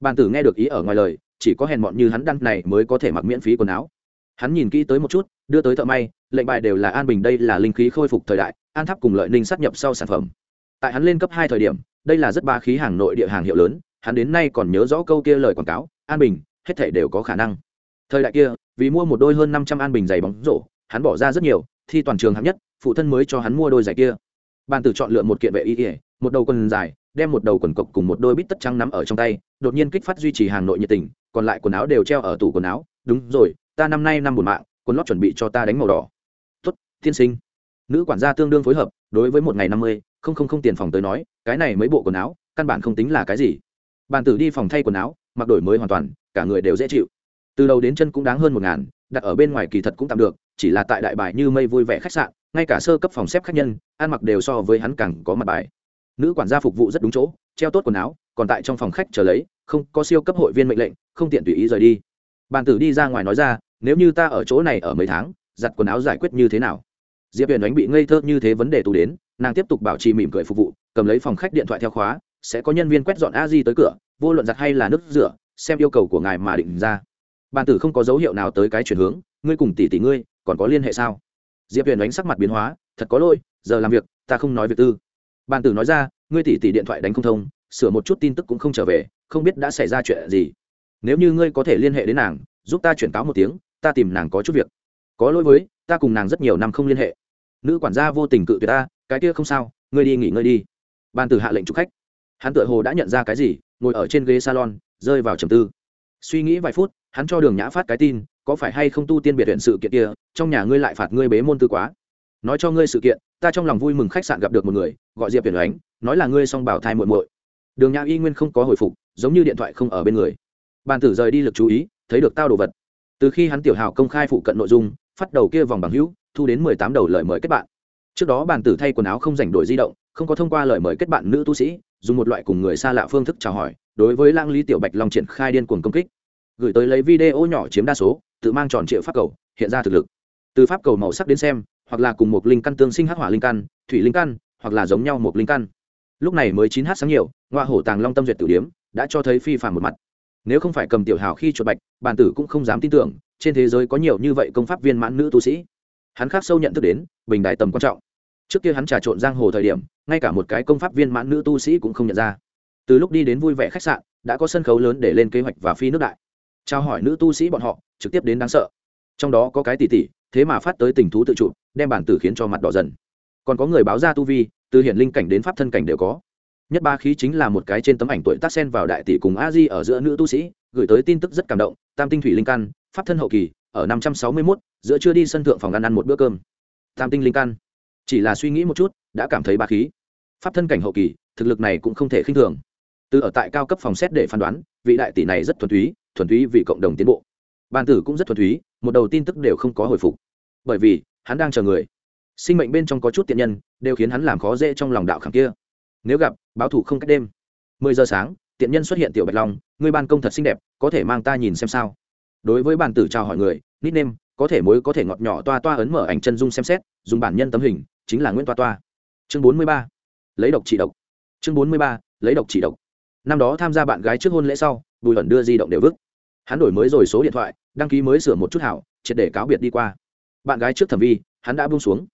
Bàn tử nghe được ý ở ngoài lời, chỉ có hèn mọn như hắn đăng này mới có thể mặc miễn phí quần áo hắn nhìn kỹ tới một chút, đưa tới thợ may, lệnh bài đều là an bình, đây là linh khí khôi phục thời đại, an tháp cùng lợi ninh sát nhập sau sản phẩm. Tại hắn lên cấp hai thời điểm, đây là rất ba khí hàng nội địa hàng hiệu lớn, hắn đến nay còn nhớ rõ câu kia lời quảng cáo, an bình, hết thể đều có khả năng. Thời đại kia, vì mua một đôi hơn năm trăm an bình giày bóng rổ, hắn bỏ ra rất nhiều, thi toàn trường hạng nhất, phụ thân mới cho hắn mua đôi giày kia. Bàn tử chọn lựa một kiện vệ y ỉa một đầu quần dài, đem một đầu quần cộc cùng một đôi bít tất trắng nắm ở trong tay, đột nhiên kích phát duy trì hàng nội nhiệt tình, còn lại quần áo đều treo ở tủ quần áo. Đúng rồi ta năm nay năm buồn mạng, quần lót chuẩn bị cho ta đánh màu đỏ. Tuất tiên sinh. Nữ quản gia tương đương phối hợp, đối với một ngày năm mươi, không không không tiền phòng tới nói, cái này mấy bộ quần áo, căn bản không tính là cái gì. Bàn tử đi phòng thay quần áo, mặc đổi mới hoàn toàn, cả người đều dễ chịu. Từ đầu đến chân cũng đáng hơn một ngàn, đặt ở bên ngoài kỳ thật cũng tạm được, chỉ là tại đại bài như mây vui vẻ khách sạn, ngay cả sơ cấp phòng xếp khách nhân, ăn mặc đều so với hắn càng có mặt bài. Nữ quản gia phục vụ rất đúng chỗ, treo tốt quần áo, còn tại trong phòng khách chờ lấy, không có siêu cấp hội viên mệnh lệnh, không tiện tùy ý rời đi. Bàn tử đi ra ngoài nói ra nếu như ta ở chỗ này ở mấy tháng, giặt quần áo giải quyết như thế nào? Diệp huyền đánh bị ngây thơ như thế vấn đề tù đến, nàng tiếp tục bảo trì mỉm cười phục vụ, cầm lấy phòng khách điện thoại theo khóa, sẽ có nhân viên quét dọn a di tới cửa, vô luận giặt hay là nước rửa, xem yêu cầu của ngài mà định ra. Bàn tử không có dấu hiệu nào tới cái chuyển hướng, ngươi cùng tỷ tỷ ngươi, còn có liên hệ sao? Diệp huyền đánh sắc mặt biến hóa, thật có lỗi, giờ làm việc, ta không nói việc tư. Bàn tử nói ra, ngươi tỷ tỷ điện thoại đánh không thông, sửa một chút tin tức cũng không trở về, không biết đã xảy ra chuyện gì. Nếu như ngươi có thể liên hệ đến nàng, giúp ta chuyển cáo một tiếng ta tìm nàng có chút việc. Có lỗi với, ta cùng nàng rất nhiều năm không liên hệ. Nữ quản gia vô tình cự tuyệt ta, cái kia không sao, ngươi đi nghỉ ngơi đi. Ban tử hạ lệnh chụp khách. Hắn tựa hồ đã nhận ra cái gì, ngồi ở trên ghế salon, rơi vào trầm tư. Suy nghĩ vài phút, hắn cho đường nhã phát cái tin, có phải hay không tu tiên biệt huyện sự kiện kia, trong nhà ngươi lại phạt ngươi bế môn tư quá. Nói cho ngươi sự kiện, ta trong lòng vui mừng khách sạn gặp được một người, gọi diệp biển ánh nói là ngươi xong bảo thai muội muội. Đường nhã y nguyên không có hồi phục, giống như điện thoại không ở bên người. Bàn tử rời đi lực chú ý, thấy được tao đồ vật từ khi hắn tiểu hào công khai phụ cận nội dung, phát đầu kia vòng bằng hữu, thu đến mười tám đầu lời mời kết bạn. Trước đó bàn tử thay quần áo không giành đổi di động, không có thông qua lời mời kết bạn nữ tu sĩ, dùng một loại cùng người xa lạ phương thức chào hỏi, đối với lang lý tiểu bạch long triển khai điên cuồng công kích. Gửi tới lấy video nhỏ chiếm đa số, tự mang tròn triệu pháp cầu, hiện ra thực lực. Từ pháp cầu màu sắc đến xem, hoặc là cùng một linh căn tương sinh hắc hỏa linh căn, thủy linh căn, hoặc là giống nhau một linh căn. Lúc này mới chín h sáng nhiều ngoa hổ tàng long tâm duyệt tử điếm, đã cho thấy phi phàm một mặt nếu không phải cầm tiểu hào khi chuột bạch bàn tử cũng không dám tin tưởng, trên thế giới có nhiều như vậy công pháp viên mãn nữ tu sĩ. Hắn khác sâu nhận thức đến, bình đại tầm quan trọng. Trước kia hắn trà trộn giang hồ thời điểm, ngay cả một cái công pháp viên mãn nữ tu sĩ cũng không nhận ra. Từ lúc đi đến vui vẻ khách sạn, đã có sân khấu lớn để lên kế hoạch và phi nước đại. Trao hỏi nữ tu sĩ bọn họ, trực tiếp đến đáng sợ. Trong đó có cái tỷ tỷ, thế mà phát tới tình thú tự chủ, đem bản tử khiến cho mặt đỏ dần. Còn có người báo ra tu vi, từ hiển linh cảnh đến pháp thân cảnh đều có nhất ba khí chính là một cái trên tấm ảnh tuổi tác sen vào đại tỷ cùng a di ở giữa nữ tu sĩ, gửi tới tin tức rất cảm động, tam tinh thủy linh căn, pháp thân hậu kỳ, ở năm trăm sáu mươi mốt, giữa chưa đi sân thượng phòng ăn ăn một bữa cơm. Tam tinh linh căn. Chỉ là suy nghĩ một chút, đã cảm thấy ba khí. Pháp thân cảnh hậu kỳ, thực lực này cũng không thể khinh thường. Từ ở tại cao cấp phòng xét để phán đoán, vị đại tỷ này rất thuần túy thuần túy vì cộng đồng tiến bộ. Bàn tử cũng rất thuần túy, một đầu tin tức đều không có hồi phục. Bởi vì, hắn đang chờ người. Sinh mệnh bên trong có chút tiện nhân, đều khiến hắn làm khó dễ trong lòng đạo khảm kia nếu gặp, báo thủ không cách đêm. Mười giờ sáng, tiện nhân xuất hiện tiểu bạch long, ngươi ban công thật xinh đẹp, có thể mang ta nhìn xem sao? Đối với bàn tử chào hỏi người nít nêm có thể mối có thể ngọt nhỏ toa toa ấn mở ảnh chân dung xem xét, dùng bản nhân tấm hình, chính là nguyễn toa toa. Chương bốn mươi ba, lấy độc trị độc. Chương bốn mươi ba, lấy độc trị độc. Năm đó tham gia bạn gái trước hôn lễ sau, bùi ẩn đưa di động đều vứt. Hắn đổi mới rồi số điện thoại, đăng ký mới sửa một chút hảo, triệt để cáo biệt đi qua. Bạn gái trước thẩm vi, hắn đã buông xuống.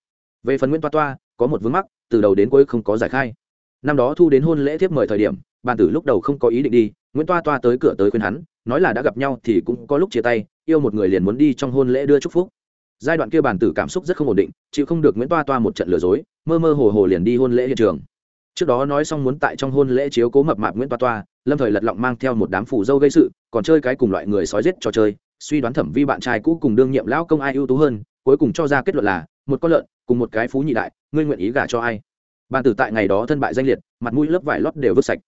Về phần nguyễn toa toa, có một vướng mắc, từ đầu đến cuối không có giải khai năm đó thu đến hôn lễ tiếp mời thời điểm, bàn tử lúc đầu không có ý định đi, nguyễn toa toa tới cửa tới khuyên hắn, nói là đã gặp nhau thì cũng có lúc chia tay, yêu một người liền muốn đi trong hôn lễ đưa chúc phúc. Giai đoạn kia bàn tử cảm xúc rất không ổn định, chịu không được nguyễn toa toa một trận lừa dối, mơ mơ hồ hồ liền đi hôn lễ hiện trường. Trước đó nói xong muốn tại trong hôn lễ chiếu cố mập mạp nguyễn toa toa, lâm thời lật lọng mang theo một đám phủ dâu gây sự, còn chơi cái cùng loại người sói giết trò chơi, suy đoán thẩm vi bạn trai cũ cùng đương nhiệm lão công ai ưu tú hơn, cuối cùng cho ra kết luận là, một con lợn cùng một cái phú nhị đại, ngươi nguyện ý gả cho ai? Bàn tử tại ngày đó thân bại danh liệt, mặt mũi lớp vải lót đều vứt sạch.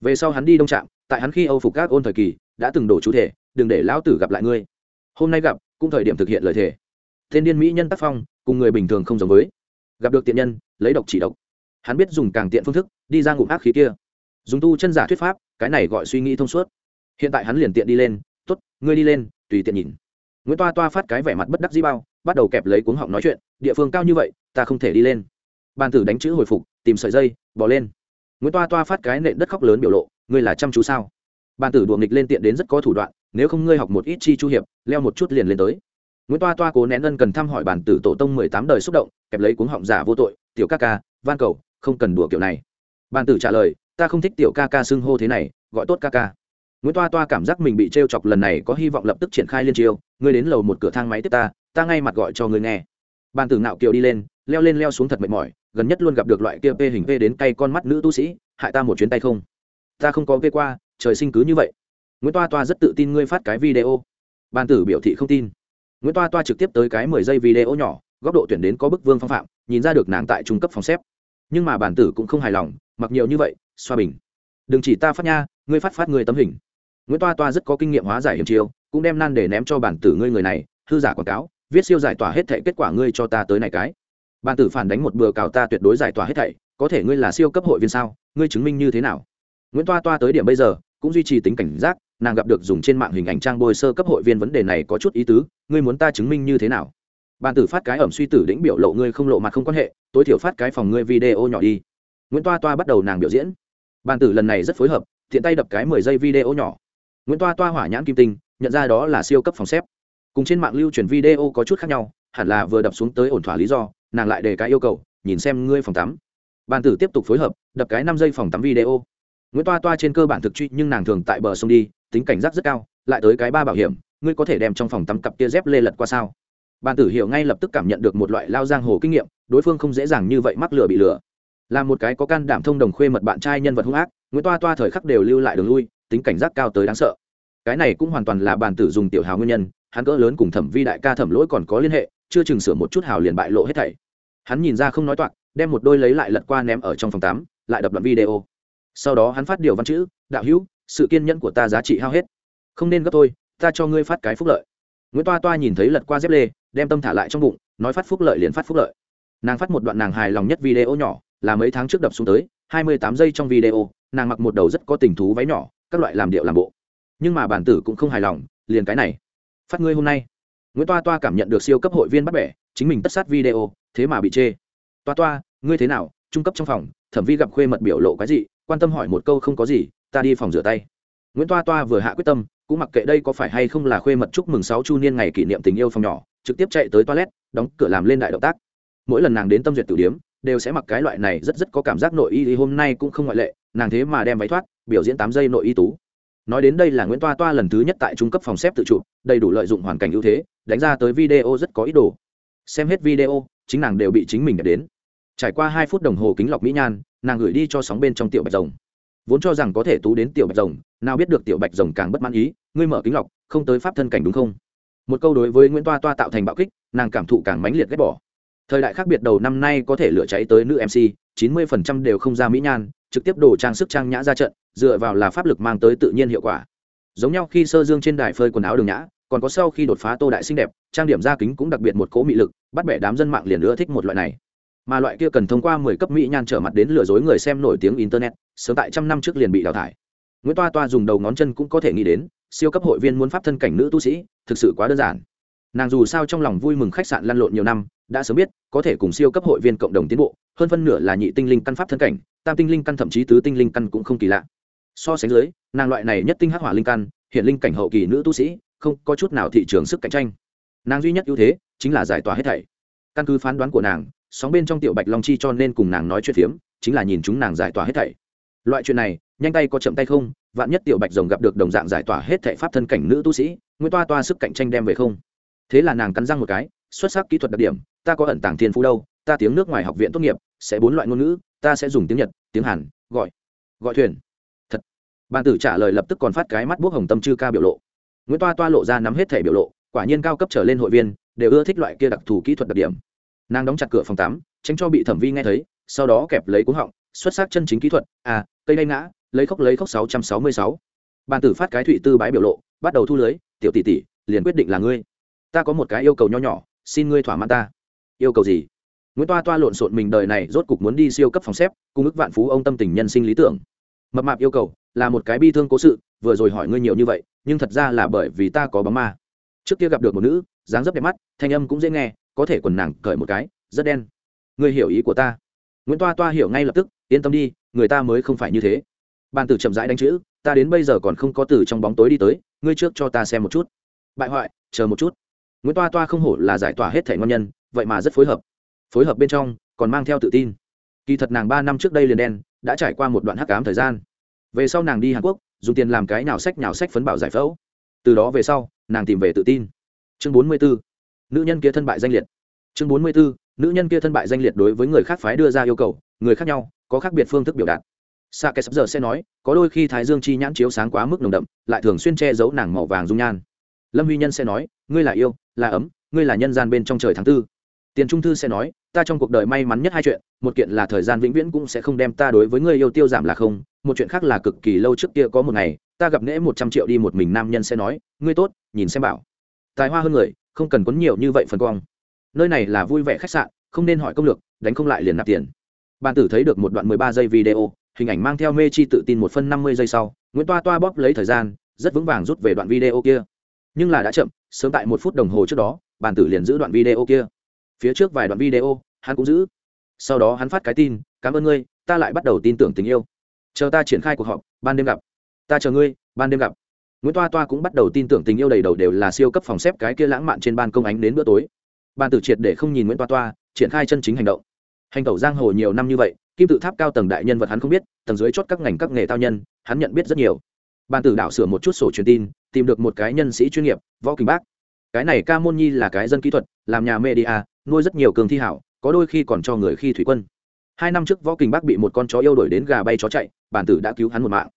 Về sau hắn đi đông trạm, tại hắn khi âu phục các ôn thời kỳ, đã từng đổ chú thể, đừng để lão tử gặp lại ngươi. Hôm nay gặp, cũng thời điểm thực hiện lời thề. Thiên điên mỹ nhân tác phong, cùng người bình thường không giống với. Gặp được tiện nhân, lấy độc chỉ độc. Hắn biết dùng càng tiện phương thức, đi ra ngụm ác khí kia. Dùng tu chân giả thuyết pháp, cái này gọi suy nghĩ thông suốt. Hiện tại hắn liền tiện đi lên t ố t ngươi đi lên, tùy tiện nhìn. Nguyễn toa toa phát cái vẻ mặt bất đắc dĩ bao, bắt đầu kẹp lấy cuống họng nói chuyện, địa phương cao như vậy, ta không thể đi lên bàn tử đánh chữ hồi phục, tìm sợi dây, bỏ lên. Nguyễn toa toa phát cái nện đất khóc lớn biểu lộ, ngươi là chăm chú sao? Bàn tử đùa nghịch lên tiện đến rất có thủ đoạn, nếu không ngươi học một ít chi chu hiệp, leo một chút liền lên tới. Nguyễn toa toa cố nén ân cần thăm hỏi bàn tử tổ tông mười tám đời xúc động, kẹp lấy cuống họng giả vô tội, tiểu ca ca, van cầu, không cần đùa kiểu này. Bàn tử trả lời, ta không thích tiểu ca ca xưng hô thế này, gọi tốt ca ca. Nguyễn toa toa cảm giác mình bị t r e o chọc lần này có hy vọng lập tức triển khai liên chiêu, ngươi đến lầu một cửa thang máy tiếp ta ta ngay mặt gọi cho ngươi nghe. Bàn tử nạo kiều đi lên, leo lên leo xuống thật mệt mỏi gần nhất luôn gặp được loại kia p hình p đến cay con mắt nữ tu sĩ, hại ta một chuyến tay không? Ta không có p qua, trời sinh cứ như vậy. Nguyễn toa toa rất tự tin ngươi phát cái video. Ban tử biểu thị không tin. Nguyễn toa toa trực tiếp tới cái mười giây video nhỏ, góc độ tuyển đến có bức vương phong phạm, nhìn ra được nàng tại trung cấp phòng xếp. Nhưng mà bản tử cũng không hài lòng, mặc nhiều như vậy, xoa bình. Đừng chỉ ta phát nha, ngươi phát phát người tấm hình. Nguyễn toa toa rất có kinh nghiệm hóa giải hiểm chiêu, cũng đem nan để ném cho bản tử ngươi người này, hư giả quảng cáo, viết siêu giải tỏa hết thệ kết quả ngươi cho ta tới này cái bàn tử phản đánh một bừa cào ta tuyệt đối giải tỏa hết thảy, có thể ngươi là siêu cấp hội viên sao? Ngươi chứng minh như thế nào? Nguyễn toa toa tới điểm bây giờ, cũng duy trì tính cảnh giác, nàng gặp được dùng trên mạng hình ảnh trang bôi sơ cấp hội viên vấn đề này có chút ý tứ, ngươi muốn ta chứng minh như thế nào? Bàn tử phát cái ẩm suy tử đĩnh biểu lộ ngươi không lộ mặt không quan hệ, tối thiểu phát cái phòng ngươi video nhỏ đi. Nguyễn toa toa bắt đầu nàng biểu diễn. Bàn tử lần này rất phối hợp thiện tay đập cái mười giây video nhỏ. Nguyễn toa toa hỏa nhãn kim tinh, nhận ra đó là siêu cấp phòng xếp. Cùng trên mạng lưu truyền video có chút khác nhau, hẳn là vừa đập xuống tới ổn thỏa lý do nàng lại đề cái yêu cầu, nhìn xem ngươi phòng tắm. Bàn tử tiếp tục phối hợp, đập cái năm giây phòng tắm video. Nguyễn toa toa trên cơ bản thực truy, nhưng nàng thường tại bờ sông đi, tính cảnh giác rất cao, lại tới cái ba bảo hiểm, ngươi có thể đem trong phòng tắm cặp kia dép lê lật qua sao? Bàn tử hiểu ngay lập tức cảm nhận được một loại lao giang hồ kinh nghiệm, đối phương không dễ dàng như vậy mắc lừa bị lừa là một cái có can đảm thông đồng khuê mật bạn trai nhân vật hung ác, nguyễn toa toa thời khắc đều lưu lại đường lui, tính cảnh giác cao tới đáng sợ. Cái này cũng hoàn toàn là bàn tử dùng tiểu hào nguyên nhân, hắn cỡ lớn cùng thẩm vi đại ca thẩm lỗi còn có liên hệ chưa chừng sửa một chút hào liền bại lộ hết thảy. Hắn nhìn ra không nói toạc, đem một đôi lấy lại lật qua ném ở trong phòng tắm lại đập đoạn video. Sau đó hắn phát điều văn chữ, đạo hữu, sự kiên nhẫn của ta giá trị hao hết. Không nên gấp thôi, ta cho ngươi phát cái phúc lợi. Nguyễn toa toa nhìn thấy lật qua dép lê, đem tâm thả lại trong bụng, nói phát phúc lợi liền phát phúc lợi. Nàng phát một đoạn nàng hài lòng nhất video nhỏ, là mấy tháng trước đập xuống tới, hai mươi tám giây trong video, nàng mặc một đầu rất có tình thú váy nhỏ, các loại làm điệu làm bộ. Nhưng mà bản tử cũng không hài lòng, liền cái này. Phát ngươi hôm nay nguyễn toa toa cảm nhận được siêu cấp hội viên bắt bẻ, chính mình tất sát video, thế mà bị chê. Toa toa, ngươi thế nào? Trung cấp trong phòng, thẩm vi gặp khuê mật biểu lộ cái gì quan tâm hỏi một câu không có gì, ta đi phòng rửa tay. Nguyễn toa toa vừa hạ quyết tâm, cũng mặc kệ đây có phải hay không là khuê mật chúc mừng sáu chu niên ngày kỷ niệm tình yêu phòng nhỏ, trực tiếp chạy tới toilet, đóng cửa làm lên đại động tác. Mỗi lần nàng đến tâm duyệt tử điếm, đều sẽ mặc cái loại này rất rất có cảm giác nội y thì hôm nay cũng không ngoại lệ, nàng thế mà đem váy thoát, biểu diễn tám giây nội y tú nói đến đây là nguyễn toa toa lần thứ nhất tại trung cấp phòng xếp tự chụp đầy đủ lợi dụng hoàn cảnh ưu thế, đánh ra tới video rất có ý đồ. Xem hết video, chính nàng đều bị chính mình đẹp đến. Trải qua hai phút đồng hồ kính lọc mỹ nhan, nàng gửi đi cho sóng bên trong tiểu bạch rồng. Vốn cho rằng có thể tú đến tiểu bạch rồng, nào biết được tiểu bạch rồng càng bất mãn ý, ngươi mở kính lọc, không tới pháp thân cảnh đúng không? Một câu đối với nguyễn toa toa tạo thành bạo kích, nàng cảm thụ càng mãnh liệt ghét bỏ. Thời đại khác biệt đầu năm nay có thể lửa cháy tới nữ mc chín mươi phần trăm đều không ra mỹ nhan trực tiếp đổ trang sức trang nhã ra trận, dựa vào là pháp lực mang tới tự nhiên hiệu quả. Giống nhau khi sơ dương trên đài phơi quần áo đường nhã, còn có sau khi đột phá tô đại xinh đẹp, trang điểm da kính cũng đặc biệt một cố mị lực, bắt bẻ đám dân mạng liền nữa thích một loại này. Mà loại kia cần thông qua mười cấp mỹ nhan trở mặt đến lừa dối người xem nổi tiếng internet, sớm tại trăm năm trước liền bị đào thải. Nguyễn toa toa dùng đầu ngón chân cũng có thể nghĩ đến, siêu cấp hội viên muốn pháp thân cảnh nữ tu sĩ, thực sự quá đơn giản nàng dù sao trong lòng vui mừng khách sạn lăn lộn nhiều năm, đã sớm biết, có thể cùng siêu cấp hội viên cộng đồng tiến bộ, hơn phân nửa là nhị tinh linh căn pháp thân cảnh, tam tinh linh căn thậm chí tứ tinh linh căn cũng không kỳ lạ. So sánh dưới, nàng loại này nhất tinh hắc hỏa linh căn, hiện linh cảnh hậu kỳ nữ tu sĩ, không có chút nào thị trường sức cạnh tranh. Nàng duy nhất ưu thế, chính là giải tỏa hết thảy. Căn cứ phán đoán của nàng, sóng bên trong tiểu bạch long chi cho nên cùng nàng nói chuyện phiếm, chính là nhìn chúng nàng giải tỏa hết thảy. Loại chuyện này, nhanh tay có chậm tay không, vạn nhất tiểu bạch rồng gặp được đồng dạng giải tỏa hết thảy pháp thân cảnh nữ tu sĩ nguyễn toa toa sức cạnh tranh đem về không? Thế là nàng cắn răng một cái, xuất sắc kỹ thuật đặc điểm, ta có ẩn tàng thiên phú đâu, ta tiếng nước ngoài học viện tốt nghiệp, sẽ bốn loại ngôn ngữ, ta sẽ dùng tiếng nhật, tiếng hàn, gọi gọi thuyền. Thật. Bàn tử trả lời lập tức còn phát cái mắt buốc hồng tâm chư ca biểu lộ. Nguyễn toa toa lộ ra nắm hết thẻ biểu lộ, quả nhiên cao cấp trở lên hội viên, đều ưa thích loại kia đặc thù kỹ thuật đặc điểm. Nàng đóng chặt cửa phòng tắm, tránh cho bị thẩm vi nghe thấy, sau đó kẹp lấy cuống họng, xuất sắc chân chính kỹ thuật à cây đay ngã, lấy khóc lấy khóc sáu trăm sáu mươi sáu. Bàn tử phát cái thụy tư bái biểu lộ, bắt đầu thu lưới, tiểu tỷ tỷ, liền quyết định là ngươi ta có một cái yêu cầu nho nhỏ, xin ngươi thỏa mãn ta. Yêu cầu gì? Nguyễn toa toa lộn xộn mình đời này rốt cục muốn đi siêu cấp phòng xếp cung ức vạn phú ông tâm tình nhân sinh lý tưởng. Mập mạp yêu cầu, là một cái bi thương cố sự, vừa rồi hỏi ngươi nhiều như vậy, nhưng thật ra là bởi vì ta có bóng ma. Trước kia gặp được một nữ, dáng dấp đẹp mắt, thanh âm cũng dễ nghe, có thể quần nàng cởi một cái, rất đen. Ngươi hiểu ý của ta. Nguyễn toa toa hiểu ngay lập tức, yên tâm đi, người ta mới không phải như thế. Bàn tử chậm rãi đánh chữ, ta đến bây giờ còn không có từ trong bóng tối đi tới, ngươi trước cho ta xem một chút. Bại hoại, chờ một chút nguyễn toa toa không hổ là giải tỏa hết thẻ ngon nhân, vậy mà rất phối hợp. Phối hợp bên trong, còn mang theo tự tin. Kỳ thật nàng ba năm trước đây liền đen, đã trải qua một đoạn hắc ám thời gian. Về sau nàng đi hàn quốc, dùng tiền làm cái nào sách nào sách phấn bảo giải phẫu. Từ đó về sau, nàng tìm về tự tin. Chương bốn mươi bốn nữ nhân kia thân bại danh liệt. Chương bốn mươi bốn nữ nhân kia thân bại danh liệt đối với người khác phái đưa ra yêu cầu, người khác nhau, có khác biệt phương thức biểu đạt. Sa kẻ sắp giờ sẽ nói, có đôi khi thái dương chi nhãn chiếu sáng quá mức nồng đậm, lại thường xuyên che giấu nàng màu vàng dung nhan lâm huy nhân sẽ nói, ngươi là yêu, là ấm, ngươi là nhân gian bên trong trời tháng tư. Tiền trung thư sẽ nói, ta trong cuộc đời may mắn nhất hai chuyện, một kiện là thời gian vĩnh viễn cũng sẽ không đem ta đối với người yêu tiêu giảm là không, một chuyện khác là cực kỳ lâu trước kia có một ngày, ta gặp nễ một trăm triệu đi một mình nam nhân sẽ nói, ngươi tốt, nhìn xem bảo. Tài hoa hơn người, không cần quấn nhiều như vậy phần quang. Nơi này là vui vẻ khách sạn, không nên hỏi công lược, đánh không lại liền nạp tiền. Bàn tử thấy được một đoạn mười ba giây video, hình ảnh mang theo mê chi tự tin một phân năm mươi giây sau, nguyễn toa toa bóp lấy thời gian, rất vững vàng rút về đoạn video kia nhưng là đã chậm, sớm tại một phút đồng hồ trước đó, bàn tử liền giữ đoạn video kia. Phía trước vài đoạn video, hắn cũng giữ. Sau đó hắn phát cái tin, cảm ơn ngươi, ta lại bắt đầu tin tưởng tình yêu. Chờ ta triển khai cuộc họp, ban đêm gặp. Ta chờ ngươi, ban đêm gặp. Nguyễn toa toa cũng bắt đầu tin tưởng tình yêu đầy đầu đều là siêu cấp phòng xếp cái kia lãng mạn trên ban công ánh đến bữa tối. Ban tử triệt để không nhìn nguyễn toa toa, triển khai chân chính hành động. Hành tẩu giang hồ nhiều năm như vậy, kim tự tháp cao tầng đại nhân vật hắn không biết, tầng dưới chốt các ngành các nghề tao nhân, hắn nhận biết rất nhiều ban tử đảo sửa một chút sổ truyền tin, tìm được một cái nhân sĩ chuyên nghiệp, võ kinh bác. Cái này ca môn nhi là cái dân kỹ thuật, làm nhà media à, nuôi rất nhiều cường thi hảo, có đôi khi còn cho người khi thủy quân. Hai năm trước võ kinh bác bị một con chó yêu đuổi đến gà bay chó chạy bàn tử đã cứu hắn một mạng.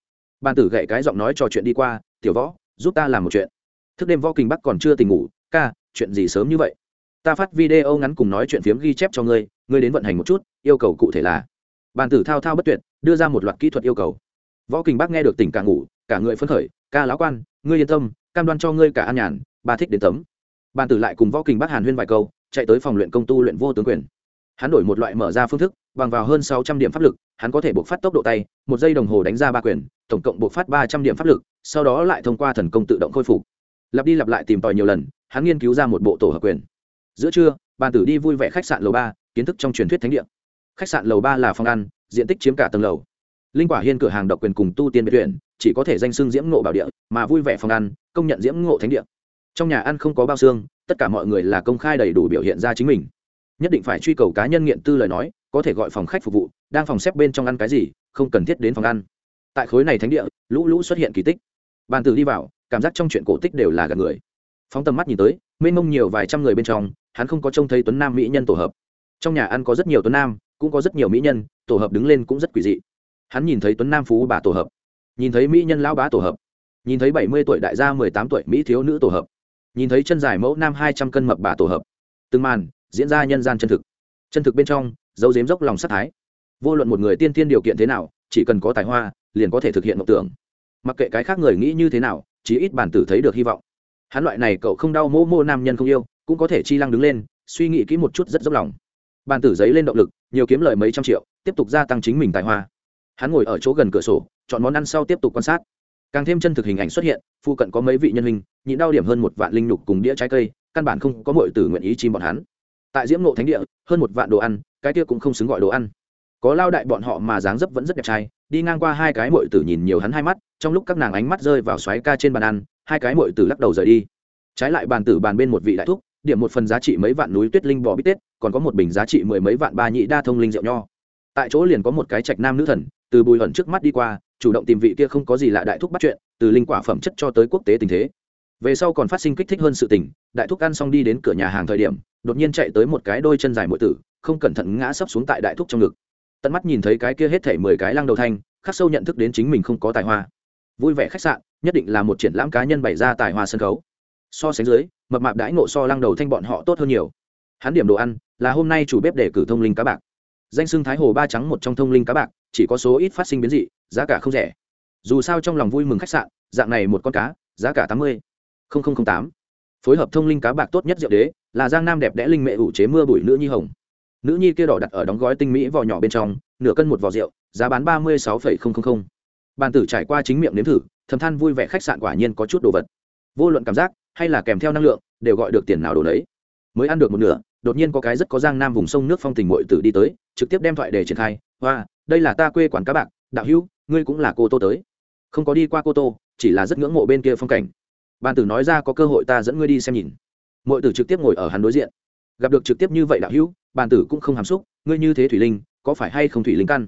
Bàn tử gậy cái giọng nói trò chuyện đi qua, tiểu võ, giúp ta làm một chuyện. Thức đêm võ kinh bác còn chưa tỉnh ngủ, ca, chuyện gì sớm như vậy? Ta phát video ngắn cùng nói chuyện phiếm ghi chép cho ngươi ngươi đến vận hành một chút, yêu cầu cụ thể là bàn tử thao thao bất tuyệt, đưa ra một loạt kỹ thuật yêu cầu. Võ kinh bác nghe được tỉnh cả ngủ cả người phấn khởi, ca lão quan, ngươi yên tâm, cam đoan cho ngươi cả an nhàn bà thích đến tấm. Bàn tử lại cùng võ kình bác hàn huyên vài câu, chạy tới phòng luyện công tu luyện vô tướng quyền. Hắn đổi một loại mở ra phương thức, bằng vào hơn sáu trăm điểm pháp lực, hắn có thể buộc phát tốc độ tay, một giây đồng hồ đánh ra ba quyền, tổng cộng buộc phát ba trăm điểm pháp lực, sau đó lại thông qua thần công tự động khôi phục. Lặp đi lặp lại tìm tòi nhiều lần, hắn nghiên cứu ra một bộ tổ hợp quyền. Giữa trưa, bàn tử đi vui vẻ khách sạn lầu ba, kiến thức trong truyền thuyết thánh địa. Khách sạn lầu ba là phòng ăn, diện tích chiếm cả tầng lầu linh quả hiên cửa hàng độc quyền cùng tu tiên biệt tuyển chỉ có thể danh xưng diễm ngộ bảo địa, mà vui vẻ phòng ăn, công nhận diễm ngộ thánh địa. Trong nhà ăn không có bao xương, tất cả mọi người là công khai đầy đủ biểu hiện ra chính mình. Nhất định phải truy cầu cá nhân nghiện tư lời nói, có thể gọi phòng khách phục vụ, đang phòng xếp bên trong ăn cái gì, không cần thiết đến phòng ăn. Tại khối này thánh địa, lũ lũ xuất hiện kỳ tích. Bàn tử đi vào, cảm giác trong chuyện cổ tích đều là gần người. Phóng tầm mắt nhìn tới, mênh mông nhiều vài trăm người bên trong, hắn không có trông thấy tuấn nam mỹ nhân tổ hợp. Trong nhà ăn có rất nhiều tuấn nam, cũng có rất nhiều mỹ nhân, tổ hợp đứng lên cũng rất quỷ dị hắn nhìn thấy tuấn nam phú bà tổ hợp, nhìn thấy mỹ nhân lão bá tổ hợp, nhìn thấy bảy mươi tuổi đại gia mười tám tuổi mỹ thiếu nữ tổ hợp, nhìn thấy chân dài mẫu nam hai trăm cân mập bà tổ hợp. Từng màn diễn ra nhân gian chân thực. Chân thực bên trong, dấu dếm dốc lòng sát thái. Vô luận một người tiên tiên điều kiện thế nào, chỉ cần có tài hoa, liền có thể thực hiện mộng tưởng. Mặc kệ cái khác người nghĩ như thế nào, chí ít bản tử thấy được hy vọng. Hắn loại này cậu không đau mô mô nam nhân không yêu, cũng có thể chi lăng đứng lên, suy nghĩ kỹ một chút rất dốc lòng. Bàn tử giấy lên động lực, nhiều kiếm lời mấy trăm triệu, tiếp tục gia tăng chính mình tài hoa hắn ngồi ở chỗ gần cửa sổ, chọn món ăn sau tiếp tục quan sát. Càng thêm chân thực hình ảnh xuất hiện phụ cận có mấy vị nhân hình nhịn đau điểm hơn một vạn linh lục cùng đĩa trái cây, căn bản không có mọi tử nguyện ý chim bọn hắn. Tại diễm nộ thánh địa, hơn một vạn đồ ăn, cái kia cũng không xứng gọi đồ ăn. Có lao đại bọn họ mà dáng dấp vẫn rất đẹp trai, đi ngang qua hai cái mội tử nhìn nhiều hắn hai mắt, trong lúc các nàng ánh mắt rơi vào xoáy ca trên bàn ăn, hai cái mội tử lắc đầu rời đi. Trái lại bàn tử bàn bên một vị đại thúc, điểm một phần giá trị mấy vạn núi tuyết linh bò bít tết, còn có một bình giá trị mười mấy vạn ba nhị đa thông linh rượu nho. Tại chỗ liền có một cái trạch nam nữ thần từ bùi hẩn trước mắt đi qua, chủ động tìm vị kia không có gì lạ đại thúc bắt chuyện, từ linh quả phẩm chất cho tới quốc tế tình thế. Về sau còn phát sinh kích thích hơn sự tình, đại thúc ăn xong đi đến cửa nhà hàng thời điểm, đột nhiên chạy tới một cái đôi chân dài mội tử, không cẩn thận ngã sấp xuống tại đại thúc trong ngực. Tận mắt nhìn thấy cái kia hết thể mười cái lăng đầu thanh, khắc sâu nhận thức đến chính mình không có tài hoa. Vui vẻ khách sạn, nhất định là một triển lãm cá nhân bày ra tài hoa sân khấu. So sánh dưới, mập mạp đãi ngộ so lăng đầu thanh bọn họ tốt hơn nhiều. Hắn điểm đồ ăn, là hôm nay chủ bếp để cử thông linh cá bạc danh xưng thái hồ ba trắng một trong thông linh cá bạc, chỉ có số ít phát sinh biến dị, giá cả không rẻ. Dù sao trong lòng vui mừng khách sạn, dạng này một con cá, giá cả tám mươi tám. Phối hợp thông linh cá bạc tốt nhất rượu đế, là giang nam đẹp đẽ linh mẹ ủ chế mưa bụi nữ nhi hồng. Nữ nhi kia đỏ đặt ở đóng gói tinh mỹ vỏ nhỏ bên trong, nửa cân một vỏ rượu, giá bán ba mươi sáu bàn tử trải qua chính miệng nếm thử, thầm than vui vẻ khách sạn quả nhiên có chút đồ vật. Vô luận cảm giác, hay là kèm theo năng lượng, đều gọi được tiền nào đồ đấy mới ăn được một nửa đột nhiên có cái rất có giang nam vùng sông nước phong tình mội tử đi tới, trực tiếp đem thoại để triển khai, hoa, đây là ta quê quán cá bạc, đạo hữu, ngươi cũng là cô tô tới. Không có đi qua cô tô, chỉ là rất ngưỡng mộ bên kia phong cảnh. Ban tử nói ra có cơ hội ta dẫn ngươi đi xem nhìn. Mội tử trực tiếp ngồi ở hắn đối diện. Gặp được trực tiếp như vậy đạo hữu, bàn tử cũng không hàm xúc, ngươi như thế thủy linh, có phải hay không thủy linh căn?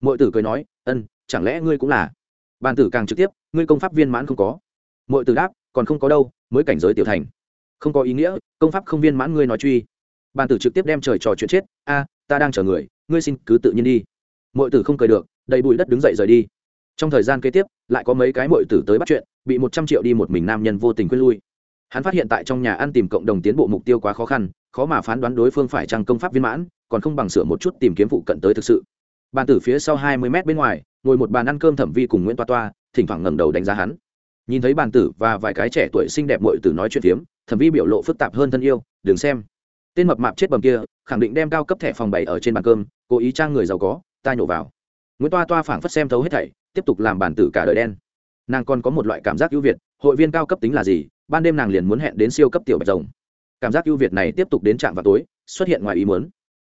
Mội tử cười nói, ân, chẳng lẽ ngươi cũng là? Bàn tử càng trực tiếp, ngươi công pháp viên mãn không có. Mội tử đáp, còn không có đâu, mới cảnh giới tiểu thành. Không có ý nghĩa, công pháp không viên mãn ngươi nói truy bàn tử trực tiếp đem trời trò chuyện chết, a, ta đang chờ người, ngươi xin cứ tự nhiên đi. Mọi tử không cười được, đầy bụi đất đứng dậy rời đi. Trong thời gian kế tiếp, lại có mấy cái mọi tử tới bắt chuyện, bị một trăm triệu đi một mình nam nhân vô tình quên lui. Hắn phát hiện tại trong nhà ăn tìm cộng đồng tiến bộ mục tiêu quá khó khăn, khó mà phán đoán đối phương phải trăng công pháp viên mãn, còn không bằng sửa một chút tìm kiếm phụ cận tới thực sự. Bàn tử phía sau hai mươi mét bên ngoài, ngồi một bàn ăn cơm thẩm vi cùng nguyễn toa toa, thỉnh thoảng ngẩng đầu đánh giá hắn. Nhìn thấy bàn tử và vài cái trẻ tuổi xinh đẹp mội tử nói chuyện phiếm, thẩm vi biểu lộ phức tạp hơn thân yêu, đừng xem tên mập mạp chết bầm kia, khẳng định đem cao cấp thẻ phòng bày ở trên bàn cơm, cố ý trang người giàu có, ta nhổ vào. Nguyễn toa toa phảng phất xem thấu hết thảy, tiếp tục làm bản tử cả đời đen. Nàng còn có một loại cảm giác ưu việt, hội viên cao cấp tính là gì, ban đêm nàng liền muốn hẹn đến siêu cấp tiểu bạch rồng. Cảm giác ưu việt này tiếp tục đến trạm vào tối, xuất hiện ngoài ý muốn.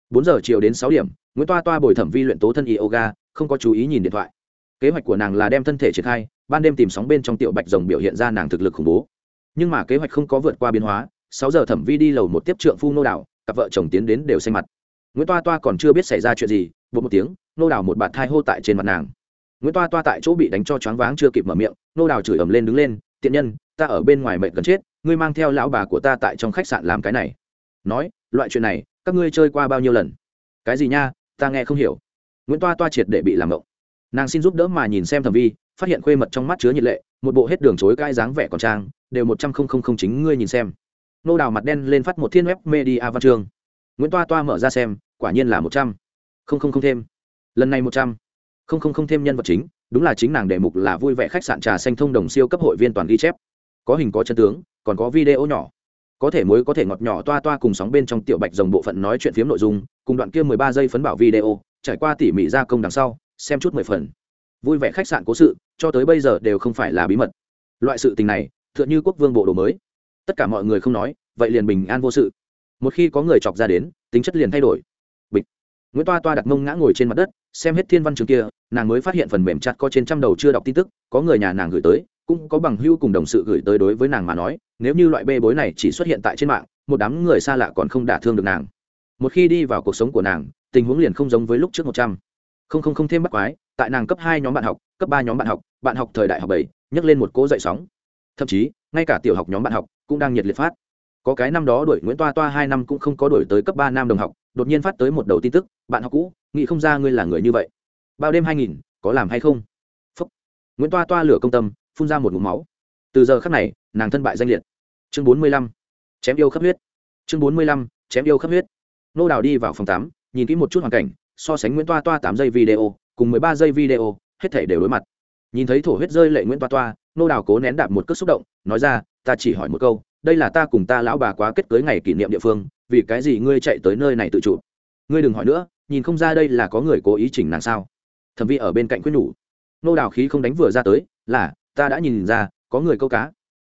Bốn giờ chiều đến sáu điểm, nguyễn toa toa bồi thẩm vi luyện tố thân yoga, không có chú ý nhìn điện thoại. Kế hoạch của nàng là đem thân thể triển khai, ban đêm tìm sóng bên trong tiểu bạch rồng biểu hiện ra nàng thực lực khủng bố. Nhưng mà kế hoạch không có vượt qua biến hóa sáu giờ thẩm vi đi lầu một tiếp trượng phu nô đảo cặp vợ chồng tiến đến đều xanh mặt. Nguyễn toa toa còn chưa biết xảy ra chuyện gì bột một tiếng, nô đảo một bạt thai hô tại trên mặt nàng. Nguyễn toa toa tại chỗ bị đánh cho choáng váng chưa kịp mở miệng, nô đảo chửi ầm lên đứng lên, tiện nhân, ta ở bên ngoài mệt gần chết, ngươi mang theo lão bà của ta tại trong khách sạn làm cái này. Nói, loại chuyện này, các ngươi chơi qua bao nhiêu lần? Cái gì nha, ta nghe không hiểu. Nguyễn toa toa triệt để bị làm ngộng. Nàng xin giúp đỡ mà nhìn xem thẩm vi, phát hiện khuê mật trong mắt chứa nhiệt lệ, một bộ hết đường chối cãi dáng vẻ còn trang, đều một trăm không không không chính ngươi nhìn xem nô đào mặt đen lên phát một thiên web media văn chương. Nguyễn toa toa mở ra xem, quả nhiên là một trăm. Không không không thêm. Lần này một trăm. Không không không thêm nhân vật chính, đúng là chính nàng đề mục là vui vẻ khách sạn trà xanh thông đồng siêu cấp hội viên toàn ghi chép. Có hình có chân tướng, còn có video nhỏ. Có thể mối có thể ngọt nhỏ toa toa cùng sóng bên trong tiểu bạch dòng bộ phận nói chuyện phiếm nội dung, cùng đoạn kia mười ba giây phấn bảo video, trải qua tỉ mỉ gia công đằng sau, xem chút mười phần. Vui vẻ khách sạn cố sự, cho tới bây giờ đều không phải là bí mật. Loại sự tình này t h ư ợ n h ư quốc vương bộ đồ mới tất cả mọi người không nói, vậy liền bình an vô sự. Một khi có người chọc ra đến, tính chất liền thay đổi. Bịch. Nguyễn toa toa đặt mông ngã ngồi trên mặt đất, xem hết thiên văn trường kia, nàng mới phát hiện phần mềm chặt có trên trăm đầu chưa đọc tin tức, có người nhà nàng gửi tới, cũng có bằng hưu cùng đồng sự gửi tới đối với nàng mà nói, nếu như loại bê bối này chỉ xuất hiện tại trên mạng, một đám người xa lạ còn không đả thương được nàng. Một khi đi vào cuộc sống của nàng, tình huống liền không giống với lúc trước một trăm. Không không không thêm bắt quái, tại nàng cấp hai nhóm bạn học, cấp ba nhóm bạn học bạn học thời đại học bảy, nhấc lên một cỗ dậy sóng. Thậm chí, ngay cả tiểu học nhóm bạn học cũng đang nhiệt liệt phát. Có cái năm đó đuổi nguyễn toa toa hai năm cũng không có đuổi tới cấp ba nam đồng học, đột nhiên phát tới một đầu tin tức, bạn học cũ, nghĩ không ra ngươi là người như vậy. Bao đêm hai nghìn, có làm hay không? Phúc. nguyễn toa toa lửa công tâm, phun ra một ngụm máu. Từ giờ khắc này, nàng thân bại danh liệt. Chương bốn mươi lăm, chém yêu khắp huyết. Chương bốn mươi lăm, chém yêu khắp huyết. Nô đào đi vào phòng tám, nhìn kỹ một chút hoàn cảnh, so sánh nguyễn toa toa tám giây video, cùng mười ba giây video, hết thể đều đối mặt. Nhìn thấy thổ huyết rơi lệ nguyễn toa toa nô đào cố nén đạp một cước xúc động, nói ra, ta chỉ hỏi một câu, đây là ta cùng ta lão bà quá kết cưới ngày kỷ niệm địa phương, vì cái gì ngươi chạy tới nơi này tự chủ? ngươi đừng hỏi nữa, nhìn không ra đây là có người cố ý chỉnh nàng sao? Thẩm vi ở bên cạnh quyết nhủ. Nô đào khí không đánh vừa ra tới, là, ta đã nhìn ra, có người câu cá.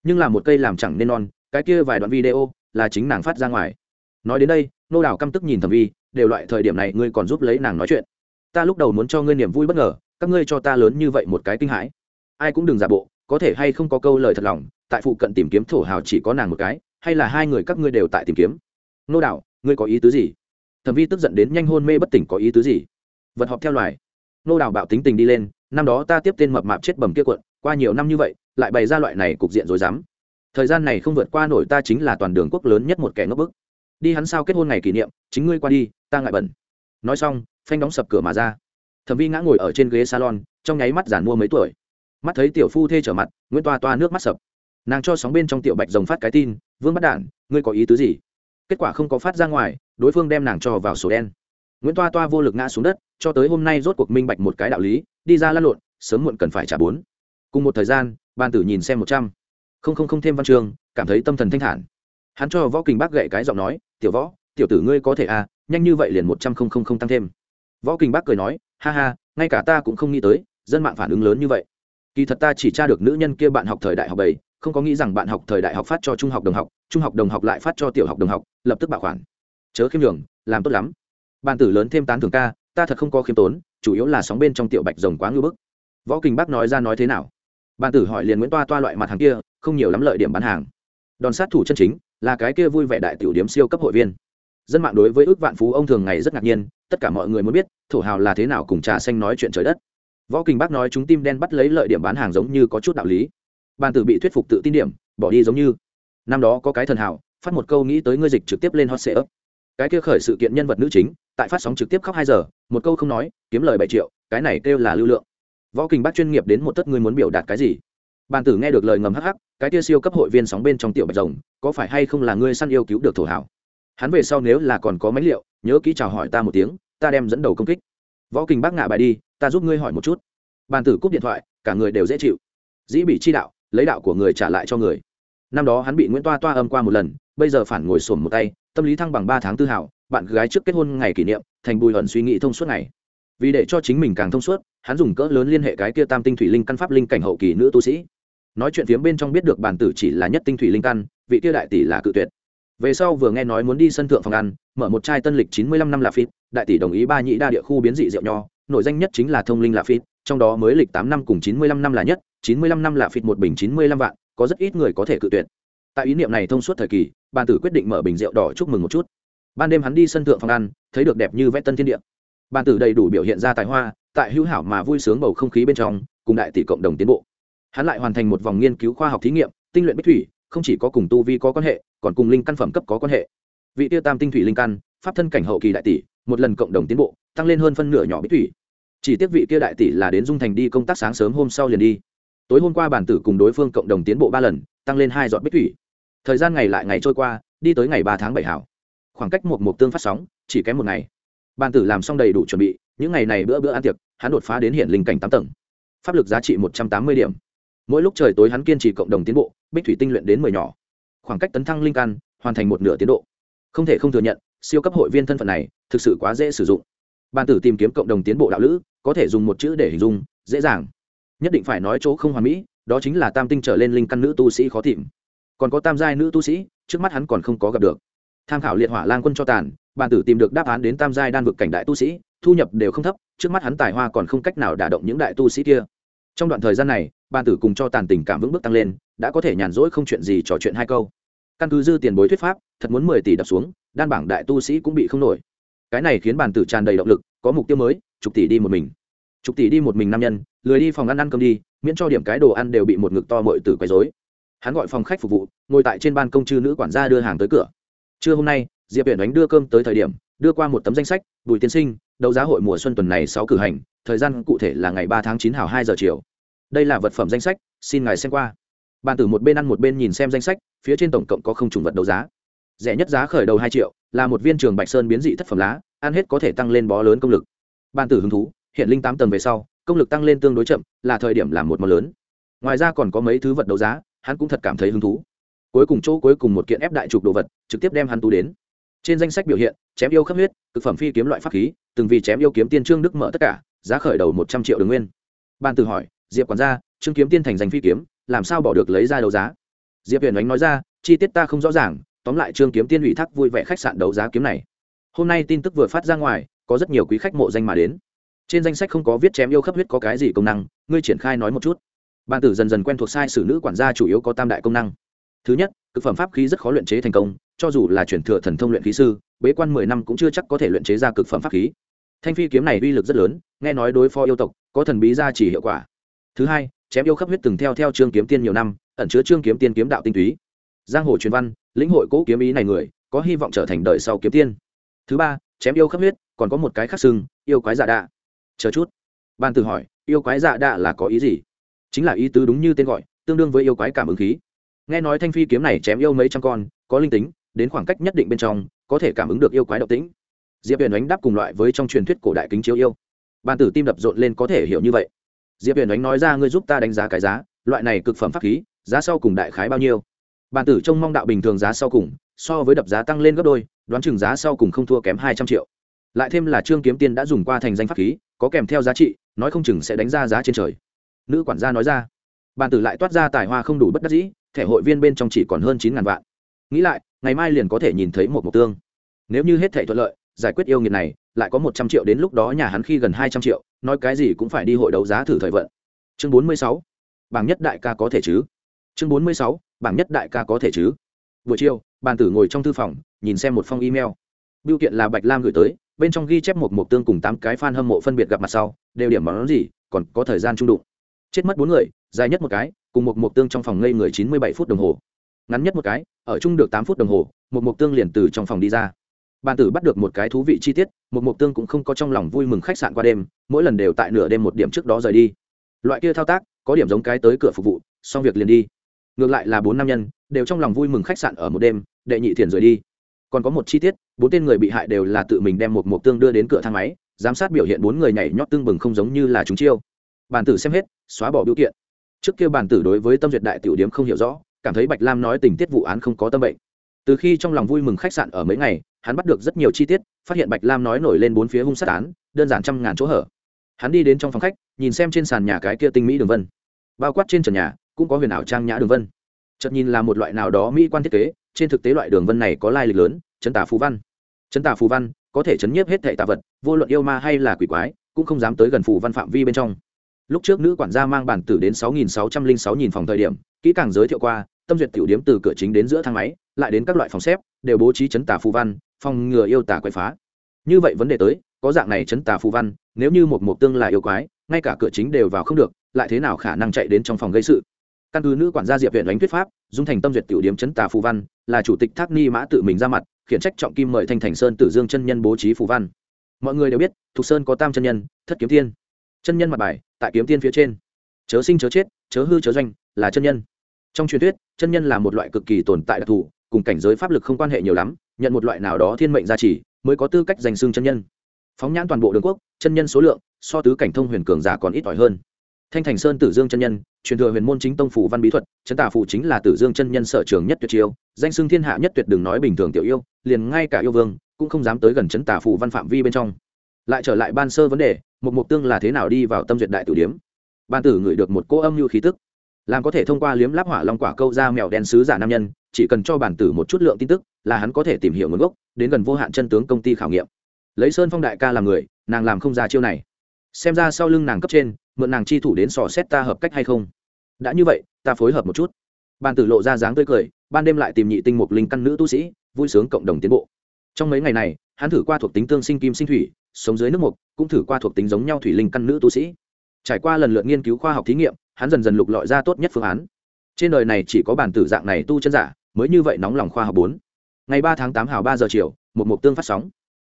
Nhưng là một cây làm chẳng nên non, cái kia vài đoạn video, là chính nàng phát ra ngoài. Nói đến đây, nô đào căm tức nhìn thẩm vi đều loại thời điểm này ngươi còn giúp lấy nàng nói chuyện. Ta lúc đầu muốn cho ngươi niềm vui bất ngờ, các ngươi cho ta lớn như vậy một cái kinh hãi. Ai cũng đừng giả bộ có thể hay không có câu lời thật lòng, tại phụ cận tìm kiếm thổ hào chỉ có nàng một cái, hay là hai người các ngươi đều tại tìm kiếm? Nô đạo, ngươi có ý tứ gì? Thẩm vi tức giận đến nhanh hôn mê bất tỉnh có ý tứ gì? Vật họp theo loài. Nô đào bạo tính tình đi lên, năm đó ta tiếp tên mập mạp chết bầm kia cuộn qua nhiều năm như vậy, lại bày ra loại này cục diện rối rắm. Thời gian này không vượt qua nổi ta chính là toàn đường quốc lớn nhất một kẻ ngốc bức. Đi hắn sao kết hôn ngày kỷ niệm, chính ngươi qua đi, ta ngại bẩn. Nói xong, phanh đóng sập cửa mà ra. Thẩm vi ngã ngồi ở trên ghế salon, trong nháy mắt giản mua mấy tuổi mắt thấy tiểu phu thê trở mặt, nguyễn toa toa nước mắt sập. Nàng cho sóng bên trong tiểu bạch rồng phát cái tin, vương bắt đản, ngươi có ý tứ gì? Kết quả không có phát ra ngoài, đối phương đem nàng cho vào sổ đen. Nguyễn toa toa vô lực ngã xuống đất, cho tới hôm nay rốt cuộc minh bạch một cái đạo lý, đi ra lăn lộn, sớm muộn cần phải trả bốn. Cùng một thời gian ban tử nhìn xem một trăm. Không không không thêm văn chương, cảm thấy tâm thần thanh thản. Hắn cho võ kình bác gậy cái giọng nói, tiểu võ, tiểu tử ngươi có thể à nhanh như vậy liền một trăm không không không tăng thêm. Võ kình bác cười nói, ha ha, ngay cả ta cũng không nghĩ tới, dân mạng phản ứng lớn như vậy kỳ thật ta chỉ tra được nữ nhân kia bạn học thời đại học bảy, không có nghĩ rằng bạn học thời đại học phát cho trung học đồng học, trung học đồng học lại phát cho tiểu học đồng học, lập tức bảo khoản chớ khiêm đường làm tốt lắm. Bàn tử lớn thêm tán thường ca, ta thật không có khiêm tốn, chủ yếu là sóng bên trong tiểu bạch rồng quá ngưỡng bức. Võ kình bác nói ra nói thế nào? Bàn tử hỏi liền nguyễn toa toa loại mặt hàng kia, không nhiều lắm lợi điểm bán hàng. Đòn sát thủ chân chính, là cái kia vui vẻ đại tiểu điểm siêu cấp hội viên. Dân mạng đối với ước vạn phú ông thường ngày rất ngạc nhiên, tất cả mọi người muốn biết, thổ hào là thế nào cùng trà xanh nói chuyện trời đất võ kình bác nói chúng tim đen bắt lấy lợi điểm bán hàng giống như có chút đạo lý. Bàn tử bị thuyết phục tự tin điểm, bỏ đi giống như. Năm đó có cái thần hảo, phát một câu nghĩ tới ngươi dịch trực tiếp lên hot sale cái kia khởi sự kiện nhân vật nữ chính, tại phát sóng trực tiếp khóc hai giờ, một câu không nói, kiếm lời bảy triệu, cái này kêu là lưu lượng. Võ kình bác chuyên nghiệp đến một tất ngươi muốn biểu đạt cái gì? Bàn tử nghe được lời ngầm hắc hắc, cái kia siêu cấp hội viên sóng bên trong tiểu bạch rồng, có phải hay không là ngươi săn yêu cứu được thổ hảo? Hắn về sau nếu là còn có máy liệu, nhớ kỹ chào hỏi ta một tiếng, ta đem dẫn đầu công kích. Võ kình bác ngạ bài đi ta giúp ngươi hỏi một chút. Bàn tử cúp điện thoại, cả người đều dễ chịu. Dĩ bị chi đạo, lấy đạo của người trả lại cho người. Năm đó hắn bị nguyễn toa toa âm qua một lần, bây giờ phản ngồi sổm một tay, tâm lý thăng bằng ba tháng tư hảo, bạn gái trước kết hôn ngày kỷ niệm, thành bùi ẩn suy nghĩ thông suốt ngày. Vì để cho chính mình càng thông suốt, hắn dùng cỡ lớn liên hệ cái kia tam tinh thủy linh căn pháp linh cảnh hậu kỳ nữ tu sĩ. Nói chuyện phía bên trong biết được bản tử chỉ là nhất tinh thủy linh căn, vị kia đại tỷ là cự tuyệt. Về sau vừa nghe nói muốn đi sân thượng phòng ăn, mở một chai tân lịch chín mươi lăm năm là phít đại tỷ đồng ý ba nhị đa địa khu biến dị rượu nho nội danh nhất chính là thông linh lạ phịt, trong đó mới lịch tám năm cùng chín mươi lăm năm là nhất, chín mươi lăm năm lạ phịt một bình chín mươi lăm vạn, có rất ít người có thể cự tuyệt. Tại ý niệm này thông suốt thời kỳ, bàn tử quyết định mở bình rượu đỏ chúc mừng một chút. Ban đêm hắn đi sân thượng phòng ăn, thấy được đẹp như vẽ tân thiên địa. Bàn tử đầy đủ biểu hiện ra tài hoa, tại hữu hảo mà vui sướng bầu không khí bên trong, cùng đại tỷ cộng đồng tiến bộ. Hắn lại hoàn thành một vòng nghiên cứu khoa học thí nghiệm, tinh luyện bích thủy, không chỉ có cùng tu vi có quan hệ, còn cùng linh căn phẩm cấp có quan hệ. Vị tiêu tam tinh thủy linh căn, pháp thân cảnh hậu kỳ đại tỷ, một lần cộng đồng tiến bộ, tăng lên hơn phân nửa nhỏ bích thủy chỉ tiếc vị kia đại tỷ là đến dung thành đi công tác sáng sớm hôm sau liền đi. Tối hôm qua bản tử cùng đối phương cộng đồng tiến bộ ba lần, tăng lên hai giọt bích thủy. Thời gian ngày lại ngày trôi qua, đi tới ngày ba tháng bảy hảo. Khoảng cách một mục tương phát sóng, chỉ kém một ngày. Bản tử làm xong đầy đủ chuẩn bị, những ngày này bữa bữa ăn tiệc, hắn đột phá đến hiện linh cảnh tám tầng. Pháp lực giá trị một trăm tám mươi điểm. Mỗi lúc trời tối hắn kiên trì cộng đồng tiến bộ, bích thủy tinh luyện đến mười nhỏ. Khoảng cách tấn thăng linh căn hoàn thành một nửa tiến độ. Không thể không thừa nhận, siêu cấp hội viên thân phận này, thực sự quá dễ sử dụng bàn tử tìm kiếm cộng đồng tiến bộ đạo lữ, có thể dùng một chữ để hình dung, dễ dàng. Nhất định phải nói chỗ không hoàn mỹ, đó chính là tam tinh trở lên linh căn nữ tu sĩ khó tìm. Còn có tam giai nữ tu sĩ, trước mắt hắn còn không có gặp được. Tham khảo liệt hỏa lang quân cho tàn, bàn tử tìm được đáp án đến tam giai đan vực cảnh đại tu sĩ, thu nhập đều không thấp, trước mắt hắn tài hoa còn không cách nào đả động những đại tu sĩ kia. Trong đoạn thời gian này, bàn tử cùng cho tàn tình cảm vững bước tăng lên, đã có thể nhàn rỗi không chuyện gì trò chuyện hai câu. Căn cứ dư tiền bối thuyết pháp, thật muốn mười tỷ đập xuống, đan bảng đại tu sĩ cũng bị không nổi cái này khiến bàn tử tràn đầy động lực, có mục tiêu mới, chục tỷ đi một mình. Chục tỷ đi một mình nam nhân, lười đi phòng ăn ăn cơm đi, miễn cho điểm cái đồ ăn đều bị một ngực to mội tử quấy dối hắn gọi phòng khách phục vụ, ngồi tại trên ban công chư nữ quản gia đưa hàng tới cửa. Trưa hôm nay, diệp viện đánh đưa cơm tới thời điểm, đưa qua một tấm danh sách, bùi tiên sinh, đấu giá hội mùa xuân tuần này sáu cử hành, thời gian cụ thể là ngày ba tháng chín hào hai giờ chiều. Đây là vật phẩm danh sách, xin ngài xem qua. Bàn tử một bên ăn một bên nhìn xem danh sách, phía trên tổng cộng có không trùng vật đấu giá rẻ nhất giá khởi đầu hai triệu, là một viên trường bạch sơn biến dị thất phẩm lá, ăn hết có thể tăng lên bó lớn công lực. Ban tử hứng thú, hiện linh tám tầng về sau, công lực tăng lên tương đối chậm, là thời điểm làm một món lớn. Ngoài ra còn có mấy thứ vật đấu giá, hắn cũng thật cảm thấy hứng thú. Cuối cùng chỗ cuối cùng một kiện ép đại trục đồ vật, trực tiếp đem hắn tú đến. Trên danh sách biểu hiện, chém yêu khắp huyết thực phẩm phi kiếm loại pháp khí, từng vì chém yêu kiếm tiên trương đức mở tất cả, giá khởi đầu một trăm triệu đường nguyên. Ban tử hỏi, diệp quản gia, trương kiếm tiên thành danh phi kiếm, làm sao bỏ được lấy ra đấu giá? Diệp huyền ánh nói ra, chi tiết ta không rõ ràng tóm lại trương kiếm tiên ủy thác vui vẻ khách sạn đấu giá kiếm này. Hôm nay tin tức vừa phát ra ngoài, có rất nhiều quý khách mộ danh mà đến. Trên danh sách không có viết chém yêu khắp huyết có cái gì công năng, ngươi triển khai nói một chút. Ban tử dần dần quen thuộc sai sử nữ quản gia chủ yếu có tam đại công năng. Thứ nhất, cực phẩm pháp khí rất khó luyện chế thành công, cho dù là chuyển thừa thần thông luyện khí sư, bế quan mười năm cũng chưa chắc có thể luyện chế ra cực phẩm pháp khí. Thanh phi kiếm này uy lực rất lớn, nghe nói đối phó yêu tộc, có thần bí gia chỉ hiệu quả. Thứ hai, chém yêu khắp huyết từng theo theo trương kiếm tiên nhiều năm, ẩn chứa trương kiếm tiên kiếm đạo tinh túy giang hồ truyền văn, lĩnh hội cỗ kiếm ý này người, có hy vọng trở thành đời sau kiếm tiên. Thứ ba, chém yêu khắp huyết, còn có một cái khác sưng yêu quái dạ đạ. Chờ chút. Ban tự hỏi, yêu quái dạ đạ là có ý gì? Chính là ý tứ đúng như tên gọi, tương đương với yêu quái cảm ứng khí. Nghe nói thanh phi kiếm này chém yêu mấy trăm con, có linh tính, đến khoảng cách nhất định bên trong, có thể cảm ứng được yêu quái độc tính. Diệp huyền ánh đáp cùng loại với trong truyền thuyết cổ đại kính chiếu yêu. Ban tử tim đập rộn lên có thể hiểu như vậy. Diệp huyền ánh nói ra, ngươi giúp ta đánh giá cái giá, loại này cực phẩm pháp khí, giá sau cùng đại khái bao nhiêu? Bàn tử trông mong đạo bình thường giá sau cùng, so với đập giá tăng lên gấp đôi, đoán chừng giá sau cùng không thua kém hai trăm triệu. Lại thêm là trương kiếm tiên đã dùng qua thành danh pháp khí, có kèm theo giá trị, nói không chừng sẽ đánh ra giá trên trời. Nữ quản gia nói ra. Bàn tử lại toát ra tài hoa không đủ bất đắc dĩ, thẻ hội viên bên trong chỉ còn hơn chín ngàn vạn. Nghĩ lại, ngày mai liền có thể nhìn thấy một mục tương. Nếu như hết thể thuận lợi, giải quyết yêu nghiệt này, lại có một trăm triệu đến lúc đó nhà hắn khi gần hai trăm triệu, nói cái gì cũng phải đi hội đấu giá thử thời vận. Chương bốn mươi sáu. Bảng nhất đại ca có thể chứ? Chương bốn mươi sáu bảng nhất đại ca có thể chứ? Buổi chiều, bàn tử ngồi trong thư phòng, nhìn xem một phong email. Biêu kiện là bạch lam gửi tới, bên trong ghi chép một mục tương cùng tám cái fan hâm mộ phân biệt gặp mặt sau, đều điểm món gì, còn có thời gian trung đụng. Chết mất bốn người, dài nhất một cái, cùng một mục tương trong phòng ngây người chín mươi bảy phút đồng hồ. Ngắn nhất một cái, ở chung được tám phút đồng hồ, một mục tương liền từ trong phòng đi ra. Bàn tử bắt được một cái thú vị chi tiết, một mục tương cũng không có trong lòng vui mừng khách sạn qua đêm, mỗi lần đều tại nửa đêm một điểm trước đó rời đi. Loại kia thao tác, có điểm giống cái tới cửa phục vụ, xong việc liền đi ngược lại là bốn nam nhân, đều trong lòng vui mừng khách sạn ở một đêm, đệ nhị thiền rời đi. Còn có một chi tiết, bốn tên người bị hại đều là tự mình đem một mộc tương đưa đến cửa thang máy, giám sát biểu hiện bốn người nhảy nhót tương bừng không giống như là chúng chiêu. Bản tử xem hết, xóa bỏ biểu kiện. Trước kia bản tử đối với tâm duyệt đại tiểu điếm không hiểu rõ, cảm thấy bạch lam nói tình tiết vụ án không có tâm bệnh. Từ khi trong lòng vui mừng khách sạn ở mấy ngày, hắn bắt được rất nhiều chi tiết, phát hiện bạch lam nói nổi lên bốn phía hung sát án, đơn giản trăm ngàn chỗ hở. Hắn đi đến trong phòng khách, nhìn xem trên sàn nhà cái kia tinh mỹ đường vân. Bao quát trên trần nhà cũng có huyền ảo trang nhã đường vân. Chợt nhìn là một loại nào đó mỹ quan thiết kế, trên thực tế loại đường vân này có lai lịch lớn chấn tà phù văn. Chấn tà phù văn có thể chấn nhiếp hết thệ tà vật, vô luận yêu ma hay là quỷ quái, cũng không dám tới gần phù văn phạm vi bên trong. Lúc trước nữ quản gia mang bản tử đến sáu nghìn sáu trăm linh sáu nghìn phòng thời điểm, kỹ càng giới thiệu qua, tâm duyệt tiểu điếm từ cửa chính đến giữa thang máy, lại đến các loại phòng xếp, đều bố trí chấn tà phù văn, phòng ngừa yêu tà quậy phá. Như vậy vấn đề tới, có dạng này chấn tà phù văn, nếu như một mục tương là yêu quái, ngay cả cửa chính đều vào không được, lại thế nào khả năng chạy đến trong phòng gây sự? Căn cứ nữ quản gia diệp viện đánh thuyết pháp, dung thành tâm duyệt tiểu điểm chấn tà phù văn, là chủ tịch thác ni mã tự mình ra mặt, khiển trách trọng kim mời thanh thành sơn tử dương chân nhân bố trí phù văn. Mọi người đều biết, thục sơn có tam chân nhân, thất kiếm tiên. Chân nhân mặt bài, tại kiếm tiên phía trên. Chớ sinh chớ chết, chớ hư chớ doanh, là chân nhân. Trong truyền thuyết, chân nhân là một loại cực kỳ tồn tại đặc thù, cùng cảnh giới pháp lực không quan hệ nhiều lắm, nhận một loại nào đó thiên mệnh gia trì, mới có tư cách danh xưng chân nhân. Phóng nhãn toàn bộ đường quốc, chân nhân số lượng, so tứ cảnh thông huyền cường giả còn ít ỏi hơn thanh thành sơn tử dương chân nhân, truyền thừa huyền môn chính tông phủ văn bí thuật, chấn tả phủ chính là tử dương chân nhân sở trường nhất tuyệt chiêu, danh xưng thiên hạ nhất tuyệt đừng nói bình thường tiểu yêu, liền ngay cả yêu vương, cũng không dám tới gần chấn tả phủ văn phạm vi bên trong. Lại trở lại ban sơ vấn đề một mục tương là thế nào đi vào tâm duyệt đại tử điếm? Ban tử ngửi được một cô âm như khí tức, làm có thể thông qua liếm láp hỏa long quả câu ra mèo đen sứ giả nam nhân, chỉ cần cho bản tử một chút lượng tin tức, là hắn có thể tìm hiểu nguồn gốc, đến gần vô hạn chân tướng công ty khảo nghiệm. Lấy sơn phong đại ca làm người, nàng làm không ra chiêu này. Xem ra sau lưng nàng cấp trên mượn nàng chi thủ đến sò xét ta hợp cách hay không? Đã như vậy, ta phối hợp một chút. Ban tử lộ ra dáng tươi cười, ban đêm lại tìm nhị tinh mục linh căn nữ tu sĩ, vui sướng cộng đồng tiến bộ. Trong mấy ngày này, hắn thử qua thuộc tính tương sinh kim sinh thủy, sống dưới nước mục, cũng thử qua thuộc tính giống nhau thủy linh căn nữ tu sĩ. Trải qua lần lượt nghiên cứu khoa học thí nghiệm, hắn dần dần lục lọi ra tốt nhất phương án. Trên đời này chỉ có bản tử dạng này tu chân giả, mới như vậy nóng lòng khoa học bốn. Ngày ba tháng tám hào ba giờ chiều, một mục tương phát sóng.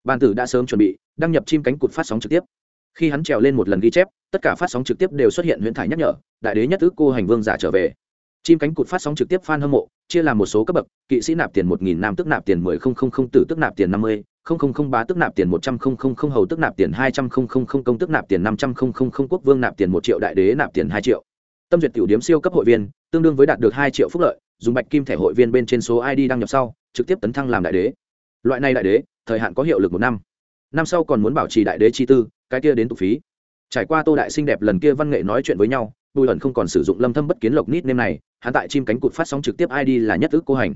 Bản tử đã sớm chuẩn bị, đăng nhập chim cánh cụt phát sóng trực tiếp khi hắn trèo lên một lần ghi chép, tất cả phát sóng trực tiếp đều xuất hiện huyễn thải nhắc nhở, đại đế nhất ước cô hành vương giả trở về. Chim cánh cụt phát sóng trực tiếp f a n hâm mộ, chia làm một số cấp bậc, kỵ sĩ nạp tiền một nghìn, nam tức nạp tiền mười không không không, tử tức nạp tiền năm mươi, không không không ba tức nạp tiền một trăm không không không, hầu tức nạp tiền hai trăm không không không, công tức nạp tiền năm trăm không không không, quốc vương nạp tiền một triệu, đại đế nạp tiền hai triệu. Tâm duyệt tiểu điếm siêu cấp hội viên, tương đương với đạt được hai triệu phúc lợi, dùng bạch kim thẻ hội viên bên trên số id đăng nhập sau, trực tiếp tấn thăng làm đại đế. Loại này đại đế, thời hạn có hiệu lực một năm. Năm sau còn muốn bảo trì đại đế chi tư cái kia đến tục phí. Trải qua tô đại xinh đẹp lần kia văn nghệ nói chuyện với nhau, bùi ẩn không còn sử dụng lâm thâm bất kiến lộc nít nêm này, hắn tại chim cánh cụt phát sóng trực tiếp id là nhất ước cô hành.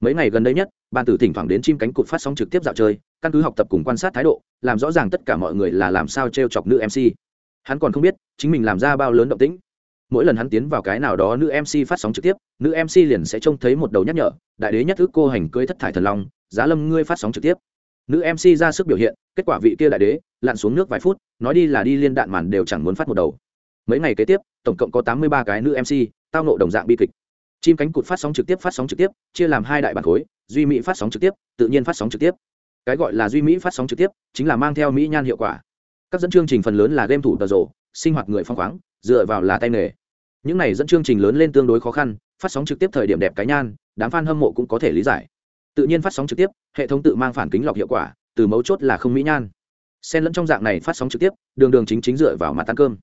Mấy ngày gần đây nhất ban tử thỉnh thoảng đến chim cánh cụt phát sóng trực tiếp dạo chơi, căn cứ học tập cùng quan sát thái độ, làm rõ ràng tất cả mọi người là làm sao trêu chọc nữ mc hắn còn không biết, chính mình làm ra bao lớn động tĩnh. Mỗi lần hắn tiến vào cái nào đó nữ mc phát sóng trực tiếp, nữ mc liền sẽ trông thấy một đầu nhắc nhở, đại đế nhất ước cô hành cưới thất thải thần long, giá lâm ngươi phát sóng trực tiếp nữ mc ra sức biểu hiện, kết quả vị kia đại đế lặn xuống nước vài phút, nói đi là đi liên đạn màn đều chẳng muốn phát một đầu. Mấy ngày kế tiếp, tổng cộng có tám mươi ba cái nữ mc tao nộ đồng dạng bi kịch. Chim cánh cụt phát sóng trực tiếp phát sóng trực tiếp, chia làm hai đại bản khối, duy mỹ phát sóng trực tiếp, tự nhiên phát sóng trực tiếp. Cái gọi là duy mỹ phát sóng trực tiếp, chính là mang theo mỹ nhan hiệu quả. Các dẫn chương trình phần lớn là game thủ tờ rộ sinh hoạt người phong khoáng, dựa vào là tay nghề. Những này dẫn chương trình lớn lên tương đối khó khăn, phát sóng trực tiếp thời điểm đẹp cái nhan, đám f a n hâm mộ cũng có thể lý giải tự nhiên phát sóng trực tiếp, hệ thống tự mang phản kính lọc hiệu quả, từ mấu chốt là không mỹ nhan. Xen lẫn trong dạng này phát sóng trực tiếp, đường đường chính chính dựa vào mặt ăn cơm.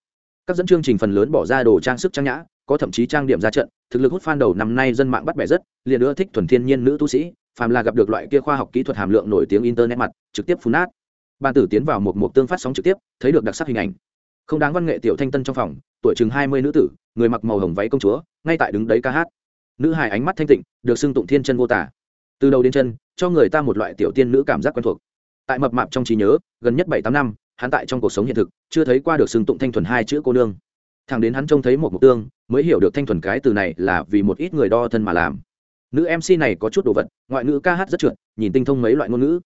Các dẫn chương trình phần lớn bỏ ra đồ trang sức trang nhã, có thậm chí trang điểm ra trận, thực lực hút fan đầu năm nay dân mạng bắt bẻ rất, liền nữa thích thuần thiên nhiên nữ tu sĩ, phàm là gặp được loại kia khoa học kỹ thuật hàm lượng nổi tiếng internet mặt, trực tiếp phun nát. Ban tử tiến vào một mục tương phát sóng trực tiếp, thấy được đặc sắc hình ảnh. Không đáng văn nghệ tiểu thanh tân trong phòng, tuổi chừng hai mươi nữ tử, người mặc màu hồng váy công chúa, ngay tại đứng đấy ca hát. Nữ hài ánh mắt thanh tịnh, được xưng tụng thiên chân vô tả từ đầu đến chân, cho người ta một loại tiểu tiên nữ cảm giác quen thuộc. Tại mập mạp trong trí nhớ, gần nhất bảy tám năm, hắn tại trong cuộc sống hiện thực, chưa thấy qua được xưng tụng thanh thuần hai chữ cô nương. Thằng đến hắn trông thấy một mục tương, mới hiểu được thanh thuần cái từ này là vì một ít người đo thân mà làm. Nữ mc này có chút đồ vật, ngoại ngữ ca hát rất trượt, nhìn tinh thông mấy loại ngôn ngữ.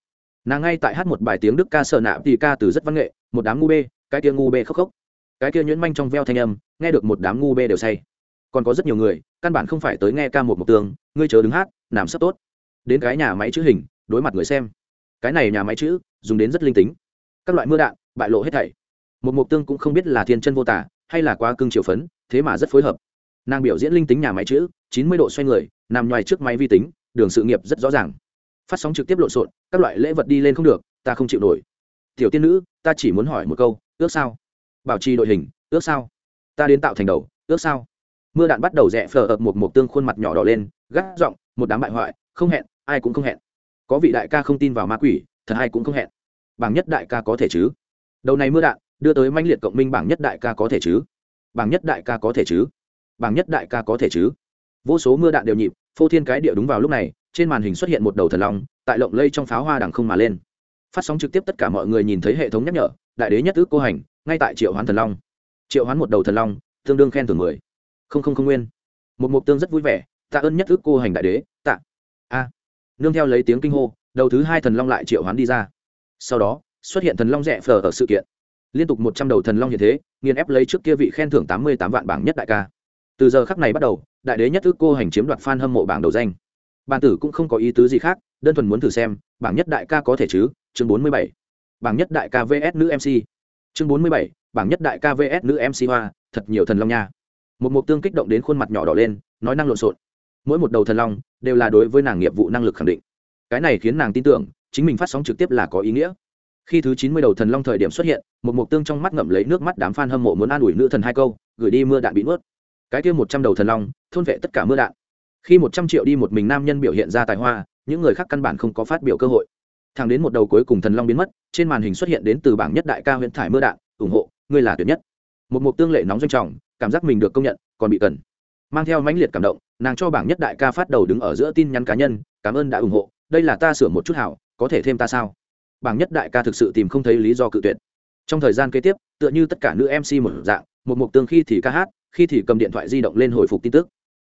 Nàng ngay tại hát một bài tiếng đức ca sợ nạ thì ca từ rất văn nghệ, một đám ngu bê, cái kia ngu bê khóc khóc. Cái kia nhuyễn manh trong veo thanh âm, nghe được một đám ngu bê đều say. Còn có rất nhiều người, căn bản không phải tới nghe ca một mục tương, ngươi chờ đứng hát làm sắp tốt đến cái nhà máy chữ hình, đối mặt người xem. Cái này nhà máy chữ, dùng đến rất linh tính. Các loại mưa đạn, bại lộ hết thảy. Một mục tương cũng không biết là thiên chân vô tả, hay là quá cưng chiều phấn, thế mà rất phối hợp. Nàng biểu diễn linh tính nhà máy chữ, chín mươi độ xoay người, nằm ngoài trước máy vi tính, đường sự nghiệp rất rõ ràng. Phát sóng trực tiếp lộn xộn, các loại lễ vật đi lên không được, ta không chịu nổi. Tiểu tiên nữ, ta chỉ muốn hỏi một câu, ước sao? Bảo trì đội hình, ước sao? Ta đến tạo thành đầu, ước sao? Mưa đạn bắt đầu rẽ phờ ập một một tương khuôn mặt nhỏ đỏ lên, gắt giọng, một đám bại hoại, không hẹn ai cũng không hẹn. Có vị đại ca không tin vào ma quỷ, thật ai cũng không hẹn. Bảng nhất đại ca có thể chứ? Đầu này mưa đạn, đưa tới manh liệt cộng minh bảng nhất đại ca có thể chứ? Bảng nhất đại ca có thể chứ? Bảng nhất đại ca có thể chứ? Vô số mưa đạn đều nhịp, phô thiên cái địa đúng vào lúc này, trên màn hình xuất hiện một đầu thần long, tại lộng lây trong pháo hoa đằng không mà lên. Phát sóng trực tiếp tất cả mọi người nhìn thấy hệ thống nhắc nhở, đại đế nhất ước cô hành, ngay tại triệu hoán thần long. Triệu hoán một đầu thần long, tương đương khen thưởng mười. Không không không nguyên. Một mục tương rất vui vẻ, tạ ơn nhất ước cô hành đại đế, tạ. A nương theo lấy tiếng kinh hô, đầu thứ hai thần long lại triệu hoán đi ra. Sau đó, xuất hiện thần long rẽ phờ ở sự kiện. Liên tục một trăm đầu thần long như thế, nghiền ép lấy trước kia vị khen thưởng tám mươi tám vạn bảng nhất đại ca. Từ giờ khắc này bắt đầu, đại đế nhất ước cô hành chiếm đoạt f a n hâm mộ bảng đầu danh. Bàn tử cũng không có ý tứ gì khác, đơn thuần muốn thử xem, bảng nhất đại ca có thể chứ? Chương bốn mươi bảy. Bảng nhất đại ca vs nữ mc chương bốn mươi bảy. Bảng nhất đại ca vs nữ mc hoa, thật nhiều thần long nha. Một mục tương kích động đến khuôn mặt nhỏ đỏ lên, nói năng lộn xộn mỗi một đầu thần long đều là đối với nàng nghiệp vụ năng lực khẳng định. Cái này khiến nàng tin tưởng, chính mình phát sóng trực tiếp là có ý nghĩa. Khi thứ chín mươi đầu thần long thời điểm xuất hiện, một mục tương trong mắt ngậm lấy nước mắt đám f a n hâm mộ muốn an ủi nữ thần hai câu, gửi đi mưa đạn bị nuốt. Cái kia một trăm đầu thần long, thôn vệ tất cả mưa đạn. Khi một trăm triệu đi một mình nam nhân biểu hiện ra tài hoa, những người khác căn bản không có phát biểu cơ hội. Thẳng đến một đầu cuối cùng thần long biến mất, trên màn hình xuất hiện đến từ bảng nhất đại ca huyện thải mưa đạn, ủng hộ, ngươi là tuyệt nhất. Một mục tương lệ nóng doanh trọng, cảm giác mình được công nhận, còn bị cần mang theo mãnh liệt cảm động, nàng cho bảng nhất đại ca phát đầu đứng ở giữa tin nhắn cá nhân, cảm ơn đã ủng hộ, đây là ta sửa một chút hảo, có thể thêm ta sao? Bảng nhất đại ca thực sự tìm không thấy lý do cự tuyệt. Trong thời gian kế tiếp, tựa như tất cả nữ mc một dạng, một mục tương khi thì ca hát, khi thì cầm điện thoại di động lên hồi phục tin tức.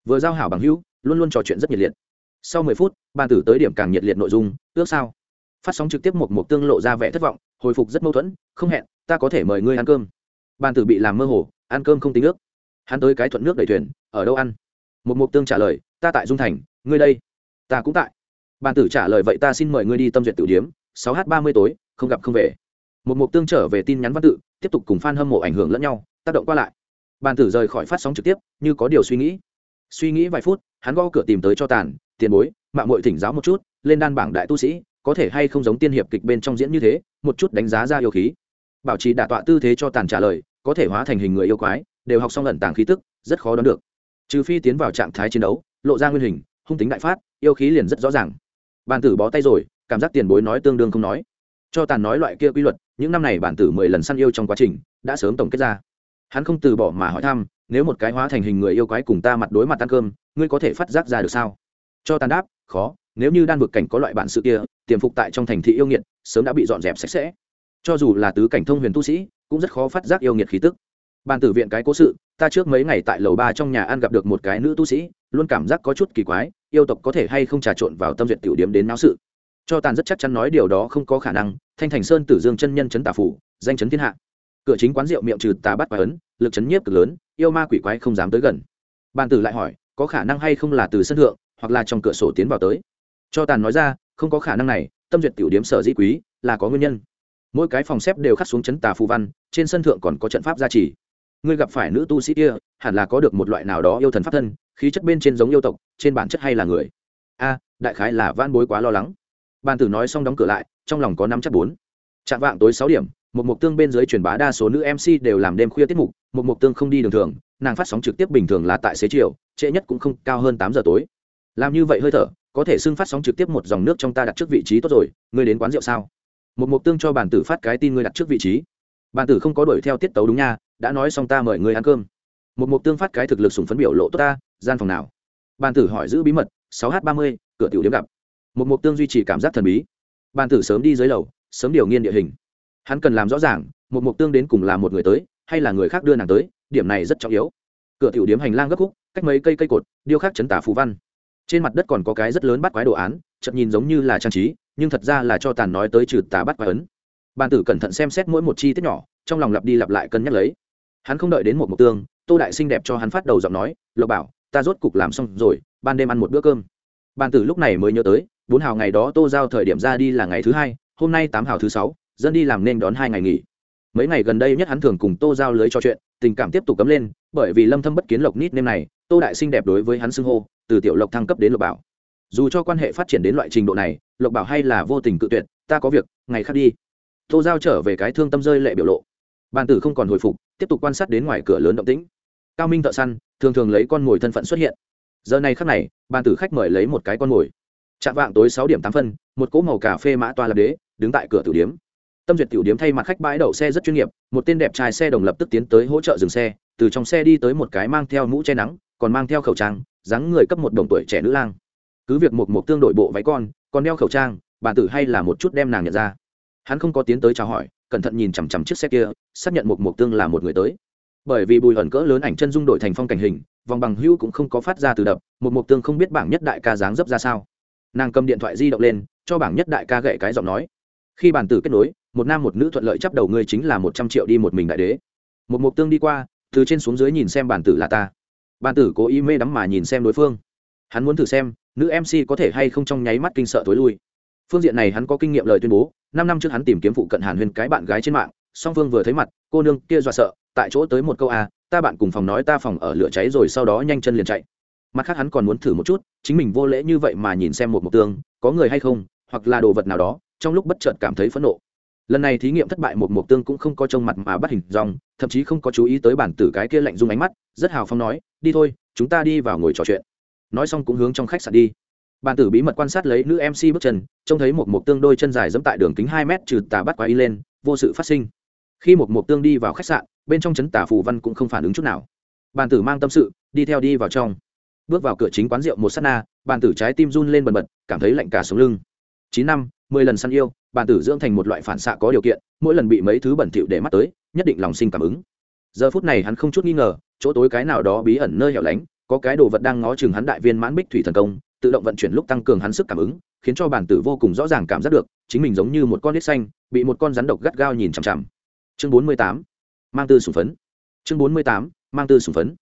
Vừa giao hảo bằng hữu, luôn luôn trò chuyện rất nhiệt liệt. Sau mười phút ban tử tới điểm càng nhiệt liệt nội dung, ước sao? Phát sóng trực tiếp một mục tương lộ ra vẻ thất vọng, hồi phục rất mâu thuẫn, không hẹn, ta có thể mời ngươi ăn cơm. Ban tử bị làm mơ hồ, ăn cơm không tính ước hắn tới cái thuận nước đầy thuyền, ở đâu ăn? Một mục tương trả lời, ta tại dung thành, ngươi đây? Ta cũng tại. Ban tử trả lời, vậy ta xin mời ngươi đi tâm duyệt tử điếm, sáu h ba mươi tối, không gặp không về. Một mục tương trở về tin nhắn văn tự, tiếp tục cùng f a n hâm mộ ảnh hưởng lẫn nhau, tác động qua lại. Bàn tử rời khỏi phát sóng trực tiếp, như có điều suy nghĩ. Suy nghĩ vài phút, hắn gõ cửa tìm tới cho tàn, tiền bối, mạng mội thỉnh giáo một chút, lên đan bảng đại tu sĩ, có thể hay không giống tiên hiệp kịch bên trong diễn như thế, một chút đánh giá ra yêu khí. Bảo trì đả tọa tư thế cho tàn trả lời, có thể hóa thành hình người yêu quái đều học xong ẩn tàng khí tức, rất khó đoán được. Trừ phi tiến vào trạng thái chiến đấu, lộ ra nguyên hình, hung tính đại phát, yêu khí liền rất rõ ràng. Bản tử bó tay rồi, cảm giác tiền bối nói tương đương không nói. Cho tàn nói loại kia quy luật, những năm này bản tử mười lần săn yêu trong quá trình, đã sớm tổng kết ra. Hắn không từ bỏ mà hỏi thăm, nếu một cái hóa thành hình người yêu quái cùng ta mặt đối mặt ăn cơm, ngươi có thể phát giác ra được sao? Cho tàn đáp, khó, nếu như đan vực cảnh có loại bản sự kia, tiềm phục tại trong thành thị yêu nghiệt, sớm đã bị dọn dẹp sạch sẽ. Cho dù là tứ cảnh thông huyền tu sĩ, cũng rất khó phát giác yêu nghiệt khí tức bàn tử viện cái cố sự, ta trước mấy ngày tại lầu ba trong nhà ăn gặp được một cái nữ tu sĩ, luôn cảm giác có chút kỳ quái, yêu tộc có thể hay không trà trộn vào tâm duyệt tiểu điểm đến náo sự. Cho tàn rất chắc chắn nói điều đó không có khả năng, thanh thành sơn tử dương chân nhân chấn tà phủ, danh chấn thiên hạ. Cửa chính quán rượu miệng trừ tà bắt và ấn, lực chấn nhiếp cực lớn, yêu ma quỷ quái không dám tới gần. Bàn tử lại hỏi, có khả năng hay không là từ sân thượng, hoặc là trong cửa sổ tiến vào tới? Cho tàn nói ra, không có khả năng này, tâm duyệt tiểu điểm sở dĩ quý, là có nguyên nhân. Mỗi cái phòng xếp đều khắc xuống chấn tà phù văn, trên sân thượng còn có trận pháp gia trì ngươi gặp phải nữ tu sĩ kia, hẳn là có được một loại nào đó yêu thần pháp thân, khí chất bên trên giống yêu tộc, trên bản chất hay là người. A, đại khái là van bối quá lo lắng. Bàn tử nói xong đóng cửa lại, trong lòng có năm chắc bốn. Chạm vạng tối sáu điểm, một mục tương bên dưới truyền bá đa số nữ mc đều làm đêm khuya tiết mục, một mục tương không đi đường thường, nàng phát sóng trực tiếp bình thường là tại xế chiều, trễ nhất cũng không, cao hơn tám giờ tối. Làm như vậy hơi thở, có thể xưng phát sóng trực tiếp một dòng nước trong ta đặt trước vị trí tốt rồi, ngươi đến quán rượu sao? Một mục tương cho bản tử phát cái tin ngươi đặt trước vị trí. Bản tử không có đuổi theo tiết tấu đúng nha đã nói xong ta mời ngươi ăn cơm. Một mục tương phát cái thực lực sùng phấn biểu lộ tốt ta, gian phòng nào? Bàn tử hỏi giữ bí mật, sáu h ba mươi, cửa tiểu điểm gặp. Một mục tương duy trì cảm giác thần bí. Bàn tử sớm đi dưới lầu, sớm điều nghiên địa hình. Hắn cần làm rõ ràng, một mục tương đến cùng là một người tới, hay là người khác đưa nàng tới, điểm này rất trọng yếu. Cửa tiểu điếm hành lang gấp khúc, cách mấy cây cây cột, điêu khắc chấn tả phù văn. Trên mặt đất còn có cái rất lớn bắt quái đồ án chậm nhìn giống như là trang trí, nhưng thật ra là cho tàn nói tới trừ tà bắt quái ấn. Bàn tử cẩn thận xem xét mỗi một chi tiết nhỏ, trong lòng lặp đi lặp lại cân nhắc lấy hắn không đợi đến một mục tương, tô đại xinh đẹp cho hắn phát đầu giọng nói, lộc bảo, ta rốt cục làm xong rồi, ban đêm ăn một bữa cơm. Bàn tử lúc này mới nhớ tới, bốn hào ngày đó tô giao thời điểm ra đi là ngày thứ hai, hôm nay tám hào thứ sáu, dân đi làm nên đón hai ngày nghỉ. Mấy ngày gần đây nhất hắn thường cùng tô giao lưới trò chuyện, tình cảm tiếp tục cấm lên, bởi vì lâm thâm bất kiến lộc nít nêm này, tô đại xinh đẹp đối với hắn xưng hô, từ tiểu lộc thăng cấp đến lộc bảo. Dù cho quan hệ phát triển đến loại trình độ này, lộc bảo hay là vô tình cự tuyệt, ta có việc, ngày khác đi. Tô giao trở về cái thương tâm rơi lệ biểu lộ bàn tử không còn hồi phục, tiếp tục quan sát đến ngoài cửa lớn động tĩnh. Cao minh thợ săn, thường thường lấy con mồi thân phận xuất hiện. Giờ này khắc này, bàn tử khách mời lấy một cái con mồi. Chạm vạng tối sáu điểm tám phân, một cỗ màu cà phê mã toa lập đế, đứng tại cửa tử điếm. Tâm duyệt tiểu điếm thay mặt khách bãi đậu xe rất chuyên nghiệp, một tên đẹp trai xe đồng lập tức tiến tới hỗ trợ dừng xe, từ trong xe đi tới một cái mang theo mũ che nắng, còn mang theo khẩu trang, dáng người cấp một đồng tuổi trẻ nữ lang. Cứ việc một một tương đội bộ váy con, còn đeo khẩu trang bản tử hay là một chút đem nàng nhận ra. Hắn không có tiến tới chào hỏi cẩn thận nhìn chằm chằm chiếc xe kia, xác nhận một mục tương là một người tới. Bởi vì bùi ẩn cỡ lớn ảnh chân dung đổi thành phong cảnh hình, vòng bằng hữu cũng không có phát ra từ đập một mục tương không biết bảng nhất đại ca dáng dấp ra sao. Nàng cầm điện thoại di động lên, cho bảng nhất đại ca gậy cái giọng nói. Khi bản tử kết nối, một nam một nữ thuận lợi chấp đầu ngươi chính là một trăm triệu đi một mình đại đế. Một mục tương đi qua, từ trên xuống dưới nhìn xem bản tử là ta. Bản tử cố ý mê đắm mà nhìn xem đối phương. Hắn muốn thử xem, nữ mc có thể hay không trong nháy mắt kinh sợ tối lui. Phương diện này hắn có kinh nghiệm lời tuyên bố năm năm trước hắn tìm kiếm phụ cận hàn huyền cái bạn gái trên mạng song phương vừa thấy mặt cô nương kia dọa sợ tại chỗ tới một câu a à, ta bạn cùng phòng nói ta phòng ở lửa cháy rồi sau đó nhanh chân liền chạy. Mặt khác hắn còn muốn thử một chút chính mình vô lễ như vậy mà nhìn xem một mục tương có người hay không hoặc là đồ vật nào đó trong lúc bất chợt cảm thấy phẫn nộ. Lần này thí nghiệm thất bại một mục tương cũng không có trông mặt mà bắt hình dòng thậm chí không có chú ý tới bản tử cái kia lạnh dung ánh mắt rất hào phong nói đi thôi chúng ta đi vào ngồi trò chuyện. Nói xong cũng hướng trong khách sạn đi bàn tử bí mật quan sát lấy nữ mc bước chân, trông thấy một mục tương đôi chân dài dẫm tại đường kính hai mét trừ tà bắt quá y lên, vô sự phát sinh. Khi một mục tương đi vào khách sạn, bên trong chấn tà phù văn cũng không phản ứng chút nào. Bàn tử mang tâm sự, đi theo đi vào trong. Bước vào cửa chính quán rượu một s á t na, bàn tử trái tim run lên bần bật, cảm thấy lạnh cả sống lưng. Chín năm, mười lần săn yêu, bàn tử dưỡng thành một loại phản xạ có điều kiện, mỗi lần bị mấy thứ bẩn thỉu để mắt tới, nhất định lòng sinh cảm ứng. Giờ phút này hắn không chút nghi ngờ, chỗ tối cái nào đó bí ẩn nơi hẻo lánh, có cái đồ vật đang ngó chừng hắn đại viên mãn bích thủy thần công tự động vận chuyển lúc tăng cường hắn sức cảm ứng, khiến cho bản tử vô cùng rõ ràng cảm giác được, chính mình giống như một con nít xanh, bị một con rắn độc gắt gao nhìn chằm chằm. Chương bốn mươi tám, mang tư sùng phấn. Chương bốn mươi tám, mang tư sùng phấn.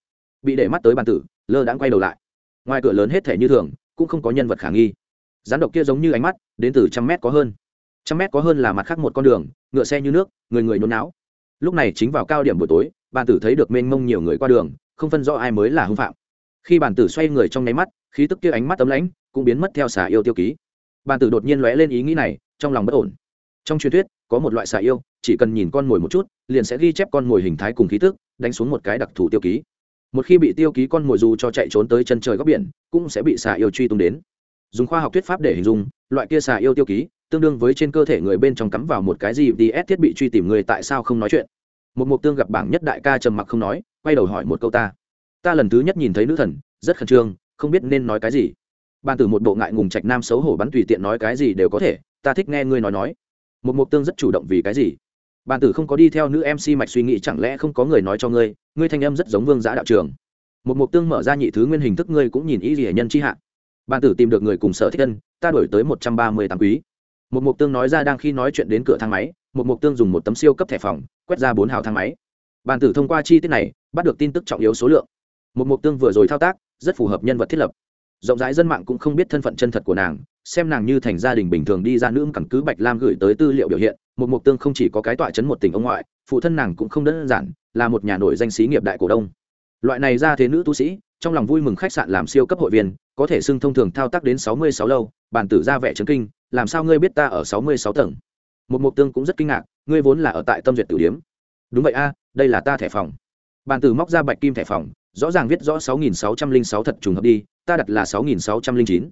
Bị để mắt tới bản tử, lơ đãng quay đầu lại. Ngoài cửa lớn hết thể như thường, cũng không có nhân vật khả nghi. Rắn độc kia giống như ánh mắt, đến từ trăm mét có hơn. Trăm mét có hơn là mặt khác một con đường, ngựa xe như nước, người người nôn não lúc này chính vào cao điểm buổi tối bàn tử thấy được mênh mông nhiều người qua đường, không phân rõ ai mới là hưng phạm khi bản tử xoay người trong nháy mắt, khí tức kia ánh mắt tấm lãnh, cũng biến mất theo xà yêu tiêu ký. Bản tử đột nhiên lóe lên ý nghĩ này, trong lòng bất ổn. Trong truyền thuyết, có một loại xà yêu, chỉ cần nhìn con mồi một chút, liền sẽ ghi chép con mồi hình thái cùng khí tức, đánh xuống một cái đặc thù tiêu ký. Một khi bị tiêu ký con mồi dù cho chạy trốn tới chân trời góc biển, cũng sẽ bị xà yêu truy tung đến. Dùng khoa học thuyết pháp để hình dung, loại kia xà yêu tiêu ký, tương đương với trên cơ thể người bên trong cắm vào một cái gì đi ép thiết bị truy tìm người tại sao không nói chuyện. Một mục tương gặp bảng nhất đại ca trầm mặc không nói, quay đầu hỏi một câu ta ta lần thứ nhất nhìn thấy nữ thần rất khẩn trương không biết nên nói cái gì. Ban từ một bộ ngại ngùng trạch nam xấu hổ bắn tùy tiện nói cái gì đều có thể ta thích nghe ngươi nói nói. Một mục tương rất chủ động vì cái gì? Ban tử không có đi theo nữ mc mạch suy nghĩ chẳng lẽ không có người nói cho ngươi ngươi thanh âm rất giống vương giã đạo trường. Một mục tương mở ra nhị thứ nguyên hình thức ngươi cũng nhìn ý gì hệ nhân chi hạ. Ban tử tìm được người cùng sở thích thân, ta đổi tới một trăm ba mươi tám quý. Một mục tương nói ra đang khi nói chuyện đến cửa thang máy một mục tương dùng một tấm siêu cấp thẻ phòng quét ra bốn hào thang máy. Ban tử thông qua chi tiết này bắt được tin tức trọng yếu số lượng một mục tương vừa rồi thao tác, rất phù hợp nhân vật thiết lập. Rộng rãi dân mạng cũng không biết thân phận chân thật của nàng, xem nàng như thành gia đình bình thường đi ra nữ cẳng cứ bạch lam gửi tới tư liệu biểu hiện, một mục tương không chỉ có cái tọa chấn một tỉnh ông ngoại, phụ thân nàng cũng không đơn giản, là một nhà nổi danh sĩ nghiệp đại cổ đông. Loại này ra thế nữ tu sĩ, trong lòng vui mừng khách sạn làm siêu cấp hội viên, có thể xưng thông thường thao tác đến sáu mươi sáu lâu, bản tử ra vẻ chấn kinh, làm sao ngươi biết ta ở sáu mươi sáu tầng? Một mục tương cũng rất kinh ngạc, ngươi vốn là ở tại tâm duyệt tử điếm. Đúng vậy a, đây là ta thẻ phòng. Bản tử móc ra bạch kim thẻ phòng rõ ràng viết rõ sáu nghìn sáu trăm linh sáu thật trùng hợp đi ta đặt là sáu nghìn sáu trăm linh chín.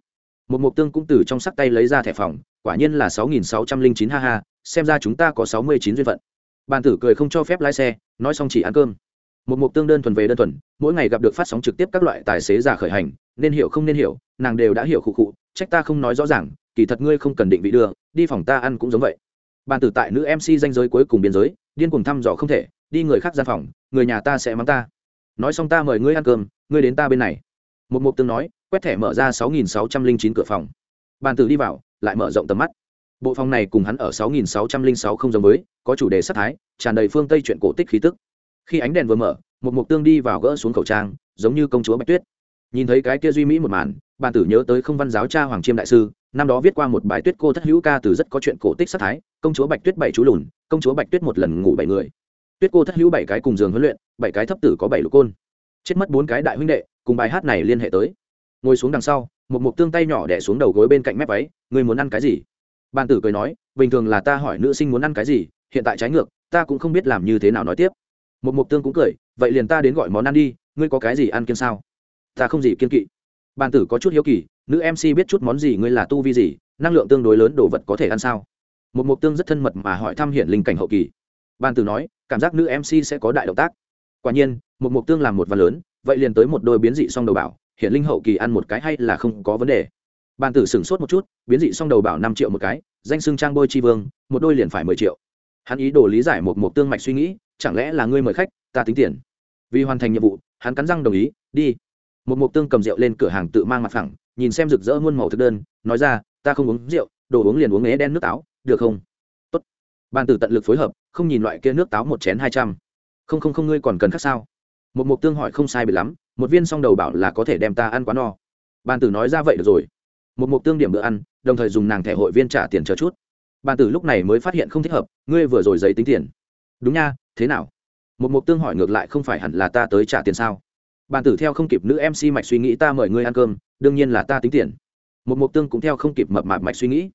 Một mục tương cũng từ trong sắc tay lấy ra thẻ phòng quả nhiên là sáu nghìn sáu trăm linh chín ha ha xem ra chúng ta có sáu mươi chín duyên phận. Bàn tử cười không cho phép lái xe nói xong chỉ ăn cơm. Một mục tương đơn thuần về đơn thuần mỗi ngày gặp được phát sóng trực tiếp các loại tài xế giả khởi hành nên hiểu không nên hiểu nàng đều đã hiểu khụ khụ trách ta không nói rõ ràng kỳ thật ngươi không cần định vị đường, đi phòng ta ăn cũng giống vậy. Bàn tử tại nữ mc danh giới cuối cùng biên giới điên cuồng thăm dò không thể đi người khác gian phòng người nhà ta sẽ mắng ta nói xong ta mời ngươi ăn cơm, ngươi đến ta bên này. Một mục tương nói, quét thẻ mở ra sáu nghìn sáu trăm linh chín cửa phòng. Bàn tử đi vào, lại mở rộng tầm mắt. Bộ phòng này cùng hắn ở sáu nghìn sáu trăm linh sáu không giống với, có chủ đề sắc thái, tràn đầy phương tây chuyện cổ tích khí tức. Khi ánh đèn vừa mở, một mục tương đi vào gỡ xuống khẩu trang, giống như công chúa bạch tuyết. Nhìn thấy cái kia duy mỹ một màn, bàn tử nhớ tới không văn giáo cha hoàng chiêm đại sư, năm đó viết qua một bài tuyết cô thất hữu ca từ rất có chuyện cổ tích sắc thái, công chúa bạch tuyết bảy chú lùn, công chúa bạch tuyết một lần ngủ bảy người tuyết cô thất hữu bảy cái cùng giường huấn luyện, bảy cái thấp tử có bảy lục côn. Chết mất bốn cái đại huynh đệ, cùng bài hát này liên hệ tới. Ngồi xuống đằng sau, một mục tương tay nhỏ đẻ xuống đầu gối bên cạnh mép váy người muốn ăn cái gì? Bàn tử cười nói, bình thường là ta hỏi nữ sinh muốn ăn cái gì, hiện tại trái ngược, ta cũng không biết làm như thế nào nói tiếp. Một mục tương cũng cười, vậy liền ta đến gọi món ăn đi, ngươi có cái gì ăn kiêng sao? Ta không gì kiên kỵ. Bàn tử có chút hiếu kỳ, nữ mc biết chút món gì ngươi là tu vi gì, năng lượng tương đối lớn đồ vật có thể ăn sao? Một mục tương rất thân mật mà hỏi thăm hiện linh cảnh hậu kỳ. Ban tử nói, cảm giác nữ mc sẽ có đại động tác. Quả nhiên, một mục tương làm một văn lớn, vậy liền tới một đôi biến dị song đầu bảo hiện linh hậu kỳ ăn một cái hay là không có vấn đề. Bàn tử sửng sốt một chút, biến dị song đầu bảo năm triệu một cái, danh xưng trang bôi tri vương, một đôi liền phải mười triệu. Hắn ý đồ lý giải một mục tương mạch suy nghĩ, chẳng lẽ là ngươi mời khách, ta tính tiền. Vì hoàn thành nhiệm vụ, hắn cắn răng đồng ý, đi. Một mục tương cầm rượu lên cửa hàng tự mang mặt phẳng, nhìn xem rực rỡ muôn màu thực đơn, nói ra, ta không uống rượu, đồ uống liền uống ế đen nước táo, được không? Tốt. Bàn tử tận lực phối hợp không nhìn loại kia nước táo một chén hai trăm. Không không không, ngươi còn cần khác sao? Một mục tương hỏi không sai bị lắm, một viên song đầu bảo là có thể đem ta ăn quá no. Bàn tử nói ra vậy được rồi. Một mục tương điểm bữa ăn, đồng thời dùng nàng thẻ hội viên trả tiền chờ chút. Bàn tử lúc này mới phát hiện không thích hợp, ngươi vừa rồi giấy tính tiền. Đúng nha, thế nào? Một mục tương hỏi ngược lại không phải hẳn là ta tới trả tiền sao? Bàn tử theo không kịp nữ mc mạch suy nghĩ ta mời ngươi ăn cơm, đương nhiên là ta tính tiền. Một mục tương cũng theo không kịp mập mạp mạch suy nghĩ.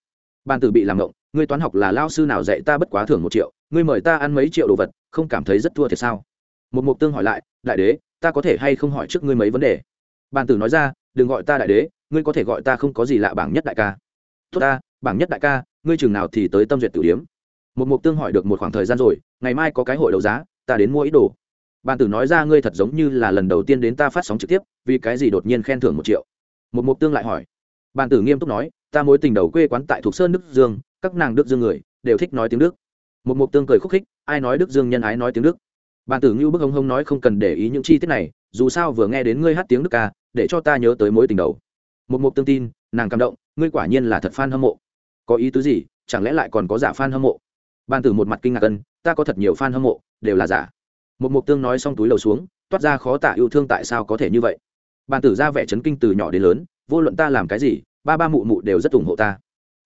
Bàn tử bị làm ngộng, ngươi toán học là lao sư nào dạy ta bất quá thưởng một triệu ngươi mời ta ăn mấy triệu đồ vật, không cảm thấy rất thua thiệt sao? Một mục tương hỏi lại, đại đế, ta có thể hay không hỏi trước ngươi mấy vấn đề? Bàn tử nói ra, đừng gọi ta đại đế, ngươi có thể gọi ta không có gì lạ bảng nhất đại ca. Tốt ta, bảng nhất đại ca, ngươi chừng nào thì tới tâm duyệt tử điếm. Một mục tương hỏi được một khoảng thời gian rồi, ngày mai có cái hội đấu giá, ta đến mua ít đồ. Bàn tử nói ra, ngươi thật giống như là lần đầu tiên đến ta phát sóng trực tiếp, vì cái gì đột nhiên khen thưởng một triệu? Một mục tương lại hỏi. Bàn tử nghiêm túc nói, ta mối tình đầu quê quán tại thuộc sơn đức dương, các nàng đức dương người, đều thích nói tiếng đức một mục tương cười khúc khích, ai nói đức dương nhân ái nói tiếng đức? Bàn tử ngưu bức hông hông nói không cần để ý những chi tiết này, dù sao vừa nghe đến ngươi hát tiếng đức ca, để cho ta nhớ tới mối tình đầu. Một mục tương tin, nàng cảm động, ngươi quả nhiên là thật f a n hâm mộ. Có ý tứ gì, chẳng lẽ lại còn có giả f a n hâm mộ? Bàn tử một mặt kinh ngạc cân ta có thật nhiều f a n hâm mộ, đều là giả. Một mục tương nói xong túi lầu xuống, toát ra khó tả yêu thương tại sao có thể như vậy. Bàn tử ra vẻ chấn kinh từ nhỏ đến lớn, vô luận ta làm cái gì, ba ba mụ mụ đều rất ủng hộ ta.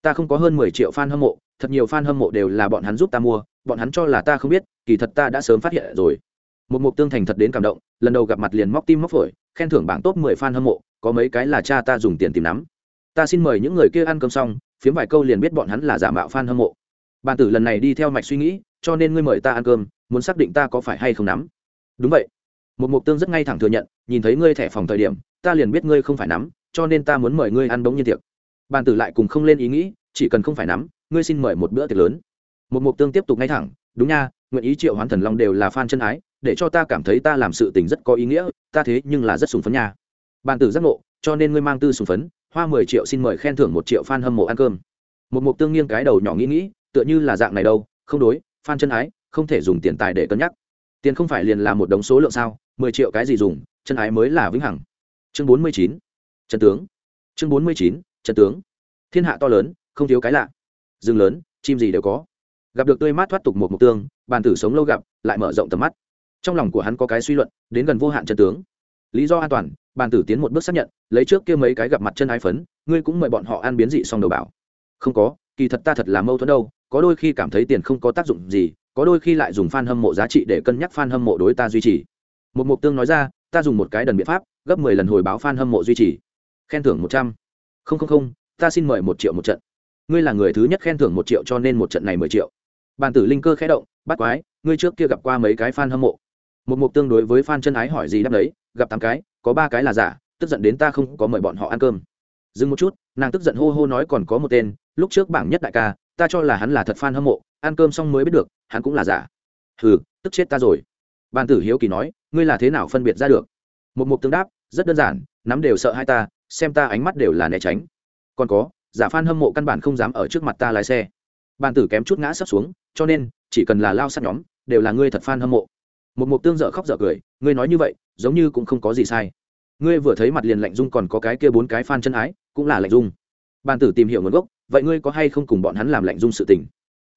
Ta không có hơn mười triệu f a n hâm mộ thật nhiều fan hâm mộ đều là bọn hắn giúp ta mua, bọn hắn cho là ta không biết, kỳ thật ta đã sớm phát hiện rồi. Một mục tương thành thật đến cảm động, lần đầu gặp mặt liền móc tim móc phổi, khen thưởng bảng top mười fan hâm mộ, có mấy cái là cha ta dùng tiền tìm nắm. Ta xin mời những người kia ăn cơm xong, phiếm vài câu liền biết bọn hắn là giả mạo fan hâm mộ. Bàn tử lần này đi theo mạch suy nghĩ, cho nên ngươi mời ta ăn cơm, muốn xác định ta có phải hay không nắm. Đúng vậy. Một mục tương rất ngay thẳng thừa nhận, nhìn thấy ngươi thẻ phòng thời điểm, ta liền biết ngươi không phải nắm, cho nên ta muốn mời ngươi ăn bóng như tiệc. Bàn tử lại cùng không lên ý nghĩ, chỉ cần không phải nắm ngươi xin mời một bữa tiệc lớn. Một mục tương tiếp tục ngay thẳng, đúng nha, nguyện ý triệu hoán thần long đều là fan chân ái, để cho ta cảm thấy ta làm sự tình rất có ý nghĩa, ta thế nhưng là rất sùng phấn nha. Bàn tử giác ngộ, cho nên ngươi mang tư sùng phấn, hoa mười triệu xin mời khen thưởng một triệu fan hâm mộ ăn cơm. Một mục tương nghiêng cái đầu nhỏ nghĩ nghĩ, tựa như là dạng này đâu, không đối, fan chân ái, không thể dùng tiền tài để cân nhắc. Tiền không phải liền là một đống số lượng sao, mười triệu cái gì dùng, chân ái mới là vĩnh hằng. Chương bốn mươi chín trần tướng. Chương bốn mươi chín trần tướng. Thiên hạ to lớn, không thiếu cái lạ rừng lớn, chim gì đều có. Gặp được tươi mát thoát tục một mục tương, bàn tử sống lâu gặp, lại mở rộng tầm mắt. Trong lòng của hắn có cái suy luận, đến gần vô hạn chân tướng. Lý do an toàn, bàn tử tiến một bước xác nhận, lấy trước kia mấy cái gặp mặt chân ái phấn, ngươi cũng mời bọn họ ăn biến dị xong đầu bảo. Không có, kỳ thật ta thật là mâu thuẫn đâu, có đôi khi cảm thấy tiền không có tác dụng gì, có đôi khi lại dùng f a n hâm mộ giá trị để cân nhắc f a n hâm mộ đối ta duy trì. Một mục tương nói ra, ta dùng một cái đần biện pháp, gấp mười lần hồi báo f a n hâm mộ duy trì. Khen thưởng một trăm. Không không không, ta xin mời một triệu một trận ngươi là người thứ nhất khen thưởng một triệu cho nên một trận này mười triệu. Bàn tử linh cơ khẽ động, bắt quái, ngươi trước kia gặp qua mấy cái f a n hâm mộ. Một mục tương đối với f a n chân ái hỏi gì đáp đấy, gặp tám cái, có ba cái là giả, tức giận đến ta không có mời bọn họ ăn cơm. Dừng một chút, nàng tức giận hô hô nói còn có một tên, lúc trước bảng nhất đại ca, ta cho là hắn là thật f a n hâm mộ, ăn cơm xong mới biết được, hắn cũng là giả. Hừ, tức chết ta rồi. Bàn tử hiếu kỳ nói, ngươi là thế nào phân biệt ra được? Một mục tương đáp, rất đơn giản, nắm đều sợ hai ta, xem ta ánh mắt đều là né tránh. Còn có giả phan hâm mộ căn bản không dám ở trước mặt ta lái xe. Bàn tử kém chút ngã sắp xuống, cho nên, chỉ cần là lao sát nhóm, đều là ngươi thật phan hâm mộ. Một mục tương dở khóc dở cười, ngươi nói như vậy, giống như cũng không có gì sai. Ngươi vừa thấy mặt liền lạnh dung còn có cái kia bốn cái phan chân ái, cũng là lạnh dung bàn tử tìm hiểu nguồn gốc, vậy ngươi có hay không cùng bọn hắn làm lạnh dung sự tình?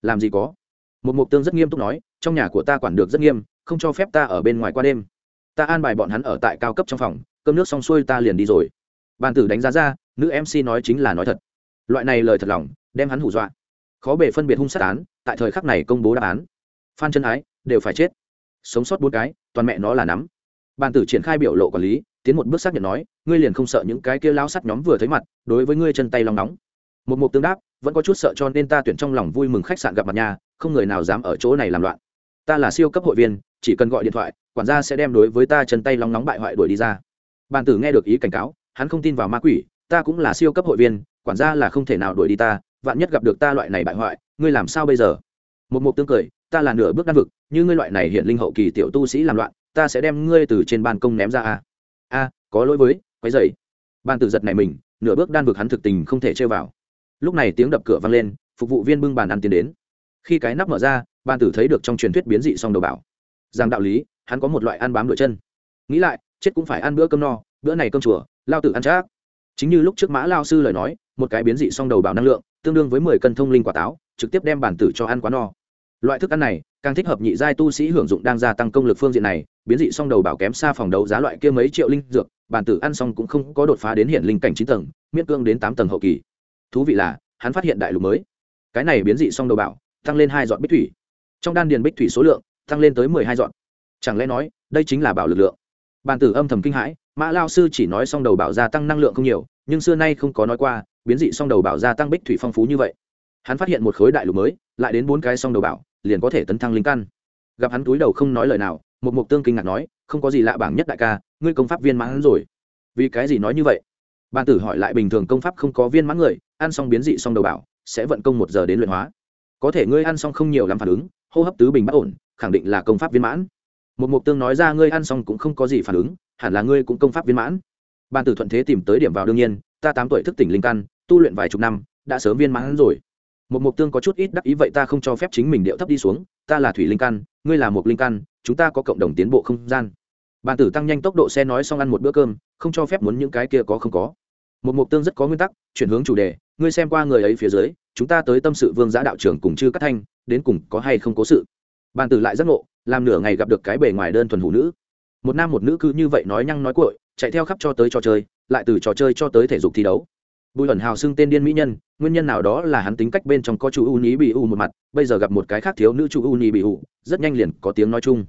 Làm gì có? Một mục tương rất nghiêm túc nói, trong nhà của ta quản được rất nghiêm, không cho phép ta ở bên ngoài qua đêm. Ta an bài bọn hắn ở tại cao cấp trong phòng, cơm nước xong xuôi ta liền đi rồi. Bàn tử đánh giá ra, nữ mc nói chính là nói thật loại này lời thật lòng, đem hắn hù dọa. Khó bề phân biệt hung sát án, tại thời khắc này công bố đáp án. Phan chân ái, đều phải chết. Sống sót bốn cái, toàn mẹ nó là nắm. Bàn tử triển khai biểu lộ quản lý, tiến một bước xác nhận nói, ngươi liền không sợ những cái kia lao sắt nhóm vừa thấy mặt, đối với ngươi chân tay lòng nóng. Một mục tương đáp, vẫn có chút sợ cho nên ta tuyển trong lòng vui mừng khách sạn gặp mặt nhà, không người nào dám ở chỗ này làm loạn. Ta là siêu cấp hội viên, chỉ cần gọi điện thoại, quản gia sẽ đem đối với ta chân tay lòng nóng bại hoại đuổi đi ra. Bàn tử nghe được ý cảnh cáo, hắn không tin vào ma quỷ, ta cũng là siêu cấp hội viên quản gia là không thể nào đuổi đi ta, vạn nhất gặp được ta loại này bại hoại, ngươi làm sao bây giờ? Một mục tương cười, ta là nửa bước đan vực, như ngươi loại này hiện linh hậu kỳ tiểu tu sĩ làm loạn, ta sẽ đem ngươi từ trên ban công ném ra a a, có lỗi với, quấy dậy ban tử giật này mình, nửa bước đan vực hắn thực tình không thể chơi vào. Lúc này tiếng đập cửa vang lên, phục vụ viên bưng bàn ăn tiến đến. Khi cái nắp mở ra, ban tử thấy được trong truyền thuyết biến dị song đầu bảo. Rằng đạo lý, hắn có một loại ăn bám đội chân. Nghĩ lại, chết cũng phải ăn bữa cơm no, bữa này cơm chùa, lao tử ăn chắc. Chính như lúc trước mã lao sư lời nói một cái biến dị song đầu bảo năng lượng, tương đương với mười cân thông linh quả táo, trực tiếp đem bản tử cho ăn quá no. Loại thức ăn này, càng thích hợp nhị giai tu sĩ hưởng dụng đang gia tăng công lực phương diện này, biến dị song đầu bảo kém xa phòng đấu giá loại kia mấy triệu linh dược, bản tử ăn xong cũng không có đột phá đến hiện linh cảnh chín tầng, miễn cương đến tám tầng hậu kỳ. Thú vị là, hắn phát hiện đại lục mới. Cái này biến dị song đầu bảo, tăng lên hai dọn bích thủy. Trong đan điền bích thủy số lượng, tăng lên tới mười hai dọn chẳng lẽ nói, đây chính là bảo lực lượng? Bản tử âm thầm kinh hãi, mã lao sư chỉ nói song đầu bảo gia tăng năng lượng không nhiều, nhưng xưa nay không có nói qua biến dị song đầu bảo gia tăng bích thủy phong phú như vậy. Hắn phát hiện một khối đại lục mới, lại đến bốn cái song đầu bảo, liền có thể tấn thăng linh căn. Gặp hắn túi đầu không nói lời nào, một mục tương kinh ngạc nói, không có gì lạ bảng nhất đại ca, ngươi công pháp viên mãn rồi. Vì cái gì nói như vậy? Ban tử hỏi lại bình thường công pháp không có viên mãn người, ăn xong biến dị song đầu bảo, sẽ vận công một giờ đến luyện hóa. Có thể ngươi ăn xong không nhiều làm phản ứng, hô hấp tứ bình bất ổn, khẳng định là công pháp viên mãn. Một mục tương nói ra, ngươi ăn xong cũng không có gì phản ứng, hẳn là ngươi cũng công pháp viên mãn. Ban tử thuận thế tìm tới điểm vào đương nhiên ta tám tuổi thức tỉnh linh căn, tu luyện vài chục năm, đã sớm viên mãn rồi. Một mục tương có chút ít đắc ý vậy ta không cho phép chính mình điệu thấp đi xuống, ta là thủy linh căn, ngươi là một linh căn, chúng ta có cộng đồng tiến bộ không gian. Bàn tử tăng nhanh tốc độ xe nói xong ăn một bữa cơm, không cho phép muốn những cái kia có không có. Một mục tương rất có nguyên tắc, chuyển hướng chủ đề, ngươi xem qua người ấy phía dưới, chúng ta tới tâm sự vương giã đạo trưởng cùng chư cắt thanh, đến cùng có hay không cố sự. Bàn tử lại rất ngộ, làm nửa ngày gặp được cái bề ngoài đơn thuần hủ nữ. Một nam một nữ cứ như vậy nói nhăng nói cội chạy theo khắp cho tới trò chơi lại từ trò chơi cho tới thể dục thi đấu. Bùi ẩn hào xưng tên điên mỹ nhân, nguyên nhân nào đó là hắn tính cách bên trong có chú u ní bị u một mặt, bây giờ gặp một cái khác thiếu nữ chủ u ní bị u rất nhanh liền có tiếng nói chung.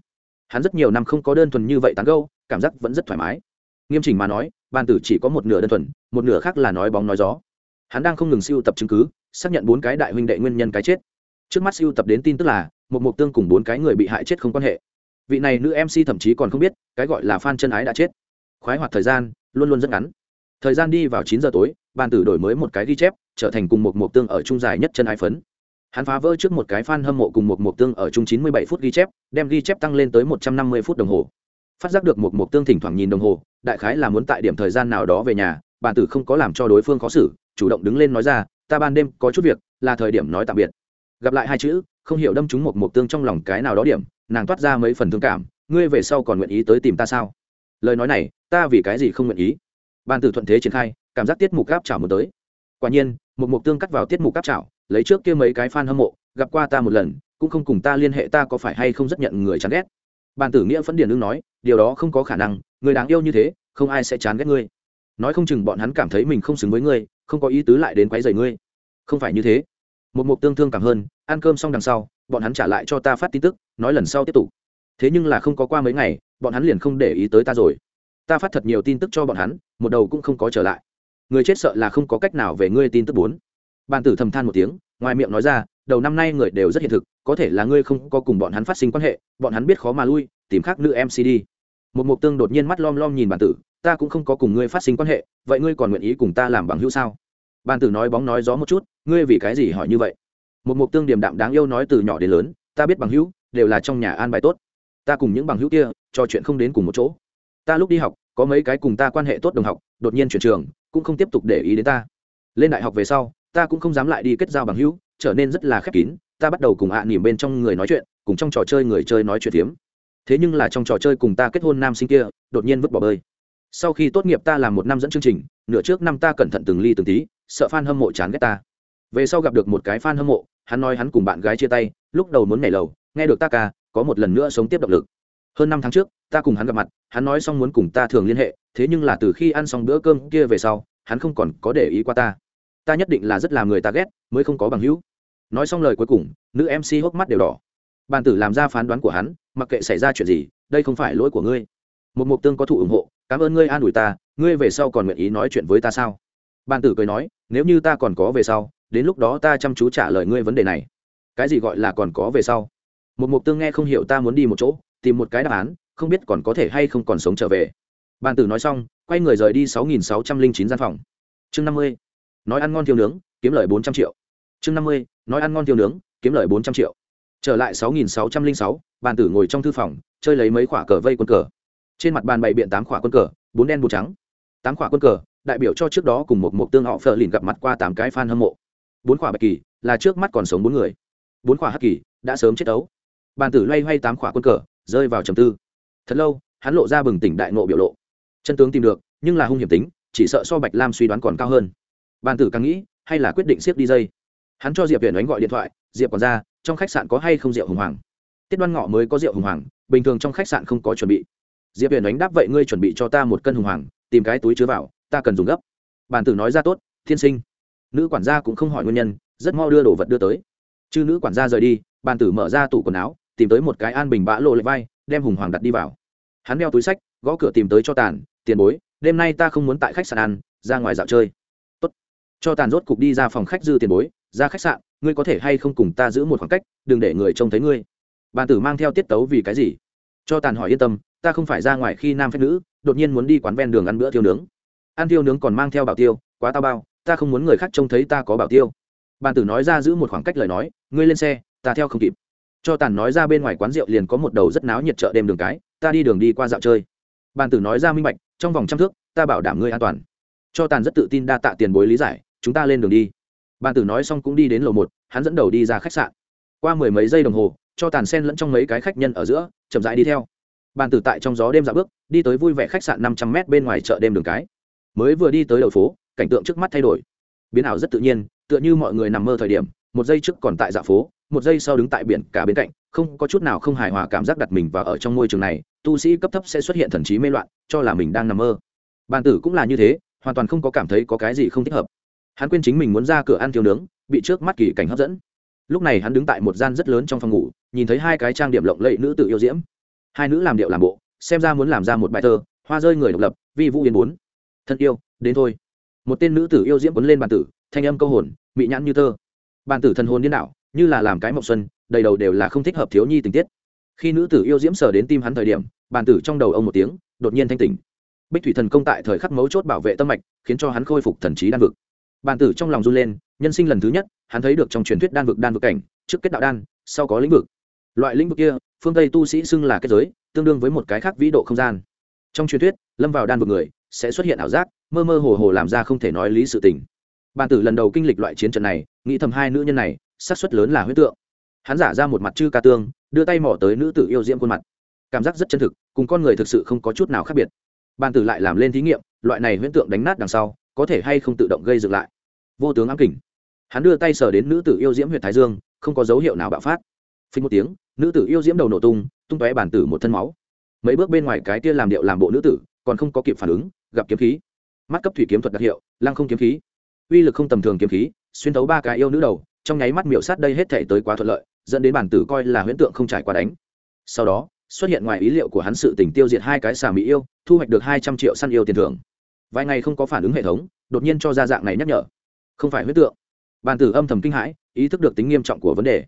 Hắn rất nhiều năm không có đơn thuần như vậy tán gâu cảm giác vẫn rất thoải mái. Nghiêm chỉnh mà nói ban tử chỉ có một nửa đơn thuần, một nửa khác là nói bóng nói gió. Hắn đang không ngừng siêu tập chứng cứ, xác nhận bốn cái đại huynh đệ nguyên nhân cái chết. Trước mắt siêu tập đến tin tức là, một mục tương cùng bốn cái người bị hại chết không quan hệ. Vị này nữ mc thậm chí còn không biết, cái gọi là fan chân ái đã chết khoái hoạt thời gian, luôn luôn rất ngắn. Thời gian đi vào chín giờ tối, bàn tử đổi mới một cái ghi chép, trở thành cùng một mục tương ở trung dài nhất chân ái phấn. Hắn phá vỡ trước một cái fan hâm mộ cùng một mục tương ở chung chín mươi bảy phút ghi chép, đem ghi chép tăng lên tới một trăm năm mươi phút đồng hồ. Phát giác được một mục tương thỉnh thoảng nhìn đồng hồ, đại khái là muốn tại điểm thời gian nào đó về nhà, bàn tử không có làm cho đối phương khó xử, chủ động đứng lên nói ra, ta ban đêm có chút việc, là thời điểm nói tạm biệt. Gặp lại hai chữ, không hiểu đâm trúng một mục tương trong lòng cái nào đó điểm, nàng toát ra mấy phần thương cảm, ngươi về sau còn nguyện ý tới tìm ta sao? Lời nói này ta vì cái gì không nguyện ý? Ban tử thuận thế triển khai, cảm giác tiết mục gáp chảo một tới. Quả nhiên, một mục tương cắt vào tiết mục gáp chảo lấy trước kia mấy cái fan hâm mộ, gặp qua ta một lần, cũng không cùng ta liên hệ ta có phải hay không rất nhận người chán ghét. Ban tử nghĩa phấn điền đương nói, điều đó không có khả năng, người đáng yêu như thế, không ai sẽ chán ghét ngươi. Nói không chừng bọn hắn cảm thấy mình không xứng với ngươi, không có ý tứ lại đến quấy rầy ngươi. Không phải như thế. Một mục tương thương cảm hơn, ăn cơm xong đằng sau, bọn hắn trả lại cho ta phát tin tức, nói lần sau tiếp tục. Thế nhưng là không có qua mấy ngày, bọn hắn liền không để ý tới ta rồi ta phát thật nhiều tin tức cho bọn hắn, một đầu cũng không có trở lại. Người chết sợ là không có cách nào về ngươi tin tức bốn. Bàn tử thầm than một tiếng, ngoài miệng nói ra, đầu năm nay người đều rất hiện thực, có thể là ngươi không có cùng bọn hắn phát sinh quan hệ, bọn hắn biết khó mà lui, tìm khác nữ mc đi một mục tương đột nhiên mắt lom lom nhìn bàn tử, ta cũng không có cùng ngươi phát sinh quan hệ, vậy ngươi còn nguyện ý cùng ta làm bằng hữu sao? Bàn tử nói bóng nói gió một chút, ngươi vì cái gì hỏi như vậy? Một mục tương điềm đạm đáng yêu nói từ nhỏ đến lớn, ta biết bằng hữu, đều là trong nhà an bài tốt. Ta cùng những bằng hữu kia, trò chuyện không đến cùng một chỗ ta lúc đi học, có mấy cái cùng ta quan hệ tốt đồng học, đột nhiên chuyển trường, cũng không tiếp tục để ý đến ta. Lên đại học về sau, ta cũng không dám lại đi kết giao bằng hữu, trở nên rất là khép kín, ta bắt đầu cùng ạ à nỉm bên trong người nói chuyện, cùng trong trò chơi người chơi nói chuyện phiếm. Thế nhưng là trong trò chơi cùng ta kết hôn nam sinh kia, đột nhiên vứt bỏ bơi. Sau khi tốt nghiệp ta làm một năm dẫn chương trình, nửa trước năm ta cẩn thận từng ly từng tí, sợ f a n hâm mộ chán ghét ta. Về sau gặp được một cái f a n hâm mộ, hắn nói hắn cùng bạn gái chia tay, lúc đầu muốn nhảy lầu, nghe được ta ca, có một lần nữa sống tiếp động lực hơn năm tháng trước, ta cùng hắn gặp mặt, hắn nói xong muốn cùng ta thường liên hệ, thế nhưng là từ khi ăn xong bữa cơm kia về sau, hắn không còn có để ý qua ta. Ta nhất định là rất làm người ta ghét, mới không có bằng hữu. Nói xong lời cuối cùng, nữ mc hốc mắt đều đỏ. Bàn tử làm ra phán đoán của hắn, mặc kệ xảy ra chuyện gì, đây không phải lỗi của ngươi. Một mục tương có thụ ủng hộ, cảm ơn ngươi an ủi ta, ngươi về sau còn nguyện ý nói chuyện với ta sao? Bàn tử cười nói, nếu như ta còn có về sau, đến lúc đó ta chăm chú trả lời ngươi vấn đề này. Cái gì gọi là còn có về sau? Một mục tương nghe không hiểu ta muốn đi một chỗ tìm một cái đáp án, không biết còn có thể hay không còn sống trở về. Bàn tử nói xong, quay người rời đi sáu nghìn sáu trăm linh chín gian phòng. Chương năm mươi, nói ăn ngon thiêu nướng, kiếm lời bốn trăm triệu. Chương năm mươi, nói ăn ngon thiêu nướng, kiếm lời bốn trăm triệu. Trở lại sáu nghìn sáu trăm linh sáu, bàn tử ngồi trong thư phòng, chơi lấy mấy quả cờ vây quân cờ. Trên mặt bàn bày biện tám quả quân cờ, bốn đen bốn trắng. Tám quả quân cờ, đại biểu cho trước đó cùng một mục tương họ phờ lìn gặp mặt qua tám cái fan hâm mộ. Bốn quả bạch kỳ, là trước mắt còn sống bốn người. Bốn quả hắc kỳ, đã sớm chết đấu. Bàn tử loay hoay tám quả quân cờ rơi vào trầm tư. Thật lâu, hắn lộ ra bừng tỉnh đại nộ biểu lộ. Chân tướng tìm được, nhưng là hung hiểm tính, chỉ sợ so bạch lam suy đoán còn cao hơn. Bàn tử càng nghĩ, hay là quyết định siết đi dây. Hắn cho diệp viện đánh gọi điện thoại, diệp còn ra trong khách sạn có hay không rượu hùng hoàng? Tiết đoan ngọ mới có rượu hùng hoàng, bình thường trong khách sạn không có chuẩn bị. Diệp viện đánh đáp, vậy ngươi chuẩn bị cho ta một cân hùng hoàng, tìm cái túi chứa vào, ta cần dùng gấp. Bàn tử nói ra, tốt, thiên sinh. Nữ quản gia cũng không hỏi nguyên nhân, rất mo đưa đồ vật đưa tới. Chứ nữ quản gia rời đi, bàn tử mở ra tủ quần áo tìm tới một cái an bình bã lộ lệ vai, đem hùng hoàng đặt đi vào. Hắn đeo túi sách, gõ cửa tìm tới cho tàn, tiền bối, đêm nay ta không muốn tại khách sạn ăn, ra ngoài dạo chơi. Tốt. cho tàn rốt cục đi ra phòng khách dư tiền bối, ra khách sạn, ngươi có thể hay không cùng ta giữ một khoảng cách, đừng để người trông thấy ngươi. Bàn tử mang theo tiết tấu vì cái gì? Cho tàn hỏi yên tâm, ta không phải ra ngoài khi nam phép nữ, đột nhiên muốn đi quán ven đường ăn bữa thiêu nướng. Ăn thiêu nướng còn mang theo bảo tiêu, quá tao bao, ta không muốn người khác trông thấy ta có bảo tiêu. Bàn tử nói ra giữ một khoảng cách lời nói, ngươi lên xe, ta theo không kịp cho tàn nói ra bên ngoài quán rượu liền có một đầu rất náo nhiệt chợ đêm đường cái, ta đi đường đi qua dạo chơi. Bàn tử nói ra minh bạch, trong vòng trăm thước, ta bảo đảm ngươi an toàn. Cho tàn rất tự tin đa tạ tiền bối lý giải, chúng ta lên đường đi. Bàn tử nói xong cũng đi đến lầu một, hắn dẫn đầu đi ra khách sạn. Qua mười mấy giây đồng hồ, cho tàn sen lẫn trong mấy cái khách nhân ở giữa, chậm rãi đi theo. Bàn tử tại trong gió đêm dạo bước, đi tới vui vẻ khách sạn năm trăm m bên ngoài chợ đêm đường cái. Mới vừa đi tới đầu phố, cảnh tượng trước mắt thay đổi. Biến ảo rất tự nhiên, tựa như mọi người nằm mơ thời điểm một giây trước còn tại dạ phố, một giây sau đứng tại biển cả bên cạnh, không có chút nào không hài hòa cảm giác đặt mình và ở trong môi trường này, tu sĩ cấp thấp sẽ xuất hiện thần trí mê loạn, cho là mình đang nằm mơ. Bàn tử cũng là như thế, hoàn toàn không có cảm thấy có cái gì không thích hợp. Hắn quên chính mình muốn ra cửa ăn thiếu nướng, bị trước mắt kỳ cảnh hấp dẫn. Lúc này hắn đứng tại một gian rất lớn trong phòng ngủ, nhìn thấy hai cái trang điểm lộng lẫy nữ tự yêu diễm. Hai nữ làm điệu làm bộ, xem ra muốn làm ra một bài thơ, hoa rơi người độc lập, vi vũ yên bốn. Thân yêu, đến thôi. Một tên nữ tử yêu diễm quấn lên bàn tử, thanh âm câu hồn bị nhãn như thơ bàn tử thần hồn điên đảo, như là làm cái mộng xuân, đầy đầu đều là không thích hợp thiếu nhi tình tiết. Khi nữ tử yêu diễm sờ đến tim hắn thời điểm bàn tử trong đầu ông một tiếng, đột nhiên thanh tỉnh. Bích thủy thần công tại thời khắc mấu chốt bảo vệ tâm mạch, khiến cho hắn khôi phục thần trí đan vực. Bàn tử trong lòng run lên, nhân sinh lần thứ nhất, hắn thấy được trong truyền thuyết đan vực đan vực cảnh, trước kết đạo đan, sau có lĩnh vực. Loại lĩnh vực kia, phương tây tu sĩ xưng là kết giới, tương đương với một cái khác vĩ độ không gian. Trong truyền thuyết, lâm vào đan vực người, sẽ xuất hiện ảo giác, mơ mơ hồ hồ làm ra không thể nói lý sự tình bàn tử lần đầu kinh lịch loại chiến trận này, nghĩ thầm hai nữ nhân này sát suất lớn là huyết tượng. Hắn giả ra một mặt chư ca tương, đưa tay mỏ tới nữ tử yêu diễm khuôn mặt. Cảm giác rất chân thực, cùng con người thực sự không có chút nào khác biệt. Bàn tử lại làm lên thí nghiệm, loại này huyễn tượng đánh nát đằng sau, có thể hay không tự động gây dựng lại. Vô tướng ám kỉnh hắn đưa tay sờ đến nữ tử yêu diễm huyện thái dương, không có dấu hiệu nào bạo phát. Phình một tiếng, nữ tử yêu diễm đầu nổ tung tung tóe bàn tử một thân máu. Mấy bước bên ngoài cái kia làm điệu làm bộ nữ tử, còn không có kịp phản ứng, gặp kiếm khí. Mắt cấp thủy kiếm thuật đặc hiệu, lăng không kiếm khí uy lực không tầm thường kiếm khí, xuyên thấu ba cái yêu nữ đầu, trong nháy mắt miểu sát đây hết thể tới quá thuận lợi, dẫn đến bản tử coi là huyễn tượng không trải qua đánh. Sau đó, xuất hiện ngoài ý liệu của hắn sự tình tiêu diệt hai cái xà mỹ yêu, thu hoạch được hai trăm triệu săn yêu tiền thưởng. Vài ngày không có phản ứng hệ thống, đột nhiên cho ra dạng này nhắc nhở. Không phải huyết tượng. Bàn tử âm thầm kinh hãi, ý thức được tính nghiêm trọng của vấn đề.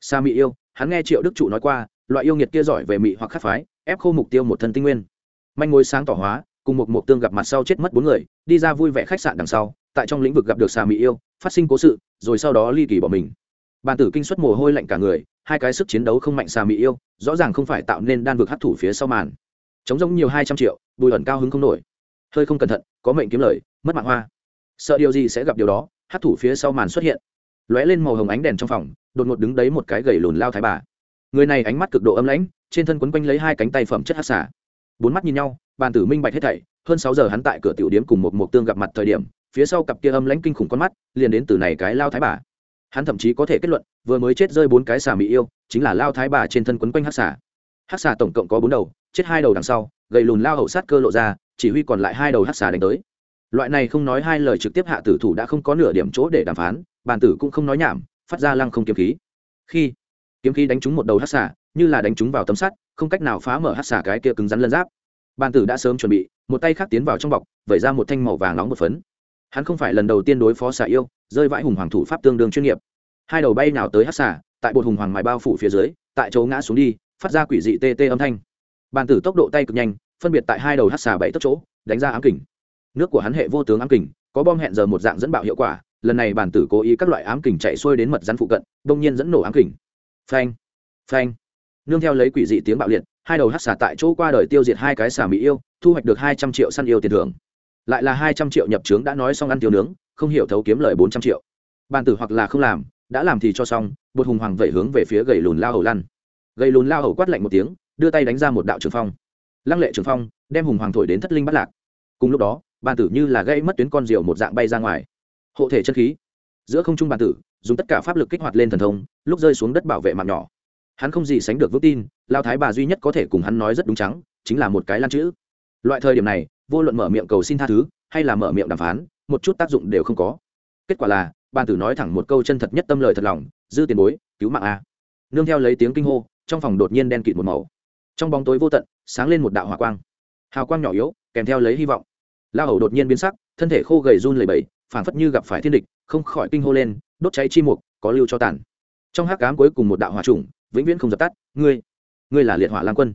Xa mỹ yêu, hắn nghe triệu đức trụ nói qua, loại yêu nghiệt kia giỏi về mị hoặc khắc phái, ép khô mục tiêu một thân tinh nguyên. Manh mối sáng tỏ hóa, cùng một mục tương gặp mặt sau chết mất bốn người, đi ra vui vẻ khách sạn đằng sau tại trong lĩnh vực gặp được xà mỹ yêu, phát sinh cố sự, rồi sau đó ly kỳ bỏ mình. Bàn tử kinh xuất mồ hôi lạnh cả người, hai cái sức chiến đấu không mạnh xà mỹ yêu, rõ ràng không phải tạo nên đan vực hấp thủ phía sau màn. Chống giống nhiều hai trăm triệu, bùi ẩn cao hứng không nổi. Hơi không cẩn thận, có mệnh kiếm lời, mất mạng hoa. Sợ điều gì sẽ gặp điều đó hát thủ phía sau màn xuất hiện. Lóe lên màu hồng ánh đèn trong phòng, đột ngột đứng đấy một cái gầy lùn lao thái bà. Người này ánh mắt cực độ âm lãnh, trên thân quấn quanh lấy hai cánh tay phẩm chất hát xả bốn mắt nhìn nhau, bàn tử minh bạch hết thảy, hơn sáu giờ hắn tại cửa tiểu điếm cùng một mục tương gặp mặt thời điểm phía sau cặp kia âm lãnh kinh khủng con mắt, liền đến từ này cái lao thái bà. Hắn thậm chí có thể kết luận, vừa mới chết rơi bốn cái xà mỹ yêu, chính là lao thái bà trên thân quấn quanh hát xả hát xà tổng cộng có bốn đầu, chết hai đầu đằng sau gậy lùn lao hậu sát cơ lộ ra, chỉ huy còn lại hai đầu hát xà đánh tới. Loại này không nói hai lời trực tiếp hạ tử thủ đã không có nửa điểm chỗ để đàm phán, bàn tử cũng không nói nhảm, phát ra lăng không kiếm khí. Khi kiếm khí đánh trúng một đầu hát xà, như là đánh trúng vào tấm sắt, không cách nào phá mở hát xà cái kia cứng rắn lân giáp. Bàn tử đã sớm chuẩn bị, một tay khác tiến vào trong bọc, vẩy ra một thanh màu vàng nóng một phấn hắn không phải lần đầu tiên đối phó xà yêu, rơi vãi hùng hoàng thủ pháp tương đương chuyên nghiệp. Hai đầu bay nào tới hát xà, tại bột hùng hoàng mài bao phủ phía dưới, tại chỗ ngã xuống đi, phát ra quỷ dị tê tê âm thanh. Bàn tử tốc độ tay cực nhanh, phân biệt tại hai đầu hát xà bảy tốc chỗ, đánh ra ám kình. Nước của hắn hệ vô tướng ám kình, có bom hẹn giờ một dạng dẫn bạo hiệu quả, lần này bản tử cố ý các loại ám kình chạy xuôi đến mật rắn phụ cận đông nhiên dẫn nổ ám kình. Phanh phanh. Nương theo lấy quỷ dị tiếng bạo liệt, hai đầu hát xà tại chỗ qua đời tiêu diệt hai cái xà mỹ yêu, thu hoạch được hai trăm triệu săn yêu tiền thưởng lại là hai trăm triệu nhập trướng đã nói xong ăn tiêu nướng, không hiểu thấu kiếm lời bốn trăm triệu. Bàn tử hoặc là không làm, đã làm thì cho xong, bột hùng hoàng vẩy hướng về phía gầy lùn lao hầu lăn. Gầy lùn lao hầu quát lạnh một tiếng, đưa tay đánh ra một đạo trường phong. Lăng lệ trường phong, đem hùng hoàng thổi đến thất linh bắt lạc. Cùng lúc đó, bàn tử như là gây mất tuyến con rượu một dạng bay ra ngoài. Hộ thể chân khí. Giữa không trung bàn tử, dùng tất cả pháp lực kích hoạt lên thần thông, lúc rơi xuống đất bảo vệ mạng nhỏ. Hắn không gì sánh được vững tin, lao thái bà duy nhất có thể cùng hắn nói rất đúng trắng chính là một cái lan chữ. Loại thời điểm này vô luận mở miệng cầu xin tha thứ, hay là mở miệng đàm phán, một chút tác dụng đều không có. Kết quả là, bàn tử nói thẳng một câu chân thật nhất tâm lời thật lòng, dư tiền bối, cứu mạng a. Nương theo lấy tiếng kinh hô, trong phòng đột nhiên đen kịt một màu. Trong bóng tối vô tận, sáng lên một đạo hỏa quang. Hào quang nhỏ yếu, kèm theo lấy hy vọng. La hầu đột nhiên biến sắc, thân thể khô gầy run lẩy bẩy, phảng phất như gặp phải thiên địch, không khỏi kinh hô lên, đốt cháy chi mục, có lưu cho tàn. Trong hắc cám cuối cùng một đạo hỏa trùng, vĩnh viễn không dập tắt. Ngươi ngươi là liệt hỏa lang quân.